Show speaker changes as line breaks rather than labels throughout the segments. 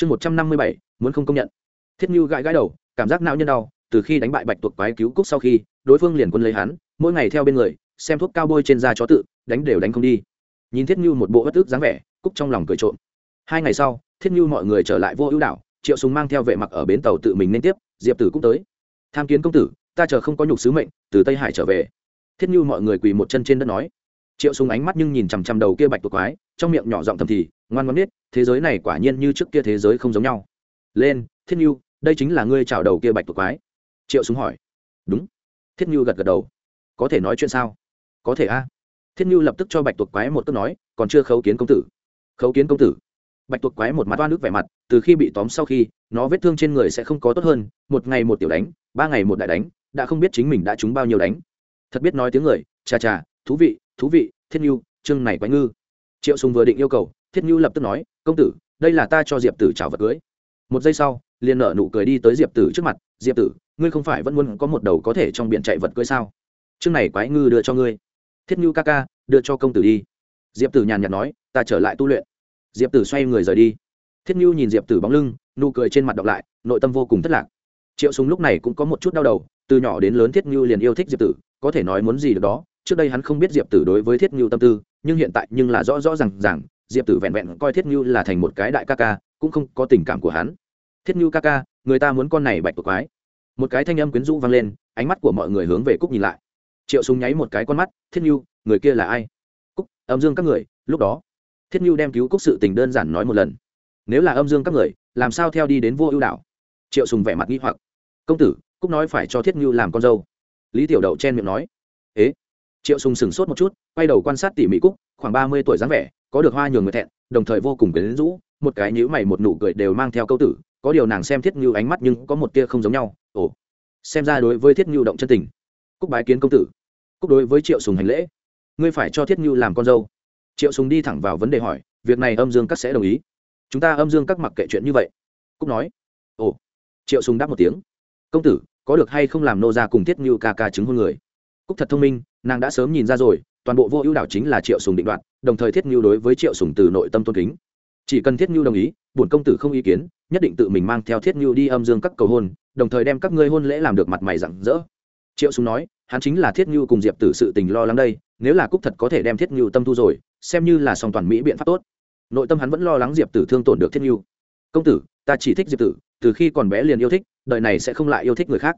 chương một trăm năm mươi bảy, muốn không công nhận. Thiết như gãi gãi đầu, cảm giác não nhân đau, từ khi đánh bại bạch tuộc quái cứu cúc sau khi, đối phương liền quân lấy hắn, mỗi ngày theo bên người, xem thuốc cao bôi trên da chó tự, đánh đều đánh không đi. Nhìn thiết như một bộ bất ức dáng vẻ, cúc trong lòng cười trộm. Hai ngày sau, thiết như mọi người trở lại vô ưu đảo, triệu súng mang theo vệ mặc ở bến tàu tự mình nên tiếp, diệp tử cũng tới. Tham kiến công tử, ta chờ không có nhục sứ mệnh, từ tây hải trở về. Thiết như mọi người quỳ một chân trên đất nói triệu súng ánh mắt nhưng nhìn chằm chằm đầu kia bạch tuộc quái, trong miệng nhỏ giọng thầm thì, ngoan ngoan biết, thế giới này quả nhiên như trước kia thế giới không giống nhau. Lên, thiết như đây chính là ngươi chào đầu kia bạch tuộc quái. Triệu súng hỏi. Đúng. Thiết như gật gật đầu. Có thể nói chuyện sao? Có thể a. Thiết như lập tức cho bạch tuộc quái một câu nói, còn chưa khấu kiến công tử. Khấu kiến công tử. Bạch tuộc quái một mặt oan nước vẻ mặt, từ khi bị tóm sau khi, nó vết thương trên người sẽ không có tốt hơn, một ngày một tiểu đánh, ba ngày một đại đánh, đã không biết chính mình đã trúng bao nhiêu đánh. Thật biết nói tiếng người chà chà thú vị thú vị, thiết nhu, chương này quái ngư. Triệu sùng vừa định yêu cầu, thiết nhu lập tức nói, công tử, đây là ta cho diệp tử chào vật cưới. Một giây sau, liền nở nụ cười đi tới diệp tử trước mặt, diệp tử, ngươi không phải vẫn muốn có một đầu có thể trong biển chạy vật cưới sao? Chương này quái ngư đưa cho ngươi. Thiết nhu ca ca, đưa cho công tử đi. Diệp tử nhàn nhạt nói, ta trở lại tu luyện. Diệp tử xoay người rời đi. Thiết nhu nhìn diệp tử bóng lưng, nụ cười trên mặt đọc lại, nội tâm vô cùng thất lạc. Triệu Sùng lúc này cũng có một chút đau đầu, từ nhỏ đến lớn thiết nhu liền yêu thích diệp tử, có thể nói muốn gì được đó trước đây hắn không biết diệp tử đối với thiết ngưu tâm tư nhưng hiện tại nhưng là rõ rõ r à n g rằng diệp tử vẹn vẹn coi thiết ngưu là thành một cái đại ca ca cũng không có tình cảm của hắn thiết ngưu ca ca người ta muốn con này bạch tuộc quái một cái thanh âm quyến rũ vang lên ánh mắt của mọi người hướng về cúc nhìn lại triệu súng nháy một cái con mắt thiết ngưu người kia là ai cúc âm dương các người lúc đó thiết ngưu đem cứu cúc sự tình đơn giản nói một lần nếu là âm dương các người làm sao theo đi đến vô ưu đạo triệu sùng vẻ mặt nghi hoặc công tử cúc nói phải cho thiết ngưu làm con dâu lý tiểu đậu chen miệng nói ế triệu sùng sửng sốt một chút, quay đầu quan sát tỉ mỉ cúc, khoảng ba mươi tuổi dáng vẻ, có được hoa nhường người thẹn, đồng thời vô cùng quyến rũ, một cái nhíu mày một nụ cười đều mang theo câu tử, có điều nàng xem thiết nhu ánh mắt nhưng có một tia không giống nhau, ồ, xem ra đối với thiết nhu động chân tình. Cúc bái kiến công tử. Cúc đối với triệu sùng hành lễ. Ngươi phải cho thiết nhu làm con dâu. Triệu sùng đi thẳng vào vấn đề hỏi, việc này âm dương các sẽ đồng ý. Chúng ta âm dương các mặc kệ chuyện như vậy. Cúc nói, ồ. Triệu sùng đáp một tiếng, công tử, có được hay không làm nô gia cùng thiết như ca ca chứng hôn người? Cúc thật thông minh nàng đã sớm nhìn ra rồi, toàn bộ vô ưu đảo chính là triệu sùng định đoạt, đồng thời thiết như đối với triệu sùng từ nội tâm tôn kính. Chỉ cần thiết như đồng ý, bổn công tử không ý kiến, nhất định tự mình mang theo thiết như đi âm dương các cầu hôn, đồng thời đem các ngươi hôn lễ làm được mặt mày rạng rỡ. Triệu sùng nói, hắn chính là thiết như cùng diệp tử sự tình lo lắng đây, nếu là cúc thật có thể đem thiết như tâm thu rồi, xem như là song toàn mỹ biện pháp tốt. Nội tâm hắn vẫn lo lắng diệp tử thương tổn được thiết như công tử, ta chỉ thích diệp tử, từ khi còn bé liền yêu thích, đời này sẽ không lại yêu thích người khác.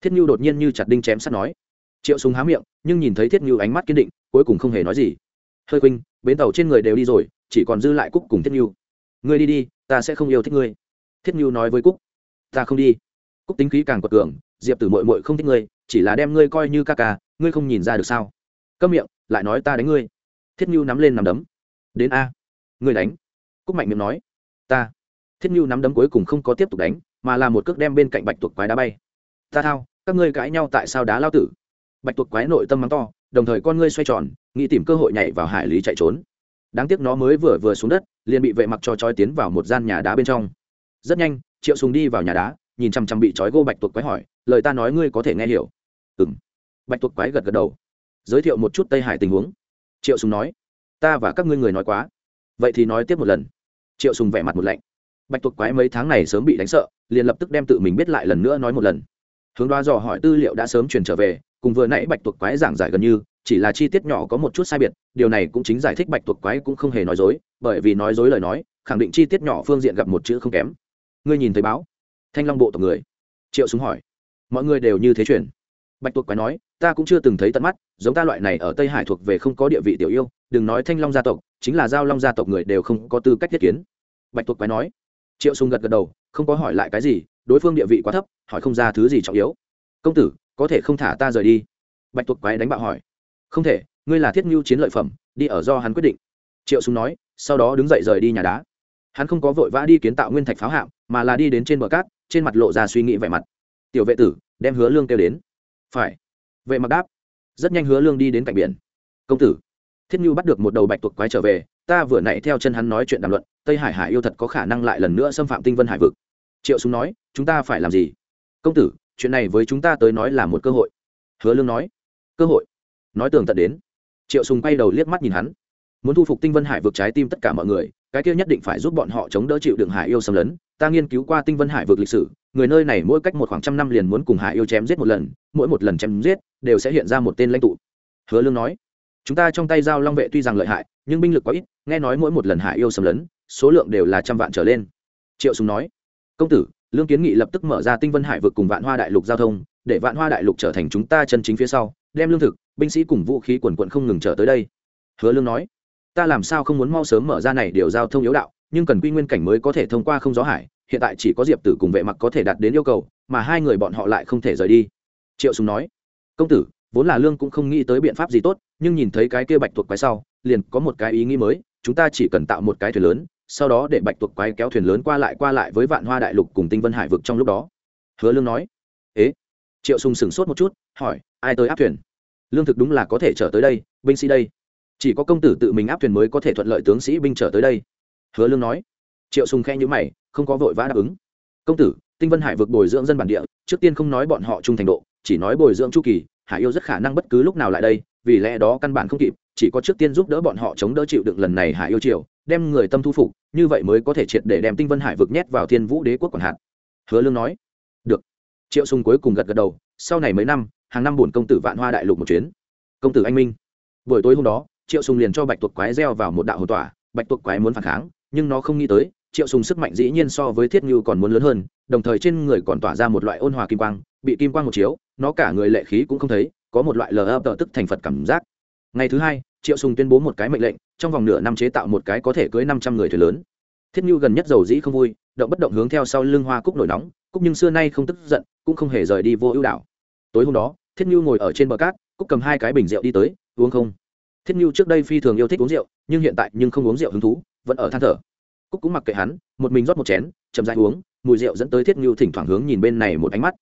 Thiết như đột nhiên như chặt đinh chém sắt nói triệu súng há miệng, nhưng nhìn thấy thiết như ánh mắt kiên định, cuối cùng không hề nói gì. Hơi khuynh, bến tàu trên người đều đi rồi, chỉ còn dư lại cúc cùng thiết như. Ngươi đi đi, ta sẽ không yêu thích ngươi. Thiết như nói với cúc. Ta không đi. Cúc tính khí càng quật cường, diệp tử mội mội không thích ngươi, chỉ là đem ngươi coi như ca ca, ngươi không nhìn ra được sao? Câm miệng, lại nói ta đánh ngươi. Thiết như nắm lên nằm đấm. Đến a, ngươi đánh. Cúc mạnh miệng nói. Ta. Thiết như nắm đấm cuối cùng không có tiếp tục đánh, mà là một cước đem bên cạnh bạch tuộc quái đá bay. Ta thao, các ngươi cãi nhau tại sao đá lao tử? Bạch tuộc quái nội tâm mắng to, đồng thời con ngươi xoay tròn, nghĩ tìm cơ hội nhảy vào hải lý chạy trốn. Đáng tiếc nó mới vừa vừa xuống đất, liền bị vệ mặc cho trói tiến vào một gian nhà đá bên trong. Rất nhanh, triệu sùng đi vào nhà đá, nhìn chăm chăm bị trói gô bạch tuộc quái hỏi, lời ta nói ngươi có thể nghe hiểu? Ừm. Bạch tuộc quái gật gật đầu. Giới thiệu một chút tây hải tình huống. Triệu sùng nói, ta và các ngươi người nói quá. Vậy thì nói tiếp một lần. Triệu sùng vẻ mặt một lạnh. Bạch tuộc quái mấy tháng này sớm bị đánh sợ, liền lập tức đem tự mình biết lại lần nữa nói một lần. Hướng đoá dò hỏi tư liệu đã sớm truyền trở về cùng vừa nãy bạch tuộc quái giảng giải gần như, chỉ là chi tiết nhỏ có một chút sai biệt, điều này cũng chính giải thích bạch tuộc quái cũng không hề nói dối, bởi vì nói dối lời nói, khẳng định chi tiết nhỏ phương diện gặp một chữ không kém. Ngươi nhìn thấy báo. Thanh long bộ tộc người. Triệu súng hỏi. Mọi người đều như thế chuyển. Bạch tuộc quái nói, ta cũng chưa từng thấy tận mắt, giống ta loại này ở tây hải thuộc về không có địa vị tiểu yêu, đừng nói thanh long gia tộc, chính là giao long gia tộc người đều không có tư cách thiết kiến. Bạch tuộc quái nói. Triệu sùng gật gật đầu, không có hỏi lại cái gì, đối phương địa vị quá thấp, hỏi không ra thứ gì trọng yếu. Công tử có thể không thả ta rời đi? Bạch tuộc quái đánh bạo hỏi. Không thể, ngươi là thiết ngưu chiến lợi phẩm, đi ở do hắn quyết định. Triệu súng nói, sau đó đứng dậy rời đi nhà đá. Hắn không có vội vã đi kiến tạo nguyên thạch pháo hạm, mà là đi đến trên bờ cát, trên mặt lộ ra suy nghĩ vẻ mặt. Tiểu vệ tử, đem hứa lương kêu đến. Phải. Vệ mặc đáp. Rất nhanh hứa lương đi đến cạnh biển. Công tử. Thiết nhu bắt được một đầu bạch tuộc quái trở về, ta vừa nãy theo chân hắn nói chuyện đàm luận, tây hải hải yêu thật có khả năng lại lần nữa xâm phạm tinh vân hải vực. Triệu súng nói, chúng ta phải làm gì? Công tử chuyện này với chúng ta tới nói là một cơ hội. Hứa lương nói. Cơ hội? Nói tường tận đến. Triệu sùng quay đầu liếc mắt nhìn hắn. Muốn thu phục tinh vân hải vực trái tim tất cả mọi người, cái kia nhất định phải giúp bọn họ chống đỡ chịu đựng hải yêu xâm lấn. Ta nghiên cứu qua tinh vân hải vực lịch sử, người nơi này mỗi cách một khoảng trăm năm liền muốn cùng hải yêu chém giết một lần, mỗi một lần chém giết, đều sẽ hiện ra một tên lãnh tụ. Hứa lương nói. Chúng ta trong tay giao long vệ tuy rằng lợi hại, nhưng binh lực quá ít, nghe nói mỗi một lần hải yêu xâm lấn, số lượng đều là trăm vạn trở lên. Triệu sùng nói. Công tử lương kiến nghị lập tức mở ra tinh vân hải vực cùng vạn hoa đại lục giao thông, để vạn hoa đại lục trở thành chúng ta chân chính phía sau, đem lương thực, binh sĩ cùng vũ khí quần quận không ngừng trở tới đây. Hứa lương nói, ta làm sao không muốn mau sớm mở ra này điều giao thông yếu đạo, nhưng cần quy nguyên cảnh mới có thể thông qua không gió hải, hiện tại chỉ có diệp tử cùng vệ mặc có thể đạt đến yêu cầu, mà hai người bọn họ lại không thể rời đi. Triệu sùng nói, công tử, vốn là lương cũng không nghĩ tới biện pháp gì tốt, nhưng nhìn thấy cái kia bạch tuộc quái sau, liền có một cái ý nghĩ mới, chúng ta chỉ cần tạo một cái thuyền lớn sau đó để bạch tuộc quái kéo thuyền lớn qua lại qua lại với vạn hoa đại lục cùng tinh vân hải vực trong lúc đó. Hứa lương nói, ế? Triệu sùng sửng sốt một chút, hỏi, ai tới áp thuyền? Lương thực đúng là có thể trở tới đây, binh sĩ đây. Chỉ có công tử tự mình áp thuyền mới có thể thuận lợi tướng sĩ binh trở tới đây. Hứa lương nói. Triệu sùng khe như mày, không có vội vã đáp ứng. Công tử, tinh vân hải vực bồi dưỡng dân bản địa, trước tiên không nói bọn họ trung thành độ, chỉ nói bồi dưỡng chu kỳ hải yêu rất khả năng bất cứ lúc nào lại đây, vì lẽ đó căn bản không kịp, chỉ có trước tiên giúp đỡ bọn họ chống đỡ chịu đựng lần này hải yêu triều đem người tâm thu phục, như vậy mới có thể triệt để đem tinh vân hải vực nhét vào thiên vũ đế quốc quản hạt. Hứa lương nói, được. Triệu sùng cuối cùng gật gật đầu, sau này mấy năm, hàng năm buồn công tử vạn hoa đại lục một chuyến. Công tử anh minh. Buổi tối hôm đó, triệu sùng liền cho bạch tuộc quái gieo vào một đạo hồn tỏa, bạch tuộc quái muốn phản kháng, nhưng nó không nghĩ tới, triệu sùng sức mạnh dĩ nhiên so với thiết như còn muốn lớn hơn, đồng thời trên người còn tỏa ra một loại ôn hòa kim quang, bị kim quang một chiếu nó cả người lệ khí cũng không thấy, có một loại lờ ập tức thành phật cảm giác. Ngày thứ hai, triệu sùng tuyên bố một cái mệnh lệnh, trong vòng nửa năm chế tạo một cái có thể cưới năm trăm người thuyền lớn. Thiết nhu gần nhất dầu dĩ không vui, động bất động hướng theo sau lưng hoa cúc nổi nóng, cúc nhưng xưa nay không tức giận, cũng không hề rời đi vô ưu đảo. Tối hôm đó, thiết nhu ngồi ở trên bờ cát, cúc cầm hai cái bình rượu đi tới, uống không? Thiết nhu trước đây phi thường yêu thích uống rượu, nhưng hiện tại nhưng không uống rượu hứng thú, vẫn ở than thở. Cúc cũng mặc kệ hắn, một mình rót một chén, chậm dãi uống, mùi rượu dẫn tới thiết nhu thỉnh thoảng hướng nhìn bên này một ánh mắt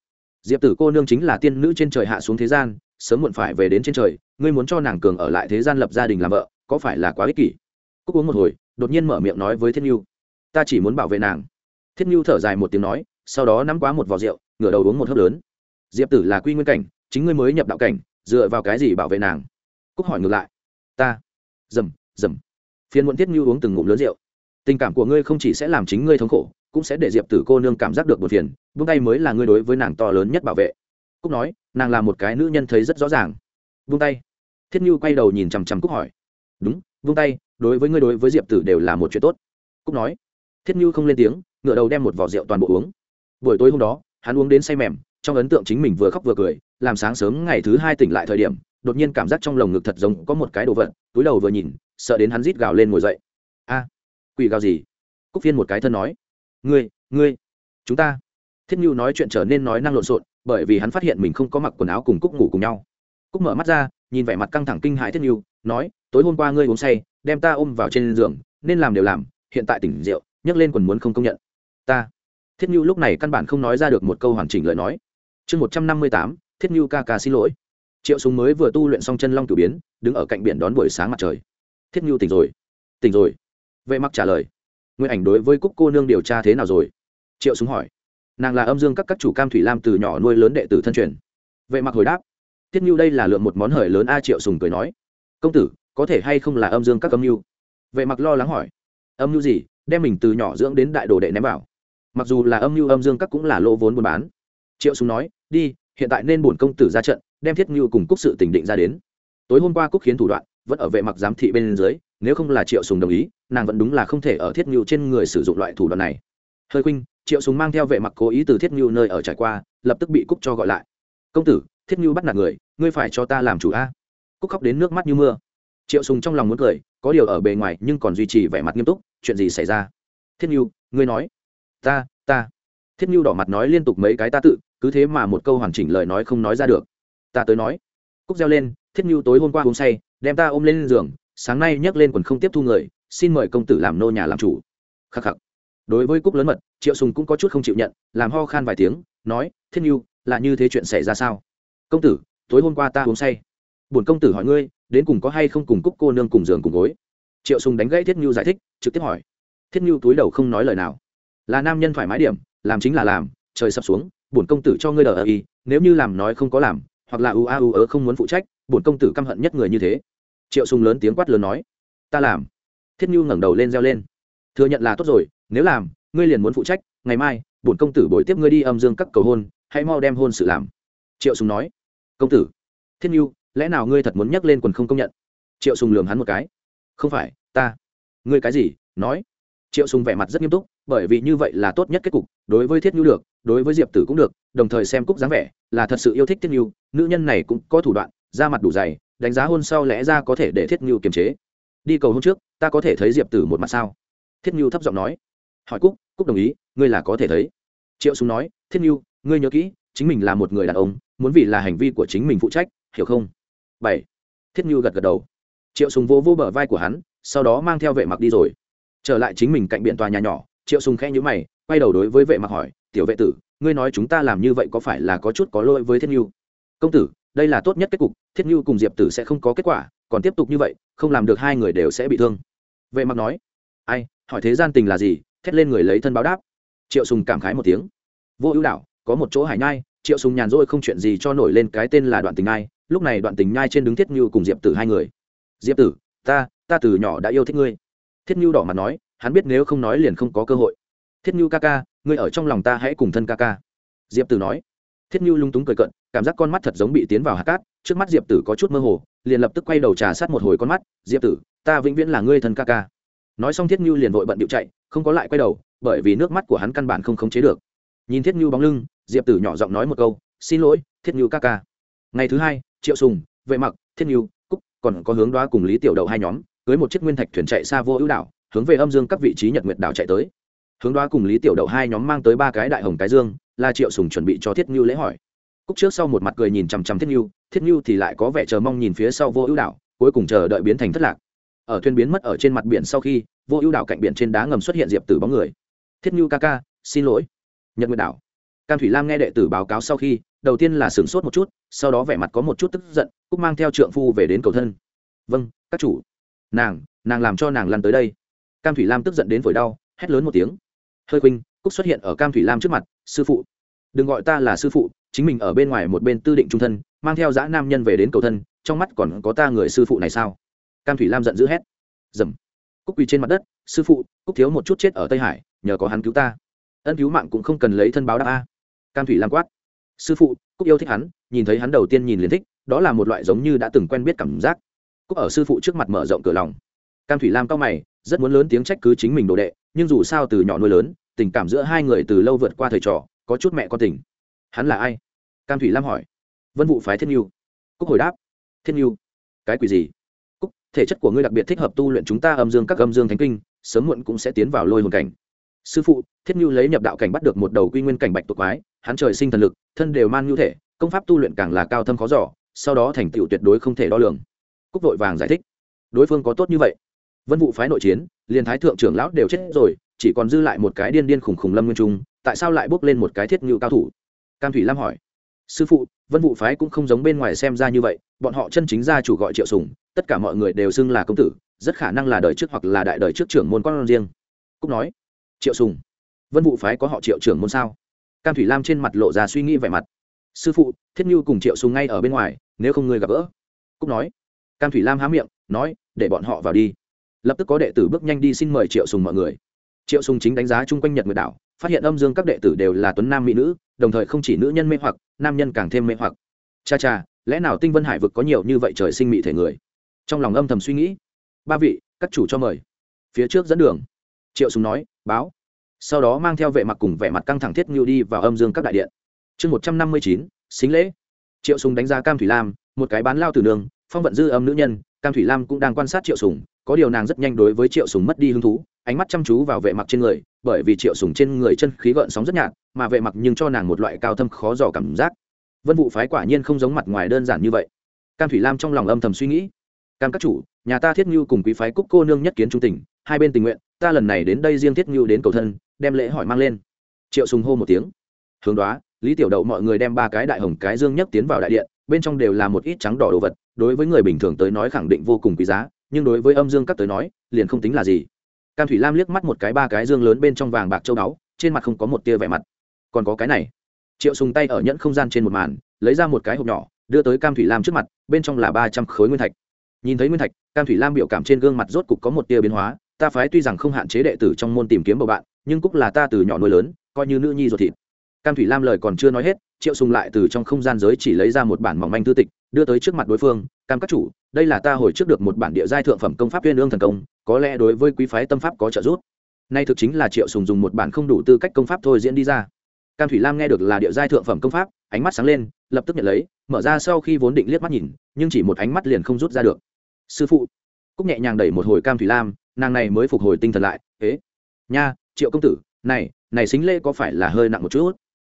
diệp tử cô nương chính là tiên nữ trên trời hạ xuống thế gian, sớm muộn phải về đến trên trời, ngươi muốn cho nàng cường ở lại thế gian lập gia đình làm vợ, có phải là quá ích kỷ? Cúc uống một hồi, đột nhiên mở miệng nói với thiết như ta chỉ muốn bảo vệ nàng. Thiết như thở dài một tiếng nói, sau đó nắm quá một vò rượu, ngửa đầu uống một hớp lớn. Diệp tử là quy nguyên cảnh, chính ngươi mới nhập đạo cảnh, dựa vào cái gì bảo vệ nàng? Cúc hỏi ngược lại. Ta. Dầm dầm. Phiền muộn thiết như uống từng ngụm lớn rượu. Tình cảm của ngươi không chỉ sẽ làm chính ngươi thống khổ cũng sẽ để diệp tử cô nương cảm giác được một phiền, buông tay mới là ngươi đối với nàng to lớn nhất bảo vệ. Cúc nói, nàng là một cái nữ nhân thấy rất rõ ràng. Buông tay. Thiết như quay đầu nhìn chằm chằm cúc hỏi. Đúng, buông tay, đối với ngươi đối với diệp tử đều là một chuyện tốt. Cúc nói. Thiết như không lên tiếng, ngựa đầu đem một vỏ rượu toàn bộ uống. Buổi tối hôm đó, hắn uống đến say mềm, trong ấn tượng chính mình vừa khóc vừa cười, làm sáng sớm ngày thứ hai tỉnh lại thời điểm, đột nhiên cảm giác trong lồng ngực thật giống có một cái đồ vật, túi đầu vừa nhìn, sợ đến hắn rít gào lên ngồi dậy. A, quỷ gào gì? Cúc phiên một cái thân nói ngươi ngươi, chúng ta. Thiết nhu nói chuyện trở nên nói năng lộn xộn, bởi vì hắn phát hiện mình không có mặc quần áo cùng cúc ngủ cùng nhau. Cúc mở mắt ra, nhìn vẻ mặt căng thẳng kinh hãi thiết nhu, nói, tối hôm qua ngươi uống say, đem ta ôm vào trên giường, nên làm đều làm, hiện tại tỉnh rượu, nhấc lên quần muốn không công nhận. Ta. Thiết nhu lúc này căn bản không nói ra được một câu hoàn chỉnh lời nói. Chương một trăm năm mươi tám, thiết nhu ca ca xin lỗi. Triệu súng mới vừa tu luyện xong chân long cử biến, đứng ở cạnh biển đón buổi sáng mặt trời. Thiết nhu tỉnh rồi. Tỉnh rồi. Vệ mặc trả lời nguyên ảnh đối với cúc cô nương điều tra thế nào rồi? Triệu súng hỏi. Nàng là âm dương các các chủ cam thủy lam từ nhỏ nuôi lớn đệ tử thân truyền. Vệ mặc hồi đáp. Tiết nhu đây là lượng một món hời lớn a triệu sùng cười nói. Công tử, có thể hay không là âm dương các âm mưu? Vệ mặc lo lắng hỏi. Âm mưu gì? Đem mình từ nhỏ dưỡng đến đại đồ đệ ném vào. Mặc dù là âm mưu, âm dương các cũng là lỗ vốn buôn bán. Triệu sùng nói, đi, hiện tại nên bổn công tử ra trận, đem thiết mưu cùng cúc sự tỉnh định ra đến. Tối hôm qua cúc khiến thủ đoạn, vẫn ở vệ mặc giám thị bên dưới nếu không là triệu sùng đồng ý, nàng vẫn đúng là không thể ở thiết ngưu trên người sử dụng loại thủ đoạn này. Hơi khuynh, triệu sùng mang theo vệ mặc cố ý từ thiết ngưu nơi ở trải qua, lập tức bị cúc cho gọi lại. Công tử, thiết ngưu bắt nạt người, ngươi phải cho ta làm chủ a. Cúc khóc đến nước mắt như mưa. Triệu sùng trong lòng muốn cười, có điều ở bề ngoài nhưng còn duy trì vẻ mặt nghiêm túc, chuyện gì xảy ra? Thiết ngưu, ngươi nói. Ta ta. Thiết ngưu đỏ mặt nói liên tục mấy cái ta tự, cứ thế mà một câu hoàn chỉnh lời nói không nói ra được. Ta tới nói. Cúc reo lên, thiết ngưu tối hôm qua uống say, đem ta ôm lên giường sáng nay nhắc lên quần không tiếp thu người, xin mời công tử làm nô nhà làm chủ. Khắc khắc. Đối với cúc lớn mật, triệu sùng cũng có chút không chịu nhận, làm ho khan vài tiếng, nói, thiên yêu là như thế chuyện xảy ra sao? Công tử, tối hôm qua ta uống say. Bổn công tử hỏi ngươi, đến cùng có hay không cùng cúc cô nương cùng giường cùng gối? Triệu sùng đánh gãy thiết mưu giải thích, trực tiếp hỏi. Thiết mưu túi đầu không nói lời nào. Là nam nhân thoải mái điểm, làm chính là làm, trời sắp xuống, bổn công tử cho ngươi đờ ý, nếu như làm nói không có làm, hoặc là u a u ớ không muốn phụ trách, bổn công tử căm hận nhất người như thế triệu sùng lớn tiếng quát lớn nói, ta làm. Thiết nhu ngẩng đầu lên reo lên, thừa nhận là tốt rồi, nếu làm, ngươi liền muốn phụ trách, ngày mai, bổn công tử bồi tiếp ngươi đi âm dương các cầu hôn, hãy mau đem hôn sự làm. Triệu sùng nói, công tử thiên nhu, lẽ nào ngươi thật muốn nhắc lên quần không công nhận? Triệu sùng lườm hắn một cái, không phải, ta. Ngươi cái gì? nói. Triệu sùng vẻ mặt rất nghiêm túc, bởi vì như vậy là tốt nhất kết cục, đối với thiết nhu được, đối với diệp tử cũng được, đồng thời xem cúc dáng vẻ, là thật sự yêu thích thiết nhu, nữ nhân này cũng có thủ đoạn, da mặt đủ dày đánh giá hôn sau lẽ ra có thể để thiết Ngưu kiềm chế. Đi cầu hôn trước ta có thể thấy diệp tử một mặt sao? Thiết Ngưu thấp giọng nói. Hỏi cúc cúc đồng ý ngươi là có thể thấy. Triệu sùng nói thiết Ngưu, ngươi nhớ kỹ chính mình là một người đàn ông muốn vì là hành vi của chính mình phụ trách hiểu không? Bảy. Thiết Ngưu gật gật đầu. Triệu sùng vô vô bờ vai của hắn sau đó mang theo vệ mặc đi rồi. Trở lại chính mình cạnh biện tòa nhà nhỏ triệu sùng khẽ nhíu mày quay đầu đối với vệ mặc hỏi tiểu vệ tử ngươi nói chúng ta làm như vậy có phải là có chút có lỗi với thiết nhu? Công tử đây là tốt nhất kết cục, thiết như cùng diệp tử sẽ không có kết quả, còn tiếp tục như vậy, không làm được hai người đều sẽ bị thương. Vệ mặc nói, ai, hỏi thế gian tình là gì? Thét lên người lấy thân báo đáp. Triệu sùng cảm khái một tiếng. Vô ưu đảo, có một chỗ hải nhai, triệu sùng nhàn rỗi không chuyện gì cho nổi lên cái tên là đoạn tình nhai, lúc này đoạn tình nhai trên đứng thiết như cùng diệp tử hai người. Diệp tử, ta ta từ nhỏ đã yêu thích ngươi. Thiết như đỏ mặt nói, hắn biết nếu không nói liền không có cơ hội. Thiết như ca ca, ngươi ở trong lòng ta hãy cùng thân ca ca. Diệp tử nói. Thiết như lung túng cười cận cảm giác con mắt thật giống bị tiến vào hạt cát, trước mắt diệp tử có chút mơ hồ, liền lập tức quay đầu trà sát một hồi con mắt, diệp tử, ta vĩnh viễn là ngươi thân ca ca. Nói xong thiết như liền vội bận điệu chạy, không có lại quay đầu, bởi vì nước mắt của hắn căn bản không khống chế được. Nhìn thiết như bóng lưng, diệp tử nhỏ giọng nói một câu, xin lỗi, thiết như ca ca. Ngày thứ hai, triệu sùng, vệ mặc, thiết như cúc còn có hướng đoá cùng lý tiểu đậu hai nhóm, cưới một chiếc nguyên thạch thuyền chạy xa vô ưu đảo, hướng về âm dương các vị trí nhật nguyệt đảo chạy tới. Hướng đoá cùng lý tiểu đậu hai nhóm mang tới ba cái đại hồng cái dương, là triệu sùng chuẩn bị cho thiết như lễ hỏi cúc trước sau một mặt cười nhìn chằm chằm thiết nhu thiết nhu thì lại có vẻ chờ mong nhìn phía sau vô ưu đảo, cuối cùng chờ đợi biến thành thất lạc. Ở thuyền biến mất ở trên mặt biển sau khi, vô ưu đảo cạnh biển trên đá ngầm xuất hiện diệp tử bóng người. Thiết nhu ca ca, xin lỗi. Nhật nguyệt đảo. Cam thủy lam nghe đệ tử báo cáo sau khi, đầu tiên là sửng sốt một chút, sau đó vẻ mặt có một chút tức giận, cúc mang theo trượng phu về đến cầu thân. Vâng các chủ. Nàng nàng làm cho nàng lăn tới đây. Cam thủy lam tức giận đến phổi đau, hét lớn một tiếng. Hơi khuynh, cúc xuất hiện ở cam thủy lam trước mặt, sư phụ. Đừng gọi ta là sư phụ chính mình ở bên ngoài một bên tư định trung thân, mang theo dã nam nhân về đến cầu thân, trong mắt còn có ta người sư phụ này sao? Cam thủy lam giận dữ hét. Dầm. Cúc quỳ trên mặt đất, sư phụ, cúc thiếu một chút chết ở tây hải, nhờ có hắn cứu ta. Ân cứu mạng cũng không cần lấy thân báo đáp a. Cam thủy lam quát. Sư phụ, cúc yêu thích hắn, nhìn thấy hắn đầu tiên nhìn liền thích, đó là một loại giống như đã từng quen biết cảm giác. Cúc ở sư phụ trước mặt mở rộng cửa lòng. Cam thủy lam cao mày, rất muốn lớn tiếng trách cứ chính mình đồ đệ, nhưng dù sao từ nhỏ nuôi lớn, tình cảm giữa hai người từ lâu vượt qua thời trò, có chút mẹ con tình hắn là ai? Cam thủy lam hỏi. Vân vụ phái thiên nhu. Cúc hồi đáp. Thiên nhu. Cái quỷ gì? Cúc, thể chất của ngươi đặc biệt thích hợp tu luyện chúng ta âm dương các âm dương thánh kinh, sớm muộn cũng sẽ tiến vào lôi hồn cảnh. Sư phụ thiết nhu lấy nhập đạo cảnh bắt được một đầu quy nguyên cảnh bạch tuộc quái, hắn trời sinh thần lực, thân đều man nhu thể, công pháp tu luyện càng là cao thâm khó giỏ sau đó thành tựu tuyệt đối không thể đo lường. Cúc vội vàng giải thích. Đối phương có tốt như vậy. Vân vụ phái nội chiến, liền thái thượng trưởng lão đều chết rồi, chỉ còn dư lại một cái điên điên khủng khủng lâm nguyên trung, tại sao lại bước lên một cái thiết ngự cao thủ? Cam thủy lam hỏi, sư phụ, vân vụ phái cũng không giống bên ngoài xem ra như vậy, bọn họ chân chính gia chủ gọi triệu sùng, tất cả mọi người đều xưng là công tử, rất khả năng là đời trước hoặc là đại đời trước trưởng môn con riêng. Cúc nói, triệu sùng, vân vụ phái có họ triệu trưởng môn sao? Cam thủy lam trên mặt lộ ra suy nghĩ vẻ mặt, sư phụ, thiết như cùng triệu sùng ngay ở bên ngoài, nếu không người gặp gỡ. Cúc nói, cam thủy lam há miệng, nói, để bọn họ vào đi. Lập tức có đệ tử bước nhanh đi xin mời triệu sùng mọi người triệu sùng chính đánh giá chung quanh nhật nguyệt đảo, phát hiện âm dương các đệ tử đều là tuấn nam mỹ nữ, đồng thời không chỉ nữ nhân mê hoặc, nam nhân càng thêm mê hoặc. Cha cha, lẽ nào tinh vân hải vực có nhiều như vậy trời sinh mỹ thể người? Trong lòng âm thầm suy nghĩ. Ba vị, các chủ cho mời. Phía trước dẫn đường. Triệu sùng nói, báo. Sau đó mang theo vệ mặt cùng vẻ mặt căng thẳng thiết như đi vào âm dương các đại điện. Chương một trăm năm mươi chín, xính lễ. Triệu sùng đánh giá cam thủy lam, một cái bán lao từ đường, phong vận dư âm nữ nhân, cam thủy lam cũng đang quan sát triệu sùng có điều nàng rất nhanh đối với triệu sùng mất đi hứng thú, ánh mắt chăm chú vào vệ mặc trên người, bởi vì triệu sùng trên người chân khí gợn sóng rất nhạt, mà vệ mặc nhưng cho nàng một loại cao thâm khó dò cảm giác. Vân vụ phái quả nhiên không giống mặt ngoài đơn giản như vậy. Cam thủy lam trong lòng âm thầm suy nghĩ. Cam các chủ, nhà ta thiết như cùng quý phái cúc cô nương nhất kiến trung tình, hai bên tình nguyện, ta lần này đến đây riêng thiết như đến cầu thân, đem lễ hỏi mang lên. Triệu sùng hô một tiếng. Hướng đoá, lý tiểu đậu mọi người đem ba cái đại hồng cái dương nhất tiến vào đại điện, bên trong đều là một ít trắng đỏ đồ vật, đối với người bình thường tới nói khẳng định vô cùng quý giá nhưng đối với âm dương các tới nói, liền không tính là gì. Cam thủy lam liếc mắt một cái ba cái dương lớn bên trong vàng bạc châu đáo trên mặt không có một tia vẻ mặt. Còn có cái này. Triệu sùng tay ở nhẫn không gian trên một màn, lấy ra một cái hộp nhỏ, đưa tới cam thủy lam trước mặt, bên trong là ba trăm khối nguyên thạch. Nhìn thấy nguyên thạch, cam thủy lam biểu cảm trên gương mặt rốt cục có một tia biến hóa, ta phái tuy rằng không hạn chế đệ tử trong môn tìm kiếm bầu bạn, nhưng cũng là ta từ nhỏ nuôi lớn, coi như nữ nhi ruột thịt. Cam thủy lam lời còn chưa nói hết, triệu sùng lại từ trong không gian giới chỉ lấy ra một bản mỏng manh thư tịch, đưa tới trước mặt đối phương, cam các chủ đây là ta hồi trước được một bản địa giai thượng phẩm công pháp uyên ương thần công, có lẽ đối với quý phái tâm pháp có trợ giúp. Nay thực chính là triệu sùng dùng một bản không đủ tư cách công pháp thôi diễn đi ra. Cam thủy lam nghe được là địa giai thượng phẩm công pháp, ánh mắt sáng lên, lập tức nhận lấy, mở ra sau khi vốn định liếc mắt nhìn, nhưng chỉ một ánh mắt liền không rút ra được. Sư phụ. Cúc nhẹ nhàng đẩy một hồi cam thủy lam, nàng này mới phục hồi tinh thần lại, ế, nha, triệu công tử, này này xính lễ có phải là hơi nặng một chút?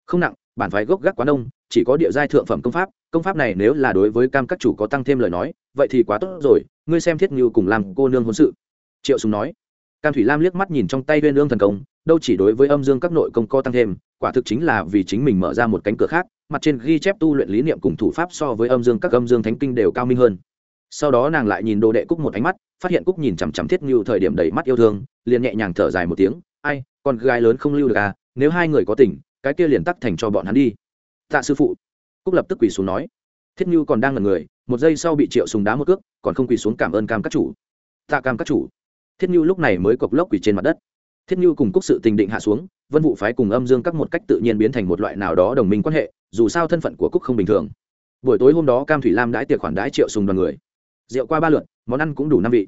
Không nặng bản phái gốc gác quá đông chỉ có địa giai thượng phẩm công pháp công pháp này nếu là đối với cam các chủ có tăng thêm lời nói, vậy thì quá tốt rồi, ngươi xem thiết như cùng làm cô nương hôn sự. Triệu sùng nói. Cam thủy lam liếc mắt nhìn trong tay viên lương thần công, đâu chỉ đối với âm dương các nội công co tăng thêm, quả thực chính là vì chính mình mở ra một cánh cửa khác, mặt trên ghi chép tu luyện lý niệm cùng thủ pháp so với âm dương các âm dương thánh kinh đều cao minh hơn. Sau đó nàng lại nhìn đồ đệ cúc một ánh mắt, phát hiện cúc nhìn chằm chằm thiết như thời điểm đầy mắt yêu thương, liền nhẹ nhàng thở dài một tiếng, ai, con gái lớn không lưu được à nếu hai người có tình cái kia liền tắc thành cho bọn hắn đi. Tạ sư phụ. Cúc lập tức quỳ xuống nói. Thiết như còn đang ngần người, một giây sau bị triệu sùng đá một cước, còn không quỳ xuống cảm ơn cam các chủ. Tạ cam các chủ. Thiết như lúc này mới cộc lốc quỳ trên mặt đất. Thiết như cùng cúc sự tình định hạ xuống, vân vụ phái cùng âm dương các một cách tự nhiên biến thành một loại nào đó đồng minh quan hệ, dù sao thân phận của cúc không bình thường. Buổi tối hôm đó cam thủy lam đãi tiệc khoản đãi triệu sùng đoàn người. Rượu qua ba lượt, món ăn cũng đủ năm vị.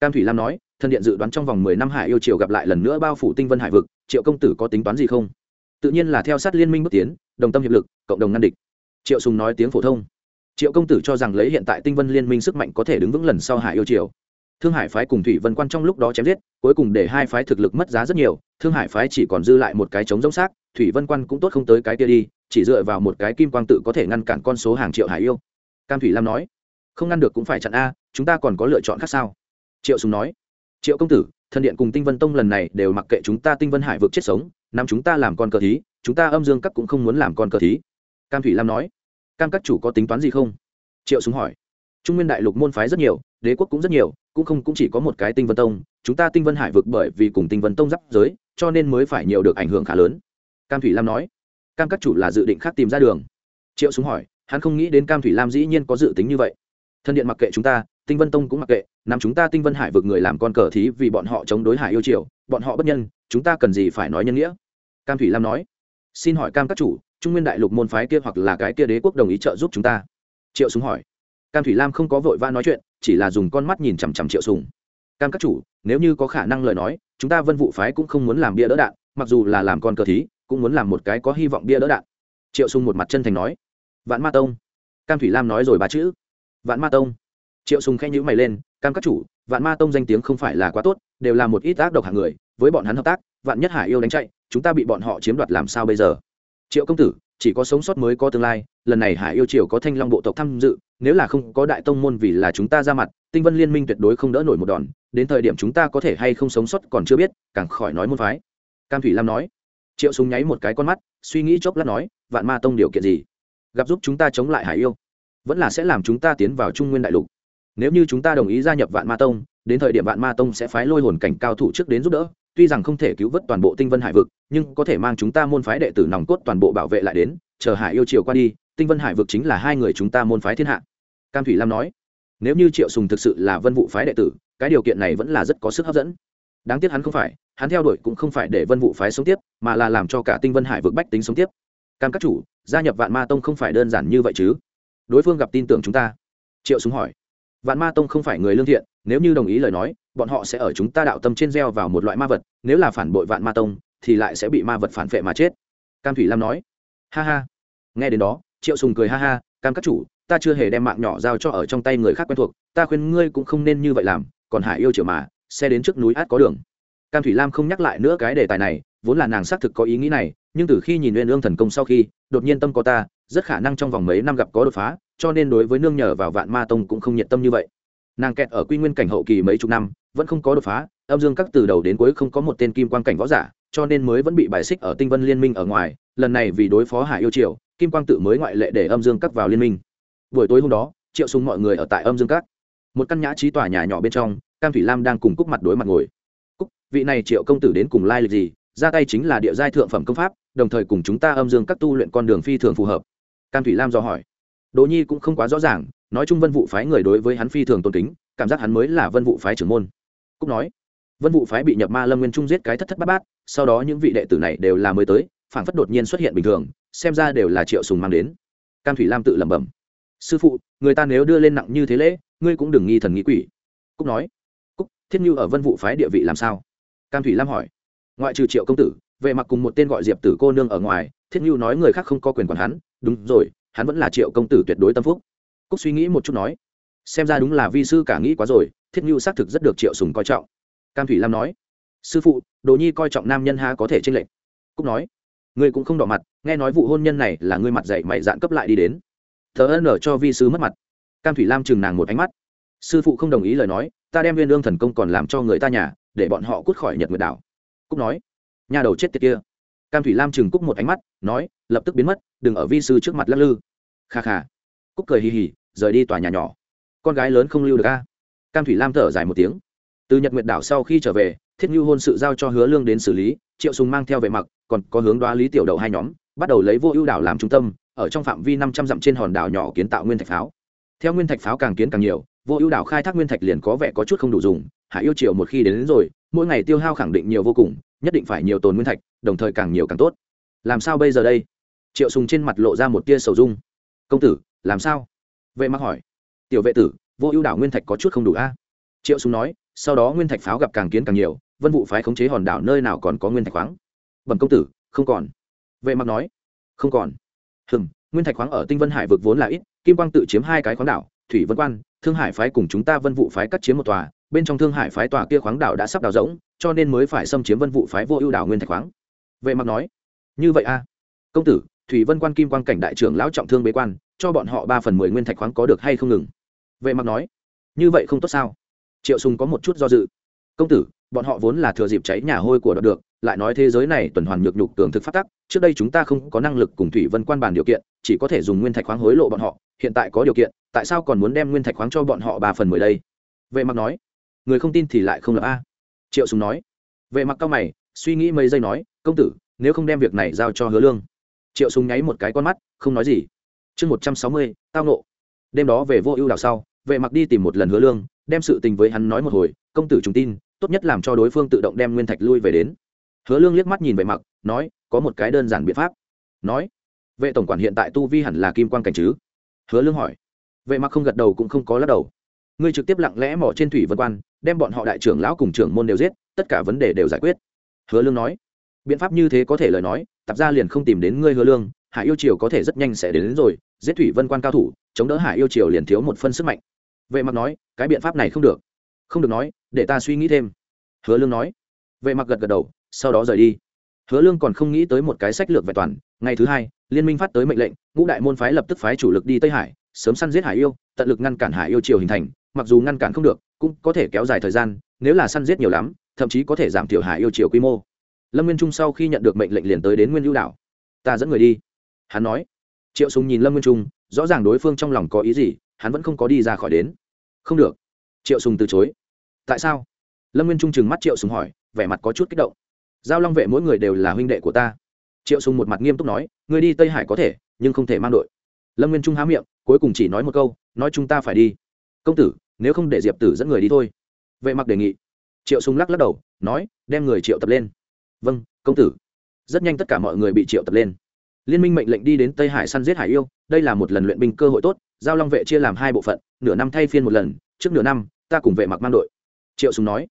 Cam thủy lam nói, thân điện dự đoán trong vòng mười năm hải yêu triều gặp lại lần nữa bao phủ tinh vân hải vực, triệu công tử có tính toán gì không? Tự nhiên là theo sát liên minh bước tiến, đồng tâm hiệp lực, cộng đồng ngăn địch. Triệu sùng nói tiếng phổ thông. Triệu công tử cho rằng lấy hiện tại tinh vân liên minh sức mạnh có thể đứng vững lần sau hải yêu triều. Thương hải phái cùng thủy vân quan trong lúc đó chém giết, cuối cùng để hai phái thực lực mất giá rất nhiều, thương hải phái chỉ còn dư lại một cái chống giống xác, thủy vân quan cũng tốt không tới cái kia đi, chỉ dựa vào một cái kim quang tự có thể ngăn cản con số hàng triệu hải yêu. Cam thủy lam nói, không ngăn được cũng phải chặn a, chúng ta còn có lựa chọn khác sao? Triệu sùng nói, triệu công tử, thần điện cùng tinh vân tông lần này đều mặc kệ chúng ta tinh vân hải vực chết sống nắm chúng ta làm con cờ thí, chúng ta âm dương các cũng không muốn làm con cờ thí. Cam thủy lam nói. Cam các chủ có tính toán gì không? Triệu súng hỏi. Trung nguyên đại lục môn phái rất nhiều, đế quốc cũng rất nhiều, cũng không cũng chỉ có một cái tinh vân tông. Chúng ta tinh vân hải vực bởi vì cùng tinh vân tông giáp giới, cho nên mới phải nhiều được ảnh hưởng khá lớn. Cam thủy lam nói. Cam các chủ là dự định khác tìm ra đường. Triệu súng hỏi. Hắn không nghĩ đến cam thủy lam dĩ nhiên có dự tính như vậy. Thân điện mặc kệ chúng ta, tinh vân tông cũng mặc kệ nằm chúng ta tinh vân hải vực người làm con cờ thí vì bọn họ chống đối hải yêu triều, bọn họ bất nhân, chúng ta cần gì phải nói nhân nghĩa? Cam thủy lam nói, xin hỏi cam các chủ, trung nguyên đại lục môn phái kia hoặc là cái kia đế quốc đồng ý trợ giúp chúng ta? Triệu súng hỏi. Cam thủy lam không có vội vã nói chuyện, chỉ là dùng con mắt nhìn chằm chằm triệu sùng. Cam các chủ, nếu như có khả năng lời nói, chúng ta vân vụ phái cũng không muốn làm bia đỡ đạn, mặc dù là làm con cờ thí, cũng muốn làm một cái có hy vọng bia đỡ đạn. Triệu sùng một mặt chân thành nói. Vạn ma tông. Cam thủy lam nói rồi ba chữ. Vạn ma tông. Triệu sùng khẽ nhíu mày lên. Cam các chủ, vạn ma tông danh tiếng không phải là quá tốt, đều là một ít ác độc hạng người, với bọn hắn hợp tác, vạn nhất hải yêu đánh chạy chúng ta bị bọn họ chiếm đoạt làm sao bây giờ? Triệu công tử, chỉ có sống sót mới có tương lai, lần này hải yêu triều có thanh long bộ tộc tham dự, nếu là không có đại tông môn vì là chúng ta ra mặt, tinh vân liên minh tuyệt đối không đỡ nổi một đòn, đến thời điểm chúng ta có thể hay không sống sót còn chưa biết, càng khỏi nói môn phái. Cam thủy lam nói. Triệu súng nháy một cái con mắt, suy nghĩ chốc lát nói, vạn ma tông điều kiện gì? Gặp giúp chúng ta chống lại hải yêu, vẫn là sẽ làm chúng ta tiến vào trung nguyên đại lục. Nếu như chúng ta đồng ý gia nhập vạn ma tông, đến thời điểm vạn ma tông sẽ phái lôi hồn cảnh cao thủ trước đến giúp đỡ tuy rằng không thể cứu vớt toàn bộ tinh vân hải vực, nhưng có thể mang chúng ta môn phái đệ tử nòng cốt toàn bộ bảo vệ lại đến, chờ hải yêu triều qua đi, tinh vân hải vực chính là hai người chúng ta môn phái thiên hạ. Cam thủy lam nói, nếu như triệu sùng thực sự là vân vụ phái đệ tử, cái điều kiện này vẫn là rất có sức hấp dẫn. Đáng tiếc hắn không phải, hắn theo đuổi cũng không phải để vân vụ phái sống tiếp, mà là làm cho cả tinh vân hải vực bách tính sống tiếp. Cam các chủ, gia nhập vạn ma tông không phải đơn giản như vậy chứ? Đối phương gặp tin tưởng chúng ta. Triệu Sùng hỏi. Vạn ma tông không phải người lương thiện, nếu như đồng ý lời nói bọn họ sẽ ở chúng ta đạo tâm trên gieo vào một loại ma vật, nếu là phản bội vạn ma tông, thì lại sẽ bị ma vật phản vệ mà chết. Cam thủy lam nói. Ha ha. Nghe đến đó, triệu sùng cười ha ha, cam các chủ, ta chưa hề đem mạng nhỏ giao cho ở trong tay người khác quen thuộc, ta khuyên ngươi cũng không nên như vậy làm, còn hải yêu chiều mà, xe đến trước núi át có đường. Cam thủy lam không nhắc lại nữa cái đề tài này, vốn là nàng xác thực có ý nghĩ này, nhưng từ khi nhìn Nguyên ương thần công sau khi, đột nhiên tâm có ta, rất khả năng trong vòng mấy năm gặp có đột phá, cho nên đối với nương nhờ vào vạn ma tông cũng không nhiệt tâm như vậy. Nàng kẹt ở quy nguyên cảnh hậu kỳ mấy chục năm vẫn không có đột phá, âm dương các từ đầu đến cuối không có một tên kim quan cảnh võ giả, cho nên mới vẫn bị bài xích ở tinh vân liên minh ở ngoài, lần này vì đối phó hải yêu triều, kim quang tự mới ngoại lệ để âm dương các vào liên minh. Buổi tối hôm đó, triệu súng mọi người ở tại âm dương các. Một căn nhã trí tòa nhà nhỏ bên trong, cam thủy lam đang cùng cúc mặt đối mặt ngồi. Cúc, vị này triệu công tử đến cùng lai lịch gì? Ra tay chính là địa giai thượng phẩm công pháp, đồng thời cùng chúng ta âm dương các tu luyện con đường phi thường phù hợp. Cam thủy lam do hỏi. Đỗ nhi cũng không quá rõ ràng, nói chung vân vụ phái người đối với hắn phi thường tôn kính, cảm giác hắn mới là vân vụ phái trưởng môn cúc nói, vân vụ phái bị nhập ma lâm nguyên trung giết cái thất thất bát bát, sau đó những vị đệ tử này đều là mới tới phản phất đột nhiên xuất hiện bình thường, xem ra đều là triệu sùng mang đến. Cam thủy lam tự lẩm bẩm, sư phụ, người ta nếu đưa lên nặng như thế lễ, ngươi cũng đừng nghi thần nghĩ quỷ. Cúc nói, cúc, thiết như ở vân vụ phái địa vị làm sao? Cam thủy lam hỏi, ngoại trừ triệu công tử về mặc cùng một tên gọi diệp tử cô nương ở ngoài, thiết như nói người khác không có quyền quản hắn, đúng rồi, hắn vẫn là triệu công tử tuyệt đối tâm phúc. Cúc suy nghĩ một chút nói, xem ra đúng là vi sư cả nghĩ quá rồi thiết nhu xác thực rất được triệu sùng coi trọng. Cam thủy lam nói, sư phụ, đồ nhi coi trọng nam nhân ha có thể tranh lệch. Cúc nói, ngươi cũng không đỏ mặt, nghe nói vụ hôn nhân này là ngươi mặt dạy mày dạn cấp lại đi đến. Thờ ân ở cho vi sư mất mặt. Cam thủy lam chừng nàng một ánh mắt. Sư phụ không đồng ý lời nói, ta đem viên lương thần công còn làm cho người ta nhà, để bọn họ cút khỏi nhật nguyệt đảo. Cúc nói, nhà đầu chết tiệt kia. Cam thủy lam chừng cúc một ánh mắt, nói, lập tức biến mất, đừng ở vi sư trước mặt lắc lư. Kha kha. Cúc cười hì hì, rời đi tòa nhà nhỏ. Con gái lớn không lưu được a cam thủy lam thở dài một tiếng. Từ nhật nguyệt đảo sau khi trở về thiết như hôn sự giao cho hứa lương đến xử lý triệu sùng mang theo về mặc còn có hướng đoá lý tiểu đầu hai nhóm bắt đầu lấy vô ưu đảo làm trung tâm ở trong phạm vi năm trăm dặm trên hòn đảo nhỏ kiến tạo nguyên thạch pháo. Theo nguyên thạch pháo càng kiến càng nhiều vô ưu đảo khai thác nguyên thạch liền có vẻ có chút không đủ dùng hải yêu triệu một khi đến, đến rồi mỗi ngày tiêu hao khẳng định nhiều vô cùng nhất định phải nhiều tồn nguyên thạch đồng thời càng nhiều càng tốt. Làm sao bây giờ đây? Triệu sùng trên mặt lộ ra một tia sầu dung. Công tử làm sao? Vệ mặc hỏi. Tiểu vệ tử vô ưu đảo nguyên thạch có chút không đủ a. Triệu sùng nói, sau đó nguyên thạch pháo gặp càng kiến càng nhiều, vân vụ phái khống chế hòn đảo nơi nào còn có nguyên thạch khoáng. Bẩm công tử, không còn. Vệ mặc nói, không còn. Hừm, nguyên thạch khoáng ở tinh vân hải vực vốn là ít, kim quang tự chiếm hai cái khoáng đảo, thủy vân quan, thương hải phái cùng chúng ta vân vụ phái cắt chiếm một tòa, bên trong thương hải phái tòa kia khoáng đảo đã sắp đào rỗng, cho nên mới phải xâm chiếm vân vụ phái vô ưu đảo nguyên thạch khoáng. Vệ mặc nói, như vậy a. Công tử, thủy vân quan kim quan cảnh đại trưởng lão trọng thương bế quan, cho bọn họ ba phần mười nguyên thạch khoáng có được hay không ngừng? Vệ mặc nói, như vậy không tốt sao? Triệu sùng có một chút do dự. Công tử, bọn họ vốn là thừa dịp cháy nhà hôi của đoạt được, lại nói thế giới này tuần hoàn nhược nhục tưởng thực phát tắc, trước đây chúng ta không có năng lực cùng thủy vân quan bàn điều kiện, chỉ có thể dùng nguyên thạch khoáng hối lộ bọn họ, hiện tại có điều kiện, tại sao còn muốn đem nguyên thạch khoáng cho bọn họ ba phần mười đây? Vệ mặc nói, người không tin thì lại không lập a. Triệu sùng nói, vệ mặc cao mày, suy nghĩ mấy giây nói, công tử, nếu không đem việc này giao cho hứa lương. Triệu sùng nháy một cái con mắt, không nói gì. Chương một trăm sáu mươi, tao nộ. Đêm đó về vô ưu đảo sau vệ mặc đi tìm một lần hứa lương đem sự tình với hắn nói một hồi công tử chúng tin tốt nhất làm cho đối phương tự động đem nguyên thạch lui về đến. Hứa lương liếc mắt nhìn vệ mặc nói có một cái đơn giản biện pháp. Nói vệ tổng quản hiện tại tu vi hẳn là kim quan cảnh chứ? Hứa lương hỏi. Vệ mặc không gật đầu cũng không có lắc đầu. Ngươi trực tiếp lặng lẽ mỏ trên thủy vân quan đem bọn họ đại trưởng lão cùng trưởng môn đều giết tất cả vấn đề đều giải quyết. Hứa lương nói. Biện pháp như thế có thể lời nói tập ra liền không tìm đến ngươi hứa lương hải yêu triều có thể rất nhanh sẽ đến, đến rồi giết thủy vân quan cao thủ chống đỡ hải yêu triều liền thiếu một phân sức mạnh vệ mặc nói, cái biện pháp này không được. Không được nói, để ta suy nghĩ thêm. Hứa lương nói. Vệ mặc gật gật đầu, sau đó rời đi. Hứa lương còn không nghĩ tới một cái sách lược vẹn toàn. Ngày thứ hai, liên minh phát tới mệnh lệnh, ngũ đại môn phái lập tức phái chủ lực đi tây hải, sớm săn giết hải yêu, tận lực ngăn cản hải yêu triều hình thành. Mặc dù ngăn cản không được, cũng có thể kéo dài thời gian, nếu là săn giết nhiều lắm, thậm chí có thể giảm thiểu hải yêu triều quy mô. Lâm nguyên trung sau khi nhận được mệnh lệnh liền tới đến nguyên lưu đảo. Ta dẫn người đi. Hắn nói. Triệu súng nhìn lâm nguyên trung, rõ ràng đối phương trong lòng có ý gì, hắn vẫn không có đi ra khỏi đến không được. Triệu sùng từ chối. Tại sao? Lâm nguyên trung chừng mắt triệu sùng hỏi, vẻ mặt có chút kích động. Giao long vệ mỗi người đều là huynh đệ của ta. Triệu sùng một mặt nghiêm túc nói, người đi tây hải có thể, nhưng không thể mang đội. Lâm nguyên trung há miệng, cuối cùng chỉ nói một câu, nói chúng ta phải đi. Công tử, nếu không để diệp tử dẫn người đi thôi. Vệ mặc đề nghị. Triệu sùng lắc lắc đầu, nói, đem người triệu tập lên. Vâng công tử. Rất nhanh tất cả mọi người bị triệu tập lên liên minh mệnh lệnh đi đến tây hải săn giết hải yêu, đây là một lần luyện binh cơ hội tốt, giao long vệ chia làm hai bộ phận, nửa năm thay phiên một lần, trước nửa năm, ta cùng vệ mặc mang đội. Triệu sùng nói.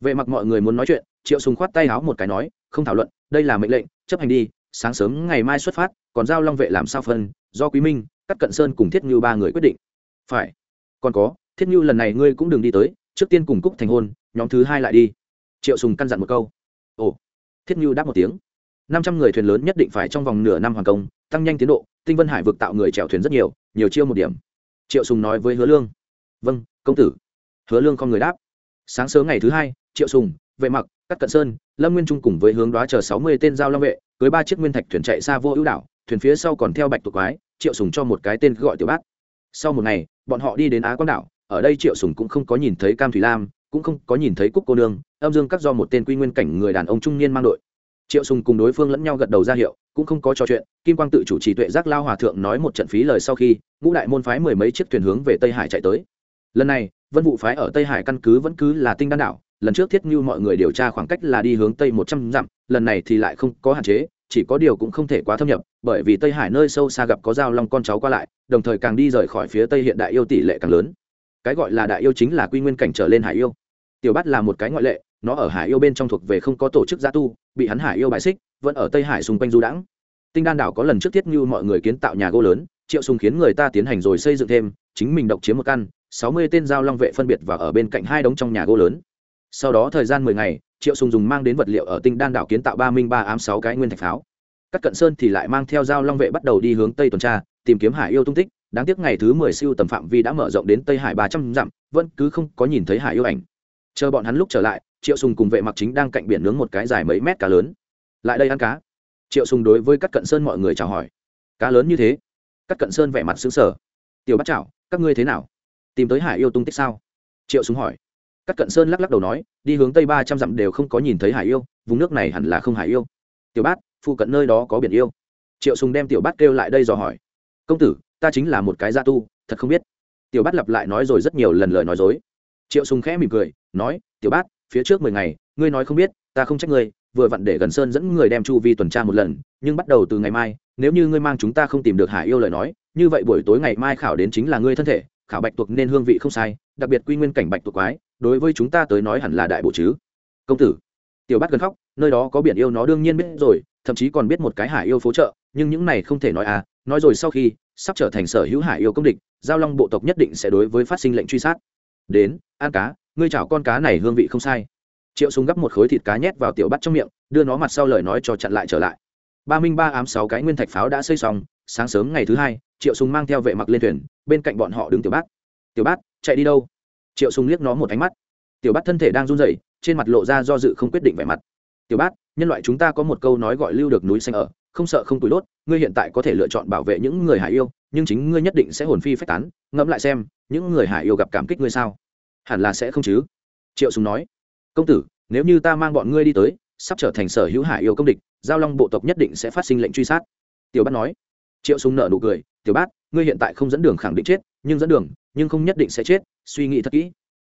Vệ mặc mọi người muốn nói chuyện, triệu sùng khoát tay áo một cái nói, không thảo luận, đây là mệnh lệnh, chấp hành đi, sáng sớm ngày mai xuất phát, còn giao long vệ làm sao phân, do quý minh cắt cận sơn cùng thiết như ba người quyết định. Phải. Còn có, thiết như lần này ngươi cũng đừng đi tới, trước tiên cùng cúc thành hôn, nhóm thứ hai lại đi. Triệu sùng căn dặn một câu. Ồ. Thiết như đáp một tiếng năm trăm người thuyền lớn nhất định phải trong vòng nửa năm hoàn công, tăng nhanh tiến độ, tinh vân hải vực tạo người chèo thuyền rất nhiều nhiều chiêu một điểm. Triệu sùng nói với hứa lương. Vâng công tử. Hứa lương không người đáp. Sáng sớm ngày thứ hai, triệu sùng, vệ mặc, Cát cận sơn, lâm nguyên trung cùng với hướng đoá chờ sáu mươi tên giao long vệ, cưới ba chiếc nguyên thạch thuyền chạy xa vô ưu đảo, thuyền phía sau còn theo bạch tuộc quái, triệu sùng cho một cái tên gọi tiểu bát sau một ngày, bọn họ đi đến á quang đảo, ở đây triệu sùng cũng không có nhìn thấy cam thủy lam, cũng không có nhìn thấy cúc cô nương, âm dương các do một tên quy nguyên cảnh người đàn ông trung niên mang đội triệu sùng cùng đối phương lẫn nhau gật đầu ra hiệu, cũng không có trò chuyện, kim quang tự chủ trì tuệ giác lao hòa thượng nói một trận phí lời sau khi, ngũ đại môn phái mười mấy chiếc thuyền hướng về tây hải chạy tới. Lần này, vân vụ phái ở tây hải căn cứ vẫn cứ là tinh đan đảo, lần trước thiết như mọi người điều tra khoảng cách là đi hướng tây một trăm dặm, lần này thì lại không có hạn chế, chỉ có điều cũng không thể quá thâm nhập, bởi vì tây hải nơi sâu xa gặp có dao long con cháu qua lại, đồng thời càng đi rời khỏi phía tây hiện đại yêu tỷ lệ càng lớn. Cái gọi là đại yêu chính là quy nguyên cảnh trở lên hải yêu. Tiểu bát là một cái ngoại lệ, nó ở hải yêu bên trong thuộc về không có tổ chức gia tu bị hắn hải yêu bài xích, vẫn ở tây hải xung quanh du đãng. Tinh đan đảo có lần trước thiết như mọi người kiến tạo nhà gỗ lớn, triệu sùng khiến người ta tiến hành rồi xây dựng thêm, chính mình độc chiếm một căn, sáu mươi tên giao long vệ phân biệt và ở bên cạnh hai đống trong nhà gỗ lớn. Sau đó thời gian mười ngày, triệu sùng dùng mang đến vật liệu ở tinh đan đảo kiến tạo ba minh ba ám sáu cái nguyên thạch pháo. Các cận sơn thì lại mang theo giao long vệ bắt đầu đi hướng tây tuần tra, tìm kiếm hải yêu tung tích. Đáng tiếc ngày thứ mười siêu tầm phạm vi đã mở rộng đến tây hải ba trăm dặm, vẫn cứ không có nhìn thấy hải yêu ảnh. Chờ bọn hắn lúc trở lại triệu sùng cùng vệ mặc chính đang cạnh biển nướng một cái dài mấy mét cá lớn. Lại đây ăn cá. Triệu sùng đối với các cận sơn mọi người chào hỏi. Cá lớn như thế? Các cận sơn vẻ mặt sững sờ. Tiểu bắt chảo, các ngươi thế nào? Tìm tới hải yêu tung tích sao? Triệu sùng hỏi. Các cận sơn lắc lắc đầu nói, đi hướng tây ba trăm dặm đều không có nhìn thấy hải yêu, vùng nước này hẳn là không hải yêu. Tiểu bát, phụ cận nơi đó có biển yêu. Triệu sùng đem tiểu bát kêu lại đây dò hỏi. Công tử, ta chính là một cái gia tu, thật không biết. Tiểu bát lặp lại nói rồi rất nhiều lần lời nói dối. Triệu sùng khẽ mỉm cười, nói, tiểu bát phía trước mười ngày, ngươi nói không biết, ta không trách ngươi, vừa vặn để gần sơn dẫn người đem chu vi tuần tra một lần, nhưng bắt đầu từ ngày mai, nếu như ngươi mang chúng ta không tìm được hải yêu lời nói, như vậy buổi tối ngày mai khảo đến chính là ngươi thân thể, khảo bạch tuộc nên hương vị không sai, đặc biệt quy nguyên cảnh bạch tuộc quái, đối với chúng ta tới nói hẳn là đại bộ chứ. Công tử, tiểu bát gần khóc, nơi đó có biển yêu nó đương nhiên biết rồi, thậm chí còn biết một cái hải yêu phố trợ nhưng những này không thể nói à nói rồi sau khi, sắp trở thành sở hữu hải yêu công địch, giao long bộ tộc nhất định sẽ đối với phát sinh lệnh truy sát. Đến, ăn cá ngươi chảo con cá này hương vị không sai. Triệu súng gấp một khối thịt cá nhét vào tiểu bắt trong miệng, đưa nó mặt sau lời nói cho chặn lại trở lại. Ba minh ba ám sáu cái nguyên thạch pháo đã xây xong, sáng sớm ngày thứ hai, triệu súng mang theo vệ mặc lên thuyền, bên cạnh bọn họ đứng tiểu bát. Tiểu bát, chạy đi đâu? Triệu súng liếc nó một ánh mắt. Tiểu bát thân thể đang run rẩy, trên mặt lộ ra do dự không quyết định vẻ mặt. Tiểu bát, nhân loại chúng ta có một câu nói gọi lưu được núi xanh ở, không sợ không túi đốt, ngươi hiện tại có thể lựa chọn bảo vệ những người hải yêu, nhưng chính ngươi nhất định sẽ hồn phi phách tán. Ngẫm lại xem, những người hải yêu gặp cảm kích ngươi sao? Hẳn là sẽ không chứ? Triệu súng nói. Công tử, nếu như ta mang bọn ngươi đi tới, sắp trở thành sở hữu hải yêu công địch, giao long bộ tộc nhất định sẽ phát sinh lệnh truy sát. Tiểu bát nói. Triệu súng nợ nụ cười. Tiểu bát, ngươi hiện tại không dẫn đường khẳng định chết, nhưng dẫn đường, nhưng không nhất định sẽ chết, suy nghĩ thật kỹ.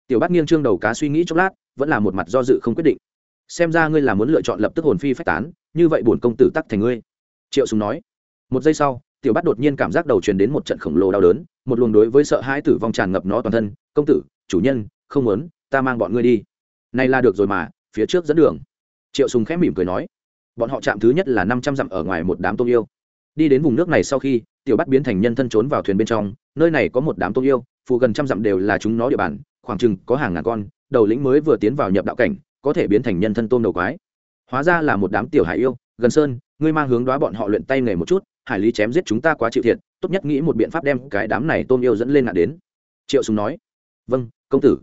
Tiểu bát nghiêng trương đầu cá suy nghĩ chốc lát, vẫn là một mặt do dự không quyết định. Xem ra ngươi là muốn lựa chọn lập tức hồn phi phách tán, như vậy bổn công tử tắc thành ngươi. Triệu súng nói. Một giây sau, tiểu bát đột nhiên cảm giác đầu truyền đến một trận khổng lồ đau đớn, một luồng đối với sợ hãi tử vong tràn ngập nó toàn thân. Công tử chủ nhân, không muốn, ta mang bọn ngươi đi. Này là được rồi mà, phía trước dẫn đường. Triệu sùng khẽ mỉm cười nói. Bọn họ chạm thứ nhất là năm trăm dặm ở ngoài một đám tôm yêu. Đi đến vùng nước này sau khi, tiểu bắt biến thành nhân thân trốn vào thuyền bên trong, nơi này có một đám tôm yêu phụ gần trăm dặm đều là chúng nó địa bàn, khoảng chừng có hàng ngàn con, đầu lĩnh mới vừa tiến vào nhập đạo cảnh, có thể biến thành nhân thân tôm đầu quái. Hóa ra là một đám tiểu hải yêu, gần sơn, ngươi mang hướng đoá bọn họ luyện tay nghề một chút, hải lý chém giết chúng ta quá chịu thiệt, tốt nhất nghĩ một biện pháp đem cái đám này tôm yêu dẫn lên nạn đến. Triệu sùng nói. Vâng công tử.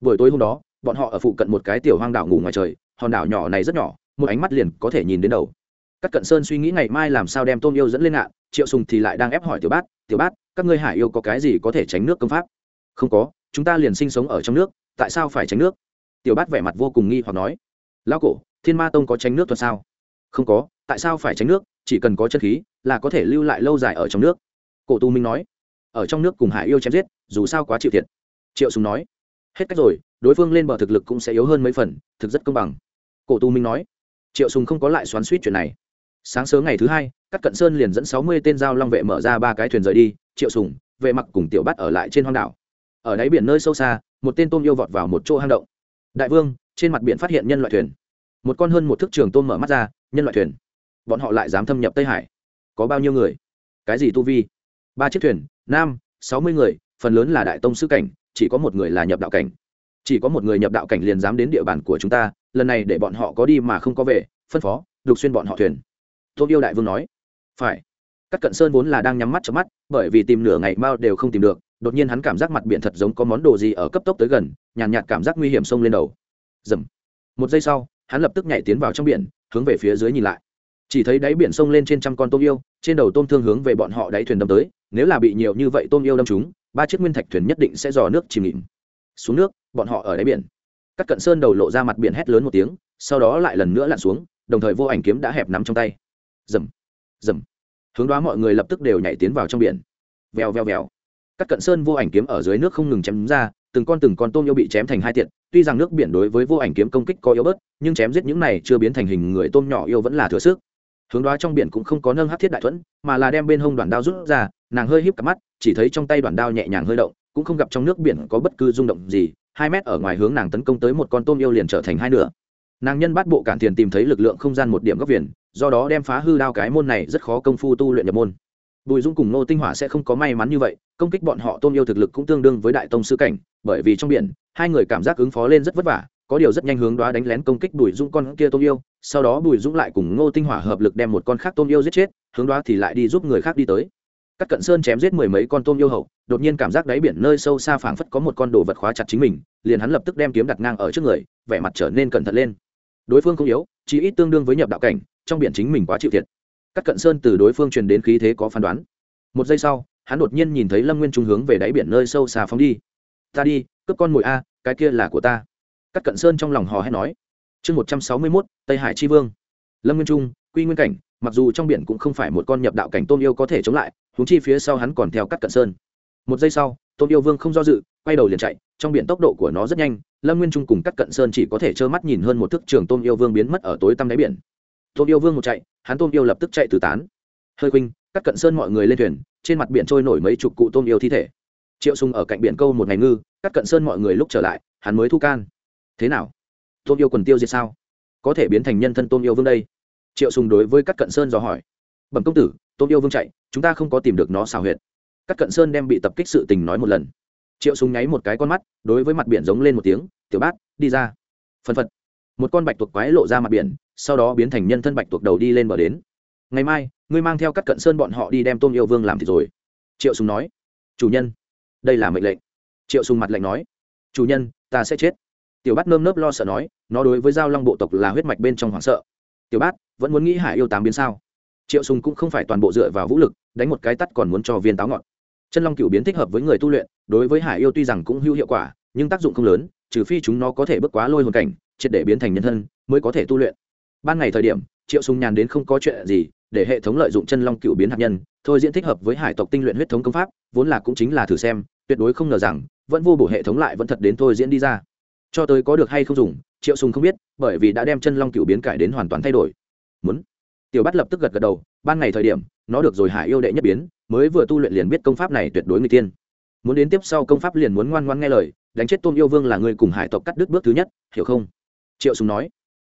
Buổi tối hôm đó, bọn họ ở phụ cận một cái tiểu hoang đảo ngủ ngoài trời, hòn đảo nhỏ này rất nhỏ, một ánh mắt liền có thể nhìn đến đầu. Các cận sơn suy nghĩ ngày mai làm sao đem tôm yêu dẫn lên ngạn, triệu sùng thì lại đang ép hỏi tiểu bát tiểu bát, các ngươi hải yêu có cái gì có thể tránh nước công pháp? Không có, chúng ta liền sinh sống ở trong nước, tại sao phải tránh nước? Tiểu bát vẻ mặt vô cùng nghi hoặc nói. Lão cổ, thiên ma tông có tránh nước thuật sao? Không có, tại sao phải tránh nước? Chỉ cần có chân khí là có thể lưu lại lâu dài ở trong nước. Cổ tu minh nói. Ở trong nước cùng hải yêu chém giết, dù sao quá chịu thiệt triệu sùng nói. Hết cách rồi, đối phương lên bờ thực lực cũng sẽ yếu hơn mấy phần, thực rất công bằng. Cổ tu minh nói. Triệu sùng không có lại xoắn suýt chuyện này. Sáng sớm ngày thứ hai các cận sơn liền dẫn sáu mươi tên giao long vệ mở ra ba cái thuyền rời đi, triệu sùng vệ mặc cùng tiểu bắt ở lại trên hoang đảo. Ở đáy biển nơi sâu xa, một tên tôm yêu vọt vào một chỗ hang động. Đại vương, trên mặt biển phát hiện nhân loại thuyền. Một con hơn một thước trường tôm mở mắt ra, nhân loại thuyền. Bọn họ lại dám thâm nhập tây hải. Có bao nhiêu người? Cái gì tu vi? Ba chiếc thuyền, nam, sáu mươi người, phần lớn là đại tông sư cảnh chỉ có một người là nhập đạo cảnh. Chỉ có một người nhập đạo cảnh liền dám đến địa bàn của chúng ta lần này để bọn họ có đi mà không có về phân phó đục xuyên bọn họ thuyền. Tôn yêu đại vương nói. Phải. Các cận sơn vốn là đang nhắm mắt chớp mắt bởi vì tìm nửa ngày mao đều không tìm được đột nhiên hắn cảm giác mặt biển thật giống có món đồ gì ở cấp tốc tới gần nhàn nhạt, nhạt cảm giác nguy hiểm xông lên đầu. Dầm. Một giây sau hắn lập tức nhảy tiến vào trong biển hướng về phía dưới nhìn lại. Chỉ thấy đáy biển sông lên trên trăm con tôm yêu trên đầu tôm thương hướng về bọn họ đáy thuyền đâm tới nếu là bị nhiều như vậy tôm yêu đâm chúng ba chiếc nguyên thạch thuyền nhất định sẽ dò nước chìm nghỉm xuống nước, bọn họ ở đáy biển. Các cận sơn đầu lộ ra mặt biển hét lớn một tiếng, sau đó lại lần nữa lặn xuống, đồng thời vô ảnh kiếm đã hẹp nắm trong tay. Dầm dầm. Hướng đoá mọi người lập tức đều nhảy tiến vào trong biển. Vèo vèo vèo. Các cận sơn vô ảnh kiếm ở dưới nước không ngừng chém ra, từng con từng con tôm yêu bị chém thành hai tiện tuy rằng nước biển đối với vô ảnh kiếm công kích có yếu bớt, nhưng chém giết những này chưa biến thành hình người tôm nhỏ yêu vẫn là thừa sức hướng đoá trong biển cũng không có nâng hát thiết đại thuẫn, mà là đem bên hông đoàn đao rút ra, nàng hơi híp cặp mắt, chỉ thấy trong tay đoàn đao nhẹ nhàng hơi động, cũng không gặp trong nước biển có bất cứ rung động gì, hai mét ở ngoài hướng nàng tấn công tới một con tôm yêu liền trở thành hai nửa. Nàng nhân bắt bộ cản tiền tìm thấy lực lượng không gian một điểm góc viền do đó đem phá hư đao cái môn này rất khó công phu tu luyện nhập môn. Bùi dung cùng nô tinh hỏa sẽ không có may mắn như vậy, công kích bọn họ tôm yêu thực lực cũng tương đương với đại tông sư cảnh, bởi vì trong biển, hai người cảm giác ứng phó lên rất vất vả có điều rất nhanh hướng đoá đánh lén công kích bùi dũng con kia tôm yêu, sau đó bùi dũng lại cùng ngô tinh hỏa hợp lực đem một con khác tôm yêu giết chết, hướng đoá thì lại đi giúp người khác đi tới. Các cận sơn chém giết mười mấy con tôm yêu hậu, đột nhiên cảm giác đáy biển nơi sâu xa phảng phất có một con đồ vật khóa chặt chính mình, liền hắn lập tức đem kiếm đặt ngang ở trước người, vẻ mặt trở nên cẩn thận lên. Đối phương không yếu chỉ ít tương đương với nhập đạo cảnh, trong biển chính mình quá chịu thiệt. Các cận sơn từ đối phương truyền đến khí thế có phán đoán. Một giây sau, hắn đột nhiên nhìn thấy lâm nguyên trung hướng về đáy biển nơi sâu xa phóng đi. Ta đi, cướp con mồi a, cái kia là của ta. Cát cận sơn trong lòng hò hét nói, chương một trăm sáu mươi mốt, tây hải tri vương. Lâm nguyên trung, quy nguyên cảnh, mặc dù trong biển cũng không phải một con nhập đạo cảnh tôn yêu có thể chống lại húng chi phía sau hắn còn theo Cát cận sơn. Một giây sau, tôn yêu vương không do dự, quay đầu liền chạy, trong biển tốc độ của nó rất nhanh, lâm nguyên trung cùng Cát cận sơn chỉ có thể trơ mắt nhìn hơn một thước trường tôn yêu vương biến mất ở tối tăm đáy biển. Tôn yêu vương một chạy, hắn tôn yêu lập tức chạy từ tán. Hơi khuynh, Cát cận sơn mọi người lên thuyền, trên mặt biển trôi nổi mấy chục cụ tôm yêu thi thể. Triệu sùng ở cạnh biển câu một ngày ngư, Cát cận sơn mọi người lúc trở lại, hắn mới thu can thế nào? Tôm yêu quần tiêu diệt sao? Có thể biến thành nhân thân tôm yêu vương đây? Triệu sùng đối với các cận sơn dò hỏi. Bẩm công tử tôm yêu vương chạy, chúng ta không có tìm được nó xào huyệt. Các cận sơn đem bị tập kích sự tình nói một lần. Triệu sùng nháy một cái con mắt, đối với mặt biển giống lên một tiếng, tiểu bát, đi ra. Phân phật. Một con bạch tuộc quái lộ ra mặt biển, sau đó biến thành nhân thân bạch tuộc đầu đi lên bờ đến. Ngày mai, ngươi mang theo các cận sơn bọn họ đi đem tôm yêu vương làm thì rồi. Triệu sùng nói. Chủ nhân. Đây là mệnh lệnh. Triệu sùng mặt lệnh nói. Chủ nhân, ta sẽ chết tiểu bát nơm nớp lo sợ nói, nó đối với giao long bộ tộc là huyết mạch bên trong hoảng sợ. Tiểu bát, vẫn muốn nghĩ hải yêu tám biến sao? Triệu sùng cũng không phải toàn bộ dựa vào vũ lực, đánh một cái tắt còn muốn cho viên táo ngọt chân long cửu biến thích hợp với người tu luyện, đối với hải yêu tuy rằng cũng hữu hiệu quả, nhưng tác dụng không lớn, trừ phi chúng nó có thể bước quá lôi hồn cảnh, triệt để biến thành nhân thân, mới có thể tu luyện. Ban ngày thời điểm, triệu sùng nhàn đến không có chuyện gì, để hệ thống lợi dụng chân long cựu biến hạt nhân, thôi diễn thích hợp với hải tộc tinh luyện huyết thống công pháp, vốn là cũng chính là thử xem, tuyệt đối không ngờ rằng, vẫn vô bổ hệ thống lại vẫn thật đến thôi diễn đi ra cho tới có được hay không dùng, triệu sùng không biết, bởi vì đã đem chân long cựu biến cải đến hoàn toàn thay đổi. Muốn. Tiểu bắt lập tức gật gật đầu, ban ngày thời điểm, nó được rồi hải yêu đệ nhất biến, mới vừa tu luyện liền biết công pháp này tuyệt đối người tiên. Muốn đến tiếp sau công pháp liền muốn ngoan ngoan nghe lời, đánh chết tôn yêu vương là người cùng hải tộc cắt đứt bước thứ nhất, hiểu không? Triệu sùng nói.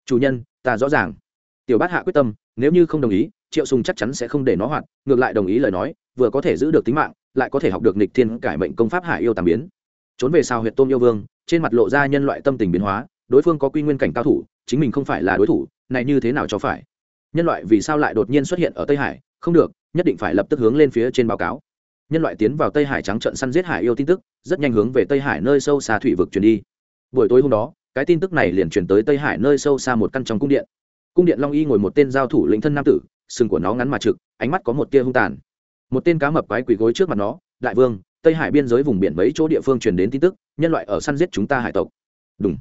Chủ nhân, ta rõ ràng. Tiểu bát hạ quyết tâm, nếu như không đồng ý, triệu sùng chắc chắn sẽ không để nó hoạt, ngược lại đồng ý lời nói, vừa có thể giữ được tính mạng, lại có thể học được nịch thiên cải mệnh công pháp hải yêu tàm biến. Trốn về sao huyệt tôn yêu vương trên mặt lộ ra nhân loại tâm tình biến hóa, đối phương có quy nguyên cảnh cao thủ, chính mình không phải là đối thủ, này như thế nào cho phải? Nhân loại vì sao lại đột nhiên xuất hiện ở tây hải? Không được, nhất định phải lập tức hướng lên phía trên báo cáo. Nhân loại tiến vào tây hải trắng trận săn giết hải yêu tin tức, rất nhanh hướng về tây hải nơi sâu xa thủy vực chuyển đi. Buổi tối hôm đó, cái tin tức này liền truyền tới tây hải nơi sâu xa một căn trong cung điện. Cung điện long y ngồi một tên giao thủ lĩnh thân nam tử, sừng của nó ngắn mà trực, ánh mắt có một tia hung tàn. Một tên cá mập quái quỳ gối trước mặt nó, đại vương tây hải biên giới vùng biển mấy chỗ địa phương truyền đến tin tức, nhân loại ở săn giết chúng ta hải tộc. Đúng.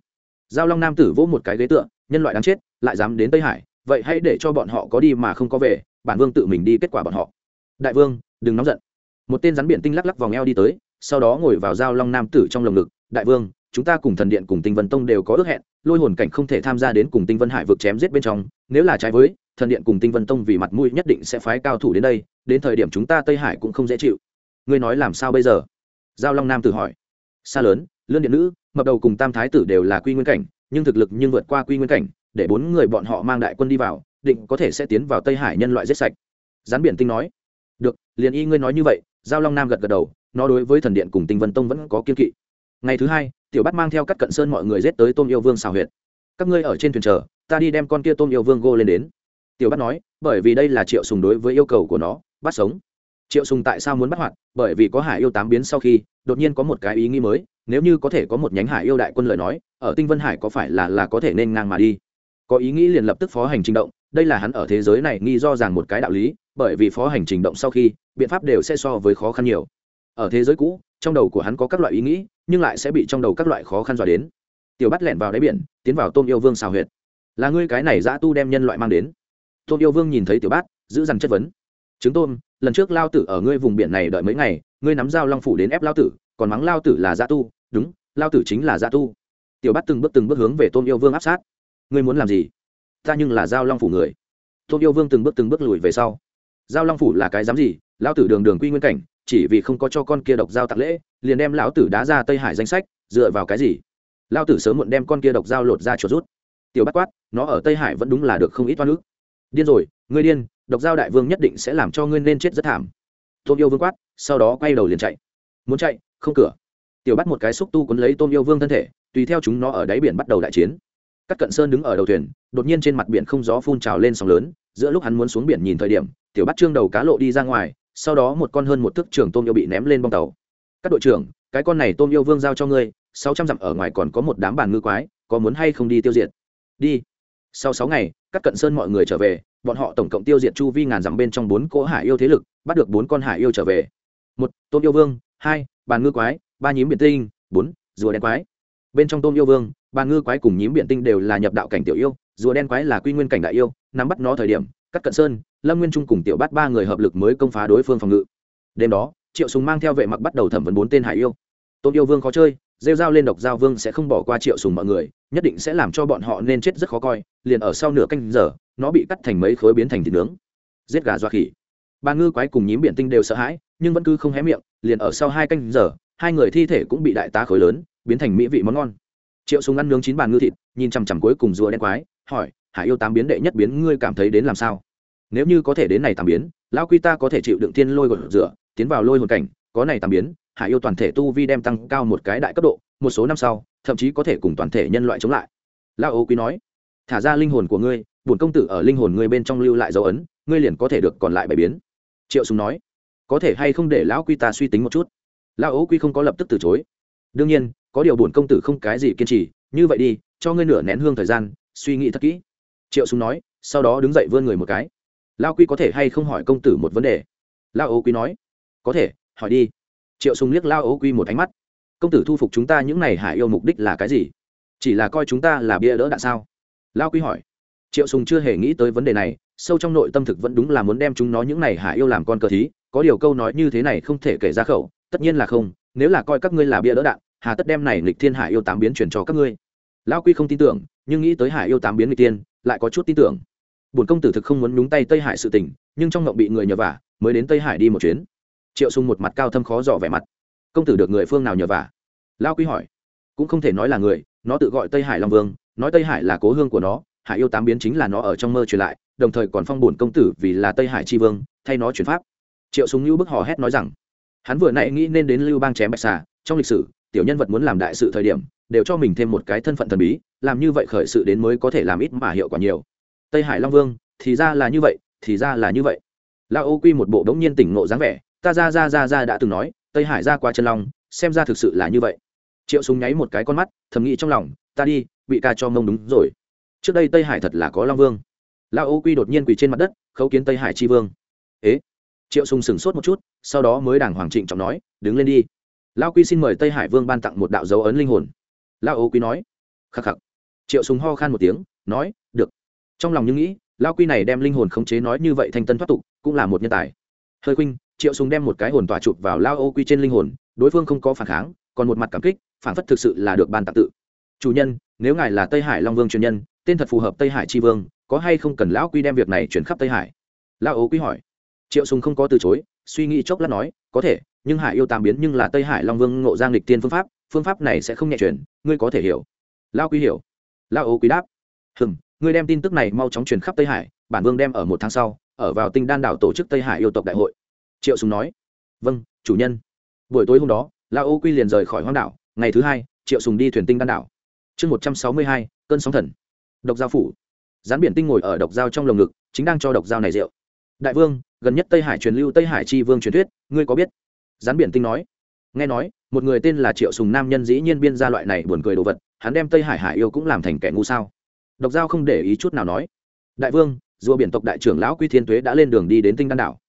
Giao long nam tử vỗ một cái ghế tựa, nhân loại đáng chết, lại dám đến tây hải, vậy hãy để cho bọn họ có đi mà không có về, bản vương tự mình đi kết quả bọn họ. Đại vương, đừng nóng giận. Một tên rắn biển tinh lắc lắc vòng eo đi tới, sau đó ngồi vào giao long nam tử trong lồng ngực, đại vương, chúng ta cùng thần điện cùng tinh vân tông đều có ước hẹn, lôi hồn cảnh không thể tham gia đến cùng tinh vân hải vực chém giết bên trong, nếu là trái với, thần điện cùng tinh vân tông vì mặt mũi nhất định sẽ phái cao thủ đến đây, đến thời điểm chúng ta tây hải cũng không dễ chịu ngươi nói làm sao bây giờ? Giao long nam tử hỏi. Xa lớn, lươn điện nữ, mập đầu cùng tam thái tử đều là quy nguyên cảnh, nhưng thực lực nhưng vượt qua quy nguyên cảnh, để bốn người bọn họ mang đại quân đi vào, định có thể sẽ tiến vào tây hải nhân loại giết sạch. Gián biển tinh nói. Được, liền y ngươi nói như vậy, giao long nam gật gật đầu, nó đối với thần điện cùng tinh vân tông vẫn có kiên kỵ. Ngày thứ hai, tiểu bắt mang theo các cận sơn mọi người giết tới tôm yêu vương xào huyệt. Các ngươi ở trên thuyền chờ, ta đi đem con kia tôm yêu vương gô lên đến. Tiểu bắt nói, bởi vì đây là triệu sùng đối với yêu cầu của nó, bắt sống. Triệu sùng tại sao muốn bắt hoạt? Bởi vì có hải yêu tám biến sau khi, đột nhiên có một cái ý nghĩ mới, nếu như có thể có một nhánh hải yêu đại quân lời nói, ở tinh vân hải có phải là là có thể nên ngang mà đi? Có ý nghĩ liền lập tức phó hành trình động, đây là hắn ở thế giới này nghi do rằng một cái đạo lý, bởi vì phó hành trình động sau khi, biện pháp đều sẽ so với khó khăn nhiều. Ở thế giới cũ, trong đầu của hắn có các loại ý nghĩ, nhưng lại sẽ bị trong đầu các loại khó khăn dọa đến. Tiểu bắt lẹn vào đáy biển, tiến vào tôm yêu vương xào huyệt. Là ngươi cái này dã tu đem nhân loại mang đến. Tôm yêu vương nhìn thấy tiểu bát, giữ dằn chất vấn. Chứng tôm lần trước lao tử ở ngươi vùng biển này đợi mấy ngày, ngươi nắm dao long phủ đến ép lao tử, còn mắng lao tử là dã tu. Đúng, lao tử chính là dã tu. Tiểu bắt từng bước từng bước hướng về tôn yêu vương áp sát. Ngươi muốn làm gì? Ta nhưng là giao long phủ người. Tôn yêu vương từng bước từng bước lùi về sau. Giao long phủ là cái dám gì? Lao tử đường đường quy nguyên cảnh, chỉ vì không có cho con kia độc giao tặng lễ, liền đem lão tử đá ra tây hải danh sách, dựa vào cái gì? Lao tử sớm muộn đem con kia độc giao lột ra chuột rút. Tiểu bắt quát, nó ở tây hải vẫn đúng là được không ít toan nước điên rồi, ngươi điên độc giao đại vương nhất định sẽ làm cho ngươi nên chết rất thảm. Tôn yêu vương quát, sau đó quay đầu liền chạy. Muốn chạy, không cửa. Tiểu bắt một cái xúc tu cuốn lấy tôn yêu vương thân thể, tùy theo chúng nó ở đáy biển bắt đầu đại chiến. Các cận sơn đứng ở đầu thuyền, đột nhiên trên mặt biển không gió phun trào lên sóng lớn, giữa lúc hắn muốn xuống biển nhìn thời điểm, tiểu bắt trương đầu cá lộ đi ra ngoài, sau đó một con hơn một thước trưởng tôm yêu bị ném lên bong tàu. Các đội trưởng, cái con này tôm yêu vương giao cho ngươi, sáu trăm dặm ở ngoài còn có một đám bàn ngư quái, có muốn hay không đi tiêu diệt? Đi. Sau sáu ngày các cận sơn mọi người trở về bọn họ tổng cộng tiêu diệt chu vi ngàn dặm bên trong bốn cỗ hải yêu thế lực, bắt được bốn con hải yêu trở về. Một tôm yêu vương. Hai, bàn ngư quái. Ba, nhím biển tinh. Bốn, rùa đen quái. Bên trong tôm yêu vương, bàn ngư quái cùng nhím biển tinh đều là nhập đạo cảnh tiểu yêu, rùa đen quái là quy nguyên cảnh đại yêu, nắm bắt nó thời điểm, cắt cận sơn, lâm nguyên trung cùng tiểu bắt ba người hợp lực mới công phá đối phương phòng ngự. Đêm đó, triệu sùng mang theo vệ mặc bắt đầu thẩm vấn bốn tên hải yêu. Tôm yêu vương khó chơi rêu dao lên độc giao vương sẽ không bỏ qua triệu sùng mọi người, nhất định sẽ làm cho bọn họ nên chết rất khó coi, liền ở sau nửa canh giờ, nó bị cắt thành mấy khối biến thành thịt nướng. Giết gà doa khỉ. Ba ngư quái cùng nhím biển tinh đều sợ hãi, nhưng vẫn cứ không hé miệng, liền ở sau hai canh giờ, hai người thi thể cũng bị đại tá khối lớn, biến thành mỹ vị món ngon. Triệu sùng ăn nướng chín bàn ngư thịt, nhìn chằm chằm cuối cùng rùa đen quái, hỏi, hải yêu tám biến đệ nhất biến ngươi cảm thấy đến làm sao? Nếu như có thể đến này tám biến, lão quy ta có thể chịu đựng thiên lôi gột rửa, tiến vào lôi hồn cảnh, có này tám biến hải yêu toàn thể tu vi đem tăng cao một cái đại cấp độ, một số năm sau, thậm chí có thể cùng toàn thể nhân loại chống lại. Lão ô quý nói, thả ra linh hồn của ngươi, bổn công tử ở linh hồn ngươi bên trong lưu lại dấu ấn, ngươi liền có thể được còn lại bảy biến. Triệu sùng nói, có thể hay không để lão quy ta suy tính một chút? Lão ô quy không có lập tức từ chối. Đương nhiên, có điều bổn công tử không cái gì kiên trì, như vậy đi, cho ngươi nửa nén hương thời gian, suy nghĩ thật kỹ. Triệu sùng nói, sau đó đứng dậy vươn người một cái. Lão quy có thể hay không hỏi công tử một vấn đề? Lão ô quy nói, có thể, hỏi đi triệu sùng liếc lao ố quy một ánh mắt. Công tử thu phục chúng ta những này hải yêu mục đích là cái gì? Chỉ là coi chúng ta là bia đỡ đạn sao? Lao quy hỏi. Triệu sùng chưa hề nghĩ tới vấn đề này, sâu trong nội tâm thực vẫn đúng là muốn đem chúng nó những này hải yêu làm con cờ thí, có điều câu nói như thế này không thể kể ra khẩu, tất nhiên là không, nếu là coi các ngươi là bia đỡ đạn, hà tất đem này lịch thiên hải yêu tám biến chuyển cho các ngươi. Lao quy không tin tưởng, nhưng nghĩ tới hải yêu tám biến lịch tiên lại có chút tin tưởng. Bổn công tử thực không muốn nhúng tay tây hải sự tình, nhưng trong ngộng bị người nhờ vả, mới đến tây hải đi một chuyến triệu sung một mặt cao thâm khó dò vẻ mặt. Công tử được người phương nào nhờ vả? Lao quy hỏi. Cũng không thể nói là người, nó tự gọi tây hải long vương, nói tây hải là cố hương của nó, hải yêu tám biến chính là nó ở trong mơ truyền lại, đồng thời còn phong bổn công tử vì là tây hải tri vương, thay nó chuyển pháp. Triệu súng như bức hò hét nói rằng, hắn vừa nãy nghĩ nên đến lưu bang chém bạch xà, trong lịch sử, tiểu nhân vật muốn làm đại sự thời điểm, đều cho mình thêm một cái thân phận thần bí, làm như vậy khởi sự đến mới có thể làm ít mà hiệu quả nhiều. Tây hải long vương, thì ra là như vậy, thì ra là như vậy. Lao ô quy một bộ đống nhiên tỉnh ngộ dáng vẻ ta ra ra ra ra đã từng nói, tây hải ra qua chân long, xem ra thực sự là như vậy. Triệu súng nháy một cái con mắt, thầm nghĩ trong lòng, ta đi, bị ca cho mông đúng rồi. Trước đây tây hải thật là có long vương. Lao ô quy đột nhiên quỳ trên mặt đất, khấu kiến tây hải tri vương. Ế? Triệu sùng sửng sốt một chút, sau đó mới đảng hoàng trịnh trọng nói, đứng lên đi. Lao quy xin mời tây hải vương ban tặng một đạo dấu ấn linh hồn. Lao ô quy nói, khắc khắc. Triệu sùng ho khan một tiếng, nói, được. Trong lòng như nghĩ lao quy này đem linh hồn khống chế nói như vậy thành tân thoát tục, cũng là một nhân tài. Hơi khuynh triệu sùng đem một cái hồn tỏa chụp vào lao ô quy trên linh hồn, đối phương không có phản kháng, còn một mặt cảm kích, phản phất thực sự là được ban tặng tự. Chủ nhân, nếu ngài là tây hải long vương truyền nhân, tên thật phù hợp tây hải tri vương, có hay không cần lão quy đem việc này chuyển khắp tây hải? Lão ô quy hỏi. Triệu sùng không có từ chối, suy nghĩ chốc lát nói, có thể, nhưng hải yêu tam biến nhưng là tây hải long vương ngộ giang lịch tiên phương pháp phương pháp này sẽ không nhẹ truyền ngươi có thể hiểu. Lão quy hiểu. Lão ô quy đáp. Hừm, ngươi đem tin tức này mau chóng truyền khắp tây hải, bản vương đem ở một tháng sau, ở vào tinh đan đảo tổ chức tây hải yêu tộc đại hội triệu sùng nói vâng chủ nhân. Buổi tối hôm đó lão ô quy liền rời khỏi hoang đảo, ngày thứ hai, triệu sùng đi thuyền tinh đan đảo. Chương một trăm sáu mươi hai, cơn sóng thần. Độc giao phủ. Gián biển tinh ngồi ở độc giao trong lồng ngực, chính đang cho độc giao này rượu. Đại vương, gần nhất tây hải truyền lưu tây hải chi vương truyền thuyết, ngươi có biết? Gián biển tinh nói. Nghe nói, một người tên là triệu sùng nam nhân dĩ nhiên biên ra loại này buồn cười đồ vật, hắn đem tây hải hải yêu cũng làm thành kẻ ngu sao? Độc giao không để ý chút nào nói. Đại vương, rùa biển tộc đại trưởng lão quy thiên tuế đã lên đường đi đến tinh đan đảo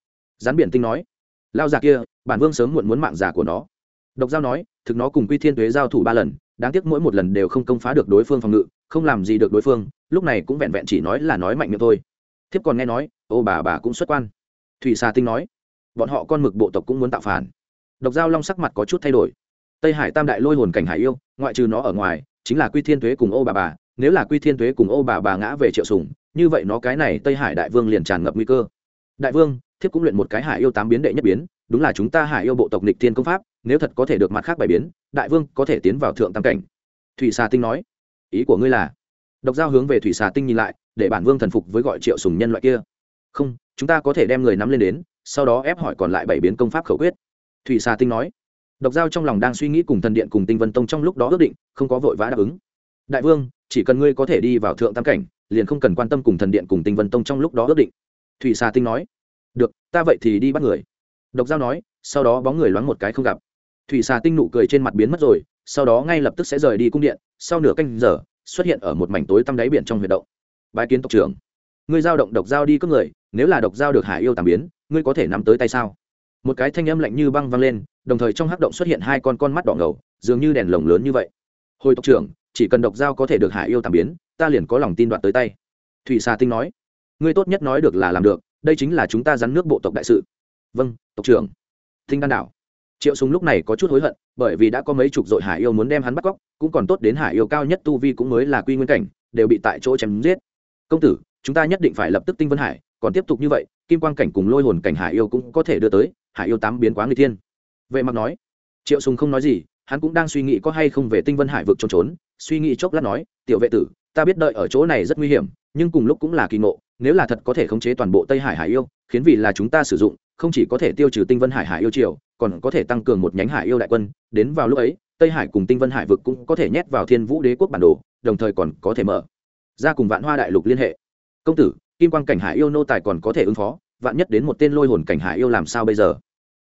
gián biển tinh nói lao già kia, bản vương sớm muộn muốn mạng già của nó. Độc giao nói, thực nó cùng quy thiên tuế giao thủ ba lần, đáng tiếc mỗi một lần đều không công phá được đối phương phòng ngự, không làm gì được đối phương, lúc này cũng vẹn vẹn chỉ nói là nói mạnh miệng thôi. Thiếp còn nghe nói, ô bà bà cũng xuất quan. Thủy xà tinh nói, bọn họ con mực bộ tộc cũng muốn tạo phản. Độc giao long sắc mặt có chút thay đổi. Tây hải tam đại lôi hồn cảnh hải yêu, ngoại trừ nó ở ngoài, chính là quy thiên thuế cùng ô bà bà, nếu là quy thiên thuế cùng ô bà bà ngã về triệu sùng, như vậy nó cái này tây hải đại vương liền tràn ngập nguy cơ. Đại vương thiếp cũng luyện một cái hải yêu tám biến đệ nhất biến, đúng là chúng ta hải yêu bộ tộc nịch thiên công pháp, nếu thật có thể được mặt khác bài biến, đại vương có thể tiến vào thượng tam cảnh. Thủy xà tinh nói. Ý của ngươi là? Độc giao hướng về thủy xà tinh nhìn lại, để bản vương thần phục với gọi triệu sùng nhân loại kia. Không, chúng ta có thể đem người nắm lên đến, sau đó ép hỏi còn lại bảy biến công pháp khẩu quyết. Thủy xà tinh nói. Độc giao trong lòng đang suy nghĩ cùng thần điện cùng tinh vân tông trong lúc đó ước định, không có vội vã đáp ứng. Đại vương, chỉ cần ngươi có thể đi vào thượng tam cảnh, liền không cần quan tâm cùng thần điện cùng tinh vân tông trong lúc đó ước định. Thủy xà tinh nói được, ta vậy thì đi bắt người. Độc giao nói, sau đó bóng người loáng một cái không gặp. Thủy xà tinh nụ cười trên mặt biến mất rồi, sau đó ngay lập tức sẽ rời đi cung điện, sau nửa canh giờ, xuất hiện ở một mảnh tối tăm đáy biển trong huyệt động. Bái kiến tộc trưởng. Ngươi giao động độc giao đi cướp người, nếu là độc giao được hải yêu tàm biến, ngươi có thể nắm tới tay sao? Một cái thanh âm lạnh như băng vang lên, đồng thời trong hắc động xuất hiện hai con con mắt đỏ ngầu, dường như đèn lồng lớn như vậy. Hồi tộc trưởng, chỉ cần độc giao có thể được hải yêu tàm biến, ta liền có lòng tin đoạt tới tay. Thủy xà tinh nói, ngươi tốt nhất nói được là làm được đây chính là chúng ta rắn nước bộ tộc đại sự. Vâng tộc trưởng. Thinh đan đảo. Triệu súng lúc này có chút hối hận, bởi vì đã có mấy chục dội hải yêu muốn đem hắn bắt cóc, cũng còn tốt đến hải yêu cao nhất tu vi cũng mới là quy nguyên cảnh, đều bị tại chỗ chém giết. Công tử, chúng ta nhất định phải lập tức tinh vân hải, còn tiếp tục như vậy, kim quang cảnh cùng lôi hồn cảnh hải yêu cũng có thể đưa tới, hải yêu tám biến quá người thiên. Vệ mặc nói. Triệu sùng không nói gì, hắn cũng đang suy nghĩ có hay không về tinh vân hải vực trốn trốn, suy nghĩ chốc lát nói, tiểu vệ tử, ta biết đợi ở chỗ này rất nguy hiểm, nhưng cùng lúc cũng là kỳ ngộ nếu là thật có thể khống chế toàn bộ tây hải hải yêu, khiến vì là chúng ta sử dụng, không chỉ có thể tiêu trừ tinh vân hải hải yêu triều, còn có thể tăng cường một nhánh hải yêu đại quân. Đến vào lúc ấy, tây hải cùng tinh vân hải vực cũng có thể nhét vào thiên vũ đế quốc bản đồ, đồng thời còn có thể mở ra cùng vạn hoa đại lục liên hệ. Công tử, kim quang cảnh hải yêu nô tài còn có thể ứng phó, vạn nhất đến một tên lôi hồn cảnh hải yêu làm sao bây giờ?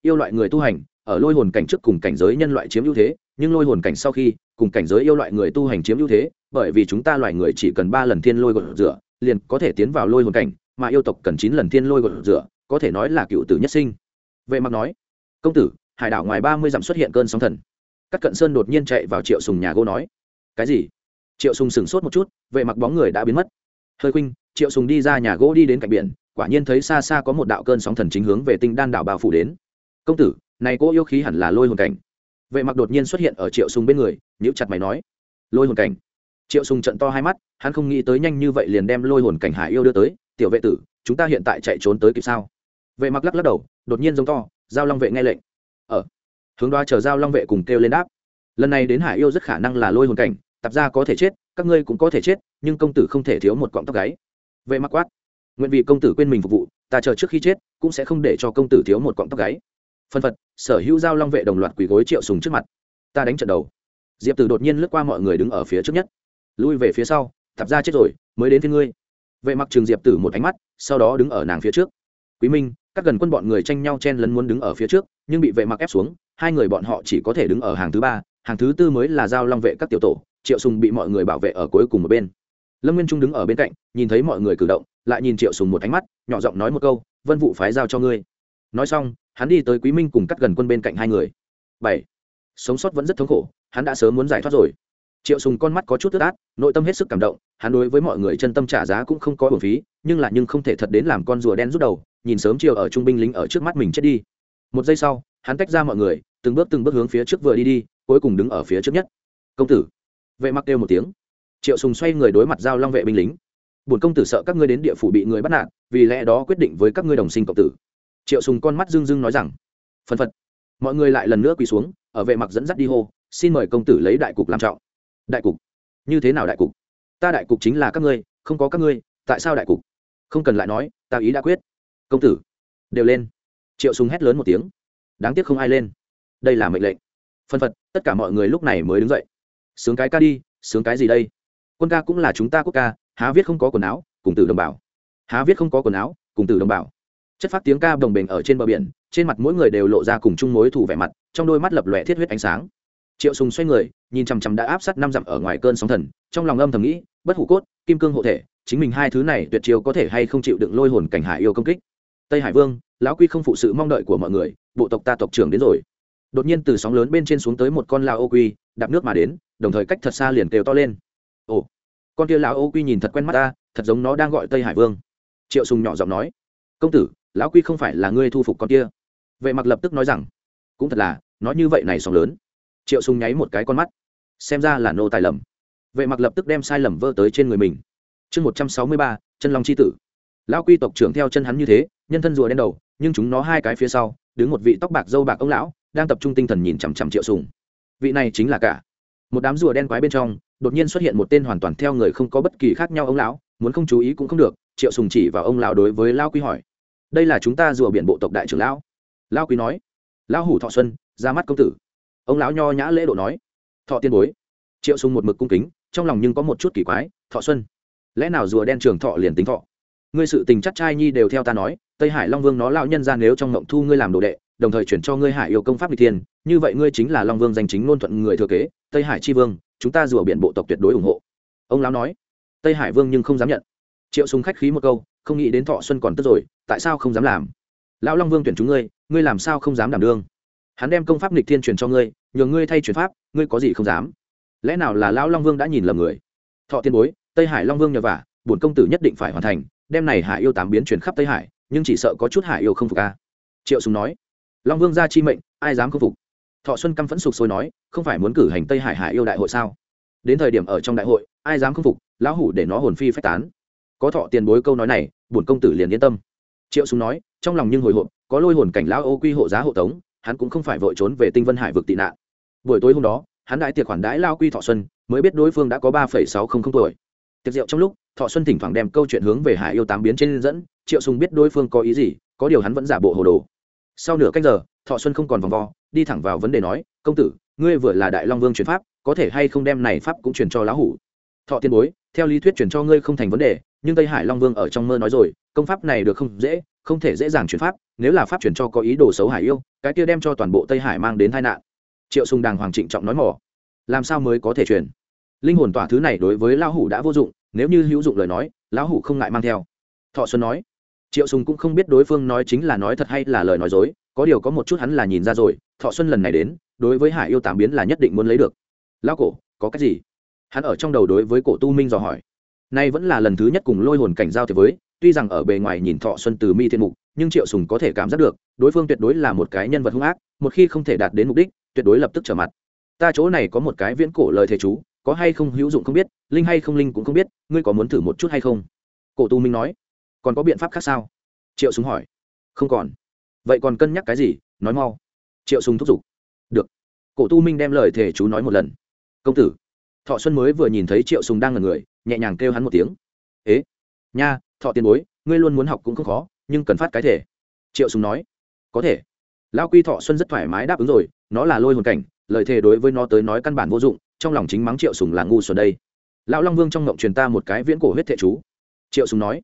Yêu loại người tu hành, ở lôi hồn cảnh trước cùng cảnh giới nhân loại chiếm ưu thế, nhưng lôi hồn cảnh sau khi, cùng cảnh giới yêu loại người tu hành chiếm ưu thế, bởi vì chúng ta loài người chỉ cần ba lần thiên lôi gột rửa liền có thể tiến vào lôi hồn cảnh, mà yêu tộc cần chín lần thiên lôi gột rửa, có thể nói là cựu tử nhất sinh. Vệ mặc nói, công tử, hải đảo ngoài ba mươi dặm xuất hiện cơn sóng thần. Các cận sơn đột nhiên chạy vào triệu sùng nhà gỗ nói, cái gì? Triệu sùng sửng sốt một chút, vệ mặc bóng người đã biến mất. Hơi khuynh, triệu sùng đi ra nhà gỗ đi đến cạnh biển, quả nhiên thấy xa xa có một đạo cơn sóng thần chính hướng về tinh đan đảo bao phủ đến. Công tử, này cô yêu khí hẳn là lôi hồn cảnh. Vệ mặc đột nhiên xuất hiện ở triệu sùng bên người, nhíu chặt mày nói, lôi hồn cảnh? Triệu sùng trận to hai mắt, hắn không nghĩ tới nhanh như vậy liền đem lôi hồn cảnh hải yêu đưa tới. Tiểu vệ tử, chúng ta hiện tại chạy trốn tới kịp sao? Vệ mặc lắc lắc đầu, đột nhiên giống to, giao long vệ nghe lệnh. Ở hướng đoa chờ giao long vệ cùng kêu lên đáp. Lần này đến hải yêu rất khả năng là lôi hồn cảnh, tạp ra có thể chết, các ngươi cũng có thể chết, nhưng công tử không thể thiếu một cọng tóc gáy. Vệ mặc quát. Nguyện vì công tử quên mình phục vụ, ta chờ trước khi chết cũng sẽ không để cho công tử thiếu một cọng tóc gáy. Phân phật, sở hữu giao long vệ đồng loạt quỳ gối triệu sùng trước mặt. Ta đánh trận đầu. Diệp tử đột nhiên lướt qua mọi người đứng ở phía trước nhất lui về phía sau tạp ra chết rồi, mới đến phía ngươi. Vệ mặc trường diệp tử một ánh mắt, sau đó đứng ở nàng phía trước. Quý minh, các gần quân bọn người tranh nhau chen lấn muốn đứng ở phía trước, nhưng bị vệ mặc ép xuống, hai người bọn họ chỉ có thể đứng ở hàng thứ ba, hàng thứ tư mới là giao long vệ các tiểu tổ, triệu sùng bị mọi người bảo vệ ở cuối cùng một bên. Lâm nguyên trung đứng ở bên cạnh, nhìn thấy mọi người cử động, lại nhìn triệu sùng một ánh mắt, nhỏ giọng nói một câu, vân vụ phái giao cho ngươi. Nói xong, hắn đi tới quý minh cùng cắt gần quân bên cạnh hai người. Bảy. Sống sót vẫn rất thống khổ, hắn đã sớm muốn giải thoát rồi triệu sùng con mắt có chút tức át, nội tâm hết sức cảm động, hắn đối với mọi người chân tâm trả giá cũng không có bổn phí, nhưng là nhưng không thể thật đến làm con rùa đen rút đầu, nhìn sớm chiều ở trung binh lính ở trước mắt mình chết đi. Một giây sau, hắn tách ra mọi người, từng bước từng bước hướng phía trước vừa đi đi, cuối cùng đứng ở phía trước nhất. Công tử. Vệ mặc kêu một tiếng. Triệu sùng xoay người đối mặt giao long vệ binh lính. Bổn công tử sợ các ngươi đến địa phủ bị người bắt nạt, vì lẽ đó quyết định với các ngươi đồng sinh cộng tử. Triệu sùng con mắt dương dương nói rằng. Phân phật. Mọi người lại lần nữa quỳ xuống, ở vệ mặc dẫn dắt đi hô, xin mời công tử lấy đại cục làm trọng đại cục. Như thế nào đại cục? Ta đại cục chính là các ngươi, không có các ngươi, tại sao đại cục? Không cần lại nói, ta ý đã quyết. Công tử. Đều lên. Triệu sùng hét lớn một tiếng. Đáng tiếc không ai lên. Đây là mệnh lệnh. Phân phật, tất cả mọi người lúc này mới đứng dậy. Sướng cái ca đi, sướng cái gì đây? Quân ca cũng là chúng ta quốc ca, há viết không có quần áo, cùng tử đồng bào. Há viết không có quần áo, cùng tử đồng bào. Chất phát tiếng ca đồng bình ở trên bờ biển, trên mặt mỗi người đều lộ ra cùng chung mối thủ vẻ mặt, trong đôi mắt lập lòe thiết huyết ánh sáng triệu sùng xoay người, nhìn chằm chằm đã áp sát năm dặm ở ngoài cơn sóng thần, trong lòng âm thầm nghĩ, bất hủ cốt, kim cương hộ thể, chính mình hai thứ này tuyệt chiêu có thể hay không chịu đựng lôi hồn cảnh hải yêu công kích? Tây hải vương, lão quy không phụ sự mong đợi của mọi người, bộ tộc ta tộc trưởng đến rồi. Đột nhiên từ sóng lớn bên trên xuống tới một con lao ô quy, đạp nước mà đến, đồng thời cách thật xa liền kêu to lên. Ồ, con kia lão ô quy nhìn thật quen mắt ta, thật giống nó đang gọi tây hải vương. Triệu sùng nhỏ giọng nói. Công tử, lão quy không phải là ngươi thu phục con kia? Vệ mặc lập tức nói rằng, cũng thật là, nói như vậy này sóng lớn triệu sùng nháy một cái con mắt xem ra là nô tài lầm vệ mặc lập tức đem sai lầm vơ tới trên người mình chương một trăm sáu mươi ba chân long c h i tử lão quy tộc trưởng theo chân hắn như thế nhân thân rùa đen đầu nhưng chúng nó hai cái phía sau đứng một vị tóc bạc dâu bạc ông lão đang tập trung tinh thần nhìn chằm chằm triệu sùng vị này chính là cả một đám rùa đen quái bên trong đột nhiên xuất hiện một tên hoàn toàn theo người không có bất kỳ khác nhau ông lão muốn không chú ý cũng không được triệu sùng chỉ vào ông lão đối với lão quy hỏi đây là chúng ta rùa biển bộ tộc đại trưởng lão lão quy nói lão hủ thọ xuân ra mắt công tử ông lão nho nhã lễ độ nói, thọ tiên bối. Triệu sùng một mực cung kính, trong lòng nhưng có một chút kỳ quái, thọ xuân, lẽ nào rùa đen trường thọ liền tính thọ? Ngươi sự tình chắc trai nhi đều theo ta nói, tây hải long vương nó lão nhân ra nếu trong ngộng thu ngươi làm đồ đệ, đồng thời chuyển cho ngươi hải yêu công pháp bị thiên, như vậy ngươi chính là long vương danh chính ngôn thuận người thừa kế, tây hải chi vương, chúng ta rùa biển bộ tộc tuyệt đối ủng hộ. Ông lão nói. Tây hải vương nhưng không dám nhận. Triệu sùng khách khí một câu, không nghĩ đến thọ xuân còn tức rồi, tại sao không dám làm? Lão long vương tuyển chúng ngươi ngươi làm sao không dám đảm đương? Hắn đem công pháp nghịch thiên truyền cho ngươi, nhờ ngươi thay truyền pháp, ngươi có gì không dám? Lẽ nào là lão long vương đã nhìn lầm người? Thọ tiên bối, tây hải long vương nhờ vả, bổn công tử nhất định phải hoàn thành đem này hải yêu tám biến truyền khắp tây hải, nhưng chỉ sợ có chút hải yêu không phục a. Triệu sùng nói, long vương ra chi mệnh, ai dám không phục? Thọ xuân căm phẫn sục sôi nói, không phải muốn cử hành tây hải hải yêu đại hội sao? Đến thời điểm ở trong đại hội, ai dám không phục, lão hủ để nó hồn phi phách tán. Có thọ tiền bối câu nói này, bổn công tử liền yên tâm. Triệu sùng nói, trong lòng nhưng hồi hộp, có lôi hồn cảnh lão ô quy hộ giá hộ tống hắn cũng không phải vội trốn về tinh vân hải vực tị nạn. Buổi tối hôm đó, hắn đại tiệc khoản đãi lao quy thọ xuân, mới biết đối phương đã có ba sáu không không tuổi. Tiệc rượu trong lúc, thọ xuân thỉnh thoảng đem câu chuyện hướng về hải yêu tám biến trên dẫn, triệu sùng biết đối phương có ý gì, có điều hắn vẫn giả bộ hồ đồ. Sau nửa cách giờ, thọ xuân không còn vòng vo, đi thẳng vào vấn đề nói, công tử, ngươi vừa là đại long vương truyền pháp, có thể hay không đem này pháp cũng truyền cho lão hủ? Thọ tiên bối, theo lý thuyết truyền cho ngươi không thành vấn đề nhưng tây hải long vương ở trong mơ nói rồi, công pháp này được không dễ, không thể dễ dàng chuyển pháp, nếu là pháp chuyển cho có ý đồ xấu hải yêu, cái kia đem cho toàn bộ tây hải mang đến tai nạn. Triệu sùng đàng hoàng trịnh trọng nói mỏ. Làm sao mới có thể truyền linh hồn tỏa thứ này đối với lão hủ đã vô dụng, nếu như hữu dụng lời nói, lão hủ không ngại mang theo. Thọ xuân nói. Triệu sùng cũng không biết đối phương nói chính là nói thật hay là lời nói dối, có điều có một chút hắn là nhìn ra rồi, thọ xuân lần này đến, đối với hải yêu tám biến là nhất định muốn lấy được. Lão cổ, có cái gì? Hắn ở trong đầu đối với cổ tu minh dò hỏi nay vẫn là lần thứ nhất cùng lôi hồn cảnh giao thế với, tuy rằng ở bề ngoài nhìn thọ xuân từ mi thiên mục, nhưng triệu sùng có thể cảm giác được, đối phương tuyệt đối là một cái nhân vật hung ác, một khi không thể đạt đến mục đích, tuyệt đối lập tức trở mặt. Ta chỗ này có một cái viễn cổ lời thề chú, có hay không hữu dụng không biết, linh hay không linh cũng không biết, ngươi có muốn thử một chút hay không? Cổ tu minh nói. Còn có biện pháp khác sao? Triệu sùng hỏi. Không còn. Vậy còn cân nhắc cái gì? Nói mau. Triệu sùng thúc giục. Được. Cổ tu minh đem lời thề chú nói một lần. Công tử thọ xuân mới vừa nhìn thấy triệu sùng đang ngẩn người, nhẹ nhàng kêu hắn một tiếng. Ế, nha, thọ tiền bối, ngươi luôn muốn học cũng không khó, nhưng cần phát cái thể. Triệu sùng nói. Có thể. Lão quy thọ xuân rất thoải mái đáp ứng rồi, nó là lôi hồn cảnh, lời thề đối với nó tới nói căn bản vô dụng, trong lòng chính mắng triệu sùng là ngu xuẩn đây. Lão long vương trong ngộng truyền ta một cái viễn cổ huyết thệ chú. Triệu sùng nói.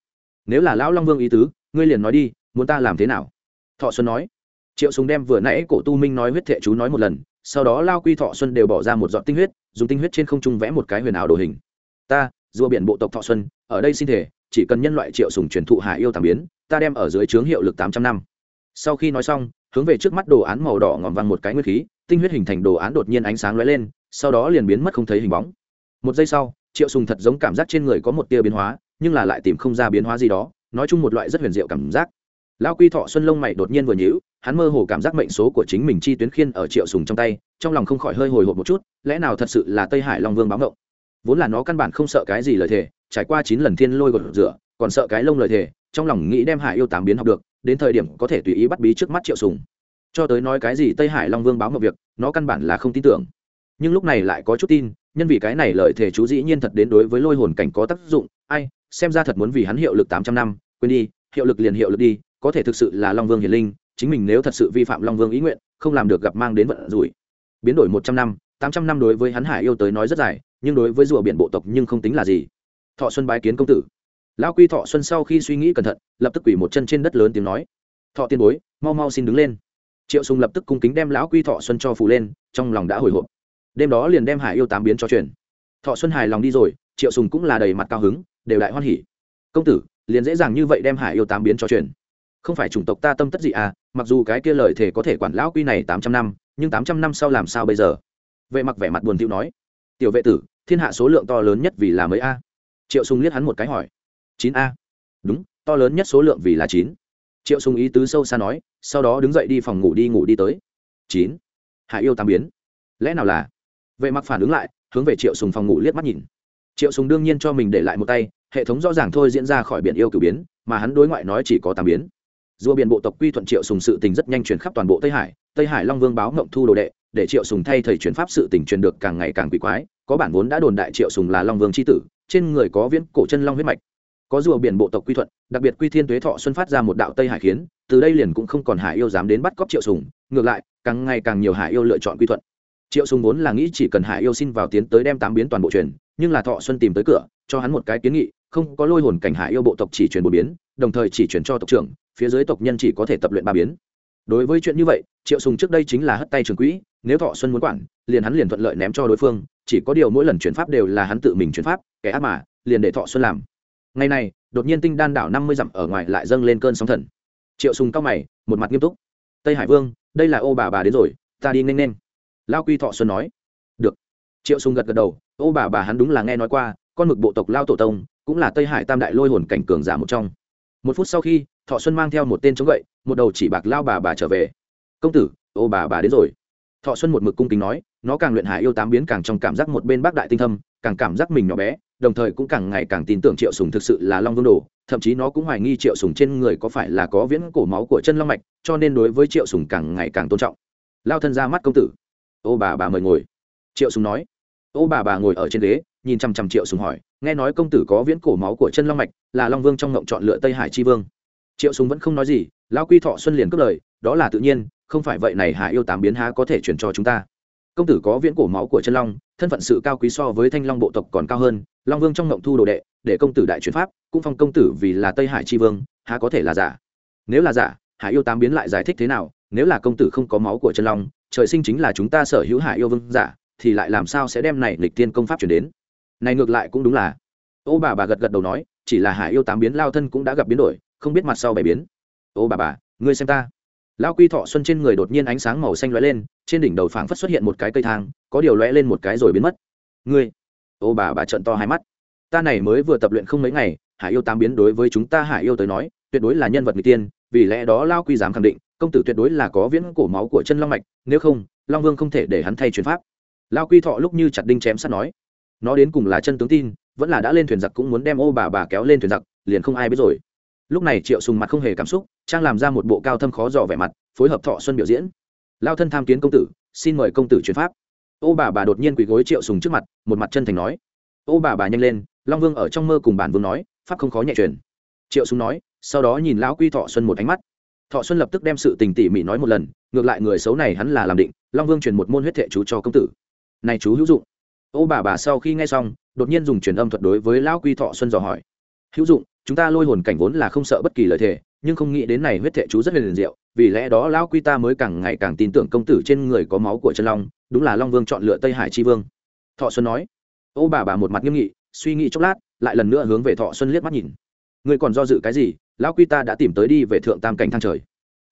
Nếu là lão long vương ý tứ, ngươi liền nói đi, muốn ta làm thế nào? Thọ xuân nói. Triệu sùng đem vừa nãy cổ tu minh nói huyết thệ chú nói một lần sau đó lao quy thọ xuân đều bỏ ra một giọt tinh huyết, dùng tinh huyết trên không trung vẽ một cái huyền ảo đồ hình. Ta, rùa biển bộ tộc thọ xuân, ở đây xin thể, chỉ cần nhân loại triệu sùng truyền thụ hạ yêu tạm biến, ta đem ở dưới trướng hiệu lực tám trăm năm. Sau khi nói xong, hướng về trước mắt đồ án màu đỏ ngòm văng một cái nguyên khí, tinh huyết hình thành đồ án đột nhiên ánh sáng lóe lên, sau đó liền biến mất không thấy hình bóng. Một giây sau, triệu sùng thật giống cảm giác trên người có một tia biến hóa, nhưng là lại tìm không ra biến hóa gì đó, nói chung một loại rất huyền diệu cảm giác. Lao quy thọ xuân lông mày đột nhiên vừa nhíu hắn mơ hồ cảm giác mệnh số của chính mình chi tuyến khiên ở triệu sùng trong tay, trong lòng không khỏi hơi hồi hộp một chút, lẽ nào thật sự là tây hải long vương báo ngộng vốn là nó căn bản không sợ cái gì lời thề, trải qua chín lần thiên lôi gột rửa, còn sợ cái lông lời thề, trong lòng nghĩ đem hải yêu tám biến học được, đến thời điểm có thể tùy ý bắt bí trước mắt triệu sùng. Cho tới nói cái gì tây hải long vương báo ngộng việc, nó căn bản là không tin tưởng. Nhưng lúc này lại có chút tin, nhân vì cái này lợi thể chú dĩ nhiên thật đến đối với lôi hồn cảnh có tác dụng, ai, xem ra thật muốn vì hắn hiệu lực tám trăm năm, quên đi, hiệu lực liền hiệu lực đi, có thể thực sự là long vương hiền linh chính mình nếu thật sự vi phạm long vương ý nguyện, không làm được gặp mang đến vận rủi. Biến đổi một trăm năm, tám trăm năm đối với hắn hải yêu tới nói rất dài, nhưng đối với rùa biển bộ tộc nhưng không tính là gì. Thọ xuân bái kiến công tử. Lão quy thọ xuân sau khi suy nghĩ cẩn thận, lập tức quỷ một chân trên đất lớn tiếng nói. Thọ tiên bối, mau mau xin đứng lên. Triệu sùng lập tức cung kính đem lão quy thọ xuân cho phủ lên, trong lòng đã hồi hộp. Đêm đó liền đem hải yêu tám biến cho truyền. Thọ xuân hài lòng đi rồi, triệu sùng cũng là đầy mặt cao hứng, đều đại hoan hỉ. Công tử, liền dễ dàng như vậy đem hải yêu tám biến cho truyền không phải chủng tộc ta tâm tất gì à mặc dù cái kia lời thể có thể quản lão quy này tám trăm năm, nhưng tám trăm năm sau làm sao bây giờ? Vệ mặc vẻ mặt buồn thiu nói. Tiểu vệ tử, thiên hạ số lượng to lớn nhất vì là mấy a? Triệu sùng liếc hắn một cái hỏi. Chín a. Đúng, to lớn nhất số lượng vì là chín. Triệu sùng ý tứ sâu xa nói, sau đó đứng dậy đi phòng ngủ đi ngủ đi tới. Chín. Hải yêu tam biến. Lẽ nào là? Vệ mặc phản ứng lại, hướng về triệu sùng phòng ngủ liếc mắt nhìn. Triệu sùng đương nhiên cho mình để lại một tay, hệ thống rõ ràng thôi diễn ra khỏi biển yêu cử biến, mà hắn đối ngoại nói chỉ có tam biến rùa biển bộ tộc quy thuận triệu sùng sự tình rất nhanh truyền khắp toàn bộ tây hải. Tây hải long vương báo ngộng thu đồ đệ, để triệu sùng thay thầy truyền pháp sự tình truyền được càng ngày càng quỷ quái. Có bản vốn đã đồn đại triệu sùng là long vương chi tử, trên người có viễn cổ chân long huyết mạch. Có rùa biển bộ tộc quy thuận, đặc biệt quy thiên tuế thọ xuân phát ra một đạo tây hải khiến từ đây liền cũng không còn hải yêu dám đến bắt cóc triệu sùng. Ngược lại, càng ngày càng nhiều hải yêu lựa chọn quy thuận. Triệu sùng vốn là nghĩ chỉ cần hải yêu xin vào tiến tới đem tám biến toàn bộ truyền, nhưng là thọ xuân tìm tới cửa, cho hắn một cái kiến nghị không có lôi hồn cảnh hải yêu bộ tộc chỉ truyền một biến, đồng thời chỉ truyền cho tộc trưởng, phía dưới tộc nhân chỉ có thể tập luyện ba biến. Đối với chuyện như vậy, triệu sùng trước đây chính là hất tay trường quỹ, nếu thọ xuân muốn quản, liền hắn liền thuận lợi ném cho đối phương, chỉ có điều mỗi lần chuyển pháp đều là hắn tự mình chuyển pháp, kẻ ác mà, liền để thọ xuân làm. Ngày này, đột nhiên tinh đan đảo năm mươi dặm ở ngoài lại dâng lên cơn sóng thần. Triệu sùng cao mày, một mặt nghiêm túc. Tây hải vương, đây là ô bà bà đến rồi, ta đi nhanh nhanh lao quy thọ xuân nói. Được. Triệu sùng gật gật đầu, ô bà bà hắn đúng là nghe nói qua, con mực bộ tộc lao tổ tông cũng là tây hải tam đại lôi hồn cảnh cường giả một trong. Một phút sau khi, thọ xuân mang theo một tên chống gậy, một đầu chỉ bạc lao bà bà trở về. Công tử, ô bà bà đến rồi. Thọ xuân một mực cung kính nói, nó càng luyện hải yêu tám biến càng trong cảm giác một bên bác đại tinh thâm, càng cảm giác mình nhỏ bé, đồng thời cũng càng ngày càng tin tưởng triệu sùng thực sự là long vương đồ, thậm chí nó cũng hoài nghi triệu sùng trên người có phải là có viễn cổ máu của chân long mạch, cho nên đối với triệu sùng càng ngày càng tôn trọng. Lao thân ra mắt công tử. Ô bà bà mời ngồi. Triệu sùng nói. Ô bà bà ngồi ở trên ghế nhìn chăm chăm triệu sùng hỏi, nghe nói công tử có viễn cổ máu của chân long mạch, là long vương trong ngộng chọn lựa tây hải chi vương. Triệu sùng vẫn không nói gì, lão quy thọ xuân liền cất lời, đó là tự nhiên, không phải vậy này hải yêu tám biến há có thể chuyển cho chúng ta. Công tử có viễn cổ máu của chân long, thân phận sự cao quý so với thanh long bộ tộc còn cao hơn, long vương trong ngộng thu đồ đệ, để công tử đại chuyển pháp, cũng phong công tử vì là tây hải chi vương, há có thể là giả? Nếu là giả, hải yêu tám biến lại giải thích thế nào? Nếu là công tử không có máu của chân long, trời sinh chính là chúng ta sở hữu hải yêu vương giả, thì lại làm sao sẽ đem này lịch tiên công pháp chuyển đến? Này ngược lại cũng đúng là. Ô bà bà gật gật đầu nói, chỉ là hải yêu tám biến lao thân cũng đã gặp biến đổi, không biết mặt sau bảy biến. Ô bà bà, ngươi xem ta. Lao quy thọ xuân trên người đột nhiên ánh sáng màu xanh lóe lên, trên đỉnh đầu phảng phất xuất hiện một cái cây thang, có điều lóe lên một cái rồi biến mất. Ngươi. Ô bà bà trận to hai mắt. Ta này mới vừa tập luyện không mấy ngày, hải yêu tám biến đối với chúng ta hải yêu tới nói, tuyệt đối là nhân vật người tiên, vì lẽ đó lao quy dám khẳng định, công tử tuyệt đối là có viễn cổ máu của chân long mạch, nếu không, long vương không thể để hắn thay truyền pháp. Lao quy thọ lúc như chặt đinh chém sắt nói nó đến cùng là chân tướng tin, vẫn là đã lên thuyền giặc cũng muốn đem ô bà bà kéo lên thuyền giặc, liền không ai biết rồi. Lúc này triệu sùng mặt không hề cảm xúc, trang làm ra một bộ cao thâm khó dò vẻ mặt, phối hợp thọ xuân biểu diễn. Lao thân tham kiến công tử, xin mời công tử truyền pháp. Ô bà bà đột nhiên quỳ gối triệu sùng trước mặt, một mặt chân thành nói. Ô bà bà nhanh lên, long vương ở trong mơ cùng bản vương nói, pháp không khó nhẹ truyền. Triệu sùng nói, sau đó nhìn lão quy thọ xuân một ánh mắt. Thọ xuân lập tức đem sự tình tỉ mỉ nói một lần, ngược lại người xấu này hắn là làm định, long vương truyền một môn huyết thệ chú cho công tử. Này chú hữu dụng ô bà bà sau khi nghe xong, đột nhiên dùng truyền âm thuật đối với lão quy thọ xuân dò hỏi. Hữu dụng, chúng ta lôi hồn cảnh vốn là không sợ bất kỳ lời thề, nhưng không nghĩ đến này huyết thệ chú rất liền diệu, vì lẽ đó lão quy ta mới càng ngày càng tin tưởng công tử trên người có máu của chân long, đúng là long vương chọn lựa tây hải chi vương. Thọ xuân nói. Ô bà bà một mặt nghiêm nghị, suy nghĩ chốc lát, lại lần nữa hướng về thọ xuân liếc mắt nhìn. Người còn do dự cái gì? Lão quy ta đã tìm tới đi về thượng tam cảnh thang trời.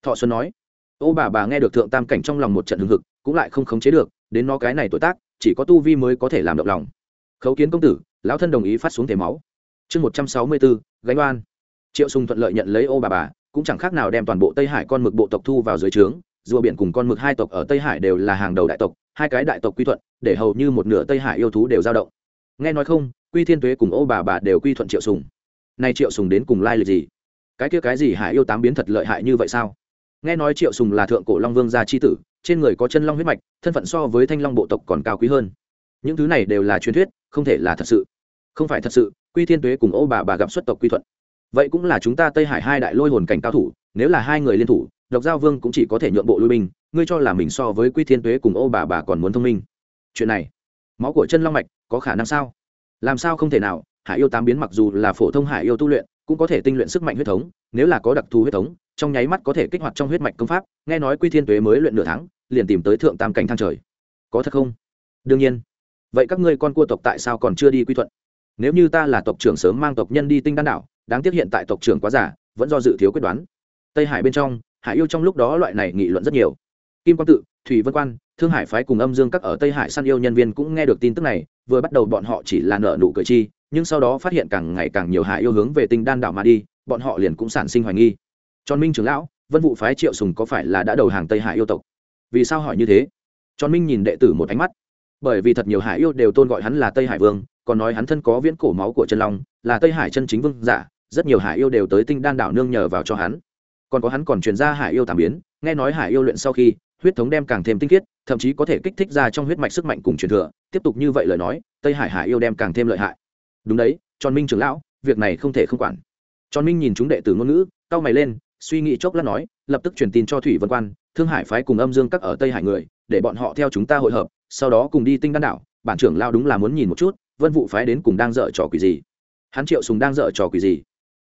Thọ xuân nói. Ô bà bà nghe được thượng tam cảnh trong lòng một trận hưng hực, cũng lại không khống chế được, đến nó cái này tuổi tác chỉ có tu vi mới có thể làm động lòng. Khấu kiến công tử, lão thân đồng ý phát xuống thể máu. Chương một trăm sáu mươi bốn, gánh oan. Triệu sùng thuận lợi nhận lấy ô bà bà, cũng chẳng khác nào đem toàn bộ tây hải con mực bộ tộc thu vào dưới trướng. Rùa biển cùng con mực hai tộc ở tây hải đều là hàng đầu đại tộc, hai cái đại tộc quy thuận, để hầu như một nửa tây hải yêu thú đều dao động. Nghe nói không, quy thiên tuế cùng ô bà bà đều quy thuận triệu sùng. Nay triệu sùng đến cùng lai lịch gì? Cái kia cái gì hải yêu tám biến thật lợi hại như vậy sao? Nghe nói triệu sùng là thượng cổ long vương gia chi tử trên người có chân long huyết mạch, thân phận so với thanh long bộ tộc còn cao quý hơn. Những thứ này đều là truyền thuyết, không thể là thật sự. Không phải thật sự, quy thiên tuế cùng ô bà bà gặp xuất tộc quy thuận. Vậy cũng là chúng ta tây hải hai đại lôi hồn cảnh cao thủ, nếu là hai người liên thủ, độc giao vương cũng chỉ có thể nhượng bộ lui binh, ngươi cho là mình so với quy thiên tuế cùng ô bà bà còn muốn thông minh. Chuyện này, máu của chân long mạch có khả năng sao? Làm sao không thể nào? Hải yêu tám biến mặc dù là phổ thông hải yêu tu luyện, cũng có thể tinh luyện sức mạnh huyết thống, nếu là có đặc thù huyết thống trong nháy mắt có thể kích hoạt trong huyết mạch công pháp, nghe nói quy thiên tuế mới luyện nửa tháng, liền tìm tới thượng tam cảnh thang trời. Có thật không? Đương nhiên. Vậy các ngươi con cua tộc tại sao còn chưa đi quy thuận? Nếu như ta là tộc trưởng sớm mang tộc nhân đi tinh đan đảo, đáng tiếc hiện tại tộc trưởng quá giả vẫn do dự thiếu quyết đoán. Tây hải bên trong, hải yêu trong lúc đó loại này nghị luận rất nhiều. Kim quang tự, thủy vân quan, thương hải phái cùng âm dương các ở tây hải săn yêu nhân viên cũng nghe được tin tức này, vừa bắt đầu bọn họ chỉ là nợ nụ cười chi, nhưng sau đó phát hiện càng ngày càng nhiều hải yêu hướng về tinh đan đảo mà đi, bọn họ liền cũng sản sinh hoài nghi tròn minh trưởng lão, vân vụ phái triệu sùng có phải là đã đầu hàng tây hải yêu tộc? Vì sao hỏi như thế? Tròn minh nhìn đệ tử một ánh mắt. Bởi vì thật nhiều hải yêu đều tôn gọi hắn là tây hải vương, còn nói hắn thân có viễn cổ máu của chân long, là tây hải chân chính vương giả, rất nhiều hải yêu đều tới tinh đan đảo nương nhờ vào cho hắn. Còn có hắn còn truyền ra hải yêu tạm biến, nghe nói hải yêu luyện sau khi, huyết thống đem càng thêm tinh khiết, thậm chí có thể kích thích ra trong huyết mạch sức mạnh cùng truyền thừa. Tiếp tục như vậy lời nói, tây hải hải yêu đem càng thêm lợi hại. Đúng đấy tròn minh trưởng lão, việc này không thể không quản. Tròn minh nhìn chúng đệ tử ngôn ngữ, cau mày lên suy nghĩ chốc lát nói, lập tức truyền tin cho thủy vân quan, thương hải phái cùng âm dương các ở tây hải người, để bọn họ theo chúng ta hội hợp, sau đó cùng đi tinh đan đảo. Bản trưởng lao đúng là muốn nhìn một chút, vân vụ phái đến cùng đang dở trò quỷ gì. Hắn triệu sùng đang dở trò quỷ gì?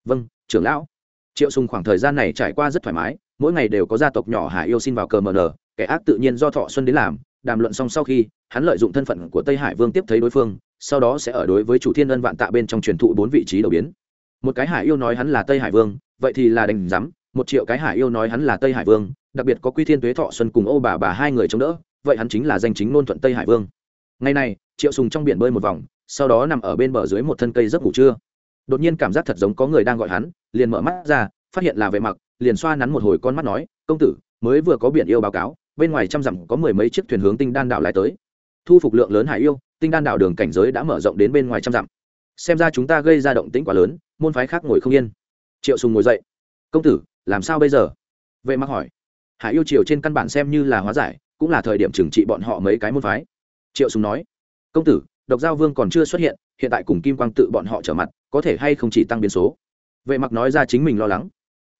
Vâng trưởng lão. Triệu sùng khoảng thời gian này trải qua rất thoải mái, mỗi ngày đều có gia tộc nhỏ hải yêu xin vào cờ mờ nờ, kẻ ác tự nhiên do thọ xuân đến làm, đàm luận xong sau khi, hắn lợi dụng thân phận của tây hải vương tiếp thấy đối phương, sau đó sẽ ở đối với chủ thiên ân vạn tạ bên trong truyền thụ bốn vị trí đầu biến. Một cái hải yêu nói hắn là tây hải vương, vậy thì là đành dám một triệu cái hải yêu nói hắn là tây hải vương, đặc biệt có quy thiên tuế thọ xuân cùng ô bà bà hai người chống đỡ, vậy hắn chính là danh chính nôn thuận tây hải vương. Ngày này, triệu sùng trong biển bơi một vòng, sau đó nằm ở bên bờ dưới một thân cây giấc ngủ trưa. Đột nhiên cảm giác thật giống có người đang gọi hắn, liền mở mắt ra, phát hiện là vệ mặc, liền xoa nắn một hồi con mắt nói, công tử, mới vừa có biển yêu báo cáo, bên ngoài trăm dặm có mười mấy chiếc thuyền hướng tinh đan đảo lại tới. Thu phục lượng lớn hải yêu, tinh đan đảo đường cảnh giới đã mở rộng đến bên ngoài trăm dặm. Xem ra chúng ta gây ra động tĩnh quá lớn, môn phái khác ngồi không yên. Triệu sùng ngồi dậy. Công tử làm sao bây giờ? Vệ mặc hỏi. Hải yêu triều trên căn bản xem như là hóa giải, cũng là thời điểm trừng trị bọn họ mấy cái môn phái. Triệu sùng nói. Công tử, độc giao vương còn chưa xuất hiện hiện tại cùng kim quang tự bọn họ trở mặt, có thể hay không chỉ tăng biến số? Vệ mặc nói ra chính mình lo lắng.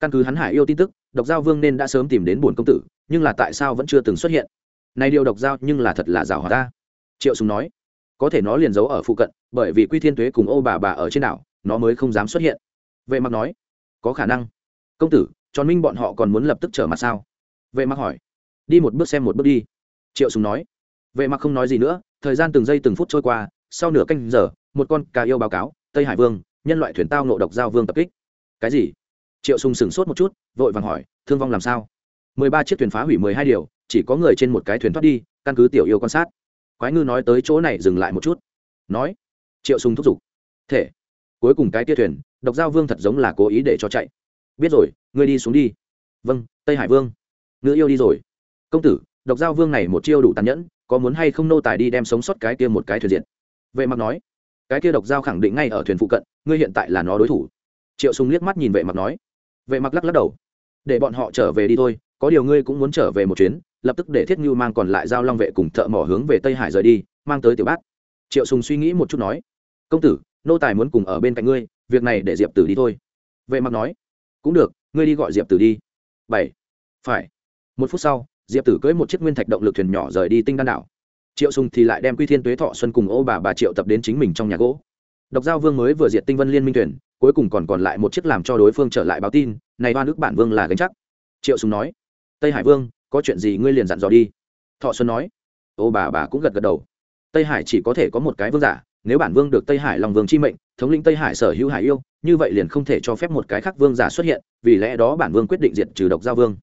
Căn cứ hắn hải yêu tin tức, độc giao vương nên đã sớm tìm đến buồn công tử, nhưng là tại sao vẫn chưa từng xuất hiện? Này điều độc giao, nhưng là thật là rào hòa ta. Triệu sùng nói. Có thể nó liền giấu ở phụ cận, bởi vì quy thiên tuế cùng ô bà bà ở trên đảo, nó mới không dám xuất hiện. Vệ mặc nói. Có khả năng. Công tử tròn minh bọn họ còn muốn lập tức trở mặt sao? Vệ mặc hỏi. Đi một bước xem một bước đi. Triệu sùng nói. Vệ mặc không nói gì nữa, thời gian từng giây từng phút trôi qua, sau nửa canh giờ, một con cá yêu báo cáo, tây hải vương, nhân loại thuyền tao nộ độc giao vương tập kích. Cái gì? Triệu sùng sửng sốt một chút, vội vàng hỏi, thương vong làm sao? Mười ba chiếc thuyền phá hủy mười hai điều, chỉ có người trên một cái thuyền thoát đi, căn cứ tiểu yêu quan sát. Quái ngư nói tới chỗ này dừng lại một chút. Nói. Triệu sùng thúc giục. Thể. Cuối cùng cái tia thuyền, độc giao vương thật giống là cố ý để cho chạy. Biết rồi ngươi đi xuống đi. Vâng tây hải vương. Ngữ yêu đi rồi. Công tử, độc giao vương này một chiêu đủ tàn nhẫn, có muốn hay không nô tài đi đem sống sót cái kia một cái thuyền diện? Vệ mặc nói. Cái kia độc giao khẳng định ngay ở thuyền phụ cận, ngươi hiện tại là nó đối thủ. Triệu sùng liếc mắt nhìn vệ mặc nói. Vệ mặc lắc lắc đầu. Để bọn họ trở về đi thôi, có điều ngươi cũng muốn trở về một chuyến, lập tức để thiết ngưu mang còn lại giao long vệ cùng thợ mỏ hướng về tây hải rời đi, mang tới tiểu bát. Triệu sùng suy nghĩ một chút nói. Công tử, nô tài muốn cùng ở bên cạnh ngươi, việc này để diệp tử đi thôi. Vệ mặc nói. Cũng được ngươi đi gọi diệp tử đi. Bảy. Phải. Một phút sau, diệp tử cưỡi một chiếc nguyên thạch động lực thuyền nhỏ rời đi tinh đan đảo. Triệu sùng thì lại đem quy thiên tuế thọ xuân cùng ô bà bà triệu tập đến chính mình trong nhà gỗ. Độc giao vương mới vừa diệt tinh vân liên minh thuyền, cuối cùng còn còn lại một chiếc làm cho đối phương trở lại báo tin, này ba nước bản vương là gánh chắc. Triệu sùng nói, tây hải vương, có chuyện gì ngươi liền dặn dò đi. Thọ xuân nói, ô bà bà cũng gật gật đầu. Tây hải chỉ có thể có một cái vương giả nếu bản vương được tây hải long vương chi mệnh, thống lĩnh tây hải sở hữu hải yêu, như vậy liền không thể cho phép một cái khác vương giả xuất hiện, vì lẽ đó bản vương quyết định diệt trừ độc giao vương.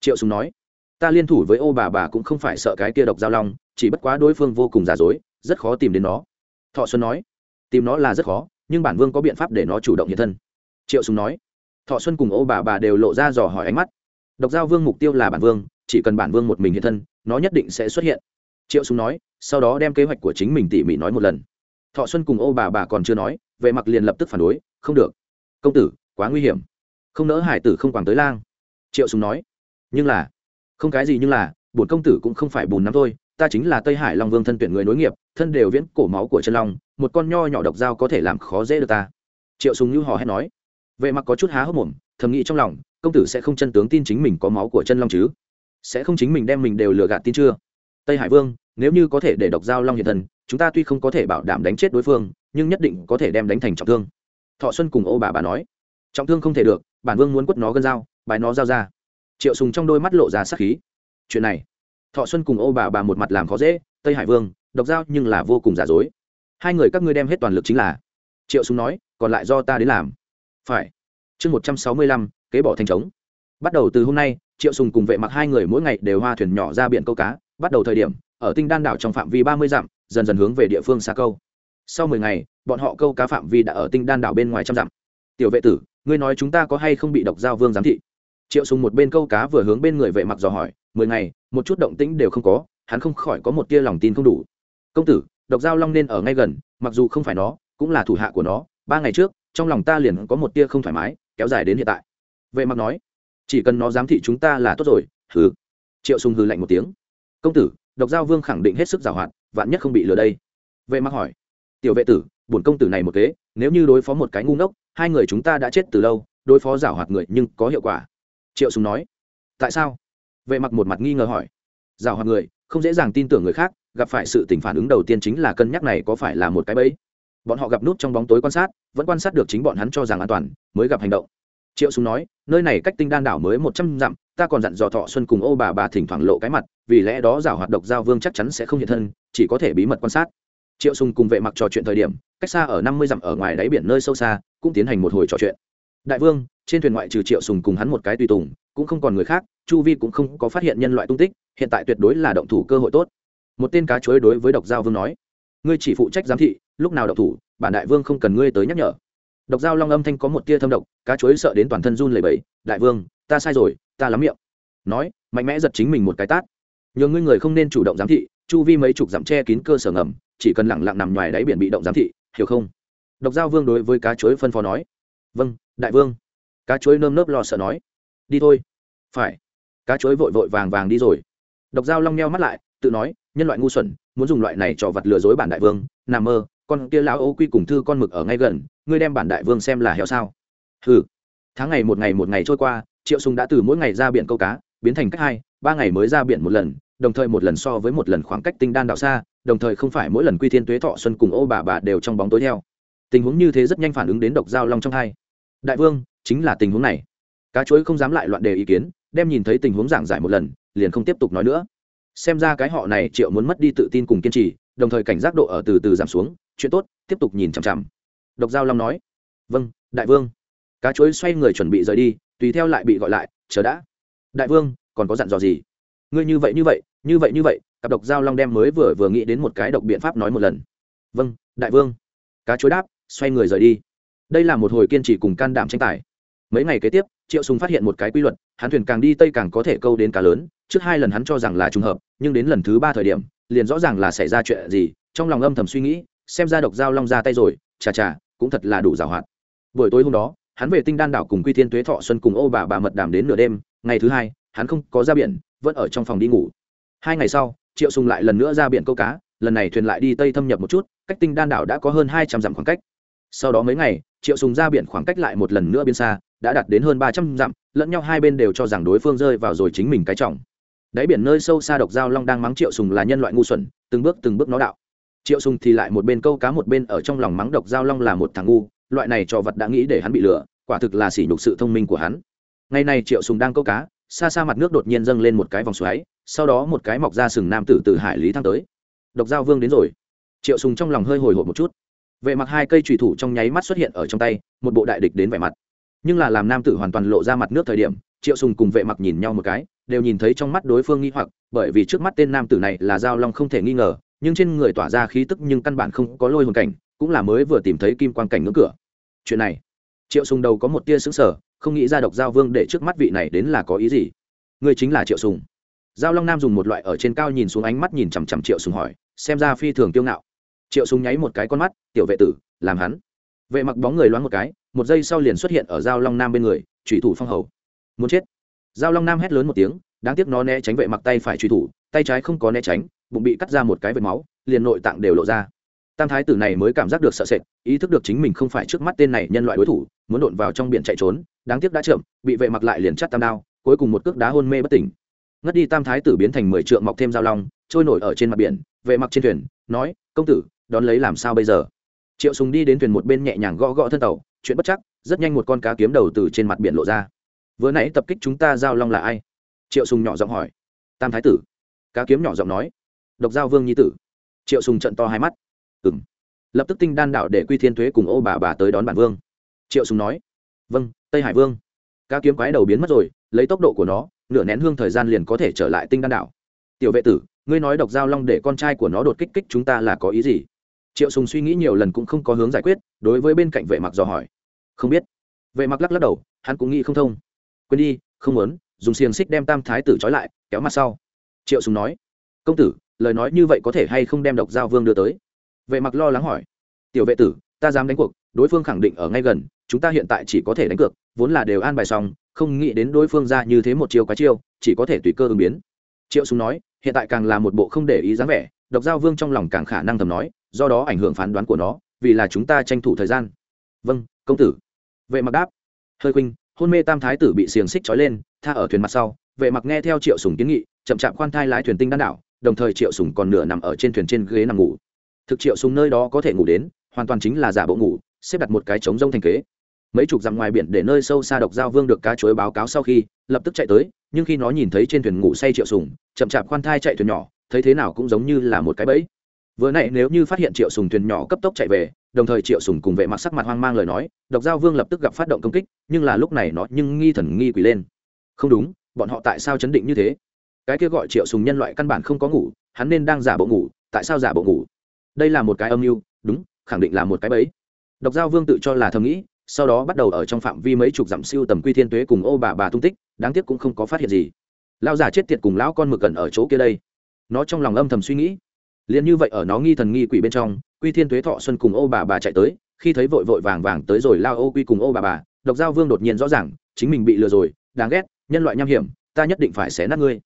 Triệu sùng nói. Ta liên thủ với ô bà bà cũng không phải sợ cái kia độc giao long, chỉ bất quá đối phương vô cùng giả dối, rất khó tìm đến nó. Thọ xuân nói. Tìm nó là rất khó, nhưng bản vương có biện pháp để nó chủ động hiện thân. Triệu sùng nói. Thọ xuân cùng ô bà bà đều lộ ra dò hỏi ánh mắt. Độc giao vương mục tiêu là bản vương, chỉ cần bản vương một mình hiện thân, nó nhất định sẽ xuất hiện. Triệu sùng nói, sau đó đem kế hoạch của chính mình tỉ mỉ nói một lần thọ xuân cùng ô bà bà còn chưa nói, vệ mặc liền lập tức phản đối, không được, công tử, quá nguy hiểm. Không nỡ hải tử không quàng tới lang. Triệu sùng nói, nhưng là, không cái gì nhưng là, bổn công tử cũng không phải bùn nắm thôi, ta chính là tây hải long vương thân tuyển người nối nghiệp, thân đều viễn cổ máu của chân long, một con nho nhỏ độc dao có thể làm khó dễ được ta. Triệu sùng như hò hét nói. Vệ mặc có chút há hốc mồm, thầm nghĩ trong lòng, công tử sẽ không chân tướng tin chính mình có máu của chân long chứ? Sẽ không chính mình đem mình đều lừa gạt tin chưa? Tây hải vương, nếu như có thể để độc dao long hiện thần chúng ta tuy không có thể bảo đảm đánh chết đối phương, nhưng nhất định có thể đem đánh thành trọng thương. Thọ xuân cùng ô bà bà nói. Trọng thương không thể được, bản vương muốn quất nó gân dao, bài nó dao ra. Triệu sùng trong đôi mắt lộ ra sắc khí. Chuyện này. Thọ xuân cùng ô bà bà một mặt làm khó dễ, tây hải vương, độc dao nhưng là vô cùng giả dối. Hai người các ngươi đem hết toàn lực chính là. Triệu sùng nói, còn lại do ta đến làm. Phải. Chương một trăm sáu mươi lăm, kế bỏ thành trống. Bắt đầu từ hôm nay, triệu sùng cùng vệ mặc hai người mỗi ngày đều hoa thuyền nhỏ ra biển câu cá, bắt đầu thời điểm, ở tinh đan đảo trong phạm vi ba mươi dặm dần dần hướng về địa phương xa câu. Sau mười ngày, bọn họ câu cá phạm vi đã ở tinh đan đảo bên ngoài trăm dặm. Tiểu vệ tử, ngươi nói chúng ta có hay không bị độc giao vương giám thị? Triệu sùng một bên câu cá vừa hướng bên người vệ mặc dò hỏi, mười ngày, một chút động tĩnh đều không có, hắn không khỏi có một tia lòng tin không đủ. Công tử, độc giao long nên ở ngay gần, mặc dù không phải nó, cũng là thủ hạ của nó, ba ngày trước, trong lòng ta liền có một tia không thoải mái, kéo dài đến hiện tại. Vệ mặc nói, chỉ cần nó giám thị chúng ta là tốt rồi, hừ. Triệu sùng hừ lạnh một tiếng, công tử, độc giao vương khẳng định hết sức giàu hoạt vạn nhất không bị lừa đây. Vệ mặc hỏi. Tiểu vệ tử, bổn công tử này một kế, nếu như đối phó một cái ngu ngốc, hai người chúng ta đã chết từ lâu, đối phó giảo hoạt người nhưng có hiệu quả. Triệu sùng nói. Tại sao? Vệ mặc một mặt nghi ngờ hỏi. Giảo hoạt người, không dễ dàng tin tưởng người khác, gặp phải sự tình phản ứng đầu tiên chính là cân nhắc này có phải là một cái bẫy. Bọn họ gặp nút trong bóng tối quan sát, vẫn quan sát được chính bọn hắn cho rằng an toàn, mới gặp hành động triệu súng nói, nơi này cách tinh đan đảo mới một trăm dặm, ta còn dặn dò thọ xuân cùng ô bà bà thỉnh thoảng lộ cái mặt, vì lẽ đó giả hoạt độc giao vương chắc chắn sẽ không hiện thân, chỉ có thể bí mật quan sát. Triệu sùng cùng vệ mặc trò chuyện thời điểm, cách xa ở năm mươi dặm ở ngoài đáy biển nơi sâu xa, cũng tiến hành một hồi trò chuyện. Đại vương, trên thuyền ngoại trừ triệu sùng cùng hắn một cái tùy tùng, cũng không còn người khác, chu vi cũng không có phát hiện nhân loại tung tích, hiện tại tuyệt đối là động thủ cơ hội tốt. Một tên cá chuối đối với độc giao vương nói, ngươi chỉ phụ trách giám thị, lúc nào động thủ, bản đại vương không cần ngươi tới nhắc nhở độc dao long âm thanh có một tia thâm độc, cá chuối sợ đến toàn thân run lẩy bẩy, đại vương, ta sai rồi, ta lắm miệng. Nói, mạnh mẽ giật chính mình một cái tát. Nhờ ngươi người không nên chủ động giám thị, chu vi mấy chục dặm che kín cơ sở ngầm, chỉ cần lẳng lặng nằm ngoài đáy biển bị động giám thị, hiểu không? Độc giao vương đối với cá chuối phân phó nói. Vâng đại vương. Cá chuối nơm nớp lo sợ nói. Đi thôi. Phải. Cá chuối vội vội vàng vàng đi rồi. Độc giao long neo mắt lại, tự nói, nhân loại ngu xuẩn, muốn dùng loại này cho vật lừa dối bản đại vương, nằm mơ con kia lão ô quy cùng thư con mực ở ngay gần, ngươi đem bản đại vương xem là heo sao? Hừ. Tháng ngày một ngày một ngày trôi qua, triệu sùng đã từ mỗi ngày ra biển câu cá, biến thành cách hai, ba ngày mới ra biển một lần, đồng thời một lần so với một lần khoảng cách tinh đan đạo xa, đồng thời không phải mỗi lần quy thiên tuế thọ xuân cùng ô bà bà đều trong bóng tối theo. Tình huống như thế rất nhanh phản ứng đến độc giao long trong hai. Đại vương, chính là tình huống này. Cá chuối không dám lại loạn đề ý kiến, đem nhìn thấy tình huống giảng giải một lần, liền không tiếp tục nói nữa. Xem ra cái họ này triệu muốn mất đi tự tin cùng kiên trì, đồng thời cảnh giác độ ở từ từ giảm xuống chuyện tốt, tiếp tục nhìn chằm chằm. Độc giao long nói vâng đại vương. Cá chuối xoay người chuẩn bị rời đi, tùy theo lại bị gọi lại, chờ đã. Đại vương, còn có dặn dò gì? Ngươi như vậy như vậy như vậy như vậy. Cặp độc giao long đem mới vừa vừa nghĩ đến một cái độc biện pháp nói một lần. Vâng đại vương. Cá chuối đáp, xoay người rời đi. Đây là một hồi kiên trì cùng can đảm tranh tài. Mấy ngày kế tiếp, triệu sùng phát hiện một cái quy luật, hắn thuyền càng đi tây càng có thể câu đến cá lớn, trước hai lần hắn cho rằng là trùng hợp, nhưng đến lần thứ ba thời điểm, liền rõ ràng là xảy ra chuyện gì, trong lòng âm thầm suy nghĩ xem ra độc giao long ra tay rồi, chà chà, cũng thật là đủ giảo hoạt. Buổi tối hôm đó, hắn về tinh đan đảo cùng quy thiên tuế thọ xuân cùng ô bà bà mật đàm đến nửa đêm, ngày thứ hai, hắn không có ra biển, vẫn ở trong phòng đi ngủ. Hai ngày sau, triệu sùng lại lần nữa ra biển câu cá, lần này thuyền lại đi tây thâm nhập một chút, cách tinh đan đảo đã có hơn hai trăm dặm khoảng cách. Sau đó mấy ngày, triệu sùng ra biển khoảng cách lại một lần nữa biên xa, đã đạt đến hơn ba trăm dặm, lẫn nhau hai bên đều cho rằng đối phương rơi vào rồi chính mình cái trọng. Đáy biển nơi sâu xa độc giao long đang mắng triệu sùng là nhân loại ngu xuẩn, từng bước từng bước nó đạo triệu sùng thì lại một bên câu cá một bên ở trong lòng mắng độc giao long là một thằng ngu, loại này cho vật đã nghĩ để hắn bị lừa, quả thực là sỉ nhục sự thông minh của hắn. Ngày này triệu sùng đang câu cá, xa xa mặt nước đột nhiên dâng lên một cái vòng xoáy, sau đó một cái mọc ra sừng nam tử từ hải lý thăng tới. Độc giao vương đến rồi. Triệu sùng trong lòng hơi hồi hộp một chút. Vệ mặc hai cây trùy thủ trong nháy mắt xuất hiện ở trong tay, một bộ đại địch đến vẻ mặt. Nhưng là làm nam tử hoàn toàn lộ ra mặt nước thời điểm, triệu sùng cùng vệ mặc nhìn nhau một cái, đều nhìn thấy trong mắt đối phương nghi hoặc, bởi vì trước mắt tên nam tử này là giao long không thể nghi ngờ nhưng trên người tỏa ra khí tức nhưng căn bản không có lôi hồn cảnh, cũng là mới vừa tìm thấy kim quang cảnh ngưỡng cửa. Chuyện này, triệu sùng đầu có một tia sững sờ, không nghĩ ra độc giao vương để trước mắt vị này đến là có ý gì. Người chính là triệu sùng. Giao long nam dùng một loại ở trên cao nhìn xuống ánh mắt nhìn chằm chằm triệu sùng hỏi, xem ra phi thường kiêu ngạo. Triệu sùng nháy một cái con mắt, tiểu vệ tử, làm hắn. Vệ mặc bóng người loáng một cái, một giây sau liền xuất hiện ở giao long nam bên người trùy thủ phong hầu. Muốn chết. Giao long nam hét lớn một tiếng, đáng tiếc nó né tránh vệ mặc tay phải truy thủ, tay trái không có né tránh bụng bị cắt ra một cái vệt máu, liền nội tạng đều lộ ra. Tam thái tử này mới cảm giác được sợ sệt, ý thức được chính mình không phải trước mắt tên này nhân loại đối thủ, muốn đột vào trong biển chạy trốn, đáng tiếc đã chậm, bị vệ mặc lại liền chắt tam đao, cuối cùng một cước đá hôn mê bất tỉnh. Ngất đi tam thái tử biến thành mười trượng mọc thêm giao long, trôi nổi ở trên mặt biển, vệ mặc trên thuyền, nói, công tử, đón lấy làm sao bây giờ? Triệu sùng đi đến thuyền một bên nhẹ nhàng gõ gõ thân tàu, chuyện bất chắc, rất nhanh một con cá kiếm đầu từ trên mặt biển lộ ra. Vừa nãy tập kích chúng ta giao long là ai? Triệu sùng nhỏ giọng hỏi. Tam thái tử. Cá kiếm nhỏ giọng nói độc giao vương nhi tử. Triệu sùng trận to hai mắt. Ừm. Lập tức tinh đan đạo để quy thiên thuế cùng ô bà bà tới đón bản vương. Triệu sùng nói vâng tây hải vương, cá kiếm quái đầu biến mất rồi, lấy tốc độ của nó, nửa nén hương thời gian liền có thể trở lại tinh đan đạo tiểu vệ tử, ngươi nói độc giao long để con trai của nó đột kích kích chúng ta là có ý gì? Triệu sùng suy nghĩ nhiều lần cũng không có hướng giải quyết, đối với bên cạnh vệ mặc dò hỏi. Không biết. Vệ mặc lắc lắc đầu, hắn cũng nghĩ không thông. Quên đi, không muốn, dùng xiềng xích đem tam thái tử trói lại, kéo mặt sau. Triệu sùng nói, công tử lời nói như vậy có thể hay không đem độc giao vương đưa tới? Vệ mặc lo lắng hỏi. Tiểu vệ tử, ta dám đánh cuộc, đối phương khẳng định ở ngay gần, chúng ta hiện tại chỉ có thể đánh cược, vốn là đều an bài xong, không nghĩ đến đối phương ra như thế một chiều quá chiêu, chỉ có thể tùy cơ ứng biến. Triệu súng nói, hiện tại càng là một bộ không để ý dáng vẻ, độc giao vương trong lòng càng khả năng thầm nói, do đó ảnh hưởng phán đoán của nó, vì là chúng ta tranh thủ thời gian. Vâng công tử. Vệ mặc đáp. Hơi khuynh hôn mê tam thái tử bị xiềng xích trói lên, tha ở thuyền mặt sau, vệ mặc nghe theo triệu sùng kiến nghị, chậm chạp khoan thai lái thuyền tinh đan đảo đồng thời triệu sùng còn nửa nằm ở trên thuyền trên ghế nằm ngủ. Thực triệu sùng nơi đó có thể ngủ đến, hoàn toàn chính là giả bộ ngủ, xếp đặt một cái trống rông thành kế. Mấy chục dặm ngoài biển để nơi sâu xa độc giao vương được cá chuối báo cáo sau khi, lập tức chạy tới, nhưng khi nó nhìn thấy trên thuyền ngủ say triệu sùng, chậm chạp khoan thai chạy thuyền nhỏ, thấy thế nào cũng giống như là một cái bẫy. Vừa nãy nếu như phát hiện triệu sùng thuyền nhỏ cấp tốc chạy về, đồng thời triệu sùng cùng vệ mặc sắc mặt hoang mang lời nói, độc giao vương lập tức gặp phát động công kích, nhưng là lúc này nó nhưng nghi thần nghi quỷ lên. Không đúng, bọn họ tại sao chấn định như thế? Cái kia gọi triệu sùng nhân loại căn bản không có ngủ, hắn nên đang giả bộ ngủ, tại sao giả bộ ngủ? Đây là một cái âm mưu, đúng, khẳng định là một cái bẫy. Độc giao vương tự cho là thầm nghĩ, sau đó bắt đầu ở trong phạm vi mấy chục dặm siêu tầm quy thiên tuế cùng ô bà bà tung tích, đáng tiếc cũng không có phát hiện gì. Lão già chết tiệt cùng lão con mực gần ở chỗ kia đây. Nó trong lòng âm thầm suy nghĩ. Liền như vậy ở nó nghi thần nghi quỷ bên trong, quy thiên tuế thọ xuân cùng ô bà bà chạy tới, khi thấy vội vội vàng vàng tới rồi lao ô quy cùng ô bà bà, độc giao vương đột nhiên rõ ràng, chính mình bị lừa rồi, đáng ghét, nhân loại nham hiểm, ta nhất định phải xé nát ngươi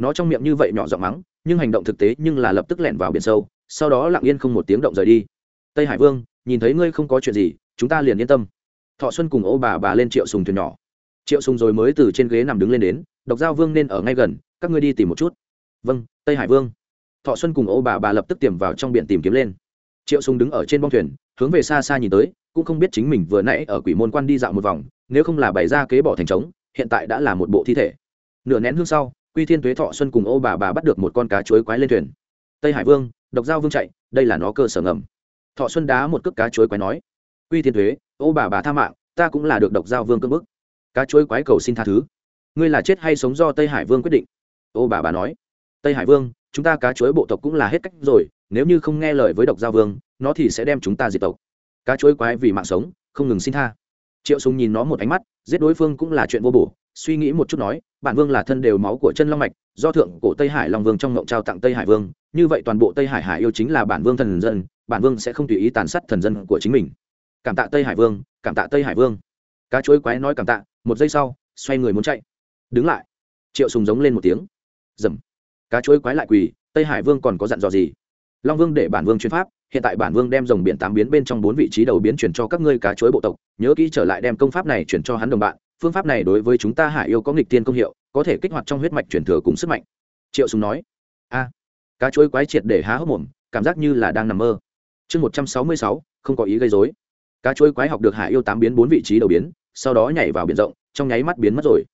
nó trong miệng như vậy nhỏ giọng mắng, nhưng hành động thực tế nhưng là lập tức lẻn vào biển sâu, sau đó lặng yên không một tiếng động rời đi. Tây hải vương, nhìn thấy ngươi không có chuyện gì, chúng ta liền yên tâm. Thọ xuân cùng ô bà bà lên triệu sùng thuyền nhỏ. Triệu sùng rồi mới từ trên ghế nằm đứng lên đến, độc giao vương nên ở ngay gần, các ngươi đi tìm một chút. Vâng tây hải vương. Thọ xuân cùng ô bà bà lập tức tiềm vào trong biển tìm kiếm lên. Triệu sùng đứng ở trên bong thuyền, hướng về xa xa nhìn tới, cũng không biết chính mình vừa nãy ở quỷ môn quan đi dạo một vòng, nếu không là bày ra kế bỏ thành trống, hiện tại đã là một bộ thi thể. Nửa nén hương sau quy thiên tuế thọ xuân cùng ô bà bà bắt được một con cá chuối quái lên thuyền. Tây hải vương, độc giao vương chạy, đây là nó cơ sở ngầm. Thọ xuân đá một cước cá chuối quái nói, quy thiên tuế, ô bà bà tha mạng, ta cũng là được độc giao vương cưỡng bức. Cá chuối quái cầu xin tha thứ. Ngươi là chết hay sống do tây hải vương quyết định. Ô bà bà nói, tây hải vương, chúng ta cá chuối bộ tộc cũng là hết cách rồi, nếu như không nghe lời với độc giao vương, nó thì sẽ đem chúng ta diệt tộc. Cá chuối quái vì mạng sống, không ngừng xin tha. Triệu Súng nhìn nó một ánh mắt, giết đối phương cũng là chuyện vô bổ suy nghĩ một chút nói, bản vương là thân đều máu của chân long mạch, do thượng cổ tây hải long vương trong ngộng trao tặng tây hải vương, như vậy toàn bộ tây hải hải yêu chính là bản vương thần dân, bản vương sẽ không tùy ý tàn sát thần dân của chính mình. Cảm tạ tây hải vương, cảm tạ tây hải vương. Cá chuối quái nói cảm tạ, một giây sau, xoay người muốn chạy. Đứng lại. Triệu sùng giống lên một tiếng. Dầm. Cá chuối quái lại quỳ, tây hải vương còn có dặn dò gì? Long vương để bản vương chuyên pháp, hiện tại bản vương đem dòng biển tám biến bên trong bốn vị trí đầu biến chuyển cho các ngươi cá chuối bộ tộc, nhớ kỹ trở lại đem công pháp này chuyển cho hắn đồng bạn phương pháp này đối với chúng ta hải yêu có nghịch tiên công hiệu, có thể kích hoạt trong huyết mạch truyền thừa cùng sức mạnh. Triệu sùng nói. A, cá chuối quái triệt để há hốc mồm, cảm giác như là đang nằm mơ. Chương một trăm sáu mươi sáu, không có ý gây rối. Cá chuối quái học được hải yêu tám biến bốn vị trí đầu biến, sau đó nhảy vào biển rộng, trong nháy mắt biến mất rồi.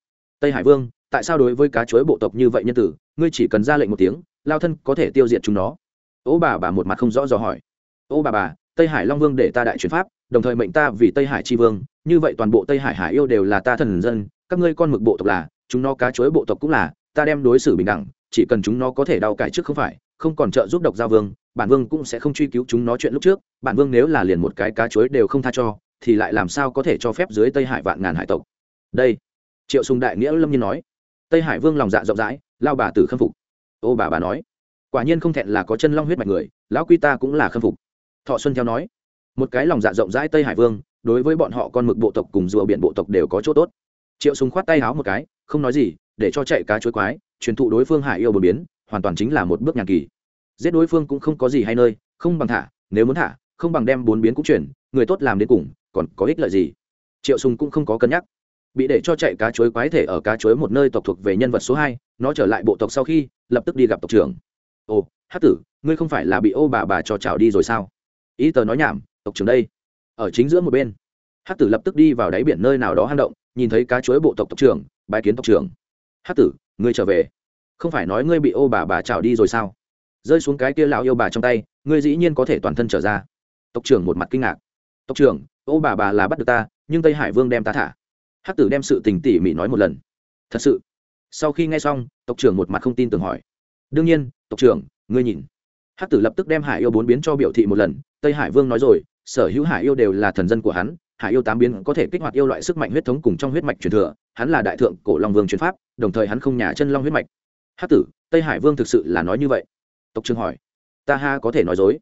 Tây hải vương, tại sao đối với cá chuối bộ tộc như vậy nhân tử, ngươi chỉ cần ra lệnh một tiếng, lao thân có thể tiêu diệt chúng nó? Ô bà bà một mặt không rõ dò hỏi. Ô bà bà tây hải long vương để ta đại chuyển pháp, đồng thời mệnh ta vì tây hải tri vương, như vậy toàn bộ tây hải hải yêu đều là ta thần dân, các ngươi con mực bộ tộc là, chúng nó cá chuối bộ tộc cũng là, ta đem đối xử bình đẳng, chỉ cần chúng nó có thể đau cải trước không phải, không còn trợ giúp độc giao vương, bản vương cũng sẽ không truy cứu chúng nó chuyện lúc trước, bản vương nếu là liền một cái cá chuối đều không tha cho, thì lại làm sao có thể cho phép dưới tây hải vạn ngàn hải tộc. Đây, triệu sùng đại nghĩa lâm nhiên nói. Tây hải vương lòng dạ rộng rãi, lao bà tử khâm phục. Ô bà bà nói, quả nhiên không thẹn là có chân long huyết mạch người, lão quy ta cũng là khâm phục thọ xuân theo nói, một cái lòng dạ rộng rãi tây hải vương, đối với bọn họ con mực bộ tộc cùng rùa biển bộ tộc đều có chỗ tốt. Triệu sùng khoát tay háo một cái, không nói gì, để cho chạy cá chuối quái, truyền thụ đối phương hải yêu bờ biến hoàn toàn chính là một bước nhàn kỳ. Giết đối phương cũng không có gì hay nơi, không bằng thả, nếu muốn thả, không bằng đem bốn biến cũng chuyển, người tốt làm đến cùng, còn có ích lợi gì? Triệu sùng cũng không có cân nhắc. Bị để cho chạy cá chuối quái thể ở cá chuối một nơi tộc thuộc về nhân vật số hai, nó trở lại bộ tộc sau khi, lập tức đi gặp tộc trưởng. Ồ hát tử, ngươi không phải là bị ô bà bà cho trào đi rồi sao? Ý tờ nói nhảm, tộc trưởng đây, ở chính giữa một bên. Hát tử lập tức đi vào đáy biển nơi nào đó hang động, nhìn thấy cá chuối bộ tộc tộc trưởng bãi kiến tộc trưởng. Hát tử, ngươi trở về. Không phải nói ngươi bị ô bà bà trào đi rồi sao? Rơi xuống cái kia lão yêu bà trong tay, ngươi dĩ nhiên có thể toàn thân trở ra. Tộc trưởng một mặt kinh ngạc. Tộc trưởng, ô bà bà là bắt được ta, nhưng tây hải vương đem ta thả. Hát tử đem sự tình tỉ mỉ nói một lần. Thật sự? Sau khi nghe xong, tộc trưởng một mặt không tin tưởng hỏi. Đương nhiên, tộc trưởng, ngươi nhìn. Hát tử lập tức đem hải yêu bốn biến cho biểu thị một lần tây hải vương nói rồi, sở hữu hải yêu đều là thần dân của hắn, hải yêu tám biến có thể kích hoạt yêu loại sức mạnh huyết thống cùng trong huyết mạch truyền thừa, hắn là đại thượng cổ long vương truyền pháp, đồng thời hắn không nhà chân long huyết mạch. Hắc tử, tây hải vương thực sự là nói như vậy? Tộc trưởng hỏi. Ta ha có thể nói dối.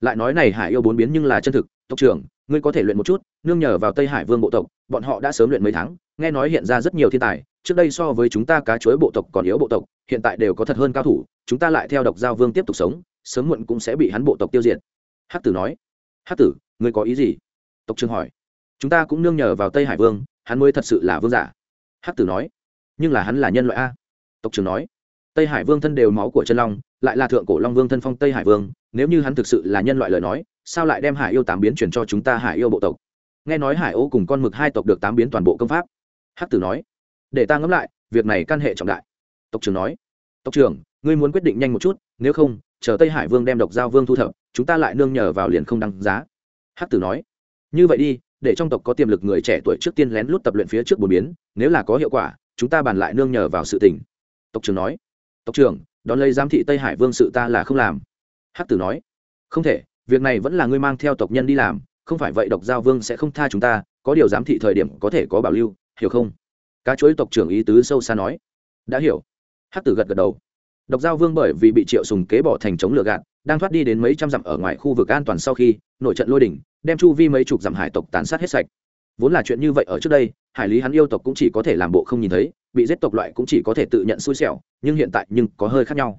Lại nói này hải yêu bốn biến nhưng là chân thực. Tộc trưởng, ngươi có thể luyện một chút, nương nhờ vào tây hải vương bộ tộc, bọn họ đã sớm luyện mấy tháng, nghe nói hiện ra rất nhiều thiên tài, trước đây so với chúng ta cá chuối bộ tộc còn yếu bộ tộc, hiện tại đều có thật hơn cao thủ, chúng ta lại theo độc giao vương tiếp tục sống, sớm muộn cũng sẽ bị hắn bộ tộc tiêu diệt hắc tử nói, hắc tử, ngươi có ý gì? Tộc trường hỏi. Chúng ta cũng nương nhờ vào tây hải vương, hắn mới thật sự là vương giả. Hắc tử nói, nhưng là hắn là nhân loại a. Tộc trường nói, tây hải vương thân đều máu của chân long, lại là thượng cổ long vương thân phong tây hải vương, nếu như hắn thực sự là nhân loại lời nói, sao lại đem hải yêu tám biến chuyển cho chúng ta hải yêu bộ tộc? Nghe nói hải ô cùng con mực hai tộc được tám biến toàn bộ công pháp. Hắc tử nói, để ta ngẫm lại, việc này căn hệ trọng đại. Tộc trưởng nói tộc trưởng, ngươi muốn quyết định nhanh một chút, nếu không, chờ tây hải vương đem độc giao vương thu thập, chúng ta lại nương nhờ vào liền không đăng giá. Hắc tử nói. Như vậy đi, để trong tộc có tiềm lực người trẻ tuổi trước tiên lén lút tập luyện phía trước bốn biến, nếu là có hiệu quả, chúng ta bàn lại nương nhờ vào sự tình. Tộc trưởng nói. Tộc trưởng, đón lấy giám thị tây hải vương sự ta là không làm. Hắc tử nói. Không thể, việc này vẫn là ngươi mang theo tộc nhân đi làm, không phải vậy độc giao vương sẽ không tha chúng ta, có điều giám thị thời điểm có thể có bảo lưu, hiểu không? Cá chuối tộc trưởng ý tứ sâu xa nói. Đã hiểu hắc tử gật gật đầu. Độc giao vương bởi vì bị triệu sùng kế bỏ thành chống lửa gạt, đang thoát đi đến mấy trăm dặm ở ngoài khu vực an toàn sau khi, nội trận lôi đỉnh, đem chu vi mấy chục dặm hải tộc tàn sát hết sạch. Vốn là chuyện như vậy ở trước đây, hải lý hắn yêu tộc cũng chỉ có thể làm bộ không nhìn thấy, bị giết tộc loại cũng chỉ có thể tự nhận xui xẻo, nhưng hiện tại nhưng có hơi khác nhau.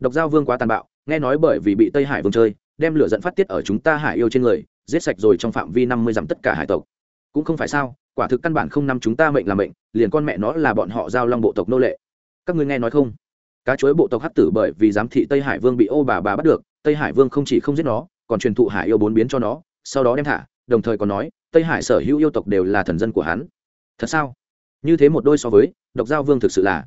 Độc giao vương quá tàn bạo, nghe nói bởi vì bị tây hải vương chơi, đem lửa dẫn phát tiết ở chúng ta hải yêu trên người, giết sạch rồi trong phạm vi năm mươi dặm tất cả hải tộc. Cũng không phải sao, quả thực căn bản không nằm chúng ta mệnh là mệnh, liền con mẹ nó là bọn họ giao long bộ tộc nô lệ các ngươi nghe nói không? Cá chuối bộ tộc hắc tử bởi vì giám thị tây hải vương bị ô bà bà bắt được, tây hải vương không chỉ không giết nó, còn truyền thụ hải yêu bốn biến cho nó, sau đó đem thả, đồng thời còn nói, tây hải sở hữu yêu tộc đều là thần dân của hắn. Thật sao? Như thế một đôi so với, độc giao vương thực sự là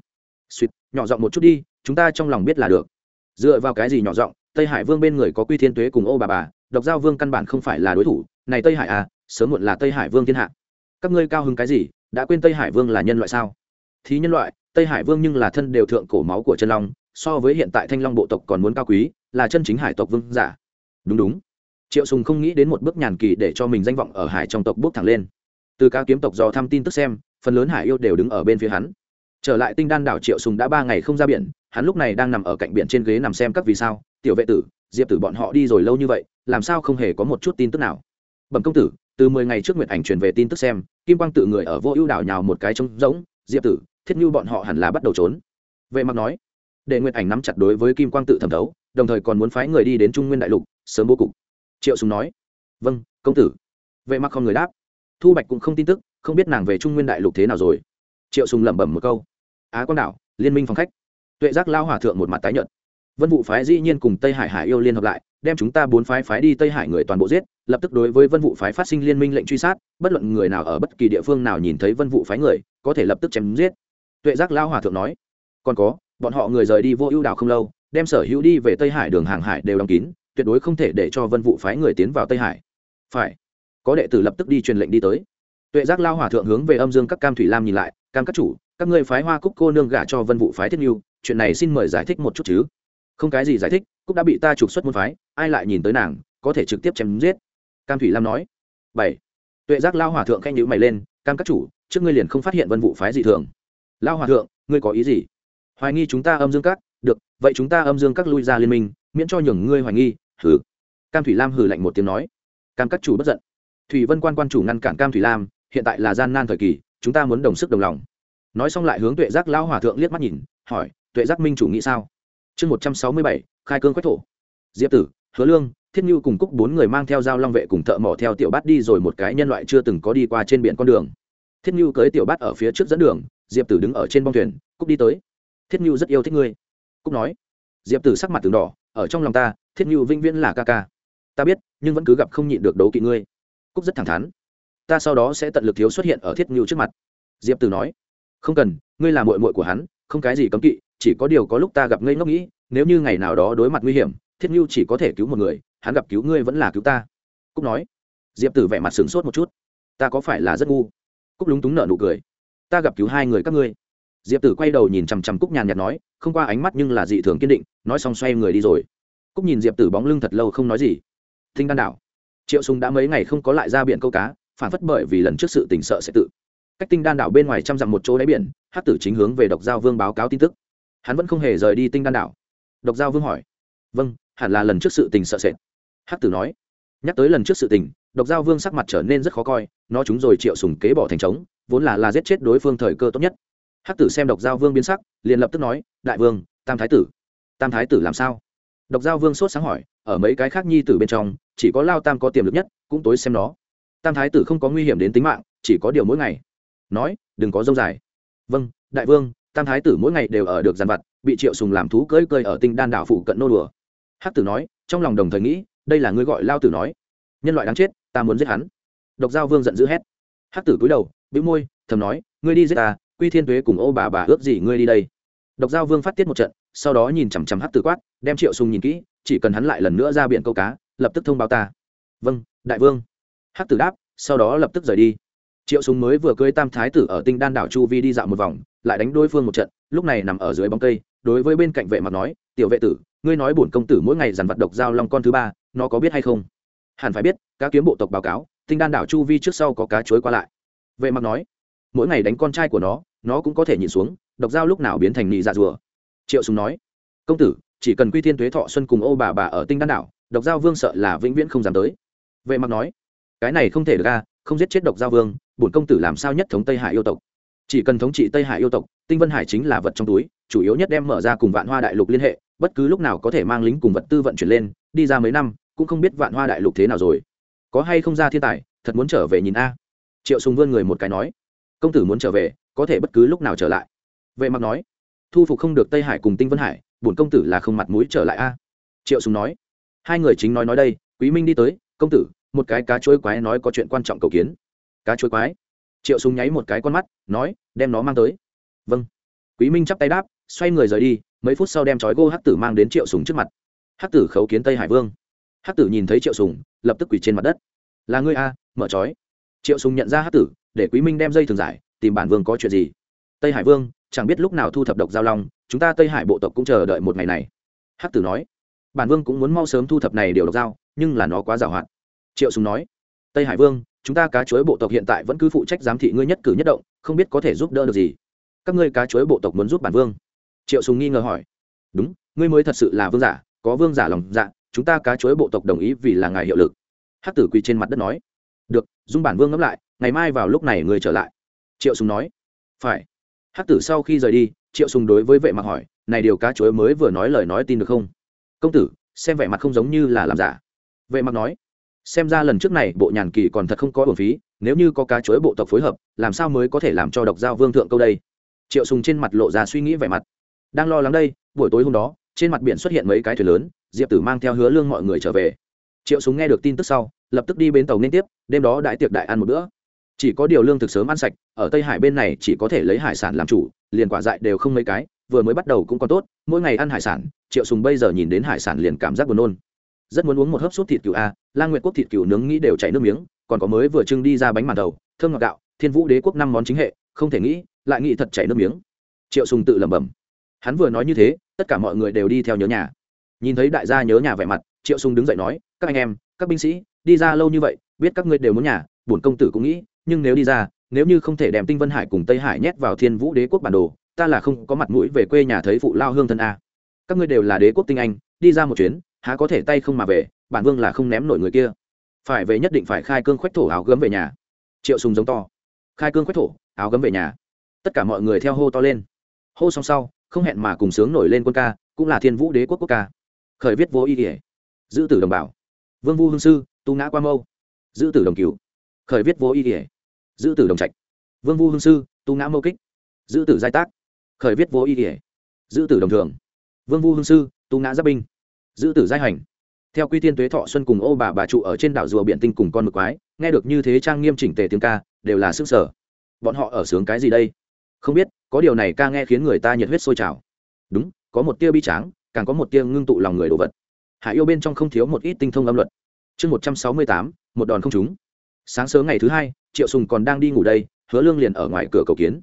suýt nhỏ giọng một chút đi, chúng ta trong lòng biết là được. Dựa vào cái gì nhỏ giọng, tây hải vương bên người có quy thiên tuế cùng ô bà bà, độc giao vương căn bản không phải là đối thủ. Này tây hải à sớm muộn là tây hải vương thiên hạ. Các ngươi cao hứng cái gì, đã quên tây hải vương là nhân loại sao? Thì nhân loại tây hải vương nhưng là thân đều thượng cổ máu của chân long, so với hiện tại thanh long bộ tộc còn muốn cao quý, là chân chính hải tộc vương giả. Đúng đúng. Triệu sùng không nghĩ đến một bước nhàn kỳ để cho mình danh vọng ở hải trong tộc bước thẳng lên. Từ các kiếm tộc do thăm tin tức xem, phần lớn hải yêu đều đứng ở bên phía hắn. Trở lại tinh đan đảo triệu sùng đã ba ngày không ra biển, hắn lúc này đang nằm ở cạnh biển trên ghế nằm xem các vì sao. Tiểu vệ tử, diệp tử bọn họ đi rồi lâu như vậy, làm sao không hề có một chút tin tức nào? Bẩm công tử, từ mười ngày trước nguyệt ảnh truyền về tin tức xem, kim quang tự người ở vô ưu đảo nhào một cái trống rỗng. Diệp tử thiết như bọn họ hẳn là bắt đầu trốn. Vệ mặc nói, để nguyệt ảnh nắm chặt đối với kim quang tự thẩm thấu, đồng thời còn muốn phái người đi đến trung nguyên đại lục, sớm bố cục. Triệu sùng nói vâng công tử. Vệ mặc không người đáp. Thu bạch cũng không tin tức, không biết nàng về trung nguyên đại lục thế nào rồi. Triệu sùng lẩm bẩm một câu, á quan đảo, liên minh phòng khách. Tuệ giác lao hòa thượng một mặt tái nhợt. Vân vụ phái dĩ nhiên cùng tây hải hải yêu liên hợp lại, đem chúng ta bốn phái phái đi tây hải người toàn bộ giết, lập tức đối với vân vụ phái phát sinh liên minh lệnh truy sát, bất luận người nào ở bất kỳ địa phương nào nhìn thấy vân vụ phái người, có thể lập tức chém giết tuệ giác lao hòa thượng nói, còn có, bọn họ người rời đi vô ưu đảo không lâu, đem sở hữu đi về tây hải đường hàng hải đều đóng kín, tuyệt đối không thể để cho vân vụ phái người tiến vào tây hải. Phải, có đệ tử lập tức đi truyền lệnh đi tới. Tuệ giác lao hòa thượng hướng về âm dương các cam thủy lam nhìn lại, cam các chủ, các ngươi phái hoa cúc cô nương gả cho vân vụ phái thiết mưu chuyện này xin mời giải thích một chút chứ? Không cái gì giải thích, cúc đã bị ta trục xuất môn phái, ai lại nhìn tới nàng, có thể trực tiếp chém giết. Cam thủy lam nói. Bảy. Tuệ giác lao hòa thượng khanh nhữ mày lên, cam các chủ, trước ngươi liền không phát hiện vân vụ phái gì thường lao hòa thượng, ngươi có ý gì? Hoài nghi chúng ta âm dương các, được, vậy chúng ta âm dương các lui ra liên minh, miễn cho nhường ngươi hoài nghi hử cam thủy lam hử lạnh một tiếng nói. Cam các chủ bất giận. Thủy vân quan quan chủ ngăn cản cam thủy lam, hiện tại là gian nan thời kỳ, chúng ta muốn đồng sức đồng lòng. Nói xong lại hướng tuệ giác lao hòa thượng liếc mắt nhìn, hỏi, tuệ giác minh chủ nghĩ sao? Chương một trăm sáu mươi bảy, khai cương quách thổ. Diệp tử, hứa lương, thiết như cùng cúc bốn người mang theo dao long vệ cùng thợ mỏ theo tiểu bát đi rồi một cái nhân loại chưa từng có đi qua trên biển con đường. Thiết như cưới tiểu bát ở phía trước dẫn đường diệp tử đứng ở trên bong thuyền, cúc đi tới. Thiết như rất yêu thích ngươi. Cúc nói. Diệp tử sắc mặt từng đỏ, ở trong lòng ta, thiết như vĩnh viễn là ca ca. Ta biết, nhưng vẫn cứ gặp không nhịn được đấu kỵ ngươi. Cúc rất thẳng thắn. Ta sau đó sẽ tận lực thiếu xuất hiện ở thiết như trước mặt. Diệp tử nói. Không cần, ngươi là mội mội của hắn, không cái gì cấm kỵ, chỉ có điều có lúc ta gặp ngây ngốc nghĩ, nếu như ngày nào đó đối mặt nguy hiểm, thiết như chỉ có thể cứu một người, hắn gặp cứu ngươi vẫn là cứu ta. Cúc nói. Diệp tử vẻ mặt sửng sốt một chút. Ta có phải là rất ngu? Cúc lúng túng nợ nụ cười ta gặp cứu hai người các ngươi. Diệp tử quay đầu nhìn chằm chằm cúc nhàn nhạt nói, không qua ánh mắt nhưng là dị thường kiên định, nói xong xoay người đi rồi. Cúc nhìn diệp tử bóng lưng thật lâu không nói gì. Thinh đan đảo. Triệu sùng đã mấy ngày không có lại ra biển câu cá, phản phất bởi vì lần trước sự tình sợ sẽ tự. Cách tinh đan đảo bên ngoài trăm dặm một chỗ đáy biển hát tử chính hướng về độc giao vương báo cáo tin tức. Hắn vẫn không hề rời đi tinh đan đảo. Độc giao vương hỏi. Vâng hẳn là lần trước sự tình sợ sệt. Hắc tử nói. Nhắc tới lần trước sự tình, độc giao vương sắc mặt trở nên rất khó coi nó chúng rồi triệu sùng kế bỏ thành trống vốn là là giết chết đối phương thời cơ tốt nhất. Hắc tử xem độc giao vương biến sắc, liền lập tức nói, đại vương, tam thái tử, tam thái tử làm sao? Độc giao vương sốt sáng hỏi, ở mấy cái khác nhi tử bên trong, chỉ có lao tam có tiềm lực nhất, cũng tối xem nó. Tam thái tử không có nguy hiểm đến tính mạng, chỉ có điều mỗi ngày. Nói, đừng có rông dài. Vâng đại vương, tam thái tử mỗi ngày đều ở được giàn vặt, bị triệu sùng làm thú cưỡi cơi ở tinh đan đảo phụ cận nô đùa. Hắc tử nói, trong lòng đồng thời nghĩ, đây là ngươi gọi lao tử nói. Nhân loại đáng chết, ta muốn giết hắn. Độc giao vương giận dữ hét. Hắc tử cúi đầu bĩu môi, thầm nói, ngươi đi giết ta, quy thiên tuế cùng ô bà bà ước gì ngươi đi đây? Độc giao vương phát tiết một trận, sau đó nhìn chằm chằm hắc tử quát, đem triệu sùng nhìn kỹ, chỉ cần hắn lại lần nữa ra biển câu cá, lập tức thông báo ta. Vâng đại vương. Hắc tử đáp, sau đó lập tức rời đi. Triệu sùng mới vừa cưới tam thái tử ở tinh đan đảo chu vi đi dạo một vòng, lại đánh đối phương một trận, lúc này nằm ở dưới bóng cây, đối với bên cạnh vệ mặt nói, tiểu vệ tử, ngươi nói bổn công tử mỗi ngày dằn vật độc giao long con thứ ba, nó có biết hay không? Hẳn phải biết các kiếm bộ tộc báo cáo, tinh đan đảo chu vi trước sau có cá chuối qua lại vệ mặc nói, mỗi ngày đánh con trai của nó nó cũng có thể nhìn xuống, độc dao lúc nào biến thành nị dạ rùa. Triệu sùng nói, công tử, chỉ cần quy thiên tuế thọ xuân cùng ô bà bà ở tinh đan đảo, độc giao vương sợ là vĩnh viễn không dám tới. Vệ mặc nói, cái này không thể được ra không giết chết độc giao vương, bổn công tử làm sao nhất thống tây hải yêu tộc? Chỉ cần thống trị tây hải yêu tộc, tinh vân hải chính là vật trong túi, chủ yếu nhất đem mở ra cùng vạn hoa đại lục liên hệ, bất cứ lúc nào có thể mang lính cùng vật tư vận chuyển lên, đi ra mấy năm, cũng không biết vạn hoa đại lục thế nào rồi. Có hay không ra thiên tài, thật muốn trở về nhìn a triệu sùng vươn người một cái nói, công tử muốn trở về, có thể bất cứ lúc nào trở lại. Vệ mặc nói, thu phục không được tây hải cùng tinh vân hải, bổn công tử là không mặt mũi trở lại a. Triệu sùng nói, hai người chính nói nói đây, quý minh đi tới, công tử, một cái cá chuối quái nói có chuyện quan trọng cầu kiến. Cá chuối quái? Triệu sùng nháy một cái con mắt, nói, đem nó mang tới. Vâng. Quý minh chắp tay đáp, xoay người rời đi, mấy phút sau đem chói gô hắc tử mang đến triệu sùng trước mặt. Hắc tử khấu kiến tây hải vương. Hắc tử nhìn thấy triệu sùng, lập tức quỳ trên mặt đất. Là ngươi a, mở chói triệu sùng nhận ra hắc tử, để quý minh đem dây thường giải, tìm bản vương có chuyện gì. Tây hải vương, chẳng biết lúc nào thu thập độc giao long, chúng ta tây hải bộ tộc cũng chờ đợi một ngày này. Hắc tử nói, bản vương cũng muốn mau sớm thu thập này điều độc giao, nhưng là nó quá giàu hạn triệu sùng nói, tây hải vương, chúng ta cá chuối bộ tộc hiện tại vẫn cứ phụ trách giám thị ngươi nhất cử nhất động, không biết có thể giúp đỡ được gì. Các ngươi cá chuối bộ tộc muốn giúp bản vương. Triệu sùng nghi ngờ hỏi, đúng, ngươi mới thật sự là vương giả, có vương giả lòng dạ chúng ta cá chuối bộ tộc đồng ý vì là ngài hiệu lực. Hắc tử quỳ trên mặt đất nói được, dung bản vương ngẫm lại, ngày mai vào lúc này người trở lại. Triệu sùng nói. Phải. Hắc tử sau khi rời đi, triệu sùng đối với vệ mặc hỏi, này điều cá chuối mới vừa nói lời nói tin được không? Công tử, xem vẻ mặt không giống như là làm giả. Vệ mặc nói. Xem ra lần trước này bộ nhàn kỳ còn thật không có bổn phí, nếu như có cá chuối bộ tộc phối hợp, làm sao mới có thể làm cho độc giao vương thượng câu đây? Triệu sùng trên mặt lộ ra suy nghĩ vẻ mặt. Đang lo lắng đây, buổi tối hôm đó, trên mặt biển xuất hiện mấy cái thuyền lớn, diệp tử mang theo hứa lương mọi người trở về. Triệu sùng nghe được tin tức sau lập tức đi bến tàu nên tiếp, đêm đó đại tiệc đại ăn một bữa. Chỉ có điều lương thực sớm ăn sạch, ở tây hải bên này chỉ có thể lấy hải sản làm chủ, liền quả dại đều không mấy cái, vừa mới bắt đầu cũng còn tốt, mỗi ngày ăn hải sản, triệu sùng bây giờ nhìn đến hải sản liền cảm giác buồn nôn. Rất muốn uống một hớp súp thịt cừu a, lang nguyệt quốc thịt cừu nướng nghĩ đều chảy nước miếng, còn có mới vừa trưng đi ra bánh màn đầu, thơm ngọt gạo, thiên vũ đế quốc năm món chính hệ, không thể nghĩ, lại nghĩ thật chảy nước miếng. Triệu sùng tự lẩm bẩm. Hắn vừa nói như thế, tất cả mọi người đều đi theo nhớ nhà. Nhìn thấy đại gia nhớ nhà vẻ mặt, triệu sùng đứng dậy nói, các anh em, các binh sĩ đi ra lâu như vậy biết các ngươi đều muốn nhà bổn công tử cũng nghĩ nhưng nếu đi ra nếu như không thể đem tinh vân hải cùng tây hải nhét vào thiên vũ đế quốc bản đồ ta là không có mặt mũi về quê nhà thấy phụ lao hương thân a. Các ngươi đều là đế quốc tinh anh đi ra một chuyến há có thể tay không mà về bản vương là không ném nổi người kia. Phải về nhất định phải khai cương khoách thổ áo gấm về nhà. Triệu sùng giống to. Khai cương khoách thổ áo gấm về nhà. Tất cả mọi người theo hô to lên. Hô xong sau không hẹn mà cùng sướng nổi lên quân ca cũng là thiên vũ đế quốc quốc ca. Khởi viết vô ý nghĩa, giữ tử đồng bảo vương vu hương sư tu ngã qua mâu. Giữ tử đồng cửu. Khởi viết vô ý ỉa giữ tử đồng trạch. Vương vu hương sư, tu ngã mâu kích. Giữ tử giai tác. Khởi viết vô ý ỉa giữ tử đồng thường. Vương vu hương sư, tu ngã giáp binh. Giữ tử giai hành. Theo quy tiên tuế thọ xuân cùng ô bà bà trụ ở trên đảo rùa biển tinh cùng con mực quái, nghe được như thế trang nghiêm chỉnh tề tiếng ca, đều là sức sở bọn họ ở sướng cái gì đây? Không biết, có điều này ca nghe khiến người ta nhiệt huyết sôi trào. Đúng, có một tia bi tráng, càng có một tia ngưng tụ lòng người đồ vật. Hải yêu bên trong không thiếu một ít tinh thông âm luật chương một trăm sáu mươi tám, một đòn không trúng. Sáng sớm ngày thứ hai, triệu sùng còn đang đi ngủ đây, hứa lương liền ở ngoài cửa cầu kiến.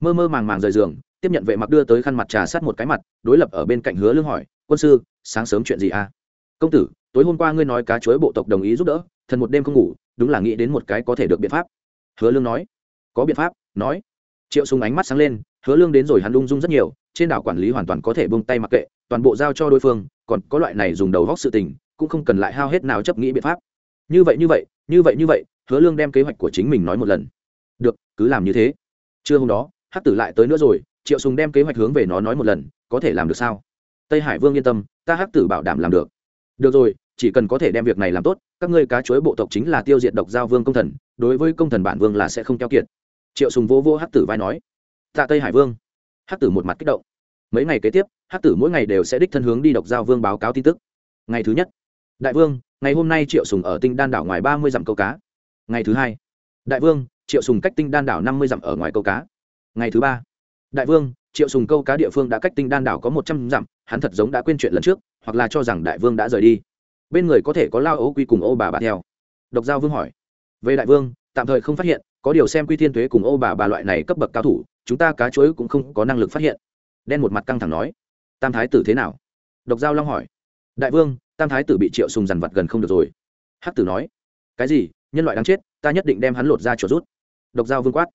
Mơ mơ màng màng rời giường, tiếp nhận vệ mặc đưa tới khăn mặt trà sát một cái mặt, đối lập ở bên cạnh hứa lương hỏi, quân sư, sáng sớm chuyện gì à? Công tử, tối hôm qua ngươi nói cá chuối bộ tộc đồng ý giúp đỡ, thần một đêm không ngủ, đúng là nghĩ đến một cái có thể được biện pháp. Hứa lương nói. Có biện pháp, nói. Triệu sùng ánh mắt sáng lên, hứa lương đến rồi hắn lung dung rất nhiều, trên đảo quản lý hoàn toàn có thể buông tay mặc kệ, toàn bộ giao cho đối phương, còn có loại này dùng đầu góc sự tình cũng không cần lại hao hết nào chấp nghĩ biện pháp. Như vậy như vậy như vậy như vậy, hứa lương đem kế hoạch của chính mình nói một lần. Được, cứ làm như thế. Trưa hôm đó, hắc tử lại tới nữa rồi, triệu sùng đem kế hoạch hướng về nó nói một lần, có thể làm được sao? Tây hải vương yên tâm, ta hắc tử bảo đảm làm được. Được rồi, chỉ cần có thể đem việc này làm tốt, các ngươi cá chuối bộ tộc chính là tiêu diệt độc giao vương công thần, đối với công thần bản vương là sẽ không keo kiệt. Triệu sùng vô vô hắc tử vai nói. Tạ tây hải vương. Hắc tử một mặt kích động. Mấy ngày kế tiếp, hắc tử mỗi ngày đều sẽ đích thân hướng đi độc giao vương báo cáo tin tức. Ngày thứ nhất đại vương, ngày hôm nay triệu sùng ở tinh đan đảo ngoài ba mươi dặm câu cá. Ngày thứ hai. Đại vương, triệu sùng cách tinh đan đảo năm mươi dặm ở ngoài câu cá. Ngày thứ ba. Đại vương, triệu sùng câu cá địa phương đã cách tinh đan đảo có một trăm dặm, hắn thật giống đã quên chuyện lần trước, hoặc là cho rằng đại vương đã rời đi. Bên người có thể có lao ấu quy cùng ô bà bà theo. Độc giao vương hỏi. Về đại vương, tạm thời không phát hiện, có điều xem quy thiên thuế cùng ô bà bà loại này cấp bậc cao thủ, chúng ta cá chuối cũng không có năng lực phát hiện. Đen một mặt căng thẳng nói. Tam thái tử thế nào? Độc giao long hỏi. Đại vương tam thái tử bị triệu sùng dằn vặt gần không được rồi. Hắc tử nói, cái gì? Nhân loại đáng chết, ta nhất định đem hắn lột ra chuột rút. Độc giao vương quát,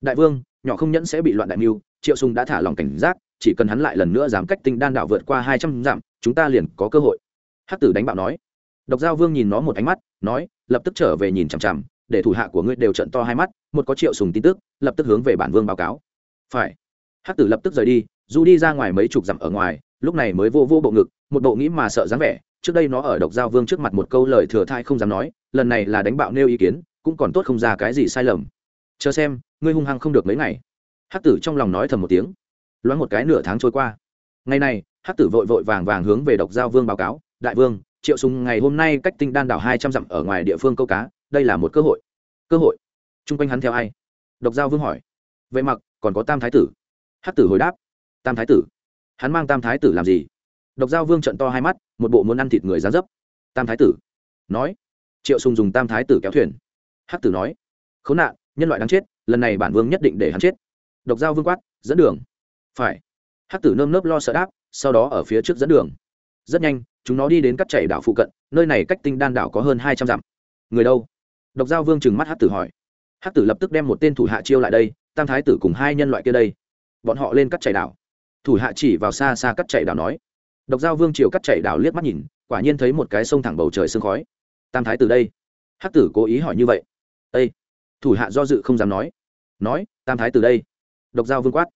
đại vương, nhỏ không nhẫn sẽ bị loạn đại mưu, triệu sùng đã thả lòng cảnh giác, chỉ cần hắn lại lần nữa dám cách tinh đan đạo vượt qua hai trăm dặm, chúng ta liền có cơ hội. Hắc tử đánh bạo nói. Độc giao vương nhìn nó một ánh mắt, nói, lập tức trở về nhìn chằm chằm, để thủ hạ của ngươi đều trận to hai mắt, một có triệu sùng tin tức, lập tức hướng về bản vương báo cáo. Phải. Hắc tử lập tức rời đi, du đi ra ngoài mấy chục dặm ở ngoài, lúc này mới vô vô bộ ngực, một bộ nghĩ mà sợ dáng vẻ trước đây nó ở độc giao vương trước mặt một câu lời thừa thai không dám nói, lần này là đánh bạo nêu ý kiến, cũng còn tốt không ra cái gì sai lầm. Chờ xem, ngươi hung hăng không được mấy ngày. Hắc tử trong lòng nói thầm một tiếng. Loáng một cái nửa tháng trôi qua. Ngày này, hắc tử vội vội vàng vàng hướng về độc giao vương báo cáo, đại vương, triệu sùng ngày hôm nay cách tinh đan đảo hai trăm dặm ở ngoài địa phương câu cá, đây là một cơ hội. Cơ hội? Chung quanh hắn theo ai? Độc giao vương hỏi. Vậy mặc, còn có tam thái tử. Hắc tử hồi đáp. Tam thái tử. Hắn mang tam thái tử làm gì? Độc giao vương trận to hai mắt, một bộ muốn ăn thịt người giá dấp. Tam thái tử nói. Triệu sùng dùng tam thái tử kéo thuyền. Hắc tử nói. Khốn nạn, nhân loại đáng chết, lần này bản vương nhất định để hắn chết. Độc giao vương quát, dẫn đường. Phải. Hắc tử nơm nớp lo sợ đáp, sau đó ở phía trước dẫn đường. Rất nhanh, chúng nó đi đến cắt chảy đảo phụ cận, nơi này cách tinh đan đảo có hơn hai trăm dặm. Người đâu? Độc giao vương trừng mắt hắc tử hỏi. Hắc tử lập tức đem một tên thủ hạ chiêu lại đây, tam thái tử cùng hai nhân loại kia đây. Bọn họ lên cắt chảy đảo. Thủ hạ chỉ vào xa xa cắt chảy đảo nói độc giao vương triều cắt chảy đảo liếc mắt nhìn, quả nhiên thấy một cái sông thẳng bầu trời sương khói. Tam thái tử đây. Hắc tử cố ý hỏi như vậy. Ây thủ hạ do dự không dám nói. Nói, tam thái tử đây. Độc giao vương quát.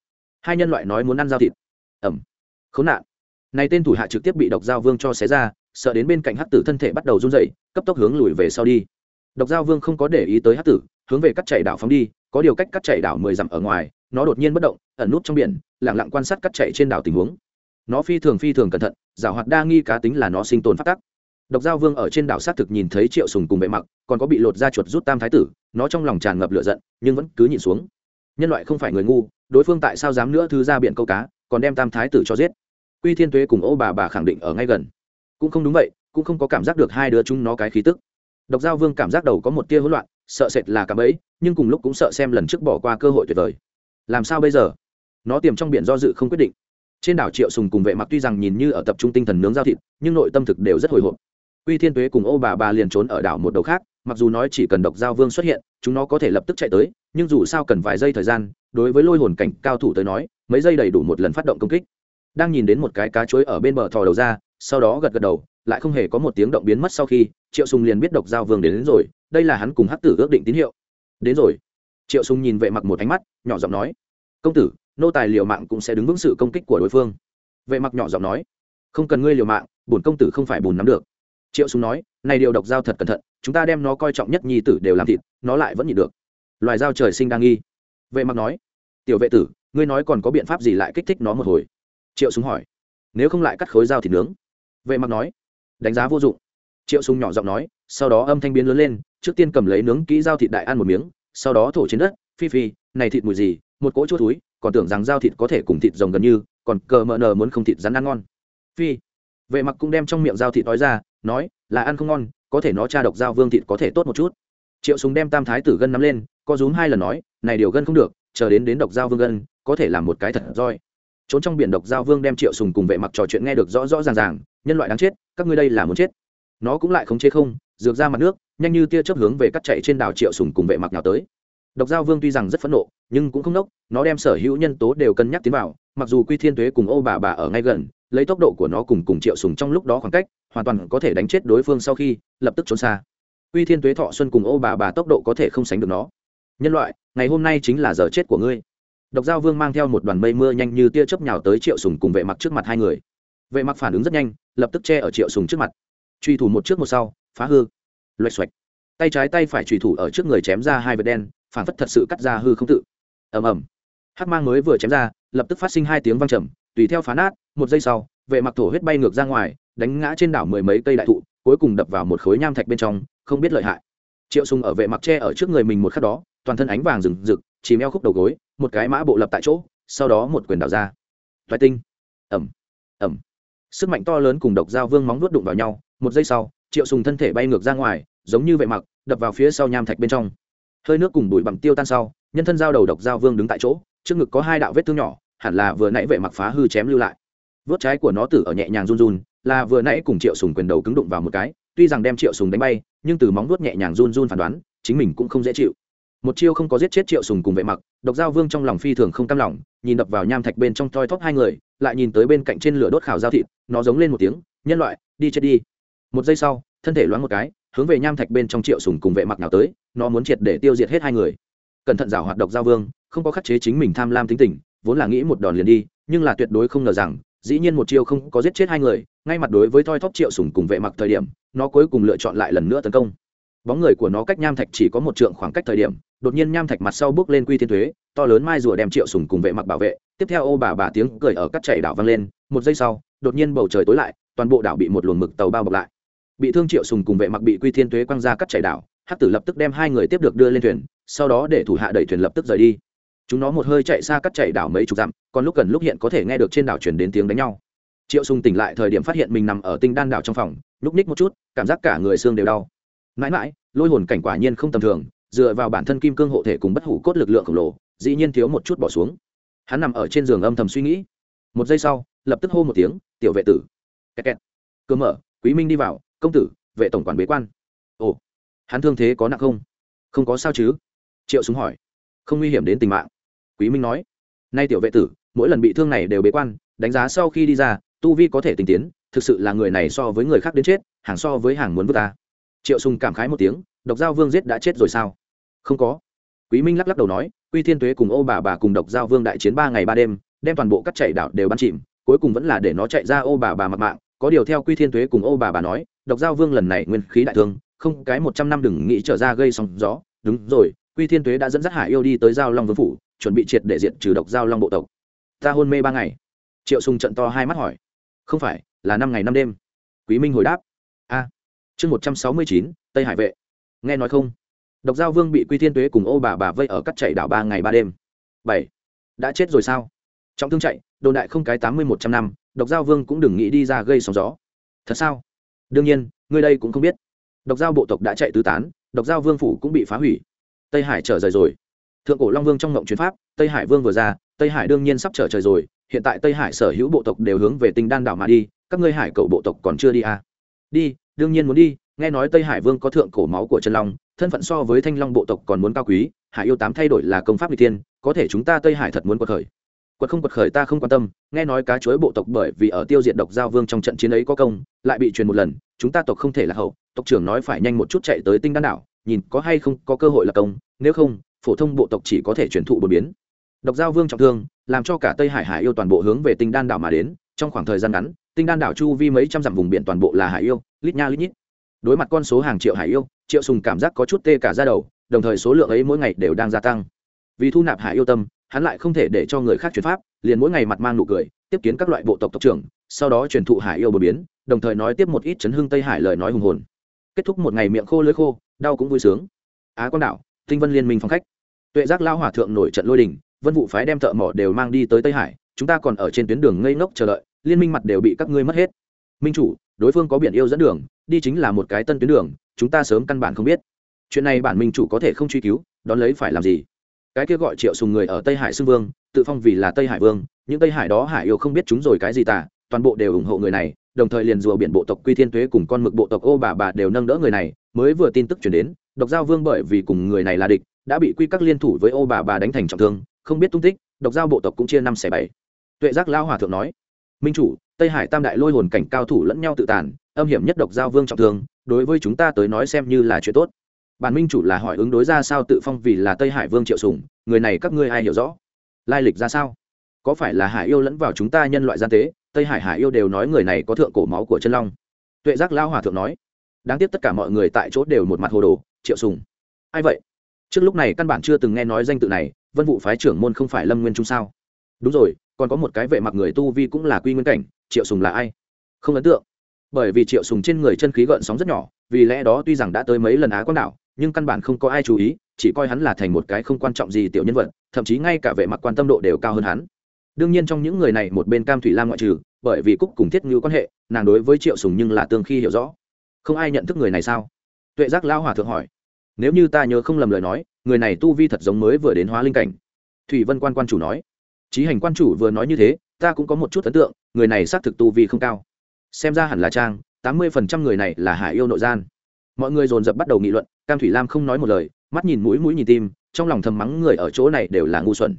Hai nhân loại nói muốn ăn giao thịt. Ẩm. Khốn nạn. Này tên thủ hạ trực tiếp bị độc giao vương cho xé ra, sợ đến bên cạnh hắc tử thân thể bắt đầu run dậy cấp tốc hướng lùi về sau đi. Độc giao vương không có để ý tới hắc tử, hướng về cắt chảy đảo phóng đi, có điều cách cắt chảy đảo mười dặm ở ngoài, nó đột nhiên bất động, ẩn nút trong biển lẳng lặng quan sát cắt chạy trên đảo tình huống nó phi thường phi thường cẩn thận giảo hoạt đa nghi cá tính là nó sinh tồn phát tắc. Độc giao vương ở trên đảo xác thực nhìn thấy triệu sùng cùng bệ mặc, còn có bị lột da chuột rút tam thái tử, nó trong lòng tràn ngập lửa giận, nhưng vẫn cứ nhìn xuống. Nhân loại không phải người ngu, đối phương tại sao dám nữa thứ ra biển câu cá, còn đem tam thái tử cho giết? Quy thiên tuế cùng ô bà bà khẳng định ở ngay gần. Cũng không đúng vậy, cũng không có cảm giác được hai đứa chúng nó cái khí tức. Độc giao vương cảm giác đầu có một tia hỗn loạn, sợ sệt là cả ấy nhưng cùng lúc cũng sợ xem lần trước bỏ qua cơ hội tuyệt vời. Làm sao bây giờ? Nó tiềm trong biển do dự không quyết định trên đảo triệu sùng cùng vệ mặc tuy rằng nhìn như ở tập trung tinh thần nướng giao thịt nhưng nội tâm thực đều rất hồi hộp Quy Thiên Tuế cùng Ô bà bà liền trốn ở đảo một đầu khác, mặc dù nói chỉ cần độc giao vương xuất hiện, chúng nó có thể lập tức chạy tới, nhưng dù sao cần vài giây thời gian, đối với lôi hồn cảnh cao thủ tới nói, mấy giây đầy đủ một lần phát động công kích. Đang nhìn đến một cái cá chuối ở bên bờ thò đầu ra, sau đó gật gật đầu, lại không hề có một tiếng động biến mất sau khi, Triệu Sùng liền biết độc giao vương đến, đến rồi, đây là hắn cùng Hắc Tử ước định tín hiệu. Đến rồi. Triệu Sùng nhìn vệ mặc một ánh mắt, nhỏ giọng nói: "Công tử, nô tài liều mạng cũng sẽ đứng vững sự công kích của đối phương." Vệ mặc nhỏ giọng nói: "Không cần ngươi liều mạng, bổn công tử không phải bùn nắm được." triệu súng nói này điều độc dao thật cẩn thận chúng ta đem nó coi trọng nhất nhi tử đều làm thịt nó lại vẫn nhịn được. Loài dao trời sinh đang nghi. Vệ mặc nói tiểu vệ tử ngươi nói còn có biện pháp gì lại kích thích nó một hồi? Triệu súng hỏi nếu không lại cắt khối dao thịt nướng. Vệ mặc nói đánh giá vô dụng. Triệu súng nhỏ giọng nói sau đó âm thanh biến lớn lên trước tiên cầm lấy nướng kỹ dao thịt đại ăn một miếng sau đó thổ trên đất phi phi này thịt mùi gì một cỗ chua túi còn tưởng rằng dao thịt có thể cùng thịt rồng gần như, còn cờ mờ nờ muốn không thịt rắn ăn ngon. Phi. Vệ mặc cũng đem trong miệng dao thịt nói ra, nói, là ăn không ngon, có thể nó tra độc dao vương thịt có thể tốt một chút. Triệu súng đem tam thái tử gân nắm lên, co rúm hai lần nói, này điều gân không được, chờ đến đến độc dao vương gân, có thể làm một cái thật roi. Trốn trong biển độc dao vương đem triệu sùng cùng vệ mặc trò chuyện nghe được rõ rõ ràng ràng, nhân loại đáng chết, các ngươi đây là muốn chết. Nó cũng lại không chế không, dược ra mặt nước, nhanh như tia chớp hướng về cắt chạy trên đảo triệu sùng cùng vệ mặc nào tới. Độc giao vương tuy rằng rất phẫn nộ nhưng cũng không nốc, nó đem sở hữu nhân tố đều cân nhắc tiến vào, mặc dù quy thiên tuế cùng ô bà bà ở ngay gần, lấy tốc độ của nó cùng cùng triệu sùng trong lúc đó khoảng cách, hoàn toàn có thể đánh chết đối phương sau khi lập tức trốn xa. Quy thiên tuế, thọ xuân cùng ô bà bà tốc độ có thể không sánh được nó. Nhân loại, ngày hôm nay chính là giờ chết của ngươi. Độc giao vương mang theo một đoàn mây mưa nhanh như tia chớp nhào tới triệu sùng cùng vệ mặc trước mặt hai người. Vệ mặc phản ứng rất nhanh, lập tức che ở triệu sùng trước mặt. Truy thủ một trước một sau, phá hư. Loạch xoạch. Tay trái tay phải truy thủ ở trước người chém ra hai vệt đen, phản phất thật sự cắt ra hư không tự ầm ầm. Hắc mang mới vừa chém ra lập tức phát sinh hai tiếng vang trầm tùy theo phá nát một giây sau vệ mặc thổ huyết bay ngược ra ngoài đánh ngã trên đảo mười mấy cây đại thụ cuối cùng đập vào một khối nham thạch bên trong không biết lợi hại. Triệu sùng ở vệ mặc tre ở trước người mình một khắc đó toàn thân ánh vàng rừng rực chìm eo khúc đầu gối một cái mã bộ lập tại chỗ sau đó một quyền đảo ra. Toái tinh. Ầm, ầm, sức mạnh to lớn cùng độc dao vương móng nuốt đụng vào nhau một giây sau triệu sùng thân thể bay ngược ra ngoài giống như vệ mặc đập vào phía sau nham thạch bên trong. Hơi nước cùng bụi bặm tiêu tan sau nhân thân giao đầu độc giao vương đứng tại chỗ, trước ngực có hai đạo vết thương nhỏ, hẳn là vừa nãy vệ mặc phá hư chém lưu lại. Vớt trái của nó tử ở nhẹ nhàng run run, là vừa nãy cùng triệu sùng quyền đầu cứng đụng vào một cái, tuy rằng đem triệu sùng đánh bay, nhưng từ móng vuốt nhẹ nhàng run run phán đoán, chính mình cũng không dễ chịu. Một chiêu không có giết chết triệu sùng cùng vệ mặc, độc giao vương trong lòng phi thường không cam lòng, nhìn đập vào nham thạch bên trong toi thóp hai người, lại nhìn tới bên cạnh trên lửa đốt khảo giao thịt, nó giống lên một tiếng, nhân loại, đi chết đi. Một giây sau, thân thể loáng một cái, hướng về nham thạch bên trong triệu sùng cùng vệ mặc nào tới, nó muốn triệt để tiêu diệt hết hai người cẩn thận giảo hoạt độc giao vương, không có khắc chế chính mình tham lam tính tình, vốn là nghĩ một đòn liền đi, nhưng là tuyệt đối không ngờ rằng, dĩ nhiên một chiêu không có giết chết hai người, ngay mặt đối với thoi thóp triệu sùng cùng vệ mặc thời điểm, nó cuối cùng lựa chọn lại lần nữa tấn công. Bóng người của nó cách nham thạch chỉ có một trượng khoảng cách thời điểm, đột nhiên nham thạch mặt sau bước lên quy thiên thuế, to lớn mai rùa đem triệu sùng cùng vệ mặc bảo vệ, tiếp theo ô bà bà tiếng cười ở cắt chảy đảo vang lên, một giây sau, đột nhiên bầu trời tối lại, toàn bộ đảo bị một luồng mực tàu bao bọc lại. Bị thương triệu sùng cùng vệ mặc bị quy thiên thuế quăng ra cắt chảy đảo, hắc tử lập tức đem hai người tiếp được đưa lên thuyền sau đó để thủ hạ đẩy thuyền lập tức rời đi. Chúng nó một hơi chạy xa cắt chạy đảo mấy chục dặm, còn lúc gần lúc hiện có thể nghe được trên đảo truyền đến tiếng đánh nhau. Triệu sùng tỉnh lại thời điểm phát hiện mình nằm ở tinh đan đảo trong phòng lúc ních một chút, cảm giác cả người xương đều đau. Mãi mãi, lôi hồn cảnh quả nhiên không tầm thường, dựa vào bản thân kim cương hộ thể cùng bất hủ cốt lực lượng khổng lồ, dĩ nhiên thiếu một chút bỏ xuống. Hắn nằm ở trên giường âm thầm suy nghĩ. Một giây sau, lập tức hô một tiếng, tiểu vệ tử. Kẹt kẹt. Cơ mở, quý minh đi vào, công tử, vệ tổng quản bế quan. Ồ, hắn thương thế có nặng không? Không có sao chứ triệu súng hỏi. Không nguy hiểm đến tình mạng. Quý minh nói. Nay tiểu vệ tử, mỗi lần bị thương này đều bế quan, đánh giá sau khi đi ra, tu vi có thể tình tiến, thực sự là người này so với người khác đến chết, hàng so với hàng muốn vứt ta. Triệu sùng cảm khái một tiếng, độc giao vương giết đã chết rồi sao? Không có. Quý minh lắc lắc đầu nói, quy thiên tuế cùng ô bà bà cùng độc giao vương đại chiến ba ngày ba đêm, đem toàn bộ các chạy đảo đều bắn chìm, cuối cùng vẫn là để nó chạy ra ô bà bà mặt mạng. Có điều theo quy thiên tuế cùng ô bà bà nói, độc giao vương lần này nguyên khí đại thương, không cái một trăm năm đừng nghĩ trở ra gây sóng gió. Đúng rồi quy thiên tuế đã dẫn dắt hải yêu đi tới giao long vương phủ, chuẩn bị triệt để diệt trừ độc giao long bộ tộc. Ta hôn mê ba ngày. Triệu sùng trận to hai mắt hỏi. Không phải, là năm ngày năm đêm. Quý minh hồi đáp. A. Chương một trăm sáu mươi chín, tây hải vệ. Nghe nói không? Độc giao vương bị quy thiên tuế cùng ô bà bà vây ở cắt chạy đảo ba ngày ba đêm. Bảy. Đã chết rồi sao? Trọng thương chạy, đồn đại không cái tám mươi một trăm năm, độc giao vương cũng đừng nghĩ đi ra gây sóng gió. Thật sao? Đương nhiên người đây cũng không biết. Độc giao bộ tộc đã chạy tứ tán, độc giao vương phủ cũng bị phá hủy tây hải trở rời rồi thượng cổ long vương trong ngộng chuyến pháp, tây hải vương vừa ra, tây hải đương nhiên sắp trở trời rồi, hiện tại tây hải sở hữu bộ tộc đều hướng về tinh đan đảo mà đi, các ngươi hải cầu bộ tộc còn chưa đi à. đi, đương nhiên muốn đi, nghe nói tây hải vương có thượng cổ máu của chân long, thân phận so với thanh long bộ tộc còn muốn cao quý, hải yêu tám thay đổi là công pháp n g tiên có thể chúng ta tây hải thật muốn quật khởi quật không quật khởi ta không quan tâm, nghe nói cá chuối bộ tộc bởi vì ở tiêu diệt độc giao vương trong trận chiến ấy có công, lại bị truyền một lần, chúng ta tộc không thể là hậu, tộc trưởng nói phải nhanh một chút chạy tới tinh đan đảo nhìn có hay không có cơ hội là công, nếu không, phổ thông bộ tộc chỉ có thể truyền thụ bột biến. Độc giao vương trọng thương, làm cho cả tây hải hải yêu toàn bộ hướng về tinh đan đảo mà đến, trong khoảng thời gian ngắn, tinh đan đảo chu vi mấy trăm dặm vùng biển toàn bộ là hải yêu, lít nha lít nhít. Đối mặt con số hàng triệu hải yêu, triệu sùng cảm giác có chút tê cả ra đầu, đồng thời số lượng ấy mỗi ngày đều đang gia tăng. Vì thu nạp hải yêu tâm, hắn lại không thể để cho người khác truyền pháp, liền mỗi ngày mặt mang nụ cười, tiếp kiến các loại bộ tộc tộc trưởng, sau đó truyền thụ hải yêu bờ biến, đồng thời nói tiếp một ít chấn hưng tây hải lời nói hùng hồn kết thúc một ngày miệng khô lưỡi khô, đau cũng vui sướng. Á quan đạo, tinh vân liên minh phong khách. Tuệ giác lao hòa thượng nổi trận lôi đình, vân vụ phái đem thợ mỏ đều mang đi tới tây hải, chúng ta còn ở trên tuyến đường ngây ngốc chờ đợi, liên minh mặt đều bị các ngươi mất hết. Minh chủ, đối phương có biển yêu dẫn đường, đi chính là một cái tân tuyến đường, chúng ta sớm căn bản không biết. Chuyện này bản minh chủ có thể không truy cứu, đón lấy phải làm gì? Cái kia gọi triệu sùng người ở tây hải xưng vương, tự phong vì là tây hải vương, những tây hải đó hải yêu không biết chúng rồi cái gì tả toàn bộ đều ủng hộ người này đồng thời liền rùa biển bộ tộc quy thiên tuế cùng con mực bộ tộc ô bà bà đều nâng đỡ người này, mới vừa tin tức chuyển đến, độc giao vương bởi vì cùng người này là địch, đã bị quy các liên thủ với ô bà bà đánh thành trọng thương, không biết tung tích, độc giao bộ tộc cũng chia năm xẻ bảy. Tuệ giác lao hòa thượng nói, minh chủ, tây hải tam đại lôi hồn cảnh cao thủ lẫn nhau tự tàn, âm hiểm nhất độc giao vương trọng thương, đối với chúng ta tới nói xem như là chuyện tốt. Bản minh chủ là hỏi ứng đối ra sao tự phong vì là tây hải vương triệu sùng, người này các ngươi ai hiểu rõ? Lai lịch ra sao? Có phải là hải yêu lẫn vào chúng ta nhân loại gian tế? Tây hải hải yêu đều nói người này có thượng cổ máu của chân long. Tuệ giác lao hòa thượng nói, đáng tiếc tất cả mọi người tại chỗ đều một mặt hồ đồ, triệu sùng. Ai vậy? Trước lúc này căn bản chưa từng nghe nói danh tự này, vân vụ phái trưởng môn không phải lâm nguyên trung sao? Đúng rồi, còn có một cái vệ mặc người tu vi cũng là quy nguyên cảnh, triệu sùng là ai? Không ấn tượng. Bởi vì triệu sùng trên người chân khí gợn sóng rất nhỏ, vì lẽ đó tuy rằng đã tới mấy lần á quang đảo, nhưng căn bản không có ai chú ý, chỉ coi hắn là thành một cái không quan trọng gì tiểu nhân vật, thậm chí ngay cả vệ mặc quan tâm độ đều cao hơn hắn đương nhiên trong những người này một bên cam thủy lam ngoại trừ, bởi vì cúc cùng thiết ngữ quan hệ, nàng đối với triệu sùng nhưng là tương khi hiểu rõ. Không ai nhận thức người này sao? Tuệ giác lao hòa thượng hỏi. Nếu như ta nhớ không lầm lời nói, người này tu vi thật giống mới vừa đến hóa linh cảnh. Thủy vân quan quan chủ nói. Trí hành quan chủ vừa nói như thế, ta cũng có một chút ấn tượng, người này xác thực tu vi không cao. Xem ra hẳn là trang, tám mươi phần trăm người này là hải yêu nội gian. Mọi người dồn dập bắt đầu nghị luận, cam thủy lam không nói một lời, mắt nhìn mũi mũi nhìn tim, trong lòng thầm mắng người ở chỗ này đều là ngu xuẩn.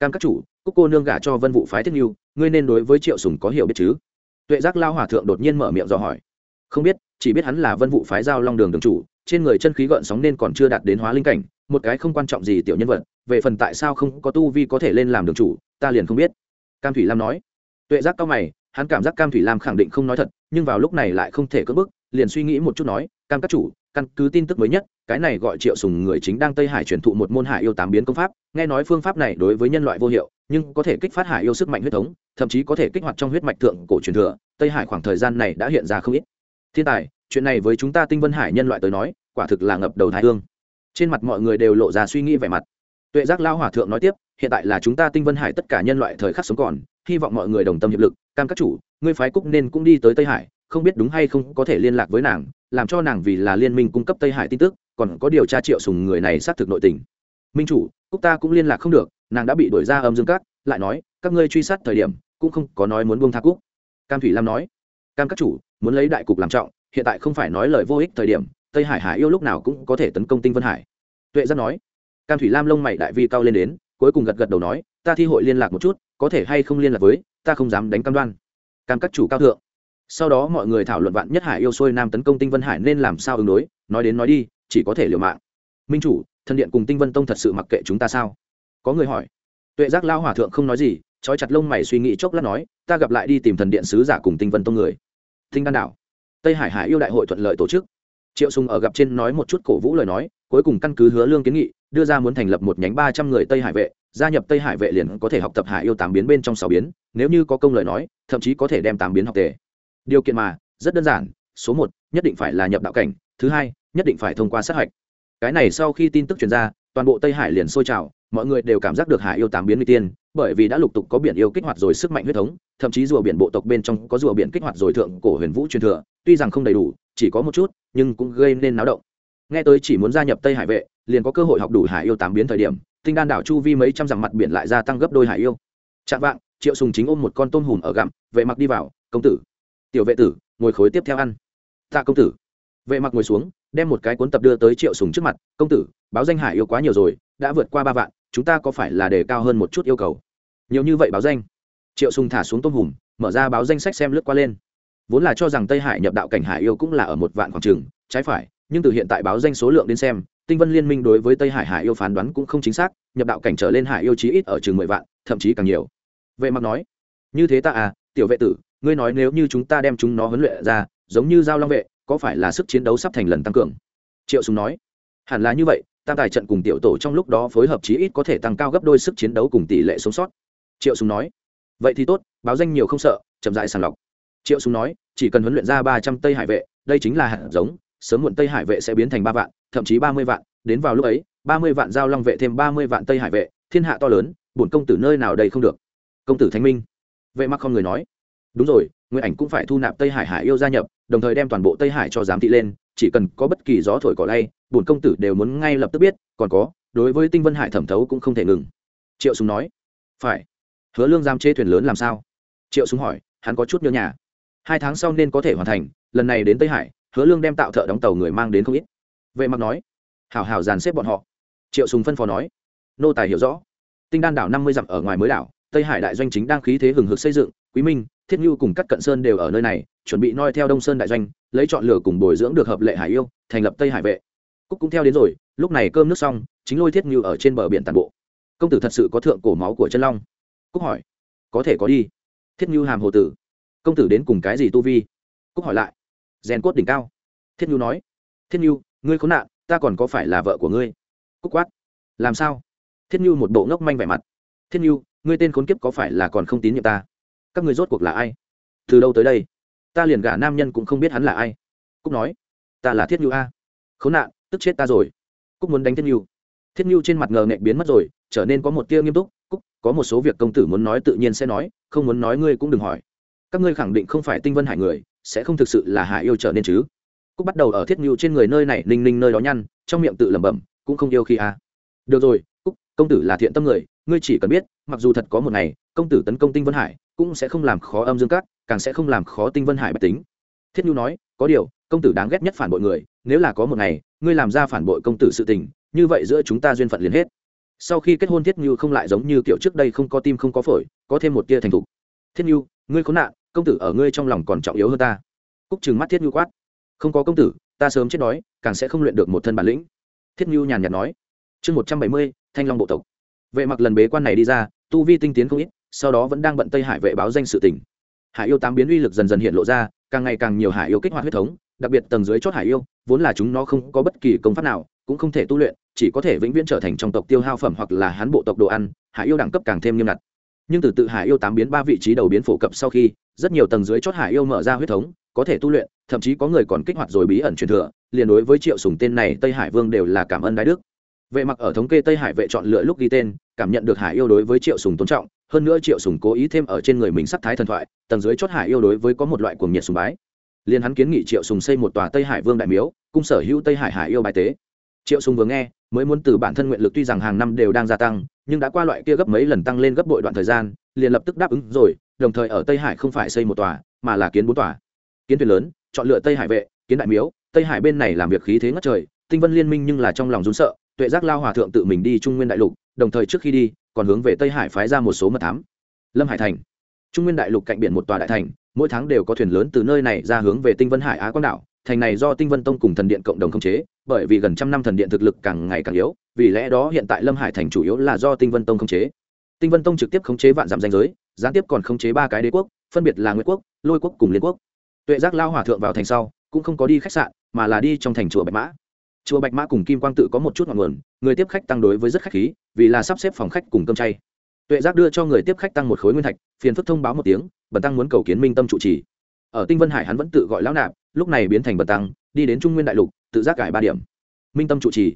Cam các chủ cúc cô nương gả cho vân vụ phái thiết n ngươi nên đối với triệu sùng có hiểu biết chứ? Tuệ giác lao hòa thượng đột nhiên mở miệng dò hỏi. Không biết, chỉ biết hắn là vân vụ phái giao long đường đường chủ, trên người chân khí gợn sóng nên còn chưa đạt đến hóa linh cảnh, một cái không quan trọng gì tiểu nhân vật, về phần tại sao không có tu vi có thể lên làm đường chủ, ta liền không biết. Cam thủy lam nói. Tuệ giác cao mày, hắn cảm giác cam thủy lam khẳng định không nói thật, nhưng vào lúc này lại không thể cưỡng bức, liền suy nghĩ một chút nói, cam các chủ, căn cứ tin tức mới nhất, cái này gọi triệu sùng người chính đang tây hải truyền thụ một môn hải yêu tám biến công pháp, nghe nói phương pháp này đối với nhân loại vô hiệu nhưng có thể kích phát hải yêu sức mạnh huyết thống, thậm chí có thể kích hoạt trong huyết mạch thượng cổ truyền thừa, tây hải khoảng thời gian này đã hiện ra không ít. Thiên tài, chuyện này với chúng ta tinh vân hải nhân loại tới nói, quả thực là ngập đầu thái hương. Trên mặt mọi người đều lộ ra suy nghĩ vẻ mặt. Tuệ giác lao hòa thượng nói tiếp, hiện tại là chúng ta tinh vân hải tất cả nhân loại thời khắc sống còn, hy vọng mọi người đồng tâm hiệp lực, cam các chủ, ngươi phái cúc nên cũng đi tới tây hải, không biết đúng hay không có thể liên lạc với nàng, làm cho nàng vì là liên minh cung cấp tây hải tin tức, còn có điều tra triệu sùng người này xác thực nội tình minh chủ, cúc ta cũng liên lạc không được, nàng đã bị đuổi ra âm dương các lại nói, các ngươi truy sát thời điểm, cũng không có nói muốn buông tha cúc. Cam thủy lam nói, cam các chủ, muốn lấy đại cục làm trọng, hiện tại không phải nói lời vô ích thời điểm, tây hải hải yêu lúc nào cũng có thể tấn công tinh vân hải. Tuệ giác nói, cam thủy lam lông mày đại vi cao lên đến, cuối cùng gật gật đầu nói, ta thi hội liên lạc một chút, có thể hay không liên lạc với, ta không dám đánh cam đoan. Cam các chủ cao thượng. Sau đó mọi người thảo luận vạn nhất hải yêu xuôi nam tấn công tinh vân hải nên làm sao ứng đối, nói đến nói đi, chỉ có thể liều mạng. Minh chủ thần điện cùng tinh vân tông thật sự mặc kệ chúng ta sao? Có người hỏi. Tuệ giác lao hòa thượng không nói gì, trói chặt lông mày suy nghĩ chốc lát nói, ta gặp lại đi tìm thần điện sứ giả cùng tinh vân tông người. Tinh đan đảo. Tây hải hải yêu đại hội thuận lợi tổ chức. Triệu sùng ở gặp trên nói một chút cổ vũ lời nói, cuối cùng căn cứ hứa lương kiến nghị, đưa ra muốn thành lập một nhánh ba trăm người tây hải vệ, gia nhập tây hải vệ liền có thể học tập hải yêu tám biến bên trong sáu biến, nếu như có công lời nói, thậm chí có thể đem tám biến học tề. Điều kiện mà, rất đơn giản, số một, nhất định phải là nhập đạo cảnh, thứ hai, nhất định phải thông qua sát hạch cái này sau khi tin tức truyền ra, toàn bộ tây hải liền sôi trào, mọi người đều cảm giác được hải yêu tám biến nguy tiên, bởi vì đã lục tục có biển yêu kích hoạt rồi sức mạnh huyết thống, thậm chí rùa biển bộ tộc bên trong có rùa biển kích hoạt rồi thượng cổ huyền vũ truyền thừa, tuy rằng không đầy đủ, chỉ có một chút, nhưng cũng gây nên náo động. Nghe tới chỉ muốn gia nhập tây hải vệ, liền có cơ hội học đủ hải yêu tám biến thời điểm, tinh đan đảo chu vi mấy trăm dặm mặt biển lại gia tăng gấp đôi hải yêu. Chạm vạng, triệu sùng chính ôm một con tôm hùm ở gặm, vệ mặc đi vào, công tử, tiểu vệ tử, ngồi khối tiếp theo ăn. Tạ công tử. Vệ mặc ngồi xuống đem một cái cuốn tập đưa tới triệu sùng trước mặt, công tử, báo danh hải yêu quá nhiều rồi, đã vượt qua ba vạn, chúng ta có phải là đề cao hơn một chút yêu cầu? Nhiều như vậy báo danh? Triệu sùng thả xuống tôm hùm, mở ra báo danh sách xem lướt qua lên. Vốn là cho rằng tây hải nhập đạo cảnh hải yêu cũng là ở một vạn khoảng trường trái phải, nhưng từ hiện tại báo danh số lượng đến xem, tinh vân liên minh đối với tây hải hải yêu phán đoán cũng không chính xác, nhập đạo cảnh trở lên hải yêu chí ít ở chừng mười vạn, thậm chí càng nhiều. Vệ mặc nói, như thế ta à tiểu vệ tử, ngươi nói nếu như chúng ta đem chúng nó huấn luyện ra, giống như giao long vệ có phải là sức chiến đấu sắp thành lần tăng cường? Triệu sùng nói. Hẳn là như vậy, tam tài trận cùng tiểu tổ trong lúc đó phối hợp chí ít có thể tăng cao gấp đôi sức chiến đấu cùng tỷ lệ sống sót. Triệu sùng nói. Vậy thì tốt, báo danh nhiều không sợ, chậm rãi sàng lọc. Triệu sùng nói, chỉ cần huấn luyện ra ba trăm tây hải vệ, đây chính là hạt giống, sớm muộn tây hải vệ sẽ biến thành ba vạn, thậm chí ba mươi vạn, đến vào lúc ấy, ba mươi vạn giao long vệ thêm ba mươi vạn tây hải vệ, thiên hạ to lớn, bổn công tử nơi nào đây không được. Công tử thánh minh. Vệ mặc không người nói đúng rồi nguyện ảnh cũng phải thu nạp tây hải hải yêu gia nhập, đồng thời đem toàn bộ tây hải cho giám thị lên, chỉ cần có bất kỳ gió thổi cỏ lay, bổn công tử đều muốn ngay lập tức biết, còn có, đối với tinh vân hải thẩm thấu cũng không thể ngừng. Triệu súng nói. Phải. Hứa lương giam chế thuyền lớn làm sao? Triệu súng hỏi, hắn có chút nhớ nhà. Hai tháng sau nên có thể hoàn thành, lần này đến tây hải, hứa lương đem tạo thợ đóng tàu người mang đến không ít. Vệ mặc nói. Hảo hảo dàn xếp bọn họ. Triệu sùng phân phó nói. Nô tài hiểu rõ. Tinh đan đảo năm mươi dặm ở ngoài mới đảo, tây hải đại doanh chính đang khí thế hừng hực xây dựng, quý minh thiết nhu cùng các cận sơn đều ở nơi này, chuẩn bị noi theo đông sơn đại doanh, lấy chọn lựa cùng bồi dưỡng được hợp lệ hải yêu, thành lập tây hải vệ. Cúc cũng theo đến rồi, lúc này cơm nước xong, chính lôi thiết nhu ở trên bờ biển tàn bộ. Công tử thật sự có thượng cổ máu của chân long. Cúc hỏi, có thể có đi. Thiết nhu hàm hồ tử, công tử đến cùng cái gì tu vi? Cúc hỏi lại, rèn cốt đỉnh cao. Thiết nhu nói, thiết nhu ngươi khốn nạn, ta còn có phải là vợ của ngươi? Cúc quát, làm sao? Thiết nhu một bộ ngốc manh vẻ mặt, thiết nhu ngươi tên khốn kiếp có phải là còn không tín nhiệm ta? Các ngươi rốt cuộc là ai? Từ đâu tới đây? Ta liền gả nam nhân cũng không biết hắn là ai. Cúc nói, ta là thiết nhu a. Khốn nạn, tức chết ta rồi. Cúc muốn đánh thiết nhu. Thiết nhu trên mặt ngờ nghệ biến mất rồi, trở nên có một tia nghiêm túc. Cúc, có một số việc công tử muốn nói tự nhiên sẽ nói, không muốn nói ngươi cũng đừng hỏi. Các ngươi khẳng định không phải tinh vân hải người, sẽ không thực sự là hạ yêu trở nên chứ? Cúc bắt đầu ở thiết nhu trên người nơi này ninh ninh nơi đó nhăn, trong miệng tự lẩm bẩm, cũng không yêu khi a. Được rồi, cúc, công tử là thiện tâm người, ngươi chỉ cần biết, mặc dù thật có một ngày, công tử tấn công tinh vân hải cũng sẽ không làm khó âm dương các càng sẽ không làm khó tinh vân hải bạch tính. Thiết nhu nói, có điều, công tử đáng ghét nhất phản bội người, nếu là có một ngày, ngươi làm ra phản bội công tử sự tình, như vậy giữa chúng ta duyên phận liền hết. Sau khi kết hôn, thiết nhu không lại giống như kiểu trước đây không có tim không có phổi, có thêm một tia thành thục. Thiết nhu, ngươi khốn nạn, công tử ở ngươi trong lòng còn trọng yếu hơn ta. Cúc Trừng mắt thiết nhu quát, không có công tử, ta sớm chết đói, càng sẽ không luyện được một thân bản lĩnh. Thiết nhu nhàn nhạt nói, chương một trăm bảy mươi, thanh long bộ tộc. Vệ mặc lần bế quan này đi ra, tu vi tinh tiến không ít sau đó vẫn đang bận tây hải vệ báo danh sự tỉnh hải yêu tám biến uy lực dần dần hiện lộ ra, càng ngày càng nhiều hải yêu kích hoạt huyết thống, đặc biệt tầng dưới chót hải yêu, vốn là chúng nó không có bất kỳ công pháp nào, cũng không thể tu luyện, chỉ có thể vĩnh viễn trở thành trong tộc tiêu hao phẩm hoặc là hán bộ tộc đồ ăn, hải yêu đẳng cấp càng thêm nghiêm ngặt. Nhưng từ tự hải yêu tám biến ba vị trí đầu biến phổ cập sau khi, rất nhiều tầng dưới chót hải yêu mở ra huyết thống, có thể tu luyện, thậm chí có người còn kích hoạt rồi bí ẩn truyền thừa, liền đối với triệu sùng tên này tây hải vương đều là cảm ơn đại đức. Vệ mặc ở thống kê tây hải vệ chọn lựa lúc ghi tên, cảm nhận được hải yêu đối với triệu sùng tôn trọng hơn nữa triệu sùng cố ý thêm ở trên người mình sắc thái thần thoại, tầng dưới chót hải yêu đối với có một loại cuồng nhiệt sùng bái. Liền hắn kiến nghị triệu sùng xây một tòa tây hải vương đại miếu, cung sở hữu tây hải hải yêu bài tế. Triệu sùng vừa nghe, mới muốn từ bản thân nguyện lực tuy rằng hàng năm đều đang gia tăng, nhưng đã qua loại kia gấp mấy lần tăng lên gấp bội đoạn thời gian, liền lập tức đáp ứng rồi, đồng thời ở tây hải không phải xây một tòa, mà là kiến bốn tòa. Kiến thuyền lớn, chọn lựa tây hải vệ, kiến đại miếu, tây hải bên này làm việc khí thế ngất trời, tinh vân liên minh nhưng là trong lòng rún sợ, tuệ giác lao hòa thượng tự mình đi trung nguyên đại lục, đồng thời trước khi đi còn hướng về tây hải phái ra một số mật thám. Lâm hải thành. Trung nguyên đại lục cạnh biển một tòa đại thành, mỗi tháng đều có thuyền lớn từ nơi này ra hướng về tinh vân hải á quang đảo. Thành này do tinh vân tông cùng thần điện cộng đồng khống chế, bởi vì gần trăm năm thần điện thực lực càng ngày càng yếu, vì lẽ đó hiện tại lâm hải thành chủ yếu là do tinh vân tông khống chế. Tinh vân tông trực tiếp khống chế vạn dặm danh giới, gián tiếp còn khống chế ba cái đế quốc, phân biệt là nguyễn quốc, lôi quốc cùng liên quốc. Tuệ giác lao hòa thượng vào thành sau, cũng không có đi khách sạn, mà là đi trong thành chùa bạch mã chùa bạch mã cùng kim quang tự có một chút ngọn nguồn, người tiếp khách tăng đối với rất khách khí, vì là sắp xếp phòng khách cùng cơm chay. Tuệ giác đưa cho người tiếp khách tăng một khối nguyên thạch, phiền phức thông báo một tiếng, bần tăng muốn cầu kiến minh tâm trụ trì. Ở tinh vân hải hắn vẫn tự gọi lão nạp, lúc này biến thành bần tăng, đi đến trung nguyên đại lục, tự giác cải ba điểm. Minh tâm trụ trì.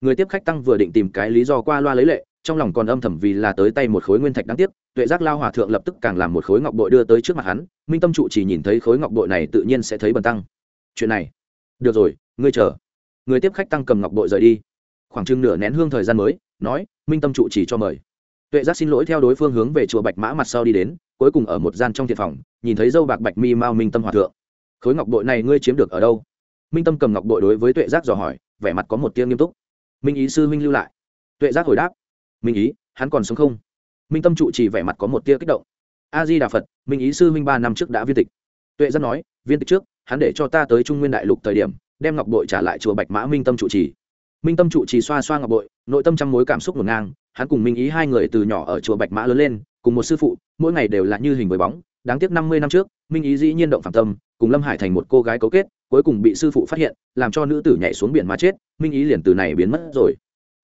Người tiếp khách tăng vừa định tìm cái lý do qua loa lấy lệ, trong lòng còn âm thầm vì là tới tay một khối nguyên thạch đáng tiếc, tuệ giác lao hòa thượng lập tức càng làm một khối ngọc bội đưa tới trước mặt hắn, minh tâm trụ chỉ nhìn thấy khối ngọc bội này tự nhiên sẽ thấy bần tăng. Chuyện này. Được rồi, ngươi chờ người tiếp khách tăng cầm ngọc bội rời đi. Khoảng chừng nửa nén hương thời gian mới, nói, minh tâm trụ chỉ cho mời. Tuệ giác xin lỗi theo đối phương hướng về chùa bạch mã mặt sau đi đến, cuối cùng ở một gian trong thiệt phòng, nhìn thấy dâu bạc bạch mi mao minh tâm hòa thượng. Khối ngọc bội này ngươi chiếm được ở đâu? Minh tâm cầm ngọc bội đối với tuệ giác dò hỏi, vẻ mặt có một tiếng nghiêm túc. Minh ý sư minh lưu lại. Tuệ giác hồi đáp, minh ý, hắn còn sống không? Minh tâm trụ chỉ vẻ mặt có một tia kích động. A di đà phật, minh ý sư minh ba năm trước đã viên tịch. Tuệ giác nói, viên tịch trước, hắn để cho ta tới trung nguyên đại lục thời điểm đem ngọc bội trả lại chùa bạch mã minh tâm trụ trì. Minh tâm trụ trì xoa xoa ngọc bội, nội tâm trăm mối cảm xúc ngổn ngang, hắn cùng minh ý hai người từ nhỏ ở chùa bạch mã lớn lên, cùng một sư phụ, mỗi ngày đều là như hình với bóng. Đáng tiếc năm mươi năm trước, minh ý dĩ nhiên động phạm tâm, cùng lâm hải thành một cô gái cấu kết, cuối cùng bị sư phụ phát hiện, làm cho nữ tử nhảy xuống biển mà chết, minh ý liền từ này biến mất rồi.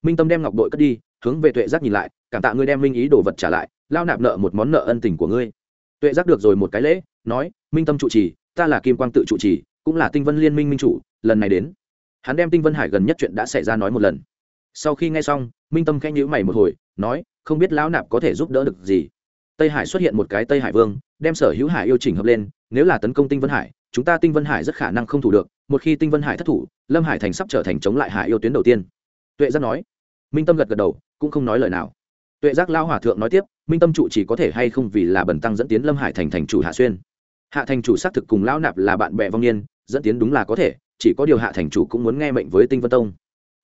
Minh tâm đem ngọc bội cất đi, hướng về tuệ giác nhìn lại, cảm tạ ngươi đem minh ý đồ vật trả lại, lao nạp nợ một món nợ ân tình của ngươi. Tuệ giác được rồi một cái lễ, nói, minh tâm trụ trì, ta là kim quang tự trụ trì cũng là tinh vân liên minh minh chủ, lần này đến. Hắn đem tinh vân hải gần nhất chuyện đã xảy ra nói một lần. Sau khi nghe xong, minh tâm khẽ nhữ mày một hồi, nói, không biết lão nạp có thể giúp đỡ được gì? Tây hải xuất hiện một cái tây hải vương, đem sở hữu hải yêu chỉnh hợp lên, nếu là tấn công tinh vân hải, chúng ta tinh vân hải rất khả năng không thủ được, một khi tinh vân hải thất thủ, lâm hải thành sắp trở thành chống lại hải yêu tuyến đầu tiên. Tuệ giác nói. Minh tâm gật gật đầu, cũng không nói lời nào. Tuệ giác lao hòa thượng nói tiếp, minh tâm trụ chỉ có thể hay không vì là bần tăng dẫn tiến lâm hải thành thành chủ hạ xuyên hạ thành chủ xác thực cùng lão nạp là bạn bè vong niên, dẫn tiến đúng là có thể, chỉ có điều hạ thành chủ cũng muốn nghe mệnh với tinh vân tông.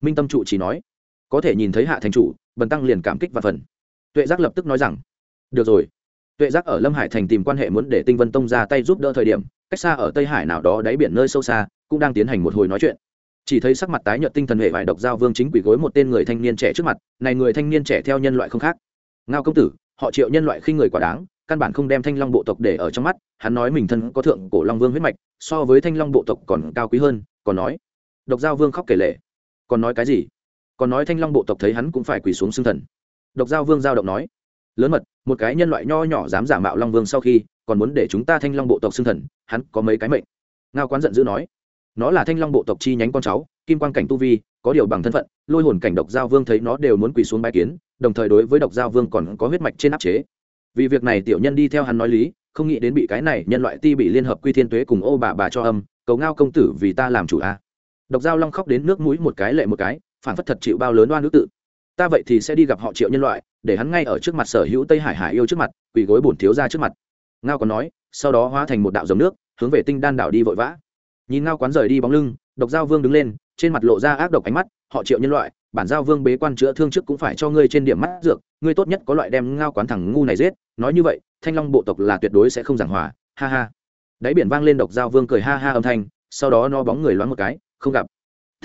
Minh tâm trụ chỉ nói, có thể nhìn thấy hạ thành chủ, bần tăng liền cảm kích và phần. Tuệ giác lập tức nói rằng, được rồi. Tuệ giác ở lâm hải thành tìm quan hệ muốn để tinh vân tông ra tay giúp đỡ thời điểm, cách xa ở tây hải nào đó đáy biển nơi sâu xa, cũng đang tiến hành một hồi nói chuyện. Chỉ thấy sắc mặt tái nhợt tinh thần hệ vải độc giao vương chính quỷ gối một tên người thanh niên trẻ trước mặt, này người thanh niên trẻ theo nhân loại không khác. Ngao công tử, họ triệu nhân loại khi người quả đáng căn bản không đem thanh long bộ tộc để ở trong mắt, hắn nói mình thân có thượng cổ long vương huyết mạch, so với thanh long bộ tộc còn cao quý hơn, còn nói, độc giao vương khóc kể lệ còn nói cái gì? Còn nói thanh long bộ tộc thấy hắn cũng phải quỳ xuống xương thần. Độc giao vương giao động nói, lớn mật, một cái nhân loại nho nhỏ dám giả mạo long vương sau khi, còn muốn để chúng ta thanh long bộ tộc xương thần, hắn có mấy cái mệnh. Ngao quán giận dữ nói, nó là thanh long bộ tộc chi nhánh con cháu, kim quan cảnh tu vi, có điều bằng thân phận, lôi hồn cảnh độc giao vương thấy nó đều muốn quỳ xuống bãi kiến, đồng thời đối với độc giao vương còn có huyết mạch trên áp chế vì việc này tiểu nhân đi theo hắn nói lý, không nghĩ đến bị cái này nhân loại ti bị liên hợp quy thiên tuế cùng ô bà bà cho âm, cầu ngao công tử vì ta làm chủ a. Độc giao long khóc đến nước mũi một cái lệ một cái phản phất thật chịu bao lớn đoan nữ tự. Ta vậy thì sẽ đi gặp họ triệu nhân loại, để hắn ngay ở trước mặt sở hữu tây hải hải yêu trước mặt, quỳ gối bổn thiếu ra trước mặt. Ngao còn nói, sau đó hóa thành một đạo dòng nước, hướng về tinh đan đảo đi vội vã. Nhìn ngao quán rời đi bóng lưng, độc giao vương đứng lên, trên mặt lộ ra ác độc ánh mắt họ triệu nhân loại, bản giao vương bế quan chữa thương trước cũng phải cho ngươi trên điểm mắt dược, ngươi tốt nhất có loại đem ngao quán thẳng ngu này giết. Nói như vậy, thanh long bộ tộc là tuyệt đối sẽ không giảng hòa. Ha ha. Đáy biển vang lên độc giao vương cười ha ha âm thanh, sau đó no bóng người loáng một cái, không gặp.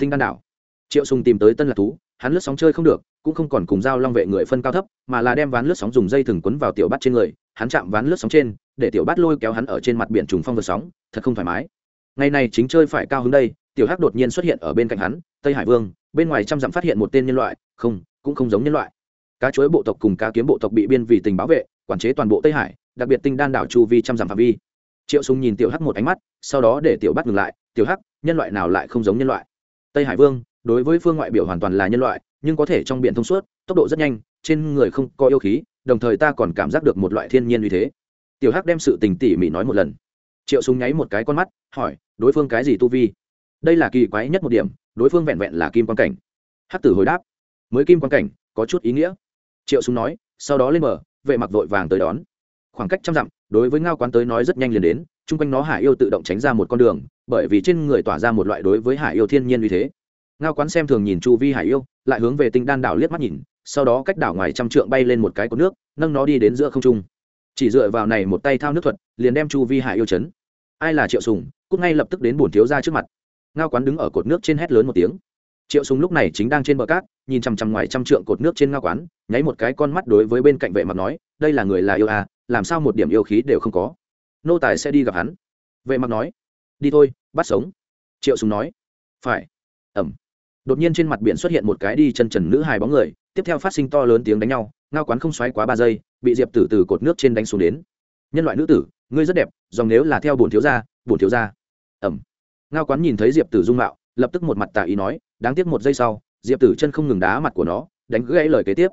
Thinh đan đảo. Triệu sùng tìm tới tân lạc thú, hắn lướt sóng chơi không được, cũng không còn cùng giao long vệ người phân cao thấp, mà là đem ván lướt sóng dùng dây thừng quấn vào tiểu bát trên người, hắn chạm ván lướt sóng trên, để tiểu bát lôi kéo hắn ở trên mặt biển trùng phong vượt sóng, thật không thoải mái. Ngày này chính chơi phải cao hứng đây, tiểu hắc đột nhiên xuất hiện ở bên cạnh hắn, tây hải vương bên ngoài trăm dặm phát hiện một tên nhân loại, không, cũng không giống nhân loại. Cá chuối bộ tộc cùng cá kiếm bộ tộc bị biên vì tình bảo vệ, quản chế toàn bộ tây hải, đặc biệt tinh đan đảo chu vi trăm dặm phạm vi. Triệu súng nhìn tiểu hắc một ánh mắt, sau đó để tiểu bắt ngừng lại, tiểu hắc, nhân loại nào lại không giống nhân loại? Tây hải vương, đối với phương ngoại biểu hoàn toàn là nhân loại, nhưng có thể trong biển thông suốt, tốc độ rất nhanh, trên người không có yêu khí, đồng thời ta còn cảm giác được một loại thiên nhiên uy thế. Tiểu hắc đem sự tình tỉ mỉ nói một lần. Triệu súng nháy một cái con mắt, hỏi, đối phương cái gì tu vi? Đây là kỳ quái nhất một điểm đối phương vẹn vẹn là kim quan cảnh. Hát tử hồi đáp, mới kim quan cảnh, có chút ý nghĩa. Triệu súng nói, sau đó lên bờ, vệ mặc vội vàng tới đón. Khoảng cách trăm dặm, đối với ngao quán tới nói rất nhanh liền đến, chung quanh nó hải yêu tự động tránh ra một con đường, bởi vì trên người tỏa ra một loại đối với hải yêu thiên nhiên uy thế. Ngao quán xem thường nhìn chu vi hải yêu, lại hướng về tinh đan đảo liếc mắt nhìn, sau đó cách đảo ngoài trăm trượng bay lên một cái cột nước, nâng nó đi đến giữa không trung. Chỉ dựa vào này một tay thao nước thuật, liền đem chu vi hải yêu chấn. Ai là triệu sùng, cút ngay lập tức đến bổn thiếu ra trước mặt ngao quán đứng ở cột nước trên hét lớn một tiếng. Triệu Súng lúc này chính đang trên bờ cát, nhìn chằm chằm ngoài trăm trượng cột nước trên ngao quán, nháy một cái con mắt đối với bên cạnh vệ mặc nói, đây là người là yêu à làm sao một điểm yêu khí đều không có? Nô tài sẽ đi gặp hắn. Vệ mặc nói, đi thôi, bắt sống. Triệu Súng nói, phải. Ẩm đột nhiên trên mặt biển xuất hiện một cái đi chân trần nữ hài bóng người, tiếp theo phát sinh to lớn tiếng đánh nhau, ngao quán không xoáy quá ba giây, bị diệp tử từ cột nước trên đánh xuống đến. Nhân loại nữ tử, ngươi rất đẹp, dòng nếu là theo bồn thiếu gia bồn thiếu gia. Ẩm ngao quán nhìn thấy diệp tử dung mạo, lập tức một mặt tà ý nói, đáng tiếc một giây sau, diệp tử chân không ngừng đá mặt của nó, đánh gãy lời kế tiếp.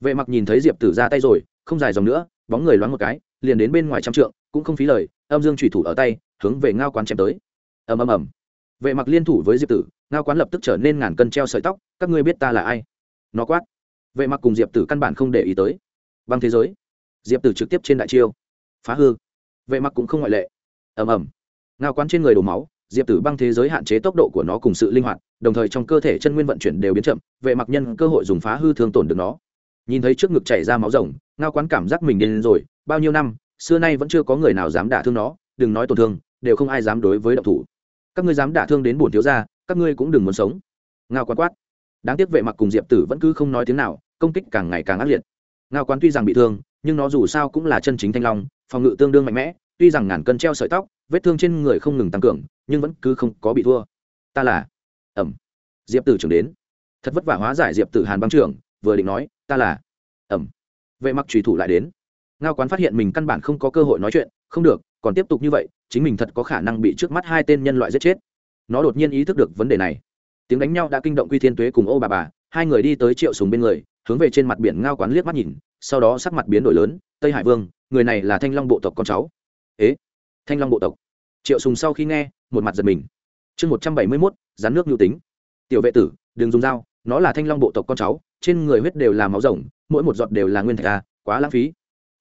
Vệ mặc nhìn thấy diệp tử ra tay rồi, không dài dòng nữa, bóng người loáng một cái, liền đến bên ngoài trăm trượng, cũng không phí lời, âm dương thủy thủ ở tay, hướng về ngao quán chém tới. Ầm ầm ầm. Vệ mặc liên thủ với diệp tử, ngao quán lập tức trở nên ngàn cân treo sợi tóc, các ngươi biết ta là ai? Nó quát. Vệ mặc cùng diệp tử căn bản không để ý tới. Băng thế giới. Diệp tử trực tiếp trên đại chiêu. Phá hư. Vệ mặc cũng không ngoại lệ. Ầm ầm. Ngao quán trên người đổ máu diệp tử băng thế giới hạn chế tốc độ của nó cùng sự linh hoạt, đồng thời trong cơ thể chân nguyên vận chuyển đều biến chậm, vệ mặc nhân cơ hội dùng phá hư thương tổn được nó. Nhìn thấy trước ngực chảy ra máu rồng, ngao quán cảm giác mình điên rồi, bao nhiêu năm, xưa nay vẫn chưa có người nào dám đả thương nó, đừng nói tổn thương, đều không ai dám đối với động thủ. Các ngươi dám đả thương đến bổn thiếu gia, các ngươi cũng đừng muốn sống. Ngao quán quát. Đáng tiếc vệ mặc cùng diệp tử vẫn cứ không nói tiếng nào, công kích càng ngày càng ác liệt. Ngao quán tuy rằng bị thương, nhưng nó dù sao cũng là chân chính thanh long, phòng ngự tương đương mạnh mẽ, tuy rằng ngàn cân treo sợi tóc vết thương trên người không ngừng tăng cường, nhưng vẫn cứ không có bị thua. Ta là, ẩm, diệp tử trưởng đến. Thật vất vả hóa giải diệp tử hàn băng trưởng, vừa định nói, ta là, ẩm. Vệ mặc trùy thủ lại đến. Ngao quán phát hiện mình căn bản không có cơ hội nói chuyện, không được, còn tiếp tục như vậy, chính mình thật có khả năng bị trước mắt hai tên nhân loại giết chết. Nó đột nhiên ý thức được vấn đề này. Tiếng đánh nhau đã kinh động quy thiên tuế cùng ô bà bà, hai người đi tới triệu sùng bên người, hướng về trên mặt biển ngao quán liếc mắt nhìn, sau đó sắc mặt biến đổi lớn, tây hải vương, người này là thanh long bộ tộc con cháu. Ế? Thanh long bộ tộc. Triệu sùng sau khi nghe, một mặt giật mình. Chương một trăm bảy mươi mốt rán nước nhu tính. Tiểu vệ tử, đừng dùng dao, nó là thanh long bộ tộc con cháu, trên người huyết đều là máu rồng, mỗi một giọt đều là nguyên thạch a quá lãng phí.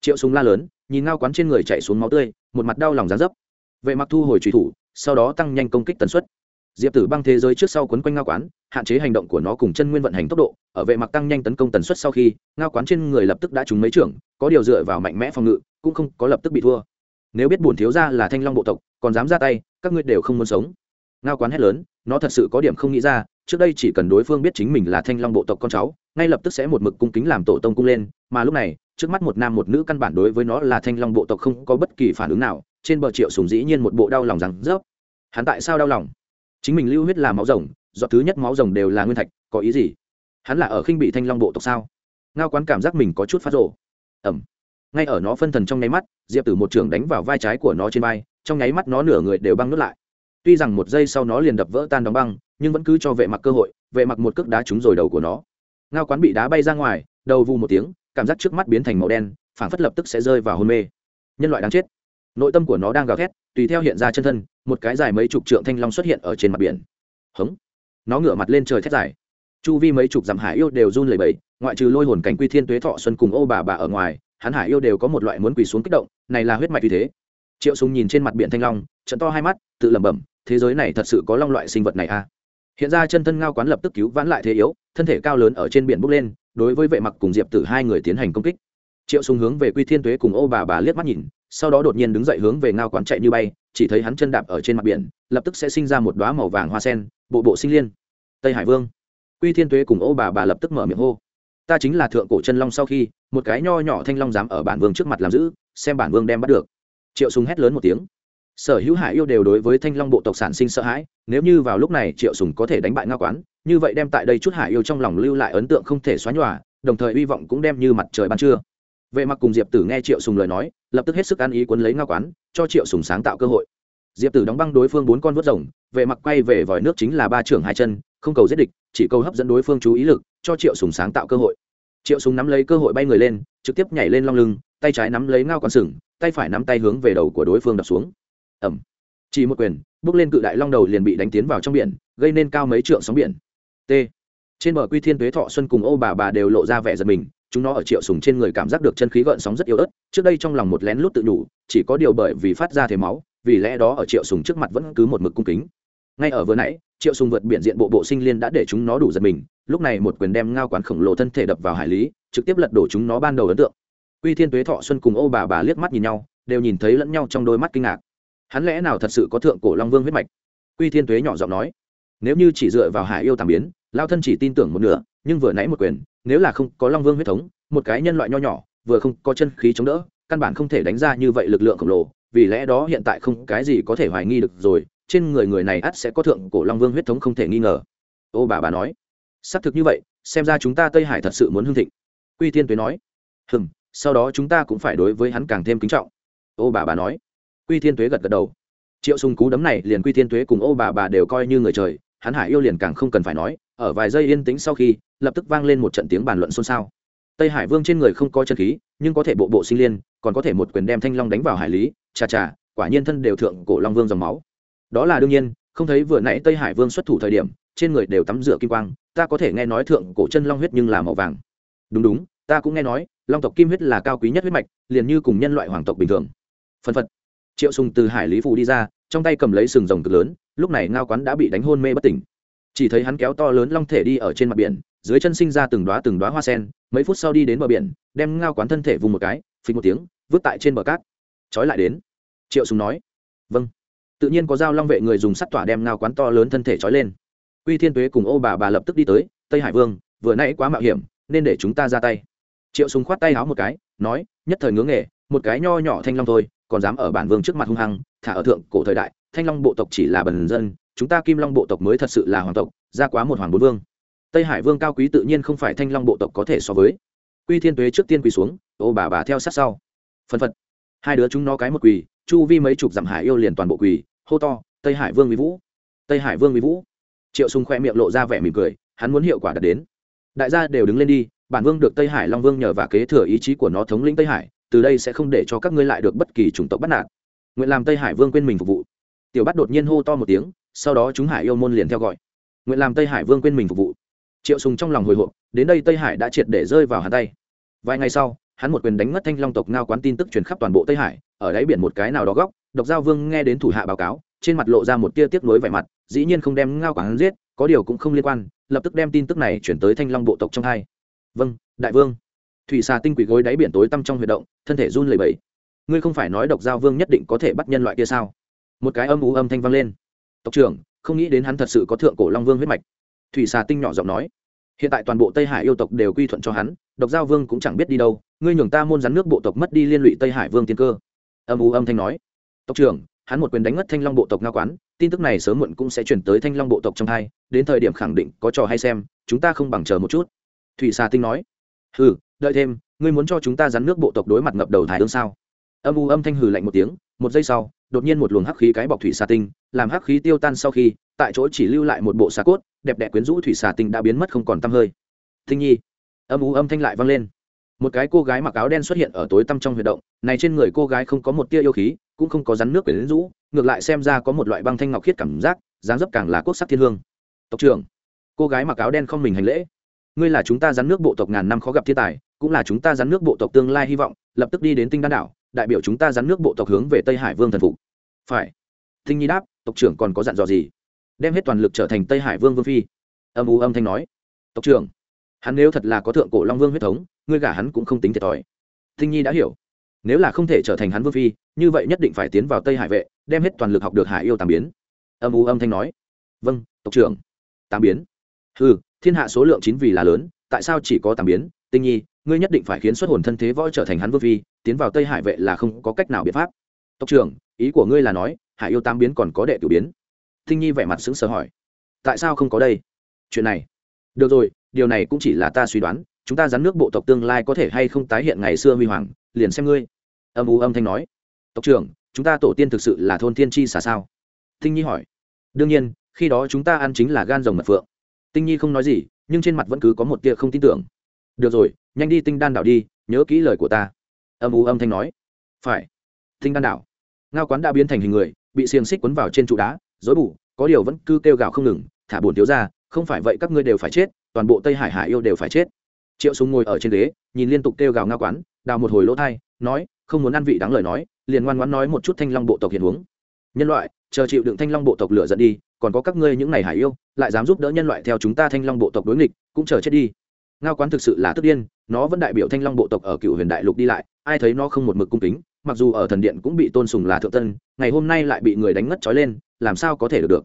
Triệu sùng la lớn, nhìn ngao quán trên người chảy xuống máu tươi, một mặt đau lòng dán dấp. Vệ mặc thu hồi truy thủ, sau đó tăng nhanh công kích tần suất. Diệp tử băng thế giới trước sau quấn quanh ngao quán, hạn chế hành động của nó cùng chân nguyên vận hành tốc độ, ở vệ mặc tăng nhanh tấn công tần suất sau khi, ngao quán trên người lập tức đã trúng mấy trưởng, có điều dựa vào mạnh mẽ phòng ngự, cũng không có lập tức bị thua nếu biết bổn thiếu gia là thanh long bộ tộc, còn dám ra tay, các ngươi đều không muốn sống. Ngao quán hét lớn, nó thật sự có điểm không nghĩ ra, trước đây chỉ cần đối phương biết chính mình là thanh long bộ tộc con cháu, ngay lập tức sẽ một mực cung kính làm tổ tông cung lên, mà lúc này, trước mắt một nam một nữ căn bản đối với nó là thanh long bộ tộc không có bất kỳ phản ứng nào, trên bờ triệu sùng dĩ nhiên một bộ đau lòng rằng, rớp, hắn tại sao đau lòng? Chính mình lưu huyết là máu rồng, do thứ nhất máu rồng đều là nguyên thạch, có ý gì? Hắn là ở khinh bị thanh long bộ tộc sao? Ngao quán cảm giác mình có chút phát rộ ẩm ngay ở nó phân thần trong nháy mắt, diệp tử một trường đánh vào vai trái của nó trên vai, trong nháy mắt nó nửa người đều băng nuốt lại. Tuy rằng một giây sau nó liền đập vỡ tan đóng băng, nhưng vẫn cứ cho vệ mặc cơ hội, vệ mặc một cước đá trúng rồi đầu của nó. Ngao quán bị đá bay ra ngoài, đầu vu một tiếng, cảm giác trước mắt biến thành màu đen, phảng phất lập tức sẽ rơi vào hôn mê. Nhân loại đáng chết. Nội tâm của nó đang gào thét, tùy theo hiện ra chân thân, một cái dài mấy chục trượng thanh long xuất hiện ở trên mặt biển. Hống. Nó ngửa mặt lên trời thét dài. Chu vi mấy chục dặm hải yêu đều run lẩy bẩy, ngoại trừ lôi hồn cảnh quy thiên tuế thọ xuân cùng ô bà bà ở ngoài hắn hải yêu đều có một loại muốn quỳ xuống kích động, này là huyết mạch vì thế. Triệu súng nhìn trên mặt biển thanh long, trận to hai mắt, tự lẩm bẩm, thế giới này thật sự có long loại sinh vật này à? Hiện ra chân thân ngao quán lập tức cứu vãn lại thế yếu, thân thể cao lớn ở trên biển bốc lên, đối với vệ mặc cùng diệp tử hai người tiến hành công kích. Triệu súng hướng về quy thiên tuế cùng ô bà bà liếc mắt nhìn, sau đó đột nhiên đứng dậy hướng về ngao quán chạy như bay, chỉ thấy hắn chân đạp ở trên mặt biển, lập tức sẽ sinh ra một đóa màu vàng hoa sen, bộ bộ sinh liên. Tây hải vương. Quy thiên tuế cùng ô bà bà lập tức mở miệng hô ta chính là thượng cổ chân long sau khi, một cái nho nhỏ thanh long dám ở bản vương trước mặt làm giữ, xem bản vương đem bắt được. Triệu sùng hét lớn một tiếng. Sở hữu hải yêu đều đối với thanh long bộ tộc sản sinh sợ hãi, nếu như vào lúc này triệu sùng có thể đánh bại ngao quán, như vậy đem tại đây chút hải yêu trong lòng lưu lại ấn tượng không thể xóa nhòa, đồng thời hy vọng cũng đem như mặt trời ban trưa. Vệ mặc cùng diệp tử nghe triệu sùng lời nói, lập tức hết sức ăn ý cuốn lấy ngao quán, cho triệu sùng sáng tạo cơ hội. Diệp tử đóng băng đối phương bốn con vớt rồng, vệ mặc quay về vòi nước chính là ba trưởng hai chân, không cầu giết địch, chỉ cầu hấp dẫn đối phương chú ý lực cho triệu sùng sáng tạo cơ hội. Triệu sùng nắm lấy cơ hội bay người lên, trực tiếp nhảy lên long lưng, tay trái nắm lấy ngao quán sừng, tay phải nắm tay hướng về đầu của đối phương đập xuống. Ẩm chỉ một quyền, bước lên cự đại long đầu liền bị đánh tiến vào trong biển, gây nên cao mấy trượng sóng biển. T. Trên bờ quy thiên tuế thọ xuân cùng ô bà bà đều lộ ra vẻ giật mình, chúng nó ở triệu sùng trên người cảm giác được chân khí gợn sóng rất yếu ớt, trước đây trong lòng một lén lút tự đủ chỉ có điều bởi vì phát ra thế máu, vì lẽ đó ở triệu sùng trước mặt vẫn cứ một mực cung kính. Ngay ở vừa nãy triệu sùng vượt biển diện bộ bộ sinh liên đã để chúng nó đủ giật mình, lúc này một quyền đem ngao quán khổng lồ thân thể đập vào hải lý, trực tiếp lật đổ chúng nó ban đầu ấn tượng. Uy thiên tuế thọ xuân cùng ô bà bà liếc mắt nhìn nhau, đều nhìn thấy lẫn nhau trong đôi mắt kinh ngạc. Hắn lẽ nào thật sự có thượng cổ long vương huyết mạch? Uy thiên tuế nhỏ giọng nói, nếu như chỉ dựa vào hải yêu tàm biến lao thân chỉ tin tưởng một nửa, nhưng vừa nãy một quyền, nếu là không có long vương huyết thống, một cái nhân loại nho nhỏ, vừa không có chân khí chống đỡ, căn bản không thể đánh ra như vậy lực lượng khổng lồ, vì lẽ đó hiện tại không cái gì có thể hoài nghi được rồi trên người người này ắt sẽ có thượng cổ long vương huyết thống không thể nghi ngờ. Ô bà bà nói, xác thực như vậy, xem ra chúng ta tây hải thật sự muốn hưng thịnh. Quy tiên tuế nói, hừm, sau đó chúng ta cũng phải đối với hắn càng thêm kính trọng. Ô bà bà nói, quy thiên tuế gật gật đầu. Triệu sùng cú đấm này liền quy thiên tuế cùng ô bà bà đều coi như người trời, hắn hải yêu liền càng không cần phải nói, ở vài giây yên tĩnh sau khi, lập tức vang lên một trận tiếng bàn luận xôn xao. Tây hải vương trên người không có chân khí, nhưng có thể bộ bộ sinh liên, còn có thể một quyền đem thanh long đánh vào hải lý, chà chà, quả nhiên thân đều thượng cổ long vương dòng máu đó là đương nhiên, không thấy vừa nãy tây hải vương xuất thủ thời điểm, trên người đều tắm rửa kim quang, ta có thể nghe nói thượng cổ chân long huyết nhưng là màu vàng. Đúng đúng, ta cũng nghe nói, long tộc kim huyết là cao quý nhất huyết mạch, liền như cùng nhân loại hoàng tộc bình thường. Phân phật. Triệu sùng từ hải lý phủ đi ra, trong tay cầm lấy sừng rồng cực lớn, lúc này ngao quán đã bị đánh hôn mê bất tỉnh. Chỉ thấy hắn kéo to lớn long thể đi ở trên mặt biển, dưới chân sinh ra từng đóa từng đóa hoa sen, mấy phút sau đi đến bờ biển, đem ngao quán thân thể vùng một cái phình một tiếng, vứt tại trên bờ cát. Trói lại đến. Triệu sùng nói vâng tự nhiên có dao long vệ người dùng sắt tỏa đem ngao quán to lớn thân thể trói lên. Quy thiên tuế cùng ô bà bà lập tức đi tới, tây hải vương, vừa nãy quá mạo hiểm, nên để chúng ta ra tay. Triệu sùng khoát tay háo một cái, nói, nhất thời ngưỡng nghề, một cái nho nhỏ thanh long thôi, còn dám ở bản vương trước mặt hung hăng, thả ở thượng cổ thời đại, thanh long bộ tộc chỉ là bần dân, chúng ta kim long bộ tộc mới thật sự là hoàng tộc, ra quá một hoàng bốn vương. Tây hải vương cao quý tự nhiên không phải thanh long bộ tộc có thể so với. Quy thiên tuế trước tiên quỳ xuống, ô bà bà theo sát sau. Phân phật. Hai đứa chúng nó cái một quỳ, chu vi mấy chục dặm hải yêu liền toàn bộ quỳ hô to, tây hải vương mỹ vũ! Tây hải vương mỹ vũ! Triệu sùng khoe miệng lộ ra vẻ mỉm cười, hắn muốn hiệu quả đạt đến. Đại gia đều đứng lên đi, bản vương được tây hải long vương nhờ và kế thừa ý chí của nó thống lĩnh tây hải, từ đây sẽ không để cho các ngươi lại được bất kỳ chủng tộc bắt nạt. Nguyện làm tây hải vương quên mình phục vụ. Tiểu bắt đột nhiên hô to một tiếng, sau đó chúng hải yêu môn liền theo gọi. Nguyện làm tây hải vương quên mình phục vụ. Triệu sùng trong lòng hồi hộp, đến đây tây hải đã triệt để rơi vào hắn tay. Vài ngày sau, hắn một quyền đánh ngất thanh long tộc ngao quán tin tức truyền khắp toàn bộ tây hải, ở đáy biển một cái nào đó góc độc giao vương nghe đến thủ hạ báo cáo, trên mặt lộ ra một tia tiếc nuối vẻ mặt, dĩ nhiên không đem ngao quán giết, có điều cũng không liên quan, lập tức đem tin tức này chuyển tới thanh long bộ tộc trong hai. Vâng đại vương. Thủy xà tinh quỷ gối đáy biển tối tăm trong huy động, thân thể run lẩy bẩy. Ngươi không phải nói độc giao vương nhất định có thể bắt nhân loại kia sao? Một cái âm ú âm thanh vang lên. Tộc trưởng, không nghĩ đến hắn thật sự có thượng cổ long vương huyết mạch. Thủy xà tinh nhỏ giọng nói. Hiện tại toàn bộ tây hải yêu tộc đều quy thuận cho hắn, độc giao vương cũng chẳng biết đi đâu, ngươi nhường ta môn rắn nước bộ tộc mất đi liên lụy tây hải vương tiên cơ. Âm ú âm thanh nói tộc trưởng hắn một quyền đánh ngất thanh long bộ tộc nga quán tin tức này sớm muộn cũng sẽ chuyển tới thanh long bộ tộc trong hai đến thời điểm khẳng định có trò hay xem chúng ta không bằng chờ một chút. Thủy xà tinh nói. Hừ, đợi thêm ngươi muốn cho chúng ta rắn nước bộ tộc đối mặt ngập đầu thái ương sao? Âm u âm thanh hừ lạnh một tiếng một giây sau đột nhiên một luồng hắc khí cái bọc thủy xà tinh làm hắc khí tiêu tan sau khi tại chỗ chỉ lưu lại một bộ xà cốt đẹp đẽ quyến rũ thủy xà tinh đã biến mất không còn tăm hơi. Tinh nhi. Âm u âm thanh lại vang lên. Một cái cô gái mặc áo đen xuất hiện ở tối tăm trong huy động này trên người cô gái không có một tia yêu khí cũng không có rắn nước quyến rũ, ngược lại xem ra có một loại băng thanh ngọc khiết cảm giác, dáng dấp càng là quốc sắc thiên hương. Tộc trưởng, cô gái mặc áo đen không mình hành lễ. Ngươi là chúng ta rắn nước bộ tộc ngàn năm khó gặp thiên tài, cũng là chúng ta rắn nước bộ tộc tương lai hy vọng, lập tức đi đến tinh đan đảo, đại biểu chúng ta rắn nước bộ tộc hướng về tây hải vương thần phục. Phải. Tinh nhi đáp, tộc trưởng còn có dặn dò gì? Đem hết toàn lực trở thành tây hải vương vương phi. Âm u âm thanh nói. Tộc trưởng, hắn nếu thật là có thượng cổ long vương huyết thống, ngươi gả hắn cũng không tính thiệt thòi. Tinh nhi đã hiểu. Nếu là không thể trở thành hắn vương phi như vậy nhất định phải tiến vào tây hải vệ, đem hết toàn lực học được hải yêu tám biến. Âm u âm thanh nói. Vâng tộc trưởng. Tám biến. Ừ thiên hạ số lượng chín vì là lớn, tại sao chỉ có tám biến? Tinh nhi, ngươi nhất định phải khiến xuất hồn thân thế võ trở thành hắn vương phi, tiến vào tây hải vệ là không có cách nào biện pháp. Tộc trưởng, ý của ngươi là nói, hải yêu tám biến còn có đệ tử biến. Tinh nhi vẻ mặt sững sờ hỏi. Tại sao không có đây? Chuyện này. Được rồi, điều này cũng chỉ là ta suy đoán, chúng ta rắn nước bộ tộc tương lai có thể hay không tái hiện ngày xưa huy hoàng, liền xem ngươi. Âm u âm thanh nói tộc trưởng, chúng ta tổ tiên thực sự là thôn tiên tri xả sao? Tinh nhi hỏi. Đương nhiên, khi đó chúng ta ăn chính là gan rồng mật phượng. Tinh nhi không nói gì, nhưng trên mặt vẫn cứ có một tia không tin tưởng. Được rồi, nhanh đi tinh đan đảo đi, nhớ kỹ lời của ta. Âm u âm thanh nói. Phải. Tinh đan đảo. Ngao quán đã biến thành hình người, bị xiềng xích quấn vào trên trụ đá dối bù, có điều vẫn cứ kêu gào không ngừng, thả bổn thiếu ra không phải vậy các ngươi đều phải chết, toàn bộ tây hải hải yêu đều phải chết. Triệu súng ngồi ở trên ghế, nhìn liên tục kêu gào ngao quán, đào một hồi lỗ thai nói, không muốn ăn vị đáng lời nói liền ngoan ngoãn nói một chút thanh long bộ tộc hiện huống. Nhân loại, chờ chịu đựng thanh long bộ tộc lửa giận đi, còn có các ngươi những này hải yêu, lại dám giúp đỡ nhân loại theo chúng ta thanh long bộ tộc đối nghịch, cũng chờ chết đi. Ngao quán thực sự là tức điên, nó vẫn đại biểu thanh long bộ tộc ở cựu huyền đại lục đi lại, ai thấy nó không một mực cung kính, mặc dù ở thần điện cũng bị tôn sùng là thượng tân, ngày hôm nay lại bị người đánh ngất trói lên, làm sao có thể được được?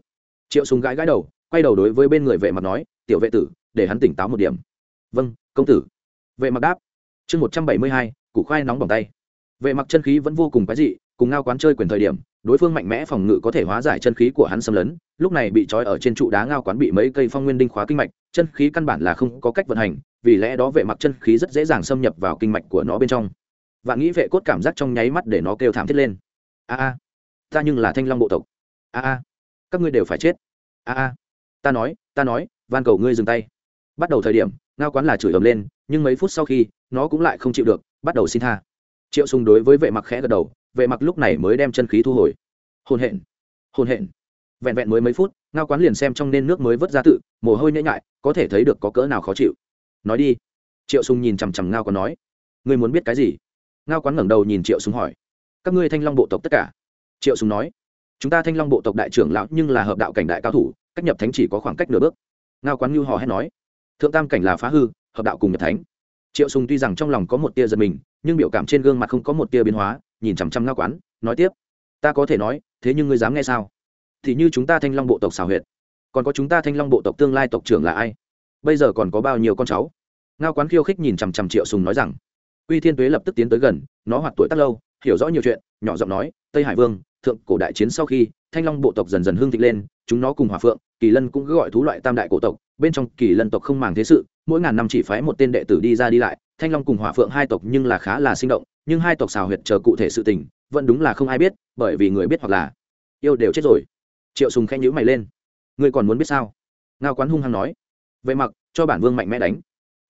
Triệu sùng gãi gãi đầu, quay đầu đối với bên người vệ mặt nói, tiểu vệ tử, để hắn tỉnh táo một điểm. Vâng công tử. Vệ mặc đáp, chương một trăm bảy mươi hai, củ khoai nóng bỏng tay vệ mặc chân khí vẫn vô cùng quái dị, cùng ngao quán chơi quyền thời điểm, đối phương mạnh mẽ phòng ngự có thể hóa giải chân khí của hắn xâm lấn, lúc này bị trói ở trên trụ đá ngao quán bị mấy cây phong nguyên đinh khóa kinh mạch, chân khí căn bản là không có cách vận hành, vì lẽ đó vệ mặc chân khí rất dễ dàng xâm nhập vào kinh mạch của nó bên trong. Và nghĩ vệ cốt cảm giác trong nháy mắt để nó kêu thảm thiết lên. A a, ta nhưng là thanh long bộ tộc. A a, các ngươi đều phải chết. A a, ta nói ta nói, van cầu ngươi dừng tay. Bắt đầu thời điểm, ngao quán là chửi ầm lên, nhưng mấy phút sau khi, nó cũng lại không chịu được, bắt đầu xin tha triệu sùng đối với vệ mặc khẽ gật đầu, vệ mặc lúc này mới đem chân khí thu hồi. Hôn hẹn hôn hẹn vẹn vẹn mới mấy phút, ngao quán liền xem trong nên nước mới vớt ra tự, mồ hôi nhễ nhại, có thể thấy được có cỡ nào khó chịu. Nói đi. Triệu sùng nhìn chằm chằm ngao quán nói, ngươi muốn biết cái gì? Ngao quán ngẩng đầu nhìn triệu sùng hỏi, các ngươi thanh long bộ tộc tất cả? Triệu sùng nói, chúng ta thanh long bộ tộc đại trưởng lão nhưng là hợp đạo cảnh đại cao thủ, cách nhập thánh chỉ có khoảng cách nửa bước. Ngao quán như hò hét nói, thượng tam cảnh là phá hư, hợp đạo cùng nhập thánh. Triệu sùng tuy rằng trong lòng có một tia giật mình nhưng biểu cảm trên gương mặt không có một tia biến hóa, nhìn chằm chằm ngao quán, nói tiếp, ta có thể nói, thế nhưng ngươi dám nghe sao? Thì như chúng ta thanh long bộ tộc xào huyệt, còn có chúng ta thanh long bộ tộc tương lai tộc trưởng là ai? Bây giờ còn có bao nhiêu con cháu? Ngao quán khiêu khích nhìn chằm chằm triệu sùng nói rằng uy thiên tuế lập tức tiến tới gần, nó hoạt tuổi tác lâu, hiểu rõ nhiều chuyện, nhỏ giọng nói, tây hải vương, thượng cổ đại chiến sau khi, thanh long bộ tộc dần dần hưng thịnh lên, chúng nó cùng hòa phượng, kỳ lân cũng gọi thú loại tam đại cổ tộc, bên trong kỳ lân tộc không màng thế sự, mỗi ngàn năm chỉ phái một tên đệ tử đi ra đi lại thanh long cùng hỏa phượng hai tộc nhưng là khá là sinh động, nhưng hai tộc xào huyệt chờ cụ thể sự tình, vẫn đúng là không ai biết, bởi vì người biết hoặc là yêu đều chết rồi. Triệu sùng khẽ nhíu mày lên. Ngươi còn muốn biết sao? Ngao quán hung hăng nói. Vậy mặc, cho bản vương mạnh mẽ đánh.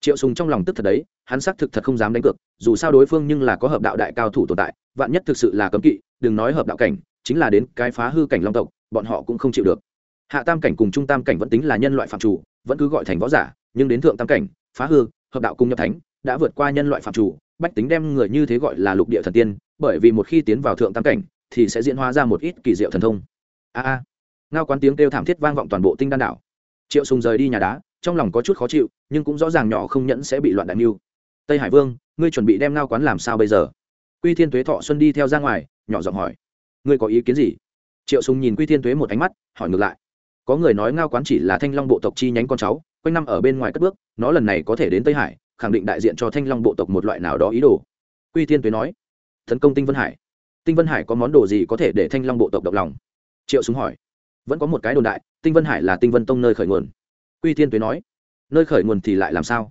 Triệu sùng trong lòng tức thật đấy, hắn xác thực thật không dám đánh cược, dù sao đối phương nhưng là có hợp đạo đại cao thủ tồn tại, vạn nhất thực sự là cấm kỵ, đừng nói hợp đạo cảnh, chính là đến cái phá hư cảnh long tộc, bọn họ cũng không chịu được. Hạ tam cảnh cùng trung tam cảnh vẫn tính là nhân loại phạm chủ, vẫn cứ gọi thành võ giả, nhưng đến thượng tam cảnh, phá hư, hợp đạo cung nhập thánh đã vượt qua nhân loại phạm chủ, bách tính đem người như thế gọi là lục địa thần tiên, bởi vì một khi tiến vào thượng tam cảnh, thì sẽ diễn hóa ra một ít kỳ diệu thần thông. A a. Ngao quán tiếng kêu thảm thiết vang vọng toàn bộ tinh đan đảo. Triệu sùng rời đi nhà đá, trong lòng có chút khó chịu, nhưng cũng rõ ràng nhỏ không nhẫn sẽ bị loạn đại mưu. Tây hải vương, ngươi chuẩn bị đem ngao quán làm sao bây giờ? Quy thiên tuế thọ xuân đi theo ra ngoài, nhỏ giọng hỏi. Ngươi có ý kiến gì? Triệu sùng nhìn quy thiên tuế một ánh mắt, hỏi ngược lại. Có người nói ngao quán chỉ là thanh long bộ tộc chi nhánh con cháu, quanh năm ở bên ngoài cất bước, nó lần này có thể đến tây hải khẳng định đại diện cho thanh long bộ tộc một loại nào đó ý đồ. Quy thiên tuế nói, tấn công tinh vân hải. Tinh vân hải có món đồ gì có thể để thanh long bộ tộc động lòng? Triệu súng hỏi, vẫn có một cái đồn đại, tinh vân hải là tinh vân tông nơi khởi nguồn. Quy thiên tuế nói, nơi khởi nguồn thì lại làm sao?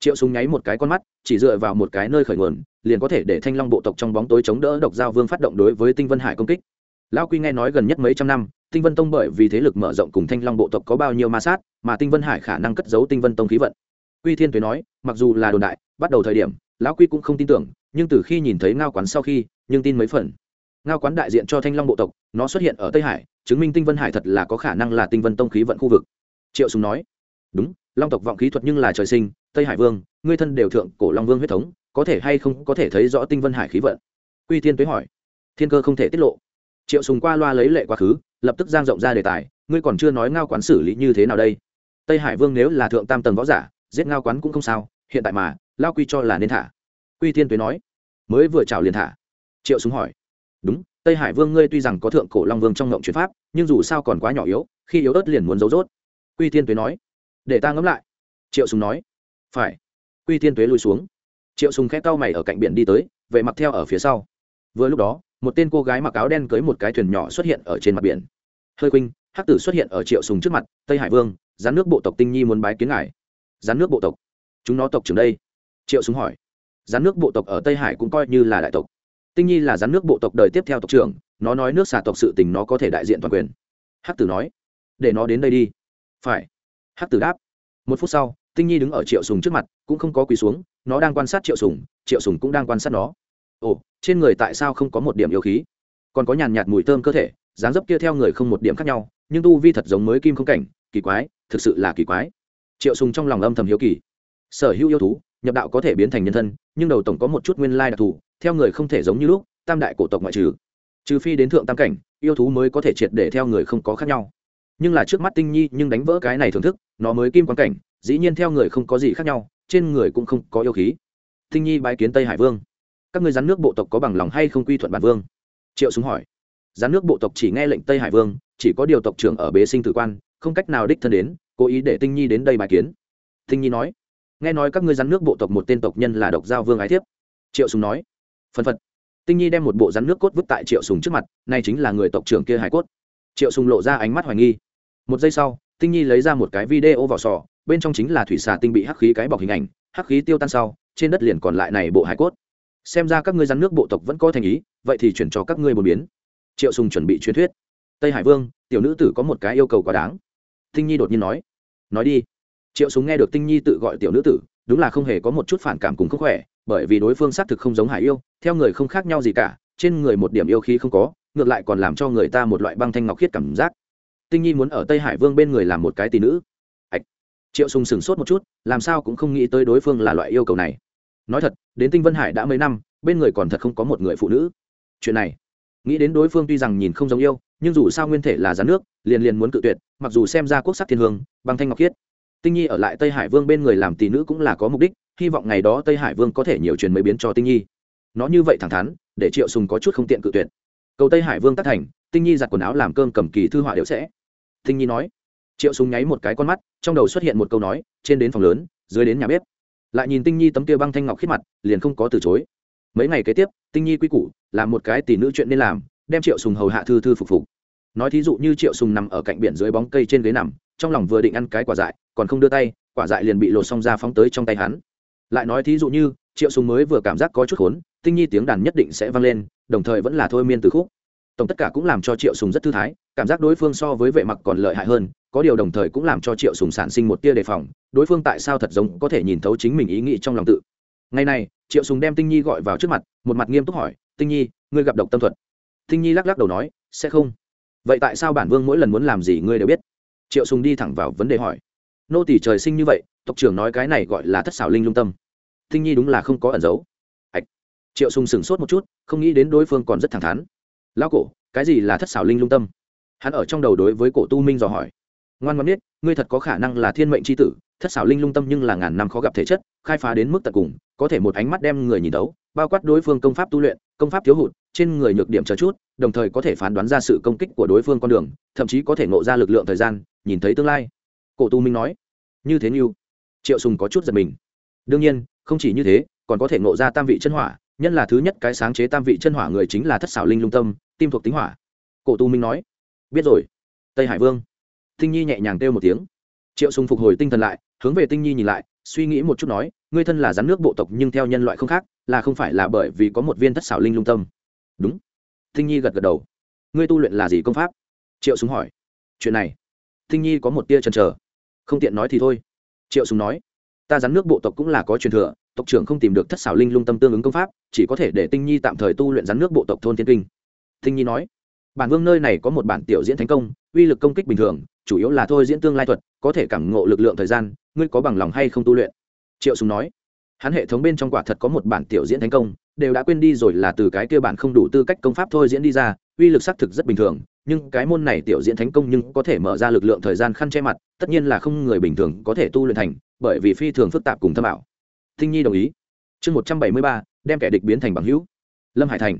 Triệu súng nháy một cái con mắt, chỉ dựa vào một cái nơi khởi nguồn, liền có thể để thanh long bộ tộc trong bóng tối chống đỡ độc giao vương phát động đối với tinh vân hải công kích. Lão quy nghe nói gần nhất mấy trăm năm, tinh vân tông bởi vì thế lực mở rộng cùng thanh long bộ tộc có bao nhiêu ma sát, mà tinh vân hải khả năng cất giấu tinh vân tông khí vận quy thiên tuế nói, mặc dù là đồn đại, bắt đầu thời điểm, lão quy cũng không tin tưởng, nhưng từ khi nhìn thấy ngao quán sau khi, nhưng tin mấy phần. Ngao quán đại diện cho thanh long bộ tộc, nó xuất hiện ở tây hải, chứng minh tinh vân hải thật là có khả năng là tinh vân tông khí vận khu vực. Triệu sùng nói, đúng, long tộc vọng khí thuật nhưng là trời sinh, tây hải vương, ngươi thân đều thượng cổ long vương huyết thống, có thể hay không có thể thấy rõ tinh vân hải khí vận? Quy thiên tuế hỏi. Thiên cơ không thể tiết lộ. Triệu sùng qua loa lấy lệ quá khứ, lập tức giang rộng ra đề tài, ngươi còn chưa nói ngao quán xử lý như thế nào đây? Tây hải vương nếu là thượng tam tầng võ giả giết ngao quán cũng không sao, hiện tại mà, lao quy cho là nên thả. Quy thiên tuế nói, mới vừa chào liền thả. Triệu súng hỏi, đúng, tây hải vương ngươi tuy rằng có thượng cổ long vương trong ngộng chuyển pháp, nhưng dù sao còn quá nhỏ yếu, khi yếu ớt liền muốn giấu rốt. Quy thiên tuế nói, để ta ngẫm lại. Triệu súng nói, phải. Quy thiên tuế lùi xuống. Triệu súng khẽ cau mày ở cạnh biển đi tới vệ mặc theo ở phía sau. Vừa lúc đó, một tên cô gái mặc áo đen cưới một cái thuyền nhỏ xuất hiện ở trên mặt biển. Hơi quỳnh hắc tử xuất hiện ở triệu sùng trước mặt, tây hải vương gián nước bộ tộc tinh nhi muốn bái kiến ngài gián nước bộ tộc. Chúng nó tộc trưởng đây? Triệu Súng hỏi. Gián nước bộ tộc ở tây hải cũng coi như là đại tộc. Tinh nhi là gián nước bộ tộc đời tiếp theo tộc trưởng, nó nói nước xà tộc sự tình nó có thể đại diện toàn quyền. Hắc tử nói. Để nó đến đây đi. Phải. Hắc tử đáp. Một phút sau, tinh nhi đứng ở triệu sùng trước mặt, cũng không có quỳ xuống, nó đang quan sát triệu sùng triệu sùng cũng đang quan sát nó. Ồ, trên người tại sao không có một điểm yêu khí? Còn có nhàn nhạt mùi thơm cơ thể, dáng dấp kia theo người không một điểm khác nhau, nhưng tu vi thật giống mới kim không cảnh, kỳ quái, thực sự là kỳ quái triệu sùng trong lòng âm thầm hiếu kỳ. Sở hữu yêu thú, nhập đạo có thể biến thành nhân thân, nhưng đầu tổng có một chút nguyên lai đặc thù, theo người không thể giống như lúc, tam đại cổ tộc ngoại trừ. Trừ phi đến thượng tam cảnh, yêu thú mới có thể triệt để theo người không có khác nhau. Nhưng là trước mắt tinh nhi nhưng đánh vỡ cái này thưởng thức, nó mới kim quan cảnh, dĩ nhiên theo người không có gì khác nhau, trên người cũng không có yêu khí. Tinh nhi bái kiến tây hải vương. Các ngươi rắn nước bộ tộc có bằng lòng hay không quy thuận bản vương? Triệu súng hỏi. Rắn nước bộ tộc chỉ nghe lệnh tây hải vương, chỉ có điều tộc trưởng ở bế sinh tử quan, không cách nào đích thân đến cố ý để tinh nhi đến đây bài kiến. Tinh nhi nói, nghe nói các ngươi rắn nước bộ tộc một tên tộc nhân là độc giao vương ái thiếp. Triệu sùng nói, phân phật. Tinh nhi đem một bộ rắn nước cốt vứt tại triệu sùng trước mặt này chính là người tộc trưởng kia hải cốt. Triệu sùng lộ ra ánh mắt hoài nghi. Một giây sau, tinh nhi lấy ra một cái video vỏ sò, bên trong chính là thủy xà tinh bị hắc khí cái bọc hình ảnh, hắc khí tiêu tan sau, trên đất liền còn lại này bộ hải cốt. Xem ra các ngươi rắn nước bộ tộc vẫn có thành ý, vậy thì chuyển cho các ngươi một biến. Triệu sùng chuẩn bị truyền thuyết. Tây hải vương, tiểu nữ tử có một cái yêu cầu quá đáng tinh nhi đột nhiên nói. Nói đi. Triệu Súng nghe được tinh nhi tự gọi tiểu nữ tử, đúng là không hề có một chút phản cảm cùng không khỏe, bởi vì đối phương xác thực không giống hải yêu, theo người không khác nhau gì cả, trên người một điểm yêu khí không có, ngược lại còn làm cho người ta một loại băng thanh ngọc khiết cảm giác. Tinh nhi muốn ở tây hải vương bên người làm một cái tỷ nữ. Ạch. Triệu sùng sửng sốt một chút, làm sao cũng không nghĩ tới đối phương là loại yêu cầu này. Nói thật, đến tinh vân hải đã mấy năm, bên người còn thật không có một người phụ nữ. Chuyện này nghĩ đến đối phương tuy rằng nhìn không giống yêu, nhưng dù sao nguyên thể là rắn nước, liền liền muốn cự tuyệt, mặc dù xem ra quốc sắc thiên hương, bằng thanh ngọc khiết. Tinh nhi ở lại tây hải vương bên người làm tỷ nữ cũng là có mục đích, hy vọng ngày đó tây hải vương có thể nhiều truyền mấy biến cho tinh nhi. Nó như vậy thẳng thắn, để triệu sùng có chút không tiện cự tuyệt. Cầu tây hải vương tác thành, tinh nhi giặt quần áo làm cơm cầm kỳ thư họa đều sẽ. Tinh nhi nói. Triệu sùng nháy một cái con mắt, trong đầu xuất hiện một câu nói, trên đến phòng lớn, dưới đến nhà bếp. Lại nhìn tinh nhi tấm kia băng thanh ngọc khiết mặt, liền không có từ chối mấy ngày kế tiếp, tinh nhi quy củ là một cái tỷ nữ chuyện nên làm, đem triệu sùng hầu hạ thư thư phục phục. Nói thí dụ như triệu sùng nằm ở cạnh biển dưới bóng cây trên ghế nằm, trong lòng vừa định ăn cái quả dại, còn không đưa tay, quả dại liền bị lột xong ra phóng tới trong tay hắn. Lại nói thí dụ như, triệu sùng mới vừa cảm giác có chút khốn, tinh nhi tiếng đàn nhất định sẽ vang lên, đồng thời vẫn là thôi miên từ khúc. Tổng tất cả cũng làm cho triệu sùng rất thư thái, cảm giác đối phương so với vệ mặc còn lợi hại hơn, có điều đồng thời cũng làm cho triệu sùng sản sinh một tia đề phòng, đối phương tại sao thật giống có thể nhìn thấu chính mình ý nghĩ trong lòng tự ngày này, triệu sùng đem tinh nhi gọi vào trước mặt, một mặt nghiêm túc hỏi, tinh nhi, ngươi gặp độc tâm thuật? Tinh nhi lắc lắc đầu nói, sẽ không. Vậy tại sao bản vương mỗi lần muốn làm gì ngươi đều biết? Triệu sùng đi thẳng vào vấn đề hỏi. Nô tỳ trời sinh như vậy, tộc trưởng nói cái này gọi là thất xảo linh lung tâm. Tinh nhi đúng là không có ẩn giấu. Ạch. Triệu sùng sửng sốt một chút, không nghĩ đến đối phương còn rất thẳng thắn. Lão cổ, cái gì là thất xảo linh lung tâm? Hắn ở trong đầu đối với cổ tu minh dò hỏi. Ngoan ngoãn biết, ngươi thật có khả năng là thiên mệnh c h i tử, thất xảo linh lung tâm nhưng là ngàn năm khó gặp thể chất, khai phá đến mức tận cùng có thể một ánh mắt đem người nhìn tấu bao quát đối phương công pháp tu luyện, công pháp thiếu hụt, trên người nhược điểm chờ chút, đồng thời có thể phán đoán ra sự công kích của đối phương con đường, thậm chí có thể ngộ ra lực lượng thời gian, nhìn thấy tương lai. Cổ tu minh nói. Như thế như triệu sùng có chút giật mình. Đương nhiên, không chỉ như thế, còn có thể ngộ ra tam vị chân hỏa nhân là thứ nhất cái sáng chế tam vị chân hỏa người chính là thất xảo linh lung tâm, tim thuộc tính hỏa. Cổ tu minh nói. Biết rồi. Tây hải vương. Tinh nhi nhẹ nhàng kêu một tiếng. Triệu sùng phục hồi tinh thần lại, hướng về tinh nhi nhìn lại, suy nghĩ một chút nói ngươi thân là rắn nước bộ tộc nhưng theo nhân loại không khác, là không phải là bởi vì có một viên thất xảo linh lung tâm. Đúng. Thinh nhi gật gật đầu. Ngươi tu luyện là gì công pháp? Triệu Súng hỏi. Chuyện này. Thinh nhi có một tia chần trờ không tiện nói thì thôi. Triệu Súng nói. Ta rắn nước bộ tộc cũng là có truyền thừa, tộc trưởng không tìm được thất xảo linh lung tâm tương ứng công pháp, chỉ có thể để tinh nhi tạm thời tu luyện rắn nước bộ tộc thôn thiên kinh. Tinh nhi nói. Bản vương nơi này có một bản tiểu diễn thành công, uy lực công kích bình thường, chủ yếu là thôi diễn tương lai thuật, có thể cảm ngộ lực lượng thời gian, ngươi có bằng lòng hay không tu luyện? Triệu sùng nói, hắn hệ thống bên trong quả thật có một bản tiểu diễn thành công, đều đã quên đi rồi là từ cái kia bản không đủ tư cách công pháp thôi diễn đi ra, uy lực xác thực rất bình thường, nhưng cái môn này tiểu diễn thánh công nhưng có thể mở ra lực lượng thời gian khăn che mặt, tất nhiên là không người bình thường có thể tu luyện thành, bởi vì phi thường phức tạp cùng thâm ảo. Thinh nhi đồng ý. Chương một trăm bảy mươi ba, đem kẻ địch biến thành bằng hữu. Lâm hải thành.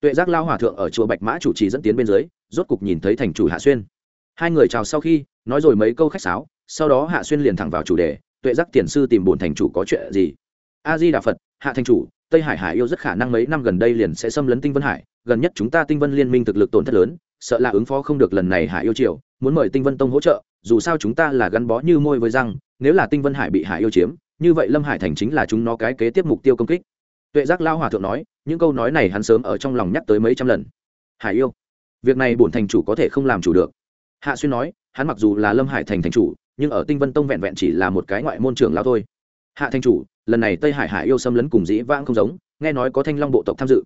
Tuệ giác lao hòa thượng ở chùa bạch mã chủ trì dẫn tiến bên dưới, rốt cục nhìn thấy thành chủ hạ xuyên. Hai người chào sau khi, nói rồi mấy câu khách sáo, sau đó hạ xuyên liền thẳng vào chủ đề tuệ giác tiền sư tìm bổn thành chủ có chuyện gì? A di đà phật hạ thành chủ, tây hải hải yêu rất khả năng mấy năm gần đây liền sẽ xâm lấn tinh vân hải. Gần nhất chúng ta tinh vân liên minh thực lực tổn thất lớn, sợ là ứng phó không được lần này hải yêu triều, muốn mời tinh vân tông hỗ trợ, dù sao chúng ta là gắn bó như môi với răng, nếu là tinh vân hải bị hải yêu chiếm, như vậy lâm hải thành chính là chúng nó cái kế tiếp mục tiêu công kích. Tuệ giác lao hòa thượng nói, những câu nói này hắn sớm ở trong lòng nhắc tới mấy trăm lần. Hải yêu, việc này bổn thành chủ có thể không làm chủ được. Hạ xuyên nói, hắn mặc dù là lâm hải thành thành chủ nhưng ở tinh vân tông vẹn vẹn chỉ là một cái ngoại môn trưởng lão thôi. Hạ thành chủ, lần này tây hải hải yêu xâm lấn cùng dĩ vãng không giống, nghe nói có thanh long bộ tộc tham dự.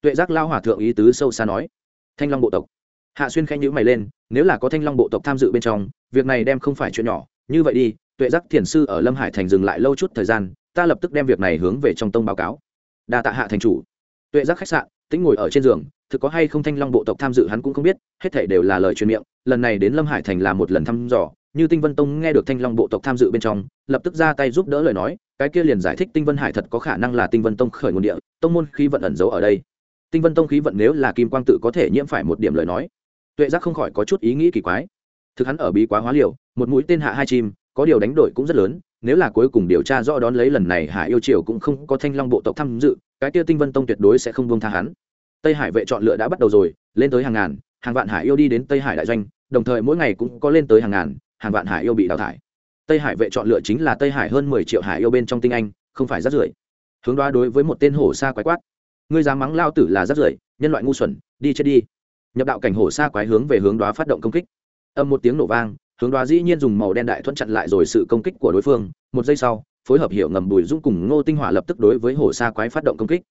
Tuệ giác lao hòa thượng ý tứ sâu xa nói. Thanh long bộ tộc. Hạ xuyên khanh nhữ mày lên, nếu là có thanh long bộ tộc tham dự bên trong, việc này đem không phải chuyện nhỏ. Như vậy đi, tuệ giác thiền sư ở lâm hải thành dừng lại lâu chút thời gian, ta lập tức đem việc này hướng về trong tông báo cáo. Đa tạ hạ thành chủ. Tuệ giác khách sạn tính ngồi ở trên giường, thực có hay không thanh long bộ tộc tham dự hắn cũng không biết, hết thể đều là lời truyền miệng, lần này đến lâm hải thành là một lần thăm dò như tinh vân tông nghe được thanh long bộ tộc tham dự bên trong, lập tức ra tay giúp đỡ lời nói, cái kia liền giải thích tinh vân hải thật có khả năng là tinh vân tông khởi nguồn địa, tông môn khí vận ẩn giấu ở đây. Tinh vân tông khí vận nếu là kim quang tự có thể nhiễm phải một điểm lời nói, tuệ giác không khỏi có chút ý nghĩ kỳ quái. Thực hắn ở bí quá hóa liều, một mũi tên hạ hai chim, có điều đánh đổi cũng rất lớn, nếu là cuối cùng điều tra rõ đón lấy lần này Hạ yêu triều cũng không có thanh long bộ tộc tham dự, cái kia tinh vân tông tuyệt đối sẽ không buông tha hắn. Tây hải vệ chọn lựa đã bắt đầu rồi, lên tới hàng ngàn, hàng vạn hải yêu đi đến tây hải đại doanh, đồng thời mỗi ngày cũng có lên tới hàng ngàn hàng vạn hải yêu bị đào thải. Tây hải vệ chọn lựa chính là tây hải hơn mười triệu hải yêu bên trong tinh anh, không phải rát rưởi. Hướng đoá đối với một tên hổ xa quái quát. Ngươi dám mắng lao tử là rát rưởi, nhân loại ngu xuẩn, đi chết đi. Nhập đạo cảnh hổ xa quái hướng về hướng đoá phát động công kích. Âm một tiếng nổ vang, hướng đoá dĩ nhiên dùng màu đen đại thuận chặn lại rồi sự công kích của đối phương. Một giây sau, phối hợp hiệu ngầm bùi dũng cùng ngô tinh hỏa lập tức đối với hổ xa quái phát động công kích.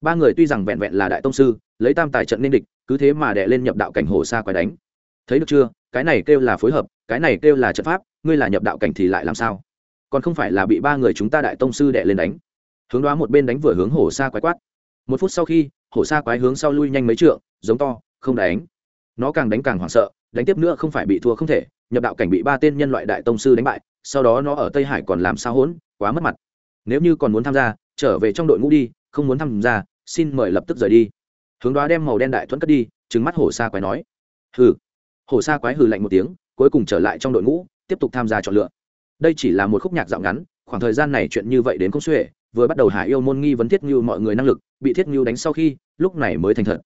Ba người tuy rằng vẹn vẹn là đại tông sư, lấy tam tài trận nên địch, cứ thế mà đè lên nhập đạo cảnh hổ xa quái đánh. Thấy được chưa? Cái này kêu là phối hợp, cái này kêu là trận pháp, ngươi là nhập đạo cảnh thì lại làm sao? Còn không phải là bị ba người chúng ta đại tông sư đệ lên đánh. Hướng đoá một bên đánh vừa hướng hổ xa quái quát. Một phút sau khi, hổ xa quái hướng sau lui nhanh mấy trượng, giống to, không đánh. Nó càng đánh càng hoảng sợ, đánh tiếp nữa không phải bị thua không thể, nhập đạo cảnh bị ba tên nhân loại đại tông sư đánh bại, sau đó nó ở tây hải còn làm sao hỗn, quá mất mặt. Nếu như còn muốn tham gia, trở về trong đội ngũ đi, không muốn tham gia, xin mời lập tức rời đi. Hướng đoá đem màu đen đại thuẫn cất đi trứng mắt hổ xa quái nói. Hừ hổ Sa quái hừ lạnh một tiếng, cuối cùng trở lại trong đội ngũ, tiếp tục tham gia chọn lựa. Đây chỉ là một khúc nhạc dạo ngắn, khoảng thời gian này chuyện như vậy đến công xuể, vừa bắt đầu hải yêu môn nghi vấn thiết như mọi người năng lực, bị thiết như đánh sau khi, lúc này mới thành thật.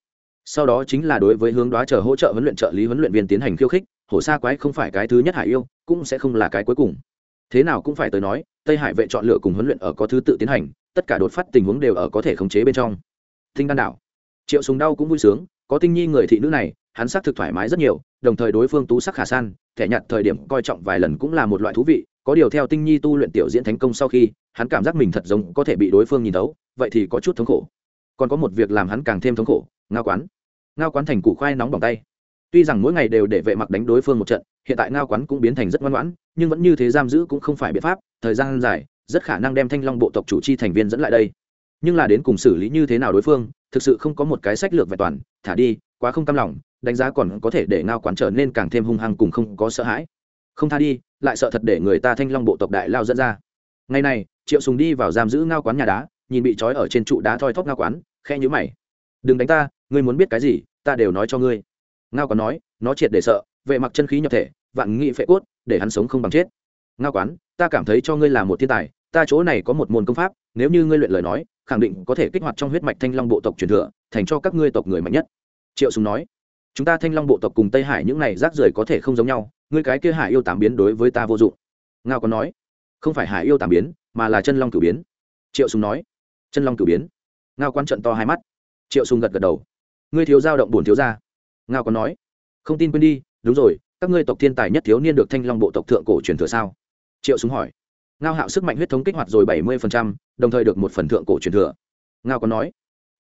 Sau đó chính là đối với hướng đoá chờ hỗ trợ huấn luyện trợ lý huấn luyện viên tiến hành khiêu khích hổ sa quái không phải cái thứ nhất hải yêu, cũng sẽ không là cái cuối cùng. Thế nào cũng phải tới nói, tây hải vệ chọn lựa cùng huấn luyện ở có thứ tự tiến hành, tất cả đột phát tình huống đều ở có thể khống chế bên trong. Tinh đan đảo. Triệu Sùng đau cũng vui sướng, có tinh nhi người thị nữ này hắn xác thực thoải mái rất nhiều, đồng thời đối phương tú sắc khả san, thẻ nhặt thời điểm coi trọng vài lần cũng là một loại thú vị, có điều theo tinh nhi tu luyện tiểu diễn thành công sau khi, hắn cảm giác mình thật giống có thể bị đối phương nhìn thấu, vậy thì có chút thống khổ. Còn có một việc làm hắn càng thêm thống khổ, ngao quán. Ngao quán thành củ khoai nóng bỏng tay. Tuy rằng mỗi ngày đều để vệ mặc đánh đối phương một trận, hiện tại ngao quán cũng biến thành rất ngoan ngoãn, nhưng vẫn như thế giam giữ cũng không phải biện pháp, thời gian dài, rất khả năng đem thanh long bộ tộc chủ chi thành viên dẫn lại đây. Nhưng là đến cùng xử lý như thế nào đối phương, thực sự không có một cái sách lược vẹn toàn, thả đi quá không cam lòng, đánh giá còn có thể để ngao quán trở nên càng thêm hung hăng cùng không có sợ hãi. Không tha đi, lại sợ thật để người ta thanh long bộ tộc đại lao dẫn ra. Ngày này, triệu sùng đi vào giam giữ ngao quán nhà đá, nhìn bị trói ở trên trụ đá thoi thóp ngao quán khe nhíu mày. Đừng đánh ta, ngươi muốn biết cái gì, ta đều nói cho ngươi. Ngao quán nói, nó triệt để sợ, vệ mặc chân khí nhập thể, vạn nghị phệ cốt, để hắn sống không bằng chết. Ngao quán, ta cảm thấy cho ngươi là một thiên tài, ta chỗ này có một môn công pháp, nếu như ngươi luyện lời nói, khẳng định có thể kích hoạt trong huyết mạch thanh long bộ tộc truyền thừa, thành cho các ngươi tộc người mạnh nhất triệu sùng nói, chúng ta thanh long bộ tộc cùng tây hải những này rác rưởi có thể không giống nhau, ngươi cái kia hải yêu tám biến đối với ta vô dụng. Ngao có nói, không phải hải yêu tám biến, mà là chân long cửu biến. Triệu sùng nói, chân long cửu biến. Ngao quan trận to hai mắt. Triệu sùng gật gật đầu, ngươi thiếu giao động buồn thiếu gia. Ngao có nói, không tin quên đi, đúng rồi, các ngươi tộc thiên tài nhất thiếu niên được thanh long bộ tộc thượng cổ truyền thừa sao? Triệu sùng hỏi, ngao hạo sức mạnh huyết thống kích hoạt rồi bảy mươi đồng thời được một phần thượng cổ truyền thừa. Ngao có nói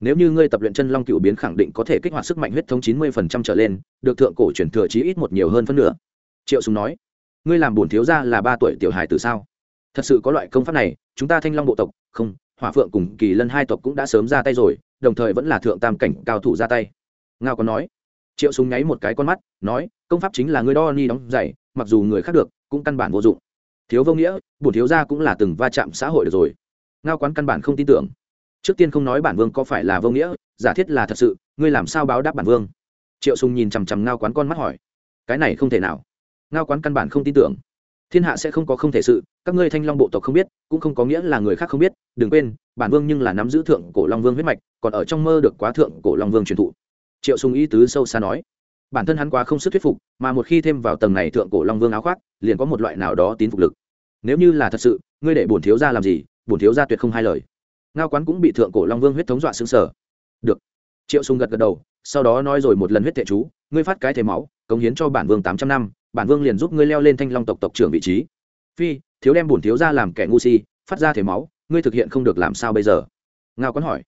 nếu như ngươi tập luyện chân long cựu biến khẳng định có thể kích hoạt sức mạnh huyết thống chín mươi phần trăm trở lên, được thượng cổ truyền thừa chí ít một nhiều hơn phân nửa. Triệu sùng nói. Ngươi làm bổn thiếu gia là ba tuổi tiểu hài từ sao? Thật sự có loại công pháp này, chúng ta thanh long bộ tộc, không, hỏa phượng cùng kỳ lân hai tộc cũng đã sớm ra tay rồi, đồng thời vẫn là thượng tam cảnh cao thủ ra tay. Ngao còn nói. Triệu súng nháy một cái con mắt, nói, công pháp chính là ngươi đo ni đóng giày, mặc dù người khác được, cũng căn bản vô dụng. Thiếu vô nghĩa, bổn thiếu gia cũng là từng va chạm xã hội được rồi. Ngao quán căn bản không tin tưởng trước tiên không nói bản vương có phải là vô nghĩa, giả thiết là thật sự, ngươi làm sao báo đáp bản vương? Triệu sùng nhìn chằm chằm ngao quán con mắt hỏi. Cái này không thể nào. Ngao quán căn bản không tin tưởng. Thiên hạ sẽ không có không thể sự, các ngươi thanh long bộ tộc không biết, cũng không có nghĩa là người khác không biết, đừng quên, bản vương nhưng là nắm giữ thượng cổ long vương huyết mạch, còn ở trong mơ được quá thượng cổ long vương truyền thụ. Triệu sùng ý tứ sâu xa nói. Bản thân hắn quá không sức thuyết phục, mà một khi thêm vào tầng này thượng cổ long vương áo khoác, liền có một loại nào đó tín phục lực. Nếu như là thật sự, ngươi để bổn thiếu gia làm gì, bổn thiếu gia tuyệt không hai lời ngao quán cũng bị thượng cổ long vương huyết thống dọa xứng sở được. Triệu sùng gật gật đầu, sau đó nói rồi một lần huyết thệ chú, ngươi phát cái thể máu, cống hiến cho bản vương tám trăm năm, bản vương liền giúp ngươi leo lên thanh long tộc tộc trưởng vị trí. Phi, thiếu đem bổn thiếu gia làm kẻ ngu si, phát ra thể máu, ngươi thực hiện không được làm sao bây giờ? Ngao quán hỏi.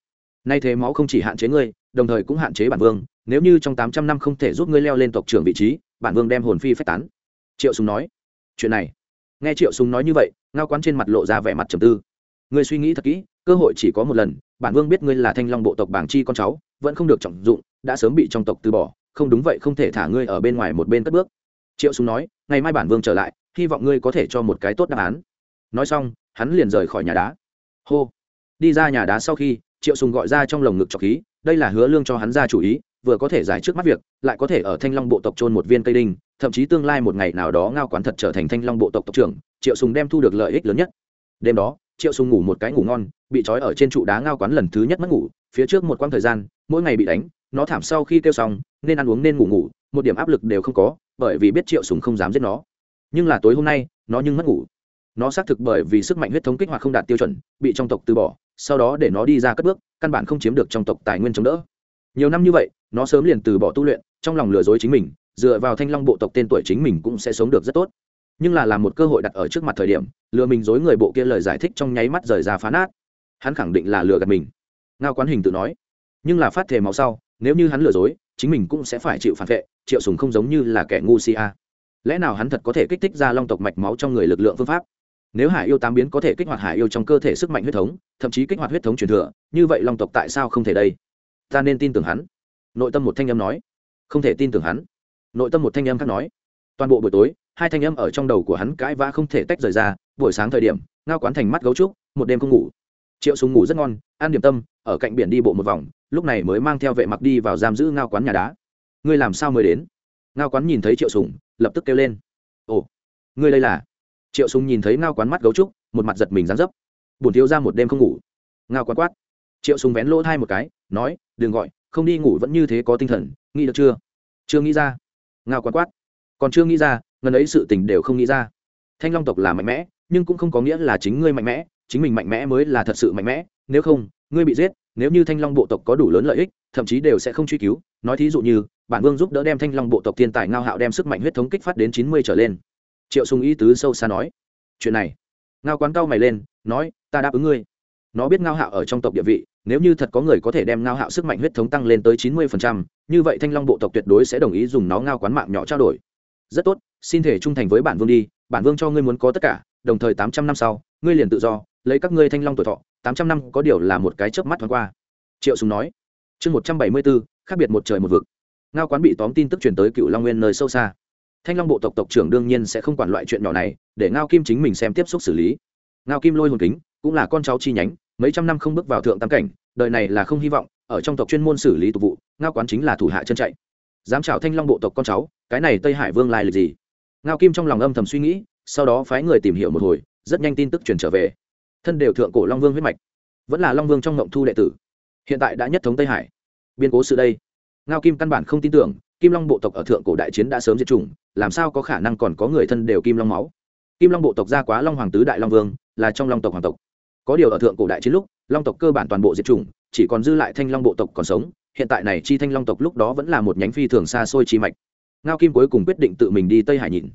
Nay thế máu không chỉ hạn chế ngươi, đồng thời cũng hạn chế bản vương, nếu như trong tám trăm năm không thể giúp ngươi leo lên tộc trưởng vị trí, bản vương đem hồn phi phách tán. Triệu sùng nói. Chuyện này. Nghe triệu sùng nói như vậy, ngao quán trên mặt lộ ra vẻ mặt trầm tư. Ngươi suy nghĩ thật kỹ cơ hội chỉ có một lần, bản vương biết ngươi là thanh long bộ tộc bảng chi con cháu, vẫn không được trọng dụng, đã sớm bị trong tộc từ bỏ, không đúng vậy không thể thả ngươi ở bên ngoài một bên cất bước. Triệu sùng nói, ngày mai bản vương trở lại, hy vọng ngươi có thể cho một cái tốt đáp án. Nói xong, hắn liền rời khỏi nhà đá. Hô. Đi ra nhà đá sau khi, triệu sùng gọi ra trong lồng ngực trọc khí, đây là hứa lương cho hắn ra chủ ý, vừa có thể giải trước mắt việc, lại có thể ở thanh long bộ tộc trôn một viên cây đinh, thậm chí tương lai một ngày nào đó ngao quán thật trở thành thanh long bộ tộc tộc trưởng, triệu sùng đem thu được lợi ích lớn nhất. Đêm đó, triệu sùng ngủ một cái ngủ ngon bị trói ở trên trụ đá ngao quán lần thứ nhất mất ngủ, phía trước một quãng thời gian, mỗi ngày bị đánh, nó thảm sau khi kêu xong, nên ăn uống nên ngủ ngủ, một điểm áp lực đều không có, bởi vì biết triệu sùng không dám giết nó. Nhưng là tối hôm nay, nó nhưng mất ngủ. Nó xác thực bởi vì sức mạnh huyết thống kích hoạt không đạt tiêu chuẩn, bị trong tộc từ bỏ, sau đó để nó đi ra cất bước, căn bản không chiếm được trong tộc tài nguyên chống đỡ. Nhiều năm như vậy, nó sớm liền từ bỏ tu luyện, trong lòng lừa dối chính mình, dựa vào thanh long bộ tộc tên tuổi chính mình cũng sẽ sống được rất tốt. Nhưng là làm một cơ hội đặt ở trước mặt thời điểm, lừa mình dối người bộ kia lời giải thích trong nháy mắt rời ra phá nát hắn khẳng định là lừa gạt mình. Ngao quán hình tự nói, nhưng là phát thể máu sau, nếu như hắn lừa dối, chính mình cũng sẽ phải chịu phản vệ, triệu sùng không giống như là kẻ ngu si a. Lẽ nào hắn thật có thể kích thích ra long tộc mạch máu trong người lực lượng phương pháp? Nếu hải yêu tám biến có thể kích hoạt hải yêu trong cơ thể sức mạnh huyết thống, thậm chí kích hoạt huyết thống truyền thừa, như vậy long tộc tại sao không thể đây? Ta nên tin tưởng hắn. Nội tâm một thanh âm nói. Không thể tin tưởng hắn. Nội tâm một thanh âm khác nói. Toàn bộ buổi tối, hai thanh âm ở trong đầu của hắn cãi vã không thể tách rời ra, buổi sáng thời điểm, ngao quán thành mắt gấu trúc, một đêm không ngủ triệu sùng ngủ rất ngon, ăn điểm tâm, ở cạnh biển đi bộ một vòng, lúc này mới mang theo vệ mặc đi vào giam giữ ngao quán nhà đá. Ngươi làm sao mới đến? Ngao quán nhìn thấy triệu sùng, lập tức kêu lên. Ồ, ngươi đây là? Triệu sùng nhìn thấy ngao quán mắt gấu trúc, một mặt giật mình dán dấp. Buồn thiếu ra một đêm không ngủ. Ngao quán quát. Triệu sùng vén lỗ thai một cái, nói, đừng gọi, không đi ngủ vẫn như thế có tinh thần, nghĩ được chưa? Chưa nghĩ ra. Ngao quán quát. Còn chưa nghĩ ra, ngần ấy sự tình đều không nghĩ ra. Thanh long tộc là mạnh mẽ, nhưng cũng không có nghĩa là chính ngươi mạnh mẽ chính mình mạnh mẽ mới là thật sự mạnh mẽ nếu không ngươi bị giết nếu như thanh long bộ tộc có đủ lớn lợi ích thậm chí đều sẽ không truy cứu. Nói thí dụ như bản vương giúp đỡ đem thanh long bộ tộc thiên tài ngao hạo đem sức mạnh huyết thống kích phát đến chín mươi trở lên. Triệu sùng ý tứ sâu xa nói. Chuyện này. Ngao quán cao mày lên nói ta đáp ứng ngươi. Nó biết ngao hạo ở trong tộc địa vị nếu như thật có người có thể đem ngao hạo sức mạnh huyết thống tăng lên tới chín mươi phần trăm, như vậy thanh long bộ tộc tuyệt đối sẽ đồng ý dùng nó ngao quán mạng nhỏ trao đổi. Rất tốt xin thể trung thành với bản vương đi bản vương cho ngươi muốn có tất cả đồng thời tám trăm năm sau ngươi liền tự do lấy các ngươi thanh long tuổi thọ, tám trăm năm có điều là một cái chớp mắt thoáng qua. Triệu sùng nói, chương một trăm bảy mươi bốn, khác biệt một trời một vực. Ngao quán bị tóm tin tức truyền tới cựu long nguyên nơi sâu xa. Thanh long bộ tộc tộc trưởng đương nhiên sẽ không quản loại chuyện nhỏ này, để ngao kim chính mình xem tiếp xúc xử lý. Ngao kim lôi hồn kính, cũng là con cháu chi nhánh, mấy trăm năm không bước vào thượng tam cảnh, đời này là không hy vọng, ở trong tộc chuyên môn xử lý tục vụ, ngao quán chính là thủ hạ chân chạy. Dám chào thanh long bộ tộc con cháu, cái này tây hải vương lai lịch gì? Ngao kim trong lòng âm thầm suy nghĩ, sau đó phái người tìm hiểu một hồi, rất nhanh tin tức truyền trở về thân đều thượng cổ long vương huyết mạch, vẫn là long vương trong ngộng thu đệ tử, hiện tại đã nhất thống tây hải. Biên cố sự đây. Ngao kim căn bản không tin tưởng, kim long bộ tộc ở thượng cổ đại chiến đã sớm diệt chủng, làm sao có khả năng còn có người thân đều kim long máu? Kim long bộ tộc ra quá long hoàng tứ đại long vương, là trong long tộc hoàng tộc. Có điều ở thượng cổ đại chiến lúc, long tộc cơ bản toàn bộ diệt chủng, chỉ còn dư lại thanh long bộ tộc còn sống, hiện tại này chi thanh long tộc lúc đó vẫn là một nhánh phi thường xa xôi chi mạch. Ngao kim cuối cùng quyết định tự mình đi tây hải nhìn.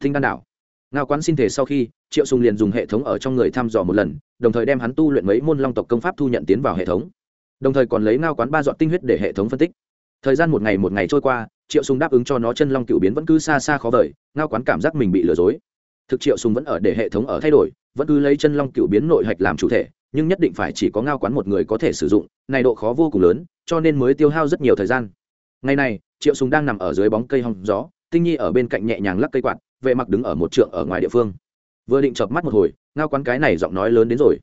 Thinh đan đảo ngao quán xin thể sau khi, triệu sùng liền dùng hệ thống ở trong người thăm dò một lần, đồng thời đem hắn tu luyện mấy môn long tộc công pháp thu nhận tiến vào hệ thống. Đồng thời còn lấy ngao quán ba dọn tinh huyết để hệ thống phân tích. Thời gian một ngày một ngày trôi qua, triệu sùng đáp ứng cho nó chân long cựu biến vẫn cứ xa xa khó vời, ngao quán cảm giác mình bị lừa dối. Thực triệu sùng vẫn ở để hệ thống ở thay đổi, vẫn cứ lấy chân long cựu biến nội hạch làm chủ thể, nhưng nhất định phải chỉ có ngao quán một người có thể sử dụng, này độ khó vô cùng lớn, cho nên mới tiêu hao rất nhiều thời gian. Ngày này, triệu sùng đang nằm ở dưới bóng cây hong gió, tinh nhi ở bên cạnh nhẹ nhàng lắc cây quạt vệ mặc đứng ở một trượng ở ngoài địa phương. Vừa định chợp mắt một hồi, ngao quán cái này giọng nói lớn đến rồi.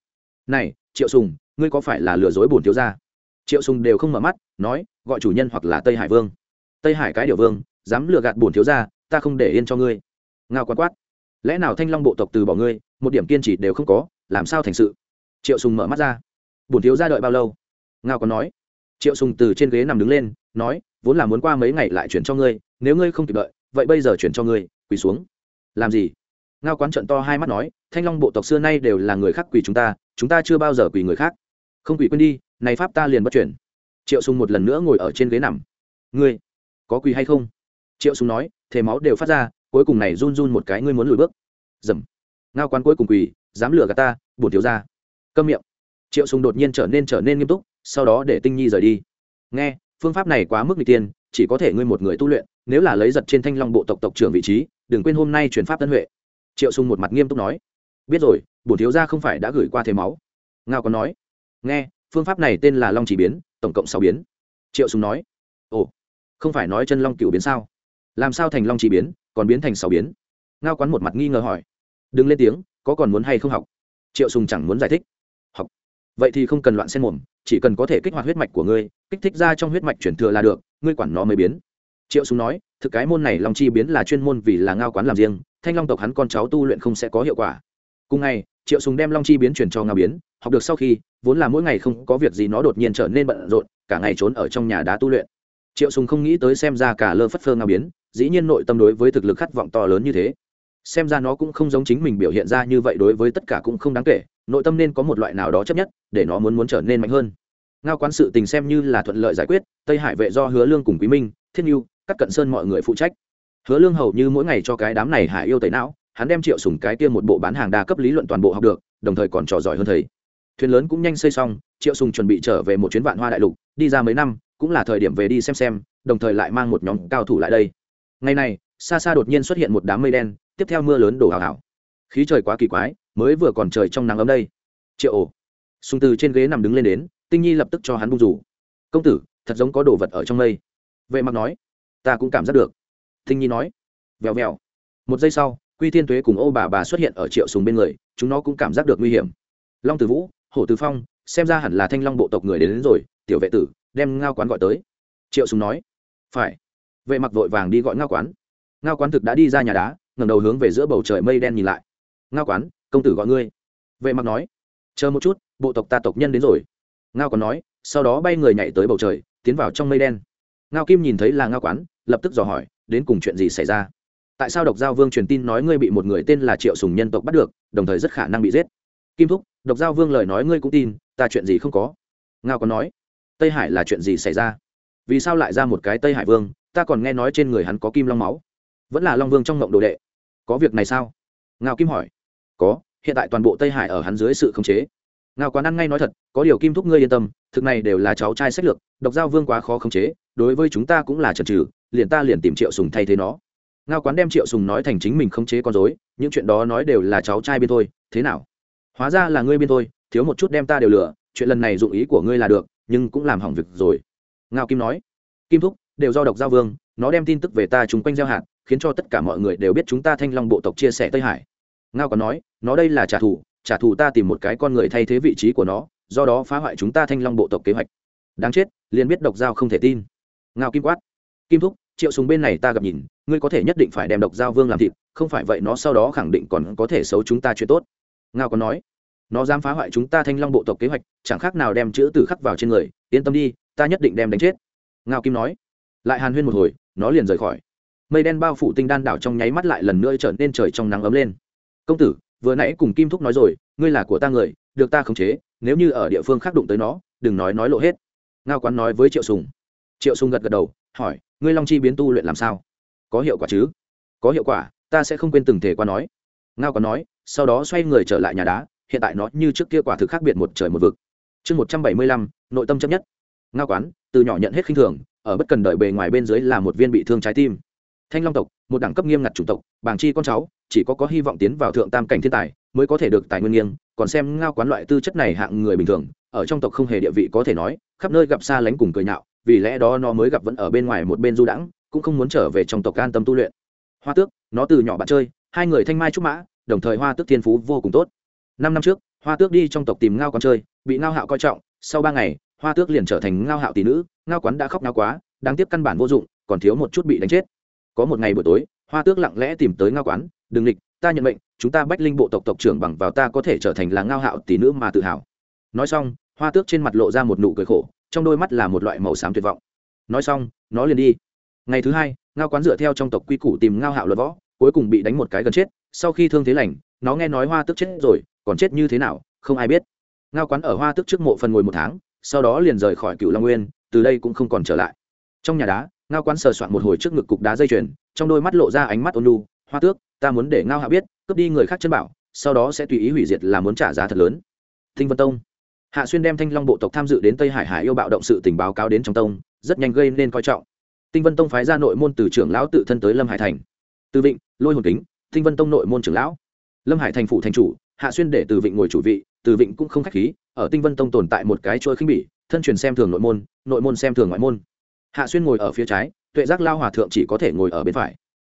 Này, triệu sùng, ngươi có phải là lừa dối bổn thiếu gia? Triệu sùng đều không mở mắt, nói, gọi chủ nhân hoặc là tây hải vương. Tây hải cái điều vương, dám lừa gạt bổn thiếu gia, ta không để yên cho ngươi. Ngao quán quát, lẽ nào thanh long bộ tộc từ bỏ ngươi, một điểm kiên trì đều không có, làm sao thành sự? Triệu sùng mở mắt ra, bổn thiếu gia đợi bao lâu? Ngao còn nói, triệu sùng từ trên ghế nằm đứng lên, nói, vốn là muốn qua mấy ngày lại chuyển cho ngươi, nếu ngươi không kịp đợi, vậy bây giờ chuyển cho ngươi quỳ xuống. Làm gì? Ngao quán trận to hai mắt nói, thanh long bộ tộc xưa nay đều là người khác quỳ chúng ta chúng ta chưa bao giờ quỳ người khác. Không quỳ quên đi, này pháp ta liền bất chuyển. Triệu sùng một lần nữa ngồi ở trên ghế nằm. Ngươi, có quỳ hay không? Triệu sùng nói thể máu đều phát ra, cuối cùng này run run một cái ngươi muốn lùi bước. Dầm. Ngao quán cuối cùng quỳ, dám lừa gạt ta buồn thiếu gia. Câm miệng. Triệu sùng đột nhiên trở nên trở nên nghiêm túc, sau đó để tinh nhi rời đi. Nghe, phương pháp này quá mức n tiên chỉ có thể ngươi một người tu luyện nếu là lấy giật trên thanh long bộ tộc tộc trưởng vị trí, đừng quên hôm nay chuyển pháp tân huệ. Triệu sung một mặt nghiêm túc nói. Biết rồi, bổn thiếu gia không phải đã gửi qua thế máu. Ngao còn nói. Nghe, phương pháp này tên là long chỉ biến, tổng cộng sáu biến. Triệu sung nói. Ồ, không phải nói chân long cửu biến sao? Làm sao thành long chỉ biến, còn biến thành sáu biến? Ngao quán một mặt nghi ngờ hỏi. Đừng lên tiếng, có còn muốn hay không học? Triệu sùng chẳng muốn giải thích. Học? Vậy thì không cần loạn xen mồm, chỉ cần có thể kích hoạt huyết mạch của ngươi, kích thích ra trong huyết mạch chuyển thừa là được, ngươi quản nó mới biến triệu sùng nói, thực cái môn này long chi biến là chuyên môn vì là ngao quán làm riêng, thanh long tộc hắn con cháu tu luyện không sẽ có hiệu quả. Cùng ngày, triệu sùng đem long chi biến chuyển cho ngao biến, học được sau khi, vốn là mỗi ngày không có việc gì nó đột nhiên trở nên bận rộn, cả ngày trốn ở trong nhà đá tu luyện. Triệu sùng không nghĩ tới xem ra cả lơ phất phơ ngao biến, dĩ nhiên nội tâm đối với thực lực khát vọng to lớn như thế. Xem ra nó cũng không giống chính mình biểu hiện ra như vậy đối với tất cả cũng không đáng kể, nội tâm nên có một loại nào đó chấp nhất, để nó muốn muốn trở nên mạnh hơn. Ngao quán sự tình xem như là thuận lợi giải quyết, tây hải vệ do hứa lương cùng quý minh thiên nhu các cận sơn mọi người phụ trách. Hứa lương hầu như mỗi ngày cho cái đám này hải yêu tẩy não, hắn đem triệu sùng cái kia một bộ bán hàng đa cấp lý luận toàn bộ học được, đồng thời còn trò giỏi hơn thầy. Thuyền lớn cũng nhanh xây xong, triệu sùng chuẩn bị trở về một chuyến vạn hoa đại lục, đi ra mấy năm, cũng là thời điểm về đi xem xem, đồng thời lại mang một nhóm cao thủ lại đây. Ngày này, xa xa đột nhiên xuất hiện một đám mây đen, tiếp theo mưa lớn đổ hào hào khí trời quá kỳ quái, mới vừa còn trời trong nắng ấm đây. Triệu ổ. Sùng từ trên ghế nằm đứng lên đến, tinh nhi lập tức cho hắn bung rủ. Công tử, thật giống có đồ vật ở trong mây. Vệ mặc nói ta cũng cảm giác được. Thinh nhi nói. Vèo vèo. Một giây sau quy thiên tuế cùng ô bà bà xuất hiện ở triệu sùng bên người chúng nó cũng cảm giác được nguy hiểm. Long tử vũ hổ tử phong xem ra hẳn là thanh long bộ tộc người đến, đến rồi tiểu vệ tử đem ngao quán gọi tới. Triệu sùng nói. Phải. Vệ mặc vội vàng đi gọi ngao quán. Ngao quán thực đã đi ra nhà đá ngẩng đầu hướng về giữa bầu trời mây đen nhìn lại. Ngao quán công tử gọi ngươi. Vệ mặc nói. Chờ một chút bộ tộc ta tộc nhân đến rồi. Ngao còn nói sau đó bay người nhảy tới bầu trời tiến vào trong mây đen. Ngao kim nhìn thấy là ngao quán lập tức dò hỏi, đến cùng chuyện gì xảy ra? Tại sao độc giao vương truyền tin nói ngươi bị một người tên là triệu sùng nhân tộc bắt được, đồng thời rất khả năng bị giết? Kim thúc, độc giao vương lời nói ngươi cũng tin, ta chuyện gì không có. Ngao còn nói, tây hải là chuyện gì xảy ra? Vì sao lại ra một cái tây hải vương, ta còn nghe nói trên người hắn có kim long máu. Vẫn là long vương trong ngộng đồ đệ. Có việc này sao? Ngao kim hỏi. Có, hiện tại toàn bộ tây hải ở hắn dưới sự khống chế. Ngao quán ăn ngay nói thật, có điều kim thúc ngươi yên tâm, thực này đều là cháu trai sách lược, độc giao vương quá khó khống chế, đối với chúng ta cũng là trần trừ liền ta liền tìm triệu sùng thay thế nó. Ngao quán đem triệu sùng nói thành chính mình không chế con dối những chuyện đó nói đều là cháu trai bên thôi, thế nào? Hóa ra là ngươi bên thôi, thiếu một chút đem ta đều lừa, chuyện lần này dụng ý của ngươi là được, nhưng cũng làm hỏng việc rồi. Ngao kim nói. Kim thúc, đều do độc giao vương, nó đem tin tức về ta chúng quanh gieo hạt, khiến cho tất cả mọi người đều biết chúng ta thanh long bộ tộc chia sẻ tây hải. Ngao còn nói, nó đây là trả thù trả thù ta tìm một cái con người thay thế vị trí của nó, do đó phá hoại chúng ta thanh long bộ tộc kế hoạch. Đáng chết, liền biết độc giao không thể tin. Ngao kim quát. Kim thúc triệu súng bên này ta gặp nhìn, ngươi có thể nhất định phải đem độc giao vương làm thịt, không phải vậy nó sau đó khẳng định còn có thể xấu chúng ta chuyện tốt. Ngao còn nói, nó dám phá hoại chúng ta thanh long bộ tộc kế hoạch, chẳng khác nào đem chữ tử khắc vào trên người, yên tâm đi, ta nhất định đem đánh chết. Ngao kim nói. Lại hàn huyên một hồi, nó liền rời khỏi. Mây đen bao phủ tinh đan đảo trong nháy mắt lại lần nữa trở nên trời trong nắng ấm lên. Công tử, vừa nãy cùng kim thúc nói rồi, ngươi là của ta người, được ta khống chế, nếu như ở địa phương khác đụng tới nó, đừng nói nói lộ hết. Ngao quán nói với triệu sùng. Triệu sùng gật gật đầu, hỏi ngươi long chi biến tu luyện làm sao? Có hiệu quả chứ? Có hiệu quả, ta sẽ không quên từng thể qua nói. Ngao có nói, sau đó xoay người trở lại nhà đá, hiện tại nó như trước kia quả thực khác biệt một trời một vực. Chương một trăm bảy mươi lăm, nội tâm chấp nhất. Ngao quán, từ nhỏ nhận hết khinh thường, ở bất cần đợi bề ngoài bên dưới là một viên bị thương trái tim. Thanh long tộc, một đẳng cấp nghiêm ngặt chủng tộc, bàng chi con cháu, chỉ có có hy vọng tiến vào thượng tam cảnh thiên tài mới có thể được tài nguyên nghiêng, còn xem ngao quán loại tư chất này hạng người bình thường, ở trong tộc không hề địa vị có thể nói, khắp nơi gặp xa lánh cùng cười nhạo vì lẽ đó nó mới gặp vẫn ở bên ngoài một bên du đãng, cũng không muốn trở về trong tộc an tâm tu luyện. Hoa tước, nó từ nhỏ bạn chơi, hai người thanh mai trúc mã, đồng thời hoa tước thiên phú vô cùng tốt. Năm năm trước, hoa tước đi trong tộc tìm ngao quán chơi, bị ngao hạo coi trọng, sau ba ngày, hoa tước liền trở thành ngao hạo tỷ nữ, ngao quán đã khóc ngao quá, đáng tiếc căn bản vô dụng, còn thiếu một chút bị đánh chết. Có một ngày buổi tối, hoa tước lặng lẽ tìm tới ngao quán, đừng lịch ta nhận mệnh, chúng ta bách linh bộ tộc tộc trưởng bằng vào ta có thể trở thành là ngao hạo tỷ nữ mà tự hào. Nói xong, hoa tước trên mặt lộ ra một nụ cười khổ trong đôi mắt là một loại màu xám tuyệt vọng. Nói xong, nó liền đi. Ngày thứ hai, ngao quán dựa theo trong tộc quy củ tìm ngao hạo luật võ, cuối cùng bị đánh một cái gần chết. Sau khi thương thế lành, nó nghe nói hoa tước chết rồi, còn chết như thế nào, không ai biết. Ngao quán ở hoa tước trước mộ phần ngồi một tháng, sau đó liền rời khỏi cựu long nguyên, từ đây cũng không còn trở lại. Trong nhà đá, ngao quán sờ soạn một hồi trước ngực cục đá dây chuyền, trong đôi mắt lộ ra ánh mắt ôn lu hoa tước, ta muốn để ngao hạ biết, cướp đi người khác chân bảo, sau đó sẽ tùy ý hủy diệt là muốn trả giá thật lớn. Thinh vân tông hạ xuyên đem thanh long bộ tộc tham dự đến tây hải hải yêu bạo động sự tình báo cáo đến trong tông, rất nhanh gây nên coi trọng. Tinh vân tông phái ra nội môn từ trưởng lão tự thân tới lâm hải thành. Từ vịnh, lôi hồn kính, tinh vân tông nội môn trưởng lão. Lâm hải thành phủ thành chủ, hạ xuyên để từ vịnh ngồi chủ vị, từ vịnh cũng không khách khí, ở tinh vân tông tồn tại một cái trôi khinh bỉ, thân truyền xem thường nội môn nội môn xem thường ngoại môn. Hạ xuyên ngồi ở phía trái, tuệ giác lao hòa thượng chỉ có thể ngồi ở bên phải.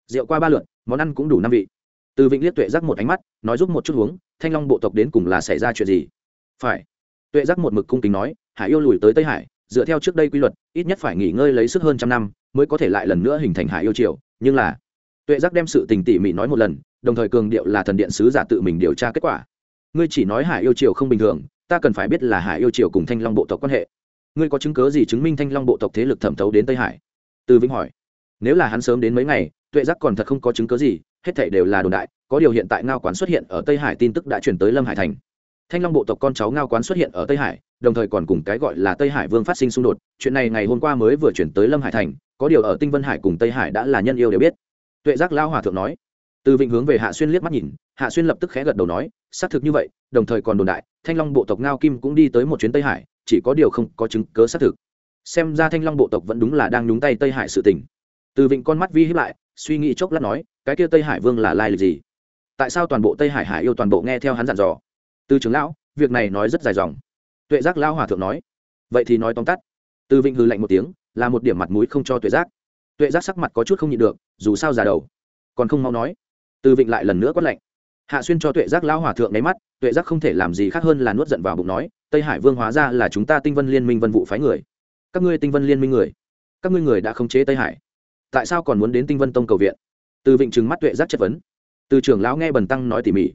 Rượu qua ba lượt, món ăn cũng đủ năm vị. Từ vịnh liếc tuệ giác một ánh mắt, nói giúp một chút uống, thanh long bộ tộc đến cùng là xảy ra chuyện gì? Phải tuệ giác một mực cung kính nói, hải yêu lùi tới tây hải, dựa theo trước đây quy luật, ít nhất phải nghỉ ngơi lấy sức hơn trăm năm mới có thể lại lần nữa hình thành hải yêu triều. Nhưng là, tuệ giác đem sự tình tỉ mỉ nói một lần, đồng thời cường điệu là thần điện sứ giả tự mình điều tra kết quả. Ngươi chỉ nói hải yêu triều không bình thường, ta cần phải biết là hải yêu triều cùng thanh long bộ tộc quan hệ. Ngươi có chứng cớ gì chứng minh thanh long bộ tộc thế lực thẩm thấu đến tây hải? Từ vĩnh hỏi. Nếu là hắn sớm đến mấy ngày, tuệ giác còn thật không có chứng cớ gì, hết thảy đều là đồn đại, có điều hiện tại ngao quán xuất hiện ở tây hải tin tức đã chuyển tới lâm hải thành thanh long bộ tộc con cháu ngao quán xuất hiện ở tây hải, đồng thời còn cùng cái gọi là tây hải vương phát sinh xung đột. Chuyện này ngày hôm qua mới vừa chuyển tới lâm hải thành, có điều ở tinh vân hải cùng tây hải đã là nhân yêu đều biết. Tuệ giác lao hòa thượng nói. Từ vịnh hướng về hạ xuyên liếc mắt nhìn, hạ xuyên lập tức khẽ gật đầu nói, xác thực như vậy, đồng thời còn đồn đại, thanh long bộ tộc ngao kim cũng đi tới một chuyến tây hải, chỉ có điều không có chứng cớ xác thực. Xem ra thanh long bộ tộc vẫn đúng là đang nhúng tay tây hải sự tình. Từ vịnh con mắt vi hiếp lại, suy nghĩ chốc lát nói, cái kia tây hải vương là lai lịch gì? Tại sao toàn bộ tây hải hải yêu toàn bộ nghe theo hắn dặn dò? Từ trưởng lão, việc này nói rất dài dòng. Tuệ giác lão hòa thượng nói. Vậy thì nói tóm tắt. Từ vịnh hư lạnh một tiếng, là một điểm mặt mũi không cho tuệ giác. Tuệ giác sắc mặt có chút không nhịn được, dù sao già đầu. Còn không mau nói. Từ vịnh lại lần nữa quát lạnh. Hạ xuyên cho tuệ giác lão hòa thượng nháy mắt, tuệ giác không thể làm gì khác hơn là nuốt giận vào bụng nói, tây hải vương hóa ra là chúng ta tinh vân liên minh vân vụ phái người. Các ngươi tinh vân liên minh người, các ngươi người đã khống chế tây hải. Tại sao còn muốn đến tinh vân tông cầu viện? Từ vịnh trừng mắt tuệ giác chất vấn. Từ trưởng lão nghe bần tăng nói tỉ mỉ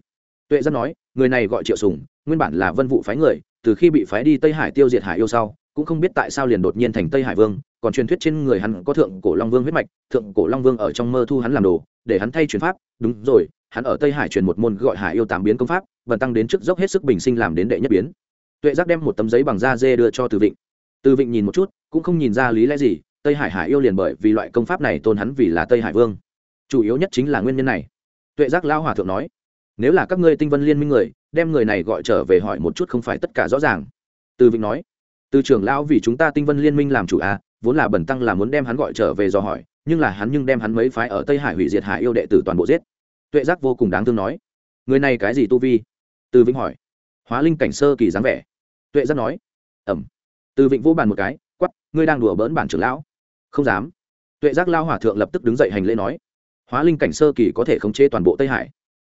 tuệ giác nói, người này gọi triệu sùng, nguyên bản là vân vụ phái người, từ khi bị phái đi tây hải tiêu diệt hải yêu sau, cũng không biết tại sao liền đột nhiên thành tây hải vương, còn truyền thuyết trên người hắn có thượng cổ long vương huyết mạch, thượng cổ long vương ở trong mơ thu hắn làm đồ, để hắn thay truyền pháp. Đúng rồi, hắn ở tây hải truyền một môn gọi hải yêu tám biến công pháp và tăng đến trước dốc hết sức bình sinh làm đến đệ nhất biến. Tuệ giác đem một tấm giấy bằng da dê đưa cho từ vịnh. Từ vịnh nhìn một chút, cũng không nhìn ra lý lẽ gì, tây hải hải yêu liền bởi vì loại công pháp này tôn hắn vì là tây hải vương. Chủ yếu nhất chính là nguyên nhân này. Tuệ giác lao hòa thượng nói nếu là các ngươi tinh vân liên minh người đem người này gọi trở về hỏi một chút không phải tất cả rõ ràng. Từ vịnh nói từ trưởng lão vì chúng ta tinh vân liên minh làm chủ a à, vốn là bẩn tăng là muốn đem hắn gọi trở về dò hỏi nhưng là hắn nhưng đem hắn mấy phái ở tây hải hủy diệt hải yêu đệ tử toàn bộ giết. Tuệ giác vô cùng đáng thương nói người này cái gì tu vi? Từ vĩnh hỏi hóa linh cảnh sơ kỳ dáng vẻ. Tuệ giác nói ẩm từ vịnh vô bàn một cái quắp ngươi đang đùa bỡn bản trưởng lão. Không dám. Tuệ giác lao hòa thượng lập tức đứng dậy hành lễ nói hóa linh cảnh sơ kỳ có thể khống chế toàn bộ tây hải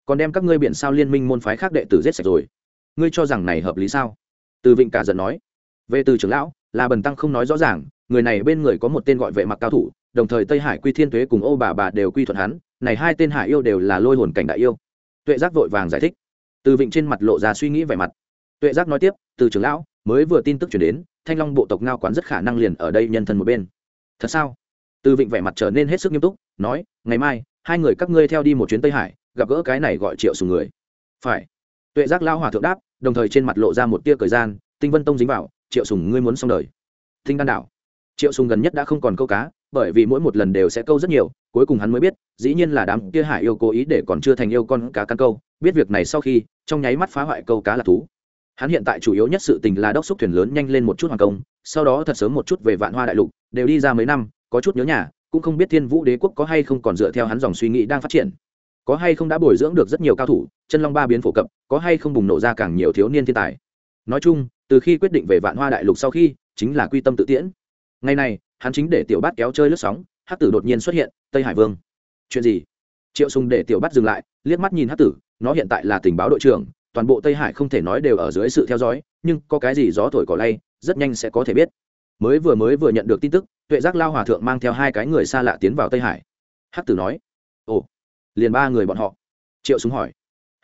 còn đem các ngươi biển sao liên minh môn phái khác đệ tử giết sạch rồi. Ngươi cho rằng này hợp lý sao? Từ vịnh cả giận nói. Về từ trưởng lão, là bần tăng không nói rõ ràng, người này bên người có một tên gọi vệ mặc cao thủ, đồng thời tây hải quy thiên tuế cùng ô bà bà đều quy thuận hắn, này hai tên hải yêu đều là lôi hồn cảnh đại yêu. Tuệ giác vội vàng giải thích. Từ vịnh trên mặt lộ ra suy nghĩ vẻ mặt. Tuệ giác nói tiếp, từ trưởng lão, mới vừa tin tức chuyển đến, thanh long bộ tộc ngao quán rất khả năng liền ở đây nhân thân một bên. Thật sao? Từ vịnh vẻ mặt trở nên hết sức nghiêm túc, nói, ngày mai, hai người các ngươi theo đi một chuyến tây hải gặp gỡ cái này gọi triệu sùng người. Phải. Tuệ giác lao hòa thượng đáp, đồng thời trên mặt lộ ra một tia thời gian, tinh vân tông dính vào, triệu sùng ngươi muốn xong đời. Tinh đan đảo. Triệu sùng gần nhất đã không còn câu cá, bởi vì mỗi một lần đều sẽ câu rất nhiều, cuối cùng hắn mới biết, dĩ nhiên là đám kia hải yêu cố ý để còn chưa thành yêu con cá căn câu, biết việc này sau khi, trong nháy mắt phá hoại câu cá là thú. Hắn hiện tại chủ yếu nhất sự tình là đốc xúc thuyền lớn nhanh lên một chút hoàng công, sau đó thật sớm một chút về vạn hoa đại lục, đều đi ra mấy năm, có chút nhớ nhà, cũng không biết thiên vũ đế quốc có hay không còn dựa theo hắn dòng suy nghĩ đang phát triển có hay không đã bồi dưỡng được rất nhiều cao thủ, chân long ba biến phổ cập, có hay không bùng nổ ra càng nhiều thiếu niên thiên tài. Nói chung, từ khi quyết định về vạn hoa đại lục sau khi, chính là quy tâm tự tiễn. Ngày này, hắn chính để tiểu bát kéo chơi lướt sóng hát tử đột nhiên xuất hiện, tây hải vương. Chuyện gì? Triệu sùng để tiểu bát dừng lại, liếc mắt nhìn hát tử, nó hiện tại là tình báo đội trưởng, toàn bộ tây hải không thể nói đều ở dưới sự theo dõi, nhưng có cái gì gió thổi cỏ lay, rất nhanh sẽ có thể biết. Mới vừa mới vừa nhận được tin tức, tuệ giác lao hòa thượng mang theo hai cái người xa lạ tiến vào tây hải. Hắc tử nói liền ba người bọn họ. Triệu súng hỏi.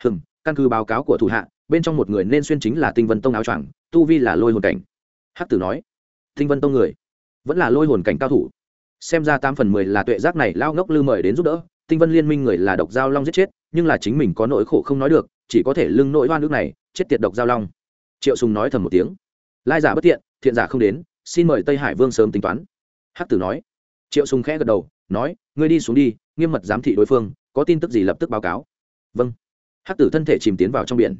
Hừng căn cứ báo cáo của thủ hạ, bên trong một người nên xuyên chính là tinh vân tông áo choàng, tu vi là lôi hồn cảnh. Hắc tử nói. Tinh vân tông người, vẫn là lôi hồn cảnh cao thủ. Xem ra tám phần mười là tuệ giác này lao ngốc lư mời đến giúp đỡ, tinh vân liên minh người là độc giao long giết chết, nhưng là chính mình có nỗi khổ không nói được, chỉ có thể lưng nỗi oan nước này, chết tiệt độc giao long. Triệu sùng nói thầm một tiếng. Lai giả bất tiện thiện giả không đến, xin mời tây hải vương sớm tính toán. Hắc tử nói. Triệu sùng khẽ gật đầu, nói, ngươi đi xuống đi, nghiêm mật giám thị đối phương có tin tức gì lập tức báo cáo. Vâng. Hắc tử thân thể chìm tiến vào trong biển.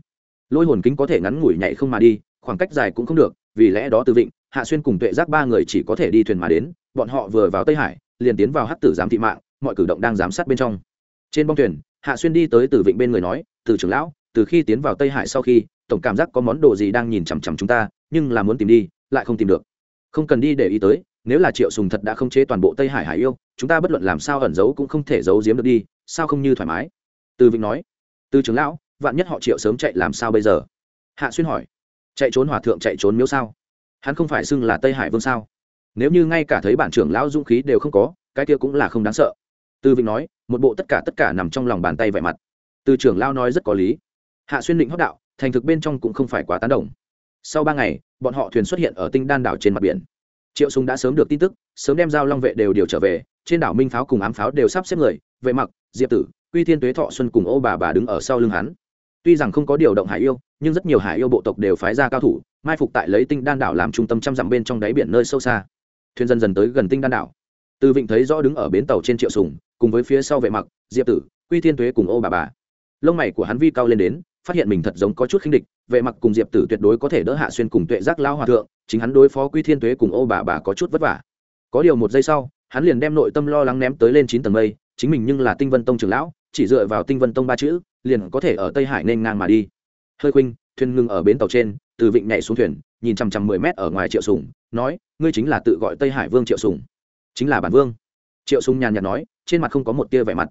Lôi hồn kính có thể ngắn ngủi nhảy không mà đi, khoảng cách dài cũng không được, vì lẽ đó từ vịnh, hạ xuyên cùng tuệ giác ba người chỉ có thể đi thuyền mà đến, bọn họ vừa vào tây hải, liền tiến vào hắc tử giám thị mạng, mọi cử động đang giám sát bên trong. Trên bong thuyền, hạ xuyên đi tới từ vịnh bên người nói, từ trưởng lão, từ khi tiến vào tây hải sau khi, tổng cảm giác có món đồ gì đang nhìn chằm chằm chúng ta, nhưng là muốn tìm đi, lại không tìm được. Không cần đi để ý tới, nếu là triệu sùng thật đã không chế toàn bộ tây hải hải yêu, chúng ta bất luận làm sao ẩn giấu cũng không thể giấu giếm được đi sao không như thoải mái? Từ vịnh nói. Từ trưởng lão, vạn nhất họ triệu sớm chạy làm sao bây giờ? Hạ xuyên hỏi. Chạy trốn hòa thượng chạy trốn miếu sao? Hắn không phải xưng là tây hải vương sao? Nếu như ngay cả thấy bản trưởng lão dũng khí đều không có, cái kia cũng là không đáng sợ. Từ vịnh nói, một bộ tất cả tất cả nằm trong lòng bàn tay vẻ mặt. Từ trưởng lão nói rất có lý. Hạ xuyên định hót đạo, thành thực bên trong cũng không phải quá tán đồng. Sau ba ngày, bọn họ thuyền xuất hiện ở tinh đan đảo trên mặt biển. Triệu súng đã sớm được tin tức, sớm đem giao long vệ đều điều trở về, trên đảo minh pháo cùng ám pháo đều sắp xếp người vệ mặc, diệp tử, quy thiên tuế thọ xuân cùng ô bà bà đứng ở sau lưng hắn. Tuy rằng không có điều động hải yêu, nhưng rất nhiều hải yêu bộ tộc đều phái ra cao thủ, mai phục tại lấy tinh đan đảo làm trung tâm trăm dặm bên trong đáy biển nơi sâu xa. Thuyền dần dần tới gần tinh đan đảo. Từ vịnh thấy rõ đứng ở bến tàu trên triệu sùng, cùng với phía sau vệ mặc, diệp tử, quy thiên tuế cùng ô bà bà. Lông mày của hắn vi cao lên đến, phát hiện mình thật giống có chút khinh địch, vệ mặc cùng diệp tử tuyệt đối có thể đỡ hạ xuyên cùng tuệ giác lao hòa thượng, chính hắn đối phó quy thiên tuế cùng ô bà bà có chút vất vả. Có điều một giây sau, hắn liền đem nội tâm lo lắng ném tới lên chín tầng mây chính mình nhưng là tinh vân tông trưởng lão, chỉ dựa vào tinh vân tông ba chữ, liền có thể ở tây hải nên ngang mà đi. Hơi khuynh, thuyền ngưng ở bến tàu trên, từ vịnh nhảy xuống thuyền, nhìn chằm chằm mười mét ở ngoài triệu sùng, nói, ngươi chính là tự gọi tây hải vương triệu sùng. Chính là bản vương. Triệu sùng nhàn nhạt nói, trên mặt không có một tia vẻ mặt.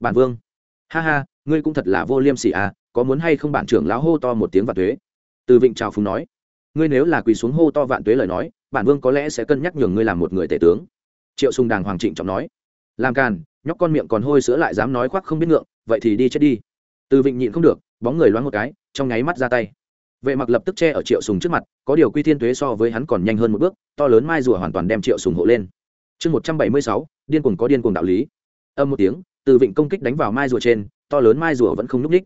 Bản vương? Ha ha, ngươi cũng thật là vô liêm sỉ à có muốn hay không bản trưởng lão hô to một tiếng vạn tuế? Từ vịnh chào phúng nói, ngươi nếu là quỳ xuống hô to vạn tuế lời nói, bản vương có lẽ sẽ cân nhắc nhường ngươi làm một người tể tướng. Triệu sùng đàng hoàng trịnh trọng nói, làm càn nhóc con miệng còn hôi sữa lại dám nói khoác không biết ngượng, vậy thì đi chết đi. Từ vịnh nhịn không được, bóng người loáng một cái, trong nháy mắt ra tay. Vệ mặc lập tức che ở triệu sùng trước mặt, có điều quy thiên tuế so với hắn còn nhanh hơn một bước, to lớn mai rùa hoàn toàn đem triệu sùng hộ lên. Chương một trăm bảy mươi sáu, điên cuồng có điên cuồng đạo lý. Âm một tiếng, từ vịnh công kích đánh vào mai rùa trên, to lớn mai rùa vẫn không nhúc ních.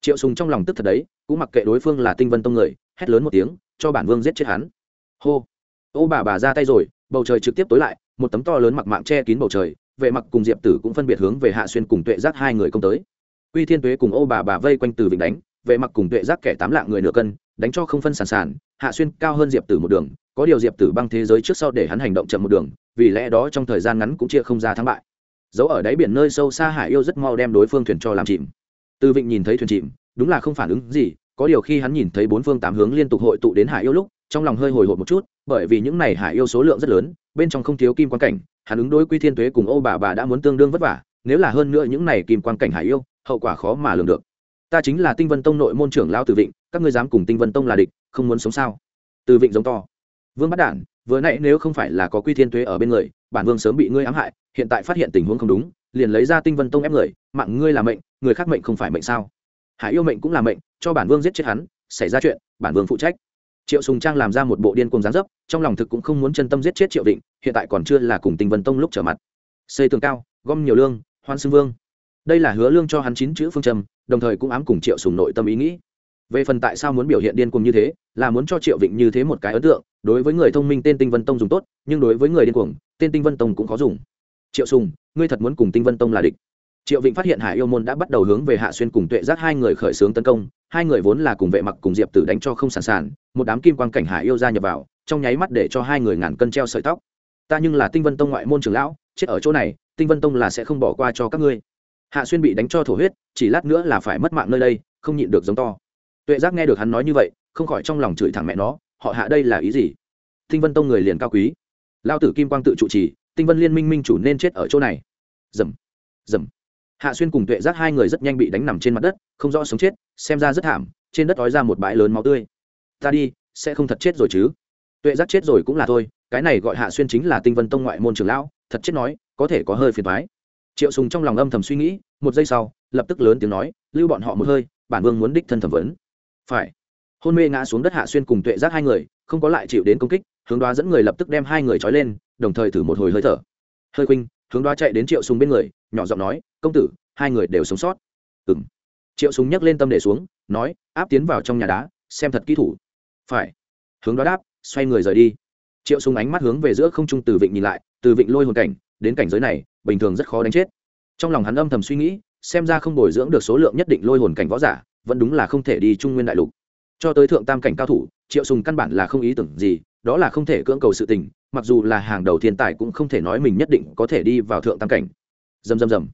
Triệu sùng trong lòng tức thật đấy, cũng mặc kệ đối phương là tinh vân tông người, hét lớn một tiếng, cho bản vương giết chết hắn. Hô! Ô bà bà ra tay rồi, bầu trời trực tiếp tối lại, một tấm to lớn mặc mạng che kín bầu trời vệ mặc cùng diệp tử cũng phân biệt hướng về hạ xuyên cùng tuệ giác hai người công tới. Uy thiên tuế cùng ô bà bà vây quanh từ vịnh đánh, vệ mặc cùng tuệ giác kẻ tám lạng người nửa cân, đánh cho không phân sàn sàn, hạ xuyên cao hơn diệp tử một đường, có điều diệp tử băng thế giới trước sau để hắn hành động chậm một đường, vì lẽ đó trong thời gian ngắn cũng chia không ra thắng bại. Giấu ở đáy biển nơi sâu xa hải yêu rất mau đem đối phương thuyền cho làm chìm. Từ vịnh nhìn thấy thuyền chìm, đúng là không phản ứng gì có điều khi hắn nhìn thấy bốn phương tám hướng liên tục hội tụ đến hải yêu lúc, trong lòng hơi hồi hộp một chút, bởi vì những này hải yêu số lượng rất lớn, bên trong không thiếu kim quan cảnh, hắn ứng đối quy thiên tuế cùng ô bà bà đã muốn tương đương vất vả, nếu là hơn nữa những này kim quan cảnh hải yêu, hậu quả khó mà lường được. Ta chính là tinh vân tông nội môn trưởng lao từ vịnh, các ngươi dám cùng tinh vân tông là địch, không muốn sống sao? Từ vịnh giống to. Vương bắt đản, vừa nãy nếu không phải là có quy thiên tuế ở bên người, bản vương sớm bị ngươi ám hại, hiện tại phát hiện tình huống không đúng, liền lấy ra tinh vân tông ép người, mạng ngươi là mệnh, người khác mệnh không phải mệnh sao? Hải yêu mệnh cũng là mệnh cho bản vương giết chết hắn xảy ra chuyện bản vương phụ trách. Triệu sùng trang làm ra một bộ điên cuồng giáng dấp trong lòng thực cũng không muốn chân tâm giết chết triệu định hiện tại còn chưa là cùng tinh vân tông lúc trở mặt. Xây tường cao gom nhiều lương hoan xưng vương. Đây là hứa lương cho hắn chín chữ phương trầm, đồng thời cũng ám cùng triệu sùng nội tâm ý nghĩ. Về phần tại sao muốn biểu hiện điên cuồng như thế là muốn cho triệu vịnh như thế một cái ấn tượng đối với người thông minh tên tinh vân tông dùng tốt nhưng đối với người điên cuồng tên tinh vân tông cũng khó dùng. Triệu sùng ngươi thật muốn cùng tinh vân tông là địch triệu vịnh phát hiện hải yêu môn đã bắt đầu hướng về hạ xuyên cùng tuệ giác hai người khởi xướng tấn công, hai người vốn là cùng vệ mặc cùng diệp tử đánh cho không sẵn sàng một đám kim quang cảnh hải yêu ra nhập vào, trong nháy mắt để cho hai người ngàn cân treo sợi tóc. Ta nhưng là tinh vân tông ngoại môn trưởng lão, chết ở chỗ này, tinh vân tông là sẽ không bỏ qua cho các ngươi. Hạ xuyên bị đánh cho thổ huyết, chỉ lát nữa là phải mất mạng nơi đây, không nhịn được giống to. Tuệ giác nghe được hắn nói như vậy, không khỏi trong lòng chửi thẳng mẹ nó, họ hạ đây là ý gì? Tinh vân tông người liền cao quý. Lao tử kim quang tự trụ trì, tinh vân liên minh minh chủ nên chết ở chỗ này. Dầm. Dầm hạ xuyên cùng tuệ giác hai người rất nhanh bị đánh nằm trên mặt đất, không rõ sống chết, xem ra rất thảm, trên đất ói ra một bãi lớn máu tươi. Ta đi, sẽ không thật chết rồi chứ? Tuệ giác chết rồi cũng là thôi, cái này gọi hạ xuyên chính là tinh vân tông ngoại môn trường lão, thật chết nói, có thể có hơi phiền thoái triệu sùng trong lòng âm thầm suy nghĩ, một giây sau, lập tức lớn tiếng nói, lưu bọn họ một hơi, bản vương muốn đích thân thẩm vấn. Phải. Hôn mê ngã xuống đất hạ xuyên cùng tuệ giác hai người, không có lại chịu đến công kích, hướng đoá dẫn người lập tức đem hai người trói lên, đồng thời thử một hồi hơi thở. Hơi khinh. Hướng đoá chạy đến triệu sùng bên người nhỏ giọng nói, công tử, hai người đều sống sót. Ừm. Triệu Súng nhấc lên tâm để xuống, nói, áp tiến vào trong nhà đá, xem thật kỹ thủ. Phải. Hướng đó đáp, xoay người rời đi. Triệu Súng ánh mắt hướng về giữa không trung từ vịnh nhìn lại, từ vịnh lôi hồn cảnh, đến cảnh giới này, bình thường rất khó đánh chết. Trong lòng hắn âm thầm suy nghĩ, xem ra không bồi dưỡng được số lượng nhất định lôi hồn cảnh võ giả, vẫn đúng là không thể đi trung nguyên đại lục. Cho tới thượng tam cảnh cao thủ, triệu sùng căn bản là không ý tưởng gì, đó là không thể cưỡng cầu sự tình, mặc dù là hàng đầu thiên tài cũng không thể nói mình nhất định có thể đi vào thượng tam cảnh rầm rầm rầm.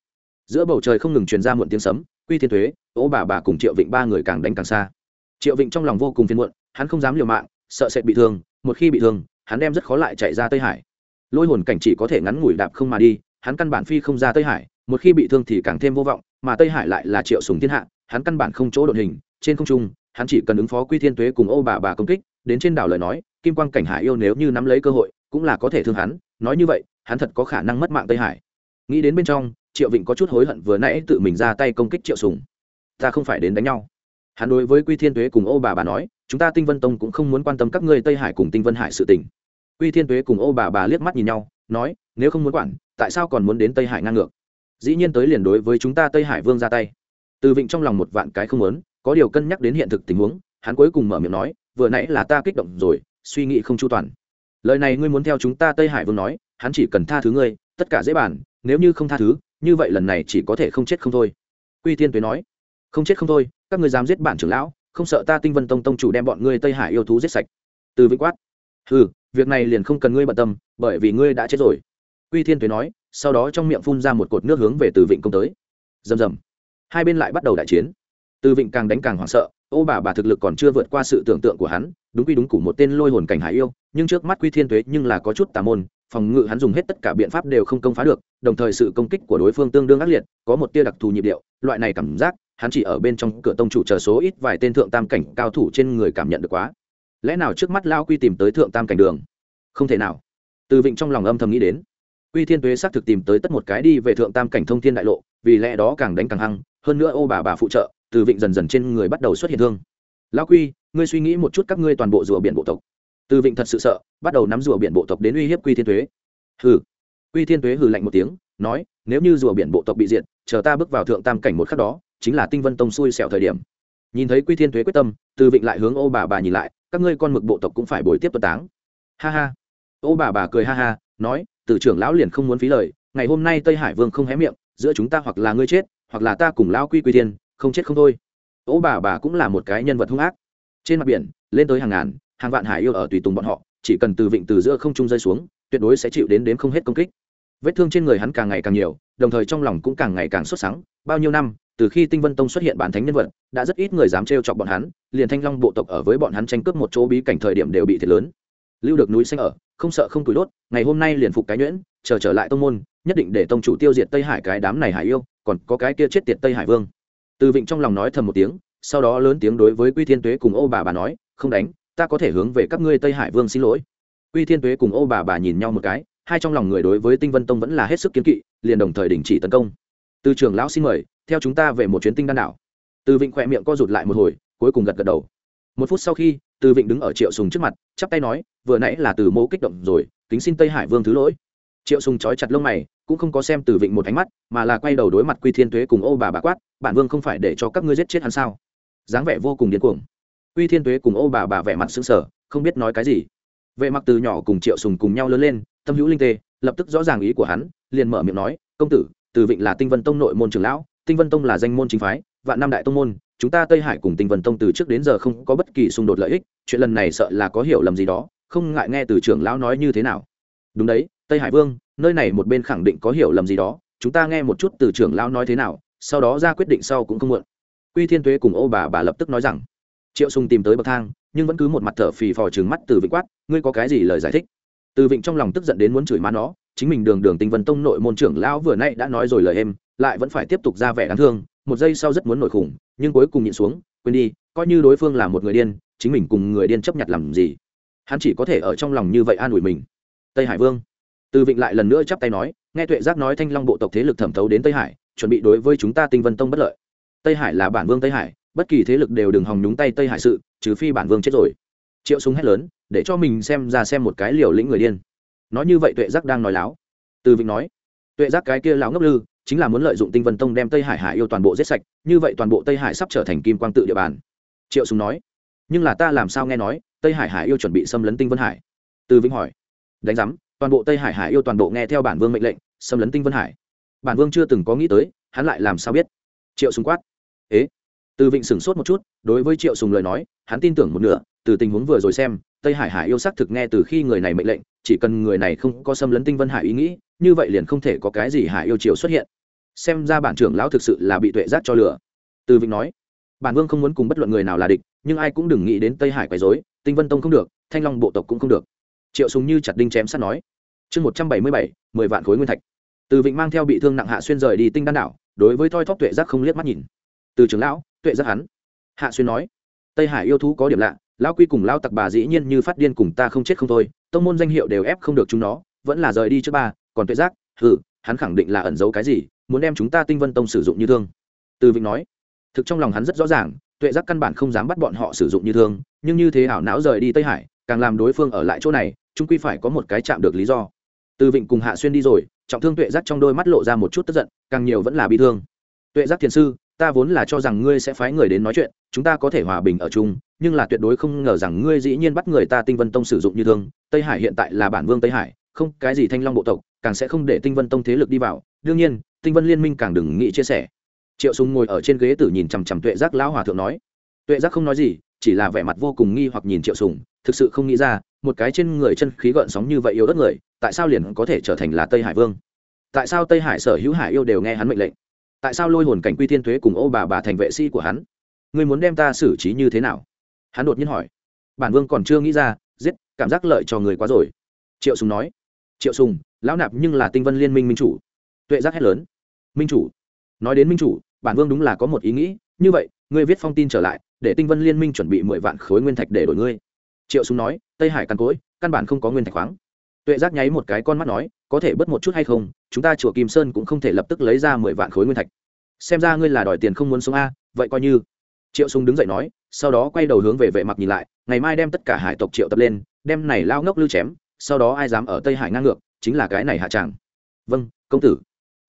Giữa bầu trời không ngừng truyền ra muộn tiếng sấm, quy thiên thuế, ố bà bà cùng triệu vịnh ba người càng đánh càng xa. Triệu vịnh trong lòng vô cùng phiền muộn, hắn không dám liều mạng, sợ sẽ bị thương, một khi bị thương, hắn đem rất khó lại chạy ra tây hải. Lôi hồn cảnh chỉ có thể ngắn ngủi đạp không mà đi, hắn căn bản phi không ra tây hải, một khi bị thương thì càng thêm vô vọng, mà tây hải lại là triệu sùng thiên hạ, hắn căn bản không chỗ đột hình, trên không trung, hắn chỉ cần ứng phó quy thiên tuế cùng ô bà bà công kích, đến trên đảo lời nói, kim quang cảnh hải yêu nếu như nắm lấy cơ hội, cũng là có thể thương hắn, nói như vậy, hắn thật có khả năng mất mạng tây hải nghĩ đến bên trong, triệu vịnh có chút hối hận vừa nãy tự mình ra tay công kích triệu sùng. Ta không phải đến đánh nhau. Hắn đối với quy thiên tuế cùng ô bà bà nói, chúng ta tinh vân tông cũng không muốn quan tâm các ngươi tây hải cùng tinh vân hải sự tình. Quy thiên tuế cùng ô bà bà liếc mắt nhìn nhau, nói, nếu không muốn quản, tại sao còn muốn đến tây hải ngang ngược? Dĩ nhiên tới liền đối với chúng ta tây hải vương ra tay. Từ vịnh trong lòng một vạn cái không muốn, có điều cân nhắc đến hiện thực tình huống, hắn cuối cùng mở miệng nói, vừa nãy là ta kích động rồi, suy nghĩ không chu toàn. Lời này ngươi muốn theo chúng ta tây hải vương nói, hắn chỉ cần tha thứ ngươi, tất cả dễ bàn nếu như không tha thứ, như vậy lần này chỉ có thể không chết không thôi. Quy tiên tuế nói, không chết không thôi, các ngươi dám giết bản trưởng lão, không sợ ta tinh vân tông tông chủ đem bọn ngươi tây hải yêu thú giết sạch. Từ vĩnh quát ừ việc này liền không cần ngươi bận tâm, bởi vì ngươi đã chết rồi. Quy thiên tuế nói, sau đó trong miệng phun ra một cột nước hướng về từ vịnh công tới. Rầm rầm, hai bên lại bắt đầu đại chiến. Từ vịnh càng đánh càng hoảng sợ, ô bà bà thực lực còn chưa vượt qua sự tưởng tượng của hắn, đúng quy đúng củ một tên lôi hồn cảnh hải yêu, nhưng trước mắt quy thiên tuế nhưng là có chút tà môn phòng ngự hắn dùng hết tất cả biện pháp đều không công phá được, đồng thời sự công kích của đối phương tương đương ác liệt, có một tia đặc thù nhịp điệu, loại này cảm giác, hắn chỉ ở bên trong cửa tông chủ chờ số ít vài tên thượng tam cảnh cao thủ trên người cảm nhận được quá. Lẽ nào trước mắt lao quy tìm tới thượng tam cảnh đường? Không thể nào. Từ vịnh trong lòng âm thầm nghĩ đến. Quy thiên tuế xác thực tìm tới tất một cái đi về thượng tam cảnh thông thiên đại lộ, vì lẽ đó càng đánh càng hăng, hơn nữa ô bà bà phụ trợ, từ vịnh dần dần trên người bắt đầu xuất hiện thương. Lão quy, ngươi suy nghĩ một chút các ngươi toàn bộ rùa biển bộ tộc từ vịnh thật sự sợ, bắt đầu nắm rùa biển bộ tộc đến uy hiếp quy thiên tuế. Hừ. Quy thiên tuế hừ lạnh một tiếng, nói, nếu như rùa biển bộ tộc bị diệt, chờ ta bước vào thượng tam cảnh một khắc đó, chính là tinh vân tông xui xẻo thời điểm. Nhìn thấy quy thiên tuế quyết tâm, từ vịnh lại hướng ô bà bà nhìn lại, các ngươi con mực bộ tộc cũng phải bồi tiếp tuất táng. Ha ha. Ô bà bà cười ha ha, nói, từ trưởng lão liền không muốn phí lời, ngày hôm nay tây hải vương không hé miệng, giữa chúng ta hoặc là ngươi chết, hoặc là ta cùng lão quy quy thiên, không chết không thôi. Ô bà bà cũng là một cái nhân vật hung ác. Trên mặt biển, lên tới hàng ngàn hàng vạn hải yêu ở tùy tùng bọn họ, chỉ cần từ vịnh từ giữa không trung rơi xuống, tuyệt đối sẽ chịu đến đến không hết công kích. Vết thương trên người hắn càng ngày càng nhiều, đồng thời trong lòng cũng càng ngày càng xuất sáng bao nhiêu năm, từ khi tinh vân tông xuất hiện bản thánh nhân vật, đã rất ít người dám trêu chọc bọn hắn, liền thanh long bộ tộc ở với bọn hắn tranh cướp một chỗ bí cảnh thời điểm đều bị thiệt lớn. Lưu được núi xanh ở, không sợ không cúi đốt, ngày hôm nay liền phục cái nhuyễn, chờ trở lại tông môn, nhất định để tông chủ tiêu diệt tây hải cái đám này hải yêu, còn có cái kia chết tiệt tây hải vương. Từ vịnh trong lòng nói thầm một tiếng, sau đó lớn tiếng đối với quy thiên tuế cùng ô bà bà nói, không đánh ta có thể hướng về các ngươi tây hải vương xin lỗi. Quy thiên tuế cùng ô bà bà nhìn nhau một cái, hai trong lòng người đối với tinh vân tông vẫn là hết sức kiến kỵ, liền đồng thời đình chỉ tấn công. Từ trường lão xin mời, theo chúng ta về một chuyến tinh đan đảo. Từ vịnh khỏe miệng co rụt lại một hồi, cuối cùng gật gật đầu. Một phút sau khi, từ vịnh đứng ở triệu sùng trước mặt, chắp tay nói, vừa nãy là từ mẫu kích động rồi, kính xin tây hải vương thứ lỗi. Triệu sùng trói chặt lông mày, cũng không có xem từ vịnh một ánh mắt, mà là quay đầu đối mặt quy thiên tuế cùng ô bà bà quát, bản vương không phải để cho các ngươi giết chết hắn sao? Dáng vẻ vô cùng điên cuồng. Uy thiên tuế cùng ô bà bà vẻ mặt sững sờ, không biết nói cái gì. Vệ mặc từ nhỏ cùng triệu sùng cùng nhau lớn lên, tâm hữu linh tê, lập tức rõ ràng ý của hắn, liền mở miệng nói, công tử, từ vịnh là tinh vân tông nội môn trưởng lão, tinh vân tông là danh môn chính phái, vạn năm đại tông môn, chúng ta tây hải cùng tinh vân tông từ trước đến giờ không có bất kỳ xung đột lợi ích, chuyện lần này sợ là có hiểu lầm gì đó, không ngại nghe từ trưởng lão nói như thế nào. Đúng đấy, tây hải vương, nơi này một bên khẳng định có hiểu lầm gì đó, chúng ta nghe một chút từ trưởng lão nói thế nào, sau đó ra quyết định sau cũng không muộn. Quy thiên tuế cùng ô bà bà lập tức nói rằng triệu sùng tìm tới bậc thang, nhưng vẫn cứ một mặt thở phì phò trừng mắt từ vịnh quát, ngươi có cái gì lời giải thích? Từ vịnh trong lòng tức giận đến muốn chửi má nó, chính mình đường đường tinh vân tông nội môn trưởng lão vừa nay đã nói rồi lời em lại vẫn phải tiếp tục ra vẻ đáng thương, một giây sau rất muốn nổi khủng, nhưng cuối cùng nhịn xuống, quên đi, coi như đối phương là một người điên, chính mình cùng người điên chấp nhận làm gì? Hắn chỉ có thể ở trong lòng như vậy an ủi mình. Tây hải vương. Từ vịnh lại lần nữa chắp tay nói, nghe tuệ giác nói thanh long bộ tộc thế lực thẩm thấu đến tây hải, chuẩn bị đối với chúng ta tinh vân tông bất lợi. Tây hải là bản vương tây hải bất kỳ thế lực đều đừng hòng nhúng tay tây hải sự, trừ phi bản vương chết rồi. Triệu súng hét lớn, để cho mình xem ra xem một cái liều lĩnh người điên. Nói như vậy tuệ giác đang nói láo. Từ vịnh nói, tuệ giác cái kia láo ngốc lư, chính là muốn lợi dụng tinh vân tông đem tây hải hải yêu toàn bộ giết sạch, như vậy toàn bộ tây hải sắp trở thành kim quang tự địa bàn. Triệu súng nói, nhưng là ta làm sao nghe nói, tây hải hải yêu chuẩn bị xâm lấn tinh vân hải? Từ vĩnh hỏi, đánh giám, toàn bộ tây hải hải yêu toàn bộ nghe theo bản vương mệnh lệnh, xâm lấn tinh vân hải. Bản vương chưa từng có nghĩ tới, hắn lại làm sao biết? Triệu súng quát, ế từ vịnh sửng sốt một chút, đối với triệu sùng lời nói, hắn tin tưởng một nửa, từ tình huống vừa rồi xem, tây hải hải yêu sắc thực nghe từ khi người này mệnh lệnh, chỉ cần người này không có xâm lấn tinh vân hải ý nghĩ, như vậy liền không thể có cái gì hải yêu triều xuất hiện. Xem ra bản trưởng lão thực sự là bị tuệ giác cho lừa. từ vịnh nói, bản vương không muốn cùng bất luận người nào là địch, nhưng ai cũng đừng nghĩ đến tây hải quấy rối, tinh vân tông không được, thanh long bộ tộc cũng không được. Triệu súng như chặt đinh chém sắt nói, chương một trăm bảy mươi bảy, mười vạn khối nguyên thạch. Từ vịnh mang theo bị thương nặng hạ xuyên rời đi tinh đan đảo, đối với thoi thóp tuệ giác không liếc mắt nhìn. Từ trưởng lão tuệ giác hắn. Hạ xuyên nói, tây hải yêu thú có điểm lạ, lão quy cùng lao tặc bà dĩ nhiên như phát điên cùng ta không chết không thôi, tông môn danh hiệu đều ép không được chúng nó, vẫn là rời đi trước ba, còn tuệ giác, hừ, hắn khẳng định là ẩn giấu cái gì, muốn đem chúng ta tinh vân tông sử dụng như thương. Từ vịnh nói, thực trong lòng hắn rất rõ ràng, tuệ giác căn bản không dám bắt bọn họ sử dụng như thương, nhưng như thế ảo não rời đi tây hải, càng làm đối phương ở lại chỗ này chúng quy phải có một cái chạm được lý do. Từ vịnh cùng hạ xuyên đi rồi, trọng thương tuệ giác trong đôi mắt lộ ra một chút tức giận, càng nhiều vẫn là bi thương. Tuệ giác thiền sư ta vốn là cho rằng ngươi sẽ phái người đến nói chuyện, chúng ta có thể hòa bình ở chung, nhưng là tuyệt đối không ngờ rằng ngươi dĩ nhiên bắt người ta tinh vân tông sử dụng như thương, tây hải hiện tại là bản vương tây hải, không, cái gì thanh long bộ tộc, càng sẽ không để tinh vân tông thế lực đi vào. Đương nhiên, tinh vân liên minh càng đừng nghĩ chia sẻ. Triệu sùng ngồi ở trên ghế tử nhìn chằm chằm tuệ giác lão hòa thượng nói. Tuệ giác không nói gì, chỉ là vẻ mặt vô cùng nghi hoặc nhìn triệu sùng, thực sự không nghĩ ra, một cái trên người chân khí gợn sóng như vậy yếu đất người, tại sao liền có thể trở thành là tây hải vương? Tại sao tây hải sở hữu hải yêu đều nghe hắn mệnh lệnh? Tại sao lôi hồn cảnh quy thiên thuế cùng ô bà bà thành vệ sĩ của hắn? Ngươi muốn đem ta xử trí như thế nào? Hắn đột nhiên hỏi. Bản vương còn chưa nghĩ ra, giết, cảm giác lợi cho người quá rồi. Triệu sùng nói. Triệu sùng, lão nạp nhưng là tinh vân liên minh minh chủ. Tuệ giác hét lớn. Minh chủ. Nói đến minh chủ, bản vương đúng là có một ý nghĩ. Như vậy, ngươi viết phong tin trở lại, để tinh vân liên minh chuẩn bị mười vạn khối nguyên thạch để đổi ngươi. Triệu sùng nói, tây hải căn cối, căn bản không có nguyên thạch khoáng tuệ giác nháy một cái con mắt nói, có thể bớt một chút hay không? Chúng ta chùa kim sơn cũng không thể lập tức lấy ra mười vạn khối nguyên thạch. Xem ra ngươi là đòi tiền không muốn sống a, vậy coi như. Triệu sùng đứng dậy nói, sau đó quay đầu hướng về vệ mặc nhìn lại, ngày mai đem tất cả hải tộc triệu tập lên, đem này lao ngốc lưu chém, sau đó ai dám ở tây hải ngang ngược, chính là cái này hạ tràng vâng công tử.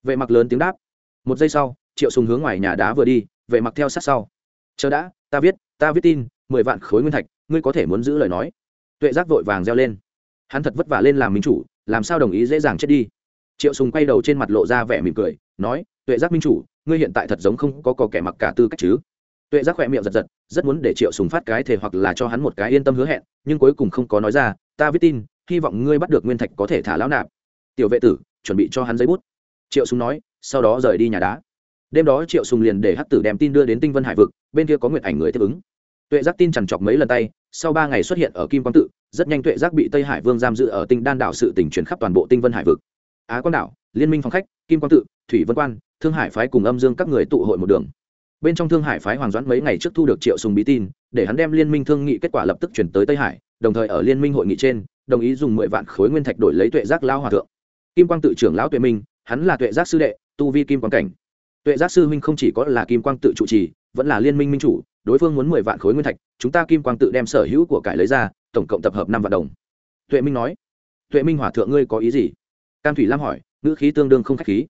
Vệ mặc lớn tiếng đáp. Một giây sau, triệu sùng hướng ngoài nhà đá vừa đi, vệ mặc theo sát sau. Chờ đã, ta viết ta viết tin, mười vạn khối nguyên thạch, ngươi có thể muốn giữ lời nói. Tuệ giác vội vàng reo lên hắn thật vất vả lên làm minh chủ, làm sao đồng ý dễ dàng chết đi? Triệu sùng quay đầu trên mặt lộ ra vẻ mỉm cười, nói, tuệ giác minh chủ, ngươi hiện tại thật giống không có cò kẻ mặc cả tư cách chứ? Tuệ giác khỏe miệng giật giật, rất muốn để triệu sùng phát cái thể hoặc là cho hắn một cái yên tâm hứa hẹn, nhưng cuối cùng không có nói ra, ta viết tin, hy vọng ngươi bắt được nguyên thạch có thể thả lão nạp. Tiểu vệ tử, chuẩn bị cho hắn giấy bút. Triệu sùng nói, sau đó rời đi nhà đá. Đêm đó triệu sùng liền để hắc tử đem tin đưa đến tinh vân hải vực, bên kia có nguyện ảnh người tiếp ứng. Tuệ giác tin chằn chọc mấy lần tay, sau ba ngày xuất hiện ở kim quang tự rất nhanh tuệ giác bị tây hải vương giam giữ ở tinh đan đảo sự tỉnh chuyển khắp toàn bộ tinh vân hải vực. Á quang đảo, liên minh phòng khách, kim quang tự, thủy vân quan, thương hải phái cùng âm dương các người tụ hội một đường. Bên trong thương hải phái hoàng doãn mấy ngày trước thu được triệu sùng bí tin, để hắn đem liên minh thương nghị kết quả lập tức chuyển tới tây hải, đồng thời ở liên minh hội nghị trên, đồng ý dùng mười vạn khối nguyên thạch đổi lấy tuệ giác lao hòa thượng. Kim quang tự trưởng lão tuệ minh, hắn là tuệ giác sư đệ, tu vi kim quang cảnh. Tuệ giác sư huynh không chỉ có là kim quang tự trụ trì, vẫn là liên minh minh chủ, đối phương muốn mười vạn khối nguyên thạch, chúng ta kim quang tự đem sở hữu của cải lấy ra tổng cộng tập hợp năm vạn đồng. Tuệ minh nói, tuệ minh hòa thượng, ngươi có ý gì? Cam thủy lam hỏi, ngữ khí tương đương không khách khí.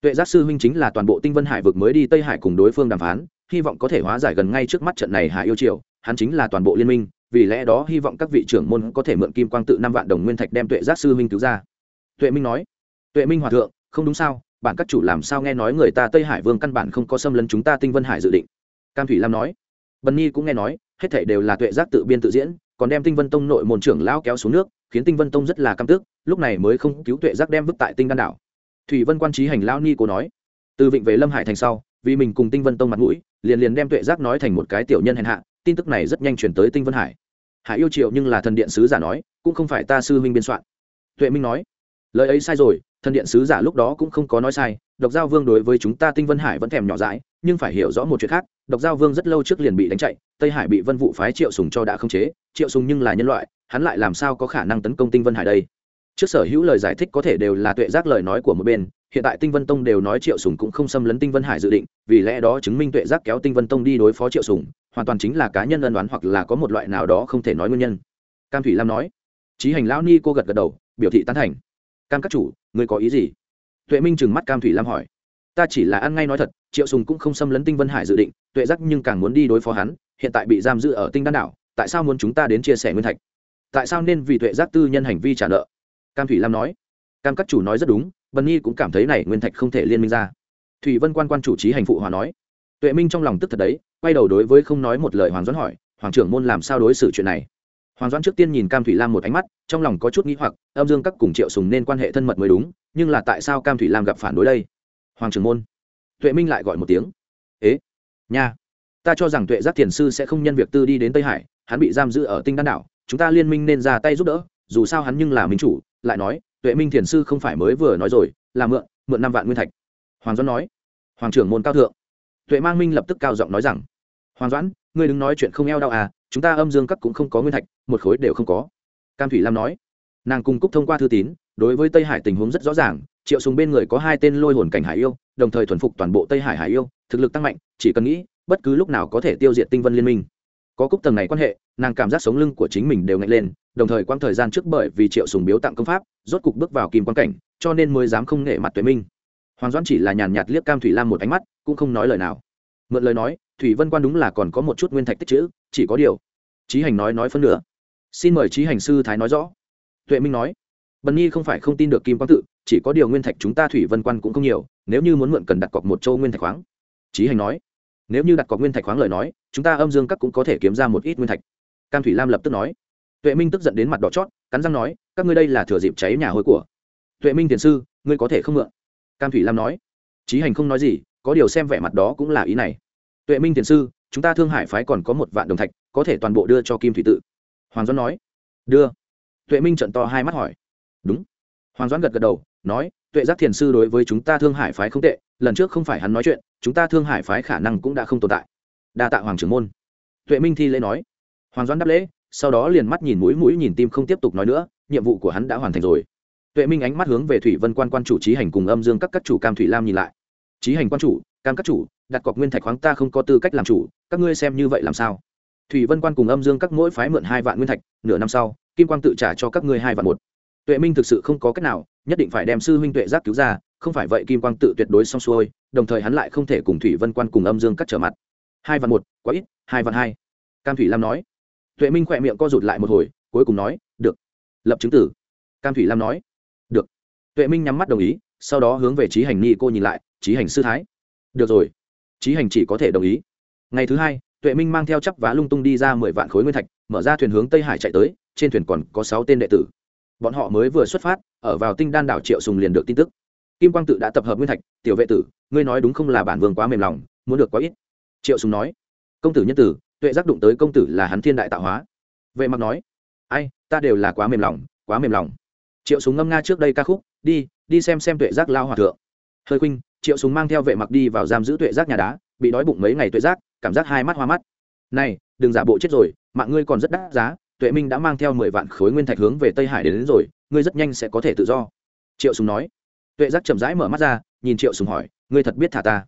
Tuệ giác sư huynh chính là toàn bộ tinh vân hải vực mới đi tây hải cùng đối phương đàm phán, hy vọng có thể hóa giải gần ngay trước mắt trận này hải yêu triều. Hắn chính là toàn bộ liên minh, vì lẽ đó hy vọng các vị trưởng môn có thể mượn kim quang tự năm vạn đồng nguyên thạch đem tuệ giác sư huynh cứu ra. Tuệ minh nói, tuệ minh hòa thượng, không đúng sao? Bản các chủ làm sao nghe nói người ta tây hải vương căn bản không có xâm lấn chúng ta tinh vân hải dự định? Cam thủy lam nói, bần nhi cũng nghe nói, hết thảy đều là tuệ giác tự biên tự diễn còn đem tinh vân tông nội môn trưởng lão kéo xuống nước, khiến tinh vân tông rất là căm tức, lúc này mới không cứu tuệ giác đem vứt tại tinh đan đảo. Thủy vân quan trí hành lão ni cô nói, từ vịnh về lâm hải thành sau, vì mình cùng tinh vân tông mặt mũi, liền liền đem tuệ giác nói thành một cái tiểu nhân hèn hạ, tin tức này rất nhanh chuyển tới tinh vân hải. Hải yêu triệu nhưng là thần điện sứ giả nói, cũng không phải ta sư minh biên soạn. Tuệ minh nói, lời ấy sai rồi, thần điện sứ giả lúc đó cũng không có nói sai, độc giao vương đối với chúng ta tinh vân hải vẫn thèm nhỏ dãi nhưng phải hiểu rõ một chuyện khác, độc giao vương rất lâu trước liền bị đánh chạy, tây hải bị vân vụ phái triệu sùng cho đã không chế, triệu sùng nhưng là nhân loại, hắn lại làm sao có khả năng tấn công tinh vân hải đây? Trước sở hữu lời giải thích có thể đều là tuệ giác lời nói của một bên, hiện tại tinh vân tông đều nói triệu sùng cũng không xâm lấn tinh vân hải dự định, vì lẽ đó chứng minh tuệ giác kéo tinh vân tông đi đối phó triệu sùng, hoàn toàn chính là cá nhân ân đoán hoặc là có một loại nào đó không thể nói nguyên nhân. Cam thủy lam nói. Trí hành lão ni cô gật gật đầu, biểu thị tán thành. Cam các chủ người có ý gì? Tuệ minh trừng mắt cam thủy lam hỏi ta chỉ là ăn ngay nói thật, triệu sùng cũng không xâm lấn tinh vân hải dự định, tuệ giác nhưng càng muốn đi đối phó hắn, hiện tại bị giam giữ ở tinh đan đảo, tại sao muốn chúng ta đến chia sẻ nguyên thạch? Tại sao nên vì tuệ giác tư nhân hành vi trả nợ? Cam thủy lam nói. Cam các chủ nói rất đúng, bần nhi cũng cảm thấy này nguyên thạch không thể liên minh ra. Thủy vân quan quan chủ trí hành phụ hòa nói. Tuệ minh trong lòng tức thật đấy, quay đầu đối với không nói một lời hoàng doãn hỏi, hoàng trưởng môn làm sao đối xử chuyện này? Hoàng doãn trước tiên nhìn cam thủy lam một ánh mắt, trong lòng có chút nghĩ hoặc, âm dương các cùng triệu sùng nên quan hệ thân mật mới đúng, nhưng là tại sao cam thủy lam gặp phản đối đây? Hoàng trưởng môn. Tuệ minh lại gọi một tiếng. Ế, nha. Ta cho rằng tuệ giác thiền sư sẽ không nhân việc tư đi đến tây hải, hắn bị giam giữ ở tinh đan đảo, chúng ta liên minh nên ra tay giúp đỡ, dù sao hắn nhưng là minh chủ, lại nói, tuệ minh thiền sư không phải mới vừa nói rồi, là mượn mượn năm vạn nguyên thạch. Hoàng doãn nói. Hoàng trưởng môn cao thượng. Tuệ mang minh lập tức cao giọng nói rằng, hoàng doãn, ngươi đừng nói chuyện không eo đau à chúng ta âm dương các cũng không có nguyên thạch, một khối đều không có. Cam thủy lam nói. Nàng cung cúc thông qua thư tín, đối với tây hải tình huống rất rõ ràng triệu sùng bên người có hai tên lôi hồn cảnh hải yêu, đồng thời thuần phục toàn bộ tây hải hải yêu, thực lực tăng mạnh, chỉ cần nghĩ, bất cứ lúc nào có thể tiêu diệt tinh vân liên minh. Có cúc tầng này quan hệ, nàng cảm giác sống lưng của chính mình đều ngạnh lên, đồng thời quãng thời gian trước bởi vì triệu sùng biếu tặng công pháp, rốt cục bước vào kim quan cảnh, cho nên mới dám không nể mặt tuệ minh. Hoàng doãn chỉ là nhàn nhạt liếc cam thủy lam một ánh mắt, cũng không nói lời nào. Mượn lời nói, thủy vân quan đúng là còn có một chút nguyên thạch tích chữ, chỉ có điều. Trí hành nói nói phân nửa. Xin mời trí hành sư thái nói rõ. Tuệ minh nói. Bần nhi không phải không tin được kim quang tự chỉ có điều nguyên thạch chúng ta thủy vân quan cũng không nhiều, nếu như muốn mượn cần đặt cọc một châu nguyên thạch khoáng. Trí hành nói. Nếu như đặt cọc nguyên thạch khoáng lời nói, chúng ta âm dương các cũng có thể kiếm ra một ít nguyên thạch. Cam thủy lam lập tức nói. Tuệ minh tức giận đến mặt đỏ chót, cắn răng nói, các ngươi đây là thừa dịp cháy nhà hôi của. Tuệ minh tiền sư, ngươi có thể không mượn. Cam thủy lam nói. Trí hành không nói gì, có điều xem vẻ mặt đó cũng là ý này. Tuệ minh tiền sư, chúng ta thương hải phái còn có một vạn đồng thạch, có thể toàn bộ đưa cho kim thủy tự. Hoàng doãn nói. Đưa. Tuệ minh trận to hai mắt hỏi. Đúng. Hoàng doãn gật gật đầu nói, tuệ giác thiền sư đối với chúng ta thương hải phái không tệ, lần trước không phải hắn nói chuyện, chúng ta thương hải phái khả năng cũng đã không tồn tại. Đa tạ hoàng trưởng môn. Tuệ minh thi lễ nói. Hoàng doãn đáp lễ, sau đó liền mắt nhìn mũi mũi nhìn tim không tiếp tục nói nữa, nhiệm vụ của hắn đã hoàn thành rồi. Tuệ minh ánh mắt hướng về thủy vân quan quan chủ trí hành cùng âm dương các các chủ cam thủy lam nhìn lại. Trí hành quan chủ, cam các chủ, đặt cọc nguyên thạch khoáng ta không có tư cách làm chủ, các ngươi xem như vậy làm sao? Thủy vân quan cùng âm dương các mỗi phái mượn hai vạn nguyên thạch, nửa năm sau, kim quang tự trả cho các ngươi hai vạn một. Tuệ minh thực sự không có cách nào nhất định phải đem sư huynh tuệ giác cứu ra, không phải vậy kim quang tự tuyệt đối xong xuôi, đồng thời hắn lại không thể cùng thủy vân quan cùng âm dương cắt trở mặt. Hai vạn một, quá ít, hai vạn hai. Cam thủy lam nói. Tuệ minh khỏe miệng co rụt lại một hồi, cuối cùng nói, được, lập chứng tử. Cam thủy lam nói, được. Tuệ minh nhắm mắt đồng ý, sau đó hướng về trí hành ni cô nhìn lại trí hành sư thái. Được rồi. Trí hành chỉ có thể đồng ý. Ngày thứ hai, tuệ minh mang theo chắp vá lung tung đi ra mười vạn khối nguyên thạch, mở ra thuyền hướng tây hải chạy tới, trên thuyền còn có sáu tên đệ tử bọn họ mới vừa xuất phát, ở vào tinh đan đảo triệu sùng liền được tin tức. Kim quang tự đã tập hợp nguyên thạch, tiểu vệ tử, ngươi nói đúng không là bản vương quá mềm lòng, muốn được quá ít? Triệu sùng nói. Công tử nhân tử, tuệ giác đụng tới công tử là hắn thiên đại tạo hóa. Vệ mặc nói. Ai, ta đều là quá mềm lòng, quá mềm lòng. Triệu súng ngâm nga trước đây ca khúc, đi đi xem xem tuệ giác lao hòa thượng. Hơi khuynh. Triệu súng mang theo vệ mặc đi vào giam giữ tuệ giác nhà đá, bị đói bụng mấy ngày tuệ giác, cảm giác hai mắt hoa mắt. Này, đừng giả bộ chết rồi, mạng ngươi còn rất đắt giá tuệ minh đã mang theo mười vạn khối nguyên thạch hướng về tây hải đến, đến rồi ngươi rất nhanh sẽ có thể tự do. Triệu Sùng nói. Tuệ giác chậm rãi mở mắt ra nhìn triệu Sùng hỏi ngươi thật biết thả ta?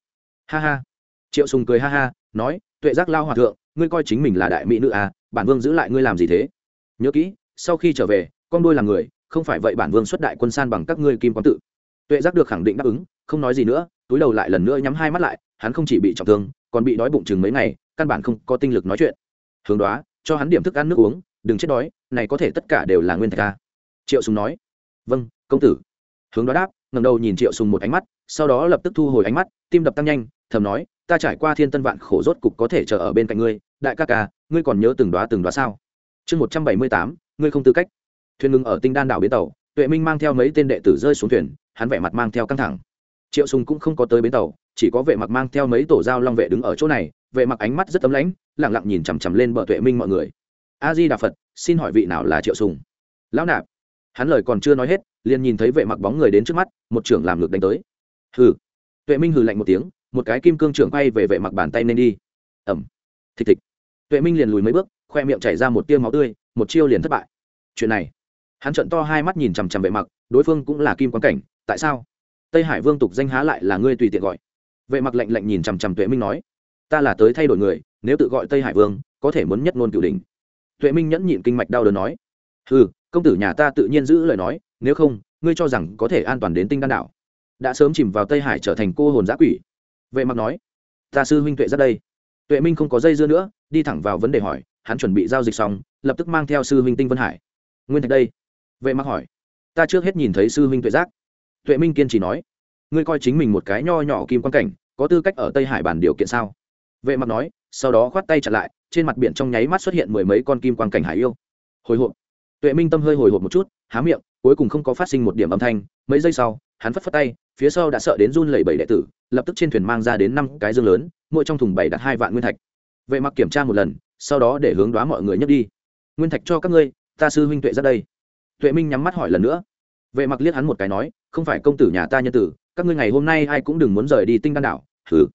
Ha ha. Triệu sùng cười ha ha nói tuệ giác lao hòa thượng ngươi coi chính mình là đại mỹ nữ à bản vương giữ lại ngươi làm gì thế? Nhớ kỹ sau khi trở về con đôi là người không phải vậy bản vương xuất đại quân san bằng các ngươi kim quang tự. Tuệ giác được khẳng định đáp ứng không nói gì nữa túi đầu lại lần nữa nhắm hai mắt lại hắn không chỉ bị trọng thương còn bị đói bụng chừng mấy ngày căn bản không có tinh lực nói chuyện. Hướng đó cho hắn điểm thức ăn nước uống đừng chết đói, này có thể tất cả đều là nguyên thạch ca triệu sùng nói. Vâng công tử. Hướng đó đáp, ngẩng đầu nhìn triệu sùng một ánh mắt, sau đó lập tức thu hồi ánh mắt, tim đập tăng nhanh, thầm nói, ta trải qua thiên tân vạn khổ rốt cục có thể chờ ở bên cạnh ngươi, đại ca ca, ngươi còn nhớ từng đóa từng đóa sao? Chương một trăm bảy mươi tám, ngươi không tư cách. Thuyền ngừng ở tinh đan đảo bến tàu, tuệ minh mang theo mấy tên đệ tử rơi xuống thuyền, hắn vẻ mặt mang theo căng thẳng. Triệu sùng cũng không có tới bến tàu, chỉ có vệ mặc mang theo mấy tổ giao long vệ đứng ở chỗ này vệ mặc ánh mắt rất tấm lãnh, lặng lặng nhìn chằm chằm lên bờ tuệ minh mọi người a di đà phật xin hỏi vị nào là triệu sùng? Lão nạp. Hắn lời còn chưa nói hết, liền nhìn thấy vệ mặc bóng người đến trước mắt, một trưởng làm ngược đánh tới. Hừ. Tuệ minh hừ lạnh một tiếng, một cái kim cương trưởng quay về vệ mặc bàn tay nên đi. Ẩm. Thịt thịt tuệ minh liền lùi mấy bước, khoe miệng chảy ra một tiêu máu tươi, một chiêu liền thất bại. Chuyện này. Hắn trận to hai mắt nhìn chằm chằm vệ mặc, đối phương cũng là kim quan cảnh, tại sao? Tây hải vương tục danh há lại là ngươi tùy tiện gọi. Vệ mặc lạnh lạnh nhìn chằm chằm tuệ minh nói, ta là tới thay đổi người, nếu tự gọi tây hải vương, có thể muốn nhất ngôn cửu đình tuệ minh nhẫn nhịn kinh mạch đau đớn nói ừ công tử nhà ta tự nhiên giữ lời nói, nếu không, ngươi cho rằng có thể an toàn đến tinh đan đảo đã sớm chìm vào tây hải trở thành cô hồn giã quỷ. Vệ mặc nói, ta sư huynh tuệ ra đây. Tuệ minh không có dây dưa nữa, đi thẳng vào vấn đề hỏi, hắn chuẩn bị giao dịch xong, lập tức mang theo sư huynh tinh vân hải. Nguyên thạch đây. Vệ mặc hỏi, ta trước hết nhìn thấy sư huynh tuệ giác. Tuệ minh kiên trì nói, ngươi coi chính mình một cái nho nhỏ kim quan cảnh, có tư cách ở tây hải bản điều kiện sao? Vệ mặc nói, sau đó khoát tay chặn lại, trên mặt biển trong nháy mắt xuất hiện mười mấy con kim quan cảnh hải yêu. Hồi hộp. Tuệ minh tâm hơi hồi hộp một chút, há miệng, cuối cùng không có phát sinh một điểm âm thanh. Mấy giây sau, hắn phất phất tay, phía sau đã sợ đến run lẩy bẩy đệ tử, lập tức trên thuyền mang ra đến năm cái dương lớn, mỗi trong thùng bảy đặt hai vạn nguyên thạch. Vệ mặc kiểm tra một lần, sau đó để hướng đoá mọi người nhấc đi. Nguyên thạch cho các ngươi, ta sư huynh tuệ ra đây. Tuệ minh nhắm mắt hỏi lần nữa. Vệ mặc liếc hắn một cái nói, không phải công tử nhà ta nhân tử, các ngươi ngày hôm nay ai cũng đừng muốn rời đi tinh đan đảo. Thử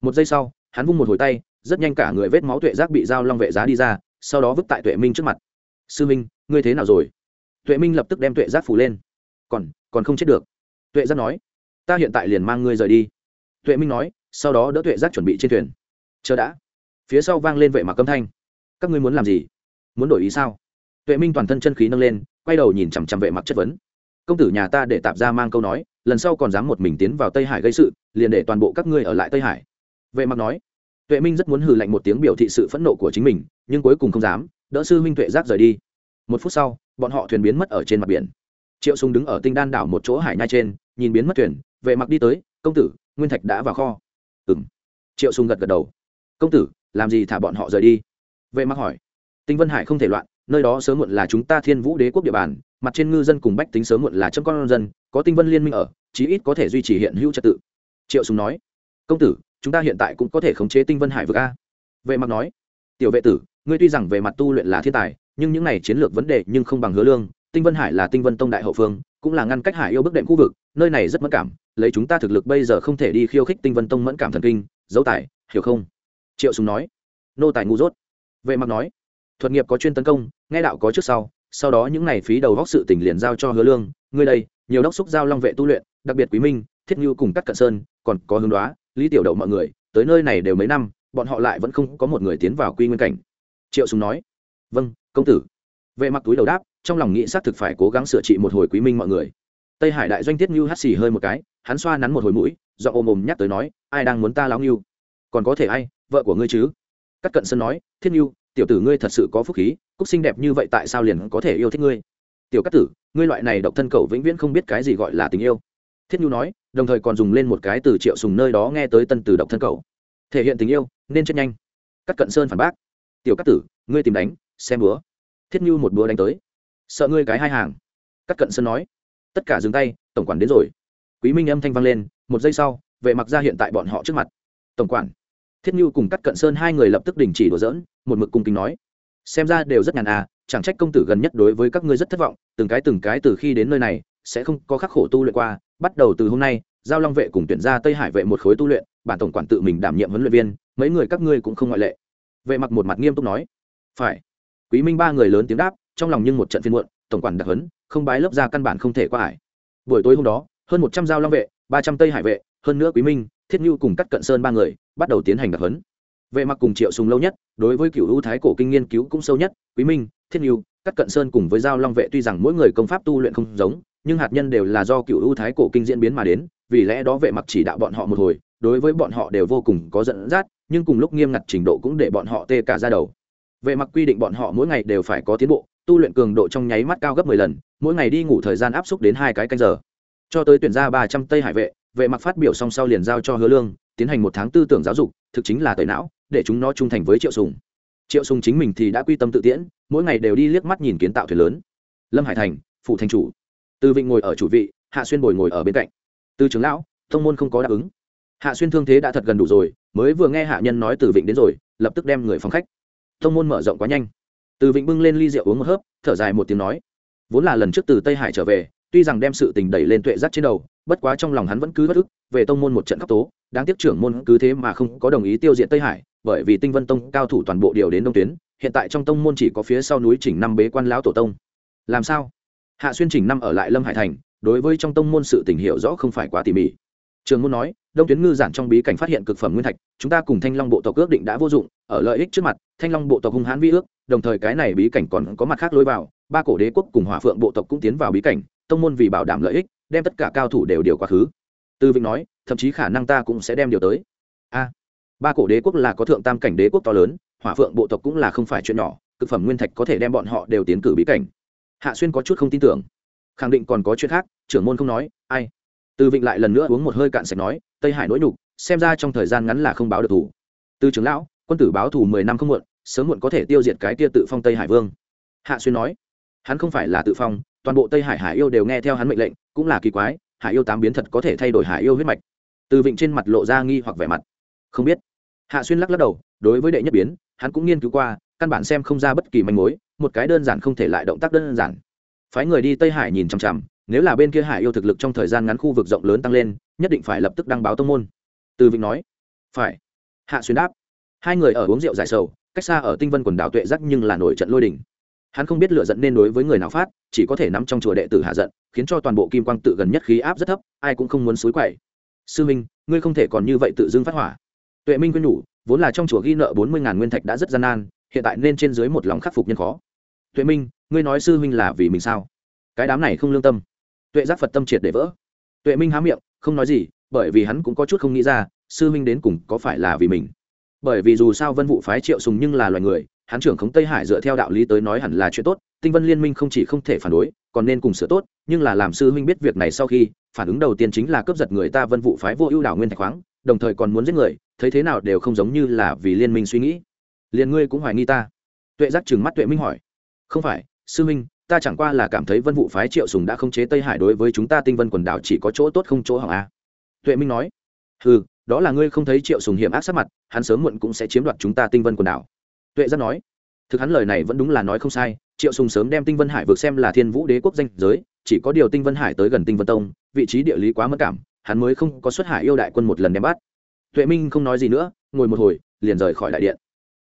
một giây sau hắn vung một hồi tay, rất nhanh cả người vết máu tuệ giác bị dao long vệ giá đi ra, sau đó vứt tại tuệ minh trước mặt. Sư minh, ngươi thế nào rồi? Tuệ minh lập tức đem tuệ giác phủ lên. Còn còn không chết được. Tuệ giác nói. Ta hiện tại liền mang ngươi rời đi. Tuệ minh nói, sau đó đỡ tuệ giác chuẩn bị trên thuyền. Chờ đã. Phía sau vang lên vệ mặc âm thanh. Các ngươi muốn làm gì? Muốn đổi ý sao? Tuệ minh toàn thân chân khí nâng lên, quay đầu nhìn chằm chằm vệ mặc chất vấn. Công tử nhà ta để tạp ra mang câu nói, lần sau còn dám một mình tiến vào tây hải gây sự, liền để toàn bộ các ngươi ở lại tây hải vệ mặc nói, tuệ minh rất muốn hừ lạnh một tiếng biểu thị sự phẫn nộ của chính mình, nhưng cuối cùng không dám, đỡ sư minh tuệ giác rời đi. Một phút sau, bọn họ thuyền biến mất ở trên mặt biển. Triệu sùng đứng ở tinh đan đảo một chỗ hải nhai trên, nhìn biến mất thuyền, vệ mặc đi tới, công tử, nguyên thạch đã vào kho. Ừm. Triệu sùng gật gật đầu, công tử, làm gì thả bọn họ rời đi? Vệ mặc hỏi, tinh vân hải không thể loạn, nơi đó sớm muộn là chúng ta thiên vũ đế quốc địa bàn, mặt trên ngư dân cùng bách tính sớm muộn là chấm con dân, có tinh vân liên minh ở, chí ít có thể duy trì hiện hữu trật tự. Triệu sùng nói, công tử chúng ta hiện tại cũng có thể khống chế tinh vân hải vực a. Vệ mặc nói, tiểu vệ tử, ngươi tuy rằng về mặt tu luyện là thiên tài, nhưng những này chiến lược vấn đề nhưng không bằng hứa lương, tinh vân hải là tinh vân tông đại hậu phương, cũng là ngăn cách hải yêu bức đệm khu vực, nơi này rất mẫn cảm, lấy chúng ta thực lực bây giờ không thể đi khiêu khích tinh vân tông mẫn cảm thần kinh dấu tài, hiểu không? Triệu sùng nói, nô tài ngu dốt. Vệ mặc nói, thuật nghiệp có chuyên tấn công, nghe đạo có trước sau sau đó những này phí đầu góc sự tỉnh liền giao cho hứa lương, ngươi đây, nhiều đốc xúc giao long vệ tu luyện, đặc biệt quý minh, thiết như cùng các cận sơn, còn có hướng đoá lý tiểu đậu mọi người, tới nơi này đều mấy năm, bọn họ lại vẫn không có một người tiến vào quy nguyên cảnh. Triệu sùng nói vâng công tử. Vệ mặc túi đầu đáp, trong lòng nghĩ xác thực phải cố gắng sửa trị một hồi quý minh mọi người. Tây hải đại doanh tiết như hắt xì hơi một cái, hắn xoa nắn một hồi mũi do ôm ôm nhắc tới nói, ai đang muốn ta láo nghiêu còn có thể ai, vợ của ngươi chứ? Cắt cận sơn nói thiết nghiêu tiểu tử ngươi thật sự có phúc khí, cúc xinh đẹp như vậy tại sao liền có thể yêu thích ngươi? Tiểu cát tử, ngươi loại này độc thân cầu vĩnh viễn không biết cái gì gọi là tình yêu. Thiết nhu nói đồng thời còn dùng lên một cái từ triệu sùng nơi đó nghe tới tân từ độc thân cầu. Thể hiện tình yêu, nên chết nhanh. Cắt cận sơn phản bác. Tiểu cát tử, ngươi tìm đánh, xem búa. Thiết nhu một búa đánh tới. Sợ ngươi cái hai hàng. Cắt cận sơn nói. Tất cả dừng tay, tổng quản đến rồi. Quý minh âm thanh vang lên, một giây sau, vệ mặc ra hiện tại bọn họ trước mặt. Tổng quản. Thiết như cùng cắt cận sơn hai người lập tức đình chỉ đùa giỡn, một mực cung kính nói. Xem ra đều rất nhàn à chẳng trách công tử gần nhất đối với các ngươi rất thất vọng, từng cái từng cái từ khi đến nơi này, sẽ không có khắc khổ tu luyện qua bắt đầu từ hôm nay, giao long vệ cùng tuyển ra tây hải vệ một khối tu luyện, bản tổng quản tự mình đảm nhiệm huấn luyện viên, mấy người các ngươi cũng không ngoại lệ. Vệ mặc một mặt nghiêm túc nói. Phải. Quý minh ba người lớn tiếng đáp, trong lòng nhưng một trận phiên muộn, tổng quản đặc huấn, không bái lớp ra căn bản không thể qua ải. Buổi tối hôm đó, hơn một trăm giao long vệ, ba trăm tây hải vệ, hơn nữa quý minh, thiết nhu cùng cắt cận sơn ba người, bắt đầu tiến hành đặc huấn. Vệ mặc cùng triệu sùng lâu nhất, đối với cửu ưu thái cổ kinh nghiên cứu cũng sâu nhất, quý minh, thiết nhu cắt cận sơn cùng với giao long vệ tuy rằng mỗi người công pháp tu luyện không giống nhưng hạt nhân đều là do cựu ưu thái cổ kinh diễn biến mà đến, vì lẽ đó vệ mặc chỉ đạo bọn họ một hồi, đối với bọn họ đều vô cùng có dẫn dắt, nhưng cùng lúc nghiêm ngặt trình độ cũng để bọn họ tê cả ra đầu. Vệ mặc quy định bọn họ mỗi ngày đều phải có tiến bộ, tu luyện cường độ trong nháy mắt cao gấp mười lần, mỗi ngày đi ngủ thời gian áp suất đến hai cái canh giờ. Cho tới tuyển ra ba trăm tây hải vệ vệ mặc phát biểu song sau liền giao cho hứa lương, tiến hành một tháng tư tưởng giáo dục, thực chính là tẩy não, để chúng nó trung thành với triệu sùng. Triệu sùng chính mình thì đã quy tâm tự tiễn, mỗi ngày đều đi liếc mắt nhìn kiến tạo thuyền lớn. Lâm hải thành phụ thành chủ từ vịnh ngồi ở chủ vị, hạ xuyên bồi ngồi ở bên cạnh. Từ trưởng lão, thông môn không có đáp ứng. Hạ xuyên thương thế đã thật gần đủ rồi, mới vừa nghe hạ nhân nói từ vịnh đến rồi, lập tức đem người phòng khách. Thông môn mở rộng quá nhanh. Từ vịnh bưng lên ly rượu uống một hớp, thở dài một tiếng nói. Vốn là lần trước từ tây hải trở về, tuy rằng đem sự tình đẩy lên tuệ giác trên đầu, bất quá trong lòng hắn vẫn cứ bất ức, về tông môn một trận khắc tố, đáng tiếc trưởng môn cứ thế mà không có đồng ý tiêu diệt tây hải, bởi vì tinh vân tông cao thủ toàn bộ điều đến đông tuyến, hiện tại trong tông môn chỉ có phía sau núi chỉnh năm bế quan lão tổ tông. Làm sao? Hạ xuyên chỉnh năm ở lại lâm hải thành, đối với trong tông môn sự tình hiểu rõ không phải quá tỉ mỉ. Trường môn nói, đông tuyến ngư giản trong bí cảnh phát hiện cực phẩm nguyên thạch, chúng ta cùng thanh long bộ tộc ước định đã vô dụng, ở lợi ích trước mặt, thanh long bộ tộc hung hãn vi ước, đồng thời cái này bí cảnh còn có mặt khác lối vào, ba cổ đế quốc cùng hỏa phượng bộ tộc cũng tiến vào bí cảnh, tông môn vì bảo đảm lợi ích, đem tất cả cao thủ đều điều quá khứ. Tư Vĩnh nói, thậm chí khả năng ta cũng sẽ đem điều tới. A, ba cổ đế quốc là có thượng tam cảnh đế quốc to lớn, hỏa phượng bộ tộc cũng là không phải chuyện nhỏ, cực phẩm nguyên thạch có thể đem bọn họ đều tiến cử bí cảnh hạ xuyên có chút không tin tưởng. Khẳng định còn có chuyện khác, trưởng môn không nói, ai? Từ vịnh lại lần nữa uống một hơi cạn sạch nói, tây hải nỗi nhục xem ra trong thời gian ngắn là không báo được thủ. Từ trưởng lão, quân tử báo thù mười năm không muộn, sớm muộn có thể tiêu diệt cái tia tự phong tây hải vương. Hạ xuyên nói, hắn không phải là tự phong, toàn bộ tây hải hải yêu đều nghe theo hắn mệnh lệnh, cũng là kỳ quái, hải yêu tám biến thật có thể thay đổi hải yêu huyết mạch. Từ vịnh trên mặt lộ ra nghi hoặc vẻ mặt. Không biết. Hạ xuyên lắc lắc đầu, đối với đệ nhất biến, hắn cũng nghiên cứu qua, căn bản xem không ra bất kỳ manh mối một cái đơn giản không thể lại động tác đơn giản. Phái người đi tây hải nhìn chằm chằm, nếu là bên kia hải yêu thực lực trong thời gian ngắn khu vực rộng lớn tăng lên, nhất định phải lập tức đăng báo tông môn. Từ vịnh nói. Phải. Hạ xuyên đáp. Hai người ở uống rượu giải sầu, cách xa ở tinh vân quần đảo tuệ giác nhưng là nổi trận lôi đình hắn không biết lựa giận nên đối với người nào phát, chỉ có thể nắm trong chùa đệ tử hạ giận, khiến cho toàn bộ kim quang tự gần nhất khí áp rất thấp, ai cũng không muốn xúi quậy. Sư minh, ngươi không thể còn như vậy tự dưng phát hỏa. Tuệ minh quyên nhủ, vốn là trong chùa ghi nợ bốn mươi ngàn nguyên thạch đã rất gian nan, hiện tại nên trên dưới một lòng khắc phục nhân khó tuệ minh, ngươi nói sư minh là vì mình sao? Cái đám này không lương tâm. Tuệ giác phật tâm triệt để vỡ. Tuệ minh há miệng, không nói gì, bởi vì hắn cũng có chút không nghĩ ra, sư minh đến cùng có phải là vì mình? Bởi vì dù sao vân vụ phái triệu sùng nhưng là loài người, hắn trưởng khống tây hải dựa theo đạo lý tới nói hẳn là chuyện tốt, tinh vân liên minh không chỉ không thể phản đối, còn nên cùng sửa tốt, nhưng là làm sư huynh biết việc này sau khi, phản ứng đầu tiên chính là cướp giật người ta vân vụ phái vô ưu đảo nguyên thạch khoáng, đồng thời còn muốn giết người, thấy thế nào đều không giống như là vì liên minh suy nghĩ. Liền ngươi cũng hoài nghi ta. Tuệ giác trừng mắt tuệ minh hỏi không phải, sư minh, ta chẳng qua là cảm thấy vân vụ phái triệu sùng đã không chế tây hải đối với chúng ta tinh vân quần đảo chỉ có chỗ tốt không chỗ hỏng a tuệ minh nói ừ đó là ngươi không thấy triệu sùng hiểm ác sát mặt, hắn sớm muộn cũng sẽ chiếm đoạt chúng ta tinh vân quần đảo. Tuệ giác nói, thực hắn lời này vẫn đúng là nói không sai, triệu sùng sớm đem tinh vân hải vượt xem là thiên vũ đế quốc danh giới, chỉ có điều tinh vân hải tới gần tinh vân tông, vị trí địa lý quá mất cảm, hắn mới không có xuất hải yêu đại quân một lần đem bắt. Tuệ minh không nói gì nữa, ngồi một hồi, liền rời khỏi đại điện.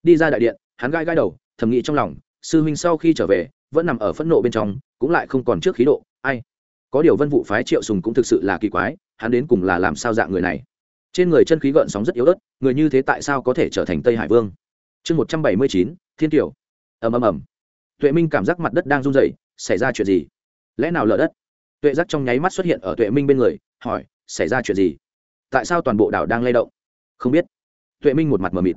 Đi ra đại điện, hắn gai gai đầu, thầm nghĩ trong lòng sư huynh sau khi trở về, vẫn nằm ở phẫn nộ bên trong, cũng lại không còn trước khí độ. Ai? Có điều vân vụ phái triệu sùng cũng thực sự là kỳ quái, hắn đến cùng là làm sao dạng người này? Trên người chân khí gợn sóng rất yếu ớt, người như thế tại sao có thể trở thành tây hải vương? Chương một trăm bảy mươi chín, thiên tiểu ầm ầm ầm. Tuệ minh cảm giác mặt đất đang run rẩy, xảy ra chuyện gì? Lẽ nào lở đất? Tuệ giác trong nháy mắt xuất hiện ở tuệ minh bên người, hỏi, xảy ra chuyện gì? Tại sao toàn bộ đảo đang lay động? Không biết. Tuệ minh một mặt mờ mịt.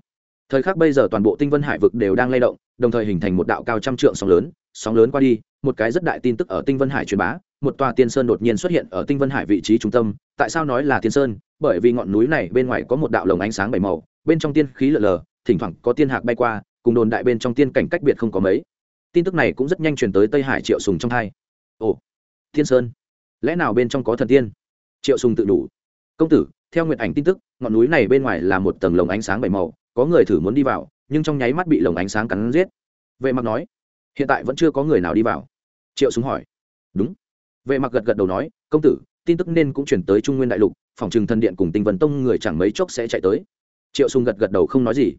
Thời khắc bây giờ toàn bộ tinh vân hải vực đều đang lay động đồng thời hình thành một đạo cao trăm trượng sóng lớn sóng lớn qua đi, một cái rất đại tin tức ở tinh vân hải truyền bá, một tòa tiên sơn đột nhiên xuất hiện ở tinh vân hải vị trí trung tâm. Tại sao nói là tiên sơn? Bởi vì ngọn núi này bên ngoài có một đạo lồng ánh sáng bảy màu, bên trong tiên khí lờ lờ, thỉnh thoảng có tiên hạc bay qua, cùng đồn đại bên trong tiên cảnh cách biệt không có mấy. Tin tức này cũng rất nhanh truyền tới tây hải triệu sùng trong hai. Ồ thiên sơn. Lẽ nào bên trong có thần tiên? Triệu sùng tự đủ. Công tử, theo nguyện ảnh tin tức, ngọn núi này bên ngoài là một tầng lồng ánh sáng bảy màu, có người thử muốn đi vào nhưng trong nháy mắt bị lồng ánh sáng cắn giết. Vệ mặc nói, hiện tại vẫn chưa có người nào đi vào. Triệu súng hỏi, đúng. Vệ mặc gật gật đầu nói, công tử, tin tức nên cũng chuyển tới trung nguyên đại lục, phòng trừng thần điện cùng tinh vân tông người chẳng mấy chốc sẽ chạy tới. Triệu sùng gật gật đầu không nói gì.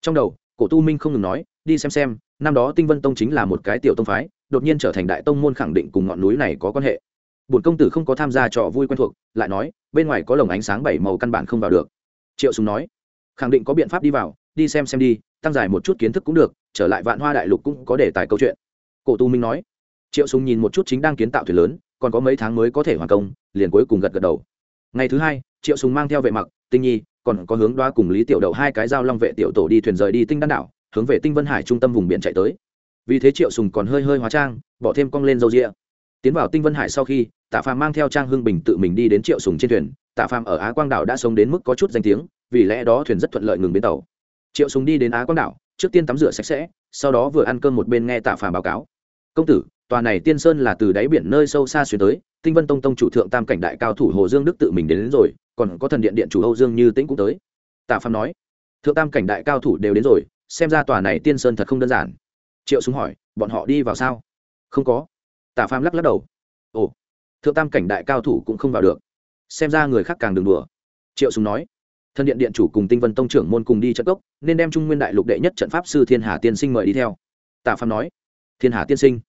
Trong đầu, cổ tu minh không ngừng nói, đi xem xem, năm đó tinh vân tông chính là một cái tiểu tông phái, đột nhiên trở thành đại tông môn khẳng định cùng ngọn núi này có quan hệ. Bổn công tử không có tham gia trò vui quen thuộc, lại nói, bên ngoài có lồng ánh sáng bảy màu căn bản không vào được. Triệu sùng nói, khẳng định có biện pháp đi vào đi xem xem đi, tăng dài một chút kiến thức cũng được, trở lại vạn hoa đại lục cũng có đề tài câu chuyện. Cổ tu minh nói. Triệu sùng nhìn một chút chính đang kiến tạo thuyền lớn, còn có mấy tháng mới có thể hoàn công, liền cuối cùng gật gật đầu. Ngày thứ hai, triệu sùng mang theo vệ mặc, tinh nhi, còn có hướng đoa cùng lý tiểu đậu hai cái giao long vệ tiểu tổ đi thuyền rời đi tinh đan đảo, hướng về tinh vân hải trung tâm vùng biển chạy tới. Vì thế triệu sùng còn hơi hơi hóa trang, bỏ thêm cong lên dâu ria. Tiến vào tinh vân hải sau khi, tạ phàm mang theo trang hưng bình tự mình đi đến triệu sùng trên thuyền. Tạ phàm ở á quang đảo đã sống đến mức có chút danh tiếng, vì lẽ đó thuyền rất thuận lợi ngừng bến tàu triệu sùng đi đến á quang đảo trước tiên tắm rửa sạch sẽ sau đó vừa ăn cơm một bên nghe tạ phàm báo cáo. Công tử tòa này tiên sơn là từ đáy biển nơi sâu xa xuyên tới tinh vân tông tông chủ thượng tam cảnh đại cao thủ hồ dương đức tự mình đến, đến rồi còn có thần điện điện chủ âu dương như tĩnh cũng tới. Tạ phàm nói thượng tam cảnh đại cao thủ đều đến rồi xem ra tòa này tiên sơn thật không đơn giản. Triệu súng hỏi bọn họ đi vào sao? Không có. Tạ phàm lắc lắc đầu. Ồ thượng tam cảnh đại cao thủ cũng không vào được. Xem ra người khác càng đừng đùa. Triệu súng nói thân điện điện chủ cùng tinh vân tông trưởng môn cùng đi trận cốc, nên đem trung nguyên đại lục đệ nhất trận pháp sư thiên hà tiên sinh mời đi theo. Tạ phạm nói. Thiên hà tiên sinh.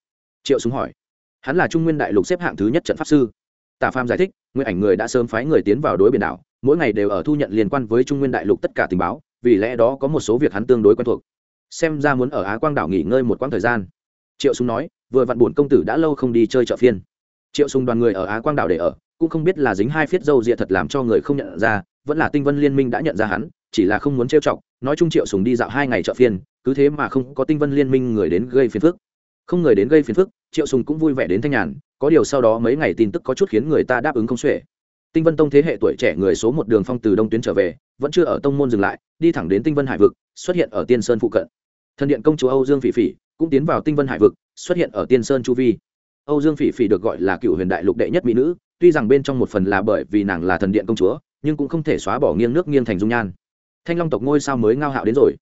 Triệu súng hỏi. Hắn là trung nguyên đại lục xếp hạng thứ nhất trận pháp sư. Tạ phạm giải thích, nguyên ảnh người đã sớm phái người tiến vào đối biển đảo, mỗi ngày đều ở thu nhận liên quan với trung nguyên đại lục tất cả tình báo, vì lẽ đó có một số việc hắn tương đối quen thuộc. Xem ra muốn ở á quang đảo nghỉ ngơi một quãng thời gian. Triệu súng nói, vừa vặn bổn công tử đã lâu không đi chơi chợ phiên. Triệu súng đoàn người ở á quang đảo để ở, cũng không biết là dính hai phiết dâu rịa thật làm cho người không nhận ra vẫn là tinh vân liên minh đã nhận ra hắn, chỉ là không muốn trêu chọc, nói chung triệu sùng đi dạo hai ngày chợ phiên, cứ thế mà không có tinh vân liên minh người đến gây phiền phức. Không người đến gây phiền phức, triệu sùng cũng vui vẻ đến thanh nhàn, có điều sau đó mấy ngày tin tức có chút khiến người ta đáp ứng không xuể. Tinh vân tông thế hệ tuổi trẻ người số một đường phong từ đông tuyến trở về, vẫn chưa ở tông môn dừng lại, đi thẳng đến tinh vân hải vực, xuất hiện ở tiên sơn phụ cận. Thần điện công chúa âu dương phỉ phỉ cũng tiến vào tinh vân hải vực, xuất hiện ở tiên sơn chu vi. Âu dương phỉ phỉ được gọi là cựu huyền đại lục đệ nhất mỹ nữ, tuy rằng bên trong một phần là bởi vì nàng là thần điện công chúa nhưng cũng không thể xóa bỏ nghiêng nước nghiêng thành dung nhan. Thanh long tộc ngôi sao mới ngao hạo đến rồi.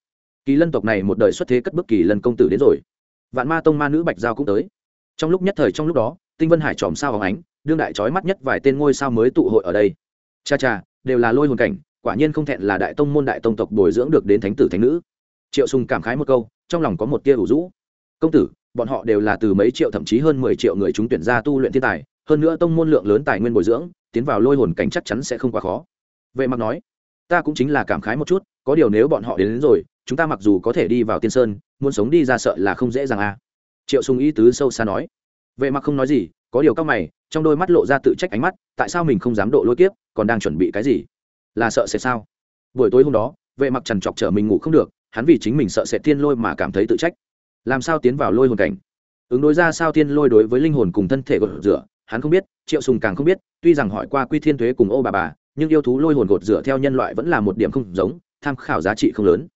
Kỳ lân tộc này một đời xuất thế cất bức kỳ lân công tử đến rồi. Vạn ma tông ma nữ bạch giao cũng tới. Trong lúc nhất thời trong lúc đó, tinh vân hải tròm sao hóng ánh, đương đại trói mắt nhất vài tên ngôi sao mới tụ hội ở đây. Cha cha, đều là lôi hồn cảnh, quả nhiên không thẹn là đại tông môn đại tông tộc bồi dưỡng được đến thánh tử thánh nữ. Triệu sùng cảm khái một câu, trong lòng có một tia ủ rũ. Công tử, bọn họ đều là từ mấy triệu thậm chí hơn mười triệu người chúng tuyển ra tu luyện thiên tài, hơn nữa tông môn lượng lớn tài nguyên bồi dưỡng tiến vào lôi hồn cảnh chắc chắn sẽ không quá khó. Vệ mặc nói ta cũng chính là cảm khái một chút có điều nếu bọn họ đến, đến rồi chúng ta mặc dù có thể đi vào tiên sơn muốn sống đi ra sợ là không dễ dàng à. Triệu sùng ý tứ sâu xa nói vệ mặc không nói gì có điều các mày trong đôi mắt lộ ra tự trách ánh mắt tại sao mình không dám độ lôi kiếp còn đang chuẩn bị cái gì? Là sợ sẽ sao? Buổi tối hôm đó vệ mặc trằn trọc chở mình ngủ không được hắn vì chính mình sợ sẽ tiên lôi mà cảm thấy tự trách. Làm sao tiến vào lôi hồn cảnh? Ứng đối ra sao tiên lôi đối với linh hồn cùng thân thể gột rửa hắn không biết triệu sùng càng không biết, tuy rằng hỏi qua quy thiên thuế cùng ô bà bà, nhưng yêu thú lôi hồn gột rửa theo nhân loại vẫn là một điểm không giống, tham khảo giá trị không lớn.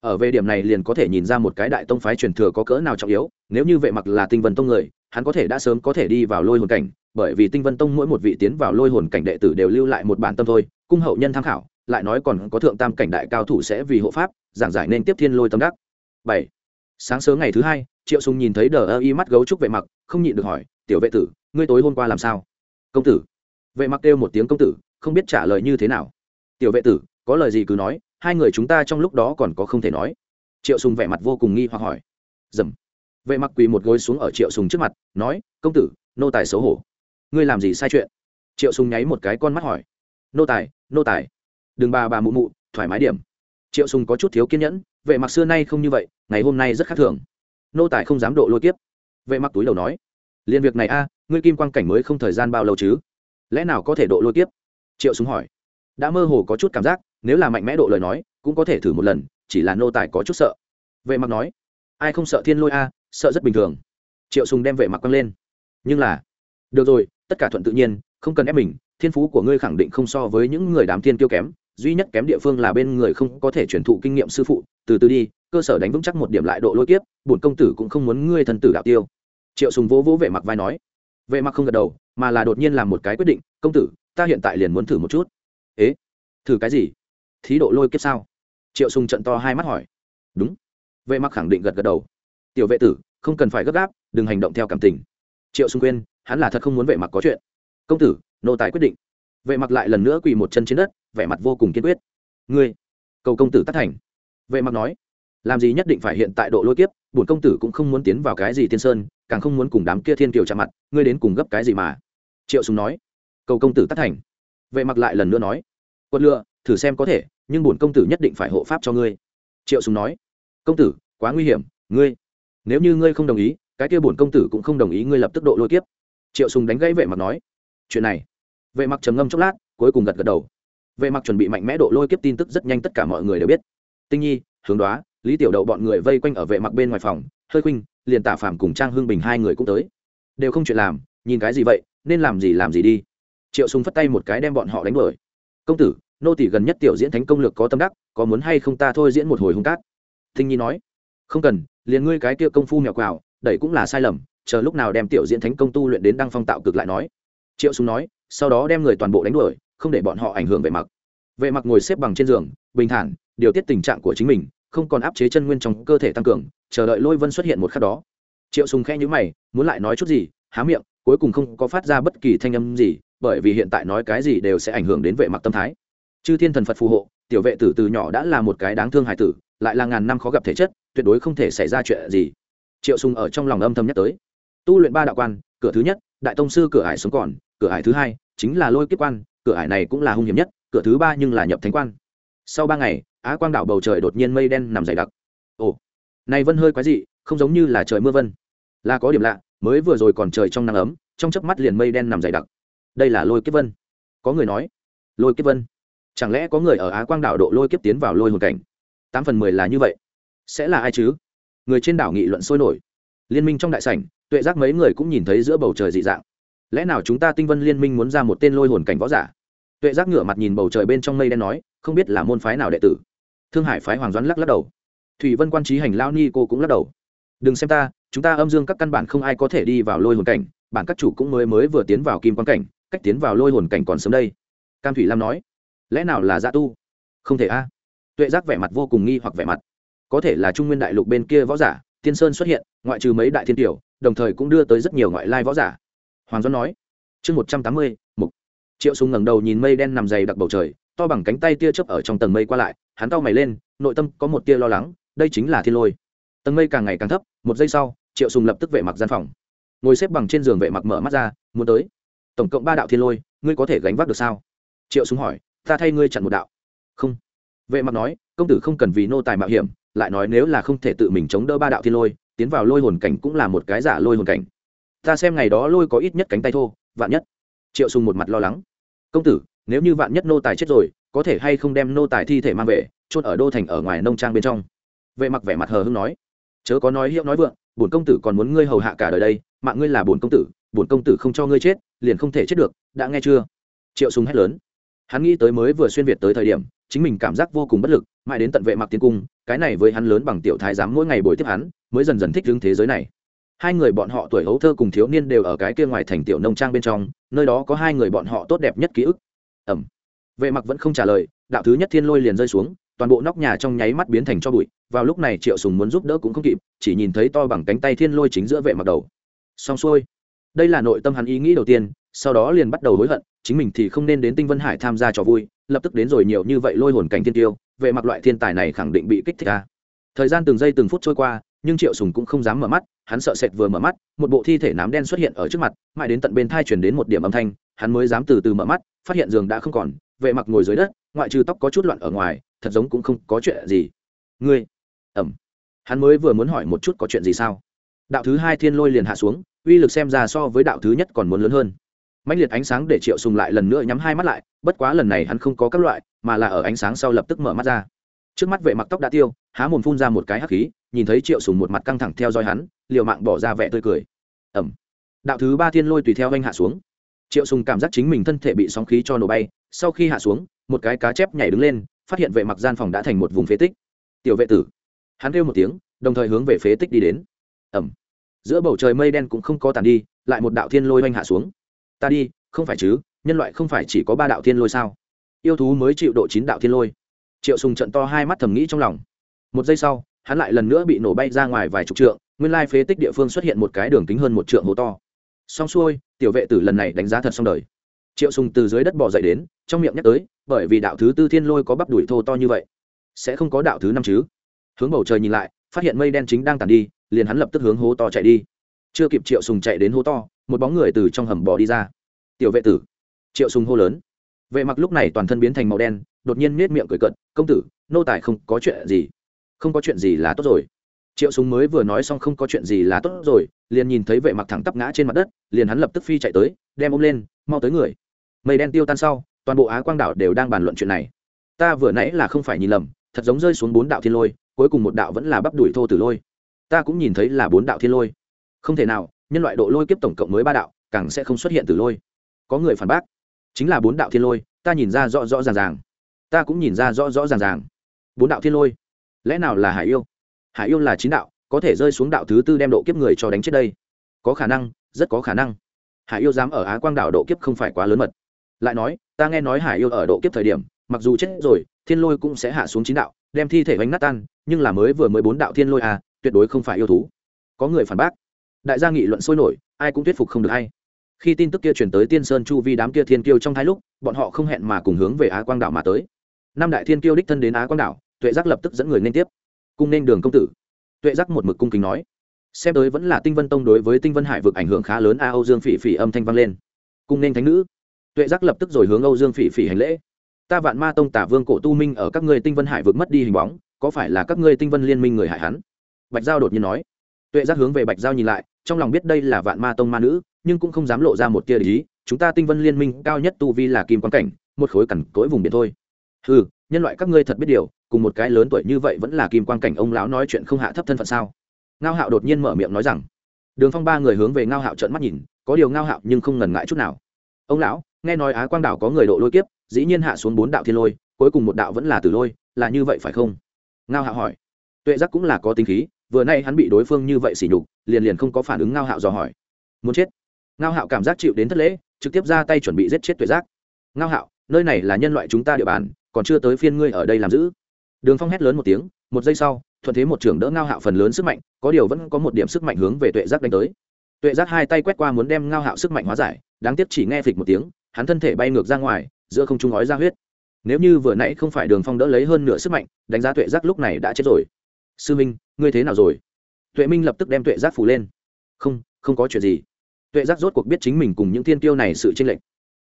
Ở về điểm này liền có thể nhìn ra một cái đại tông phái truyền thừa có cỡ nào trọng yếu, nếu như vệ mặc là tinh vân tông người, hắn có thể đã sớm có thể đi vào lôi hồn cảnh, bởi vì tinh vân tông mỗi một vị tiến vào lôi hồn cảnh đệ tử đều lưu lại một bản tâm thôi, cung hậu nhân tham khảo, lại nói còn có thượng tam cảnh đại cao thủ sẽ vì hộ pháp, giảng giải nên tiếp thiên lôi tâm đắc. Bảy. Sáng sớm ngày thứ hai, triệu sùng nhìn thấy đờ ơ y mắt gấu trúc vệ mặc, không nhịn được hỏi, tiểu vệ tử, ngươi tối hôm qua làm sao? Công tử. Vệ mặc kêu một tiếng công tử, không biết trả lời như thế nào. Tiểu vệ tử, có lời gì cứ nói, hai người chúng ta trong lúc đó còn có không thể nói. Triệu sùng vẻ mặt vô cùng nghi hoặc hỏi. Dầm. Vệ mặc quỳ một gối xuống ở triệu sùng trước mặt, nói, công tử, nô tài xấu hổ. Ngươi làm gì sai chuyện? Triệu sùng nháy một cái con mắt hỏi. Nô tài nô tài. Đừng bà bà mụ mụ, thoải mái điểm. Triệu sùng có chút thiếu kiên nhẫn, vệ mặc xưa nay không như vậy, ngày hôm nay rất khác thường. Nô tài không dám độ lôi kiếp. Vệ mặc túi đầu nói liên việc này a, ngươi kim quang cảnh mới không thời gian bao lâu chứ? Lẽ nào có thể độ lôi tiếp? triệu Súng hỏi. Đã mơ hồ có chút cảm giác, nếu là mạnh mẽ độ lời nói, cũng có thể thử một lần, chỉ là nô tài có chút sợ. Vệ mặc nói. Ai không sợ thiên lôi a, sợ rất bình thường. Triệu sùng đem vệ mặc quăng lên. Nhưng là, được rồi, tất cả thuận tự nhiên, không cần ép mình, thiên phú của ngươi khẳng định không so với những người đám thiên tiêu kém, duy nhất kém địa phương là bên người không có thể truyền thụ kinh nghiệm sư phụ, từ từ đi, cơ sở đánh vững chắc một điểm lại độ lôi kiếp, bổn công tử cũng không muốn ngươi thần tử đạo tiêu triệu sùng vỗ vỗ vệ mặc vai nói, vệ mặc không gật đầu, mà là đột nhiên làm một cái quyết định, công tử, ta hiện tại liền muốn thử một chút. Ế, thử cái gì? Thí độ lôi kiếp sao? Triệu sùng trận to hai mắt hỏi. Đúng. Vệ mặc khẳng định gật gật đầu. Tiểu vệ tử, không cần phải gấp gáp, đừng hành động theo cảm tình. Triệu sùng quên hắn là thật không muốn vệ mặc có chuyện. Công tử, nô tài quyết định. Vệ mặc lại lần nữa quỳ một chân trên đất, vẻ mặt vô cùng kiên quyết. Ngươi, cầu công tử tất thành. Vệ mặc nói. Làm gì nhất định phải hiện tại độ lôi kiếp, bổn công tử cũng không muốn tiến vào cái gì tiên sơn càng không muốn cùng đám kia thiên kiều chạm mặt, ngươi đến cùng gấp cái gì mà? Triệu sùng nói. Cầu công tử tắt thành. Vệ mặc lại lần nữa nói. Quân lựa, thử xem có thể, nhưng bổn công tử nhất định phải hộ pháp cho ngươi. Triệu sùng nói. Công tử, quá nguy hiểm, ngươi. Nếu như ngươi không đồng ý, cái kia bổn công tử cũng không đồng ý ngươi lập tức độ lôi kiếp. Triệu sùng đánh gãy vệ mặc nói. Chuyện này. Vệ mặc trầm ngâm chốc lát, cuối cùng gật gật đầu. Vệ mặc chuẩn bị mạnh mẽ độ lôi kiếp tin tức rất nhanh tất cả mọi người đều biết. Tinh nhi, hướng đoá, lý tiểu đậu bọn người vây quanh ở vệ mặc bên ngoài phòng, hơi khuynh liền tạ phàm cùng trang hương bình hai người cũng tới. Đều không chuyện làm, nhìn cái gì vậy, nên làm gì làm gì đi. Triệu sùng phất tay một cái đem bọn họ đánh đuổi. Công tử, nô tỷ gần nhất tiểu diễn thánh công lược có tâm đắc, có muốn hay không ta thôi diễn một hồi hung cát? Thinh nhi nói. Không cần, liền ngươi cái kia công phu mèo quào, đẩy cũng là sai lầm, chờ lúc nào đem tiểu diễn thánh công tu luyện đến đăng phong tạo cực lại nói. Triệu sùng nói, sau đó đem người toàn bộ đánh đuổi, không để bọn họ ảnh hưởng về mặc. Vệ mặc ngồi xếp bằng trên giường, bình thản, điều tiết tình trạng của chính mình không còn áp chế chân nguyên trong cơ thể tăng cường, chờ đợi lôi vân xuất hiện một khắc đó. Triệu sùng khẽ nhíu mày, muốn lại nói chút gì, há miệng, cuối cùng không có phát ra bất kỳ thanh âm gì, bởi vì hiện tại nói cái gì đều sẽ ảnh hưởng đến vệ mặc tâm thái. Chư thiên thần phật phù hộ, tiểu vệ tử từ nhỏ đã là một cái đáng thương hài tử, lại là ngàn năm khó gặp thể chất, tuyệt đối không thể xảy ra chuyện gì. Triệu sùng ở trong lòng âm thầm nhắc tới. Tu luyện ba đạo quan, cửa thứ nhất, đại tông sư cửa hải xuống còn, cửa hải thứ hai chính là lôi kiếp quan, cửa hải này cũng là hung hiểm nhất, cửa thứ ba nhưng là nhập thánh quan. Sau ba ngày á quang đảo bầu trời đột nhiên mây đen nằm dày đặc. Ồ, này vân hơi quái dị, không giống như là trời mưa vân. Là có điểm lạ, mới vừa rồi còn trời trong nắng ấm, trong chớp mắt liền mây đen nằm dày đặc. Đây là lôi kiếp vân. Có người nói, lôi kiếp vân. Chẳng lẽ có người ở á quang đảo độ lôi kiếp tiến vào lôi hồn cảnh? Tám phần mười là như vậy. Sẽ là ai chứ? Người trên đảo nghị luận sôi nổi. Liên minh trong đại sảnh, tuệ giác mấy người cũng nhìn thấy giữa bầu trời dị dạng. Lẽ nào chúng ta tinh vân liên minh muốn ra một tên lôi hồn cảnh võ giả? Tuệ giác ngửa mặt nhìn bầu trời bên trong mây đen nói, không biết là môn phái nào đệ tử thương hải phái hoàng doãn lắc lắc đầu. Thủy vân quan trí hành lao ni cô cũng lắc đầu. Đừng xem ta, chúng ta âm dương các căn bản không ai có thể đi vào lôi hồn cảnh, bản các chủ cũng mới mới vừa tiến vào kim quan cảnh, cách tiến vào lôi hồn cảnh còn sớm đây. Cam thủy lam nói. Lẽ nào là dạ tu? Không thể a. Tuệ giác vẻ mặt vô cùng nghi hoặc vẻ mặt. Có thể là trung nguyên đại lục bên kia võ giả, tiên sơn xuất hiện, ngoại trừ mấy đại thiên tiểu, đồng thời cũng đưa tới rất nhiều ngoại lai võ giả. Hoàng doãn nói. Chương một trăm tám mươi, mục. Triệu súng ngẩng đầu nhìn mây đen nằm dày đặc bầu trời, to bằng cánh tay tia chớp ở trong tầng mây qua lại hắn cau mày lên, nội tâm có một tia lo lắng, đây chính là thiên lôi. Tầng mây càng ngày càng thấp, một giây sau, triệu sùng lập tức vệ mặc gian phòng. Ngồi xếp bằng trên giường vệ mặc mở mắt ra, muốn tới. Tổng cộng ba đạo thiên lôi, ngươi có thể gánh vác được sao? Triệu sùng hỏi, ta thay ngươi chặn một đạo. Không. Vệ mặc nói, công tử không cần vì nô tài mạo hiểm, lại nói nếu là không thể tự mình chống đỡ ba đạo thiên lôi, tiến vào lôi hồn cảnh cũng là một cái giả lôi hồn cảnh. Ta xem ngày đó lôi có ít nhất cánh tay thô, vạn nhất. Triệu sùng một mặt lo lắng. Công tử, nếu như vạn nhất nô tài chết rồi có thể hay không đem nô tài thi thể mang về, chôn ở đô thành ở ngoài nông trang bên trong. Vệ mặc vẻ mặt hờ hững nói, chớ có nói hiệu nói vượng, bổn công tử còn muốn ngươi hầu hạ cả đời đây, mạng ngươi là bổn công tử, bổn công tử không cho ngươi chết, liền không thể chết được, đã nghe chưa? Triệu sùng hét lớn. Hắn nghĩ tới mới vừa xuyên việt tới thời điểm, chính mình cảm giác vô cùng bất lực, mãi đến tận vệ mặc tiến cung, cái này với hắn lớn bằng tiểu thái giám mỗi ngày buổi tiếp hắn, mới dần dần thích ứng thế giới này. Hai người bọn họ tuổi hấu thơ cùng thiếu niên đều ở cái kia ngoài thành tiểu nông trang bên trong, nơi đó có hai người bọn họ tốt đẹp nhất ký ức. Ẩm vệ mặc vẫn không trả lời, đạo thứ nhất thiên lôi liền rơi xuống, toàn bộ nóc nhà trong nháy mắt biến thành cho bụi, vào lúc này triệu sùng muốn giúp đỡ cũng không kịp, chỉ nhìn thấy to bằng cánh tay thiên lôi chính giữa vệ mặc đầu. Xong xuôi. Đây là nội tâm hắn ý nghĩ đầu tiên, sau đó liền bắt đầu hối hận, chính mình thì không nên đến tinh vân hải tham gia trò vui, lập tức đến rồi nhiều như vậy lôi hồn cảnh thiên tiêu, vệ mặc loại thiên tài này khẳng định bị kích thích ra thời gian từng giây từng phút trôi qua, nhưng triệu sùng cũng không dám mở mắt, hắn sợ sệt vừa mở mắt, một bộ thi thể nám đen xuất hiện ở trước mặt, mãi đến tận bên thai chuyển đến một điểm âm thanh, hắn mới dám từ từ mở mắt, phát hiện giường đã không còn vệ mặc ngồi dưới đất, ngoại trừ tóc có chút loạn ở ngoài, thật giống cũng không có chuyện gì. Ngươi, ẩm. Hắn mới vừa muốn hỏi một chút có chuyện gì sao? Đạo thứ hai thiên lôi liền hạ xuống, uy lực xem ra so với đạo thứ nhất còn muốn lớn hơn. Mạnh liệt ánh sáng để triệu sùng lại lần nữa nhắm hai mắt lại, bất quá lần này hắn không có các loại, mà là ở ánh sáng sau lập tức mở mắt ra. Trước mắt vệ mặc tóc đã tiêu, há mồm phun ra một cái hắc khí, nhìn thấy triệu sùng một mặt căng thẳng theo dõi hắn, liều mạng bỏ ra vẻ tươi cười. Ẩm. Đạo thứ ba thiên lôi tùy theo anh hạ xuống. Triệu sùng cảm giác chính mình thân thể bị sóng khí cho nổ bay sau khi hạ xuống, một cái cá chép nhảy đứng lên, phát hiện vệ mặc gian phòng đã thành một vùng phế tích. Tiểu vệ tử. Hắn kêu một tiếng, đồng thời hướng về phế tích đi đến. Ẩm giữa bầu trời mây đen cũng không có tàn đi, lại một đạo thiên lôi oanh hạ xuống. Ta đi, không phải chứ, nhân loại không phải chỉ có ba đạo thiên lôi sao? Yêu thú mới chịu độ chín đạo thiên lôi. Triệu sùng trận to hai mắt thầm nghĩ trong lòng. Một giây sau, hắn lại lần nữa bị nổ bay ra ngoài vài chục trượng, nguyên lai phế tích địa phương xuất hiện một cái đường kính hơn một trượng hố to. Xong xuôi, tiểu vệ tử lần này đánh giá thật xong đời triệu sùng từ dưới đất bò dậy đến, trong miệng nhắc tới, bởi vì đạo thứ tư thiên lôi có bắp đuổi thô to như vậy. Sẽ không có đạo thứ năm chứ? Hướng bầu trời nhìn lại, phát hiện mây đen chính đang tàn đi, liền hắn lập tức hướng hố to chạy đi. Chưa kịp triệu sùng chạy đến hố to, một bóng người từ trong hầm bò đi ra. Tiểu vệ tử. Triệu sùng hô lớn. Vệ mặc lúc này toàn thân biến thành màu đen, đột nhiên nết miệng cười cận công tử, nô tài không có chuyện gì. Không có chuyện gì là tốt rồi. Triệu súng mới vừa nói xong không có chuyện gì là tốt rồi liền nhìn thấy vệ mặc thẳng tắp ngã trên mặt đất, liền hắn lập tức phi chạy tới, đem ôm lên mau tới người. Mây đen tiêu tan sau, toàn bộ á quang đảo đều đang bàn luận chuyện này. Ta vừa nãy là không phải nhìn lầm, thật giống rơi xuống bốn đạo thiên lôi, cuối cùng một đạo vẫn là bắp đuổi thô tử lôi. Ta cũng nhìn thấy là bốn đạo thiên lôi. Không thể nào, nhân loại độ lôi kiếp tổng cộng mới ba đạo, càng sẽ không xuất hiện từ lôi. Có người phản bác, chính là bốn đạo thiên lôi, ta nhìn ra rõ rõ ràng ràng. Ta cũng nhìn ra rõ rõ ràng ràng. Bốn đạo thiên lôi, lẽ nào là hải yêu? Hải yêu là chín đạo, có thể rơi xuống đạo thứ tư đem độ kiếp người cho đánh chết đây. Có khả năng, rất có khả năng hải yêu dám ở á quang đảo độ kiếp không phải quá lớn mật. Lại nói, ta nghe nói hải yêu ở độ kiếp thời điểm, mặc dù chết rồi, thiên lôi cũng sẽ hạ xuống chín đạo, đem thi thể bánh nát tan, nhưng là mới vừa mới bốn đạo thiên lôi à tuyệt đối không phải yêu thú. Có người phản bác. Đại gia nghị luận sôi nổi, ai cũng thuyết phục không được hay. Khi tin tức kia chuyển tới tiên sơn chu vi đám kia thiên kiêu trong hai lúc, bọn họ không hẹn mà cùng hướng về á quang đảo mà tới. Năm đại thiên kiêu đích thân đến á quang đảo, tuệ giác lập tức dẫn người nên tiếp. Cung nên đường công tử. Tuệ giác một mực cung kính nói xem tới vẫn là tinh vân tông đối với tinh vân hải vực ảnh hưởng khá lớn, a, âu dương phỉ phỉ âm thanh vang lên. Cung nên thánh nữ. Tuệ giác lập tức rồi hướng âu dương phỉ phỉ hành lễ. Ta vạn ma tông tả vương cổ tu minh ở các ngươi tinh vân hải vực mất đi hình bóng, có phải là các ngươi tinh vân liên minh người hại hắn? Bạch giao đột nhiên nói. Tuệ giác hướng về bạch giao nhìn lại, trong lòng biết đây là vạn ma tông ma nữ, nhưng cũng không dám lộ ra một tia lý chúng ta tinh vân liên minh cao nhất tu vi là kim quan cảnh, một khối cằn cỗi vùng biển thôi. Ừ nhân loại các ngươi thật biết điều, cùng một cái lớn tuổi như vậy vẫn là kim quan cảnh, ông lão nói chuyện không hạ thấp thân phận sao? Ngao hạo đột nhiên mở miệng nói rằng, đường phong ba người hướng về ngao hạo trợn mắt nhìn, có điều ngao hạo nhưng không ngần ngại chút nào. ông lão, nghe nói á quang đảo có người độ lôi kiếp, dĩ nhiên hạ xuống bốn đạo thiên lôi, cuối cùng một đạo vẫn là tử lôi, là như vậy phải không? ngao hạo hỏi. tuệ giác cũng là có tính khí, vừa nay hắn bị đối phương như vậy xỉ nhục, liền liền không có phản ứng ngao hạo dò hỏi. muốn chết? ngao hạo cảm giác chịu đến thất lễ, trực tiếp ra tay chuẩn bị giết chết tuệ giác. ngao hạo, nơi này là nhân loại chúng ta địa bàn, còn chưa tới phiên ngươi ở đây làm giữ. đường phong hét lớn một tiếng, một giây sau thuận thế một trưởng đỡ ngao hạo phần lớn sức mạnh, có điều vẫn có một điểm sức mạnh hướng về tuệ giác đánh tới. Tuệ giác hai tay quét qua muốn đem ngao hạo sức mạnh hóa giải, đáng tiếc chỉ nghe phịch một tiếng, hắn thân thể bay ngược ra ngoài, giữa không trung ói ra huyết. Nếu như vừa nãy không phải đường phong đỡ lấy hơn nửa sức mạnh, đánh giá tuệ giác lúc này đã chết rồi. Sư minh, ngươi thế nào rồi? Tuệ minh lập tức đem tuệ giác phủ lên. Không không có chuyện gì. Tuệ giác rốt cuộc biết chính mình cùng những thiên tiêu này sự tranh lệch.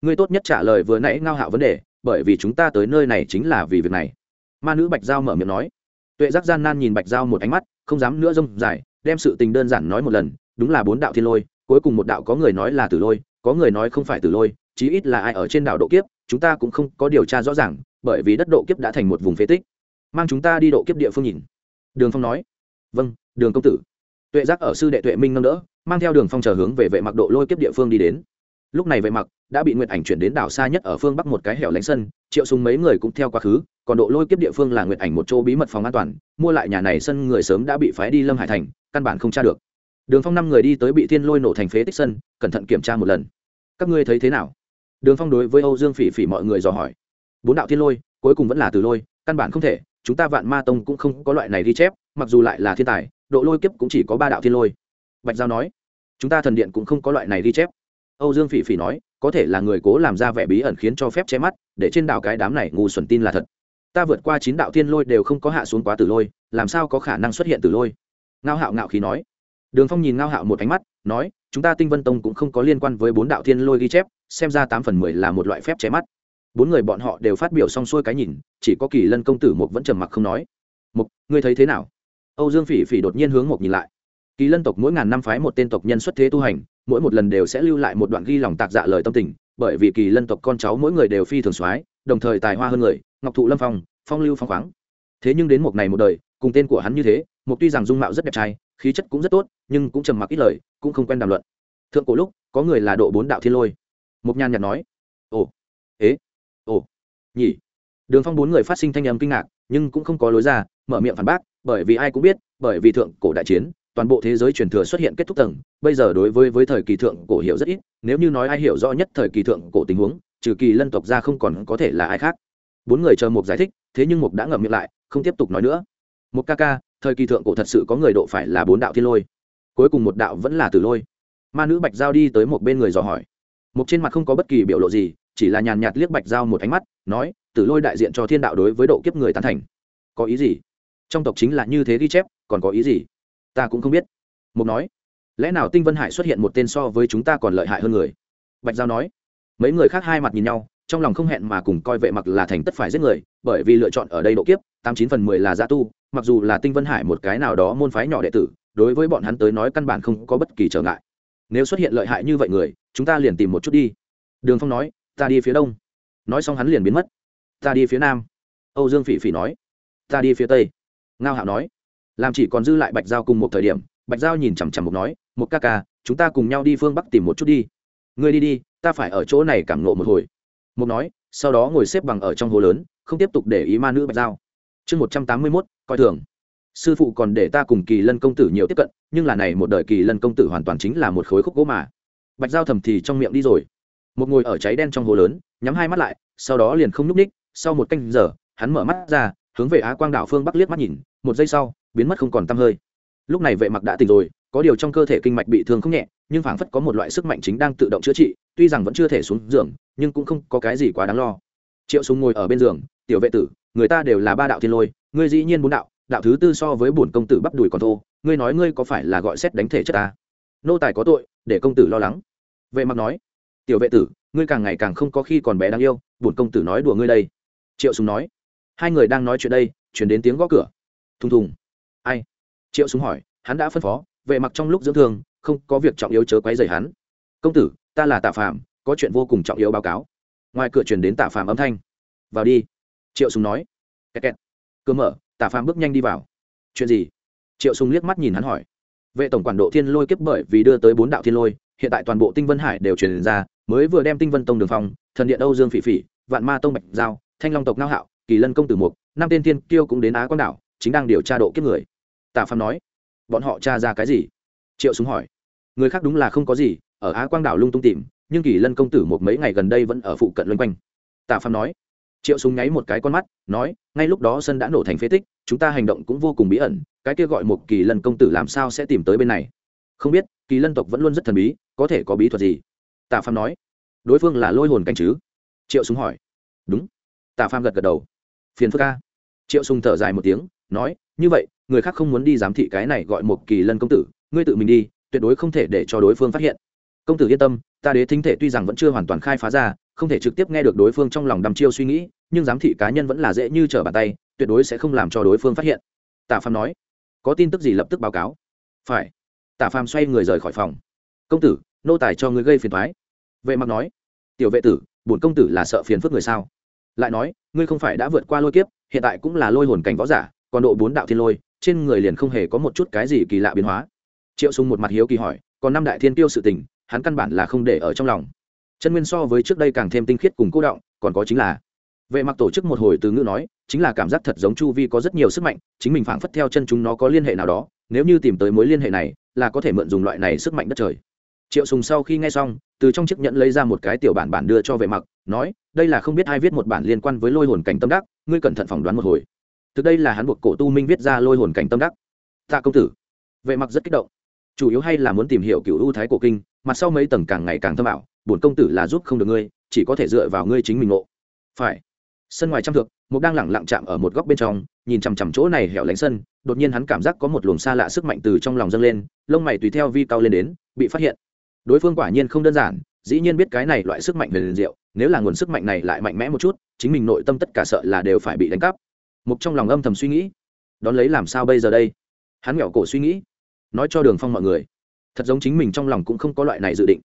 Ngươi tốt nhất trả lời vừa nãy ngao hạo vấn đề, bởi vì chúng ta tới nơi này chính là vì việc này. Ma nữ bạch giao mở miệng nói tuệ giác gian nan nhìn bạch giao một ánh mắt, không dám nữa rông dài, đem sự tình đơn giản nói một lần, đúng là bốn đạo thiên lôi, cuối cùng một đạo có người nói là tử lôi, có người nói không phải tử lôi, chí ít là ai ở trên đảo độ kiếp, chúng ta cũng không có điều tra rõ ràng, bởi vì đất độ kiếp đã thành một vùng phế tích. Mang chúng ta đi độ kiếp địa phương nhìn. Đường phong nói. Vâng đường công tử. Tuệ giác ở sư đệ tuệ minh nâng đỡ, mang theo đường phong chờ hướng về vệ mặc độ lôi kiếp địa phương đi đến. Lúc này vệ mặc đã bị nguyệt ảnh chuyển đến đảo xa nhất ở phương bắc một cái hẻo lánh sân, triệu súng mấy người cũng theo quá khứ còn độ lôi kiếp địa phương là nguyệt ảnh một chỗ bí mật phòng an toàn, mua lại nhà này sân người sớm đã bị phái đi lâm hải thành, căn bản không tra được. Đường phong năm người đi tới bị thiên lôi nổ thành phế tích sân, cẩn thận kiểm tra một lần. Các ngươi thấy thế nào? Đường phong đối với âu dương phỉ phỉ mọi người dò hỏi. Bốn đạo thiên lôi, cuối cùng vẫn là từ lôi, căn bản không thể, chúng ta vạn ma tông cũng không có loại này ghi chép, mặc dù lại là thiên tài, độ lôi kiếp cũng chỉ có ba đạo thiên lôi. Bạch giao nói, chúng ta thần điện cũng không có loại này ghi chép. Âu dương phỉ phỉ nói, có thể là người cố làm ra vẻ bí ẩn khiến cho phép che mắt, để trên đảo cái đám này ngu xuẩn tin là thật ta vượt qua chín đạo thiên lôi đều không có hạ xuống quá tử lôi, làm sao có khả năng xuất hiện tử lôi? Ngao hạo ngạo khí nói. Đường phong nhìn ngao hạo một ánh mắt, nói, chúng ta tinh vân tông cũng không có liên quan với bốn đạo thiên lôi ghi chép, xem ra tám phần mười là một loại phép che mắt. Bốn người bọn họ đều phát biểu xong xuôi cái nhìn, chỉ có kỳ lân công tử mục vẫn trầm mặc không nói. Mục ngươi thấy thế nào? Âu dương phỉ phỉ đột nhiên hướng mục nhìn lại. Kỳ lân tộc mỗi ngàn năm phái một tên tộc nhân xuất thế tu hành, mỗi một lần đều sẽ lưu lại một đoạn ghi lòng tạc dạ lời tâm tình, bởi vì kỳ lân tộc con cháu mỗi người đều phi thường soái đồng thời tài hoa hơn người, ngọc thụ lâm phong phong lưu phong khoáng. Thế nhưng đến một ngày một đời, cùng tên của hắn như thế một tuy rằng dung mạo rất đẹp trai, khí chất cũng rất tốt, nhưng cũng trầm mặc ít lời, cũng không quen đàm luận. Thượng cổ lúc, có người là độ bốn đạo thiên lôi. Mục nhan nhạt nói, ồ, ế, ồ, nhỉ. Đường phong bốn người phát sinh thanh âm kinh ngạc, nhưng cũng không có lối ra, mở miệng phản bác, bởi vì ai cũng biết, bởi vì thượng cổ đại chiến, toàn bộ thế giới truyền thừa xuất hiện kết thúc tầng, bây giờ đối với với thời kỳ thượng cổ hiểu rất ít, nếu như nói ai hiểu rõ nhất thời kỳ thượng cổ tình huống trừ kỳ lân tộc ra không còn có thể là ai khác. Bốn người chờ mục giải thích, thế nhưng mục đã ngậm miệng lại, không tiếp tục nói nữa. Một ca ca, thời kỳ thượng cổ thật sự có người độ phải là bốn đạo thiên lôi. Cuối cùng một đạo vẫn là tử lôi. Ma nữ bạch giao đi tới một bên người dò hỏi. Mục trên mặt không có bất kỳ biểu lộ gì, chỉ là nhàn nhạt liếc bạch giao một ánh mắt, nói, tử lôi đại diện cho thiên đạo đối với độ kiếp người tán thành. Có ý gì? Trong tộc chính là như thế ghi chép, còn có ý gì? Ta cũng không biết. Mục nói. Lẽ nào tinh vân hải xuất hiện một tên so với chúng ta còn lợi hại hơn người? Bạch giao nói mấy người khác hai mặt nhìn nhau, trong lòng không hẹn mà cùng coi vệ mặc là thành tất phải giết người, bởi vì lựa chọn ở đây độ kiếp, tám chín phần mười là gia tu, mặc dù là tinh vân hải một cái nào đó môn phái nhỏ đệ tử, đối với bọn hắn tới nói căn bản không có bất kỳ trở ngại. Nếu xuất hiện lợi hại như vậy người, chúng ta liền tìm một chút đi. Đường phong nói, ta đi phía đông. Nói xong hắn liền biến mất. Ta đi phía nam. Âu dương phỉ phỉ nói. Ta đi phía tây. Ngao hạo nói. Làm chỉ còn dư lại bạch giao cùng một thời điểm, bạch giao nhìn chằm chằm một nói, một ca ca, chúng ta cùng nhau đi phương bắc tìm một chút đi ngươi đi đi, ta phải ở chỗ này cảm nộ một hồi. Một nói, sau đó ngồi xếp bằng ở trong hồ lớn, không tiếp tục để ý ma nữ bạch giao. Chương một trăm tám mươi mốt, coi thường. Sư phụ còn để ta cùng kỳ lân công tử nhiều tiếp cận, nhưng là này một đời kỳ lân công tử hoàn toàn chính là một khối khúc gỗ mà. Bạch giao thầm thì trong miệng đi rồi. Một ngồi ở cháy đen trong hồ lớn, nhắm hai mắt lại, sau đó liền không nhúc ních sau một canh giờ, hắn mở mắt ra, hướng về á quang đảo phương bắc liếc mắt nhìn, một giây sau, biến mất không còn tăm hơi. Lúc này vệ mặc đã tỉnh rồi có điều trong cơ thể kinh mạch bị thương không nhẹ, nhưng phảng phất có một loại sức mạnh chính đang tự động chữa trị, tuy rằng vẫn chưa thể xuống giường, nhưng cũng không có cái gì quá đáng lo. Triệu súng ngồi ở bên giường, tiểu vệ tử, người ta đều là ba đạo thiên lôi, ngươi dĩ nhiên bốn đạo đạo thứ tư so với bổn công tử bắp đùi còn thô, ngươi nói ngươi có phải là gọi xét đánh thể chất ta? Nô tài có tội, để công tử lo lắng. Vệ mặc nói, tiểu vệ tử, ngươi càng ngày càng không có khi còn bé đáng yêu, bổn công tử nói đùa ngươi đây. Triệu súng nói, hai người đang nói chuyện đây, chuyển đến tiếng gõ cửa. Thùng thùng. Ai? Triệu súng hỏi, hắn đã phân phó vệ mặc trong lúc dưỡng thương, không có việc trọng yếu chớ quấy rầy hắn. Công tử, ta là tạ phạm có chuyện vô cùng trọng yếu báo cáo. Ngoài cửa truyền đến tạ phạm âm thanh. Vào đi. Triệu Sùng nói. Kẹt kẹt. Cửa mở, tạ phạm bước nhanh đi vào. Chuyện gì? Triệu Sùng liếc mắt nhìn hắn hỏi. Vệ tổng quản độ thiên lôi kiếp bởi vì đưa tới bốn đạo thiên lôi, hiện tại toàn bộ tinh vân hải đều truyền ra, mới vừa đem tinh vân tông đường phong, thần điện âu dương phỉ phỉ, vạn ma tông bạch giao, thanh long tộc ngao hạo, kỳ lân công tử mục năm tên thiên kiêu cũng đến á quang đảo, chính đang điều tra độ kiếp người. Tạ phạm nói bọn họ tra ra cái gì? Triệu súng hỏi. Người khác đúng là không có gì, ở á quang đảo lung tung tìm, nhưng kỳ lân công tử một mấy ngày gần đây vẫn ở phụ cận loanh quanh. Tạ phạm nói. Triệu súng nháy một cái con mắt, nói, ngay lúc đó sân đã nổ thành phế tích, chúng ta hành động cũng vô cùng bí ẩn, cái kia gọi một kỳ lân công tử làm sao sẽ tìm tới bên này? Không biết, kỳ lân tộc vẫn luôn rất thần bí, có thể có bí thuật gì? Tạ phạm nói. Đối phương là lôi hồn canh chứ? Triệu súng hỏi. Đúng. Tạ phạm gật gật đầu. Phiền phức ca triệu sùng thở dài một tiếng nói, như vậy, người khác không muốn đi giám thị cái này gọi một kỳ lân công tử, ngươi tự mình đi, tuyệt đối không thể để cho đối phương phát hiện. Công tử yên tâm, ta đế thính thể tuy rằng vẫn chưa hoàn toàn khai phá ra, không thể trực tiếp nghe được đối phương trong lòng đăm chiêu suy nghĩ, nhưng giám thị cá nhân vẫn là dễ như trở bàn tay, tuyệt đối sẽ không làm cho đối phương phát hiện. Tạ phàm nói, có tin tức gì lập tức báo cáo. Phải. Tạ phàm xoay người rời khỏi phòng. Công tử, nô tài cho người gây phiền thoái vệ mặc nói, tiểu vệ tử, bổn công tử là sợ phiền phức người sao? Lại nói, ngươi không phải đã vượt qua lôi kiếp, hiện tại cũng là lôi hồn cảnh võ giả còn độ bốn đạo thiên lôi, trên người liền không hề có một chút cái gì kỳ lạ biến hóa. Triệu sùng một mặt hiếu kỳ hỏi, còn năm đại thiên tiêu sự tình, hắn căn bản là không để ở trong lòng. Chân nguyên so với trước đây càng thêm tinh khiết cùng cô động còn có chính là, vệ mặc tổ chức một hồi từ ngữ nói, chính là cảm giác thật giống chu vi có rất nhiều sức mạnh, chính mình phảng phất theo chân chúng nó có liên hệ nào đó, nếu như tìm tới mối liên hệ này, là có thể mượn dùng loại này sức mạnh đất trời. Triệu sùng sau khi nghe xong, từ trong chiếc nhẫn lấy ra một cái tiểu bản bản đưa cho vệ mặc, nói, đây là không biết ai viết một bản liên quan với lôi hồn cảnh tâm đắc, ngươi cẩn thận phỏng đoán một hồi thực đây là hắn buộc cổ tu minh viết ra lôi hồn cảnh tâm đắc. Tạ công tử. Vệ mặc rất kích động. Chủ yếu hay là muốn tìm hiểu cựu ưu thái cổ kinh mặt sau mấy tầng càng ngày càng thâm ảo, bổn công tử là giúp không được ngươi, chỉ có thể dựa vào ngươi chính mình ngộ. Phải. Sân ngoài trăm thượng mục đang lẳng lặng chạm ở một góc bên trong, nhìn chằm chằm chỗ này hẻo lánh sân, đột nhiên hắn cảm giác có một luồng xa lạ sức mạnh từ trong lòng dâng lên, lông mày tùy theo vi cao lên đến, bị phát hiện. Đối phương quả nhiên không đơn giản, dĩ nhiên biết cái này loại sức mạnh về liền diệu, nếu là nguồn sức mạnh này lại mạnh mẽ một chút, chính mình nội tâm tất cả sợ là đều phải bị đánh cắp mục trong lòng âm thầm suy nghĩ, đón lấy làm sao bây giờ đây? Hắn nghẹo cổ suy nghĩ, nói cho đường phong mọi người, thật giống chính mình trong lòng cũng không có loại này dự định.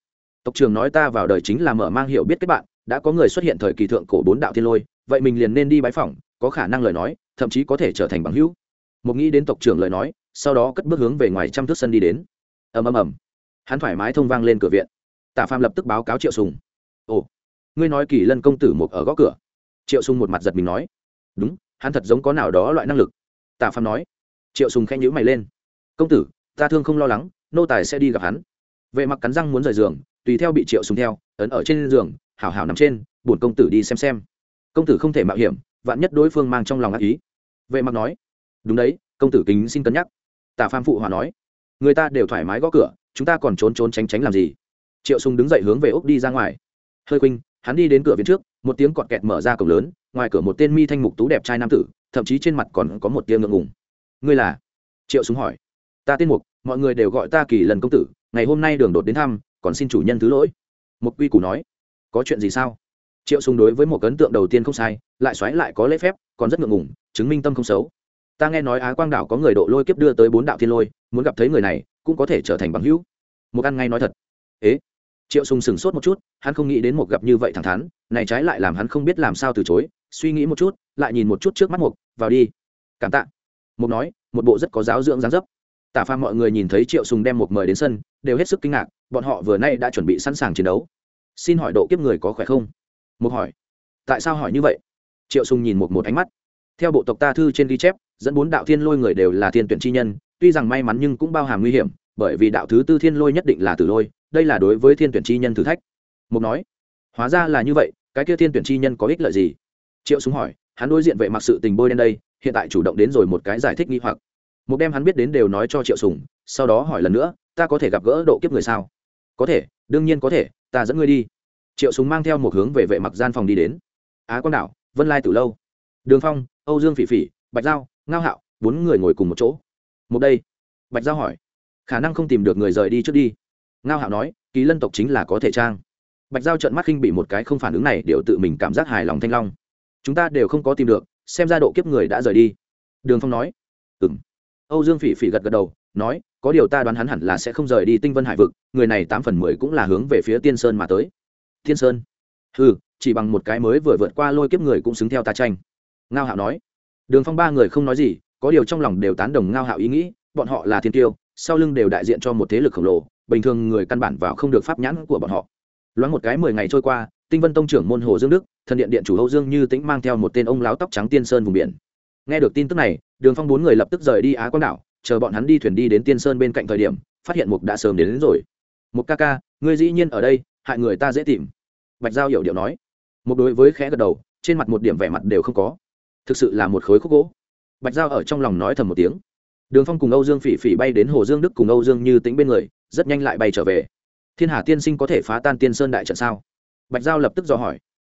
Tộc trường nói ta vào đời chính là mở mang hiểu biết các bạn, đã có người xuất hiện thời kỳ thượng cổ bốn đạo thiên lôi, vậy mình liền nên đi bái phỏng, có khả năng lời nói, thậm chí có thể trở thành bằng hữu. Một nghĩ đến tộc trưởng lời nói, sau đó cất bước hướng về ngoài trăm thước sân đi đến. Ầm ầm ầm. Hắn thoải mái thông vang lên cửa viện. Tả phàm lập tức báo cáo triệu sùng. Ồ, ngươi nói kỳ lân công tử một ở góc cửa. Triệu sùng một mặt giật mình nói. Đúng hắn thật giống có nào đó loại năng lực. Tạ phàm nói. Triệu sùng khẽ nhíu mày lên. Công tử, ta thương không lo lắng, nô tài sẽ đi gặp hắn. Vệ mặc cắn răng muốn rời giường, tùy theo bị triệu sùng theo, ấn ở trên giường, hảo hảo nằm trên, buồn công tử đi xem xem. Công tử không thể mạo hiểm, vạn nhất đối phương mang trong lòng ác ý. Vệ mặc nói. Đúng đấy, công tử kính xin cân nhắc. Tạ phàm phụ hòa nói. Người ta đều thoải mái gõ cửa, chúng ta còn trốn trốn tránh tránh làm gì? Triệu sùng đứng dậy hướng về úc đi ra ngoài. Hơi khuynh hắn đi đến cửa viện trước, một tiếng cọt kẹt mở ra cổng lớn, ngoài cửa một tên mi thanh mục tú đẹp trai nam tử, thậm chí trên mặt còn có một tia ngượng ngùng. Ngươi là? Triệu súng hỏi. Ta tên mục, mọi người đều gọi ta kỳ lần công tử, ngày hôm nay đường đột đến thăm, còn xin chủ nhân thứ lỗi. Mục quy củ nói. Có chuyện gì sao? Triệu súng đối với một ấn tượng đầu tiên không sai, lại xoáy lại có lễ phép, còn rất ngượng ngùng, chứng minh tâm không xấu. Ta nghe nói á quang đảo có người độ lôi kiếp đưa tới bốn đạo thiên lôi, muốn gặp thấy người này, cũng có thể trở thành bằng hữu. Một ăn ngay nói thật. Ế? Triệu sùng sửng sốt một chút, hắn không nghĩ đến một gặp như vậy thẳng thắn, này trái lại làm hắn không biết làm sao từ chối, suy nghĩ một chút, lại nhìn một chút trước mắt mục vào đi. Cảm tạ. Mục nói, một bộ rất có giáo dưỡng dáng dấp. Tả pha mọi người nhìn thấy triệu sùng đem một mời đến sân, đều hết sức kinh ngạc, bọn họ vừa nay đã chuẩn bị sẵn sàng chiến đấu. Xin hỏi độ kiếp người có khỏe không? Mục hỏi. Tại sao hỏi như vậy? Triệu sùng nhìn một một ánh mắt. Theo bộ tộc ta thư trên ghi chép, dẫn bốn đạo thiên lôi người đều là thiên tuyển chi nhân, tuy rằng may mắn nhưng cũng bao hàm nguy hiểm bởi vì đạo thứ tư thiên lôi nhất định là tử lôi, đây là đối với thiên tuyển chi nhân thử thách. Mục nói, hóa ra là như vậy, cái kia thiên tuyển chi nhân có ích lợi gì? Triệu súng hỏi, hắn đối diện vệ mặc sự tình bôi đen đây, hiện tại chủ động đến rồi một cái giải thích nghi hoặc. Một đem hắn biết đến đều nói cho triệu sùng, sau đó hỏi lần nữa, ta có thể gặp gỡ độ kiếp người sao? Có thể, đương nhiên có thể, ta dẫn ngươi đi. Triệu súng mang theo một hướng về vệ mặc gian phòng đi đến. Á quan đảo, vân lai từ lâu. Đường phong, âu dương phỉ phỉ, bạch giao, ngao hạo, bốn người ngồi cùng một chỗ. Một đây. Bạch giao hỏi khả năng không tìm được người rời đi trước đi. Ngao hạo nói ký lân tộc chính là có thể trang. Bạch giao trận mắt khinh bị một cái không phản ứng này đều tự mình cảm giác hài lòng thanh long. Chúng ta đều không có tìm được, xem ra độ kiếp người đã rời đi. Đường phong nói ừng âu dương phỉ phỉ gật gật đầu, nói, có điều ta đoán hắn hẳn là sẽ không rời đi tinh vân hải vực, người này tám phần mười cũng là hướng về phía tiên sơn mà tới. Tiên sơn? Ừ chỉ bằng một cái mới vừa vượt qua lôi kiếp người cũng xứng theo ta tranh. Ngao hạo nói. Đường phong ba người không nói gì, có điều trong lòng đều tán đồng ngao hạo ý nghĩ, bọn họ là thiên tiêu sau lưng đều đại diện cho một thế lực khổng lồ bình thường người căn bản vào không được pháp nhãn của bọn họ. Loáng một cái mười ngày trôi qua tinh vân tông trưởng môn hồ dương đức thần điện điện chủ âu dương như tĩnh mang theo một tên ông láo tóc trắng tiên sơn vùng biển. Nghe được tin tức này đường phong bốn người lập tức rời đi á quang đảo chờ bọn hắn đi thuyền đi đến tiên sơn bên cạnh thời điểm phát hiện mục đã sớm đến, đến rồi. Mục ca ca ngươi dĩ nhiên ở đây hại người ta dễ tìm. Bạch giao hiểu điệu nói. Mục đối với khẽ gật đầu trên mặt một điểm vẻ mặt đều không có. Thực sự là một khối khúc gỗ. Bạch giao ở trong lòng nói thầm một tiếng đường phong cùng âu dương phỉ phỉ bay đến hồ dương đức cùng âu dương như tính bên người, rất nhanh lại bay trở về. Thiên hà tiên sinh có thể phá tan tiên sơn đại trận sao? Bạch giao lập tức dò hỏi.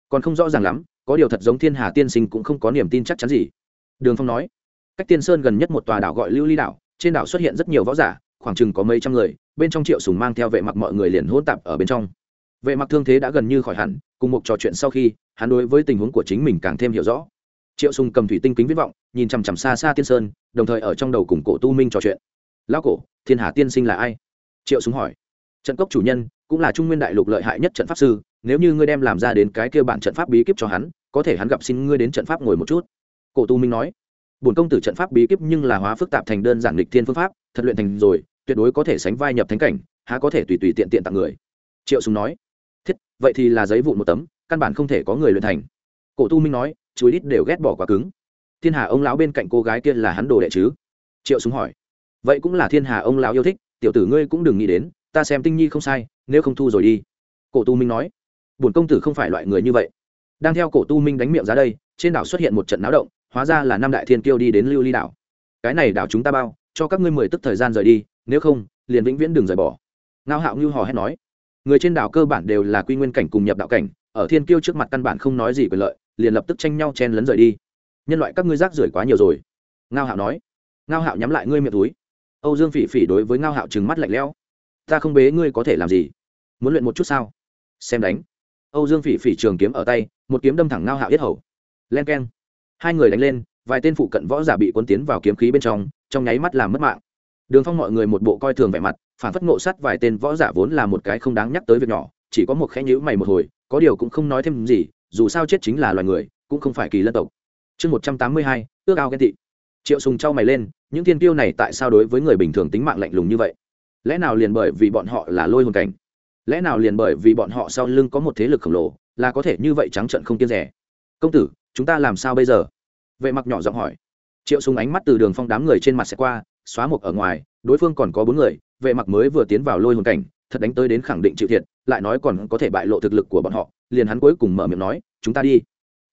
Còn không rõ ràng lắm, có điều thật giống thiên hà tiên sinh cũng không có niềm tin chắc chắn gì. Đường phong nói, cách tiên sơn gần nhất một tòa đảo gọi lưu ly đảo, trên đảo xuất hiện rất nhiều võ giả, khoảng chừng có mấy trăm người, bên trong triệu sùng mang theo vệ mặc mọi người liền hôn tạp ở bên trong. Vệ mặc thương thế đã gần như khỏi hẳn, cùng một trò chuyện sau khi, hắn đối với tình huống của chính mình càng thêm hiểu rõ. Triệu sùng cầm thủy tinh kính viết vọng, nhìn chằm chằm xa xa tiên sơn đồng thời ở trong đầu cùng cổ tu minh trò chuyện. Lão cổ, thiên hà tiên sinh là ai? Triệu súng hỏi. Trận cốc chủ nhân, cũng là trung nguyên đại lục lợi hại nhất trận pháp sư, nếu như ngươi đem làm ra đến cái kia bản trận pháp bí kíp cho hắn, có thể hắn gặp xin ngươi đến trận pháp ngồi một chút. Cổ tu minh nói. Bổn công tử trận pháp bí kíp nhưng là hóa phức tạp thành đơn giản lịch thiên phương pháp, thật luyện thành rồi, tuyệt đối có thể sánh vai nhập thánh cảnh, há có thể tùy tùy tiện tiện tặng người. Triệu súng nói. Thiết, vậy thì là giấy vụn một tấm, căn bản không thể có người luyện thành. Cổ tu minh nói. Chuối đít đều ghét bỏ quá cứng thiên hà ông lão bên cạnh cô gái kia là hắn đồ đệ chứ? Triệu súng hỏi. Vậy cũng là thiên hà ông lão yêu thích, tiểu tử ngươi cũng đừng nghĩ đến, ta xem tinh nhi không sai, nếu không thu rồi đi. Cổ tu minh nói. Bổn công tử không phải loại người như vậy. Đang theo cổ tu minh đánh miệng ra đây, trên đảo xuất hiện một trận náo động, hóa ra là năm đại thiên kiêu đi đến lưu ly đảo. Cái này đảo chúng ta bao, cho các ngươi mười tức thời gian rời đi, nếu không, liền vĩnh viễn đừng rời bỏ. Ngao hạo như hò hét nói. Người trên đảo cơ bản đều là quy nguyên cảnh cùng nhập đạo cảnh, ở thiên kiêu trước mặt căn bản không nói gì quyền lợi, liền lập tức tranh nhau chen lấn rời đi nhân loại các ngươi rác rưởi quá nhiều rồi. Ngao hạo nói. Ngao hạo nhắm lại ngươi miệng túi. Âu dương phỉ phỉ đối với ngao hạo trừng mắt lạnh lẽo. Ta không bế ngươi có thể làm gì? Muốn luyện một chút sao? Xem đánh. Âu dương phỉ phỉ trường kiếm ở tay, một kiếm đâm thẳng ngao hạo yết hầu. Len k e n hai người đánh lên, vài tên phụ cận võ giả bị quân tiến vào kiếm khí bên trong trong nháy mắt làm mất mạng. Đường phong mọi người một bộ coi thường vẻ mặt, phản phất ngộ sắt vài tên võ giả vốn là một cái không đáng nhắc tới việc nhỏ, chỉ có một khẽ nhữ mày một hồi, có điều cũng không nói thêm gì, dù sao chết chính là loài người, cũng không phải kỳ lân tộc chương một trăm tám mươi hai, ước ao ghen tị. Triệu sùng trao mày lên, những thiên tiêu này tại sao đối với người bình thường tính mạng lạnh lùng như vậy? Lẽ nào liền bởi vì bọn họ là lôi hồn cảnh? Lẽ nào liền bởi vì bọn họ sau lưng có một thế lực khổng lồ, là có thể như vậy trắng trận không kiêng rẻ? Công tử, chúng ta làm sao bây giờ? Vệ mặc nhỏ giọng hỏi. Triệu sùng ánh mắt từ đường phong đám người trên mặt sẽ qua, xóa một ở ngoài, đối phương còn có bốn người, vệ mặc mới vừa tiến vào lôi hồn cảnh, thật đánh tới đến khẳng định chịu thiệt, lại nói còn có thể bại lộ thực lực của bọn họ, liền hắn cuối cùng mở miệng nói, chúng ta đi.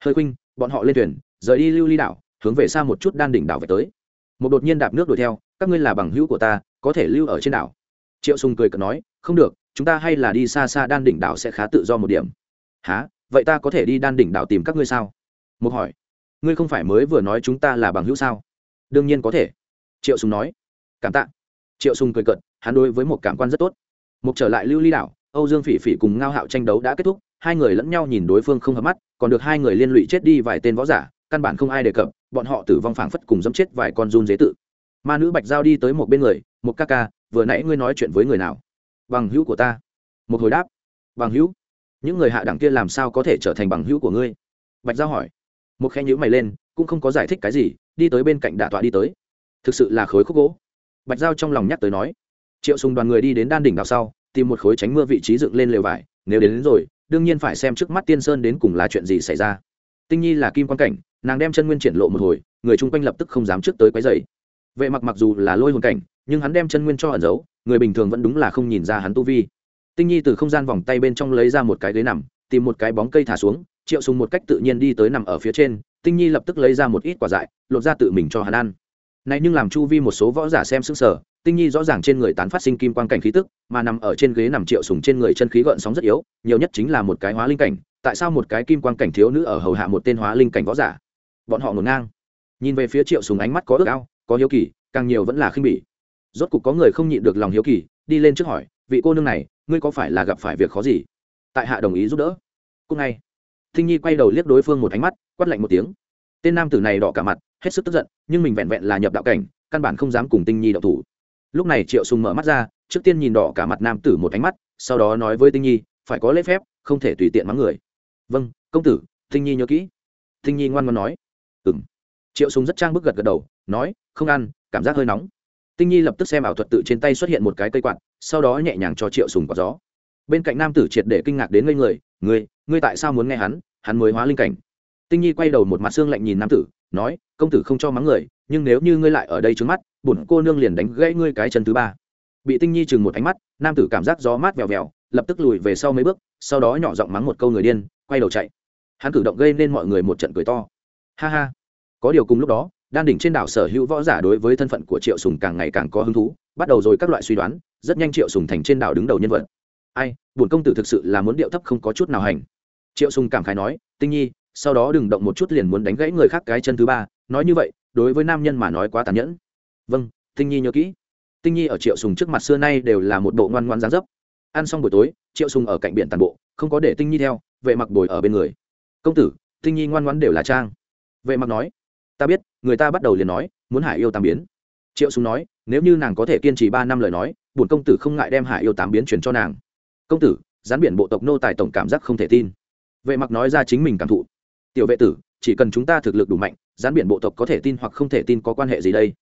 Hơi khuynh, bọn họ lên thuyền rời đi lưu ly đảo, hướng về xa một chút đan đỉnh đảo về tới. Một đột nhiên đạp nước đuổi theo, các ngươi là bằng hữu của ta, có thể lưu ở trên đảo. Triệu sùng cười cợt nói, không được, chúng ta hay là đi xa xa đan đỉnh đảo sẽ khá tự do một điểm. Há vậy ta có thể đi đan đỉnh đảo tìm các ngươi sao? Một hỏi. Ngươi không phải mới vừa nói chúng ta là bằng hữu sao? Đương nhiên có thể. Triệu sùng nói. Cảm tạ. Triệu sùng cười cợt, hắn đối với một cảm quan rất tốt. Một trở lại lưu ly đảo, âu dương phỉ phỉ cùng ngao hạo tranh đấu đã kết thúc, hai người lẫn nhau nhìn đối phương không hợp mắt, còn được hai người liên lụy chết đi vài tên võ giả căn bản không ai đề cập bọn họ tử vong phảng phất cùng dẫm chết vài con run dế tự. Ma nữ bạch giao đi tới một bên người một ca ca vừa nãy ngươi nói chuyện với người nào? Bằng hữu của ta. Một hồi đáp bằng hữu? Những người hạ đẳng kia làm sao có thể trở thành bằng hữu của ngươi? Bạch giao hỏi. Một khe nhữ mày lên cũng không có giải thích cái gì đi tới bên cạnh đạ tọa đi tới. Thực sự là khối khúc gỗ. Bạch giao trong lòng nhắc tới nói triệu sùng đoàn người đi đến đan đỉnh đào sau tìm một khối tránh mưa vị trí dựng lên lều vải nếu đến, đến rồi đương nhiên phải xem trước mắt tiên sơn đến cùng là chuyện gì xảy ra tinh nhi là kim quan cảnh, nàng đem chân nguyên triển lộ một hồi, người chung quanh lập tức không dám trước tới quấy dày vệ mặc mặc dù là lôi hồn cảnh, nhưng hắn đem chân nguyên cho ẩn giấu, người bình thường vẫn đúng là không nhìn ra hắn tu vi. Tinh nhi từ không gian vòng tay bên trong lấy ra một cái ghế nằm, tìm một cái bóng cây thả xuống, triệu sùng một cách tự nhiên đi tới nằm ở phía trên, tinh nhi lập tức lấy ra một ít quả dại, lột ra tự mình cho hắn ăn. Này nhưng làm chu vi một số võ giả xem sững sờ, tinh nhi rõ ràng trên người tán phát sinh kim quang cảnh khí tức, mà nằm ở trên ghế nằm triệu sùng trên người chân khí gợn sóng rất yếu, nhiều nhất chính là một cái hóa linh cảnh tại sao một cái kim quang cảnh thiếu nữ ở hầu hạ một tên hóa linh cảnh võ giả? Bọn họ ngổn ngang. Nhìn về phía triệu sùng ánh mắt có ước ao, có hiếu kỳ, càng nhiều vẫn là khinh bỉ. Rốt cục có người không nhịn được lòng hiếu kỳ, đi lên trước hỏi, vị cô nương này, ngươi có phải là gặp phải việc khó gì? Tại hạ đồng ý giúp đỡ. Cúc ngay. Thinh nhi quay đầu liếc đối phương một ánh mắt, quát lạnh một tiếng. Tên nam tử này đỏ cả mặt, hết sức tức giận, nhưng mình vẹn vẹn là nhập đạo cảnh, căn bản không dám cùng tinh nhi đậu thủ. Lúc này triệu sùng mở mắt ra, trước tiên nhìn đỏ cả mặt nam tử một ánh mắt, sau đó nói với tinh nhi, phải có lễ phép, không thể tùy tiện mắng người vâng công tử thinh nhi nhớ kỹ. Thinh nhi ngoan ngoãn nói. Ừm. Triệu sùng rất trang bức gật gật đầu, nói, không ăn, cảm giác hơi nóng. Tinh nhi lập tức xem ảo thuật tự trên tay xuất hiện một cái cây quạt, sau đó nhẹ nhàng cho triệu sùng có gió. Bên cạnh nam tử triệt để kinh ngạc đến ngây người, ngươi ngươi tại sao muốn nghe hắn? Hắn mới hóa linh cảnh. Tinh nhi quay đầu một mặt xương lạnh nhìn nam tử, nói, công tử không cho mắng người, nhưng nếu như ngươi lại ở đây trướng mắt, bổn cô nương liền đánh gãy ngươi cái chân thứ ba. Bị tinh nhi chừng một ánh mắt, nam tử cảm giác gió mát vèo vèo, lập tức lùi về sau mấy bước, sau đó nhỏ giọng mắng một câu người điên quay đầu chạy. Hắn cử động gây nên mọi người một trận cười to. Ha ha. Có điều cùng lúc đó, đan đỉnh trên đảo sở hữu võ giả đối với thân phận của triệu sùng càng ngày càng có hứng thú, bắt đầu rồi các loại suy đoán, rất nhanh triệu sùng thành trên đảo đứng đầu nhân vật. Ai buồn công tử thực sự là muốn điệu thấp không có chút nào hành. Triệu sùng cảm khái nói, tinh nhi, sau đó đừng động một chút liền muốn đánh gãy người khác cái chân thứ ba. Nói như vậy, đối với nam nhân mà nói quá tàn nhẫn. Vâng tinh nhi nhớ kỹ. Tinh nhi ở triệu sùng trước mặt xưa nay đều là một bộ ngoan ngoan dáng dấp. Ăn xong buổi tối, triệu sùng ở cạnh biển tàn bộ, không có để tinh nhi theo vệ mặc bồi ở bên người. Công tử, tinh nhi ngoan ngoãn đều là trang. Vệ mặc nói, ta biết, người ta bắt đầu liền nói, muốn hải yêu tám biến. Triệu súng nói, nếu như nàng có thể kiên trì ba năm lời nói, bổn công tử không ngại đem hải yêu tám biến chuyển cho nàng. Công tử, gián biển bộ tộc nô tài tổng cảm giác không thể tin. Vệ mặc nói ra chính mình cảm thụ. Tiểu vệ tử, chỉ cần chúng ta thực lực đủ mạnh, gián biển bộ tộc có thể tin hoặc không thể tin có quan hệ gì đây?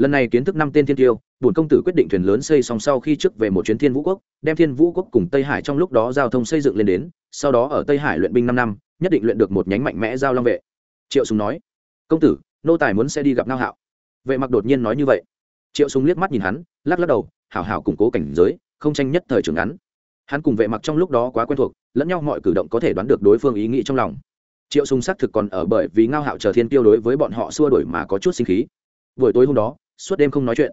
Lần này kiến thức năm tên thiên tiêu, bổn công tử quyết định thuyền lớn xây xong sau khi trước về một chuyến thiên vũ quốc, đem thiên vũ quốc cùng tây hải trong lúc đó giao thông xây dựng lên đến, sau đó ở tây hải luyện binh năm năm, nhất định luyện được một nhánh mạnh mẽ giao long vệ. Triệu sùng nói, công tử, nô tài muốn sẽ đi gặp ngao hạo. Vệ mặc đột nhiên nói như vậy. Triệu sùng liếc mắt nhìn hắn, lắc lắc đầu, hảo hảo củng cố cảnh giới, không tranh nhất thời trường ngắn. Hắn cùng vệ mặc trong lúc đó quá quen thuộc, lẫn nhau mọi cử động có thể đoán được đối phương ý nghĩ trong lòng. Triệu sùng xác thực còn ở bởi vì ngao hạo chờ thiên tiêu đối với bọn họ xua đuổi mà có chút sinh khí. Buổi tối hôm đó suốt đêm không nói chuyện.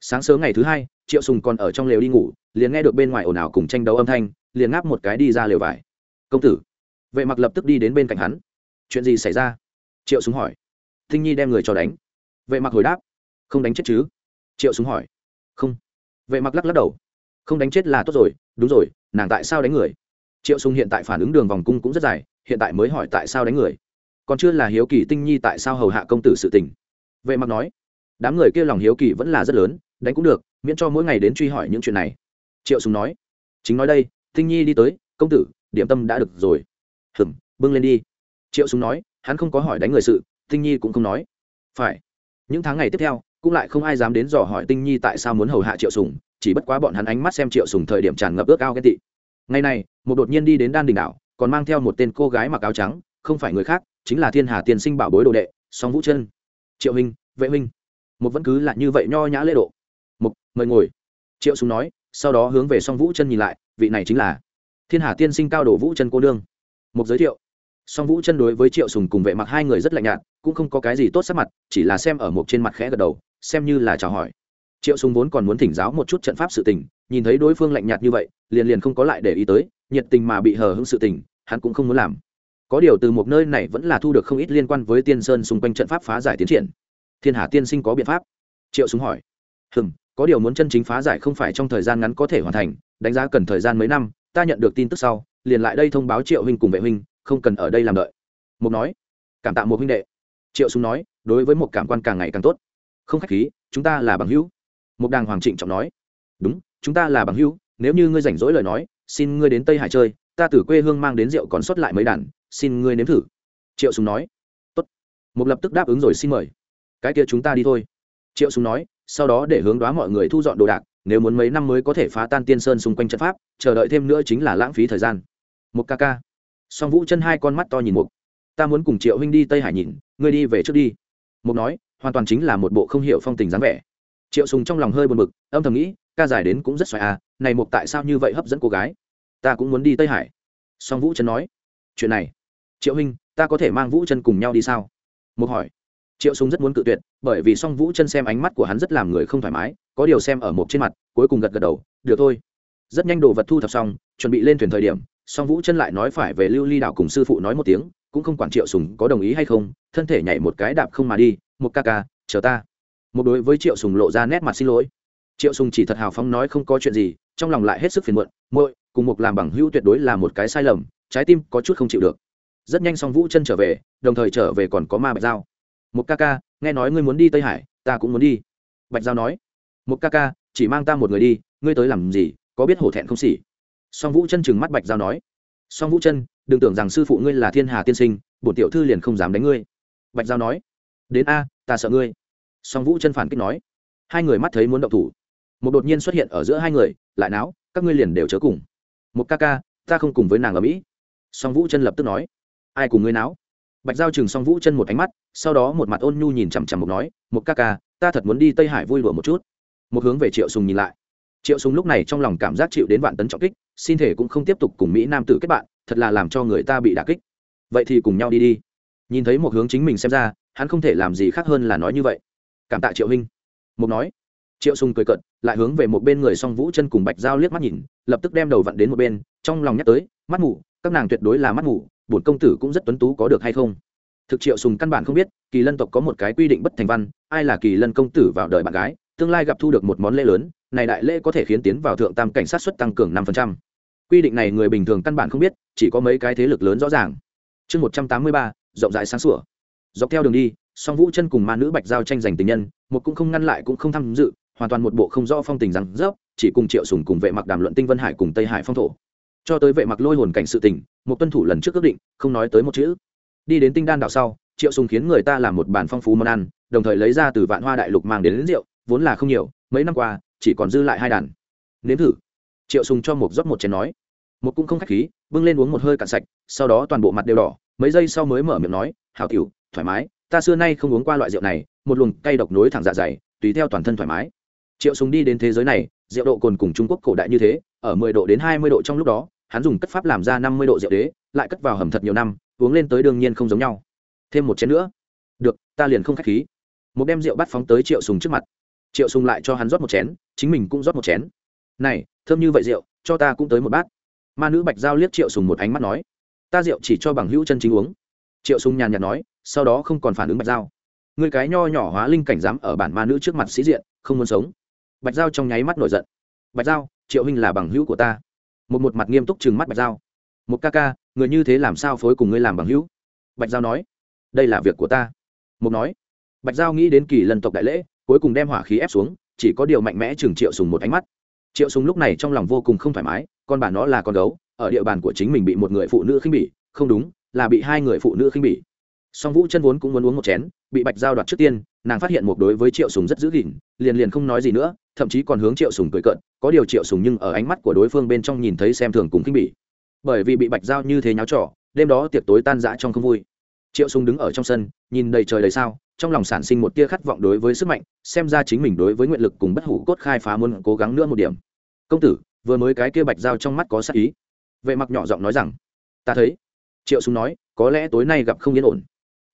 Sáng sớm ngày thứ hai, triệu sùng còn ở trong lều đi ngủ, liền nghe được bên ngoài ồn ào cùng tranh đấu âm thanh, liền ngáp một cái đi ra lều vải. Công tử. Vệ mặc lập tức đi đến bên cạnh hắn. Chuyện gì xảy ra? Triệu sùng hỏi. Thinh nhi đem người cho đánh. Vệ mặc hồi đáp. Không đánh chết chứ? Triệu sùng hỏi. Không. Vệ mặc lắc lắc đầu. Không đánh chết là tốt rồi, đúng rồi, nàng tại sao đánh người? Triệu sùng hiện tại phản ứng đường vòng cung cũng rất dài, hiện tại mới hỏi tại sao đánh người. Còn chưa là hiếu kỳ tinh nhi tại sao hầu hạ công tử sự tình? Vệ mặc nói đám người kia lòng hiếu kỳ vẫn là rất lớn, đánh cũng được, miễn cho mỗi ngày đến truy hỏi những chuyện này. Triệu sùng nói, chính nói đây, tinh nhi đi tới, công tử, điểm tâm đã được rồi. Hừm bưng lên đi. Triệu sùng nói, hắn không có hỏi đánh người sự, tinh nhi cũng không nói. Phải. Những tháng ngày tiếp theo, cũng lại không ai dám đến dò hỏi tinh nhi tại sao muốn hầu hạ triệu sùng, chỉ bất quá bọn hắn ánh mắt xem triệu sùng thời điểm tràn ngập ước ao ghen tị. Ngày này, một đột nhiên đi đến đan đình đảo, còn mang theo một tên cô gái mặc áo trắng, không phải người khác, chính là thiên hà tiên sinh bảo bối đồ đệ, song vũ chân. Triệu huynh, vệ huynh một vẫn cứ là như vậy nho nhã lễ độ. Một mời ngồi. Triệu sùng nói, sau đó hướng về song vũ chân nhìn lại, vị này chính là thiên hà tiên sinh cao đổ vũ chân cô nương. Một giới thiệu. Song vũ chân đối với triệu sùng cùng vệ mặc hai người rất lạnh nhạt, cũng không có cái gì tốt sắc mặt, chỉ là xem ở một trên mặt khẽ gật đầu, xem như là chào hỏi. Triệu sùng vốn còn muốn thỉnh giáo một chút trận pháp sự tình, nhìn thấy đối phương lạnh nhạt như vậy, liền liền không có lại để ý tới, nhiệt tình mà bị hờ hững sự tình, hắn cũng không muốn làm. Có điều từ một nơi này vẫn là thu được không ít liên quan với tiên sơn xung quanh trận pháp phá giải tiến triển thiên hà tiên sinh có biện pháp triệu súng hỏi hừm, có điều muốn chân chính phá giải không phải trong thời gian ngắn có thể hoàn thành, đánh giá cần thời gian mấy năm, ta nhận được tin tức sau, liền lại đây thông báo triệu huynh cùng vệ huynh, không cần ở đây làm đợi. Mục nói, cảm tạ một huynh đệ. Triệu súng nói, đối với một cảm quan càng ngày càng tốt. Không khách khí, chúng ta là bằng hữu. Mục đàng hoàng trịnh trọng nói, đúng, chúng ta là bằng hữu, nếu như ngươi rảnh rỗi lời nói, xin ngươi đến tây hải chơi, ta từ quê hương mang đến rượu còn sót lại mấy đàn, xin ngươi nếm thử. Triệu súng nói, tốt. Mục lập tức đáp ứng rồi xin mời cái kia chúng ta đi thôi. Triệu súng nói, sau đó để hướng đoá mọi người thu dọn đồ đạc, nếu muốn mấy năm mới có thể phá tan tiên sơn xung quanh trận pháp, chờ đợi thêm nữa chính là lãng phí thời gian. Một ca ca. Song vũ chân hai con mắt to nhìn mục. Ta muốn cùng triệu huynh đi tây hải nhìn, ngươi đi về trước đi. Mục nói, hoàn toàn chính là một bộ không hiểu phong tình dáng vẻ. Triệu sùng trong lòng hơi buồn bực, âm thầm nghĩ, ca giải đến cũng rất xoài à này mục tại sao như vậy hấp dẫn cô gái? Ta cũng muốn đi tây hải. Song vũ chân nói, chuyện này. Triệu huynh, ta có thể mang vũ chân cùng nhau đi sao? Mục hỏi triệu sùng rất muốn cự tuyệt, bởi vì song vũ chân xem ánh mắt của hắn rất làm người không thoải mái, có điều xem ở một trên mặt, cuối cùng gật gật đầu, được thôi. Rất nhanh đồ vật thu thập xong, chuẩn bị lên thuyền thời điểm, song vũ chân lại nói phải về lưu ly đảo cùng sư phụ nói một tiếng, cũng không quản triệu sùng có đồng ý hay không, thân thể nhảy một cái đạp không mà đi, một ca ca, chờ ta. Một đối với triệu sùng lộ ra nét mặt xin lỗi. Triệu sùng chỉ thật hào phóng nói không có chuyện gì, trong lòng lại hết sức phiền muộn, muội, cùng một làm bằng hữu tuyệt đối là một cái sai lầm, trái tim có chút không chịu được. Rất nhanh song vũ chân trở về, đồng thời trở về còn có ma bạch giao một ca ca, nghe nói ngươi muốn đi tây hải, ta cũng muốn đi. Bạch giao nói một ca ca, chỉ mang ta một người đi, ngươi tới làm gì, có biết hổ thẹn không xỉ? Song vũ chân chừng mắt bạch giao nói, song vũ chân, đừng tưởng rằng sư phụ ngươi là thiên hà tiên sinh, bổn tiểu thư liền không dám đánh ngươi. Bạch giao nói, đến a, ta sợ ngươi. Song vũ chân phản kích nói, hai người mắt thấy muốn động thủ. Một đột nhiên xuất hiện ở giữa hai người, lại náo, các ngươi liền đều chớ cùng. Một ca ca, ta không cùng với nàng ở mỹ. Song vũ chân lập tức nói, ai cùng ngươi náo? Bạch giao chừng song vũ chân một ánh mắt, sau đó một mặt ôn nhu nhìn chằm chằm một nói một ca ca, ta thật muốn đi tây hải vui đùa một chút. Một hướng về triệu sùng nhìn lại. Triệu sùng lúc này trong lòng cảm giác chịu đến vạn tấn trọng kích, xin thể cũng không tiếp tục cùng mỹ nam tử kết bạn, thật là làm cho người ta bị đả kích. Vậy thì cùng nhau đi đi. Nhìn thấy một hướng chính mình xem ra, hắn không thể làm gì khác hơn là nói như vậy. Cảm tạ triệu huynh. Mục nói. Triệu sùng cười cợt, lại hướng về một bên người song vũ chân cùng bạch giao liếc mắt nhìn, lập tức đem đầu vặn đến một bên, trong lòng nhắc tới, mắt mù, các nàng tuyệt đối là mắt mù bổn công tử cũng rất tuấn tú có được hay không? Thực triệu sùng căn bản không biết, kỳ lân tộc có một cái quy định bất thành văn, ai là kỳ lân công tử vào đời bạn gái, tương lai gặp thu được một món lễ lớn, này đại lễ có thể khiến tiến vào thượng tam cảnh sát suất tăng cường năm phần trăm. Quy định này người bình thường căn bản không biết, chỉ có mấy cái thế lực lớn rõ ràng. Chương một trăm tám mươi ba, rộng rãi sáng sủa. Dọc theo đường đi, song vũ chân cùng ma nữ bạch giao tranh giành tình nhân, một cũng không ngăn lại cũng không tham dự, hoàn toàn một bộ không rõ phong tình rằng dốc chỉ cùng triệu sùng cùng vệ mặc đàm luận tinh vân hải cùng tây hải phong thổ cho tới vệ mặc lôi hồn cảnh sự tình một tuân thủ lần trước ước định không nói tới một chữ. Đi đến tinh đan đảo sau triệu sùng khiến người ta làm một bàn phong phú món ăn đồng thời lấy ra từ vạn hoa đại lục mang đến, đến rượu vốn là không nhiều mấy năm qua chỉ còn dư lại hai đàn. Nếm thử. Triệu sùng cho một rót một chén nói. Một cũng không khách khí bưng lên uống một hơi cạn sạch sau đó toàn bộ mặt đều đỏ mấy giây sau mới mở miệng nói hảo tiểu thoải mái ta xưa nay không uống qua loại rượu này một luồng cay độc nối thẳng dạ dày tùy theo toàn thân thoải mái. Triệu sùng đi đến thế giới này rượu độ cồn cùng trung quốc cổ đại như thế ở 10 độ đến 20 độ trong lúc đó hắn dùng cất pháp làm ra 50 độ rượu đế, lại cất vào hầm thật nhiều năm, uống lên tới đương nhiên không giống nhau. Thêm một chén nữa. Được, ta liền không khách khí. Một đem rượu bắt phóng tới triệu sùng trước mặt. Triệu sùng lại cho hắn rót một chén, chính mình cũng rót một chén. Này, thơm như vậy rượu, cho ta cũng tới một bát. Ma nữ bạch giao liếc triệu sùng một ánh mắt nói, ta rượu chỉ cho bằng hữu chân chính uống. Triệu sùng nhàn nhạt nói, sau đó không còn phản ứng bạch giao. Người cái nho nhỏ hóa linh cảnh dám ở bản ma nữ trước mặt sĩ diện, không muốn sống. Bạch giao trong nháy mắt nổi giận. Bạch giao, triệu huynh là bằng hữu của ta một một mặt nghiêm túc chừng mắt bạch giao. Một ca ca, người như thế làm sao phối cùng ngươi làm bằng hữu? Bạch giao nói. Đây là việc của ta. Một nói. Bạch giao nghĩ đến kỳ lần tộc đại lễ, cuối cùng đem hỏa khí ép xuống, chỉ có điều mạnh mẽ chừng triệu sùng một ánh mắt. Triệu sùng lúc này trong lòng vô cùng không thoải mái, con bà nó là con gấu, ở địa bàn của chính mình bị một người phụ nữ khinh bỉ, không đúng, là bị hai người phụ nữ khinh bỉ song vũ chân vốn cũng muốn uống một chén bị bạch giao đoạt trước tiên nàng phát hiện một đối với triệu sùng rất giữ gìn, liền liền không nói gì nữa thậm chí còn hướng triệu sùng cười cợt có điều triệu sùng nhưng ở ánh mắt của đối phương bên trong nhìn thấy xem thường cùng khinh bỉ. Bởi vì bị bạch giao như thế nháo trò đêm đó tiệc tối tan rã trong không vui. Triệu sùng đứng ở trong sân nhìn đầy trời đầy sao trong lòng sản sinh một tia khát vọng đối với sức mạnh xem ra chính mình đối với nguyện lực cùng bất hủ cốt khai phá muốn cố gắng nữa một điểm. Công tử vừa mới cái kia bạch Giao trong mắt có sắc ý. Vệ mặc nhỏ giọng nói rằng. Ta thấy. Triệu sùng nói có lẽ tối nay gặp không yên ổn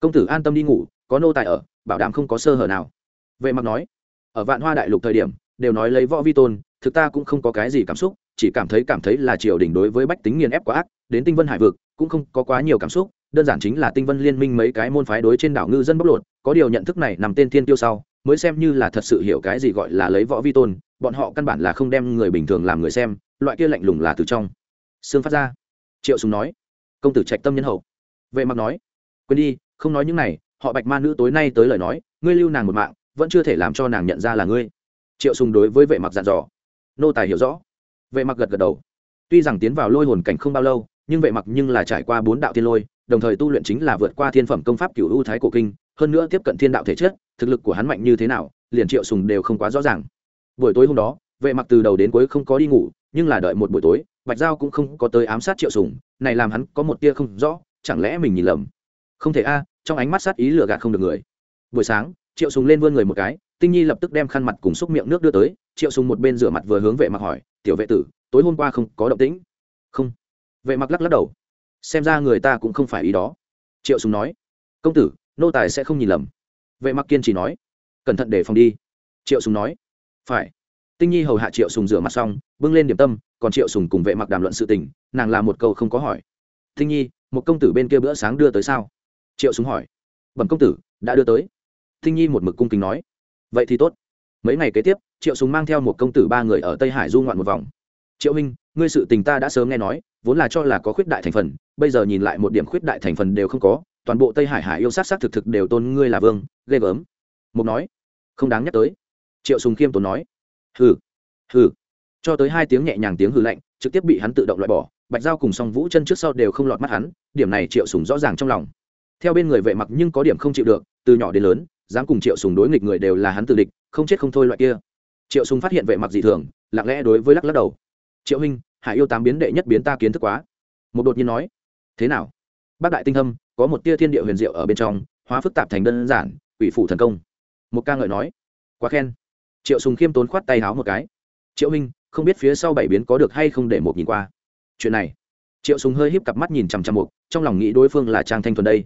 công tử an tâm đi ngủ, có nô tài ở, bảo đảm không có sơ hở nào. Vệ mặc nói. Ở vạn hoa đại lục thời điểm, đều nói lấy võ vi tôn, thực ta cũng không có cái gì cảm xúc, chỉ cảm thấy cảm thấy là triều đình đối với bách tính nghiền ép quá ác, đến tinh vân hải vực, cũng không có quá nhiều cảm xúc, đơn giản chính là tinh vân liên minh mấy cái môn phái đối trên đảo ngư dân bóc lột, có điều nhận thức này nằm tên thiên tiêu sau, mới xem như là thật sự hiểu cái gì gọi là lấy võ vi tôn, bọn họ căn bản là không đem người bình thường làm người xem, loại kia lạnh lùng là từ trong. Xương phát ra. Triệu sùng nói. Công tử trạch tâm nhân hậu. Vệ mặc nói. Quên đi không nói những này, họ bạch ma nữ tối nay tới lời nói, ngươi lưu nàng một mạng, vẫn chưa thể làm cho nàng nhận ra là ngươi. Triệu sùng đối với vệ mặc dặn dò. Nô tài hiểu rõ. Vệ mặc gật gật đầu. Tuy rằng tiến vào lôi hồn cảnh không bao lâu, nhưng vệ mặc nhưng là trải qua bốn đạo thiên lôi, đồng thời tu luyện chính là vượt qua thiên phẩm công pháp cửu u thái cổ kinh, hơn nữa tiếp cận thiên đạo thể chất, thực lực của hắn mạnh như thế nào, liền triệu sùng đều không quá rõ ràng. Buổi tối hôm đó, vệ mặc từ đầu đến cuối không có đi ngủ, nhưng là đợi một buổi tối, bạch giao cũng không có tới ám sát triệu sùng, này làm hắn có một tia không rõ, chẳng lẽ mình nhìn lầm? Không thể a, trong ánh mắt sát ý lừa gạt không được người. Buổi sáng, triệu sùng lên vươn người một cái, tinh nhi lập tức đem khăn mặt cùng xúc miệng nước đưa tới, triệu sùng một bên rửa mặt vừa hướng vệ mặc hỏi, tiểu vệ tử, tối hôm qua không có động tĩnh? Không. Vệ mặc lắc lắc đầu. Xem ra người ta cũng không phải ý đó. Triệu sùng nói. Công tử, nô tài sẽ không nhìn lầm. Vệ mặc kiên trì nói. Cẩn thận để phòng đi. Triệu sùng nói. Phải. Tinh nhi hầu hạ triệu sùng rửa mặt xong, bưng lên điểm tâm, còn triệu sùng cùng vệ mặc đàm luận sự tình, nàng làm một câu không có hỏi. Tinh nhi, một công tử bên kia bữa sáng đưa tới sao? Triệu Súng hỏi. Bẩm công tử, đã đưa tới. Thinh nhi một mực cung kính nói. Vậy thì tốt. Mấy ngày kế tiếp, triệu Súng mang theo một công tử ba người ở tây hải du ngoạn một vòng. Triệu huynh, ngươi sự tình ta đã sớm nghe nói, vốn là cho là có khuyết đại thành phần, bây giờ nhìn lại một điểm khuyết đại thành phần đều không có, toàn bộ tây hải hải yêu sát sát thực thực đều tôn ngươi là vương, ghê gớm. Mục nói. Không đáng nhắc tới. Triệu sùng khiêm tốn nói. Hừ. Hừ. Cho tới hai tiếng nhẹ nhàng tiếng hừ lạnh, trực tiếp bị hắn tự động loại bỏ, bạch giao cùng song vũ chân trước sau đều không lọt mắt hắn, điểm này triệu sùng rõ ràng trong lòng theo bên người vệ mặc nhưng có điểm không chịu được, từ nhỏ đến lớn, dám cùng triệu sùng đối nghịch người đều là hắn tự địch, không chết không thôi loại kia. Triệu sùng phát hiện vệ mặc dị thường, lặng lẽ đối với lắc lắc đầu. Triệu huynh, hải yêu tám biến đệ nhất biến ta kiến thức quá. Một đột nhiên nói, thế nào? Bác đại tinh thâm có một tia thiên địa huyền diệu ở bên trong, hóa phức tạp thành đơn giản ủy phủ thần công. Một ca ngợi nói, quá khen. Triệu sùng khiêm tốn khoát tay háo một cái, triệu huynh, không biết phía sau bảy biến có được hay không để một nhìn qua. Chuyện này, triệu sùng hơi híp cặp mắt nhìn chằm chằm một, trong lòng nghĩ đối phương là trang thanh thuần đây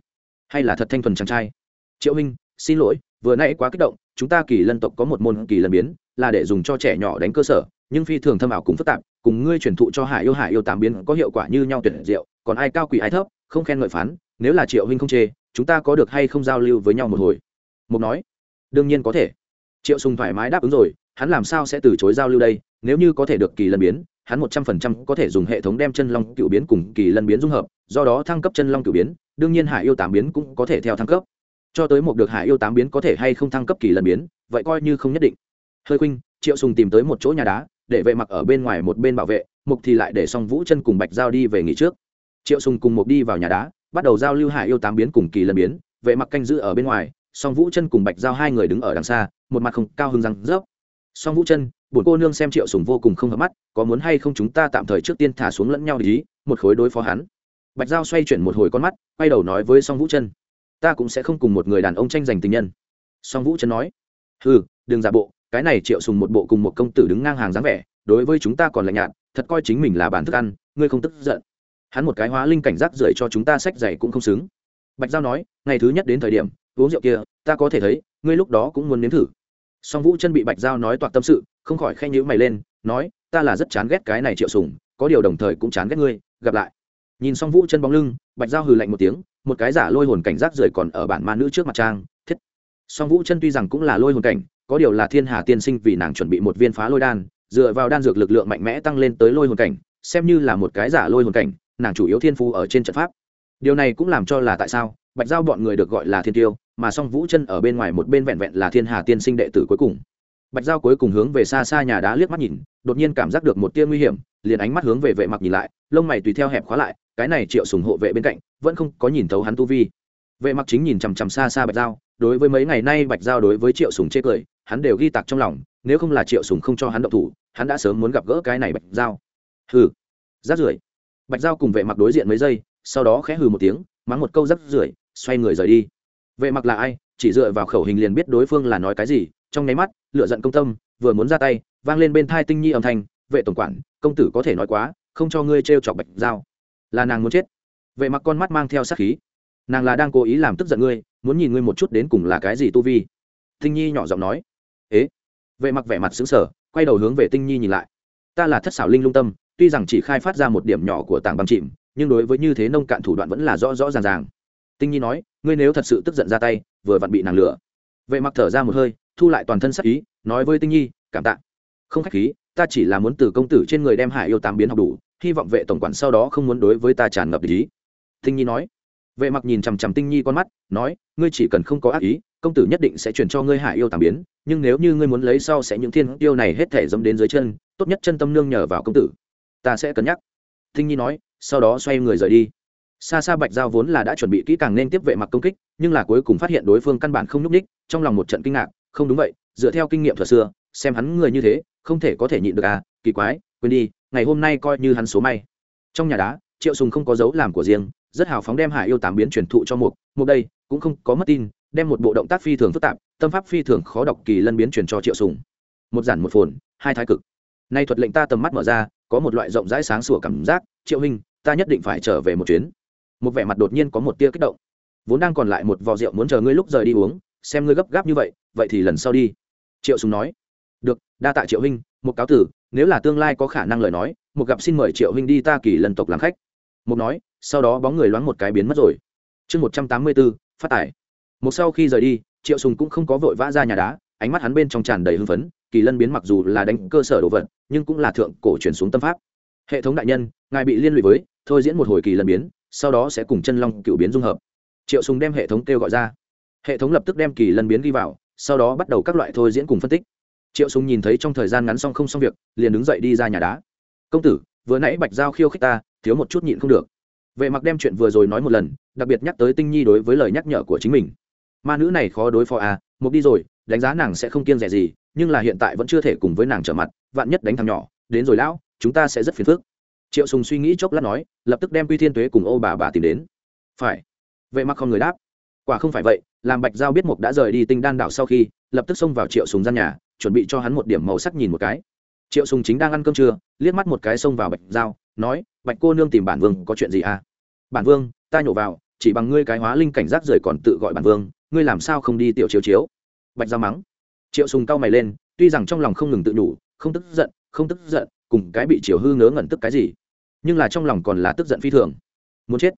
hay là thật thanh thuần chàng trai? Triệu huynh xin lỗi, vừa nãy quá kích động, chúng ta kỳ lân tộc có một môn kỳ lân biến, là để dùng cho trẻ nhỏ đánh cơ sở, nhưng phi thường thâm ảo cũng phức tạp, cùng ngươi truyền thụ cho hải yêu hải yêu tám biến có hiệu quả như nhau tuyệt diệu, còn ai cao quỷ ai thấp, không khen ngợi phán, nếu là triệu huynh không chê, chúng ta có được hay không giao lưu với nhau một hồi? Mục nói, đương nhiên có thể. Triệu sùng thoải mái đáp ứng rồi, hắn làm sao sẽ từ chối giao lưu đây, nếu như có thể được kỳ lân biến, hắn một trăm phần trăm có thể dùng hệ thống đem chân long cựu biến cùng kỳ lân biến dung hợp, do đó thăng cấp chân long cựu biến đương nhiên hải yêu tám biến cũng có thể theo thăng cấp. Cho tới một được hải yêu tám biến có thể hay không thăng cấp kỳ lần biến, vậy coi như không nhất định. Hơi khuynh, triệu sùng tìm tới một chỗ nhà đá, để vệ mặc ở bên ngoài một bên bảo vệ, mục thì lại để xong vũ chân cùng bạch giao đi về nghỉ trước. Triệu sùng cùng mục đi vào nhà đá, bắt đầu giao lưu hải yêu tám biến cùng kỳ lần biến, vệ mặc canh giữ ở bên ngoài, song vũ chân cùng bạch giao hai người đứng ở đằng xa, một mặt không cao hứng răng rớp. Song vũ chân bổn cô nương xem triệu sùng vô cùng không hợp mắt, có muốn hay không chúng ta tạm thời trước tiên thả xuống lẫn nhau ý, một khối đối phó hắn bạch giao xoay chuyển một hồi con mắt, quay đầu nói với song vũ chân ta cũng sẽ không cùng một người đàn ông tranh giành tình nhân. Song vũ chân nói. Hừ, đừng giả bộ, cái này triệu sùng một bộ cùng một công tử đứng ngang hàng dáng vẻ, đối với chúng ta còn lạnh nhạt, thật coi chính mình là bản thức ăn, ngươi không tức giận. Hắn một cái hóa linh cảnh giác rưởi cho chúng ta sách giày cũng không xứng. Bạch giao nói, ngày thứ nhất đến thời điểm, uống rượu kia, ta có thể thấy, ngươi lúc đó cũng muốn nếm thử. Song vũ chân bị bạch giao nói toạc tâm sự, không khỏi khen nhữ mày lên, nói, ta là rất chán ghét cái này triệu sùng, có điều đồng thời cũng chán ghét ngươi, gặp lại nhìn song vũ chân bóng lưng, bạch giao hừ lạnh một tiếng, một cái giả lôi hồn cảnh giác rưởi còn ở bản ma nữ trước mặt trang, thiết. Song vũ chân tuy rằng cũng là lôi hồn cảnh, có điều là thiên hà tiên sinh vì nàng chuẩn bị một viên phá lôi đan, dựa vào đan dược lực lượng mạnh mẽ tăng lên tới lôi hồn cảnh, xem như là một cái giả lôi hồn cảnh, nàng chủ yếu thiên phu ở trên trận pháp. Điều này cũng làm cho là tại sao bạch giao bọn người được gọi là thiên tiêu, mà song vũ chân ở bên ngoài một bên vẹn vẹn là thiên hà tiên sinh đệ tử cuối cùng. Bạch giao cuối cùng hướng về xa xa nhà đá liếc mắt nhìn, đột nhiên cảm giác được một tia nguy hiểm liền ánh mắt hướng về vệ mặc nhìn lại, lông mày tùy theo hẹp khóa lại, cái này triệu sùng hộ vệ bên cạnh, vẫn không có nhìn thấu hắn tu vi. Vệ mặc chính nhìn chằm chằm xa xa bạch giao, đối với mấy ngày nay bạch giao đối với triệu sùng chê cười, hắn đều ghi tạc trong lòng, nếu không là triệu sùng không cho hắn động thủ, hắn đã sớm muốn gặp gỡ cái này bạch giao. Hừ rát rưởi. Bạch giao cùng vệ mặc đối diện mấy giây, sau đó khẽ hừ một tiếng, mắng một câu rát rưởi, xoay người rời đi. Vệ mặc là ai, chỉ dựa vào khẩu hình liền biết đối phương là nói cái gì, trong nháy mắt, lửa giận công tâm, vừa muốn ra tay, vang lên bên thai tinh nhi âm thanh vệ tổng quản, công tử có thể nói quá, không cho ngươi t chọc bạch dao là nàng muốn chết. Vệ mặc con mắt mang theo sát khí. Nàng là đang cố ý làm tức giận ngươi, muốn nhìn ngươi một chút đến cùng là cái gì tu vi. Tinh nhi nhỏ giọng nói. Ế? Vệ mặc vẻ mặt xứng sở quay đầu hướng về tinh nhi nhìn lại. Ta là thất xảo linh lung tâm, tuy rằng chỉ khai phát ra một điểm nhỏ của tảng băng chìm, nhưng đối với như thế nông cạn thủ đoạn vẫn là rõ rõ ràng ràng. Tinh nhi nói, ngươi nếu thật sự tức giận ra tay, vừa vặn bị nàng lửa vệ mặc thở ra một hơi, thu lại toàn thân sắc ý, nói với tinh nhi, cảm tạ. Không khách khí ta chỉ là muốn từ công tử trên người đem hải yêu tám biến học đủ, hy vọng vệ tổng quản sau đó không muốn đối với ta tràn ngập ý. Tinh nhi nói. Vệ mặc nhìn chằm chằm tinh nhi con mắt, nói, ngươi chỉ cần không có ác ý, công tử nhất định sẽ chuyển cho ngươi hải yêu tám biến, nhưng nếu như ngươi muốn lấy sau sẽ những thiên yêu này hết thể dẫm đến dưới chân, tốt nhất chân tâm nương nhờ vào công tử. Ta sẽ cân nhắc. Tinh nhi nói, sau đó xoay người rời đi. Xa xa bạch giao vốn là đã chuẩn bị kỹ càng nên tiếp vệ mặc công kích, nhưng là cuối cùng phát hiện đối phương căn bản không nhúc ních trong lòng một trận kinh ngạc, không đúng vậy, dựa theo kinh nghiệm thuật xưa, xem hắn người như thế không thể có thể nhịn được à kỳ quái, quên đi, ngày hôm nay coi như hắn số may. Trong nhà đá, triệu sùng không có dấu làm của riêng, rất hào phóng đem hải yêu tám biến truyền thụ cho mục. Mục đây, cũng không có mất tin, đem một bộ động tác phi thường phức tạp, tâm pháp phi thường khó đọc kỳ lân biến truyền cho triệu sùng. Một giản một phồn, hai thái cực. Nay thuật lệnh ta tầm mắt mở ra, có một loại rộng rãi sáng sủa cảm giác, triệu hình ta nhất định phải trở về một chuyến. Một vẻ mặt đột nhiên có một tia kích động. Vốn đang còn lại một vò rượu muốn chờ ngươi lúc rời đi uống, xem ngươi gấp gáp như vậy vậy thì lần sau đi. Triệu sùng nói đa tạ triệu huynh, một cáo tử, nếu là tương lai có khả năng lời nói, một gặp xin mời triệu huynh đi ta kỳ lần tộc làm khách. Một nói, sau đó bóng người loáng một cái biến mất rồi. Chương một trăm tám mươi bốn, phát tải một sau khi rời đi, triệu sùng cũng không có vội vã ra nhà đá, ánh mắt hắn bên trong tràn đầy hưng phấn, kỳ lân biến mặc dù là đánh cơ sở đồ vật, nhưng cũng là thượng cổ truyền xuống tâm pháp. Hệ thống đại nhân, ngài bị liên lụy với, thôi diễn một hồi kỳ lân biến, sau đó sẽ cùng chân long cựu biến dung hợp. Triệu sùng đem hệ thống kêu gọi ra. Hệ thống lập tức đem kỳ lân biến ghi vào, sau đó bắt đầu các loại thôi diễn cùng phân tích triệu sùng nhìn thấy trong thời gian ngắn xong không xong việc, liền đứng dậy đi ra nhà đá. Công tử, vừa nãy bạch giao khiêu khích ta, thiếu một chút nhịn không được. Vệ mặc đem chuyện vừa rồi nói một lần, đặc biệt nhắc tới tinh nhi đối với lời nhắc nhở của chính mình. Ma nữ này khó đối phó à Một đi rồi, đánh giá nàng sẽ không kiêng rẻ gì, nhưng là hiện tại vẫn chưa thể cùng với nàng trở mặt, vạn nhất đánh thằng nhỏ, đến rồi lão, chúng ta sẽ rất phiền phức. Triệu sùng suy nghĩ chốc lát nói, lập tức đem quy thiên tuế cùng ô bà bà tìm đến. Phải. Vệ mặc không người đáp. Quả không phải vậy, làm bạch giao biết mục đã rời đi tinh đan đảo sau khi, lập tức xông vào triệu sùng gian nhà chuẩn bị cho hắn một điểm màu sắc nhìn một cái. Triệu sùng chính đang ăn cơm trưa, liếc mắt một cái xông vào bạch giao, nói, bạch cô nương tìm bản vương có chuyện gì à? Bản vương, ta nhổ vào, chỉ bằng ngươi cái hóa linh cảnh giác rời còn tự gọi bản vương, ngươi làm sao không đi tiểu chiếu chiếu? Bạch giao mắng. Triệu sùng cao mày lên, tuy rằng trong lòng không ngừng tự nhủ, không tức giận, không tức giận, cùng cái bị triều hư ngớ ngẩn tức cái gì, nhưng là trong lòng còn là tức giận phi thường. Muốn chết.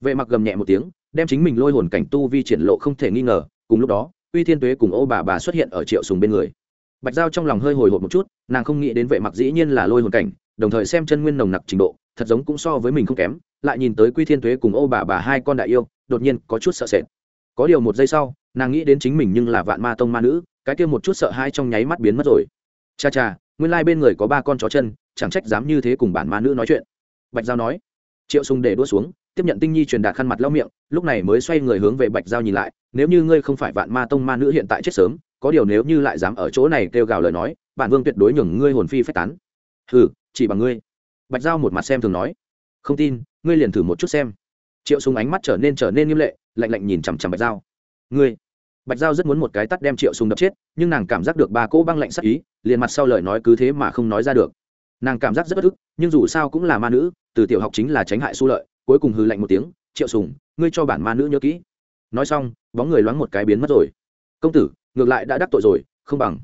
Vệ mặc gầm nhẹ một tiếng, đem chính mình lôi hồn cảnh tu vi triển lộ không thể nghi ngờ, cùng lúc đó, uy thiên tuế cùng ô bà bà xuất hiện ở triệu sùng bên người bạch giao trong lòng hơi hồi hộp một chút, nàng không nghĩ đến vệ mặc dĩ nhiên là lôi hồn cảnh, đồng thời xem chân nguyên nồng nặc trình độ, thật giống cũng so với mình không kém, lại nhìn tới quy thiên tuế cùng ô bà bà hai con đại yêu, đột nhiên có chút sợ sệt. Có điều một giây sau, nàng nghĩ đến chính mình nhưng là vạn ma tông ma nữ, cái kia một chút sợ hai trong nháy mắt biến mất rồi. Cha cha, nguyên lai bên người có ba con chó chân, chẳng trách dám như thế cùng bản ma nữ nói chuyện. Bạch giao nói. Triệu sùng để đua xuống, tiếp nhận tinh nhi truyền đạt khăn mặt lau miệng, lúc này mới xoay người hướng về bạch giao nhìn lại, nếu như ngươi không phải vạn ma tông ma nữ hiện tại chết sớm có điều nếu như lại dám ở chỗ này kêu gào lời nói, bản vương tuyệt đối nhường ngươi hồn phi phách tán. Hừ, chỉ bằng ngươi. Bạch giao một mặt xem thường nói. Không tin, ngươi liền thử một chút xem. Triệu sùng ánh mắt trở nên trở nên nghiêm lệ, lạnh lạnh nhìn chằm chằm bạch giao. Ngươi. Bạch giao rất muốn một cái tắt đem triệu sùng đập chết, nhưng nàng cảm giác được ba cỗ băng lạnh sắc ý, liền mặt sau lời nói cứ thế mà không nói ra được. Nàng cảm giác rất bất ức, nhưng dù sao cũng là ma nữ, từ tiểu học chính là tránh hại su lợi, cuối cùng hừ lạnh một tiếng, triệu sùng, ngươi cho bản ma nữ nhớ kỹ. Nói xong, bóng người loáng một cái biến mất rồi. Công tử ngược lại đã đắc tội rồi, không bằng.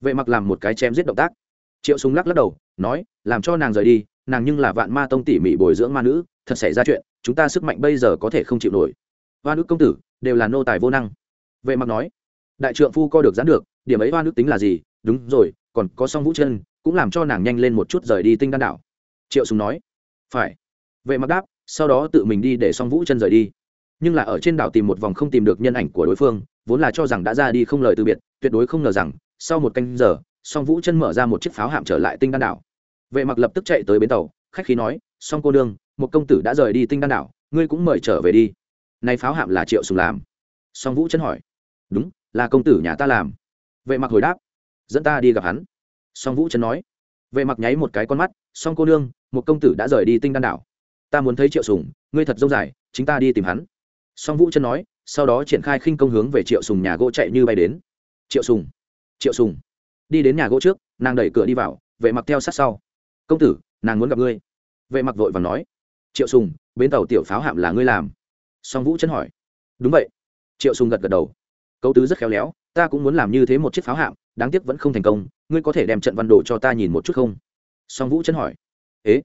Vệ mặc làm một cái chém giết động tác. Triệu Súng lắc lắc đầu, nói, làm cho nàng rời đi, nàng nhưng là vạn ma tông tỉ mỉ bồi dưỡng ma nữ, thật xảy ra chuyện, chúng ta sức mạnh bây giờ có thể không chịu nổi. Hoa nữ công tử, đều là nô tài vô năng. Vệ mặc nói, đại trượng phu co được gián được, điểm ấy hoa nữ tính là gì? Đúng rồi, còn có song vũ chân, cũng làm cho nàng nhanh lên một chút rời đi tinh đan đảo. Triệu Súng nói, phải. Vệ mặc đáp, sau đó tự mình đi để song vũ chân rời đi. Nhưng là ở trên đảo tìm một vòng không tìm được nhân ảnh của đối phương vốn là cho rằng đã ra đi không lời từ biệt, tuyệt đối không ngờ rằng, sau một canh giờ, song vũ chân mở ra một chiếc pháo hạm trở lại tinh đan đảo. Vệ mặc lập tức chạy tới bến tàu, khách khí nói, song cô đương một công tử đã rời đi tinh đan đảo, ngươi cũng mời trở về đi. Nay pháo hạm là triệu sùng làm. Song vũ chân hỏi, đúng, là công tử nhà ta làm. Vệ mặc hồi đáp, dẫn ta đi gặp hắn. Song vũ chân nói, vệ mặc nháy một cái con mắt, song cô nương, một công tử đã rời đi tinh đan đảo. Ta muốn thấy triệu sùng, ngươi thật dâu dài, chính ta đi tìm hắn. Song vũ chân nói sau đó triển khai khinh công hướng về triệu sùng nhà gỗ chạy như bay đến. Triệu sùng triệu sùng. Đi đến nhà gỗ trước, nàng đẩy cửa đi vào, vệ mặc theo sát sau. Công tử, nàng muốn gặp ngươi. Vệ mặc vội và nói. Triệu sùng, bến tàu tiểu pháo hạm là ngươi làm. Song vũ chân hỏi. Đúng vậy. Triệu sùng gật gật đầu. Câu tứ rất khéo léo, ta cũng muốn làm như thế một chiếc pháo hạm, đáng tiếc vẫn không thành công, ngươi có thể đem trận văn đồ cho ta nhìn một chút không? Song vũ chân hỏi. Ế,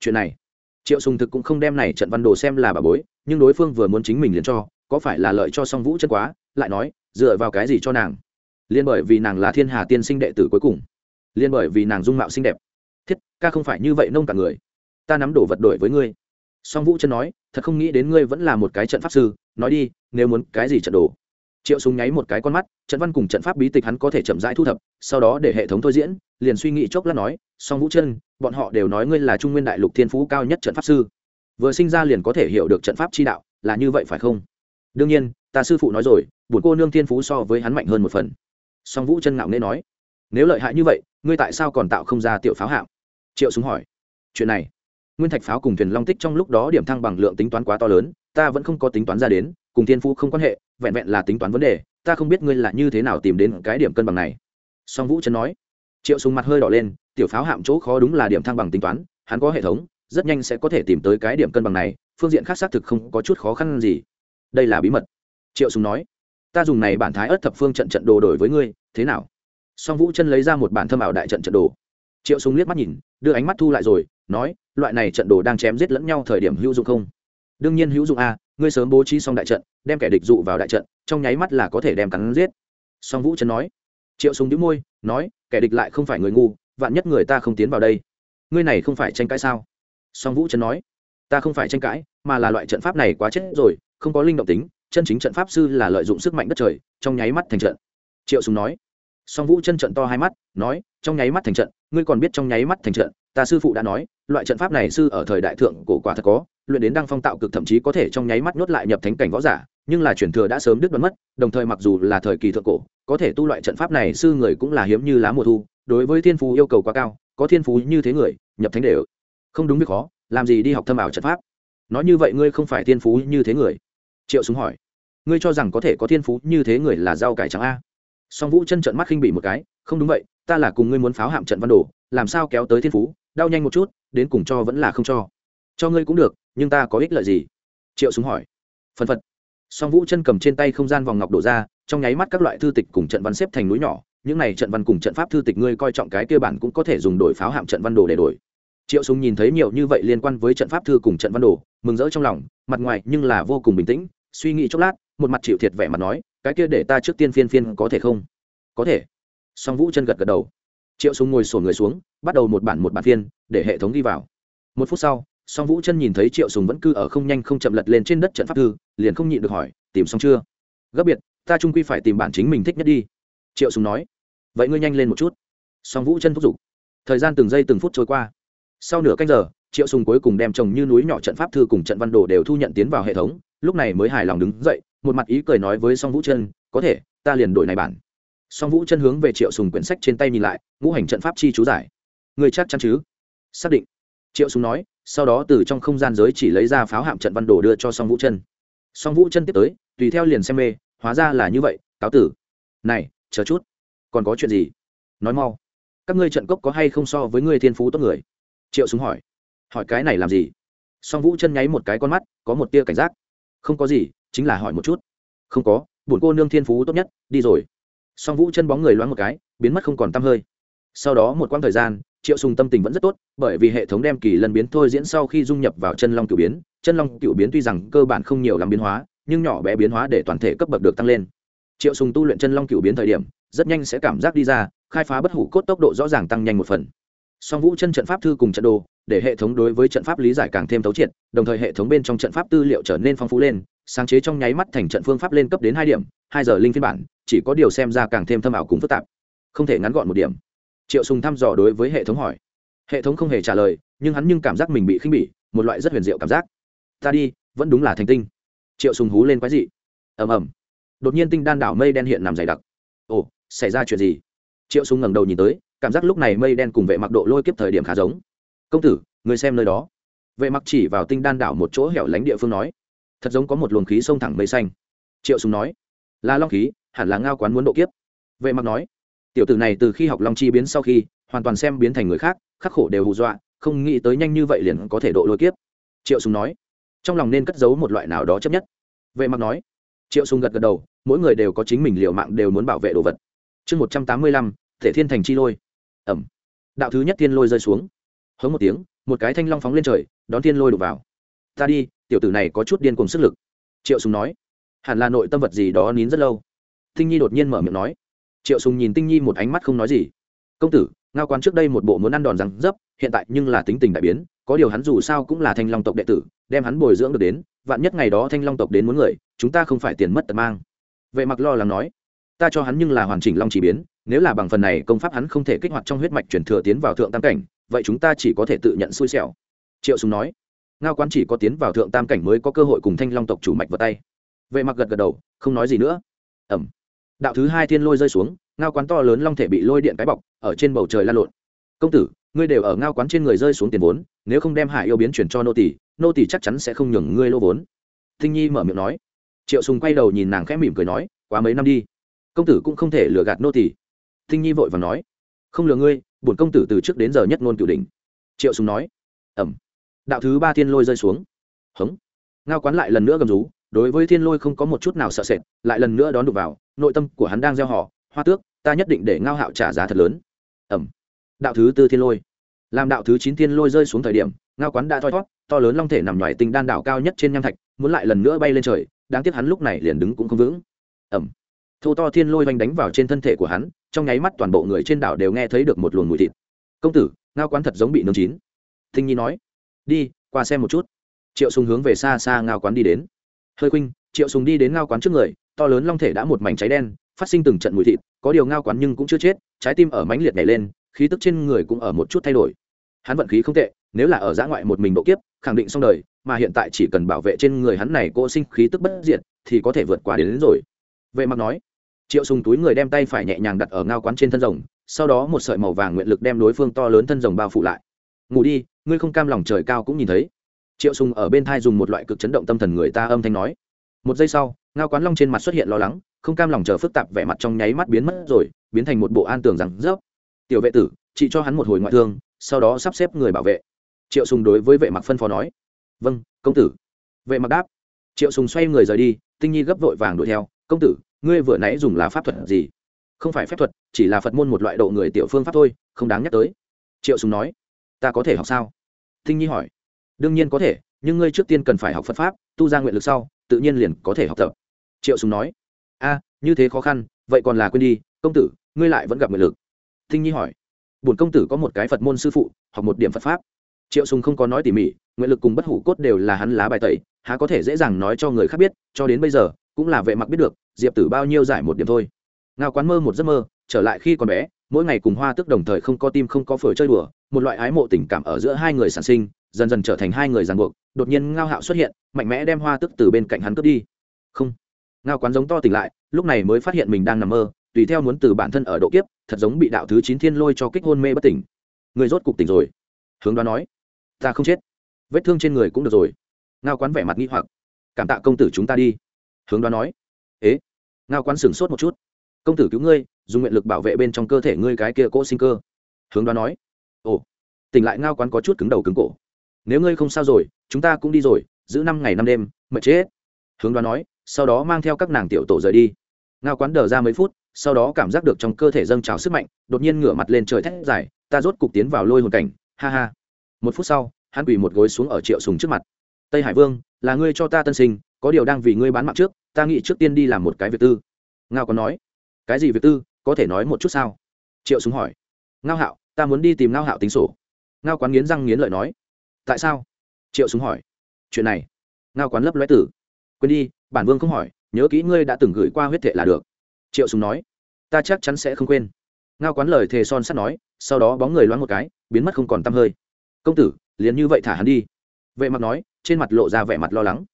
chuyện này. Triệu sùng thực cũng không đem này trận văn đồ xem là bà bối, nhưng đối phương vừa muốn chính mình liền cho có phải là lợi cho song vũ chân quá, lại nói, dựa vào cái gì cho nàng? Liên bởi vì nàng là thiên hà tiên sinh đệ tử cuối cùng. Liên bởi vì nàng dung mạo xinh đẹp. Thiết, ca không phải như vậy nông cả người. Ta nắm đổ vật đổi với ngươi. Song vũ chân nói, thật không nghĩ đến ngươi vẫn là một cái trận pháp sư, nói đi, nếu muốn cái gì trận đồ? Triệu súng nháy một cái con mắt, trận văn cùng trận pháp bí tịch hắn có thể chậm rãi thu thập, sau đó để hệ thống thôi diễn, liền suy nghĩ chốc lát nói, song vũ chân, bọn họ đều nói ngươi là trung nguyên đại lục thiên phú cao nhất trận pháp sư. Vừa sinh ra liền có thể hiểu được trận pháp chi đạo, là như vậy phải không? Đương nhiên, ta sư phụ nói rồi, bổn cô nương thiên phú so với hắn mạnh hơn một phần. Song vũ chân ngạo nghễ nói, nếu lợi hại như vậy, ngươi tại sao còn tạo không ra tiểu pháo hạm triệu súng hỏi, chuyện này, nguyên thạch pháo cùng thuyền long tích trong lúc đó điểm thăng bằng lượng tính toán quá to lớn, ta vẫn không có tính toán ra đến, cùng thiên phú không quan hệ, vẹn vẹn là tính toán vấn đề, ta không biết ngươi là như thế nào tìm đến cái điểm cân bằng này. Song vũ chân nói, triệu súng mặt hơi đỏ lên, tiểu pháo hạm chỗ khó đúng là điểm thăng bằng tính toán, hắn có hệ thống, rất nhanh sẽ có thể tìm tới cái điểm cân bằng này, phương diện khác xác thực không có chút khó khăn gì đây là bí mật. Triệu súng nói, ta dùng này bản thái ớt thập phương trận trận đồ đổi với ngươi, thế nào? Song vũ chân lấy ra một bản thâm ảo đại trận trận đồ. Triệu súng liếc mắt nhìn, đưa ánh mắt thu lại rồi, nói, loại này trận đồ đang chém giết lẫn nhau thời điểm hữu dụng không? Đương nhiên hữu dụng a ngươi sớm bố trí xong đại trận, đem kẻ địch dụ vào đại trận, trong nháy mắt là có thể đem cắn giết. Song vũ chân nói, triệu súng nhíu môi, nói, kẻ địch lại không phải người ngu, vạn nhất người ta không tiến vào đây, ngươi này không phải tranh cãi sao? Song vũ chân nói, ta không phải tranh cãi, mà là loại trận pháp này quá chết rồi không có linh động tính, chân chính trận pháp sư là lợi dụng sức mạnh đất trời, trong nháy mắt thành trận. Triệu súng nói. Song vũ chân trận to hai mắt, nói, trong nháy mắt thành trận, ngươi còn biết trong nháy mắt thành trận, ta sư phụ đã nói, loại trận pháp này sư ở thời đại thượng cổ quả thật có, luyện đến đăng phong tạo cực thậm chí có thể trong nháy mắt nhốt lại nhập thánh cảnh võ giả, nhưng là truyền thừa đã sớm đứt đoán mất, đồng thời mặc dù là thời kỳ thượng cổ, có thể tu loại trận pháp này sư người cũng là hiếm như lá mùa thu, đối với thiên phú yêu cầu quá cao, có thiên phú như thế người, nhập thánh đều không đúng việc khó, làm gì đi học thâm ảo trận pháp? Nói như vậy ngươi không phải thiên phú như thế người triệu súng hỏi. Ngươi cho rằng có thể có thiên phú như thế người là rau cải trắng a. Song vũ chân trận mắt khinh bị một cái, không đúng vậy, ta là cùng ngươi muốn pháo hạm trận văn đồ, làm sao kéo tới thiên phú, đau nhanh một chút, đến cùng cho vẫn là không cho. Cho ngươi cũng được, nhưng ta có ích lợi gì? Triệu súng hỏi. Phân phật. Song vũ chân cầm trên tay không gian vòng ngọc đổ ra, trong nháy mắt các loại thư tịch cùng trận văn xếp thành núi nhỏ, những này trận văn cùng trận pháp thư tịch ngươi coi trọng cái kia bản cũng có thể dùng đổi pháo hạm trận văn đồ để đổi. Triệu súng nhìn thấy nhiều như vậy liên quan với trận pháp thư cùng trận văn đồ, mừng rỡ trong lòng, mặt ngoài nhưng là vô cùng bình tĩnh suy nghĩ chốc lát, một mặt chịu thiệt vẻ mặt nói, cái kia để ta trước tiên phiên phiên có thể không? Có thể. Song vũ chân gật gật đầu. Triệu súng ngồi sổ người xuống, bắt đầu một bản một bản phiên, để hệ thống đi vào. Một phút sau, song vũ chân nhìn thấy triệu sùng vẫn cư ở không nhanh không chậm lật lên trên đất trận pháp thư, liền không nhịn được hỏi, tìm xong chưa? Gấp biệt, ta trung quy phải tìm bản chính mình thích nhất đi. Triệu sùng nói. Vậy ngươi nhanh lên một chút. Song vũ chân thúc giục. Thời gian từng giây từng phút trôi qua. Sau nửa canh giờ, triệu sùng cuối cùng đem chồng như núi nhỏ trận pháp thư cùng trận văn đồ đều thu nhận tiến vào hệ thống lúc này mới hài lòng đứng dậy, một mặt ý cười nói với song vũ chân, có thể, ta liền đổi này bản. Song vũ chân hướng về triệu sùng quyển sách trên tay nhìn lại, ngũ hành trận pháp chi chú giải. Người chắc chắn chứ? Xác định. Triệu sùng nói, sau đó từ trong không gian giới chỉ lấy ra pháo hạm trận văn đồ đưa cho song vũ chân. Song vũ chân tiếp tới, tùy theo liền xem mê, hóa ra là như vậy, cáo tử. Này, chờ chút, còn có chuyện gì? Nói mau, các ngươi trận cốc có hay không so với ngươi thiên phú tốt người? Triệu súng hỏi. Hỏi cái này làm gì? Song vũ chân nháy một cái con mắt, có một tia cảnh giác không có gì, chính là hỏi một chút. Không có, bổn cô nương thiên phú tốt nhất, đi rồi. Song vũ chân bóng người loáng một cái, biến mất không còn tăm hơi. Sau đó một quãng thời gian, triệu sùng tâm tình vẫn rất tốt, bởi vì hệ thống đem kỳ lần biến thôi diễn sau khi dung nhập vào chân long cửu biến. Chân long cửu biến tuy rằng cơ bản không nhiều làm biến hóa, nhưng nhỏ bé biến hóa để toàn thể cấp bậc được tăng lên. Triệu sùng tu luyện chân long cửu biến thời điểm, rất nhanh sẽ cảm giác đi ra, khai phá bất hủ cốt tốc độ rõ ràng tăng nhanh một phần. Song vũ chân trận pháp thư cùng trận đồ để hệ thống đối với trận pháp lý giải càng thêm thấu triệt, đồng thời hệ thống bên trong trận pháp tư liệu trở nên phong phú lên, sáng chế trong nháy mắt thành trận phương pháp lên cấp đến hai điểm, hai giờ linh phiên bản, chỉ có điều xem ra càng thêm thâm ảo cùng phức tạp. Không thể ngắn gọn một điểm. Triệu sùng thăm dò đối với hệ thống hỏi. Hệ thống không hề trả lời, nhưng hắn nhưng cảm giác mình bị khinh bỉ, một loại rất huyền diệu cảm giác. Ta đi, vẫn đúng là thành tinh. Triệu sùng hú lên quái dị. Ầm ầm. Đột nhiên tinh đan đảo mây đen hiện nằm dày đặc. Ồ, xảy ra chuyện gì? Triệu sùng ngẩng đầu nhìn tới, cảm giác lúc này mây đen cùng vệ mặc độ lôi kiếp thời điểm khá giống công tử người xem nơi đó. Vệ mặc chỉ vào tinh đan đảo một chỗ hẻo lánh địa phương nói, thật giống có một luồng khí sông thẳng mây xanh. Triệu sùng nói, là long khí, hẳn là ngao quán muốn độ kiếp. Vệ mặc nói, tiểu tử này từ khi học long chi biến sau khi, hoàn toàn xem biến thành người khác, khắc khổ đều hù dọa, không nghĩ tới nhanh như vậy liền có thể độ lôi kiếp. Triệu sùng nói, trong lòng nên cất giấu một loại nào đó chấp nhất. Vệ mặc nói, triệu sùng gật gật đầu, mỗi người đều có chính mình liều mạng đều muốn bảo vệ đồ vật. Chương một trăm tám mươi lăm, thể thiên thành chi lôi. Ẩm. Đạo thứ nhất thiên lôi rơi xuống hống một tiếng, một cái thanh long phóng lên trời, đón thiên lôi đục vào. Ta đi, tiểu tử này có chút điên cùng sức lực. Triệu sùng nói. Hẳn là nội tâm vật gì đó nín rất lâu. Tinh nhi đột nhiên mở miệng nói. Triệu sùng nhìn tinh nhi một ánh mắt không nói gì. Công tử, ngao quán trước đây một bộ muốn ăn đòn răng dấp, hiện tại nhưng là tính tình đại biến, có điều hắn dù sao cũng là thanh long tộc đệ tử, đem hắn bồi dưỡng được đến, vạn nhất ngày đó thanh long tộc đến muốn người, chúng ta không phải tiền mất tật mang. Vệ mặc lo lắng nói. Ta cho hắn nhưng là hoàn chỉnh long chỉ biến, nếu là bằng phần này công pháp hắn không thể kích hoạt trong huyết mạch chuyển thừa tiến vào thượng tam cảnh vậy chúng ta chỉ có thể tự nhận xui xẻo. Triệu sùng nói. Ngao quán chỉ có tiến vào thượng tam cảnh mới có cơ hội cùng thanh long tộc chủ mạch vào tay. Vệ mặc gật gật đầu, không nói gì nữa. Ẩm. Đạo thứ hai thiên lôi rơi xuống, ngao quán to lớn long thể bị lôi điện cái bọc, ở trên bầu trời lan lộn. Công tử, ngươi đều ở ngao quán trên người rơi xuống tiền vốn, nếu không đem hải yêu biến chuyển cho nô tỷ nô tỷ chắc chắn sẽ không nhường ngươi lô vốn. Thinh nhi mở miệng nói. Triệu sùng quay đầu nhìn nàng khẽ mỉm cười nói, quá mấy năm đi, công tử cũng không thể lừa gạt nô tỷ thinh nhi vội vàng nói, không lừa ngươi bổn công tử từ trước đến giờ nhất ngôn cửu đỉnh. Triệu sùng nói, ẩm. Đạo thứ ba thiên lôi rơi xuống. Hống. Ngao quán lại lần nữa gầm rú, đối với thiên lôi không có một chút nào sợ sệt, lại lần nữa đón đụng vào, nội tâm của hắn đang gieo họ, hoa tước, ta nhất định để ngao hạo trả giá thật lớn. Ẩm. Đạo thứ tư thiên lôi. Làm đạo thứ chín thiên lôi rơi xuống thời điểm, ngao quán đã thoi thót to lớn long thể nằm ngoài tinh đan đảo cao nhất trên nham thạch, muốn lại lần nữa bay lên trời, đáng tiếc hắn lúc này liền đứng cũng không vững. Ẩm. Thô to thiên lôi oanh đánh vào trên thân thể của hắn trong nháy mắt toàn bộ người trên đảo đều nghe thấy được một luồng mùi thịt. Công tử ngao quán thật giống bị nướng chín. Thinh nhi nói. Đi qua xem một chút. Triệu sùng hướng về xa xa ngao quán đi đến. Hơi khuynh triệu sùng đi đến ngao quán trước người to lớn long thể đã một mảnh cháy đen phát sinh từng trận mùi thịt có điều ngao quán nhưng cũng chưa chết trái tim ở mãnh liệt nhảy lên khí tức trên người cũng ở một chút thay đổi. Hắn vận khí không tệ nếu là ở giã ngoại một mình độ kiếp khẳng định xong đời mà hiện tại chỉ cần bảo vệ trên người hắn này cô sinh khí tức bất diệt thì có thể vượt qua đến, đến rồi. Vệ mặc nói triệu sùng túi người đem tay phải nhẹ nhàng đặt ở ngao quán trên thân rồng, sau đó một sợi màu vàng nguyện lực đem đối phương to lớn thân rồng bao phủ lại. Ngủ đi, ngươi không cam lòng trời cao cũng nhìn thấy. Triệu sùng ở bên thai dùng một loại cực chấn động tâm thần người ta âm thanh nói. Một giây sau, ngao quán long trên mặt xuất hiện lo lắng, không cam lòng chờ phức tạp vẻ mặt trong nháy mắt biến mất rồi, biến thành một bộ an tường rằng rớp. Tiểu vệ tử, chị cho hắn một hồi ngoại thương, sau đó sắp xếp người bảo vệ. Triệu sùng đối với vệ mặc phân phó nói. Vâng công tử. Vệ mặc đáp. Triệu sùng xoay người rời đi, tinh nhi gấp vội vàng đuổi theo. Công tử ngươi vừa nãy dùng là pháp thuật gì? Không phải phép thuật, chỉ là phật môn một loại độ người tiểu phương pháp thôi, không đáng nhắc tới. Triệu sùng nói, ta có thể học sao? Thinh nhi hỏi, đương nhiên có thể, nhưng ngươi trước tiên cần phải học phật pháp, tu ra nguyện lực sau, tự nhiên liền có thể học tập. Triệu sùng nói, a, như thế khó khăn, vậy còn là quên đi, công tử, ngươi lại vẫn gặp nguyện lực. Thinh nhi hỏi, bổn công tử có một cái phật môn sư phụ, học một điểm phật pháp. Triệu sùng không có nói tỉ mỉ, nguyện lực cùng bất hủ cốt đều là hắn lá bài tẩy, há có thể dễ dàng nói cho người khác biết, cho đến bây giờ cũng là vệ mặc biết được, diệp tử bao nhiêu giải một điểm thôi. Ngao quán mơ một giấc mơ, trở lại khi còn bé, mỗi ngày cùng hoa tức đồng thời không có tim không có phổi chơi đùa, một loại ái mộ tình cảm ở giữa hai người sản sinh, dần dần trở thành hai người ràng buộc, đột nhiên ngao hạo xuất hiện, mạnh mẽ đem hoa tức từ bên cạnh hắn cướp đi. Không. Ngao quán giống to tỉnh lại, lúc này mới phát hiện mình đang nằm mơ, tùy theo muốn từ bản thân ở độ kiếp, thật giống bị đạo thứ chín thiên lôi cho kích hôn mê bất tỉnh. Người rốt cục tỉnh rồi. Hướng đoán nói. Ta không chết. Vết thương trên người cũng được rồi. Ngao quán vẻ mặt nghi hoặc. Cảm tạ công tử chúng ta đi hướng đoán nói, ế, ngao quán sửng sốt một chút. Công tử cứu ngươi, dùng nguyện lực bảo vệ bên trong cơ thể ngươi cái kia cỗ sinh cơ. Hướng đoán nói, ồ. Tỉnh lại ngao quán có chút cứng đầu cứng cổ. Nếu ngươi không sao rồi, chúng ta cũng đi rồi, giữ năm ngày năm đêm, mệt chết. Hướng đoán nói, sau đó mang theo các nàng tiểu tổ rời đi. Ngao quán đờ ra mấy phút, sau đó cảm giác được trong cơ thể dâng trào sức mạnh, đột nhiên ngửa mặt lên trời thét dài, ta rốt cục tiến vào lôi hồn cảnh. Ha ha. Một phút sau, hắn quỳ một gối xuống ở triệu sùng trước mặt. Tây hải vương, là ngươi cho ta tân sinh, có điều đang vì ngươi bán mạng trước ta nghĩ trước tiên đi làm một cái việc tư. Ngao có nói. Cái gì việc tư? Có thể nói một chút sao? Triệu súng hỏi. Ngao hạo, ta muốn đi tìm ngao hạo tính sổ. Ngao quán nghiến răng nghiến lợi nói. Tại sao? Triệu súng hỏi. Chuyện này. Ngao quán lấp lóe tử quên đi, bản vương không hỏi, nhớ kỹ ngươi đã từng gửi qua huyết thệ là được. Triệu súng nói. Ta chắc chắn sẽ không quên. Ngao quán lời thề son sắt nói, sau đó bóng người loáng một cái, biến mất không còn t hơi. Công tử, liền như vậy thả hắn đi. Vệ mặt nói, trên mặt lộ ra vẻ mặt lo lắng.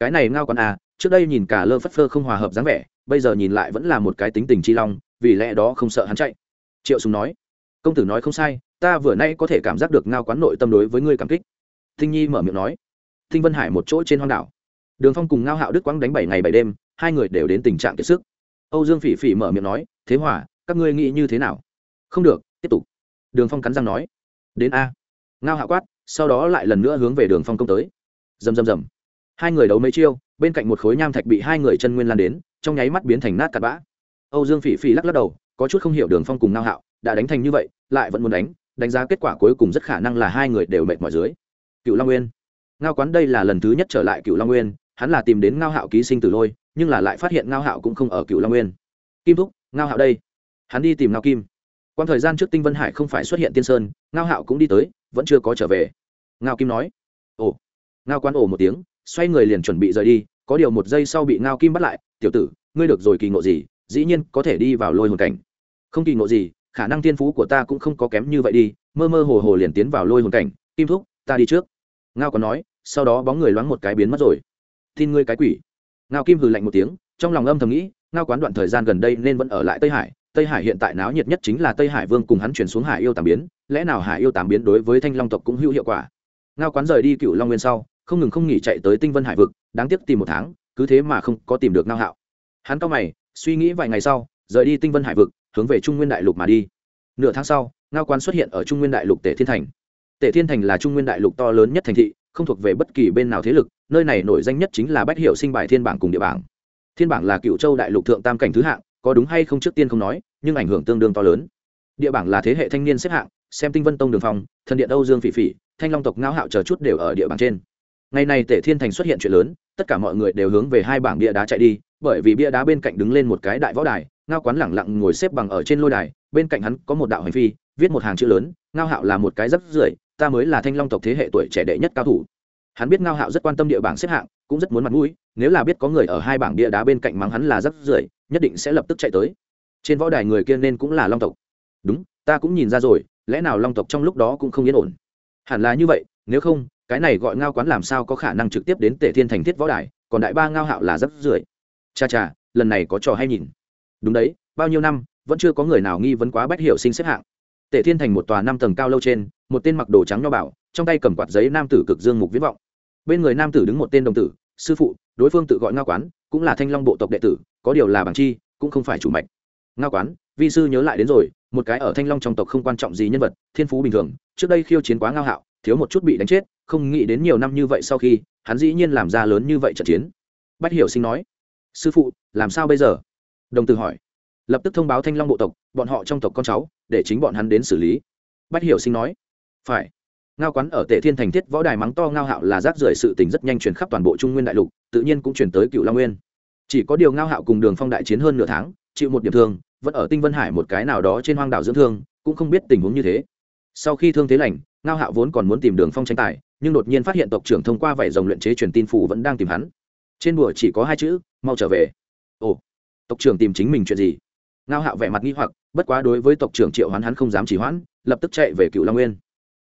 Cái này ngao quán à trước đây nhìn cả lơ phất phơ không hòa hợp dáng vẻ, bây giờ nhìn lại vẫn là một cái tính tình chi long, vì lẽ đó không sợ hắn chạy. Triệu sùng nói, công tử nói không sai, ta vừa nay có thể cảm giác được ngao quán nội tâm đối với ngươi cảm kích. Thinh nhi mở miệng nói, thinh vân hải một chỗ trên hoang đảo. Đường phong cùng ngao hạo đức quang đánh bảy ngày bảy đêm, hai người đều đến tình trạng kiệt sức. Âu dương phỉ phỉ mở miệng nói, thế hòa, các ngươi nghĩ như thế nào? Không được, tiếp tục. Đường phong cắn răng nói, đến a. Ngao hạ quát, sau đó lại lần nữa hướng về đường phong công tới. Rầm rầm rầm. Hai người đấu mấy chiêu bên cạnh một khối nham thạch bị hai người chân nguyên lan đến, trong nháy mắt biến thành nát cặn bã. Âu dương phỉ phỉ lắc lắc đầu, có chút không hiểu đường phong cùng ngao hạo đã đánh thành như vậy, lại vẫn muốn đánh đánh giá kết quả cuối cùng rất khả năng là hai người đều mệt mỏi dưới. Cựu long nguyên. Ngao quán đây là lần thứ nhất trở lại cựu long nguyên, hắn là tìm đến ngao hạo ký sinh tử lôi, nhưng là lại phát hiện ngao hạo cũng không ở cựu long nguyên. Kim thúc, ngao hạo đây. Hắn đi tìm ngao kim. Quan thời gian trước tinh vân hải không phải xuất hiện tiên sơn, ngao hạo cũng đi tới, vẫn chưa có trở về. Ngao kim nói. Ồ. Ngao quán ồ một tiếng xoay người liền chuẩn bị rời đi, có điều một giây sau bị ngao kim bắt lại, tiểu tử, ngươi được rồi kỳ ngộ gì, dĩ nhiên có thể đi vào lôi hồn cảnh. Không kỳ ngộ gì, khả năng tiên phú của ta cũng không có kém như vậy đi. Mơ mơ hồ hồ liền tiến vào lôi hồn cảnh, kim thúc, ta đi trước. Ngao còn nói, sau đó bóng người loáng một cái biến mất rồi. Tin ngươi cái quỷ. Ngao kim hừ lạnh một tiếng, trong lòng âm thầm nghĩ, ngao quán đoạn thời gian gần đây nên vẫn ở lại tây hải tây hải hiện tại náo nhiệt nhất chính là tây hải vương cùng hắn chuyển xuống hải yêu tám biến, lẽ nào hải yêu tám biến đối với thanh long tộc cũng hữu hiệu quả? Ngao quán rời đi cựu long nguyên sau không ngừng không nghỉ chạy tới tinh vân hải vực, đáng tiếc tìm một tháng, cứ thế mà không có tìm được ngao hạo. Hắn cao mày, suy nghĩ vài ngày sau, rời đi tinh vân hải vực, hướng về trung nguyên đại lục mà đi. Nửa tháng sau, ngao quan xuất hiện ở trung nguyên đại lục tể thiên thành. Tể thiên thành là trung nguyên đại lục to lớn nhất thành thị, không thuộc về bất kỳ bên nào thế lực, nơi này nổi danh nhất chính là bách hiệu sinh bài thiên bảng cùng địa bảng. Thiên bảng là cựu châu đại lục thượng tam cảnh thứ hạng, có đúng hay không trước tiên không nói, nhưng ảnh hưởng tương đương to lớn. Địa bảng là thế hệ thanh niên xếp hạng, xem tinh vân tông đường phong, thần điện âu dương phỉ phỉ, thanh long tộc ngao hạo chờ chút đều ở địa bảng trên ngày này tể thiên thành xuất hiện chuyện lớn, tất cả mọi người đều hướng về hai bảng bia đá chạy đi, bởi vì bia đá bên cạnh đứng lên một cái đại võ đài, ngao quán lẳng lặng ngồi xếp bằng ở trên lôi đài, bên cạnh hắn có một đạo hành phi, viết một hàng chữ lớn, ngao hạo là một cái rất rưởi, ta mới là thanh long tộc thế hệ tuổi trẻ đệ nhất cao thủ. Hắn biết ngao hạo rất quan tâm địa bảng xếp hạng, cũng rất muốn mặt mũi, nếu là biết có người ở hai bảng bia đá bên cạnh mắng hắn là rất rưởi, nhất định sẽ lập tức chạy tới. Trên võ đài người kia nên cũng là long tộc. Đúng, ta cũng nhìn ra rồi, lẽ nào long tộc trong lúc đó cũng không yên ổn? Hẳn là như vậy, nếu không cái này gọi ngao quán làm sao có khả năng trực tiếp đến tể thiên thành thiết võ đài, còn đại ba ngao hạo là rất rưỡi. cha cha, lần này có trò hay nhìn. Đúng đấy, bao nhiêu năm, vẫn chưa có người nào nghi vấn quá bách hiệu sinh xếp hạng. Tể thiên thành một tòa năm tầng cao lâu trên, một tên mặc đồ trắng nho bảo, trong tay cầm quạt giấy nam tử cực dương mục viết vọng. Bên người nam tử đứng một tên đồng tử, sư phụ, đối phương tự gọi ngao quán, cũng là thanh long bộ tộc đệ tử, có điều là bằng chi, cũng không phải chủ mạch. Ngao quán, vi sư nhớ lại đến rồi, một cái ở thanh long trong tộc không quan trọng gì nhân vật, thiên phú bình thường, trước đây khiêu chiến quá ngao hạo, thiếu một chút bị đánh chết không nghĩ đến nhiều năm như vậy sau khi, hắn dĩ nhiên làm ra lớn như vậy trận chiến. Bách hiểu sinh nói, sư phụ, làm sao bây giờ? Đồng tử hỏi. Lập tức thông báo thanh long bộ tộc, bọn họ trong tộc con cháu, để chính bọn hắn đến xử lý. Bách hiểu sinh nói, phải. Ngao quán ở tể thiên thành thiết võ đài mắng to ngao hạo là rác rưởi sự tình rất nhanh chuyển khắp toàn bộ trung nguyên đại lục, tự nhiên cũng chuyển tới cựu long nguyên. Chỉ có điều ngao hạo cùng đường phong đại chiến hơn nửa tháng, chịu một điểm thương, vẫn ở tinh vân hải một cái nào đó trên hoang đảo dưỡng thương, cũng không biết tình huống như thế. Sau khi thương thế lành, ngao hạo vốn còn muốn tìm đường phong tranh tài nhưng đột nhiên phát hiện tộc trưởng thông qua vảy rồng luyện chế truyền tin phủ vẫn đang tìm hắn. Trên bùa chỉ có hai chữ, mau trở về. Ồ, tộc trưởng tìm chính mình chuyện gì? Ngao hạo vẻ mặt nghi hoặc, bất quá đối với tộc trưởng triệu hoán hắn không dám chỉ hoãn, lập tức chạy về cựu long nguyên.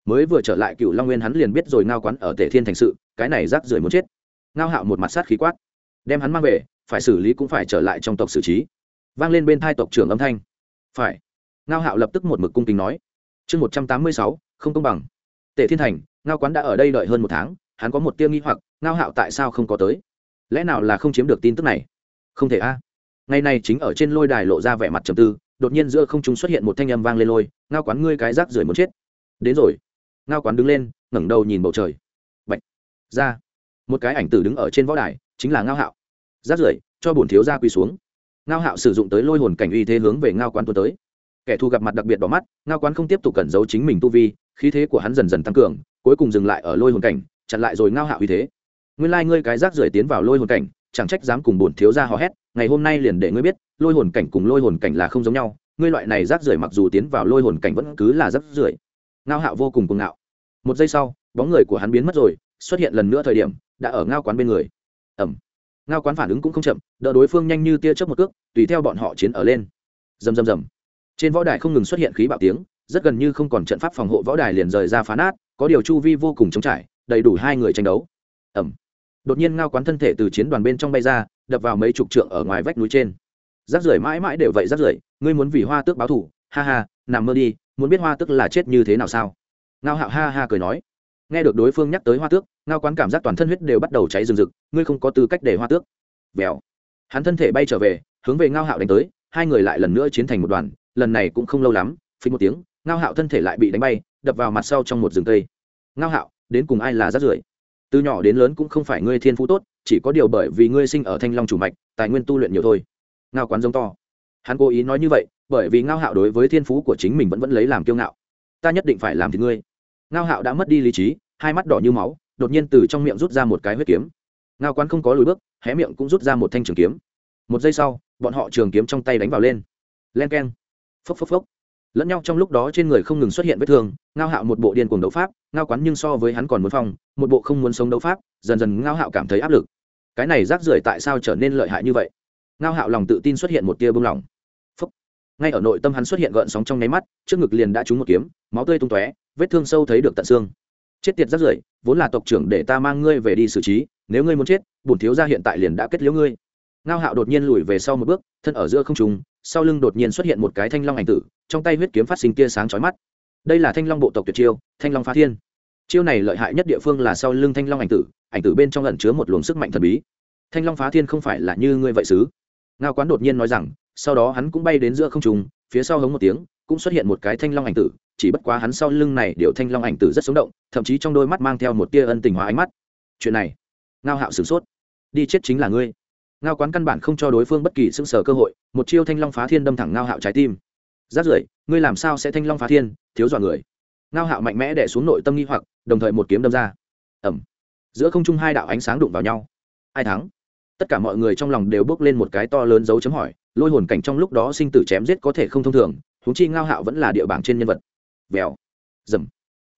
Mới vừa trở lại cựu long nguyên hắn liền biết rồi ngao quán ở tể thiên thành sự, cái này rác rưởi muốn chết. Ngao hạo một mặt sát khí quát, đem hắn mang về, phải xử lý cũng phải trở lại trong tộc xử trí. Vang lên bên thai tộc trưởng âm thanh. Phải. Ngao hạo lập tức một mực cung kính nói. Chương một trăm tám mươi sáu, không công bằng. Tể thiên thành ngao quán đã ở đây đợi hơn một tháng, hắn có một tiêu nghi hoặc, ngao hạo tại sao không có tới? Lẽ nào là không chiếm được tin tức này? Không thể a. Ngày này chính ở trên lôi đài lộ ra vẻ mặt trầm tư, đột nhiên giữa không chúng xuất hiện một thanh âm vang lên lôi, ngao quán ngươi cái rác rưởi muốn chết. Đến rồi. Ngao quán đứng lên, ngẩng đầu nhìn bầu trời. Bạch. ra. Một cái ảnh tử đứng ở trên võ đài, chính là ngao hạo. Rác rưởi, cho bổn thiếu gia quỳ xuống. Ngao hạo sử dụng tới lôi hồn cảnh uy thế hướng về ngao quán tuần tới. Kẻ thù gặp mặt đặc biệt đỏ mắt, ngao quán không tiếp tục cẩn giấu chính mình tu vi, khí thế của hắn dần dần tăng cường cuối cùng dừng lại ở lôi hồn cảnh, chặn lại rồi ngao hạo uy thế. Nguyên lai、like、ngươi cái rác rưởi tiến vào lôi hồn cảnh, chẳng trách dám cùng bổn thiếu ra hò hét, ngày hôm nay liền để ngươi biết, lôi hồn cảnh cùng lôi hồn cảnh là không giống nhau, ngươi loại này rác rưởi mặc dù tiến vào lôi hồn cảnh vẫn cứ là rác rưởi. Ngao hạo vô cùng cuồng ngạo. Một giây sau, bóng người của hắn biến mất rồi, xuất hiện lần nữa thời điểm, đã ở ngao quán bên người. Ẩm. Ngao quán phản ứng cũng không chậm, đỡ đối phương nhanh như tia chớp một cước, tùy theo bọn họ chiến ở lên. Rầm rầm rầm. Trên võ đài không ngừng xuất hiện khí bạo tiếng rất gần như không còn trận pháp phòng hộ võ đài liền rời ra phá nát, có điều chu vi vô cùng trống trải, đầy đủ hai người tranh đấu. Ẩm đột nhiên ngao quán thân thể từ chiến đoàn bên trong bay ra, đập vào mấy chục trượng ở ngoài vách núi trên. Rác rưởi mãi mãi đều vậy rác rưởi, ngươi muốn vì hoa tước báo thủ ha ha, nằm mơ đi, muốn biết hoa tước là chết như thế nào sao? Ngao hạo ha ha cười nói. Nghe được đối phương nhắc tới hoa tước, ngao quán cảm giác toàn thân huyết đều bắt đầu cháy rừng rực, ngươi không có tư cách để hoa tước. Vèo hắn thân thể bay trở về, hướng về ngao hạo đánh tới, hai người lại lần nữa chiến thành một đoàn, lần này cũng không lâu lắm, phí một tiếng ngao hạo thân thể lại bị đánh bay, đập vào mặt sau trong một rừng cây. Ngao hạo, đến cùng ai là rát rưởi? Từ nhỏ đến lớn cũng không phải ngươi thiên phú tốt, chỉ có điều bởi vì ngươi sinh ở thanh long chủ mạch, tài nguyên tu luyện nhiều thôi. Ngao quán giống to. Hắn cố ý nói như vậy, bởi vì ngao hạo đối với thiên phú của chính mình vẫn vẫn lấy làm kiêu ngạo. Ta nhất định phải làm thì ngươi. Ngao hạo đã mất đi lý trí, hai mắt đỏ như máu, đột nhiên từ trong miệng rút ra một cái huyết kiếm. Ngao quán không có lùi bước, hé miệng cũng rút ra một thanh trường kiếm. Một giây sau, bọn họ trường kiếm trong tay đánh vào lên. Len k e n phốc phốc phốc lẫn nhau trong lúc đó trên người không ngừng xuất hiện vết thương, ngao hạo một bộ điên cuồng đấu pháp, ngao quán nhưng so với hắn còn muốn phong, một bộ không muốn sống đấu pháp, dần dần ngao hạo cảm thấy áp lực. Cái này rác rưởi tại sao trở nên lợi hại như vậy? Ngao hạo lòng tự tin xuất hiện một tia bông lỏng Phúc. ngay ở nội tâm hắn xuất hiện gợn sóng trong nháy mắt, trước ngực liền đã trúng một kiếm, máu tươi tung tóe, vết thương sâu thấy được tận xương. Chết tiệt rác rưởi, vốn là tộc trưởng để ta mang ngươi về đi xử trí, nếu ngươi muốn chết, bổn thiếu gia hiện tại liền đã kết liễu ngươi. Ngao hạo đột nhiên lùi về sau một bước, thân ở giữa không trùng sau lưng đột nhiên xuất hiện một cái thanh long ảnh tử, trong tay huyết kiếm phát sinh tia sáng chói mắt. Đây là thanh long bộ tộc tuyệt chiêu, thanh long phá thiên. Chiêu này lợi hại nhất địa phương là sau lưng thanh long ảnh tử ảnh tử bên trong ẩn chứa một luồng sức mạnh thần bí. Thanh long phá thiên không phải là như ngươi vậy xứ ngao quán đột nhiên nói rằng, sau đó hắn cũng bay đến giữa không trùng phía sau hống một tiếng, cũng xuất hiện một cái thanh long ảnh tử, chỉ bất quá hắn sau lưng này điệu thanh long ảnh tử rất sống động, thậm chí trong đôi mắt mang theo một tia ân tình hóa ánh mắt. Chuyện này, ngao hạo sửng sốt. Đi chết chính là ngươi ngao quán căn bản không cho đối phương bất kỳ sưng sở cơ hội, một chiêu thanh long phá thiên đâm thẳng ngao hạo trái tim. Rát rưởi, ngươi làm sao sẽ thanh long phá thiên, thiếu dọa người? Ngao hạo mạnh mẽ đẻ xuống nội tâm nghi hoặc, đồng thời một kiếm đâm ra. Ẩm giữa không trung hai đạo ánh sáng đụng vào nhau. Ai thắng? Tất cả mọi người trong lòng đều bước lên một cái to lớn dấu chấm hỏi, lôi hồn cảnh trong lúc đó sinh tử chém giết có thể không thông thường thúng chi ngao hạo vẫn là địa bảng trên nhân vật. Vèo. Dầm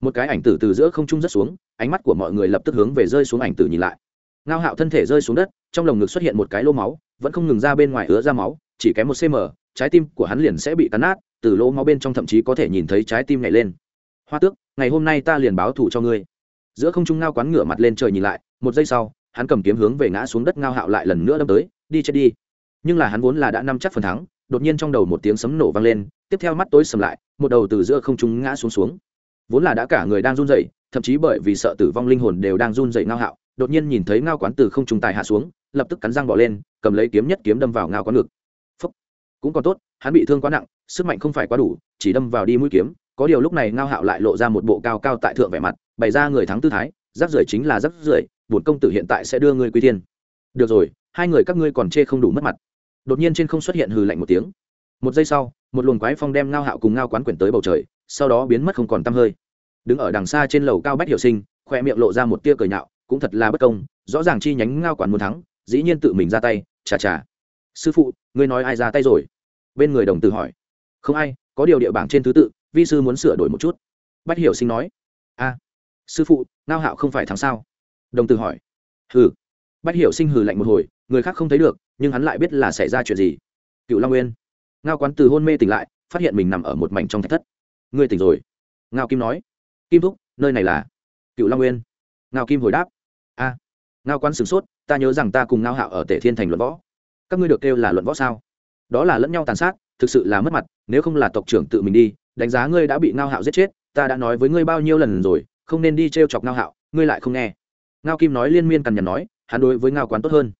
một cái ảnh tử từ giữa không trung rất xuống, ánh mắt của mọi người lập tức hướng về rơi xuống ảnh tử nhìn lại ngao hạo thân thể rơi xuống đất, trong lồng ngực xuất hiện một cái lô máu, vẫn không ngừng ra bên ngoài ứa ra máu, chỉ kém một cm trái tim của hắn liền sẽ bị cắn nát, từ lỗ máu bên trong thậm chí có thể nhìn thấy trái tim nhảy lên. Hoa tước, ngày hôm nay ta liền báo thủ cho ngươi. Giữa không trung ngao quán ngửa mặt lên trời nhìn lại, một giây sau, hắn cầm kiếm hướng về ngã xuống đất ngao hạo lại lần nữa đâm tới, đi chết đi. Nhưng là hắn vốn là đã nắm chắc phần thắng, đột nhiên trong đầu một tiếng sấm nổ vang lên, tiếp theo mắt tối sầm lại, một đầu từ giữa không trung ngã xuống xuống. Vốn là đã cả người đang run rẩy, thậm chí bởi vì sợ tử vong linh hồn đều đang run rẩy ngao hạo đột nhiên nhìn thấy ngao quán từ không trung tài hạ xuống, lập tức cắn răng bỏ lên, cầm lấy kiếm nhất kiếm đâm vào ngao quán ngực. Phúc. cũng còn tốt, hắn bị thương quá nặng, sức mạnh không phải quá đủ, chỉ đâm vào đi mũi kiếm. Có điều lúc này ngao hạo lại lộ ra một bộ cao cao tại thượng vẻ mặt, bày ra người thắng tư thái rác rưởi chính là rác rưởi, bổn công tử hiện tại sẽ đưa ngươi quy tiên được rồi, hai người các ngươi còn chê không đủ mất mặt. Đột nhiên trên không xuất hiện hừ lạnh một tiếng. Một giây sau, một luồng quái phong đem ngao hạo cùng ngao quán quyển tới bầu trời, sau đó biến mất không còn tăm hơi. Đứng ở đằng xa trên lầu cao bách hiểu sinh khoe miệng lộ ra một tia cười nhạo cũng thật là bất công, rõ ràng chi nhánh ngao quản muốn thắng, dĩ nhiên tự mình ra tay, chà chà. Sư phụ, ngươi nói ai ra tay rồi? Bên người đồng tử hỏi. Không ai, có điều địa bảng trên thứ tự, vi sư muốn sửa đổi một chút. Bách hiểu sinh nói. A sư phụ, ngao hạo không phải thắng sao? Đồng tử hỏi. Hừ. Bách hiểu sinh hừ lạnh một hồi, người khác không thấy được, nhưng hắn lại biết là xảy ra chuyện gì. Cựu long nguyên. Ngao quán từ hôn mê tỉnh lại, phát hiện mình nằm ở một mảnh trong thạch thất. Ngươi tỉnh rồi. Ngao kim nói. Kim thúc, nơi này là cựu long nguyên. Ngao kim hồi đáp a, ngao quán sửng sốt, ta nhớ rằng ta cùng ngao hạo ở tể thiên thành luận võ. Các ngươi được kêu là luận võ sao? Đó là lẫn nhau tàn sát, thực sự là mất mặt, nếu không là tộc trưởng tự mình đi, đánh giá ngươi đã bị ngao hạo giết chết, ta đã nói với ngươi bao nhiêu lần rồi, không nên đi t r e o chọc ngao hạo, ngươi lại không nghe. Ngao kim nói liên miên cằn nhằn nói, hắn đối với ngao quán tốt hơn.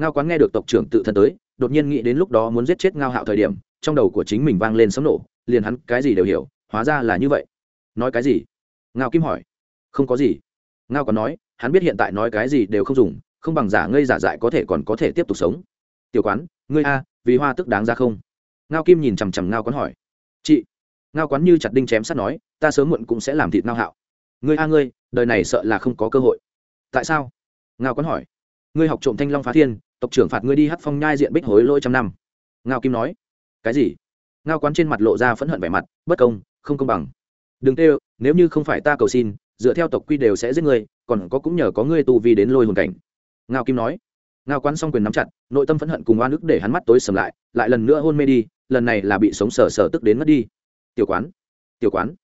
Ngao quán nghe được tộc trưởng tự thân tới, đột nhiên nghĩ đến lúc đó muốn giết chết ngao hạo thời điểm, trong đầu của chính mình vang lên sấm nổ, liền hắn cái gì đều hiểu, hóa ra là như vậy. Nói cái gì? Ngao kim hỏi. Không có gì. Ngao còn nói hắn biết hiện tại nói cái gì đều không dùng, không bằng giả ngây giả dại có thể còn có thể tiếp tục sống. Tiểu quán, ngươi a, vì hoa tức đáng ra không? Ngao kim nhìn chằm chằm ngao quán hỏi. Chị, ngao quán như chặt đinh chém sắt nói, ta sớm muộn cũng sẽ làm thịt ngao hạo. Ngươi a ngươi, đời này sợ là không có cơ hội. Tại sao? Ngao quán hỏi. Ngươi học trộm thanh long phá thiên, tộc trưởng phạt ngươi đi hát phong nhai diện bích hối lỗi trăm năm. Ngao kim nói. Cái gì? Ngao quán trên mặt lộ ra phẫn hận vẻ mặt, bất công, không công bằng. Đừng tê nếu như không phải ta cầu xin dựa theo tộc quy đều sẽ giết ngươi, còn có cũng nhờ có ngươi tu vi đến lôi hồn cảnh. Ngao kim nói. Ngao quán xong quyền nắm chặt, nội tâm phẫn hận cùng oan ức để hắn mắt tối sầm lại lại lần nữa hôn mê đi, lần này là bị sống sờ sờ tức đến mất đi. Tiểu quán tiểu quán,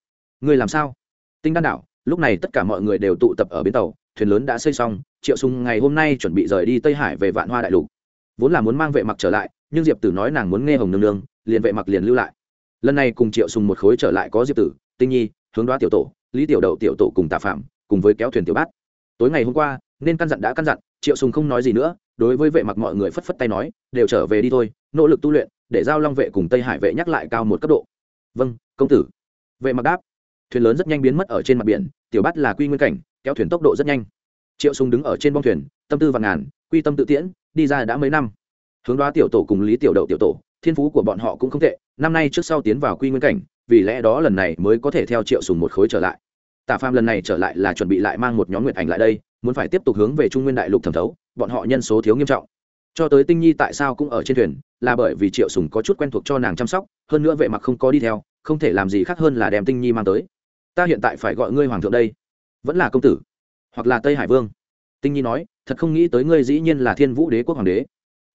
ngươi làm sao? Tinh đan đảo, lúc này tất cả mọi người đều tụ tập ở bến tàu, thuyền lớn đã xây xong, triệu sùng ngày hôm nay chuẩn bị rời đi tây hải về vạn hoa đại lục. Vốn là muốn mang vệ mặc trở lại, nhưng diệp tử nói nàng muốn nghe hồng nương nương, liền vệ mặc liền lưu lại. Lần này cùng triệu sùng một khối trở lại có diệp tử, tinh nhi, hướng đoá tiểu tổ lý tiểu đậu tiểu tổ cùng tạ phạm, cùng với kéo thuyền tiểu bát. Tối ngày hôm qua, nên căn dặn đã căn dặn, triệu sùng không nói gì nữa, đối với vệ mặc mọi người phất phất tay nói, đều trở về đi thôi, nỗ lực tu luyện, để giao long vệ cùng tây hải vệ nhắc lại cao một cấp độ. Vâng công tử. Vệ mặc đáp. Thuyền lớn rất nhanh biến mất ở trên mặt biển, tiểu Bát là quy nguyên cảnh, kéo thuyền tốc độ rất nhanh. Triệu sùng đứng ở trên bong thuyền, tâm tư vạn ngàn, quy tâm tự tiễn, đi ra đã mấy năm. Hướng đoá tiểu tổ cùng lý tiểu đậu tiểu tổ, thiên phú của bọn họ cũng không tệ, năm nay trước sau tiến vào quy nguyên cảnh, vì lẽ đó lần này mới có thể theo triệu sùng một khối trở lại tả phàm lần này trở lại là chuẩn bị lại mang một nhóm nguyệt ảnh lại đây, muốn phải tiếp tục hướng về trung nguyên đại lục thẩm thấu, bọn họ nhân số thiếu nghiêm trọng. Cho tới tinh nhi tại sao cũng ở trên thuyền, là bởi vì triệu sùng có chút quen thuộc cho nàng chăm sóc, hơn nữa vệ mặc không có đi theo, không thể làm gì khác hơn là đem tinh nhi mang tới. Ta hiện tại phải gọi ngươi hoàng thượng đây. Vẫn là công tử, hoặc là tây hải vương. Tinh nhi nói, thật không nghĩ tới ngươi dĩ nhiên là thiên vũ đế quốc hoàng đế.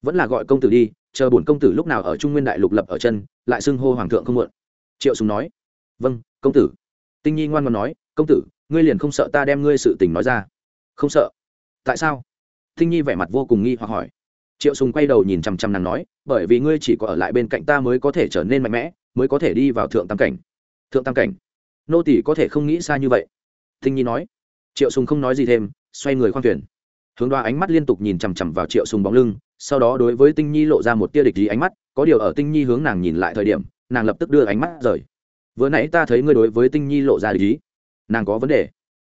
Vẫn là gọi công tử đi, chờ bổn công tử lúc nào ở trung nguyên đại lục lập ở chân, lại xưng hô hoàng thượng không muộn. Triệu sùng nói vâng công tử. Tinh nhi ngoan ngoãn nói công tử, ngươi liền không sợ ta đem ngươi sự tình nói ra? Không sợ. Tại sao? Thinh nhi vẻ mặt vô cùng nghi hoặc hỏi. Triệu sùng quay đầu nhìn chăm chăm nàng nói, bởi vì ngươi chỉ có ở lại bên cạnh ta mới có thể trở nên mạnh mẽ, mới có thể đi vào thượng tam cảnh. Thượng tam cảnh? Nô tỷ có thể không nghĩ xa như vậy? Thinh nhi nói. Triệu sùng không nói gì thêm, xoay người khoan thuyền. Hướng đoa ánh mắt liên tục nhìn chằm chằm vào triệu sùng bóng lưng, sau đó đối với tinh nhi lộ ra một tia địch ý ánh mắt, có điều ở tinh nhi hướng nàng nhìn lại thời điểm, nàng lập tức đưa ánh mắt rời. Vừa nãy ta thấy ngươi đối với tinh nhi lộ ra địch ý nàng có vấn đề.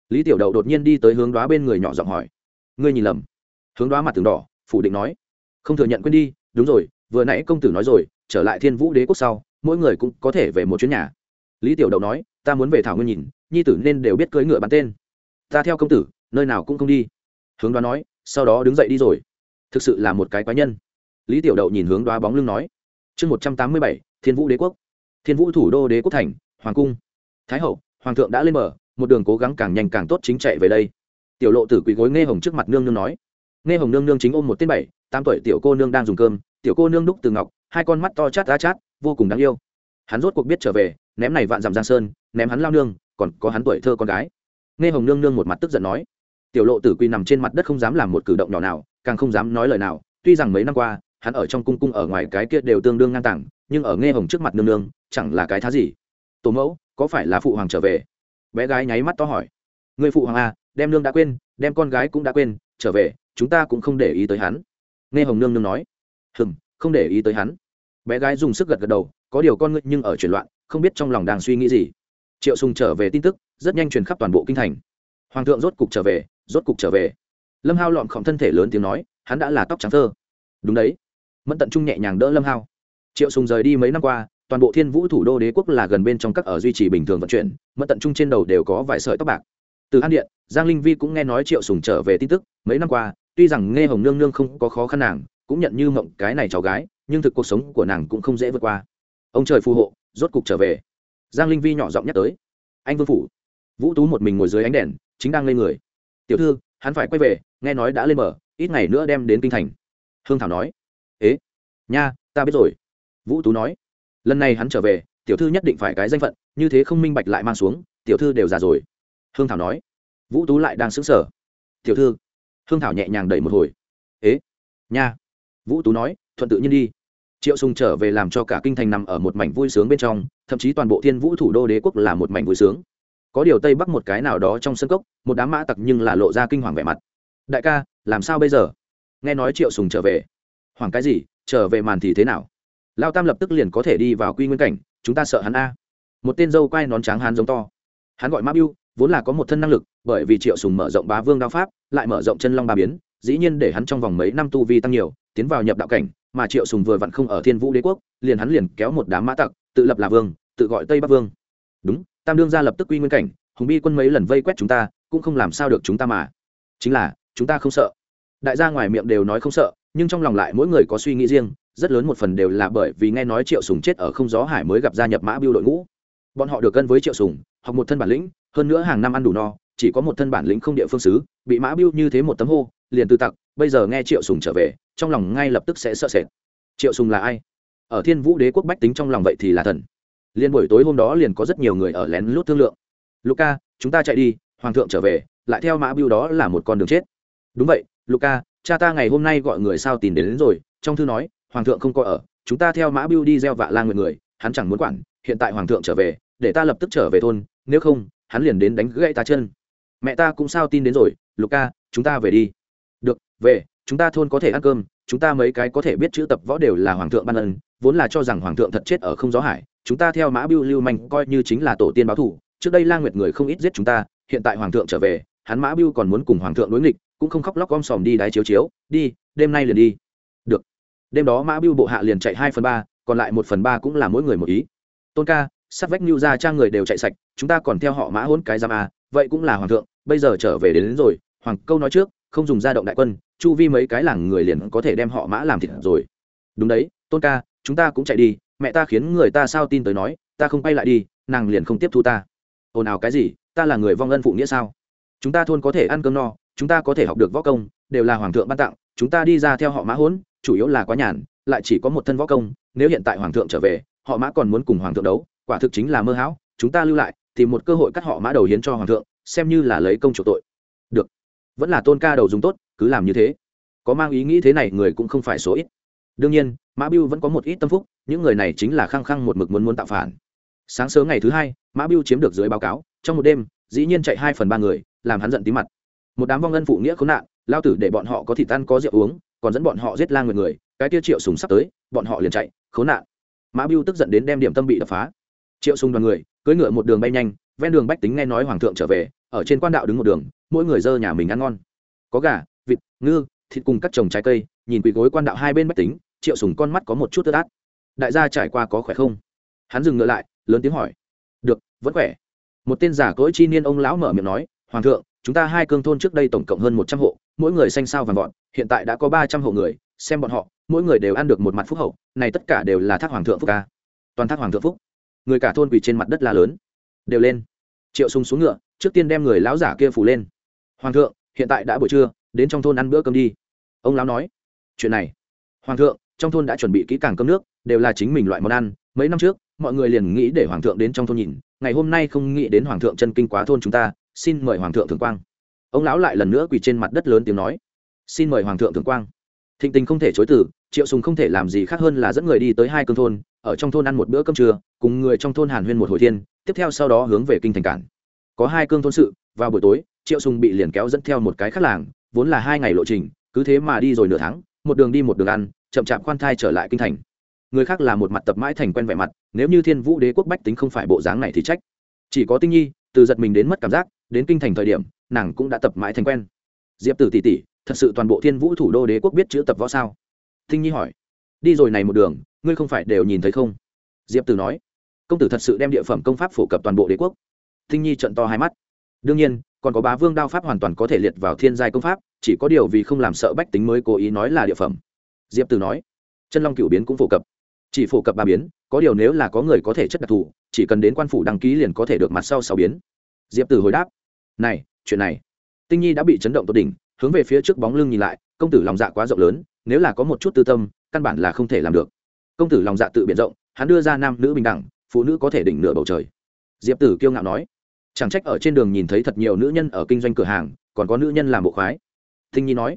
Lý tiểu đậu đột nhiên đi tới hướng đoá bên người nhỏ giọng hỏi. Ngươi nhìn lầm. Hướng đoá mặt tường đỏ, phủ định nói. Không thừa nhận quên đi, đúng rồi, vừa nãy công tử nói rồi, trở lại thiên vũ đế quốc sau, mỗi người cũng có thể về một chuyến nhà. Lý tiểu đậu nói, ta muốn về thảo nguyên nhìn, nhi tử nên đều biết cưỡi ngựa bắn tên. Ta theo công tử, nơi nào cũng không đi. Hướng đoá nói, sau đó đứng dậy đi rồi. Thực sự là một cái quái nhân. Lý tiểu đậu nhìn hướng đoá bóng lưng nói. Chương một trăm tám mươi bảy, thiên vũ đế quốc. Thiên vũ thủ đô đế quốc thành, hoàng cung. Thái hậu, hoàng thượng đã lên mở một đường cố gắng càng nhanh càng tốt chính chạy về đây. Tiểu lộ tử quỳ gối nghe hồng trước mặt nương nương nói. Nghe hồng nương nương chính ôm một tên bảy, tám tuổi tiểu cô nương đang dùng cơm. Tiểu cô nương đúc từ ngọc, hai con mắt to chát ra chát, vô cùng đáng yêu. Hắn rốt cuộc biết trở về, ném này vạn dặm giang sơn, ném hắn lao nương, còn có hắn tuổi thơ con gái. Nghe hồng nương nương một mặt tức giận nói. Tiểu lộ tử quy nằm trên mặt đất không dám làm một cử động nhỏ nào, càng không dám nói lời nào. Tuy rằng mấy năm qua, hắn ở trong cung cung ở ngoài cái kia đều tương đương ngang tàng, nhưng ở nghe hồng trước mặt nương nương, chẳng là cái thá gì. Tổ mẫu, có phải là phụ hoàng trở về? Bé gái nháy mắt to hỏi. Người phụ hoàng a à, đem nương đã quên đem con gái cũng đã quên trở về chúng ta cũng không để ý tới hắn. Nghe hồng nương nương nói. Hừng không để ý tới hắn. Bé gái dùng sức gật gật đầu có điều con ngươi nhưng ở chuyển loạn không biết trong lòng đang suy nghĩ gì. Triệu sùng trở về tin tức rất nhanh truyền khắp toàn bộ kinh thành. Hoàng thượng rốt cục trở về rốt cục trở về. Lâm hao lọn khổng thân thể lớn tiếng nói hắn đã là tóc trắng thơ. Đúng đấy. Mẫn tận trung nhẹ nhàng đỡ lâm hao. Triệu sùng rời đi mấy năm qua toàn bộ thiên vũ thủ đô đế quốc là gần bên trong các ở duy trì bình thường vận chuyển mất tận trung trên đầu đều có vài sợi tóc bạc. Từ an điện, giang linh vi cũng nghe nói triệu sùng trở về tin tức, mấy năm qua, tuy rằng nghe hồng nương nương không có khó khăn nàng, cũng nhận như mộng cái này cháu gái, nhưng thực cuộc sống của nàng cũng không dễ vượt qua. Ông trời phù hộ, rốt cục trở về. Giang linh vi nhỏ giọng nhắc tới. Anh vương phủ. Vũ tú một mình ngồi dưới ánh đèn, chính đang lên người. Tiểu thư, hắn phải quay về, nghe nói đã lên mở ít ngày nữa đem đến kinh thành. Hương thảo nói. Ế, nha, ta biết rồi. Vũ tú nói lần này hắn trở về, tiểu thư nhất định phải cái danh phận, như thế không minh bạch lại mang xuống, tiểu thư đều già rồi. Hương thảo nói. Vũ tú lại đang xứng sở tiểu thư, hương thảo nhẹ nhàng đẩy một hồi. Ế, nha. Vũ tú nói, thuận tự nhiên đi. Triệu sùng trở về làm cho cả kinh thành nằm ở một mảnh vui sướng bên trong, thậm chí toàn bộ thiên vũ thủ đô đế quốc là một mảnh vui sướng. Có điều tây bắc một cái nào đó trong sân cốc, một đám mã tặc nhưng là lộ ra kinh hoàng vẻ mặt. Đại ca, làm sao bây giờ? Nghe nói triệu sùng trở về. Hoàng cái gì? Trở về màn thì thế nào? Lao tam lập tức liền có thể đi vào quy nguyên cảnh, chúng ta sợ hắn a. Một tên dâu quai nón trắng hắn giống to. Hắn gọi mã biu, vốn là có một thân năng lực, bởi vì triệu sùng mở rộng bá vương đao pháp, lại mở rộng chân long ba biến, dĩ nhiên để hắn trong vòng mấy năm tu vi tăng nhiều, tiến vào nhập đạo cảnh, mà triệu sùng vừa vặn không ở thiên vũ đế quốc, liền hắn liền kéo một đám mã tặc, tự lập là vương, tự gọi tây bắc vương. Đúng, tam đương gia lập tức quy nguyên cảnh, hùng bi quân mấy lần vây quét chúng ta, cũng không làm sao được chúng ta mà. Chính là, chúng ta không sợ. Đại gia ngoài miệng đều nói không sợ, nhưng trong lòng lại mỗi người có suy nghĩ riêng rất lớn một phần đều là bởi vì nghe nói triệu sùng chết ở không gió hải mới gặp gia nhập mã biêu đội ngũ. Bọn họ được cân với triệu sùng học một thân bản lĩnh hơn nữa hàng năm ăn đủ no chỉ có một thân bản lĩnh không địa phương xứ bị mã biêu như thế một tấm hô liền từ tặc bây giờ nghe triệu sùng trở về trong lòng ngay lập tức sẽ sợ sệt. Triệu sùng là ai? Ở thiên vũ đế quốc bách tính trong lòng vậy thì là thần. Liên buổi tối hôm đó liền có rất nhiều người ở lén lút thương lượng. Luca chúng ta chạy đi hoàng thượng trở về lại theo mã biêu đó là một con đường chết. Đúng vậy luca cha ta ngày hôm nay gọi người sao tìm đến, đến rồi trong thư nói hoàng thượng không có ở, chúng ta theo mã biêu đi gieo vạ lang nguyện người, hắn chẳng muốn quản, hiện tại hoàng thượng trở về, để ta lập tức trở về thôn, nếu không, hắn liền đến đánh gãy ta chân. Mẹ ta cũng sao tin đến rồi luca chúng ta về đi. Được, về, chúng ta thôn có thể ăn cơm, chúng ta mấy cái có thể biết chữ tập võ đều là hoàng thượng ban ân, vốn là cho rằng hoàng thượng thật chết ở không gió hải, chúng ta theo mã biêu lưu manh coi như chính là tổ tiên báo thủ trước đây la nguyệt người không ít giết chúng ta, hiện tại hoàng thượng trở về, hắn mã biêu còn muốn cùng hoàng thượng đối nghịch, cũng không khóc lóc gom sòm đi đái chiếu chiếu, đi, đêm nay liền đi đêm đó mã biêu bộ hạ liền chạy hai phần ba còn lại một phần ba cũng là mỗi người một ý. Tôn ca sát vách nhu ra trang người đều chạy sạch chúng ta còn theo họ mã hôn cái giam à, vậy cũng là hoàng thượng bây giờ trở về đến, đến rồi hoàng câu nói trước không dùng ra động đại quân chu vi mấy cái làng người liền có thể đem họ mã làm thịt rồi. Đúng đấy tôn ca chúng ta cũng chạy đi mẹ ta khiến người ta sao tin tới nói ta không quay lại đi nàng liền không tiếp thu ta. Ồn ào cái gì ta là người vong ân phụ nghĩa sao? Chúng ta thôn có thể ăn cơm no chúng ta có thể học được võ công đều là hoàng thượng ban tặng chúng ta đi ra theo họ mã hốn chủ yếu là quá nhàn, lại chỉ có một thân võ công, nếu hiện tại hoàng thượng trở về, họ mã còn muốn cùng hoàng thượng đấu, quả thực chính là mơ hão, chúng ta lưu lại, tìm một cơ hội cắt họ mã đầu hiến cho hoàng thượng, xem như là lấy công chủ tội. Được. Vẫn là tôn ca đầu dùng tốt, cứ làm như thế. Có mang ý nghĩ thế này người cũng không phải số ít. Đương nhiên, mã biêu vẫn có một ít tâm phúc, những người này chính là khăng khăng một mực muốn muốn tạo phản. Sáng sớm ngày thứ hai, mã biêu chiếm được dưới báo cáo, trong một đêm, dĩ nhiên chạy hai phần ba người, làm hắn giận tí mặt. Một đám vong ân phụ nghĩa khốn nạn, lao tử để bọn họ có thịt ăn có rượu uống còn dẫn bọn họ giết la người người, cái tiêu triệu sùng sắp tới, bọn họ liền chạy, khốn nạn. Mã biêu tức giận đến đem điểm tâm bị đập phá. Triệu sùng đoàn người, cưỡi ngựa một đường bay nhanh, ven đường bách tính nghe nói hoàng thượng trở về, ở trên quan đạo đứng một đường, mỗi người dơ nhà mình ăn ngon. Có gà, vịt, ngư, thịt cùng các trồng trái cây, nhìn quỳ gối quan đạo hai bên bách tính, triệu sùng con mắt có một chút tơ đát. Đại gia trải qua có khỏe không? Hắn dừng ngựa lại, lớn tiếng hỏi. Được, vẫn khỏe. Một tên giả cỗi chi niên ông lão mở miệng nói, hoàng thượng, chúng ta hai cương thôn trước đây tổng cộng hơn một trăm hộ mỗi người xanh sao vàng vọt, hiện tại đã có ba trăm hộ người, xem bọn họ, mỗi người đều ăn được một mặt phúc hậu, này tất cả đều là thác hoàng thượng phúc ca. Toàn thác hoàng thượng phúc. Người cả thôn quỳ trên mặt đất la lớn. Đều lên. Triệu sung xuống ngựa, trước tiên đem người lão giả kia phủ lên. Hoàng thượng, hiện tại đã buổi trưa, đến trong thôn ăn bữa cơm đi. Ông lão nói. Chuyện này. Hoàng thượng, trong thôn đã chuẩn bị kỹ càng cơm nước, đều là chính mình loại món ăn. Mấy năm trước, mọi người liền nghĩ để hoàng thượng đến trong thôn nhìn. Ngày hôm nay không nghĩ đến hoàng thượng chân kinh quá thôn chúng ta. Xin mời hoàng thượng thượng quang ông lão lại lần nữa quỳ trên mặt đất lớn tiếng nói, xin mời hoàng thượng thượng quang. Thịnh tình không thể chối từ, triệu sùng không thể làm gì khác hơn là dẫn người đi tới hai cương thôn, ở trong thôn ăn một bữa cơm trưa, cùng người trong thôn hàn huyên một hồi thiên, tiếp theo sau đó hướng về kinh thành cản. Có hai cương thôn sự, vào buổi tối, triệu sùng bị liền kéo dẫn theo một cái khác làng, vốn là hai ngày lộ trình, cứ thế mà đi rồi nửa tháng, một đường đi một đường ăn, chậm chạp khoan thai trở lại kinh thành. Người khác là một mặt tập mãi thành quen vẻ mặt, nếu như thiên vũ đế quốc bách tính không phải bộ dáng này thì trách. Chỉ có tinh nhi, từ giật mình đến mất cảm giác đến kinh thành thời điểm, nàng cũng đã tập mãi thành quen. Diệp tử tỷ tỷ, thật sự toàn bộ thiên vũ thủ đô đế quốc biết chữ tập võ sao? Thinh nhi hỏi. Đi rồi này một đường, ngươi không phải đều nhìn thấy không? Diệp tử nói. Công tử thật sự đem địa phẩm công pháp phổ cập toàn bộ đế quốc. Thinh nhi trận to hai mắt. Đương nhiên, còn có bá vương đao pháp hoàn toàn có thể liệt vào thiên giai công pháp, chỉ có điều vì không làm sợ bách tính mới cố ý nói là địa phẩm. Diệp tử nói. Chân long cựu biến cũng phổ cập. Chỉ phổ cập ba biến, có điều nếu là có người có thể chất đặc thù, chỉ cần đến quan phủ đăng ký liền có thể được mặt sau sáu biến. Diệp tử hồi đáp này, chuyện này. Tinh nhi đã bị chấn động tột đỉnh, hướng về phía trước bóng lưng nhìn lại, công tử lòng dạ quá rộng lớn, nếu là có một chút tư tâm, căn bản là không thể làm được. Công tử lòng dạ tự biện rộng, hắn đưa ra nam nữ bình đẳng, phụ nữ có thể đỉnh nửa bầu trời. Diệp tử kiêu ngạo nói, chẳng trách ở trên đường nhìn thấy thật nhiều nữ nhân ở kinh doanh cửa hàng, còn có nữ nhân làm bộ khoái. Thinh nhi nói,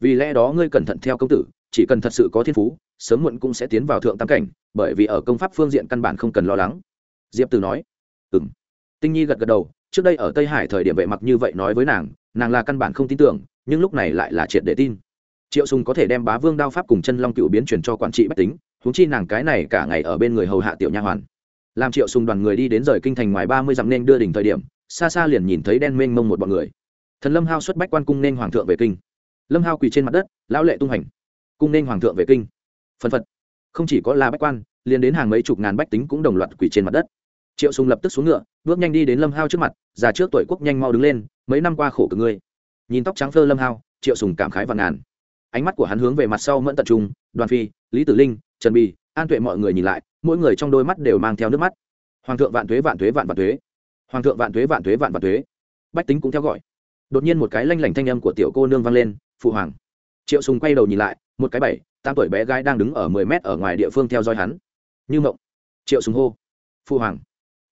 vì lẽ đó ngươi cẩn thận theo công tử, chỉ cần thật sự có thiên phú, sớm muộn cũng sẽ tiến vào thượng tam cảnh, bởi vì ở công pháp phương diện căn bản không cần lo lắng. Diệp tử nói ừ m tinh nhi gật gật đầu trước đây ở tây hải thời điểm vệ mặc như vậy nói với nàng nàng là căn bản không tin tưởng, nhưng lúc này lại là triệt để tin. Triệu sùng có thể đem bá vương đao pháp cùng chân long cựu biến chuyển cho quản trị bách tính, huống chi nàng cái này cả ngày ở bên người hầu hạ tiểu nha hoàn. Làm triệu sùng đoàn người đi đến rời kinh thành ngoài ba mươi dặm nên đưa đỉnh thời điểm, xa xa liền nhìn thấy đen mênh mông một bọn người. Thần lâm hao xuất bách quan cung nên hoàng thượng về kinh. Lâm hao quỳ trên mặt đất, lão lệ tung hành. Cung nên hoàng thượng về kinh. Phân phật. Không chỉ có là bách quan, liền đến hàng mấy chục ngàn bách tính cũng đồng loạt quỳ trên mặt đất triệu sùng lập tức xuống ngựa, bước nhanh đi đến lâm hao trước mặt, già trước tuổi quốc nhanh mau đứng lên, mấy năm qua khổ cực ngươi. Nhìn tóc trắng phơ lâm hao, triệu sùng cảm khái và ngàn. Ánh mắt của hắn hướng về mặt sau mẫn tập trung, đoàn phi, lý tử linh, trần bì, an tuệ mọi người nhìn lại, mỗi người trong đôi mắt đều mang theo nước mắt. Hoàng thượng vạn thuế vạn thuế vạn vạn thuế hoàng thượng vạn thuế vạn thuế vạn vạn thuế bách tính cũng theo gọi. Đột nhiên một cái lanh lảnh thanh âm của tiểu cô nương vang lên, phụ hoàng. Triệu sùng quay đầu nhìn lại, một cái bảy, tám tuổi bé gái đang đứng ở mười mét ở ngoài địa phương theo dõi hắn. Như mộng. Triệu sùng hô, phụ hoàng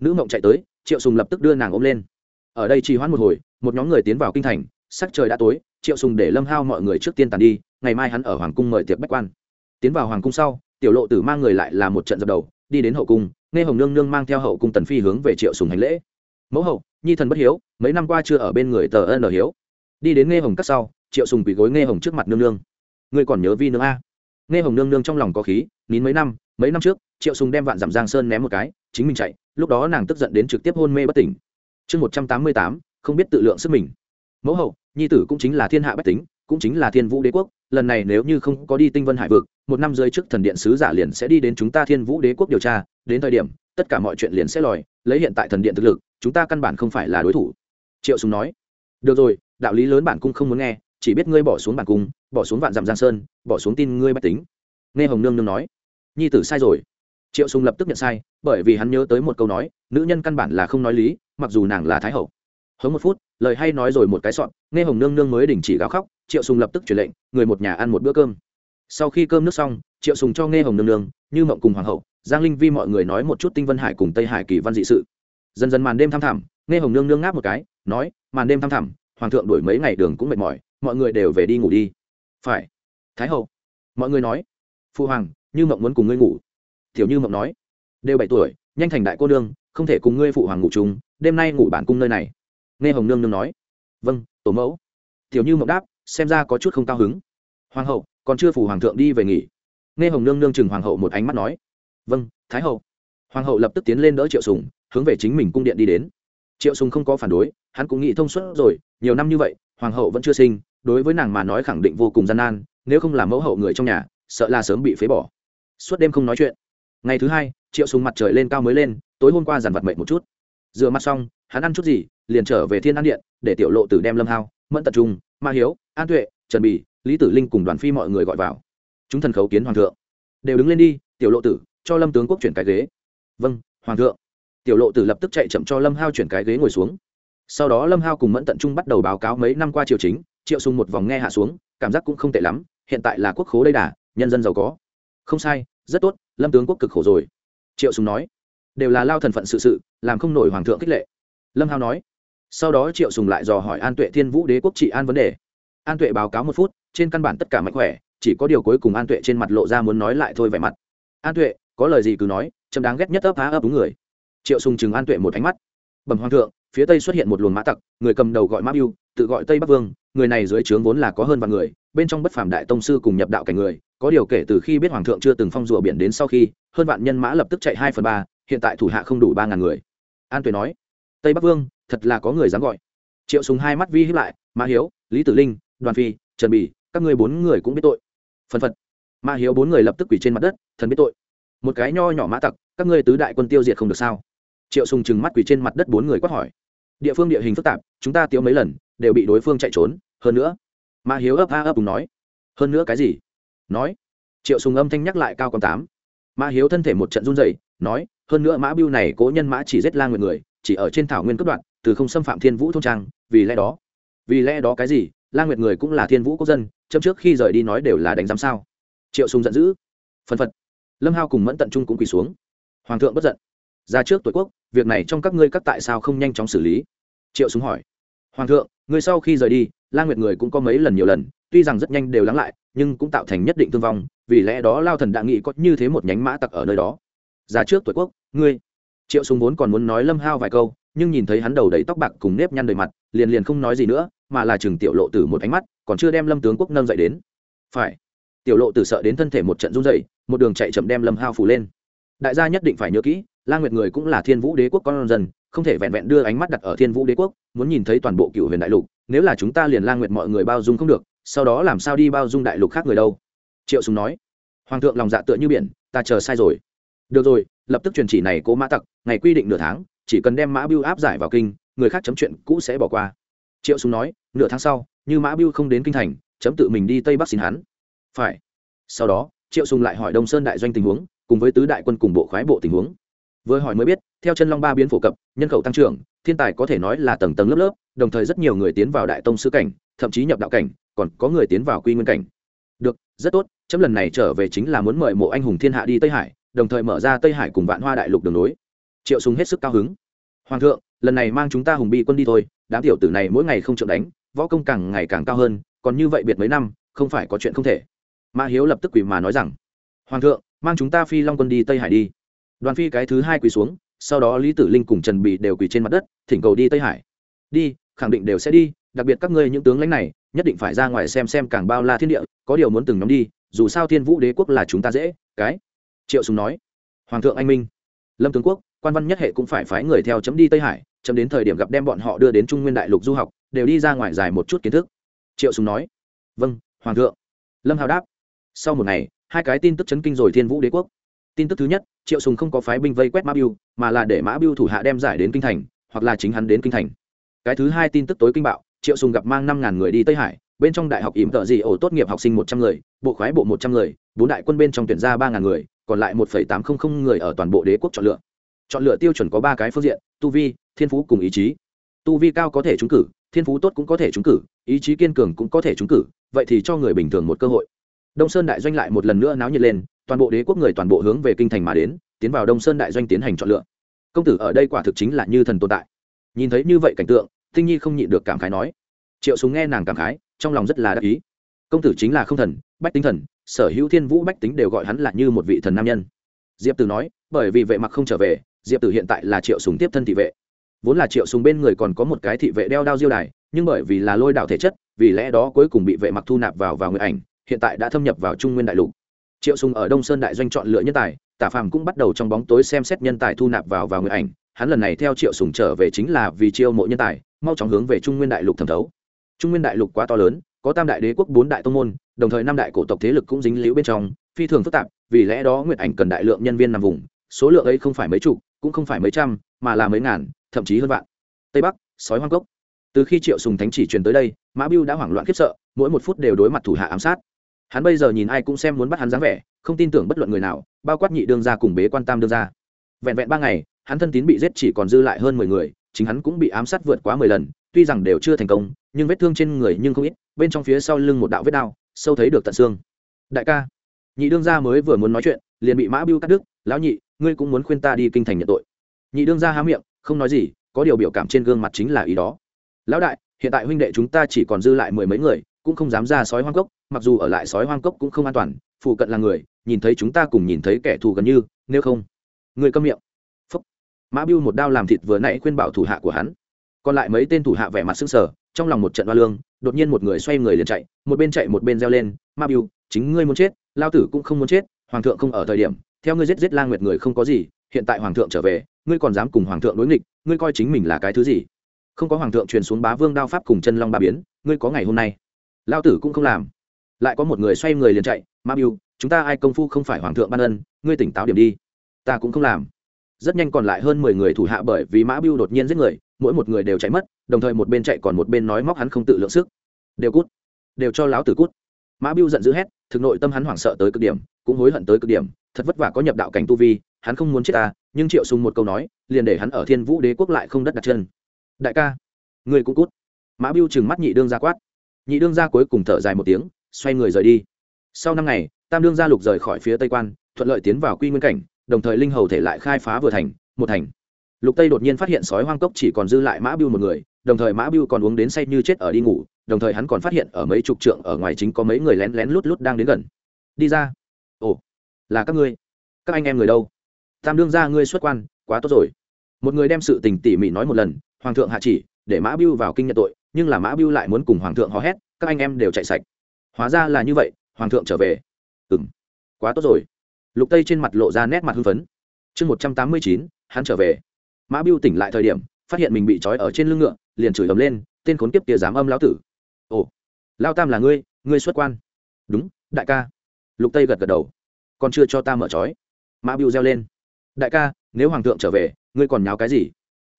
nữ mộng chạy tới, triệu sùng lập tức đưa nàng ôm lên. Ở đây trì hoãn một hồi, một nhóm người tiến vào kinh thành, sắc trời đã tối, triệu sùng để lâm hao mọi người trước tiên tàn đi, ngày mai hắn ở hoàng cung mời tiệc bách quan. Tiến vào hoàng cung sau, tiểu lộ tử mang người lại là một trận dập đầu, đi đến hậu cung, nghe hồng nương nương mang theo hậu cung tần phi hướng về triệu sùng hành lễ. Mẫu hậu, nhi thần bất hiếu, mấy năm qua chưa ở bên người tờ ân hiếu. Đi đến nghe hồng cắt sau, triệu sùng quỳ gối nghe hồng trước mặt nương nương. Ngươi còn nhớ vi nương a? Nghe hồng nương nương trong lòng có khí, nín mấy năm mấy năm trước, triệu sùng đem vạn giảm giang sơn ném một cái chính mình chạy, lúc đó nàng tức giận đến trực tiếp hôn mê bất tỉnh. Chương một trăm tám mươi tám, không biết tự lượng sức mình. Mẫu hậu, nhi tử cũng chính là thiên hạ bách tính, cũng chính là thiên vũ đế quốc, lần này nếu như không có đi tinh vân hải vực, một năm rơi trước thần điện sứ giả liền sẽ đi đến chúng ta thiên vũ đế quốc điều tra, đến thời điểm, tất cả mọi chuyện liền sẽ lòi, lấy hiện tại thần điện thực lực, chúng ta căn bản không phải là đối thủ. Triệu sùng nói. Được rồi, đạo lý lớn bản cung không muốn nghe, chỉ biết ngươi bỏ xuống bản cung, bỏ xuống vạn dặm giang sơn, bỏ xuống tin ngươi bách tính. Nghe hồng nương nương nói. Nhi tử sai rồi triệu sùng lập tức nhận sai, bởi vì hắn nhớ tới một câu nói, nữ nhân căn bản là không nói lý, mặc dù nàng là thái hậu. Hống một phút, lời hay nói rồi một cái sọn nghe hồng nương nương mới đình chỉ gào khóc, triệu sùng lập tức truyền lệnh, người một nhà ăn một bữa cơm. Sau khi cơm nước xong, triệu sùng cho nghe hồng nương nương, như mộng cùng hoàng hậu, giang linh vi mọi người nói một chút tinh vân hải cùng tây hải kỳ văn dị sự. Dần dần màn đêm thăm thẳm, nghe hồng nương nương ngáp một cái, nói, màn đêm thăm thẳm, hoàng thượng đuổi mấy ngày đường cũng mệt mỏi, mọi người đều về đi ngủ đi. Phải. Thái hậu. Mọi người nói, phu hoàng, như mộng muốn cùng ngươi ngủ tiểu như mộng nói, đều bảy tuổi, nhanh thành đại cô nương, không thể cùng ngươi phụ hoàng ngủ chung, đêm nay ngủ bản cung nơi này. Nghe hồng nương nương nói vâng tổ mẫu. Tiểu như mộng đáp, xem ra có chút không cao hứng. Hoàng hậu, còn chưa phủ hoàng thượng đi về nghỉ. Nghe hồng nương nương chừng hoàng hậu một ánh mắt nói vâng thái hậu. Hoàng hậu lập tức tiến lên đỡ triệu sùng, hướng về chính mình cung điện đi đến. Triệu sùng không có phản đối, hắn cũng nghĩ thông suốt rồi, nhiều năm như vậy, hoàng hậu vẫn chưa sinh, đối với nàng mà nói khẳng định vô cùng gian nan, nếu không làm mẫu hậu người trong nhà, sợ là sớm bị phế bỏ. Suốt đêm không nói chuyện ngày thứ hai, triệu sùng mặt trời lên cao mới lên, tối hôm qua giàn vật mệt một chút. Rửa mặt xong, hắn ăn chút gì, liền trở về thiên an điện, để tiểu lộ tử đem lâm hao, mẫn tập trung, ma hiếu, an tuệ, trần bì, lý tử linh cùng đoàn phi mọi người gọi vào. Chúng thần khấu kiến hoàng thượng. Đều đứng lên đi, tiểu lộ tử, cho lâm tướng quốc chuyển cái ghế. Vâng hoàng thượng. Tiểu lộ tử lập tức chạy chậm cho lâm hao chuyển cái ghế ngồi xuống. Sau đó lâm hao cùng mẫn tận trung bắt đầu báo cáo mấy năm qua triều chính, triệu sùng một vòng nghe hạ xuống, cảm giác cũng không tệ lắm, hiện tại là quốc khố đây đà, nhân dân giàu có. Không sai rất tốt, lâm tướng quốc cực khổ rồi. Triệu sùng nói, đều là lao thần phận sự sự, làm không nổi hoàng thượng khích lệ. Lâm hao nói, sau đó triệu sùng lại dò hỏi an tuệ thiên vũ đế quốc trị an vấn đề. An tuệ báo cáo một phút, trên căn bản tất cả mạnh khỏe, chỉ có điều cuối cùng an tuệ trên mặt lộ ra muốn nói lại thôi vẻ mặt. An tuệ, có lời gì cứ nói, chấm đáng ghét nhất ấp phá ấp đúng người. Triệu sùng chừng an tuệ một ánh mắt. Bẩm hoàng thượng, phía tây xuất hiện một luồng mã tặc, người cầm đầu gọi mã biêu tự gọi tây bắc vương, người này dưới trướng vốn là có hơn vạn người, bên trong bất phàm đại tông sư cùng nhập đạo cảnh người có điều kể từ khi biết hoàng thượng chưa từng phong rùa biển đến sau khi, hơn vạn nhân mã lập tức chạy hai phần ba, hiện tại thủ hạ không đủ ba ngàn người. An tuệ nói, tây bắc vương, thật là có người dám gọi. Triệu sùng hai mắt vi hiếp lại, mã hiếu, lý tử linh, đoàn phi, trần bỉ, các ngươi bốn người cũng biết tội. Phân phật. Mã hiếu bốn người lập tức quỳ trên mặt đất, thần biết tội. Một cái nho nhỏ mã tặc, các ngươi tứ đại quân tiêu diệt không được sao? Triệu sùng trừng mắt quỳ trên mặt đất bốn người quát hỏi, địa phương địa hình phức tạp, chúng ta tiêu mấy lần, đều bị đối phương chạy trốn, hơn nữa. Mã hiếu ấp a ấp cùng nói, hơn nữa cái gì? Nói. Triệu sùng âm thanh nhắc lại cao còn tám. Mã hiếu thân thể một trận run rẩy, nói, hơn nữa mã biêu này cố nhân mã chỉ giết la nguyện người, chỉ ở trên thảo nguyên cấp đoạn từ không xâm phạm thiên vũ thôn trang, vì lẽ đó. Vì lẽ đó cái gì? La nguyệt người cũng là thiên vũ quốc dân, chấm trước khi rời đi nói đều là đánh giám sao? Triệu sùng giận dữ. Phân phật. Lâm hao cùng mẫn tận trung cũng quỳ xuống. Hoàng thượng bất giận. Ra trước tuổi quốc, việc này trong các ngươi các tại sao không nhanh chóng xử lý? Triệu sùng hỏi. Hoàng thượng người sau khi rời đi, la nguyệt người cũng có mấy lần nhiều lần, tuy rằng rất nhanh đều lắng lại nhưng cũng tạo thành nhất định thương vong, vì lẽ đó lao thần đã nghĩ có như thế một nhánh mã tặc ở nơi đó. Ra trước tuổi quốc, ngươi. Triệu sùng vốn còn muốn nói lâm hao vài câu, nhưng nhìn thấy hắn đầu đầy tóc bạc cùng nếp nhăn đầy mặt, liền liền không nói gì nữa, mà là chừng tiểu lộ tử một ánh mắt, còn chưa đem lâm tướng quốc nâng dậy đến. Phải. Tiểu lộ tử sợ đến thân thể một trận run rẩy, một đường chạy chậm đem lâm hao phủ lên. Đại gia nhất định phải nhớ kỹ, la nguyệt người cũng là thiên vũ đế quốc con dân, không thể vẹn vẹn đưa ánh mắt đặt ở thiên vũ đế quốc, muốn nhìn thấy toàn bộ cựu huyền đại lục, nếu là chúng ta liền la nguyệt mọi người bao dung không được sau đó làm sao đi bao dung đại lục khác người đâu? Triệu sùng nói. Hoàng thượng lòng dạ tựa như biển, ta chờ sai rồi. Được rồi, lập tức truyền chỉ này cố mã tặc, ngày quy định nửa tháng, chỉ cần đem mã biêu áp giải vào kinh, người khác chấm chuyện cũ sẽ bỏ qua. Triệu sùng nói, nửa tháng sau, như mã biêu không đến kinh thành, chấm tự mình đi tây bắc xin hắn. Phải. Sau đó, triệu sùng lại hỏi đông sơn đại doanh tình huống, cùng với tứ đại quân cùng bộ khoái bộ tình huống. Vừa hỏi mới biết, theo chân long ba biến phổ cập, nhân khẩu tăng trưởng, thiên tài có thể nói là tầng tầng lớp lớp, đồng thời rất nhiều người tiến vào đại tông sư cảnh, thậm chí nhập đạo cảnh còn có người tiến vào quy nguyên cảnh. Được, rất tốt, chấm lần này trở về chính là muốn mời mộ anh hùng thiên hạ đi tây hải, đồng thời mở ra tây hải cùng vạn hoa đại lục đường nối triệu sùng hết sức cao hứng. Hoàng thượng, lần này mang chúng ta hùng bi quân đi thôi, đám tiểu tử này mỗi ngày không trượng đánh, võ công càng ngày càng cao hơn, còn như vậy biệt mấy năm, không phải có chuyện không thể. Mã hiếu lập tức quỳ mà nói rằng, hoàng thượng, mang chúng ta phi long quân đi tây hải đi. Đoàn phi cái thứ hai quỳ xuống, sau đó lý tử linh cùng trần bị đều quỳ trên mặt đất, thỉnh cầu đi tây hải. Đi, khẳng định đều sẽ đi, đặc biệt các ngươi những tướng lãnh này nhất định phải ra ngoài xem xem càng bao la thiên địa, có điều muốn từng nhóm đi, dù sao thiên vũ đế quốc là chúng ta dễ, cái. Triệu sùng nói. Hoàng thượng anh minh. Lâm tướng quốc, quan văn nhất hệ cũng phải phái người theo chấm đi tây hải, chấm đến thời điểm gặp đem bọn họ đưa đến trung nguyên đại lục du học, đều đi ra ngoài dài một chút kiến thức. Triệu sùng nói. Vâng hoàng thượng. Lâm hào đáp. Sau một ngày, hai cái tin tức chấn kinh rồi thiên vũ đế quốc. Tin tức thứ nhất, triệu sùng không có phái binh vây quét mã biêu, mà là để mã biêu thủ hạ đem giải đến kinh thành, hoặc là chính hắn đến kinh thành. Cái thứ hai tin tức tối kinh bạo triệu sùng gặp mang năm ngàn người đi tây hải, bên trong đại học ỉm tợ gì ổ tốt nghiệp học sinh một trăm người, bộ khoái bộ một trăm người, bốn đại quân bên trong tuyển ra ba ngàn người, còn lại một phẩy tám không không người ở toàn bộ đế quốc chọn lựa. Chọn lựa tiêu chuẩn có ba cái phương diện, tu vi, thiên phú cùng ý chí. Tu vi cao có thể trúng cử, thiên phú tốt cũng có thể trúng cử, ý chí kiên cường cũng có thể trúng cử, vậy thì cho người bình thường một cơ hội. Đông sơn đại doanh lại một lần nữa náo nhiệt lên, toàn bộ đế quốc người toàn bộ hướng về kinh thành mà đến, tiến vào đông sơn đại doanh tiến hành chọn lựa. Công tử ở đây quả thực chính là như thần tồn tại. Nhìn thấy như vậy cảnh tượng tinh nhi không nhịn được cảm khái nói. Triệu súng nghe nàng cảm khái, trong lòng rất là đắc ý. Công tử chính là không thần, bách tính thần, sở hữu thiên vũ bách tính đều gọi hắn là như một vị thần nam nhân. Diệp tử nói, bởi vì vệ mặc không trở về, diệp tử hiện tại là triệu súng tiếp thân thị vệ. Vốn là triệu súng bên người còn có một cái thị vệ đeo đao diêu đài, nhưng bởi vì là lôi đảo thể chất, vì lẽ đó cuối cùng bị vệ mặc thu nạp vào vào người ảnh, hiện tại đã thâm nhập vào trung nguyên đại lục. Triệu sùng ở đông sơn đại doanh chọn lựa nhân tài, tả phàm cũng bắt đầu trong bóng tối xem xét nhân tài thu nạp vào vào người ảnh hắn lần này theo triệu sùng trở về chính là vì chiêu mộ nhân tài, mau chóng hướng về trung nguyên đại lục thẩm thấu. Trung nguyên đại lục quá to lớn, có tam đại đế quốc bốn đại tông môn, đồng thời năm đại cổ tộc thế lực cũng dính liễu bên trong, phi thường phức tạp, vì lẽ đó nguyệt ảnh cần đại lượng nhân viên nằm vùng, số lượng ấy không phải mấy chục, cũng không phải mấy trăm, mà là mấy ngàn, thậm chí hơn vạn. Tây bắc, sói hoang cốc. Từ khi triệu sùng thánh chỉ truyền tới đây, mã biêu đã hoảng loạn khiếp sợ, mỗi một phút đều đối mặt thủ hạ ám sát. Hắn bây giờ nhìn ai cũng xem muốn bắt hắn dáng vẻ, không tin tưởng bất luận người nào, bao quát nhị đương gia cùng bế quan tam đương gia. Vẹn vẹn ba ngày hắn thân tín bị giết chỉ còn dư lại hơn mười người, chính hắn cũng bị ám sát vượt quá mười lần, tuy rằng đều chưa thành công, nhưng vết thương trên người nhưng không ít, bên trong phía sau lưng một đạo vết đao, sâu thấy được tận xương. Đại ca, nhị đương gia mới vừa muốn nói chuyện, liền bị mã biêu cắt đứt, lão nhị, ngươi cũng muốn khuyên ta đi kinh thành nhận tội. Nhị đương gia há miệng, không nói gì, có điều biểu cảm trên gương mặt chính là ý đó. Lão đại, hiện tại huynh đệ chúng ta chỉ còn dư lại mười mấy người, cũng không dám ra sói hoang cốc, mặc dù ở lại sói hoang cốc cũng không an toàn, phụ cận là người, nhìn thấy chúng ta cùng nhìn thấy kẻ thù gần như, nếu không người câm miệng mã biêu một đao làm thịt vừa nãy khuyên bảo thủ hạ của hắn. Còn lại mấy tên thủ hạ vẻ mặt sững sờ, trong lòng một trận hoa lương, đột nhiên một người xoay người liền chạy, một bên chạy một bên reo lên ma biêu, chính ngươi muốn chết, lao tử cũng không muốn chết, hoàng thượng không ở thời điểm, theo ngươi giết giết lang nguyệt người không có gì, hiện tại hoàng thượng trở về, ngươi còn dám cùng hoàng thượng đối nghịch, ngươi coi chính mình là cái thứ gì? Không có hoàng thượng truyền xuống bá vương đao pháp cùng chân long ba biến, ngươi có ngày hôm nay. Lao tử cũng không làm. Lại có một người xoay người liền chạy ma biu chúng ta ai công phu không phải hoàng thượng ban ân, ngươi tỉnh táo điểm đi. Ta cũng không làm rất nhanh còn lại hơn mười người thủ hạ bởi vì mã biu đột nhiên giết người, mỗi một người đều chạy mất, đồng thời một bên chạy còn một bên nói móc hắn không tự lượng sức. Đều cút. Đều cho láo tử cút. Mã biu giận dữ hét, thực nội tâm hắn hoảng sợ tới cực điểm, cũng hối hận tới cực điểm, thật vất vả có nhập đạo cảnh tu vi, hắn không muốn chết ta, nhưng triệu sùng một câu nói, liền để hắn ở thiên vũ đế quốc lại không đất đặt chân. Đại ca người cũng cút. Mã biu trừng mắt nhị đương ra quát. Nhị đương gia cuối cùng thở dài một tiếng, xoay người rời đi. Sau năm ngày, tam đương gia lục rời khỏi phía tây quan, thuận lợi tiến vào quy nguyên cảnh đồng thời linh hầu thể lại khai phá vừa thành, một thành. Lục tây đột nhiên phát hiện sói hoang cốc chỉ còn dư lại mã biêu một người, đồng thời mã biêu còn uống đến say như chết ở đi ngủ, đồng thời hắn còn phát hiện ở mấy chục trượng ở ngoài chính có mấy người lén lén lút lút đang đến gần. Đi ra. Ồ, là các ngươi. Các anh em người đâu? Tam đương gia ngươi xuất quan, quá tốt rồi. Một người đem sự tình tỉ mỉ nói một lần, hoàng thượng hạ chỉ, để mã biêu vào kinh nhận tội, nhưng là mã biêu lại muốn cùng hoàng thượng hò hét, các anh em đều chạy sạch. Hóa ra là như vậy, hoàng thượng trở về. Ừ m quá tốt rồi lục tây trên mặt lộ ra nét mặt hưng phấn. Chương một trăm tám mươi chín, hắn trở về. Mã biêu tỉnh lại thời điểm, phát hiện mình bị trói ở trên lưng ngựa, liền chửi ầm lên, tên khốn kiếp kia dám âm lão tử. Ồ, lao tam là ngươi ngươi xuất quan. Đúng, đại ca. Lục tây gật gật đầu. Còn chưa cho ta mở trói. Mã biêu reo lên. Đại ca, nếu hoàng thượng trở về, ngươi còn nháo cái gì?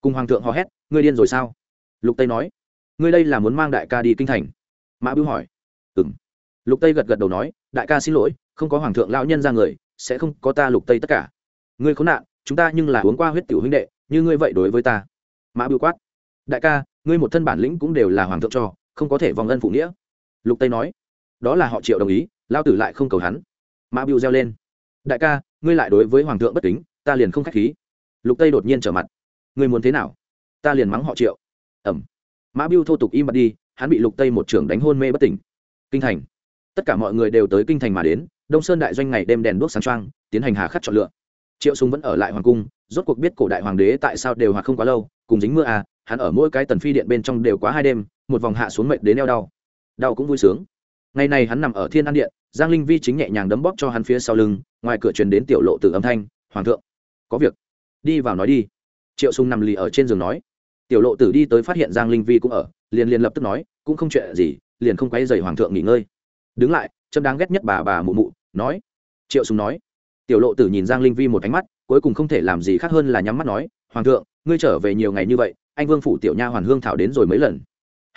Cùng hoàng thượng hò hét, ngươi điên rồi sao? Lục tây nói. Ngươi đây là muốn mang đại ca đi kinh thành. Mã biêu hỏi. Ừ m lục tây gật gật đầu nói, đại ca xin lỗi, không có hoàng thượng lão nhân ra người sẽ không có ta lục tây tất cả. Ngươi khốn nạn, chúng ta nhưng là uống qua huyết tiểu huynh đệ, như ngươi vậy đối với ta. Mã bưu quát. Đại ca, ngươi một thân bản lĩnh cũng đều là hoàng thượng cho, không có thể vòng ân phụ nghĩa. Lục tây nói. Đó là họ triệu đồng ý, lao tử lại không cầu hắn. Mã bưu reo lên. Đại ca, ngươi lại đối với hoàng thượng bất kính, ta liền không k h á c h khí. Lục tây đột nhiên trở mặt. Ngươi muốn thế nào? Ta liền mắng họ triệu. Ẩm. Mã bưu thô tục im mặt đi, hắn bị lục tây một trưởng đánh hôn mê bất tỉnh. Kinh thành. Tất cả mọi người đều tới kinh thành mà đến đông sơn đại doanh ngày đêm đèn đuốc sáng trăng tiến hành hà khắc chọn lựa. triệu súng vẫn ở lại hoàng cung, rốt cuộc biết cổ đại hoàng đế tại sao đều hoạt không quá lâu, cùng dính mưa à hắn ở mỗi cái tần phi điện bên trong đều quá hai đêm, một vòng hạ xuống mệt đến eo đau. đau cũng vui sướng. ngày này hắn nằm ở thiên an điện, giang linh vi chính nhẹ nhàng đấm bóp cho hắn phía sau lưng, ngoài cửa truyền đến tiểu lộ tử âm thanh, hoàng thượng, có việc. đi vào nói đi. triệu sùng nằm lì ở trên giường nói. tiểu lộ tử đi tới phát hiện giang linh vi cũng ở, liền liền lập tức nói, cũng không chuyện gì, liền không quay dày hoàng thượng nghỉ ngơi đứng lại trâm đáng ghét nhất bà bà mụ mụ, nói. Triệu sùng nói. Tiểu lộ tử nhìn giang linh vi một ánh mắt, cuối cùng không thể làm gì khác hơn là nhắm mắt nói, hoàng thượng, ngươi trở về nhiều ngày như vậy, anh vương phủ tiểu nha hoàn hương thảo đến rồi mấy lần?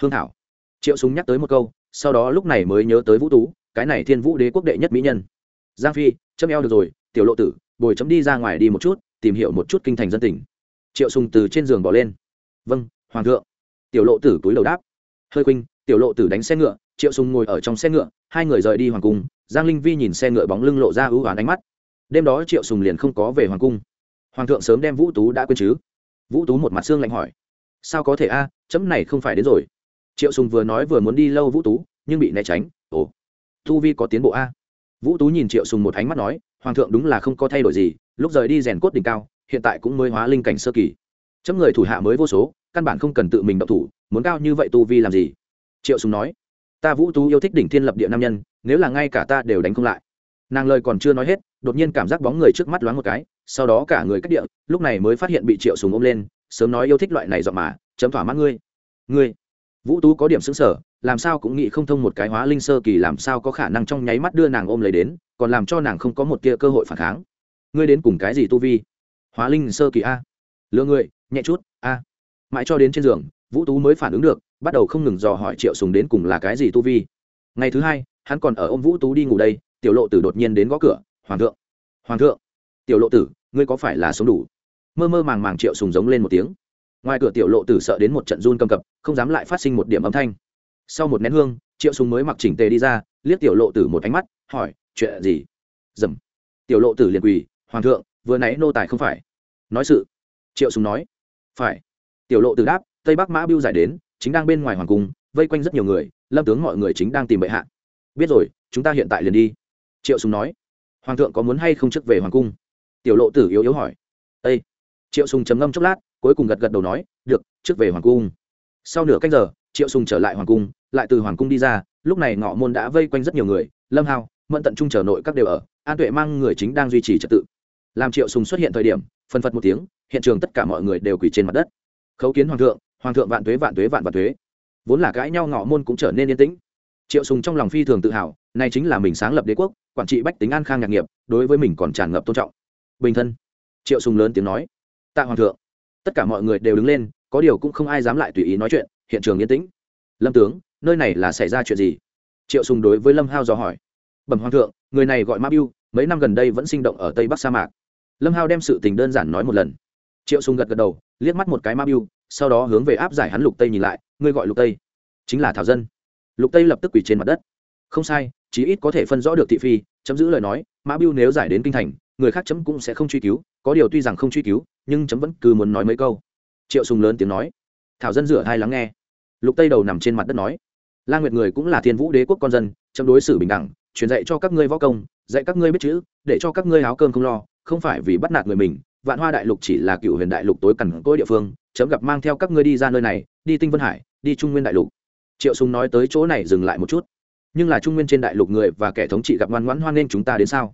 Hương thảo? Triệu súng nhắc tới một câu, sau đó lúc này mới nhớ tới vũ tú, cái này thiên vũ đế quốc đệ nhất mỹ nhân. Giang phi, chấm eo được rồi, tiểu lộ tử, bồi chấm đi ra ngoài đi một chút, tìm hiểu một chút kinh thành dân tình. Triệu sùng từ trên giường bỏ lên. Vâng hoàng thượng. Tiểu lộ tử túi đầu đáp. Hơi quỳnh tiểu lộ tử đánh xe ngựa triệu sùng ngồi ở trong xe ngựa, hai người rời đi hoàng cung, giang linh vi nhìn xe ngựa bóng lưng lộ ra ưu oán ánh mắt. Đêm đó triệu sùng liền không có về hoàng cung. Hoàng thượng sớm đem vũ tú đã quên chứ? Vũ tú một mặt xương lạnh hỏi. Sao có thể a, chấm này không phải đến rồi. Triệu sùng vừa nói vừa muốn đi lâu vũ tú, nhưng bị né tránh. Ồ, tu vi có tiến bộ a? Vũ tú nhìn triệu sùng một ánh mắt nói, hoàng thượng đúng là không có thay đổi gì, lúc rời đi rèn cốt đỉnh cao, hiện tại cũng mới hóa linh cảnh sơ kỳ. Chấm người thủ hạ mới vô số, căn bản không cần tự mình động thủ, muốn cao như vậy tu vi làm gì? Triệu sùng nói ta vũ tú yêu thích đỉnh thiên lập địa nam nhân, nếu là ngay cả ta đều đánh không lại. Nàng lời còn chưa nói hết, đột nhiên cảm giác bóng người trước mắt loáng một cái, sau đó cả người cách địa, lúc này mới phát hiện bị triệu sùng ôm lên, sớm nói yêu thích loại này dọn mà, chấm thỏa mãn ngươi. Ngươi, vũ tú có điểm xứng sở làm sao cũng nghĩ không thông một cái hóa linh sơ kỳ làm sao có khả năng trong nháy mắt đưa nàng ôm lấy đến, còn làm cho nàng không có một tia cơ hội phản kháng. Ngươi đến cùng cái gì tu vi? Hóa linh sơ kỳ a. Lựa người, nhẹ chút, a. Mãi cho đến trên giường vũ tú mới phản ứng được, bắt đầu không ngừng dò hỏi triệu sùng đến cùng là cái gì tu vi. Ngày thứ hai, hắn còn ở ôm vũ tú đi ngủ đây, tiểu lộ tử đột nhiên đến gõ cửa, hoàng thượng hoàng thượng, tiểu lộ tử, ngươi có phải là sống đủ? Mơ mơ màng màng triệu sùng giống lên một tiếng. Ngoài cửa tiểu lộ tử sợ đến một trận run cầm cập, không dám lại phát sinh một điểm âm thanh. Sau một nén hương, triệu sùng mới mặc chỉnh tề đi ra, liếc tiểu lộ tử một ánh mắt, hỏi, chuyện gì? Dầm. Tiểu lộ tử liền quỳ, hoàng thượng, vừa nãy nô tài không phải. Nói sự. Triệu sùng nói. Phải. Tiểu lộ tử đáp tây bắc mã biêu giải đến, chính đang bên ngoài hoàng cung, vây quanh rất nhiều người, lâm tướng mọi người chính đang tìm bệ hạ. Biết rồi, chúng ta hiện tại liền đi. Triệu sùng nói. Hoàng thượng có muốn hay không trước về hoàng cung? Tiểu lộ tử yếu yếu hỏi. Ây triệu sùng chấm ngâm chốc lát, cuối cùng gật gật đầu nói, được, trước về hoàng cung. Sau nửa cách giờ, triệu sùng trở lại hoàng cung, lại từ hoàng cung đi ra, lúc này ngọ môn đã vây quanh rất nhiều người, lâm hào, mẫn tận trung chờ nội các đều ở, an tuệ mang người chính đang duy trì trật tự. Làm triệu sùng xuất hiện thời điểm, phân phật một tiếng, hiện trường tất cả mọi người đều quỳ trên mặt đất. Khấu kiến hoàng thượng hoàng thượng vạn tuế vạn tuế, vạn vạn tuế. Vốn là cãi nhau ngọ môn cũng trở nên yên tĩnh. Triệu sùng trong lòng phi thường tự hào này chính là mình sáng lập đế quốc, quản trị bách tính an khang nhạc nghiệp, đối với mình còn tràn ngập tôn trọng. Bình thân. Triệu sùng lớn tiếng nói. Tạ hoàng thượng. Tất cả mọi người đều đứng lên, có điều cũng không ai dám lại tùy ý nói chuyện, hiện trường yên tĩnh. Lâm tướng, nơi này là xảy ra chuyện gì? Triệu sùng đối với lâm hao dò hỏi. Bẩm hoàng thượng, người này gọi ma biu mấy năm gần đây vẫn sinh động ở tây bắc sa mạc. Lâm hao đem sự tình đơn giản nói một lần. Triệu sùng gật gật đầu, liếc mắt một cái ma biu sau đó hướng về áp giải hắn lục tây nhìn lại, ngươi gọi lục tây, chính là thảo dân. Lục tây lập tức quỳ trên mặt đất. Không sai, chí ít có thể phân rõ được thị phi, chấm giữ lời nói, mã biêu nếu giải đến kinh thành, người khác chấm cũng sẽ không truy cứu, có điều tuy rằng không truy cứu, nhưng chấm vẫn cứ muốn nói mấy câu. Triệu sùng lớn tiếng nói. Thảo dân rửa hai lắng nghe. Lục tây đầu nằm trên mặt đất nói. La nguyệt người cũng là thiên vũ đế quốc con dân, chấm đối xử bình đẳng, truyền dạy cho các ngươi võ công, dạy các ngươi biết chữ, để cho các ngươi háo cơm không lo, không phải vì bắt nạt người mình, vạn hoa đại lục chỉ là cựu huyền đại lục tối cằn cỗi địa phương chấm gặp mang theo các ngươi đi ra nơi này, đi tinh vân hải, đi trung nguyên đại lục. Triệu sùng nói tới chỗ này dừng lại một chút. Nhưng là trung nguyên trên đại lục người và kẻ thống trị gặp ngoan ngoãn hoan nên chúng ta đến sao?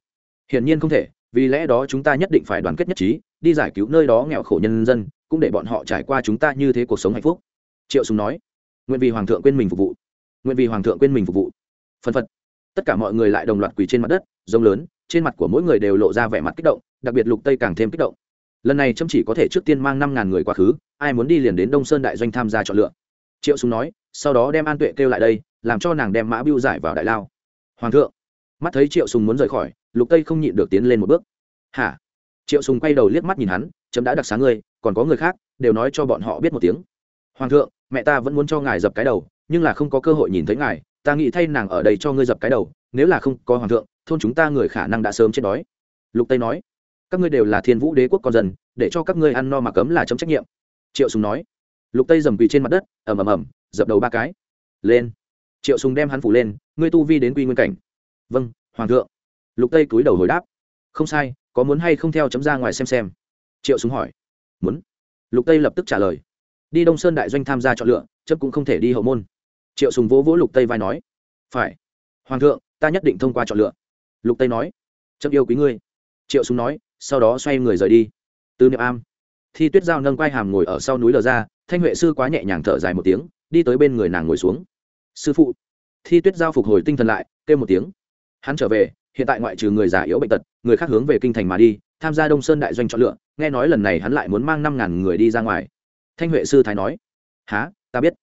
Hiển nhiên không thể, vì lẽ đó chúng ta nhất định phải đoàn kết nhất trí, đi giải cứu nơi đó nghèo khổ nhân dân, cũng để bọn họ trải qua chúng ta như thế cuộc sống hạnh phúc. Triệu sùng nói, nguyện vì hoàng thượng quên mình phục vụ. Nguyện vì hoàng thượng quên mình phục vụ. Phân phật. Tất cả mọi người lại đồng loạt quỳ trên mặt đất rông lớn, trên mặt của mỗi người đều lộ ra vẻ mặt kích động, đặc biệt lục tây càng thêm kích động lần này chấm chỉ có thể trước tiên mang năm ngàn người quá khứ, ai muốn đi liền đến đông sơn đại doanh tham gia chọn lựa. Triệu sùng nói, sau đó đem an tuệ kêu lại đây, làm cho nàng đem mã biêu giải vào đại lao. Hoàng thượng, mắt thấy triệu sùng muốn rời khỏi, lục tây không nhịn được tiến lên một bước. Hả? Triệu sùng quay đầu liếc mắt nhìn hắn, chấm đã đặc sáng ngươi, còn có người khác, đều nói cho bọn họ biết một tiếng. Hoàng thượng, mẹ ta vẫn muốn cho ngài dập cái đầu, nhưng là không có cơ hội nhìn thấy ngài, ta nghĩ thay nàng ở đây cho ngươi dập cái đầu, nếu là không có hoàng thượng, thôn chúng ta người khả năng đã sớm chết đói. Lục tây nói các ngươi đều là thiên vũ đế quốc con dân, để cho các ngươi ăn no mà cấm là chấm trách nhiệm. Triệu sùng nói. Lục tây dầm quỳ trên mặt đất, ầm ầm ầm, dập đầu ba cái. Lên. Triệu sùng đem hắn phủ lên, ngươi tu vi đến quy nguyên cảnh. Vâng hoàng thượng. Lục tây cúi đầu hồi đáp. Không sai, có muốn hay không theo chấm ra ngoài xem xem? Triệu sùng hỏi. Muốn. Lục tây lập tức trả lời. Đi đông sơn đại doanh tham gia chọn lựa, chấm cũng không thể đi hậu môn. Triệu sùng vỗ vỗ lục tây vai nói. Phải. Hoàng thượng, ta nhất định thông qua chọn lựa. Lục tây nói. Chấm yêu quý ngươi. Triệu sùng nói sau đó xoay người rời đi. Từ niệm am, thi tuyết giao nâng quai hàm ngồi ở sau núi lờ ra, thanh huệ sư quá nhẹ nhàng thở dài một tiếng, đi tới bên người nàng ngồi xuống. Sư phụ. Thi tuyết giao phục hồi tinh thần lại, kêu một tiếng. Hắn trở về, hiện tại ngoại trừ người già yếu bệnh tật, người khác hướng về kinh thành mà đi, tham gia đông sơn đại doanh chọn lựa, nghe nói lần này hắn lại muốn mang năm ngàn người đi ra ngoài. Thanh huệ sư thái nói. Há ta biết.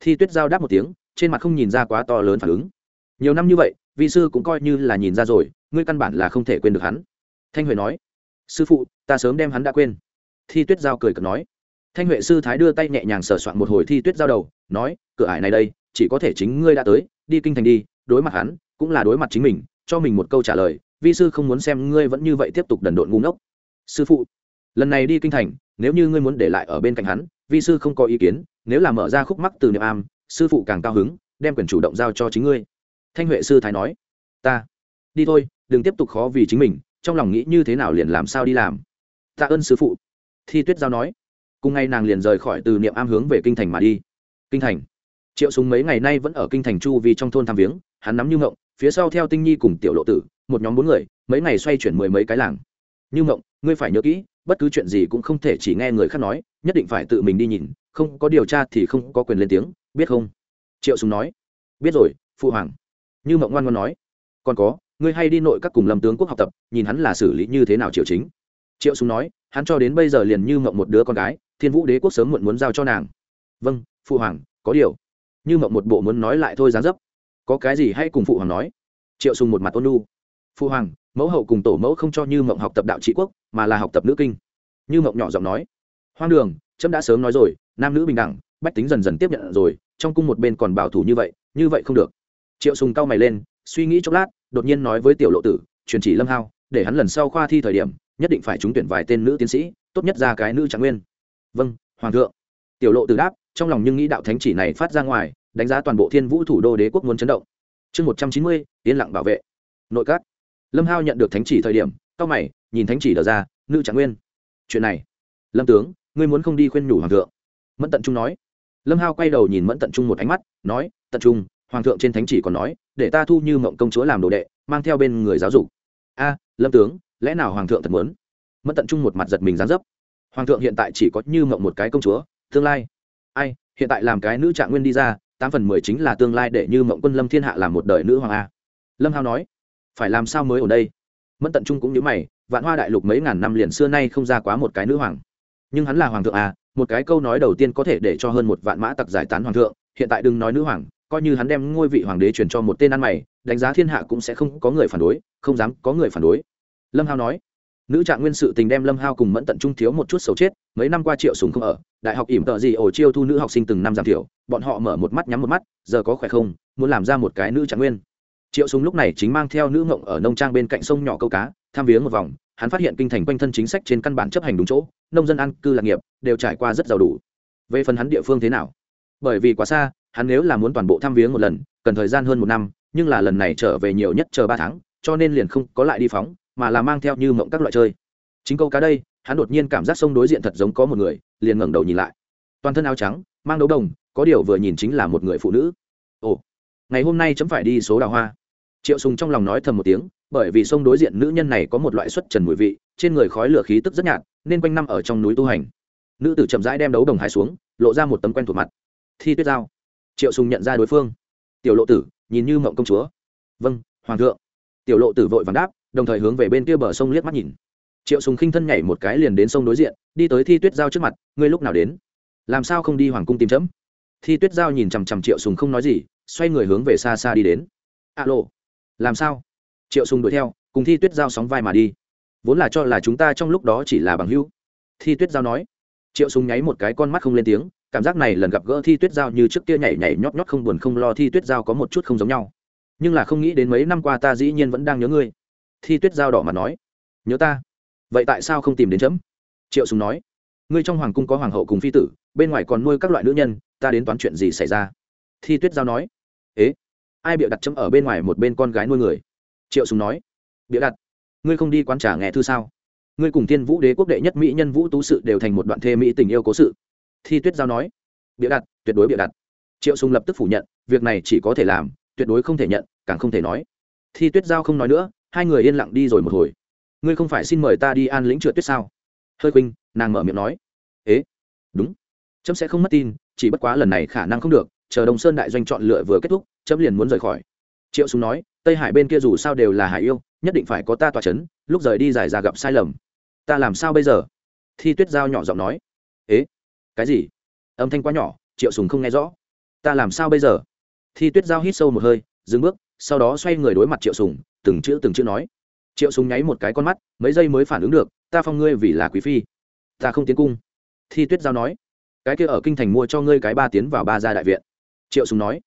Thi tuyết giao đáp một tiếng, trên mặt không nhìn ra quá to lớn phản ứng. Nhiều năm như vậy, vị sư cũng coi như là nhìn ra rồi, ngươi căn bản là không thể quên được hắn. Thanh huệ nói sư phụ, ta sớm đem hắn đã quên. Thi tuyết giao cười cợt nói. Thanh huệ sư thái đưa tay nhẹ nhàng sửa soạn một hồi thi tuyết giao đầu, nói, cửa ải này đây, chỉ có thể chính ngươi đã tới, đi kinh thành đi, đối mặt hắn, cũng là đối mặt chính mình, cho mình một câu trả lời, vi sư không muốn xem ngươi vẫn như vậy tiếp tục đần độn ngu ngốc. Sư phụ, lần này đi kinh thành, nếu như ngươi muốn để lại ở bên cạnh hắn, vi sư không có ý kiến, nếu là mở ra khúc mắc từ niệm am, sư phụ càng cao hứng, đem quyền chủ động giao cho chính ngươi. Thanh huệ sư thái nói, ta, đi thôi, đừng tiếp tục khó vì chính mình trong lòng nghĩ như thế nào liền làm sao đi làm. Tạ ơn sư phụ. Thi tuyết giao nói. Cùng ngày nàng liền rời khỏi từ niệm am hướng về kinh thành mà đi. Kinh thành. Triệu súng mấy ngày nay vẫn ở kinh thành chu vì trong thôn tham viếng, hắn nắm như ngộng phía sau theo tinh nhi cùng tiểu lộ tử, một nhóm bốn người, mấy ngày xoay chuyển mười mấy cái làng. Như ngộng ngươi phải nhớ kỹ, bất cứ chuyện gì cũng không thể chỉ nghe người khác nói, nhất định phải tự mình đi nhìn, không có điều tra thì không có quyền lên tiếng, biết không? Triệu súng nói. Biết rồi, phụ hoàng. Như mộng ngoan ngoan nói. Còn có ngươi hay đi nội các cùng lâm tướng quốc học tập, nhìn hắn là xử lý như thế nào triệu chính. Triệu súng nói, hắn cho đến bây giờ liền như mộng một đứa con gái, thiên vũ đế quốc sớm muộn muốn giao cho nàng. Vâng phụ hoàng, có điều. Như mộng một bộ muốn nói lại thôi dán dấp. Có cái gì hay cùng phụ hoàng nói? Triệu sùng một mặt ôn lu phụ hoàng, mẫu hậu cùng tổ mẫu không cho như mộng học tập đạo trị quốc, mà là học tập nữ kinh. Như mộng nhỏ giọng nói. Hoang đường trẫm đã sớm nói rồi, nam nữ bình đẳng, bách tính dần dần tiếp nhận rồi, trong cung một bên còn bảo thủ như vậy như vậy không được. Triệu sùng cao mày lên, suy nghĩ chốc lát đột nhiên nói với tiểu lộ tử, truyền chỉ lâm hao, để hắn lần sau khoa thi thời điểm, nhất định phải trúng tuyển vài tên nữ tiến sĩ, tốt nhất ra cái nữ trạng nguyên. Vâng hoàng thượng. Tiểu lộ tử đáp, trong lòng nhưng nghĩ đạo thánh chỉ này phát ra ngoài, đánh giá toàn bộ thiên vũ thủ đô đế quốc muốn chấn động. Chương một trăm chín mươi, yên lặng bảo vệ. Nội các. Lâm hao nhận được thánh chỉ thời điểm cao mày, nhìn thánh chỉ đờ ra, nữ trạng nguyên. Chuyện này. Lâm tướng, ngươi muốn không đi khuyên nhủ hoàng thượng. Mẫn tận trung nói. Lâm hao quay đầu nhìn mẫn tận trung một ánh mắt, nói, tận trung, hoàng thượng trên thánh chỉ còn nói để ta thu như mộng công chúa làm đồ đệ, mang theo bên người giáo dục. A, lâm tướng, lẽ nào hoàng thượng thật muốn? Mẫn tận trung một mặt giật mình dán dấp. Hoàng thượng hiện tại chỉ có như mộng một cái công chúa, tương lai. Ai, hiện tại làm cái nữ trạng nguyên đi ra, tám phần mười chính là tương lai để như mộng quân lâm thiên hạ làm một đời nữ hoàng a. Lâm hao nói, phải làm sao mới ở đây? Mẫn tận trung cũng như mày, vạn hoa đại lục mấy ngàn năm liền xưa nay không ra quá một cái nữ hoàng. Nhưng hắn là hoàng thượng a, một cái câu nói đầu tiên có thể để cho hơn một vạn mã tặc giải tán hoàng thượng, hiện tại đừng nói nữ hoàng coi như hắn đem ngôi vị hoàng đế truyền cho một tên ăn mày, đánh giá thiên hạ cũng sẽ không có người phản đối, không dám có người phản đối. Lâm hao nói, nữ trạng nguyên sự tình đem lâm hao cùng mẫn tận trung thiếu một chút sầu chết, mấy năm qua triệu sùng không ở, đại học ỉm tợ gì ổ chiêu thu nữ học sinh từng năm giảm thiểu, bọn họ mở một mắt nhắm một mắt, giờ có khỏe không, muốn làm ra một cái nữ trạng nguyên. Triệu sùng lúc này chính mang theo nữ ngộng ở nông trang bên cạnh sông nhỏ câu cá, tham viếng một vòng, hắn phát hiện kinh thành quanh thân chính sách trên căn bản chấp hành đúng chỗ, nông dân ăn, cư lạc nghiệp, đều trải qua rất giàu đủ. Về phần hắn địa phương thế nào? Bởi vì quá xa hắn nếu là muốn toàn bộ thăm viếng một lần, cần thời gian hơn một năm, nhưng là lần này trở về nhiều nhất chờ ba tháng, cho nên liền không có lại đi phóng, mà là mang theo như mộng các loại chơi. Chính câu cá đây, hắn đột nhiên cảm giác sông đối diện thật giống có một người, liền ngẩng đầu nhìn lại. Toàn thân áo trắng, mang đấu đồng, có điều vừa nhìn chính là một người phụ nữ. Ồ, ngày hôm nay chấm phải đi số đào hoa. Triệu sùng trong lòng nói thầm một tiếng, bởi vì sông đối diện nữ nhân này có một loại xuất trần mùi vị, trên người khói lửa khí tức rất nhạt, nên quanh năm ở trong núi tu hành. Nữ tử chậm rãi đem đấu đồng hai xuống, lộ ra một tấm quen thuộc mặt. Thi tuyết giao triệu sùng nhận ra đối phương. Tiểu lộ tử, nhìn như mộng công chúa. Vâng hoàng thượng. Tiểu lộ tử vội vàng đáp, đồng thời hướng về bên kia bờ sông liếc mắt nhìn. Triệu sùng khinh thân nhảy một cái liền đến sông đối diện, đi tới thi tuyết giao trước mặt, ngươi lúc nào đến? Làm sao không đi hoàng cung tìm chấm? Thi tuyết giao nhìn chằm chằm triệu sùng không nói gì, xoay người hướng về xa xa đi đến. Alo, làm sao? Triệu sùng đuổi theo, cùng thi tuyết giao sóng vai mà đi. Vốn là cho là chúng ta trong lúc đó chỉ là bằng hữu. Thi tuyết giao nói. Triệu sùng nháy một cái con mắt không lên tiếng cảm giác này lần gặp gỡ thi tuyết giao như trước kia nhảy nhảy nhót nhót không buồn không lo thi tuyết giao có một chút không giống nhau. Nhưng là không nghĩ đến mấy năm qua ta dĩ nhiên vẫn đang nhớ ngươi. Thi tuyết giao đỏ mà nói, nhớ ta? Vậy tại sao không tìm đến chấm? Triệu sùng nói, ngươi trong hoàng cung có hoàng hậu cùng phi tử, bên ngoài còn nuôi các loại nữ nhân, ta đến toán chuyện gì xảy ra? Thi tuyết giao nói, ế, ai bịa đặt chấm ở bên ngoài một bên con gái nuôi người? Triệu sùng nói, bịa đặt? Ngươi không đi quán trà nghe thư sao? Ngươi cùng thiên vũ đế quốc đệ nhất mỹ nhân vũ tú sự đều thành một đoạn thê mỹ tình yêu cố sự thi tuyết giao nói. Bịa đặt tuyệt đối bịa đặt. Triệu sùng lập tức phủ nhận việc này chỉ có thể làm tuyệt đối không thể nhận càng không thể nói. Thi tuyết giao không nói nữa hai người yên lặng đi rồi một hồi. Ngươi không phải xin mời ta đi an lĩnh trượt tuyết sao? Hơi khuynh nàng mở miệng nói. Ế đúng. Trẫm sẽ không mất tin chỉ bất quá lần này khả năng không được chờ đồng sơn đại doanh chọn lựa vừa kết thúc trẫm liền muốn rời khỏi. Triệu Sùng nói tây hải bên kia dù sao đều là hải yêu nhất định phải có ta tỏa chấn, lúc rời đi giải ra gặp sai lầm. Ta làm sao bây giờ? Thi tuyết giao nhỏ giọng nói. Ế cái gì? Âm thanh quá nhỏ, triệu sùng không nghe rõ. Ta làm sao bây giờ? Thi tuyết giao hít sâu một hơi, dừng bước, sau đó xoay người đối mặt triệu sùng, từng chữ từng chữ nói. Triệu sùng nháy một cái con mắt, mấy giây mới phản ứng được, ta phong ngươi vì là quý phi, ta không tiến cung. Thi tuyết giao nói, cái kia ở kinh thành mua cho ngươi cái ba tiến vào ba gia đại viện. Triệu sùng nói,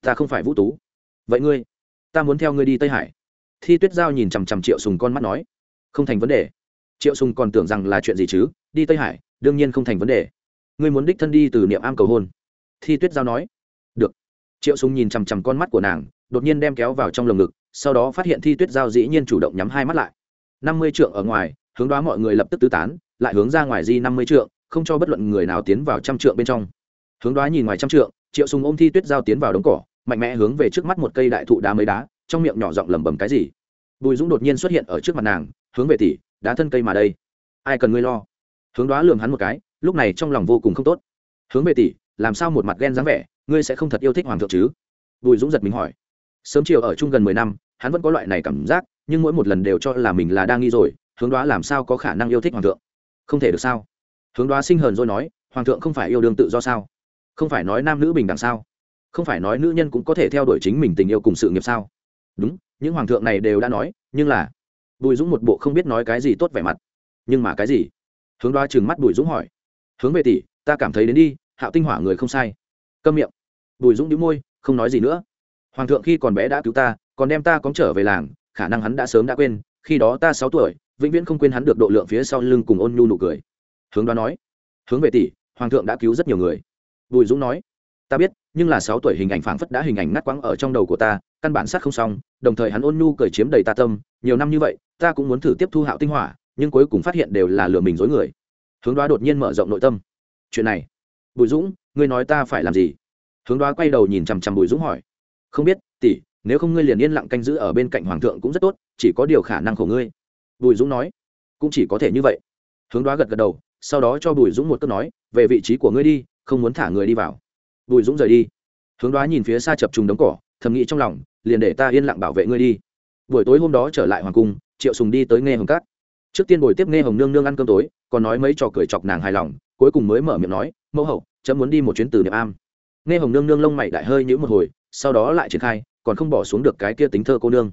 ta không phải vũ tú. Vậy ngươi, ta muốn theo ngươi đi tây hải. Thi tuyết giao nhìn chằm chằm triệu sùng con mắt nói, không thành vấn đề. Triệu sùng còn tưởng rằng là chuyện gì chứ, đi tây hải, đương nhiên không thành vấn đề ngươi muốn đích thân đi từ niệm am cầu hôn. Thi tuyết giao nói. Được. Triệu Súng nhìn chằm chằm con mắt của nàng, đột nhiên đem kéo vào trong lồng ngực, sau đó phát hiện thi tuyết giao dĩ nhiên chủ động nhắm hai mắt lại. Năm mươi trượng ở ngoài, hướng đoá mọi người lập tức tứ tán, lại hướng ra ngoài di năm mươi trượng, không cho bất luận người nào tiến vào trăm trượng bên trong. Hướng đoá nhìn ngoài trăm trượng, triệu Súng ôm thi tuyết giao tiến vào đống cỏ, mạnh mẽ hướng về trước mắt một cây đại thụ đá mới đá, trong miệng nhỏ giọng lẩm bẩm cái gì. Bùi dũng đột nhiên xuất hiện ở trước mặt nàng, hướng về tỷ, đá thân cây mà đây. Ai cần ngươi lo? Hướng đoá lường hắn một cái lúc này trong lòng vô cùng không tốt. Hướng về tỷ, làm sao một mặt ghen dáng vẻ, ngươi sẽ không thật yêu thích hoàng thượng chứ? Bùi dũng giật mình hỏi. Sớm chiều ở chung gần mười năm, hắn vẫn có loại này cảm giác, nhưng mỗi một lần đều cho là mình là đang nghi rồi, hướng đoá làm sao có khả năng yêu thích hoàng thượng? Không thể được sao? Hướng đoá sinh hờn rồi nói, hoàng thượng không phải yêu đương tự do sao? Không phải nói nam nữ bình đẳng sao? Không phải nói nữ nhân cũng có thể theo đuổi chính mình tình yêu cùng sự nghiệp sao? Đúng, những hoàng thượng này đều đã nói, nhưng là bùi dũng một bộ không biết nói cái gì tốt vẻ mặt. Nhưng mà cái gì? Hướng đoá chừng mắt bùi dũng hỏi hướng về tỷ, ta cảm thấy đến đi, hạo tinh hỏa người không sai. Câm miệng. Bùi dũng đĩu môi, không nói gì nữa. Hoàng thượng khi còn bé đã cứu ta, còn đem ta cóng trở về làng, khả năng hắn đã sớm đã quên, khi đó ta sáu tuổi, vĩnh viễn không quên hắn được độ lượng phía sau lưng cùng ôn nhu nụ cười. Hướng đoán nói. Hướng về tỷ, hoàng thượng đã cứu rất nhiều người. Bùi dũng nói. Ta biết, nhưng là sáu tuổi hình ảnh phảng phất đã hình ảnh ngắt quãng ở trong đầu của ta, căn bản sát không xong, đồng thời hắn ôn nhu cười chiếm đầy ta tâm, nhiều năm như vậy, ta cũng muốn thử tiếp thu hạo tinh hỏa, nhưng cuối cùng phát hiện đều là lừa mình dối người hướng đoá đột nhiên mở rộng nội tâm. Chuyện này. Bùi dũng, ngươi nói ta phải làm gì? Hướng đoá quay đầu nhìn chằm chằm bùi dũng hỏi. Không biết, tỷ, nếu không ngươi liền yên lặng canh giữ ở bên cạnh hoàng thượng cũng rất tốt, chỉ có điều khả năng của ngươi. Bùi dũng nói. Cũng chỉ có thể như vậy. Hướng đoá gật gật đầu, sau đó cho bùi dũng một câu nói, về vị trí của ngươi đi, không muốn thả người đi vào. Bùi dũng rời đi. Hướng đoá nhìn phía xa chập trùng đống cỏ, thầm nghĩ trong lòng, liền để ta yên lặng bảo vệ ngươi đi. Buổi tối hôm đó trở lại hoàng cung, triệu sùng đi tới nghe hồng cát trước tiên buổi tiếp nghe hồng nương nương ăn cơm tối, còn nói mấy trò cười chọc nàng hài lòng, cuối cùng mới mở miệng nói, mẫu hậu, chấm muốn đi một chuyến từ niệm am. Nghe hồng nương nương lông mày đại hơi nhữ một hồi, sau đó lại triển khai, còn không bỏ xuống được cái kia tính thơ cô nương.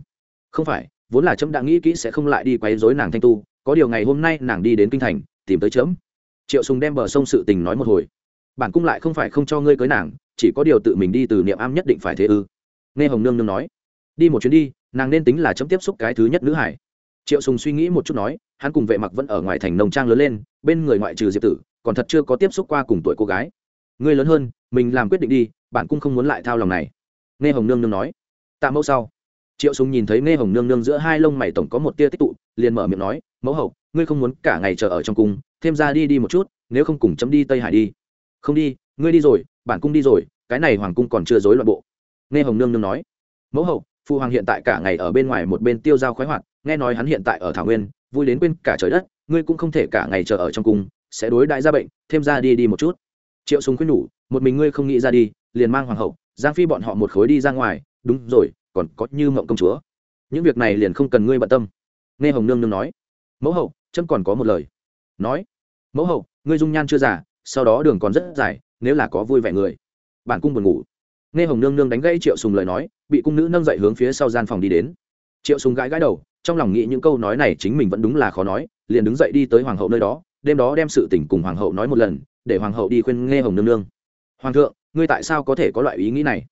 Không phải, vốn là chấm đã nghĩ kỹ sẽ không lại đi quấy rối nàng thanh tu, có điều ngày hôm nay nàng đi đến kinh thành, tìm tới chấm. Triệu sùng đem bờ sông sự tình nói một hồi. Bản cung lại không phải không cho ngươi cưới nàng, chỉ có điều tự mình đi từ niệm am nhất định phải thế ư. Nghe hồng nương nương nói. Đi một chuyến đi, nàng nên tính là chấm tiếp xúc cái thứ nhất nữ hải triệu sùng suy nghĩ một chút nói, hắn cùng vệ mặc vẫn ở ngoài thành nông trang lớn lên, bên người ngoại trừ diệp tử, còn thật chưa có tiếp xúc qua cùng tuổi cô gái. Ngươi lớn hơn, mình làm quyết định đi bản cung không muốn lại thao lòng này. Nghe hồng nương nương nói. Tạ mẫu sau. Triệu sùng nhìn thấy nghe hồng nương nương giữa hai lông mày tổng có một tia tích tụ, liền mở miệng nói, mẫu hậu, ngươi không muốn cả ngày chờ ở trong cung, thêm ra đi đi một chút, nếu không cùng chấm đi tây hải đi. Không đi, ngươi đi rồi bản cung đi rồi, cái này hoàng cung còn chưa rối loạn bộ. Nghe hồng nương nương nói. Mẫu hậu phụ hoàng hiện tại cả ngày ở bên ngoài một bên tiêu dao khoái hoạt, nghe nói hắn hiện tại ở thảo nguyên, vui đến quên cả trời đất, ngươi cũng không thể cả ngày chờ ở trong cung, sẽ đối đại ra bệnh, thêm ra đi đi một chút. Triệu súng khuyên nhủ, một mình ngươi không nghĩ ra đi, liền mang hoàng hậu, giang phi bọn họ một khối đi ra ngoài, đúng rồi, còn có như mộng công chúa. Những việc này liền không cần ngươi bận tâm. Nghe hồng nương nương nói, mẫu hậu trâm còn có một lời. Nói, mẫu hậu, ngươi dung nhan chưa già, sau đó đường còn rất dài, nếu là có vui vẻ người, bản cung buồn ngủ nghe hồng nương nương đánh gãy triệu sùng lời nói, bị cung nữ nâng dậy hướng phía sau gian phòng đi đến. Triệu sùng gãi gãi đầu, trong lòng nghĩ những câu nói này chính mình vẫn đúng là khó nói, liền đứng dậy đi tới hoàng hậu nơi đó, đêm đó đem sự tình cùng hoàng hậu nói một lần, để hoàng hậu đi khuyên nghe hồng nương nương. Hoàng thượng, ngươi tại sao có thể có loại ý nghĩ này?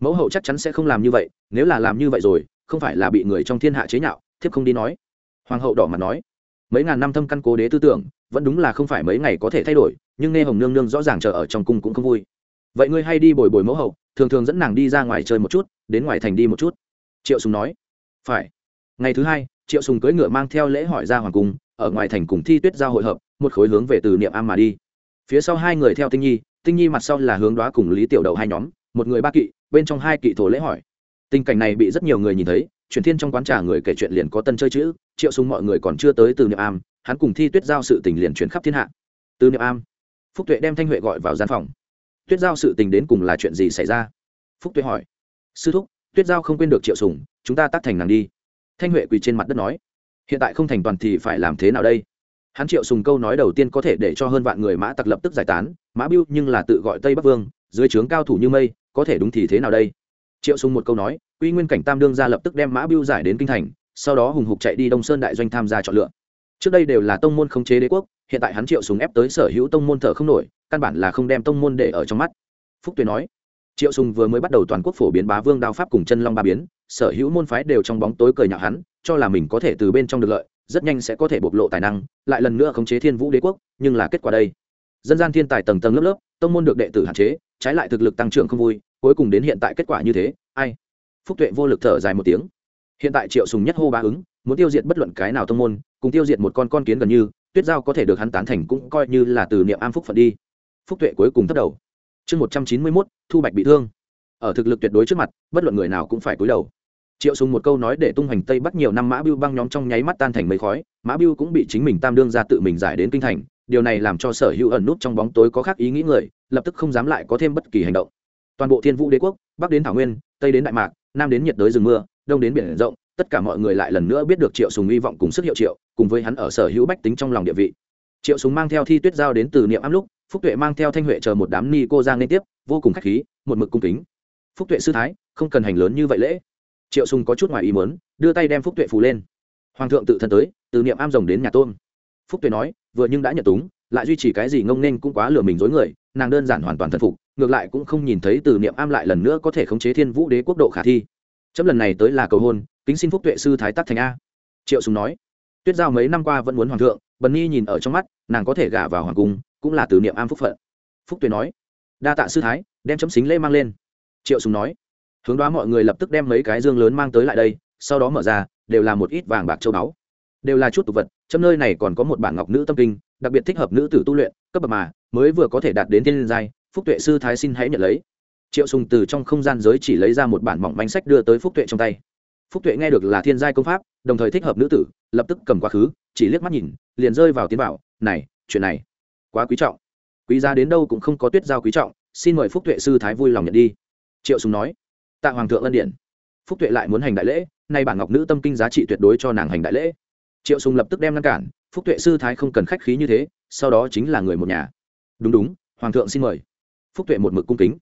Mẫu hậu chắc chắn sẽ không làm như vậy, nếu là làm như vậy rồi, không phải là bị người trong thiên hạ chế nhạo, thiếp không đi nói. Hoàng hậu đỏ mặt nói, mấy ngàn năm thâm căn cố đế tư tưởng, vẫn đúng là không phải mấy ngày có thể thay đổi, nhưng nghe hồng nương nương rõ ràng chờ ở trong cung cũng không vui vậy ngươi hay đi bồi bồi mẫu hậu, thường thường dẫn nàng đi ra ngoài chơi một chút, đến ngoài thành đi một chút. Triệu sùng nói. Phải. Ngày thứ hai, triệu sùng cưỡi ngựa mang theo lễ hỏi ra hoàng cung, ở ngoài thành cùng thi tuyết giao hội hợp, một khối hướng về từ niệm am mà đi. Phía sau hai người theo tinh nhi tinh nhi mặt sau là hướng đoá cùng lý tiểu đậu hai nhóm, một người ba kỵ, bên trong hai kỵ thổ lễ hỏi. Tình cảnh này bị rất nhiều người nhìn thấy, truyền thiên trong quán trà người kể chuyện liền có tân chơi chữ, triệu sùng mọi người còn chưa tới từ niệm am, hắn cùng thi tuyết giao sự tình liền chuyển khắp thiên hạ. Từ niệm am, phúc tuệ đem thanh huệ gọi vào gian phòng tuyết giao sự tình đến cùng là chuyện gì xảy ra? Phúc tuệ hỏi. Sư thúc, tuyết giao không quên được triệu sùng, chúng ta tắt thành nàng đi. Thanh huệ quỳ trên mặt đất nói. Hiện tại không thành toàn thì phải làm thế nào đây? Hắn triệu sùng câu nói đầu tiên có thể để cho hơn vạn người mã tặc lập tức giải tán, mã biêu nhưng là tự gọi tây bắc vương, dưới trướng cao thủ như mây, có thể đúng thì thế nào đây? Triệu sùng một câu nói, uy nguyên cảnh tam đương ra lập tức đem mã biêu giải đến kinh thành, sau đó hùng hục chạy đi đông sơn đại doanh tham gia chọn lựa. Trước đây đều là tông môn khống chế đế quốc hiện tại hắn triệu sùng ép tới sở hữu tông môn thở không nổi, căn bản là không đem tông môn để ở trong mắt. Phúc tuyền nói, triệu sùng vừa mới bắt đầu toàn quốc phổ biến bá vương đao pháp cùng chân long ba biến, sở hữu môn phái đều trong bóng tối cười nhạo hắn, cho là mình có thể từ bên trong được lợi, rất nhanh sẽ có thể bộc lộ tài năng, lại lần nữa khống chế thiên vũ đế quốc, nhưng là kết quả đây. Dân gian thiên tài tầng tầng lớp lớp, tông môn được đệ tử hạn chế, trái lại thực lực tăng trưởng không vui, cuối cùng đến hiện tại kết quả như thế, ai? Phúc tuệ vô lực thở dài một tiếng. Hiện tại triệu sùng nhất hô ba ứng, muốn tiêu diệt bất luận cái nào tông môn, cùng tiêu diệt một con con kiến gần như tuyết giao có thể được hắn tán thành cũng coi như là từ niệm am phúc phận đi. Phúc tuệ cuối cùng thất đầu. Chương một trăm chín mươi mốt, thu bạch bị thương. Ở thực lực tuyệt đối trước mặt, bất luận người nào cũng phải cúi đầu. Triệu sùng một câu nói để tung hoành tây bắc nhiều năm mã biêu băng nhóm trong nháy mắt tan thành mây khói, mã biêu cũng bị chính mình tam đương ra tự mình giải đến kinh thành. Điều này làm cho sở hữu ẩn nút trong bóng tối có khác ý nghĩ người, lập tức không dám lại có thêm bất kỳ hành động. Toàn bộ thiên vũ đế quốc, bắc đến thảo nguyên, tây đến đại mạc, nam đến nhiệt đới rừng mưa, đông đến biển rộng, tất cả mọi người lại lần nữa biết được triệu sùng hy vọng cùng sức hiệu triệu cùng với hắn ở sở hữu bách tính trong lòng địa vị. Triệu súng mang theo thi tuyết giao đến từ niệm ám lúc, phúc tuệ mang theo thanh huệ chờ một đám ni cô giang liên tiếp, vô cùng khách khí, một mực cung kính. Phúc tuệ sư thái, không cần hành lớn như vậy lễ. Triệu sùng có chút ngoài ý muốn, đưa tay đem phúc tuệ phù lên. Hoàng thượng tự thân tới, từ niệm am rồng đến nhà tôn phúc tuệ nói, vừa nhưng đã nhận túng, lại duy trì cái gì ngông nên cũng quá lừa mình dối người, nàng đơn giản hoàn toàn thần phục, ngược lại cũng không nhìn thấy từ niệm am lại lần nữa có thể khống chế thiên vũ đế quốc độ khả thi. Chấm lần này tới là cầu hôn, kính xin phúc tuệ sư thái tắc thành a. Triệu sùng nói tuyết giao mấy năm qua vẫn muốn hoàng thượng, bần Nhi nhìn ở trong mắt, nàng có thể gả vào hoàng cung, cũng là từ niệm am phúc phận. Phúc tuệ nói, đa tạ sư thái, đem chấm xính lễ mang lên. Triệu sùng nói, hướng đoá mọi người lập tức đem mấy cái dương lớn mang tới lại đây, sau đó mở ra, đều là một ít vàng bạc châu báu. Đều là chút tục vật trong nơi này còn có một bản ngọc nữ tâm kinh, đặc biệt thích hợp nữ tử tu luyện, cấp bậc mà, mới vừa có thể đạt đến thiên giai, phúc tuệ sư thái xin hãy nhận lấy. Triệu sùng từ trong không gian giới chỉ lấy ra một bản mỏng manh sách đưa tới phúc tuệ trong tay phúc tuệ nghe được là thiên giai công pháp đồng thời thích hợp nữ tử lập tức cầm quá khứ chỉ liếc mắt nhìn liền rơi vào tiến bảo này chuyện này quá quý trọng. Quý giá đến đâu cũng không có tuyết giao quý trọng xin mời phúc tuệ sư thái vui lòng nhận đi. Triệu sùng nói tạ hoàng thượng ân điển, phúc tuệ lại muốn hành đại lễ nay bản ngọc nữ tâm kinh giá trị tuyệt đối cho nàng hành đại lễ. Triệu sùng lập tức đem ngăn cản phúc tuệ sư thái không cần khách khí như thế sau đó chính là người một nhà. Đúng đúng hoàng thượng xin mời. Phúc tuệ một mực cung kính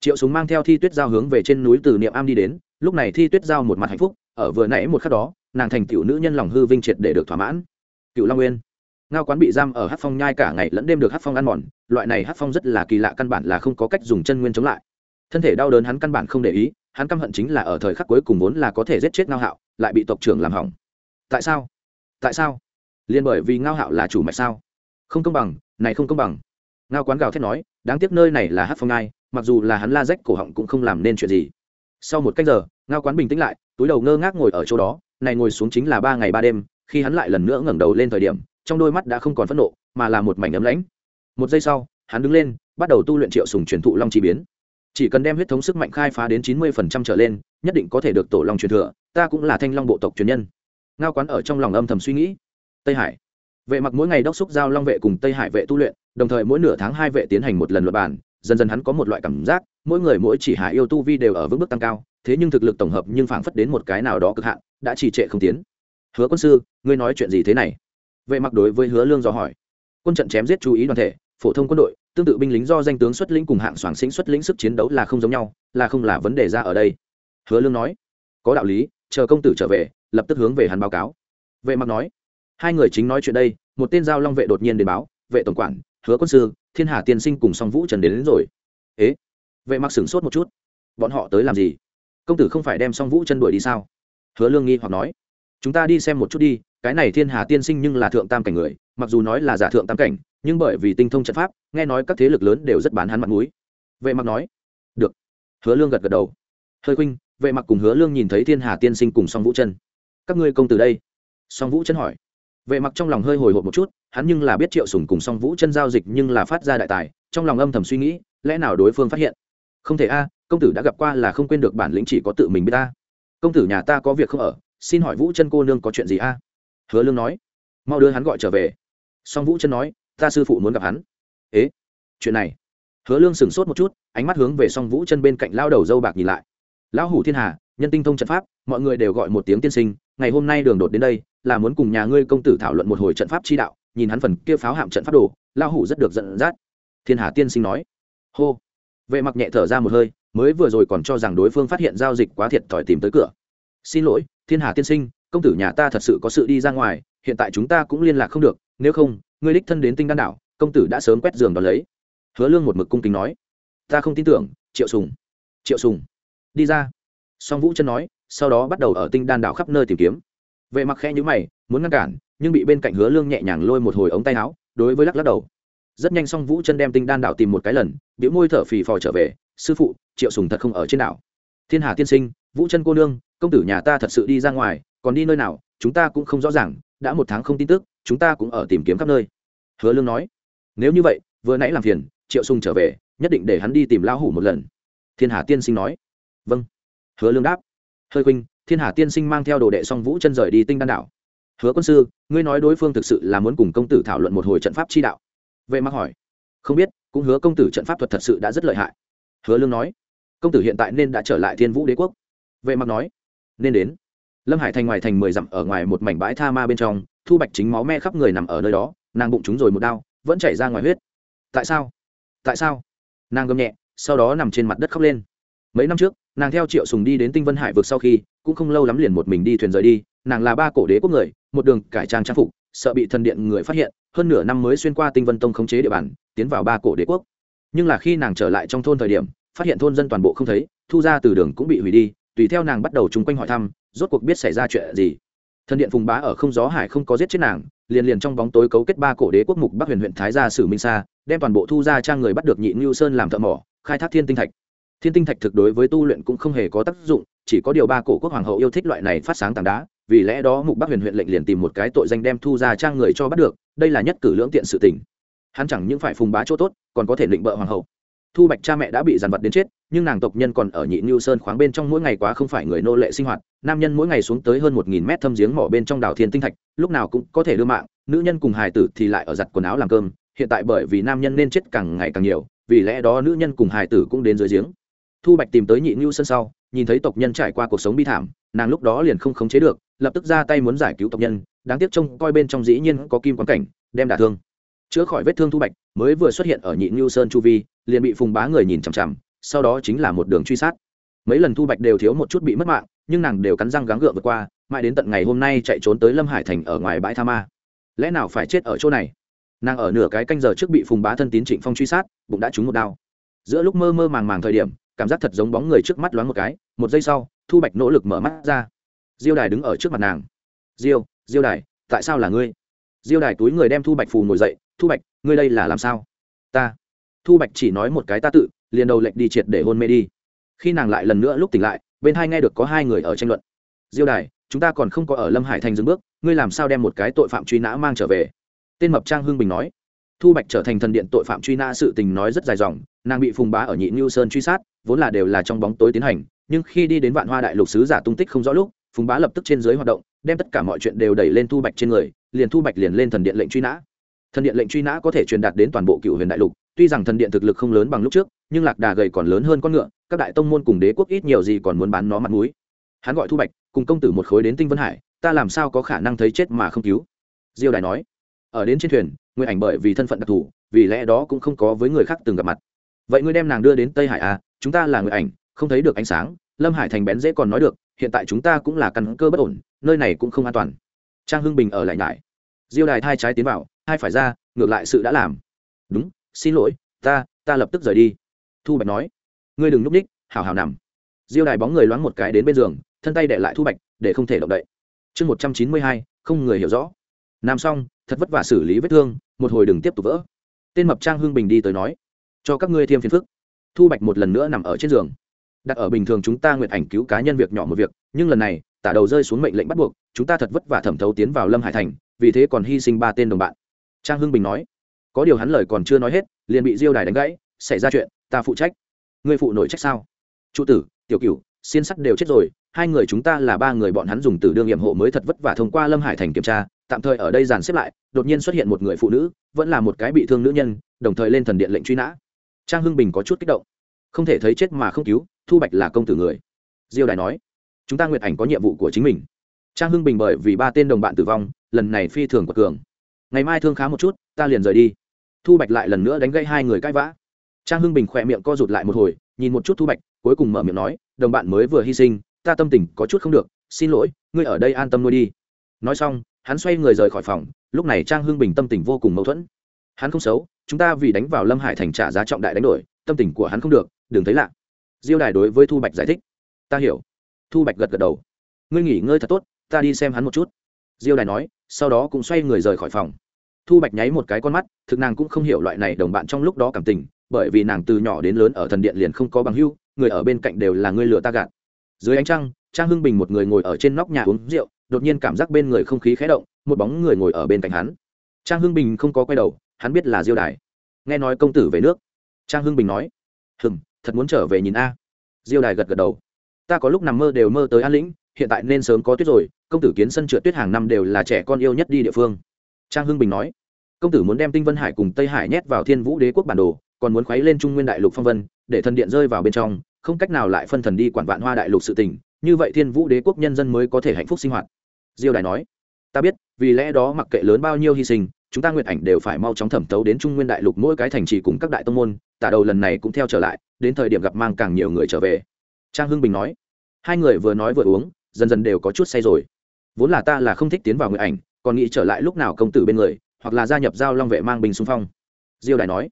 triệu súng mang theo thi tuyết giao hướng về trên núi từ niệm am đi đến, lúc này thi tuyết giao một mặt hạnh phúc, ở vừa nãy một khắc đó, nàng thành tiểu nữ nhân lòng hư vinh triệt để được thỏa mãn. Cựu long nguyên, ngao quán bị giam ở hát phong nhai cả ngày lẫn đêm được hát phong ăn mòn, loại này hát phong rất là kỳ lạ căn bản là không có cách dùng chân nguyên chống lại. Thân thể đau đớn hắn căn bản không để ý, hắn căm hận chính là ở thời khắc cuối cùng vốn là có thể giết chết ngao hạo, lại bị tộc trưởng làm hỏng. Tại sao? Tại sao? Liền bởi vì ngao hạo là chủ mạch sao? Không công bằng, này không công bằng. Ngao quán gào thét nói, đáng tiếc nơi này là hát phong ngai mặc dù là hắn la rách cổ họng cũng không làm nên chuyện gì. Sau một cách giờ, ngao quán bình tĩnh lại, túi đầu ngơ ngác ngồi ở chỗ đó, này ngồi xuống chính là ba ngày ba đêm, khi hắn lại lần nữa ngẩng đầu lên thời điểm, trong đôi mắt đã không còn phẫn nộ, mà là một mảnh ấm lãnh. Một giây sau, hắn đứng lên, bắt đầu tu luyện triệu sùng truyền thụ long chi biến. Chỉ cần đem huyết thống sức mạnh khai phá đến chín mươi phần trăm trở lên, nhất định có thể được tổ long truyền thừa, ta cũng là thanh long bộ tộc truyền nhân. Ngao quán ở trong lòng âm thầm suy nghĩ. Tây hải. Vệ mặc mỗi ngày đốc xúc giao long vệ cùng tây hải vệ tu luyện, đồng thời mỗi nửa tháng hai vệ tiến hành một lần luật bản dần dần hắn có một loại cảm giác, mỗi người mỗi chỉ hạ yêu tu vi đều ở vững bước tăng cao, thế nhưng thực lực tổng hợp nhưng phảng phất đến một cái nào đó cực hạn, đã trì trệ không tiến. Hứa quân sư, ngươi nói chuyện gì thế này? Vệ mặc đối với hứa lương do hỏi. Quân trận chém giết chú ý đoàn thể, phổ thông quân đội, tương tự binh lính do danh tướng xuất lĩnh cùng hạng soảng sinh xuất lĩnh sức chiến đấu là không giống nhau, là không là vấn đề ra ở đây. Hứa lương nói. Có đạo lý, chờ công tử trở về, lập tức hướng về hắn báo cáo. Vệ mặc nói. Hai người chính nói chuyện đây, một tên giao long vệ đột nhiên đến báo, vệ tổng quản hứa quân sư thiên hà tiên sinh cùng song vũ trần đến, đến rồi. Ế vệ mặc sửng sốt một chút. Bọn họ tới làm gì? Công tử không phải đem song vũ chân đuổi đi sao? Hứa lương nghi hoặc nói. Chúng ta đi xem một chút đi cái này thiên hà tiên sinh nhưng là thượng tam cảnh người mặc dù nói là giả thượng tam cảnh nhưng bởi vì tinh thông trận pháp nghe nói các thế lực lớn đều rất bán hắn mặt mũi. Vệ mặc nói. Được. Hứa lương gật gật đầu. Hơi khuynh vệ mặc cùng hứa lương nhìn thấy thiên hà tiên sinh cùng song vũ chân các ngươi công tử đây? Song vũ chân hỏi vệ mặc trong lòng hơi hồi hộp một chút, hắn nhưng là biết triệu sùng cùng song vũ chân giao dịch nhưng là phát ra đại tài, trong lòng âm thầm suy nghĩ, lẽ nào đối phương phát hiện? Không thể a à, công tử đã gặp qua là không quên được bản lĩnh chỉ có tự mình biết ta. Công tử nhà ta có việc không ở, xin hỏi vũ chân cô nương có chuyện gì a? Hứa lương nói. Mau đưa hắn gọi trở về. Song vũ chân nói, ta sư phụ muốn gặp hắn. Ế, chuyện này. Hứa lương sửng sốt một chút, ánh mắt hướng về song vũ chân bên cạnh lao đầu dâu bạc nhìn lại. Lão hủ thiên hà nhân tinh thông trận pháp, mọi người đều gọi một tiếng tiên sinh, ngày hôm nay đường đột đến đây, là muốn cùng nhà ngươi công tử thảo luận một hồi trận pháp chi đạo, nhìn hắn phần kia pháo hạm trận pháp đồ, lão hủ rất được giận dắt. Thiên hà tiên sinh nói. Hô. Vệ mặc nhẹ thở ra một hơi, mới vừa rồi còn cho rằng đối phương phát hiện giao dịch quá thiệt thòi tìm tới cửa. Xin lỗi, thiên hà tiên sinh, công tử nhà ta thật sự có sự đi ra ngoài, hiện tại chúng ta cũng liên lạc không được, nếu không, ngươi đích thân đến tinh đan đảo, công tử đã sớm quét giường đón lấy. Hứa lương một mực cung kính nói. Ta không tin tưởng, triệu sùng. Triệu sùng. Đi ra song vũ chân nói, sau đó bắt đầu ở tinh đan đảo khắp nơi tìm kiếm. Vệ mặc khẽ nhữ mày, muốn ngăn cản, nhưng bị bên cạnh hứa lương nhẹ nhàng lôi một hồi ống tay áo, đối với lắc lắc đầu. Rất nhanh song vũ chân đem tinh đan đảo tìm một cái lần biểu môi thở phì phò trở về, sư phụ, triệu sùng thật không ở trên đảo. Thiên hà tiên sinh, vũ chân cô nương, công tử nhà ta thật sự đi ra ngoài, còn đi nơi nào, chúng ta cũng không rõ ràng, đã một tháng không tin tức, chúng ta cũng ở tìm kiếm khắp nơi. Hứa lương nói, nếu như vậy, vừa nãy làm phiền, triệu sùng trở về, nhất định để hắn đi tìm lão hủ một lần. Thiên hà tiên sinh nói vâng hứa lương đáp. Hơi khuynh, thiên hà tiên sinh mang theo đồ đệ song vũ chân rời đi tinh đan đảo. Hứa quân sư, ngươi nói đối phương thực sự là muốn cùng công tử thảo luận một hồi trận pháp chi đạo. Vệ mặc hỏi. Không biết, cũng hứa công tử trận pháp thuật thật sự đã rất lợi hại. Hứa lương nói. Công tử hiện tại nên đã trở lại thiên vũ đế quốc. Vệ mặc nói. Nên đến. Lâm hải thành ngoài thành mười dặm ở ngoài một mảnh bãi tha ma bên trong, thu bạch chính máu me khắp người nằm ở nơi đó, nàng bụng chúng rồi một đau, vẫn chảy ra ngoài huyết. Tại sao? Tại sao? Nàng gầm nhẹ, sau đó nằm trên mặt đất khóc lên mấy năm trước, nàng theo triệu sùng đi đến tinh vân hải vực sau khi, cũng không lâu lắm liền một mình đi thuyền rời đi, nàng là ba cổ đế quốc người, một đường cải trang trang phục, sợ bị thần điện người phát hiện, hơn nửa năm mới xuyên qua tinh vân tông khống chế địa bàn, tiến vào ba cổ đế quốc. Nhưng là khi nàng trở lại trong thôn thời điểm, phát hiện thôn dân toàn bộ không thấy, thu ra từ đường cũng bị hủy đi, tùy theo nàng bắt đầu chung quanh hỏi thăm, rốt cuộc biết xảy ra chuyện gì. Thần điện phùng bá ở không gió hải không có giết chết nàng, liền liền trong bóng tối cấu kết ba cổ đế quốc mục bắc huyền huyện thái gia sử minh sa, đem toàn bộ thu ra trang người bắt được nhị ngưu sơn làm thợ mỏ, khai thác thiên tinh thạch thiên tinh thạch thực đối với tu luyện cũng không hề có tác dụng chỉ có điều ba cổ quốc hoàng hậu yêu thích loại này phát sáng tảng đá vì lẽ đó mục bắc huyền huyện lệnh liền tìm một cái tội danh đem thu ra trang người cho bắt được đây là nhất cử lưỡng tiện sự tình hắn chẳng những phải phùng bá chỗ tốt còn có thể định bợ hoàng hậu thu bạch cha mẹ đã bị dàn vật đến chết nhưng nàng tộc nhân còn ở nhị như Sơn khoáng bên trong mỗi ngày quá không phải người nô lệ sinh hoạt, nam nhân mỗi ngày xuống tới hơn một nghìn mét thâm giếng mỏ bên trong đảo thiên tinh thạch, lúc nào cũng có thể đưa mạng, nữ nhân cùng hài tử thì lại ở giặt quần áo làm cơm, hiện tại bởi vì nam nhân nên chết càng ngày càng nhiều, vì lẽ đó nữ nhân cùng hài tử cũng đến dưới giếng. Thu Bạch tìm tới nhị ngưu Sơn sau, nhìn thấy tộc nhân trải qua cuộc sống bi thảm, nàng lúc đó liền không khống chế được, lập tức ra tay muốn giải cứu tộc nhân, đáng tiếc trông coi bên trong dĩ nhiên có kim quán cảnh, đem đả thương. Chữa khỏi vết thương Thu Bạch, mới vừa xuất hiện ở nhị ngưu Sơn chu vi, liền bị Phùng Bá người nhìn chằm chằm, sau đó chính là một đường truy sát. Mấy lần thu bạch đều thiếu một chút bị mất mạng nhưng nàng đều cắn răng gắng gượng vượt qua mãi đến tận ngày hôm nay chạy trốn tới lâm hải thành ở ngoài bãi tha ma. Lẽ nào phải chết ở chỗ này? Nàng ở nửa cái canh giờ trước bị phùng bá thân tín trịnh phong truy sát bụng đã trúng một đao giữa lúc mơ mơ màng màng thời điểm cảm giác thật giống bóng người trước mắt loáng một cái, một giây sau, thu bạch nỗ lực mở mắt ra. Diêu đài đứng ở trước mặt nàng. Diêu diêu đài, tại sao là ngươi? Diêu đài túi người đem thu bạch phù ngồi dậy. Thu bạch, ngươi đây là làm sao? Ta. Thu bạch chỉ nói một cái ta tự, liền đầu lệnh đi triệt để hôn mê đi. Khi nàng lại lần nữa lúc tỉnh lại, bên hai nghe được có hai người ở tranh luận. Diêu đài, chúng ta còn không có ở lâm hải thành dừng bước, ngươi làm sao đem một cái tội phạm truy nã mang trở về? Tên mập trang hưng bình nói thu bạch trở thành thần điện tội phạm truy nã sự tình nói rất dài dòng, nàng bị phùng bá ở nhị ngưu sơn truy sát, vốn là đều là trong bóng tối tiến hành, nhưng khi đi đến vạn hoa đại lục sứ giả tung tích không rõ lúc, phùng bá lập tức trên dưới hoạt động, đem tất cả mọi chuyện đều đẩy lên thu bạch trên người, liền thu bạch liền lên thần điện lệnh truy nã. Thần điện lệnh truy nã có thể truyền đạt đến toàn bộ cựu huyền đại lục, tuy rằng thần điện thực lực không lớn bằng lúc trước, nhưng lạc đà gầy còn lớn hơn con ngựa, các đại tông môn cùng đế quốc ít nhiều gì còn muốn bán nó mặt mũi. Hắn gọi thu bạch, cùng công tử một khối đến tinh vân hải, ta làm sao có khả năng thấy chết mà không cứu? Diêu đài nói ở đến trên thuyền nguyện ảnh bởi vì thân phận đặc thù, vì lẽ đó cũng không có với người khác từng gặp mặt. Vậy ngươi đem nàng đưa đến tây hải à? Chúng ta là người ảnh, không thấy được ánh sáng. Lâm hải thành bén dễ còn nói được, hiện tại chúng ta cũng là căn cơ bất ổn, nơi này cũng không an toàn. Trang hưng bình ở lại nhải diêu đài thai trái tiến vào, hai phải ra, ngược lại sự đã làm. Đúng, xin lỗi, ta ta lập tức rời đi. Thu bạch nói. Ngươi đừng núp ních hào hào nằm. Diêu đài bóng người loáng một cái đến bên giường, thân tay đệ lại thu bạch, để không thể động đậy. Chương một trăm chín mươi hai, không người hiểu rõ. Nằm xong thật vất vả xử lý vết thương, một hồi đừng tiếp tục vỡ. Tên mập trang hương bình đi tới nói, cho các ngươi thêm phiền phức. Thu bạch một lần nữa nằm ở trên giường. Đặt ở bình thường chúng ta nguyện ảnh cứu cá nhân việc nhỏ một việc, nhưng lần này, tả đầu rơi xuống mệnh lệnh bắt buộc, chúng ta thật vất vả thẩm thấu tiến vào lâm hải thành, vì thế còn hy sinh ba tên đồng bạn. Trang hưng bình nói, có điều hắn lời còn chưa nói hết, liền bị diêu đài đánh gãy, xảy ra chuyện, ta phụ trách. Ngươi phụ nổi trách sao? Trụ tử, tiểu cửu, xiên sắt đều chết rồi, hai người chúng ta là ba người, bọn hắn dùng từ đương nhiệm hộ mới thật vất vả thông qua lâm hải thành kiểm tra tạm thời ở đây dàn xếp lại, đột nhiên xuất hiện một người phụ nữ, vẫn là một cái bị thương nữ nhân, đồng thời lên thần điện lệnh truy nã. Trang hưng bình có chút kích động. Không thể thấy chết mà không cứu, thu bạch là công tử người. Diêu đài nói, chúng ta nguyệt ảnh có nhiệm vụ của chính mình. Trang hưng bình bởi vì ba tên đồng bạn tử vong, lần này phi thường của cường. Ngày mai thương khá một chút, ta liền rời đi. Thu bạch lại lần nữa đánh gây hai người cãi vã. Trang hưng bình khỏe miệng co rụt lại một hồi, nhìn một chút thu bạch, cuối cùng mở miệng nói, đồng bạn mới vừa hy sinh, ta tâm tình có chút không được, xin lỗi, ngươi ở đây an tâm nuôi đi. Nói xong hắn xoay người rời khỏi phòng, lúc này trang hưng bình tâm tình vô cùng mâu thuẫn. Hắn không xấu, chúng ta vì đánh vào lâm hải thành trả giá trọng đại đánh đổi, tâm tình của hắn không được, đừng thấy lạ. Diêu đài đối với thu bạch giải thích. Ta hiểu. Thu bạch gật gật đầu. Ngươi nghỉ ngơi thật tốt, ta đi xem hắn một chút. Diêu đài nói, sau đó cũng xoay người rời khỏi phòng. Thu bạch nháy một cái con mắt, thực nàng cũng không hiểu loại này đồng bạn trong lúc đó cảm tình, bởi vì nàng từ nhỏ đến lớn ở thần điện liền không có bằng hưu người ở bên cạnh đều là người lừa ta gạt. Dưới ánh trăng, trang hưng bình một người ngồi ở trên nóc nhà uống rượu đột nhiên cảm giác bên người không khí khẽ động, một bóng người ngồi ở bên cạnh hắn. Trang hưng bình không có quay đầu, hắn biết là diêu đài. Nghe nói công tử về nước. Trang hưng bình nói, hừm, thật muốn trở về nhìn a. Diêu đài gật gật đầu. Ta có lúc nằm mơ đều mơ tới an lĩnh, hiện tại nên sớm có tuyết rồi, công tử kiến sân trượt tuyết hàng năm đều là trẻ con yêu nhất đi địa phương. Trang hưng bình nói, công tử muốn đem tinh vân hải cùng tây hải nhét vào thiên vũ đế quốc bản đồ, còn muốn khuấy lên trung nguyên đại lục phong vân, để thần điện rơi vào bên trong, không cách nào lại phân thần đi quản vạn hoa đại lục sự tình như vậy thiên vũ đế quốc nhân dân mới có thể hạnh phúc sinh hoạt. Diêu đài nói, ta biết, vì lẽ đó mặc kệ lớn bao nhiêu hy sinh, chúng ta nguyện ảnh đều phải mau chóng thẩm tấu đến trung nguyên đại lục mỗi cái thành trì cùng các đại tông môn, tả đầu lần này cũng theo trở lại, đến thời điểm gặp mang càng nhiều người trở về. Trang hưng bình nói, hai người vừa nói vừa uống, dần dần đều có chút say rồi. Vốn là ta là không thích tiến vào nguyện ảnh, còn nghĩ trở lại lúc nào công tử bên người, hoặc là gia nhập giao long vệ mang bình xung phong. Diêu đài nói,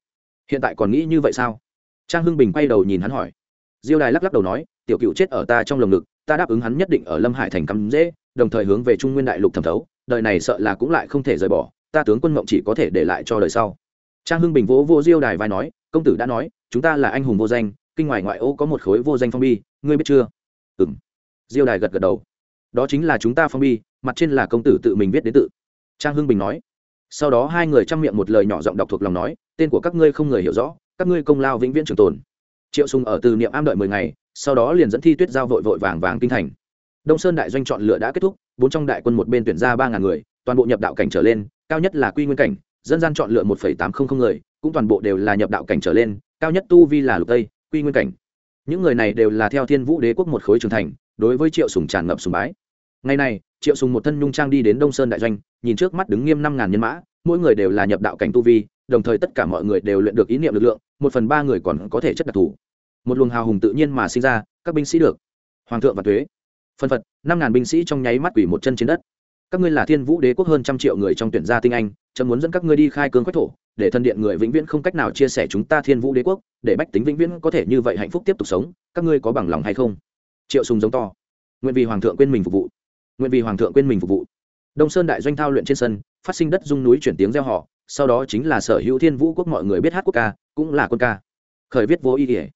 hiện tại còn nghĩ như vậy sao? Trang hưng bình quay đầu nhìn hắn hỏi. Diêu đài lắc lắc đầu nói, tiểu cựu chết ở ta trong lồng ngực ta đáp ứng hắn nhất định ở lâm hải thành cắm dễ, đồng thời hướng về trung nguyên đại lục thẩm thấu, đời này sợ là cũng lại không thể rời bỏ, ta tướng quân mộng chỉ có thể để lại cho đời sau. Trang hưng bình vỗ vô diêu đài vai nói, công tử đã nói, chúng ta là anh hùng vô danh, kinh ngoài ngoại ô có một khối vô danh phong bi, ngươi biết chưa? Ừ m diêu đài gật gật đầu. Đó chính là chúng ta phong bi, mặt trên là công tử tự mình viết đến tự. Trang hưng bình nói. Sau đó hai người chăm miệng một lời nhỏ giọng đọc thuộc lòng nói, tên của các ngươi không người hiểu rõ, các ngươi công lao vĩnh viễn trường tồn. Triệu sùng ở từ niệm am đợi mười ngày sau đó liền dẫn thi tuyết giao vội vội vàng vàng kinh thành. Đông sơn đại doanh chọn lựa đã kết thúc, bốn trong đại quân một bên tuyển ra ba ngàn người, toàn bộ nhập đạo cảnh trở lên, cao nhất là quy nguyên cảnh, dân gian chọn lựa một phẩy tám không không người, cũng toàn bộ đều là nhập đạo cảnh trở lên, cao nhất tu vi là lục tây, quy nguyên cảnh. Những người này đều là theo thiên vũ đế quốc một khối trưởng thành, đối với triệu sùng tràn ngập sùng bái. Ngày này, triệu sùng một thân nhung trang đi đến đông sơn đại doanh, nhìn trước mắt đứng nghiêm năm ngàn nhân mã, mỗi người đều là nhập đạo cảnh tu vi, đồng thời tất cả mọi người đều luyện được ý niệm lực lượng, một phần ba người còn có thể chất đặc thù một luồng hào hùng tự nhiên mà sinh ra, các binh sĩ được. Hoàng thượng và thuế. Phân phật, năm ngàn binh sĩ trong nháy mắt quỷ một chân trên đất. Các ngươi là thiên vũ đế quốc hơn trăm triệu người trong tuyển gia tinh anh, chấm muốn dẫn các ngươi đi khai cương quách thổ, để thân điện người vĩnh viễn không cách nào chia sẻ chúng ta thiên vũ đế quốc, để bách tính vĩnh viễn có thể như vậy hạnh phúc tiếp tục sống, các ngươi có bằng lòng hay không? Triệu sùng giống to. Nguyện vì hoàng thượng quên mình phục vụ. Nguyện vì hoàng thượng quên mình phục vụ. Đông sơn đại doanh thao luyện trên sân, phát sinh đất dung núi chuyển tiếng reo họ sau đó chính là sở hữu thiên vũ quốc mọi người biết hát quốc ca, cũng là quân ca. Khởi viết vô ý nghĩa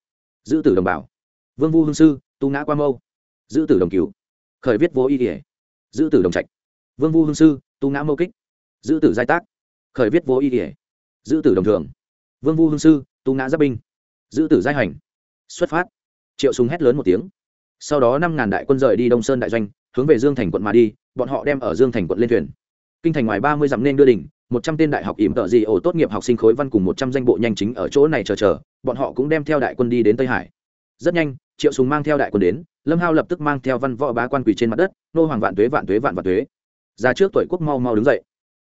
giữ tử đồng bảo. Vương vu hương sư, tu ngã qua mâu. Giữ tử đồng cửu. Khởi viết vô ý ỉa giữ tử đồng trạch. Vương vu hương sư, tu ngã mâu kích. Giữ tử giai tác. Khởi viết vô ý ỉa giữ tử đồng thường. Vương vu hương sư, tu ngã giáp binh. Giữ tử giai hành. Xuất phát. Triệu súng hét lớn một tiếng. Sau đó năm ngàn đại quân rời đi đông sơn đại doanh, hướng về dương thành quận mà đi, bọn họ đem ở dương thành quận lên thuyền. Kinh thành ngoài ba mươi dặm nên đưa đỉnh, một trăm tên đại học ỉm tợ gì ổ tốt nghiệp học sinh khối văn cùng một trăm danh bộ nhanh chính ở chỗ này chờ chờ bọn họ cũng đem theo đại quân đi đến tây hải. Rất nhanh triệu sùng mang theo đại quân đến lâm hao lập tức mang theo văn võ bá quan quỳ trên mặt đất nô hoàng vạn tuế vạn tuế vạn vạn tuế. Ra trước tuổi quốc mau mau đứng dậy.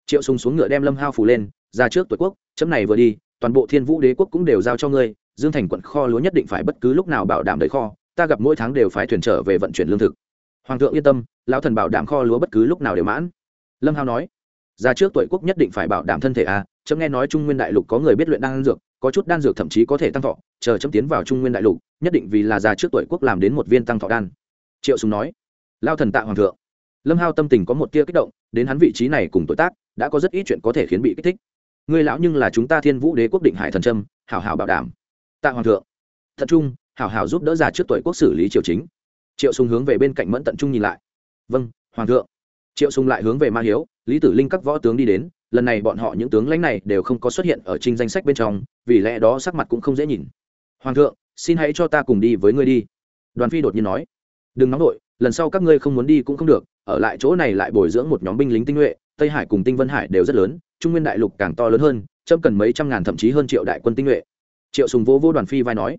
Triệu sùng xuống ngựa đem lâm hao phủ lên ra trước tuổi quốc chấm này vừa đi toàn bộ thiên vũ đế quốc cũng đều giao cho ngươi dương thành quận kho lúa nhất định phải bất cứ lúc nào bảo đảm đầy kho ta gặp mỗi tháng đều phải thuyền trở về vận chuyển lương thực. Hoàng thượng yên tâm lão thần bảo đảm kho lúa bất cứ lúc nào đều mãn. Lâm hao nói ra trước tuổi quốc nhất định phải bảo đảm thân thể a à, chấm nghe nói trung nguyên đại lục có người biết luyện đan dược có chút đan dược thậm chí có thể tăng thọ, chờ chấm tiến vào trung nguyên đại lục, nhất định vì là già trước tuổi quốc làm đến một viên tăng thọ đan. Triệu sùng nói. Lao thần tạ hoàng thượng. Lâm hao tâm tình có một tia kích động, đến hắn vị trí này cùng tuổi tác, đã có rất ít chuyện có thể khiến bị kích thích. Người lão nhưng là chúng ta thiên vũ đế quốc định hải thần trâm hảo hảo bảo đảm. Tạ hoàng thượng. Thật trung hảo hảo giúp đỡ già trước tuổi quốc xử lý triều chính. Triệu sùng hướng về bên cạnh mẫn tận trung nhìn lại. Vâng hoàng thượng. Triệu sùng lại hướng về ma hiếu, lý tử linh các võ tướng đi đến, lần này bọn họ những tướng lãnh này đều không có xuất hiện ở trinh danh sách bên trong vì lẽ đó sắc mặt cũng không dễ nhìn. Hoàng thượng, xin hãy cho ta cùng đi với ngươi đi. Đoàn phi đột nhiên nói. Đừng nóng đội lần sau các ngươi không muốn đi cũng không được, ở lại chỗ này lại bồi dưỡng một nhóm binh lính tinh nhuệ, tây hải cùng tinh vân hải đều rất lớn, trung nguyên đại lục càng to lớn hơn trâm cần mấy trăm ngàn thậm chí hơn triệu đại quân tinh nhuệ. Triệu sùng vô vô đoàn phi vai nói.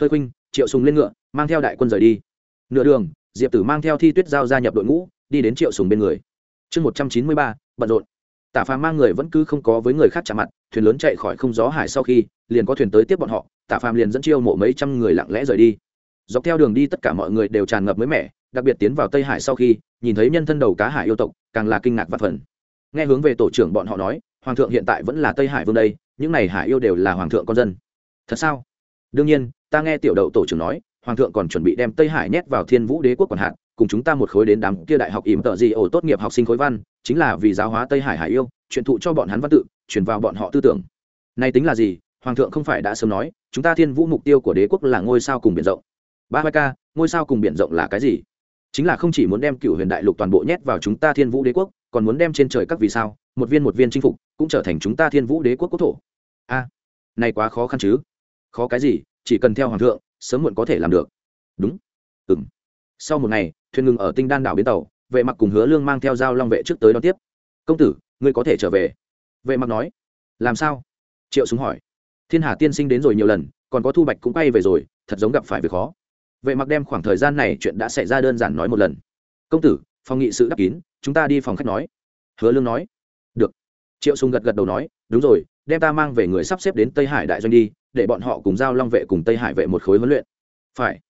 Hơi khuynh, triệu sùng lên ngựa, mang theo đại quân rời đi. Nửa đường, diệp tử mang theo thi tuyết giao gia nhập đội ngũ, đi đến triệu sùng bên người. Chương một trăm chín mươi ba, bận rộn tả phàm mang người vẫn cứ không có với người khác chạm mặt, thuyền lớn chạy khỏi không gió hải sau khi, liền có thuyền tới tiếp bọn họ, tả phàm liền dẫn chiêu mộ mấy trăm người lặng lẽ rời đi. Dọc theo đường đi tất cả mọi người đều tràn ngập mới mẻ, đặc biệt tiến vào tây hải sau khi, nhìn thấy nhân thân đầu cá hải yêu tộc, càng là kinh ngạc và phần. Nghe hướng về tổ trưởng bọn họ nói, hoàng thượng hiện tại vẫn là tây hải vương đây, những này hải yêu đều là hoàng thượng con dân. Thật sao? Đương nhiên, ta nghe tiểu đậu tổ trưởng nói, hoàng thượng còn chuẩn bị đem tây hải nhét vào thiên vũ đế quốc còn hạn cùng chúng ta một khối đến đám kia đại học ỉm tợ gì ổ tốt nghiệp học sinh khối văn, chính là vì giáo hóa tây hải hải yêu, truyền thụ cho bọn hắn văn tự, truyền vào bọn họ tư tưởng. Này tính là gì? Hoàng thượng không phải đã sớm nói, chúng ta thiên vũ mục tiêu của đế quốc là ngôi sao cùng biển rộng. Ba mươi k ngôi sao cùng biển rộng là cái gì? Chính là không chỉ muốn đem cựu huyền đại lục toàn bộ nhét vào chúng ta thiên vũ đế quốc, còn muốn đem trên trời các vì sao, một viên một viên chinh phục, cũng trở thành chúng ta thiên vũ đế quốc quốc thổ. A, này quá khó khăn chứ. Khó cái gì? Chỉ cần theo hoàng thượng, sớm muộn có thể làm được. Đúng. Ừ m sau một ngày thuyền ngừng ở tinh đan đảo bến tàu, vệ mặc cùng hứa lương mang theo dao long vệ trước tới đón tiếp. Công tử, ngươi có thể trở về. Vệ mặc nói. Làm sao? Triệu súng hỏi. Thiên hà tiên sinh đến rồi nhiều lần, còn có thu bạch cũng quay về rồi, thật giống gặp phải việc khó. Vệ mặc đem khoảng thời gian này chuyện đã xảy ra đơn giản nói một lần. Công tử, phòng nghị sự đắp kín, chúng ta đi phòng khách nói. Hứa lương nói. Được. Triệu sùng gật gật đầu nói. Đúng rồi, đem ta mang về người sắp xếp đến tây hải đại doanh đi, để bọn họ cùng giao long vệ cùng tây hải vệ một khối huấn luyện. Phải.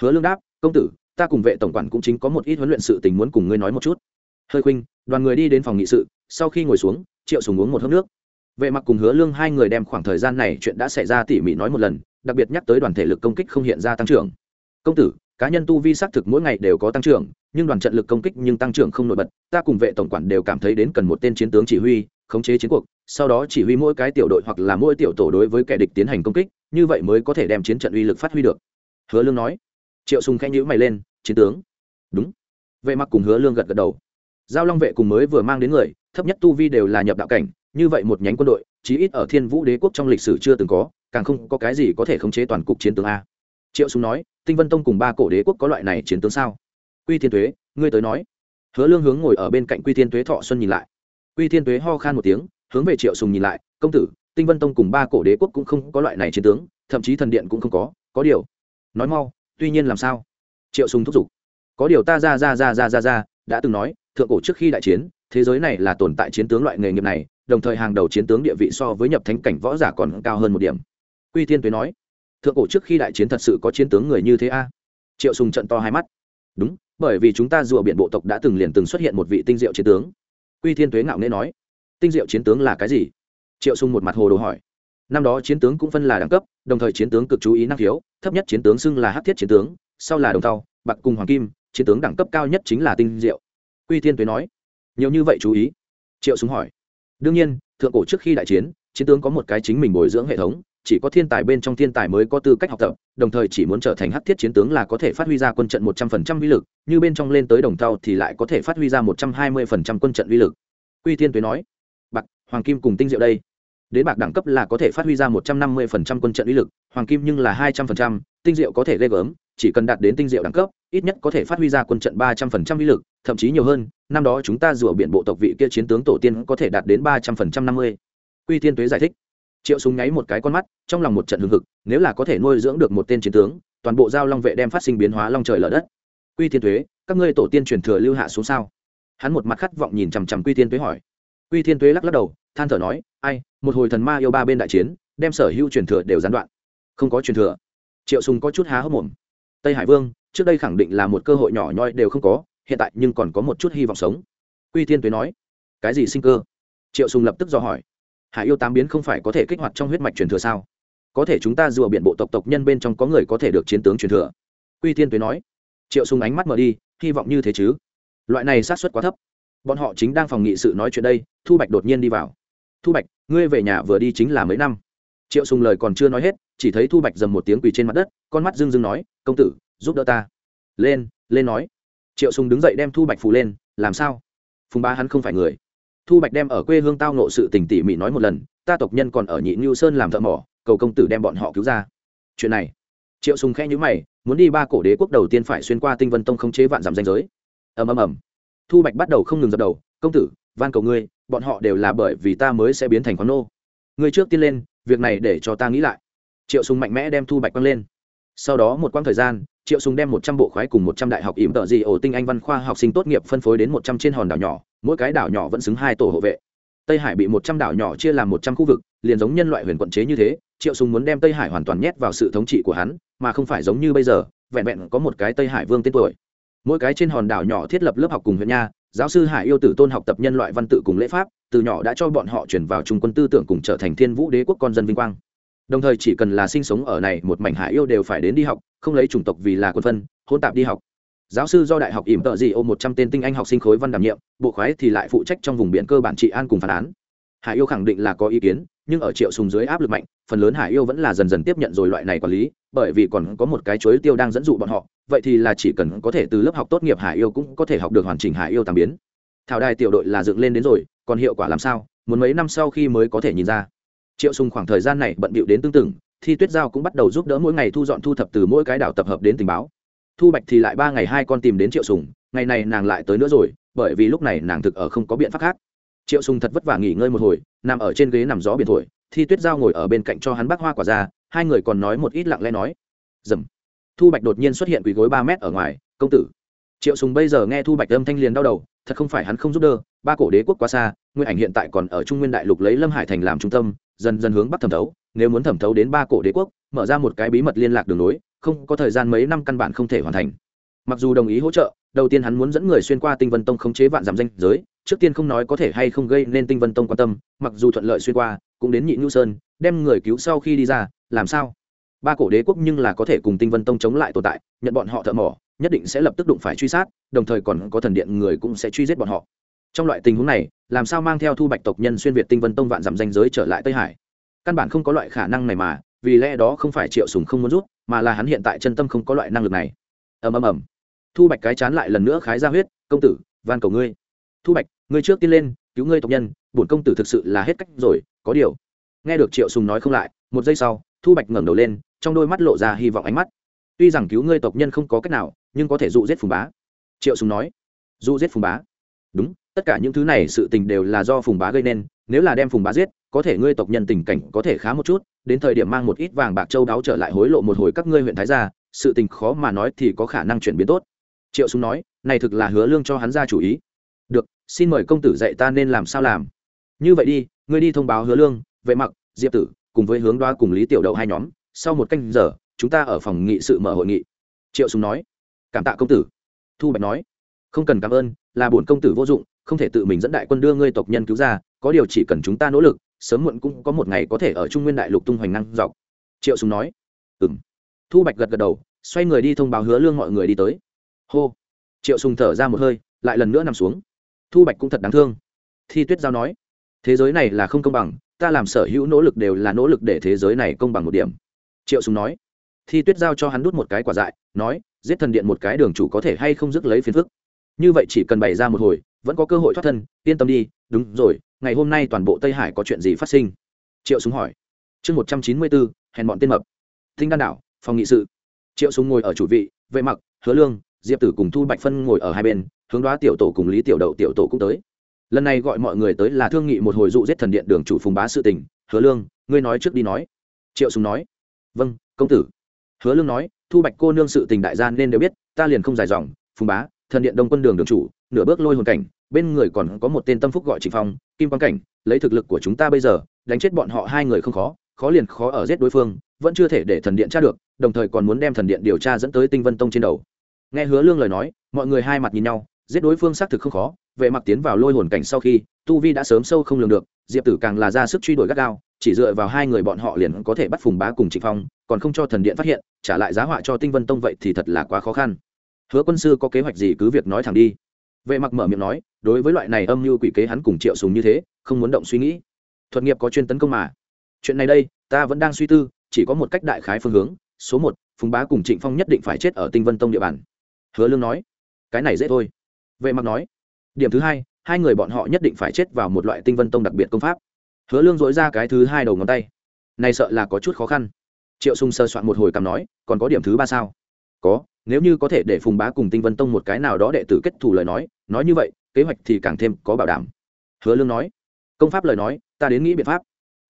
Hứa lương đáp. Công tử ta cùng vệ tổng quản cũng chính có một ít huấn luyện sự tình muốn cùng ngươi nói một chút. Hơi khuynh, đoàn người đi đến phòng nghị sự, sau khi ngồi xuống, triệu sùng uống một hớp nước. Vệ mặc cùng hứa lương hai người đem khoảng thời gian này chuyện đã xảy ra tỉ mỉ nói một lần, đặc biệt nhắc tới đoàn thể lực công kích không hiện ra tăng trưởng. Công tử, cá nhân tu vi xác thực mỗi ngày đều có tăng trưởng, nhưng đoàn trận lực công kích nhưng tăng trưởng không nổi bật, ta cùng vệ tổng quản đều cảm thấy đến cần một tên chiến tướng chỉ huy, khống chế chiến cuộc, sau đó chỉ huy mỗi cái tiểu đội hoặc là mỗi tiểu tổ đối với kẻ địch tiến hành công kích, như vậy mới có thể đem chiến trận uy lực phát huy được. Hứa lương nói triệu sùng khẽ nhíu mày lên, chiến tướng. Đúng. Vệ mặc cùng hứa lương gật gật đầu. Giao long vệ cùng mới vừa mang đến người, thấp nhất tu vi đều là nhập đạo cảnh, như vậy một nhánh quân đội, chí ít ở thiên vũ đế quốc trong lịch sử chưa từng có, càng không có cái gì có thể khống chế toàn cục chiến tướng a. Triệu sùng nói, tinh vân tông cùng ba cổ đế quốc có loại này chiến tướng sao? Quy thiên tuế, ngươi tới nói. Hứa lương hướng ngồi ở bên cạnh quy thiên tuế thọ xuân nhìn lại. Quy thiên tuế ho khan một tiếng, hướng về triệu sùng nhìn lại, công tử, tinh vân tông cùng ba cổ đế quốc cũng không có loại này chiến tướng, thậm chí thần điện cũng không có có điều, nói mau tuy nhiên làm sao? Triệu sùng thúc giục. Có điều ta ra ra ra ra ra ra, đã từng nói, thượng cổ trước khi đại chiến, thế giới này là tồn tại chiến tướng loại nghề nghiệp này, đồng thời hàng đầu chiến tướng địa vị so với nhập thánh cảnh võ giả còn cao hơn một điểm. Quy thiên tuế nói, thượng cổ trước khi đại chiến thật sự có chiến tướng người như thế a? Triệu sùng trận to hai mắt. Đúng, bởi vì chúng ta rùa biển bộ tộc đã từng liền từng xuất hiện một vị tinh diệu chiến tướng. Quy thiên tuế ngạo nghễ nói, tinh diệu chiến tướng là cái gì? Triệu sùng một mặt hồ đồ hỏi năm đó chiến tướng cũng phân là đẳng cấp, đồng thời chiến tướng cực chú ý năng khiếu, thấp nhất chiến tướng xưng là hắc thiết chiến tướng, sau là đồng tàu bạc cùng hoàng kim, chiến tướng đẳng cấp cao nhất chính là tinh diệu. Quy thiên tuế nói, nhiều như vậy chú ý? Triệu súng hỏi. Đương nhiên, thượng cổ trước khi đại chiến chiến tướng có một cái chính mình bồi dưỡng hệ thống, chỉ có thiên tài bên trong thiên tài mới có tư cách học tập, đồng thời chỉ muốn trở thành hắc thiết chiến tướng là có thể phát huy ra quân trận một trăm phần trăm uy lực, như bên trong lên tới đồng thau thì lại có thể phát huy ra một trăm hai mươi phần trăm quân trận uy lực. Quy thiên tuế nói. Bạc, hoàng kim cùng tinh diệu đây đến bạc đẳng cấp là có thể phát huy ra một trăm năm mươi phần trăm quân trận uy lực hoàng kim nhưng là hai trăm phần trăm tinh diệu có thể lê gớm chỉ cần đạt đến tinh diệu đẳng cấp ít nhất có thể phát huy ra quân trận ba trăm phần trăm uy lực thậm chí nhiều hơn năm đó chúng ta rủ biển bộ tộc vị kia chiến tướng tổ tiên có thể đạt đến ba trăm phần trăm năm mươi. Quy thiên tuế giải thích. Triệu súng nháy một cái con mắt trong lòng một trận hưng hực nếu là có thể nuôi dưỡng được một tên chiến tướng toàn bộ giao long vệ đem phát sinh biến hóa long trời lở đất. Quy thiên tuế, các ngươi tổ tiên truyền thừa lưu hạ xuống sao? Hắn một mặt khát vọng nhìn chằm chằm quy thiên tuế hỏi. Quy thiên tuế lắc lắc đầu than thở nói, ai, một hồi thần ma yêu ba bên đại chiến, đem sở hữu truyền thừa đều gián đoạn. Không có truyền thừa. Triệu sùng có chút há hốc mồm. Tây hải vương, trước đây khẳng định là một cơ hội nhỏ nhoi đều không có, hiện tại nhưng còn có một chút hy vọng sống. Quy thiên tuế nói. Cái gì sinh cơ? Triệu sùng lập tức do hỏi. Hải yêu tám biến không phải có thể kích hoạt trong huyết mạch truyền thừa sao? Có thể chúng ta rùa biện bộ tộc tộc nhân bên trong có người có thể được chiến tướng truyền thừa. Quy thiên tuế nói. Triệu sùng ánh mắt mở đi, hy vọng như thế chứ? Loại này sát suất quá thấp. Bọn họ chính đang phòng nghị sự nói chuyện đây, thu bạch đột nhiên đi vào thu bạch, ngươi về nhà vừa đi chính là mấy năm. Triệu sùng lời còn chưa nói hết, chỉ thấy thu bạch dầm một tiếng quỳ trên mặt đất, con mắt dưng dưng nói, công tử, giúp đỡ ta. Lên lên nói. Triệu sùng đứng dậy đem thu bạch phù lên, làm sao? Phùng ba hắn không phải người. Thu bạch đem ở quê hương tao nộ sự tình tỉ mỉ nói một lần, ta tộc nhân còn ở nhị như sơn làm thợ mỏ, cầu công tử đem bọn họ cứu ra. Chuyện này, triệu sùng khẽ nhíu mày, muốn đi ba cổ đế quốc đầu tiên phải xuyên qua tinh vân tông không chế vạn giảm danh giới. Ầm ầm ầm. Thu bạch bắt đầu không ngừng dập đầu, công tử van cầu ngươi, bọn họ đều là bởi vì ta mới sẽ biến thành khoáng nô. Ngươi trước tiên lên, việc này để cho ta nghĩ lại. Triệu sùng mạnh mẽ đem thu bạch quang lên. Sau đó một quãng thời gian, triệu sùng đem một trăm bộ khoái cùng một trăm đại học ỉm tợ gì ổ tinh anh văn khoa học sinh tốt nghiệp phân phối đến một trăm trên hòn đảo nhỏ, mỗi cái đảo nhỏ vẫn xứng hai tổ hộ vệ. Tây hải bị một trăm đảo nhỏ chia làm một trăm khu vực, liền giống nhân loại huyền quận chế như thế, triệu sùng muốn đem tây hải hoàn toàn nhét vào sự thống trị của hắn, mà không phải giống như bây giờ, vẹn vẹn có một cái tây hải vương tên tuổi. Mỗi cái trên hòn đảo nhỏ thiết lập lớp học cùng huyện nha giáo sư hải yêu tử tôn học tập nhân loại văn tự cùng lễ pháp, từ nhỏ đã cho bọn họ chuyển vào trung quân tư tưởng cùng trở thành thiên vũ đế quốc con dân vinh quang. Đồng thời chỉ cần là sinh sống ở này, một mảnh hải yêu đều phải đến đi học, không lấy chủng tộc vì là quân phân hôn tạp đi học. Giáo sư do đại học ỉm tợ gì ô một trăm tên tinh anh học sinh khối văn đảm nhiệm, bộ khoái thì lại phụ trách trong vùng biển cơ bản trị an cùng phản án. Hải yêu khẳng định là có ý kiến nhưng ở triệu sùng dưới áp lực mạnh, phần lớn hải yêu vẫn là dần dần tiếp nhận rồi loại này quản lý, bởi vì còn có một cái chuối tiêu đang dẫn dụ bọn họ, vậy thì là chỉ cần có thể từ lớp học tốt nghiệp hải yêu cũng có thể học được hoàn chỉnh hải yêu tam biến. Thảo đài tiểu đội là dựng lên đến rồi, còn hiệu quả làm sao, muốn mấy năm sau khi mới có thể nhìn ra. Triệu sùng khoảng thời gian này bận bịu đến tương tự, thi tuyết giao cũng bắt đầu giúp đỡ mỗi ngày thu dọn thu thập từ mỗi cái đảo tập hợp đến tình báo. Thu bạch thì lại ba ngày hai con tìm đến triệu sùng, ngày này nàng lại tới nữa rồi, bởi vì lúc này nàng thực ở không có biện pháp khác triệu sùng thật vất vả nghỉ ngơi một hồi nằm ở trên ghế nằm gió biển thổi thi tuyết giao ngồi ở bên cạnh cho hắn bác hoa quả ra hai người còn nói một ít lặng lẽ nói. Dầm. Thu bạch đột nhiên xuất hiện quỳ gối ba mét ở ngoài công tử. Triệu sùng bây giờ nghe thu bạch âm thanh liền đau đầu thật không phải hắn không giúp đỡ ba cổ đế quốc quá xa nguyên ảnh hiện tại còn ở trung nguyên đại lục lấy lâm hải thành làm trung tâm dần dần hướng bắc thẩm thấu nếu muốn thẩm thấu đến ba cổ đế quốc mở ra một cái bí mật liên lạc đường lối, không có thời gian mấy năm căn bản không thể hoàn thành. Mặc dù đồng ý hỗ trợ đầu tiên hắn muốn dẫn người xuyên qua tinh vân tông khống chế vạn giảm danh giới trước tiên không nói có thể hay không gây nên tinh vân tông quan tâm, mặc dù thuận lợi xuyên qua, cũng đến nhị nhu sơn, đem người cứu sau khi đi ra, làm sao? Ba cổ đế quốc nhưng là có thể cùng tinh vân tông chống lại tồn tại, nhận bọn họ thợ mỏ, nhất định sẽ lập tức đụng phải truy sát, đồng thời còn có thần điện người cũng sẽ truy giết bọn họ. Trong loại tình huống này, làm sao mang theo thu bạch tộc nhân xuyên việt tinh vân tông vạn giảm danh giới trở lại tây hải? Căn bản không có loại khả năng này mà, vì lẽ đó không phải triệu sùng không muốn rút mà là hắn hiện tại chân tâm không có loại năng lực này. Ầm ầm ầm. Thu bạch cái chán lại lần nữa khái ra huyết, công tử, van cầu ngươi thu bạch, ngươi trước tiên lên, cứu ngươi tộc nhân, bổn công tử thực sự là hết cách rồi, có điều. Nghe được triệu sùng nói không lại, một giây sau, thu bạch ngẩng đầu lên, trong đôi mắt lộ ra hy vọng ánh mắt. Tuy rằng cứu ngươi tộc nhân không có cách nào, nhưng có thể dụ giết phùng bá. Triệu sùng nói, dụ giết phùng bá? Đúng, tất cả những thứ này sự tình đều là do phùng bá gây nên, nếu là đem phùng bá giết, có thể ngươi tộc nhân tình cảnh có thể khá một chút, đến thời điểm mang một ít vàng bạc châu đáo trở lại hối lộ một hồi các ngươi huyện thái gia, sự tình khó mà nói thì có khả năng chuyển biến tốt. Triệu Sùng nói, này thực là hứa lương cho hắn ra chủ ý được, xin mời công tử dạy ta nên làm sao làm. Như vậy đi, ngươi đi thông báo hứa lương, vệ mặc, diệp tử, cùng với hướng đoa cùng lý tiểu đậu hai nhóm. Sau một canh giờ, chúng ta ở phòng nghị sự mở hội nghị. Triệu súng nói, cảm tạ công tử. Thu bạch nói, không cần cảm ơn, là bổn công tử vô dụng, không thể tự mình dẫn đại quân đưa ngươi tộc nhân cứu ra, có điều chỉ cần chúng ta nỗ lực, sớm muộn cũng có một ngày có thể ở trung nguyên đại lục tung hoành năng dọc. Triệu súng nói ừ m thu bạch gật gật đầu, xoay người đi thông báo hứa lương mọi người đi tới. Hô. Triệu sùng thở ra một hơi, lại lần nữa nằm xuống thu bạch cũng thật đáng thương. Thi tuyết giao nói, thế giới này là không công bằng, ta làm sở hữu nỗ lực đều là nỗ lực để thế giới này công bằng một điểm. Triệu sùng nói, thi tuyết giao cho hắn đút một cái quả dại, nói, giết thần điện một cái đường chủ có thể hay không dứt lấy phiền phức? Như vậy chỉ cần bày ra một hồi, vẫn có cơ hội thoát thân, yên tâm đi, đúng rồi, ngày hôm nay toàn bộ tây hải có chuyện gì phát sinh? Triệu súng hỏi. Chương một trăm chín mươi bốn hẹn bọn tên mập. Thinh đan đảo, phòng nghị sự. Triệu súng ngồi ở chủ vị, vệ mặc, hứa lương, diệp tử cùng thu bạch phân ngồi ở hai bên hướng đoá tiểu tổ cùng lý tiểu đậu tiểu tổ cũng tới. Lần này gọi mọi người tới là thương nghị một hồi dụ giết thần điện đường chủ phùng bá sự tình. Hứa lương, ngươi nói trước đi nói. Triệu sùng nói. Vâng công tử. Hứa lương nói, thu bạch cô nương sự tình đại gian nên đều biết, ta liền không dài dòng. Phùng bá, thần điện đông quân đường đường chủ, nửa bước lôi hồn cảnh, bên người còn có một tên tâm phúc gọi trịnh phong, kim quang cảnh, lấy thực lực của chúng ta bây giờ, đánh chết bọn họ hai người không khó khó liền khó ở giết đối phương, vẫn chưa thể để thần điện tra được, đồng thời còn muốn đem thần điện điều tra dẫn tới tinh vân tông trên đầu. Nghe hứa lương lời nói, mọi người hai mặt nhìn nhau giết đối phương xác thực không khó, vệ mặc tiến vào lôi hồn cảnh sau khi, tu vi đã sớm sâu không lường được, diệp tử càng là ra sức truy đuổi gắt gao, chỉ dựa vào hai người bọn họ liền có thể bắt phùng bá cùng trịnh phong, còn không cho thần điện phát hiện, trả lại giá họa cho tinh vân tông vậy thì thật là quá khó khăn. Hứa quân sư có kế hoạch gì cứ việc nói thẳng đi. Vệ mặc mở miệng nói, đối với loại này âm mưu quỷ kế hắn cùng triệu sùng như thế, không muốn động suy nghĩ. Thuật nghiệp có chuyên tấn công mà. Chuyện này đây, ta vẫn đang suy tư, chỉ có một cách đại khái phương hướng. Số một, phùng bá cùng trịnh phong nhất định phải chết ở tinh vân tông địa bàn. Hứa lương nói, cái này dễ thôi vệ mặc nói, điểm thứ hai hai người bọn họ nhất định phải chết vào một loại tinh vân tông đặc biệt công pháp. Hứa lương dối ra cái thứ hai đầu ngón tay. Này sợ là có chút khó khăn. Triệu sung sơ soạn một hồi cầm nói, còn có điểm thứ ba sao? Có, nếu như có thể để phùng bá cùng tinh vân tông một cái nào đó đệ tử kết thủ lời nói nói như vậy, kế hoạch thì càng thêm có bảo đảm. Hứa lương nói, công pháp lời nói, ta đến nghĩ biện pháp.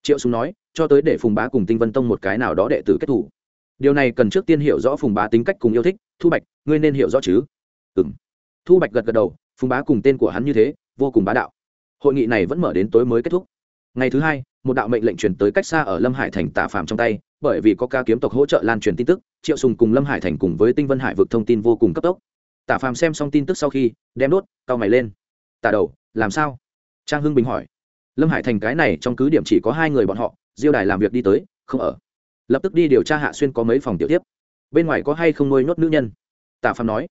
Triệu sung nói, cho tới để phùng bá cùng tinh vân tông một cái nào đó đệ tử kết thủ điều này cần trước tiên hiểu rõ phùng bá tính cách cùng yêu thích, thu bạch, ngươi nên hiểu rõ chứ. Ừm thu bạch gật gật đầu, phùng bá cùng tên của hắn như thế, vô cùng bá đạo. Hội nghị này vẫn mở đến tối mới kết thúc. Ngày thứ hai, một đạo mệnh lệnh truyền tới cách xa ở lâm hải thành Tả phạm trong tay, bởi vì có ca kiếm tộc hỗ trợ lan truyền tin tức, triệu sùng cùng lâm hải thành cùng với tinh vân hải vực thông tin vô cùng cấp tốc. Tả Phạm xem xong tin tức sau khi, đem đốt cao mày lên. Tả đầu, làm sao? Trang hưng bình hỏi. Lâm hải thành cái này trong cứ điểm chỉ có hai người bọn họ, diêu đài làm việc đi tới, không ở. Lập tức đi điều tra hạ xuyên có mấy phòng tiểu tiếp. Bên ngoài có hay không nuôi nhốt nữ nhân? Tả Phạm nói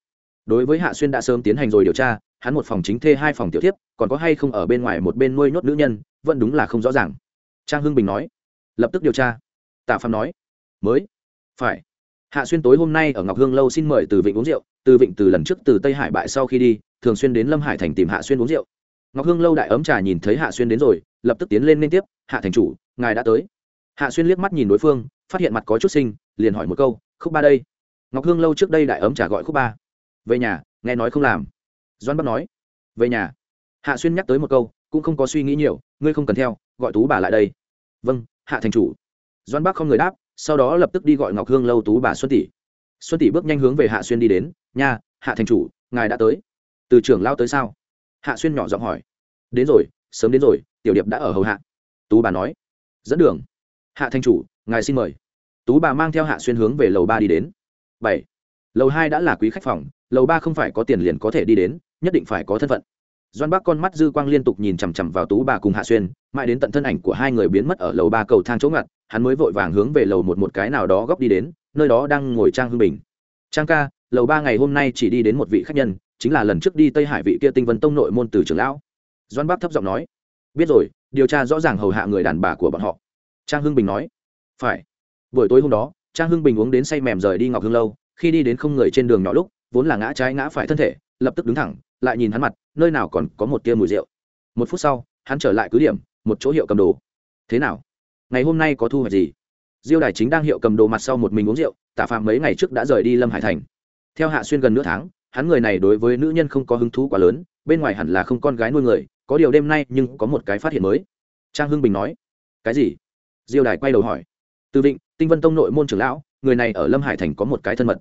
đối với hạ xuyên đã sớm tiến hành rồi điều tra, hắn một phòng chính thê, hai phòng tiểu tiếp còn có hay không ở bên ngoài một bên nuôi nhốt nữ nhân, vẫn đúng là không rõ ràng. Trang hưng bình nói. Lập tức điều tra. Tạ phạm nói. Mới. Phải. Hạ xuyên tối hôm nay ở ngọc hương lâu xin mời từ vịnh uống rượu, từ vịnh từ lần trước từ tây hải bại sau khi đi, thường xuyên đến lâm hải thành tìm hạ xuyên uống rượu. Ngọc hương lâu đại ấm trà nhìn thấy hạ xuyên đến rồi, lập tức tiến lên liên tiếp, hạ thành chủ, ngài đã tới. Hạ xuyên liếc mắt nhìn đối phương, phát hiện mặt có chút sinh liền hỏi một câu, khúc ba đây? Ngọc hương lâu trước đây đại ấm trà gọi khúc ba về nhà, nghe nói không làm. Doan bắc nói. Về nhà. Hạ xuyên nhắc tới một câu, cũng không có suy nghĩ nhiều, ngươi không cần theo, gọi tú bà lại đây. Vâng hạ thành chủ. Doan bắc không người đáp, sau đó lập tức đi gọi ngọc hương lâu tú bà xuân tỷ. Xuân tỷ bước nhanh hướng về hạ xuyên đi đến, nha, hạ thành chủ, ngài đã tới. Từ trưởng lao tới sao? Hạ xuyên nhỏ giọng hỏi. Đến rồi, sớm đến rồi, tiểu điệp đã ở hầu hạ. Tú bà nói. Dẫn đường. Hạ thành chủ, ngài xin mời. Tú bà mang theo hạ xuyên hướng về lầu ba đi đến. Bảy lầu hai đã là quý khách phòng, lầu ba không phải có tiền liền có thể đi đến, nhất định phải có thân phận. Doan bắc con mắt dư quang liên tục nhìn chằm chằm vào tú bà cùng hạ xuyên, mãi đến tận thân ảnh của hai người biến mất ở lầu ba cầu thang chỗ ngặt, hắn mới vội vàng hướng về lầu một một cái nào đó góc đi đến, nơi đó đang ngồi trang hưng bình. Trang ca, lầu ba ngày hôm nay chỉ đi đến một vị khách nhân, chính là lần trước đi tây hải vị kia tinh vân tông nội môn từ trưởng lão. Doan bắc thấp giọng nói. Biết rồi, điều tra rõ ràng hầu hạ người đàn bà của bọn họ. Trang hưng bình nói. Phải. Buổi tối hôm đó, trang hưng bình uống đến say mềm rời đi ngọc hương lâu khi đi đến không người trên đường nhỏ lúc, vốn là ngã trái ngã phải thân thể, lập tức đứng thẳng, lại nhìn hắn mặt, nơi nào còn có một tia mùi rượu. Một phút sau, hắn trở lại cứ điểm, một chỗ hiệu cầm đồ. Thế nào? Ngày hôm nay có thu hoạch gì? Diêu đài chính đang hiệu cầm đồ mặt sau một mình uống rượu tả phạm mấy ngày trước đã rời đi lâm hải thành. Theo hạ xuyên gần nửa tháng, hắn người này đối với nữ nhân không có hứng thú quá lớn, bên ngoài hẳn là không con gái nuôi người, có điều đêm nay nhưng có một cái phát hiện mới. Trang hưng bình nói, cái gì? Diêu đài quay đầu hỏi, từ vịnh, tinh vân tông nội môn trưởng lão, người này ở lâm hải thành có một cái thân mật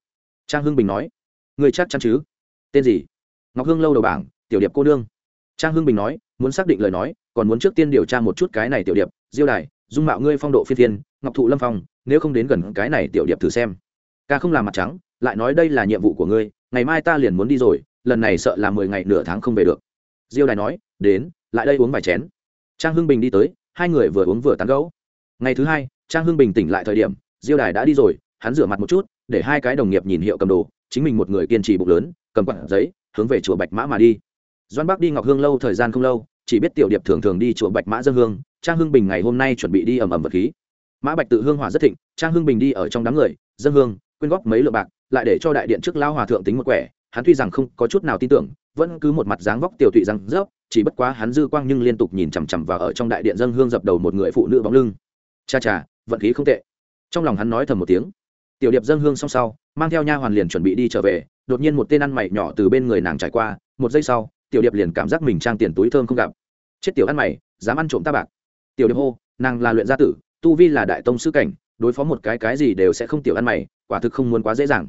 trang hưng bình nói. Người chắc chắn chứ? Tên gì? Ngọc hương lâu đầu bảng, tiểu điệp cô nương. Trang hưng bình nói, muốn xác định lời nói, còn muốn trước tiên điều tra một chút cái này tiểu điệp, diêu đài, dung mạo ngươi phong độ phi thiên ngọc thụ lâm phong, nếu không đến gần cái này tiểu điệp thử xem. Ca không làm mặt trắng, lại nói đây là nhiệm vụ của ngươi, ngày mai ta liền muốn đi rồi, lần này sợ là mười ngày nửa tháng không về được. Diêu đài nói, đến, lại đây uống vài chén. Trang hưng bình đi tới, hai người vừa uống vừa tán gẫu. Ngày thứ hai, trang hưng bình tỉnh lại thời điểm, diêu đài đã đi rồi, hắn rửa mặt một chút để hai cái đồng nghiệp nhìn hiệu cầm đồ, chính mình một người kiên trì bụng lớn, cầm quặn giấy, hướng về chùa bạch mã mà đi. Doan bác đi ngọc hương lâu thời gian không lâu, chỉ biết tiểu điệp thường thường đi chùa bạch mã dân hương, trang hưng bình ngày hôm nay chuẩn bị đi ẩm ẩm vật khí. Mã bạch tự hương hỏa rất thịnh, trang hưng bình đi ở trong đám người, dân hương, quyên góp mấy lượng bạc, lại để cho đại điện trước lao hòa thượng tính một quẻ, hắn tuy rằng không có chút nào tin tưởng, vẫn cứ một mặt dáng vóc tiểu tụy răng rớp, chỉ bất quá hắn dư quang nhưng liên tục nhìn chằm chằm vào ở trong đại điện dân hương dập đầu một người phụ nữ bóng lưng. Cha cha, vận khí không tệ. Trong lòng hắn nói thầm một tiếng tiểu điệp dân hương xong sau, mang theo nha hoàn liền chuẩn bị đi trở về, đột nhiên một tên ăn mày nhỏ từ bên người nàng trải qua, một giây sau, tiểu điệp liền cảm giác mình trang tiền túi thơm không gặp. Chết tiểu ăn mày, dám ăn trộm ta bạc. Tiểu điệp hô, nàng là luyện gia tử, tu vi là đại tông sư cảnh, đối phó một cái cái gì đều sẽ không tiểu ăn mày, quả thực không muốn quá dễ dàng.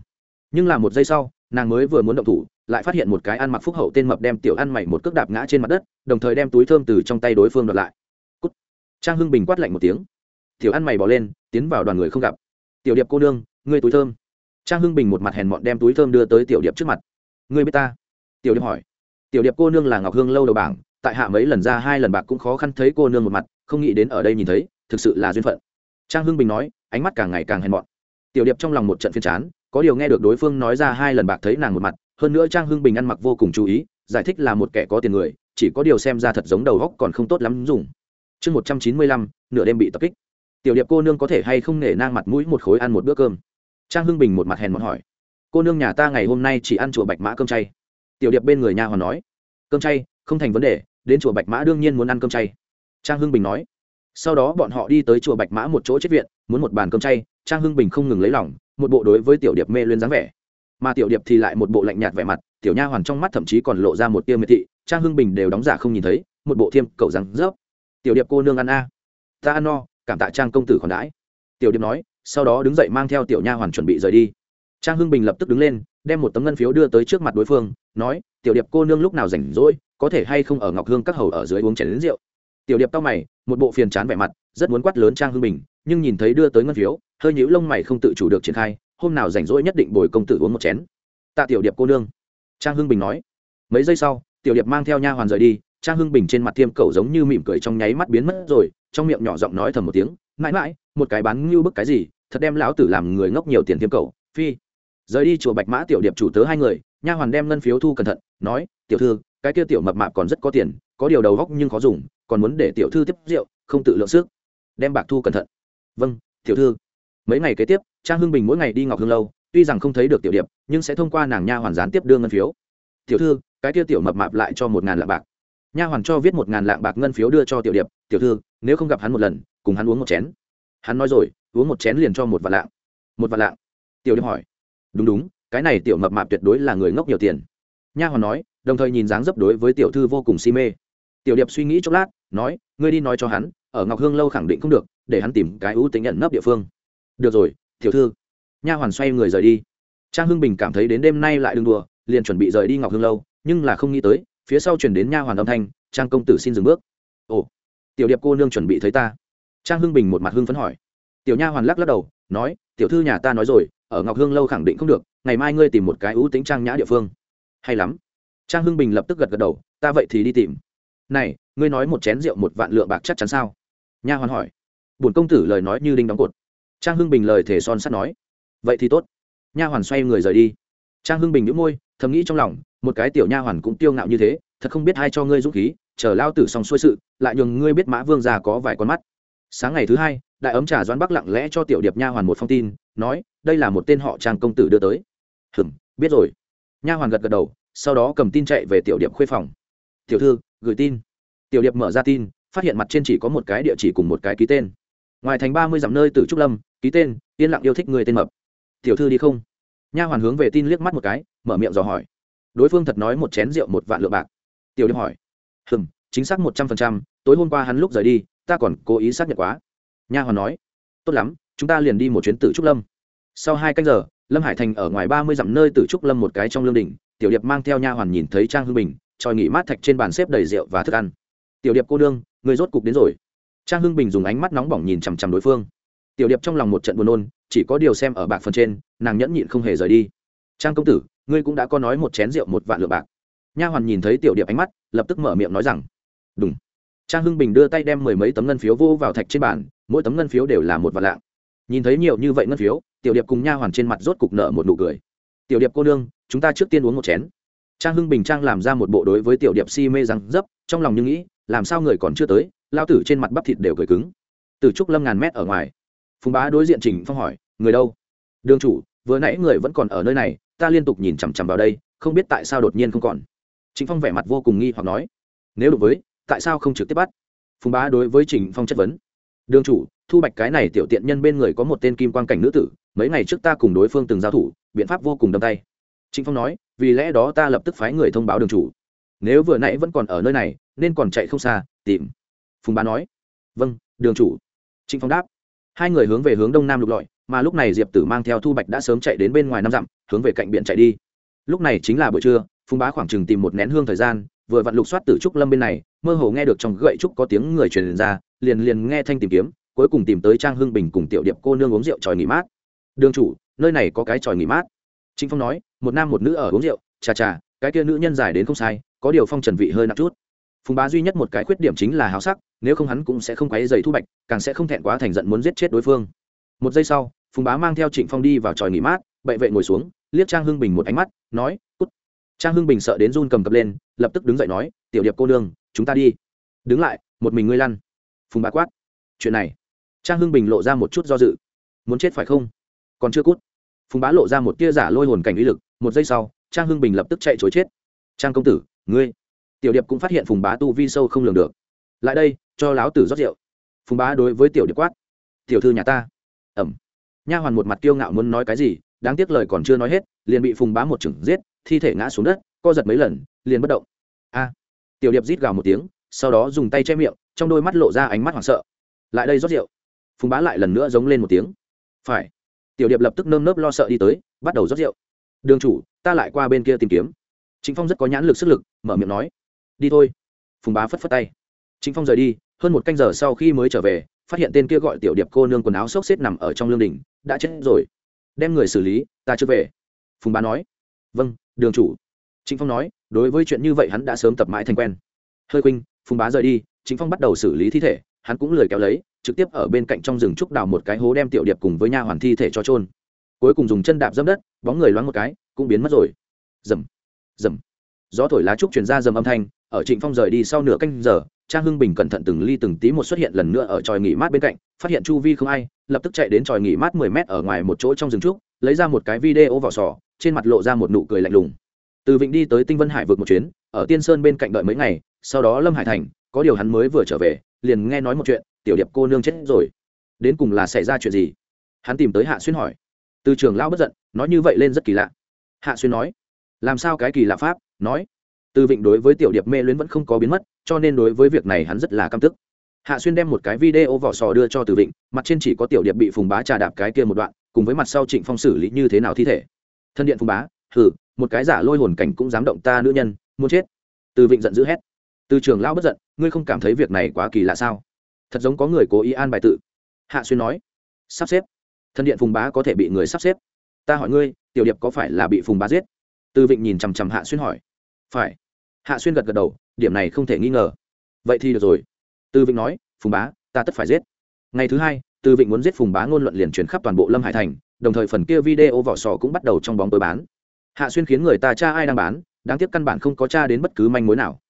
Nhưng là một giây sau, nàng mới vừa muốn động thủ, lại phát hiện một cái ăn mặc phúc hậu tên mập đem tiểu ăn mày một cước đạp ngã trên mặt đất, đồng thời đem túi thơm từ trong tay đối phương đoạt lại. Cút. trang hưng bình quát lạnh một tiếng. Tiểu ăn mày bỏ lên, tiến vào đoàn người không gặp. Tiểu điệp cô nương ngươi túi thơm. Trang hưng bình một mặt hèn mọn đem túi thơm đưa tới tiểu điệp trước mặt. Ngươi biết ta? Tiểu điệp hỏi. Tiểu điệp cô nương là ngọc hương lâu đầu bảng, tại hạ mấy lần ra hai lần bạc cũng khó khăn thấy cô nương một mặt, không nghĩ đến ở đây nhìn thấy, thực sự là duyên phận. Trang hưng bình nói, ánh mắt càng ngày càng hèn mọn. Tiểu điệp trong lòng một trận phiên chán, có điều nghe được đối phương nói ra hai lần bạc thấy nàng một mặt, hơn nữa trang hưng bình ăn mặc vô cùng chú ý, giải thích là một kẻ có tiền người, chỉ có điều xem ra thật giống đầu góc còn không tốt lắm dùng. Chương một trăm chín mươi lăm, nửa đêm bị tập kích. Tiểu điệp cô nương có thể hay không nể nang mặt mũi một khối ăn một bữa cơm trang hưng bình một mặt hèn mọn hỏi cô nương nhà ta ngày hôm nay chỉ ăn chùa bạch mã cơm chay? Tiểu điệp bên người nha hoàn nói cơm chay không thành vấn đề đến chùa bạch mã đương nhiên muốn ăn cơm chay. Trang hưng bình nói sau đó bọn họ đi tới chùa bạch mã một chỗ chết viện muốn một bàn cơm chay. Trang hưng bình không ngừng lấy lòng một bộ đối với tiểu điệp mê lên dáng vẻ. Mà tiểu điệp thì lại một bộ lạnh nhạt vẻ mặt tiểu nha hoàn trong mắt thậm chí còn lộ ra một tia miệt thị trang hưng bình đều đóng giả không nhìn thấy một bộ thiêm cậu rằng, rớp tiểu điệp cô nương ăn a. Ta ăn no cảm tạ trang công tử còn đãi. Tiểu điệp nói sau đó đứng dậy mang theo tiểu nha hoàn chuẩn bị rời đi. Trang hưng bình lập tức đứng lên, đem một tấm ngân phiếu đưa tới trước mặt đối phương, nói, tiểu điệp cô nương lúc nào rảnh rỗi, có thể hay không ở ngọc hương các hầu ở dưới uống chén đến rượu? Tiểu điệp tao mày, một bộ phiền chán vẻ mặt, rất muốn quát lớn trang hưng bình, nhưng nhìn thấy đưa tới ngân phiếu, hơi nhũ lông mày không tự chủ được triển khai, hôm nào rảnh rỗi nhất định bồi công tử uống một chén. Tạ tiểu điệp cô nương. Trang hưng bình nói. Mấy giây sau, tiểu điệp mang theo nha hoàn rời đi, trang hưng bình trên mặt tiêm cầu giống như mỉm cười trong nháy mắt biến mất rồi, trong miệng nhỏ giọng nói thầm một tiếng, mãi mãi một cái bán ngưu bức cái gì, thật đem lão tử làm người ngốc nhiều tiền tiêm cầu phi. Rời đi chùa bạch mã tiểu điệp chủ tớ hai người, nha hoàn đem ngân phiếu thu cẩn thận, nói, tiểu thư, cái kia tiểu mập mạp còn rất có tiền, có điều đầu góc nhưng khó dùng, còn muốn để tiểu thư tiếp rượu, không tự lượng sức. Đem bạc thu cẩn thận. Vâng tiểu thư. Mấy ngày kế tiếp, trang hưng bình mỗi ngày đi ngọc hương lâu, tuy rằng không thấy được tiểu điệp, nhưng sẽ thông qua nàng nha hoàn gián tiếp đưa ngân phiếu. Tiểu thư, cái kia tiểu mập mạp lại cho một ngàn lạng bạc. Nha hoàn cho viết một ngàn lạng bạc ngân phiếu đưa cho tiểu điệp, tiểu thư, nếu không gặp hắn một lần, cùng hắn uống một chén hắn nói rồi, uống một chén liền cho một vạn lạng. Một vạn lạng? Tiểu điệp hỏi. Đúng đúng, cái này tiểu mập mạp tuyệt đối là người ngốc nhiều tiền. Nha hoàn nói, đồng thời nhìn dáng dấp đối với tiểu thư vô cùng si mê. Tiểu điệp suy nghĩ chốc lát, nói, ngươi đi nói cho hắn, ở ngọc hương lâu khẳng định không được, để hắn tìm cái ưu tính nhận nấp địa phương. Được rồi, tiểu thư. Nha hoàn xoay người rời đi. Trang hưng bình cảm thấy đến đêm nay lại đừng đùa, liền chuẩn bị rời đi ngọc hương lâu, nhưng là không nghĩ tới, phía sau chuyển đến nha hoàn âm thanh, trang công tử xin dừng bước. Ồ, tiểu điệp cô nương chuẩn bị thấy ta trang hưng bình một mặt hưng phấn hỏi. Tiểu nha hoàn lắc lắc đầu, nói, tiểu thư nhà ta nói rồi, ở ngọc hương lâu khẳng định không được, ngày mai ngươi tìm một cái ưu tính trang nhã địa phương. Hay lắm. Trang hưng bình lập tức gật gật đầu, ta vậy thì đi tìm. Này, ngươi nói một chén rượu một vạn lượng bạc chắc chắn sao? Nha hoàn hỏi. Bổn công tử lời nói như đinh đóng cột. Trang hưng bình lời thể son sắt nói. Vậy thì tốt. Nha hoàn xoay người rời đi. Trang hưng bình nhũ môi, thầm nghĩ trong lòng, một cái tiểu nha hoàn cũng tiêu ngạo như thế, thật không biết ai cho ngươi dũng khí, chờ lao tử xong xuôi sự, lại nhường ngươi biết mã vương già có vài con mắt sáng ngày thứ hai, đại ấm trà doãn bắc lặng lẽ cho tiểu điệp nha hoàn một phong tin, nói, đây là một tên họ trang công tử đưa tới. Hừm, biết rồi. Nha hoàn gật gật đầu, sau đó cầm tin chạy về tiểu điệp khuê phòng. Tiểu thư, gửi tin. Tiểu điệp mở ra tin, phát hiện mặt trên chỉ có một cái địa chỉ cùng một cái ký tên. Ngoài thành ba mươi dặm nơi từ trúc lâm, ký tên, yên lặng yêu thích người tên mập. Tiểu thư đi không? Nha hoàn hướng về tin liếc mắt một cái, mở miệng dò hỏi. Đối phương thật nói một chén rượu một vạn lượng bạc. Tiểu điệp hỏi. Hừm, chính xác một trăm phần trăm, tối hôm qua hắn lúc rời đi ta còn cố ý xác nhận quá. Nha hoàn nói, tốt lắm, chúng ta liền đi một chuyến tử trúc lâm. Sau hai canh giờ, lâm hải thành ở ngoài ba mươi dặm nơi tử trúc lâm một cái trong lương đình tiểu điệp mang theo nha hoàn nhìn thấy trang hưng bình tròi nghỉ mát thạch trên bàn xếp đầy rượu và thức ăn. Tiểu điệp cô đương, người rốt cục đến rồi. Trang hưng bình dùng ánh mắt nóng bỏng nhìn chằm chằm đối phương. Tiểu điệp trong lòng một trận buồn nôn, chỉ có điều xem ở bạc phần trên, nàng nhẫn nhịn không hề rời đi. Trang công tử, ngươi cũng đã có nói một chén rượu một vạn lượng bạc. Nha hoàn nhìn thấy tiểu điệp ánh mắt, lập tức mở miệng nói rằng, đúng trang hưng bình đưa tay đem mười mấy tấm ngân phiếu vô vào thạch trên bàn, mỗi tấm ngân phiếu đều là một vạn lạng. Nhìn thấy nhiều như vậy ngân phiếu, tiểu điệp cùng nha hoàn trên mặt rốt cục nợ một nụ cười. Tiểu điệp cô nương, chúng ta trước tiên uống một chén. Trang hưng bình trang làm ra một bộ đối với tiểu điệp si mê rằng dấp, trong lòng như nghĩ, làm sao người còn chưa tới? Lao tử trên mặt bắp thịt đều cười cứng. Từ trúc lâm ngàn mét ở ngoài. Phùng bá đối diện trình phong hỏi, người đâu? Đường chủ, vừa nãy người vẫn còn ở nơi này, ta liên tục nhìn chằm chằm vào đây, không biết tại sao đột nhiên không còn. Chính phong vẻ mặt vô cùng nghi hoặc nói, nếu đối với tại sao không trực tiếp bắt? Phùng bá đối với trình phong chất vấn. Đường chủ, thu bạch cái này tiểu tiện nhân bên người có một tên kim quan cảnh nữ tử, mấy ngày trước ta cùng đối phương từng giao thủ, biện pháp vô cùng đâm tay. Trịnh phong nói, vì lẽ đó ta lập tức phái người thông báo đường chủ. Nếu vừa nãy vẫn còn ở nơi này, nên còn chạy không xa, tìm. Phùng bá nói vâng đường chủ. Trịnh phong đáp, hai người hướng về hướng đông nam lục lọi, mà lúc này diệp tử mang theo thu bạch đã sớm chạy đến bên ngoài năm dặm, hướng về cạnh biển chạy đi. Lúc này chính là buổi trưa, phùng bá khoảng chừng tìm một nén hương thời gian vừa vặn lục soát tử trúc lâm bên này, mơ hồ nghe được trong gậy trúc có tiếng người truyền ra, liền liền nghe thanh tìm kiếm, cuối cùng tìm tới trang hưng bình cùng tiểu điệp cô nương uống rượu tròi nghỉ mát. Đường chủ, nơi này có cái tròi nghỉ mát. Trịnh phong nói, một nam một nữ ở uống rượu, chà chà, cái kia nữ nhân dài đến không sai, có điều phong trần vị hơi nặng chút. Phùng bá duy nhất một cái khuyết điểm chính là háo sắc, nếu không hắn cũng sẽ không quấy dày thu bạch, càng sẽ không thẹn quá thành giận muốn giết chết đối phương. Một giây sau, phùng bá mang theo trịnh phong đi vào tròi nghỉ mát, bệ vệ ngồi xuống, liếc trang hưng bình một ánh mắt, nói trang hưng bình sợ đến run cầm cập lên, lập tức đứng dậy nói, tiểu điệp cô đương chúng ta đi. Đứng lại, một mình ngươi lăn. Phùng bá quát. Chuyện này. Trang hưng bình lộ ra một chút do dự. Muốn chết phải không? Còn chưa cút. Phùng bá lộ ra một tia giả lôi hồn cảnh uy lực, một giây sau, trang hưng bình lập tức chạy chối chết. Trang công tử, ngươi. Tiểu điệp cũng phát hiện phùng bá tu vi sâu không lường được. Lại đây, cho láo tử rót rượu. Phùng bá đối với tiểu điệp quát. Tiểu thư nhà ta. Ẩm. Nha hoàn một mặt kiêu ngạo muốn nói cái gì, đáng tiếc lời còn chưa nói hết, liền bị phùng bá một chừng giết thi thể ngã xuống đất, co giật mấy lần, liền bất động. A. Tiểu điệp rít gào một tiếng, sau đó dùng tay che miệng, trong đôi mắt lộ ra ánh mắt hoảng sợ. Lại đây rót rượu. Phùng bá lại lần nữa giống lên một tiếng. Phải. Tiểu điệp lập tức nơm nớp lo sợ đi tới, bắt đầu rót rượu. Đường chủ, ta lại qua bên kia tìm kiếm. Chính phong rất có nhãn lực sức lực, mở miệng nói. Đi thôi. Phùng bá phất phất tay. Chính phong rời đi, hơn một canh giờ sau khi mới trở về, phát hiện tên kia gọi tiểu điệp cô nương quần áo xốc xếp nằm ở trong lương đình đã chết rồi. Đem người xử lý, ta chưa về. Phùng bá nói. Vâng đường chủ. Chính phong nói, đối với chuyện như vậy hắn đã sớm tập mãi thành quen. Hơi quỳnh phùng bá rời đi. Chính phong bắt đầu xử lý thi thể, hắn cũng lười kéo lấy, trực tiếp ở bên cạnh trong rừng trúc đào một cái hố đem tiểu điệp cùng với nha hoàn thi thể cho trôn cuối cùng dùng chân đạp dẫm đất, bóng người loáng một cái, cũng biến mất rồi. Dầm dầm gió thổi lá trúc truyền ra dầm âm thanh, ở trịnh phong rời đi sau nửa canh giờ, trang hưng bình cẩn thận từng ly từng tí một xuất hiện lần nữa ở tròi nghỉ mát bên cạnh, phát hiện chu vi không ai, lập tức chạy đến tròi nghỉ mát mười mét ở ngoài một chỗ trong rừng trúc lấy ra một cái video vỏ sò, trên mặt lộ ra một nụ cười lạnh lùng. Từ vịnh đi tới tinh vân hải vượt một chuyến, ở tiên sơn bên cạnh đợi mấy ngày, sau đó lâm hải thành, có điều hắn mới vừa trở về, liền nghe nói một chuyện, tiểu điệp cô nương chết rồi. Đến cùng là xảy ra chuyện gì? Hắn tìm tới hạ xuyên hỏi. Từ trường lão bất giận, nói như vậy lên rất kỳ lạ. Hạ xuyên nói, làm sao cái kỳ lạ pháp? Nói, từ vịnh đối với tiểu điệp mê luyến vẫn không có biến mất, cho nên đối với việc này hắn rất là căm tức. Hạ xuyên đem một cái video vỏ sò đưa cho từ vịnh, mặt trên chỉ có tiểu điệp bị phùng bá trà đạp cái kia một đoạn cùng với mặt sau trịnh phong xử lý như thế nào thi thể. Thân điện phùng bá hử một cái giả lôi hồn cảnh cũng dám động ta nữ nhân, muốn chết. Từ vịnh giận dữ hét. Từ trường lão bất giận, ngươi không cảm thấy việc này quá kỳ lạ sao? Thật giống có người cố ý an bài tự. Hạ xuyên nói. Sắp xếp. Thân điện phùng bá có thể bị người sắp xếp. Ta hỏi ngươi, tiểu điệp có phải là bị phùng bá giết? Từ vịnh nhìn chằm chằm hạ xuyên hỏi. Phải. Hạ xuyên gật gật đầu, điểm này không thể nghi ngờ. Vậy thì được rồi. Từ vịnh nói, phùng bá, ta tất phải giết. Ngày thứ hai từ vịnh muốn giết phùng bá ngôn luận liền chuyển khắp toàn bộ lâm hải thành, đồng thời phần kia video vỏ sò cũng bắt đầu trong bóng tối bán. Hạ xuyên khiến người ta cha ai đang bán, đáng tiếc căn bản không có cha đến bất cứ manh mối nào.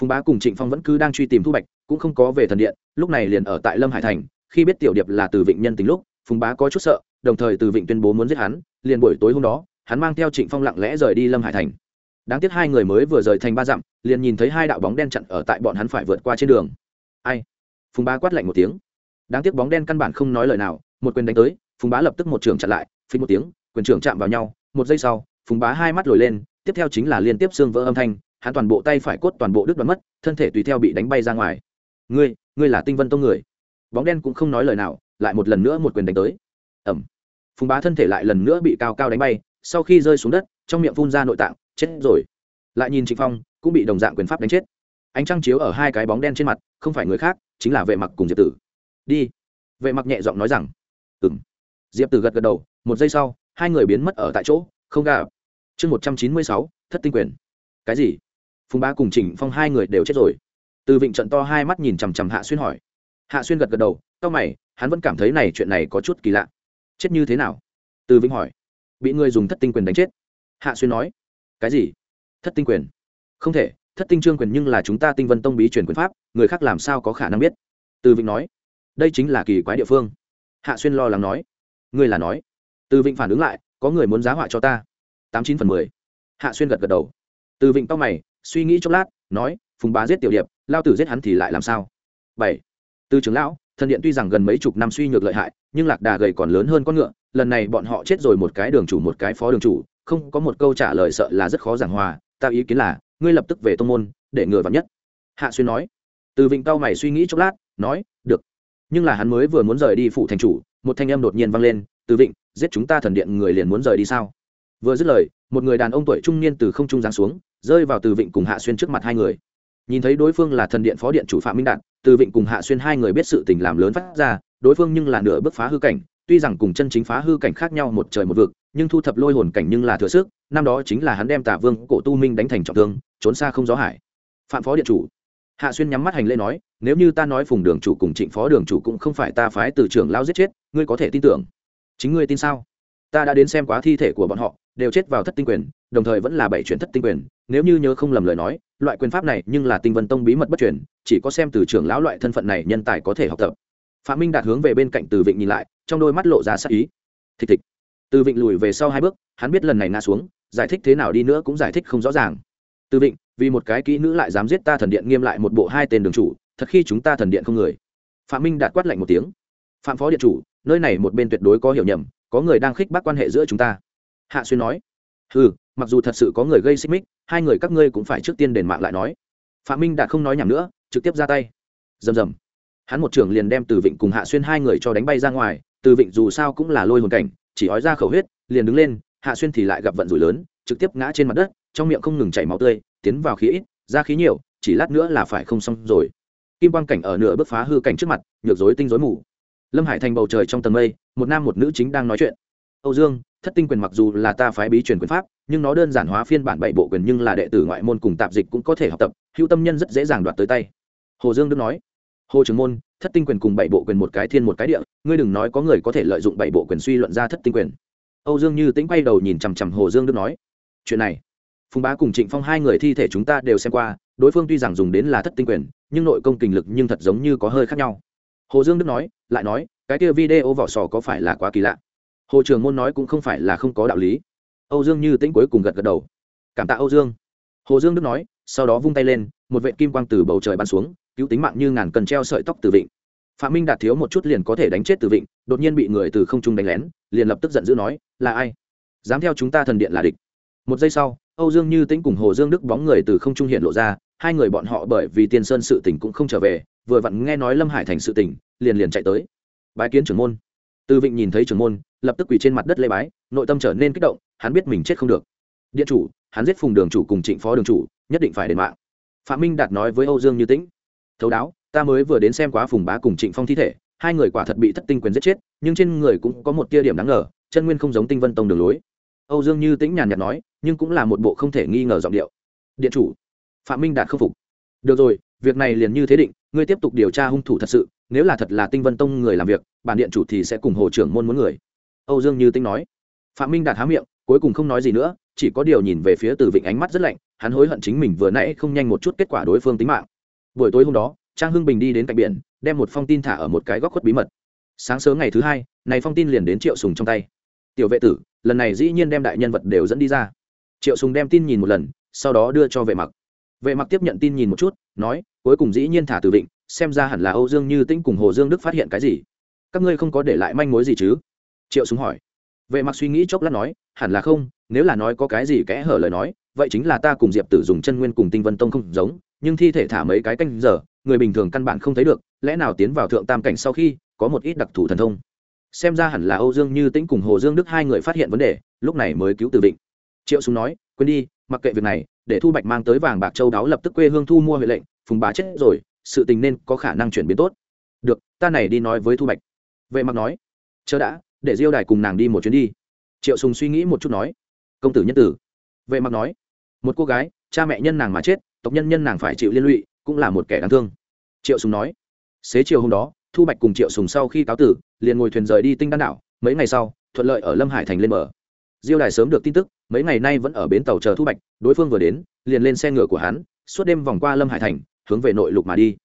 Phùng bá cùng trịnh phong vẫn cứ đang truy tìm thu bạch, cũng không có về thần điện, lúc này liền ở tại lâm hải thành, khi biết tiểu điệp là từ vịnh nhân tính lúc, phùng bá có chút sợ, đồng thời từ vịnh tuyên bố muốn giết hắn, liền buổi tối hôm đó, hắn mang theo trịnh phong lặng lẽ rời đi lâm hải thành. Đáng tiếc hai người mới vừa rời thành ba dặm, liền nhìn thấy hai đạo bóng đen chặn ở tại bọn hắn phải vượt qua trên đường. Ai? Phùng bá quát lạnh một tiếng đáng tiếc bóng đen căn bản không nói lời nào, một quyền đánh tới, phùng bá lập tức một trường chặn lại phí một tiếng, quyền trưởng chạm vào nhau, một giây sau, phùng bá hai mắt lồi lên, tiếp theo chính là liên tiếp xương vỡ âm thanh, hắn toàn bộ tay phải cốt toàn bộ đứt đoán mất, thân thể tùy theo bị đánh bay ra ngoài. Ngươi ngươi là tinh vân tông người? Bóng đen cũng không nói lời nào, lại một lần nữa một quyền đánh tới. Ẩm phùng bá thân thể lại lần nữa bị cao cao đánh bay, sau khi rơi xuống đất, trong miệng phun ra nội tạng, chết rồi. Lại nhìn trịnh phong, cũng bị đồng dạng quyền pháp đánh chết. Ánh trăng chiếu ở hai cái bóng đen trên mặt, không phải người khác, chính là vệ mặc cùng diệp tử đi. Vệ mặc nhẹ giọng nói rằng ừng diệp tử gật gật đầu, một giây sau, hai người biến mất ở tại chỗ, không gà chương một trăm chín mươi sáu, thất tinh quyền. Cái gì? Phùng bá cùng chỉnh phong hai người đều chết rồi. Từ vịnh trận to hai mắt nhìn chằm chằm hạ xuyên hỏi. Hạ xuyên gật gật đầu c mày, hắn vẫn cảm thấy này chuyện này có chút kỳ lạ. Chết như thế nào? Từ vĩnh hỏi. Bị người dùng thất tinh quyền đánh chết. Hạ xuyên nói. Cái gì? Thất tinh quyền. Không thể, thất tinh trương quyền nhưng là chúng ta tinh vân tông bí truyền quyền pháp, người khác làm sao có khả năng biết? Từ vĩnh nói đây chính là kỳ quái địa phương. Hạ xuyên lo lắng nói. Ngươi là nói. Từ vịnh phản ứng lại, có người muốn giá họa cho ta. Tám chín phần mười. Hạ xuyên gật gật đầu. Từ vịnh tóc mày, suy nghĩ chốc lát, nói, phùng bá giết tiểu điệp, lao tử giết hắn thì lại làm sao? Bảy. Từ trưởng lão, thần điện tuy rằng gần mấy chục năm suy nhược lợi hại, nhưng lạc đà gầy còn lớn hơn con ngựa, lần này bọn họ chết rồi một cái đường chủ, một cái phó đường chủ, không có một câu trả lời sợ là rất khó giảng hòa, ta ý kiến là, ngươi lập tức về tông môn, để ngừa vắn nhất. Hạ xuyên nói. Từ vịnh cao mày suy nghĩ chốc lát, nói, được nhưng là hắn mới vừa muốn rời đi phụ thành chủ, một thanh âm đột nhiên vang lên, từ vịnh, giết chúng ta thần điện người liền muốn rời đi sao? Vừa dứt lời, một người đàn ông tuổi trung niên từ không trung giáng xuống, rơi vào từ vịnh cùng hạ xuyên trước mặt hai người. Nhìn thấy đối phương là thần điện phó điện chủ phạm minh đạt, từ vịnh cùng hạ xuyên hai người biết sự tình làm lớn phát ra, đối phương nhưng là nửa bước phá hư cảnh, tuy rằng cùng chân chính phá hư cảnh khác nhau một trời một vực, nhưng thu thập lôi hồn cảnh nhưng là thừa sức, năm đó chính là hắn đem tả vương cổ tu minh đánh thành trọng thương, trốn xa không gió hải. Phạm phó điện chủ. Hạ xuyên nhắm mắt hành lễ nói nếu như ta nói phùng đường chủ cùng trịnh phó đường chủ cũng không phải ta phái từ trưởng lao giết chết, ngươi có thể tin tưởng. Chính ngươi tin sao? Ta đã đến xem quá thi thể của bọn họ, đều chết vào thất tinh quyền, đồng thời vẫn là bảy chuyển thất tinh quyền. Nếu như nhớ không lầm lời nói, loại quyền pháp này nhưng là tinh vân tông bí mật bất truyền, chỉ có xem từ trưởng lão loại thân phận này nhân tài có thể học tập. Phạm minh đạt hướng về bên cạnh từ vịnh nhìn lại, trong đôi mắt lộ ra sắc ý. Thịch thịch. Từ vịnh lùi về sau hai bước, hắn biết lần này ngã xuống, giải thích thế nào đi nữa cũng giải thích không rõ ràng. Từ vịnh, vì một cái kỹ nữ lại dám giết ta thần điện, nghiêm lại một bộ hai tên đường chủ thật khi chúng ta thần điện không người. Phạm minh đạt quát lạnh một tiếng. Phạm phó điện chủ, nơi này một bên tuyệt đối có hiểu nhầm, có người đang khích bác quan hệ giữa chúng ta. Hạ xuyên nói. Ừ mặc dù thật sự có người gây xích mích, hai người các ngươi cũng phải trước tiên đền mạng lại nói. Phạm minh đạt không nói nhảm nữa, trực tiếp ra tay. Rầm rầm. Hắn một trưởng liền đem từ vịnh cùng hạ xuyên hai người cho đánh bay ra ngoài, từ vịnh dù sao cũng là lôi hồn cảnh, chỉ ói ra khẩu huyết, liền đứng lên, hạ xuyên thì lại gặp vận rủi lớn, trực tiếp ngã trên mặt đất, trong miệng không ngừng chảy máu tươi, tiến vào khí ít, ra khí nhiều, chỉ lát nữa là phải không xong rồi kim quang cảnh ở nửa bước phá hư cảnh trước mặt, nhược dối tinh dối mù. Lâm hải thành bầu trời trong tầng mây, một nam một nữ chính đang nói chuyện. Âu dương, thất tinh quyền mặc dù là ta phái bí truyền quyền pháp, nhưng nó đơn giản hóa phiên bản bảy bộ quyền nhưng là đệ tử ngoại môn cùng tạp dịch cũng có thể học tập, hữu tâm nhân rất dễ dàng đoạt tới tay. Hồ dương đức nói, hồ trưởng môn, thất tinh quyền cùng bảy bộ quyền một cái thiên một cái địa, ngươi đừng nói có người có thể lợi dụng bảy bộ quyền suy luận ra thất tinh quyền. Âu dương như tĩnh quay đầu nhìn chằm chằm hồ dương đức nói, chuyện này phùng bá cùng trịnh phong hai người thi thể chúng ta đều xem qua, đối phương tuy rằng dùng đến là thất tinh quyền, nhưng nội công kình lực nhưng thật giống như có hơi khác nhau. Hồ dương đức nói, lại nói, cái kia video vỏ sò có phải là quá kỳ lạ? Hồ trường môn nói cũng không phải là không có đạo lý. Âu dương như tĩnh cuối cùng gật gật đầu. Cảm tạ âu dương. Hồ dương đức nói, sau đó vung tay lên, một vệ kim quang từ bầu trời bắn xuống, cứu tính mạng như ngàn cần treo sợi tóc từ vịnh. Phạm minh đạt thiếu một chút liền có thể đánh chết từ vịnh, đột nhiên bị người từ không trung đánh lén, liền lập tức giận dữ nói, là ai? Dám theo chúng ta thần điện là địch một giây sau, âu dương như tĩnh cùng hồ dương đức bóng người từ không trung hiện lộ ra, hai người bọn họ bởi vì tiên sơn sự tỉnh cũng không trở về, vừa vặn nghe nói lâm hải thành sự tỉnh liền liền chạy tới. Bái kiến trưởng môn. Từ vịnh nhìn thấy trưởng môn, lập tức quỳ trên mặt đất lê bái, nội tâm trở nên kích động, hắn biết mình chết không được. Điện chủ, hắn giết phùng đường chủ cùng trịnh phó đường chủ, nhất định phải đền mạng. Phạm minh đạt nói với âu dương như tĩnh, thấu đáo, ta mới vừa đến xem quá phùng bá cùng trịnh phong thi thể, hai người quả thật bị thất tinh quyền giết chết, nhưng trên người cũng có một tia điểm đáng ngờ, chân nguyên không giống tinh vân tông đường lối âu dương như tĩnh nhàn nhạt nói, nhưng cũng là một bộ không thể nghi ngờ giọng điệu. Điện chủ, phạm minh đạt không phục. Được rồi, việc này liền như thế định, ngươi tiếp tục điều tra hung thủ thật sự, nếu là thật là tinh vân tông người làm việc, bản điện chủ thì sẽ cùng hồ trưởng môn muốn người. Âu dương như tĩnh nói. Phạm minh đạt há miệng, cuối cùng không nói gì nữa, chỉ có điều nhìn về phía từ vịnh ánh mắt rất lạnh, hắn hối hận chính mình vừa nãy không nhanh một chút kết quả đối phương tính mạng. Buổi tối hôm đó, trang hưng bình đi đến cạnh biển, đem một phong tin thả ở một cái góc khuất bí mật. Sáng sớm ngày thứ hai, này phong tin liền đến triệu sùng trong tay tiểu vệ tử, lần này dĩ nhiên đem đại nhân vật đều dẫn đi ra. Triệu sùng đem tin nhìn một lần, sau đó đưa cho vệ mặc. Vệ mặc tiếp nhận tin nhìn một chút, nói, cuối cùng dĩ nhiên thả từ vịnh, xem ra hẳn là âu dương như tĩnh cùng hồ dương đức phát hiện cái gì. Các ngươi không có để lại manh mối gì chứ? Triệu sùng hỏi. Vệ mặc suy nghĩ chốc lát nói, hẳn là không, nếu là nói có cái gì kẽ hở lời nói, vậy chính là ta cùng diệp tử dùng chân nguyên cùng tinh vân tông không giống, nhưng thi thể thả mấy cái canh giờ, người bình thường căn bản không thấy được, lẽ nào tiến vào thượng tam cảnh sau khi, có một ít đặc thù thần thông? Xem ra hẳn là âu dương như tĩnh cùng hồ dương đức hai người phát hiện vấn đề, lúc này mới cứu từ vịnh. Triệu súng nói, quên đi, mặc kệ việc này, để thu bạch mang tới vàng bạc châu đáo lập tức quê hương thu mua huệ lệnh, phùng bá chết rồi, sự tình nên có khả năng chuyển biến tốt. Được, ta này đi nói với thu bạch. Vệ mặc nói, chớ đã, để diêu đài cùng nàng đi một chuyến đi. Triệu sùng suy nghĩ một chút nói, công tử nhân tử. Vệ mặc nói, một cô gái, cha mẹ nhân nàng mà chết, tộc nhân nhân nàng phải chịu liên lụy, cũng là một kẻ đáng thương. Triệu sùng nói, xế chiều hôm đó thu bạch cùng triệu sùng sau khi cáo tử, liền ngồi thuyền rời đi tinh đan đảo, mấy ngày sau, thuận lợi ở lâm hải thành lên bờ. Diêu đài sớm được tin tức, mấy ngày nay vẫn ở bến tàu chờ thu bạch, đối phương vừa đến, liền lên xe ngựa của hắn, suốt đêm vòng qua lâm hải thành, hướng về nội lục mà đi.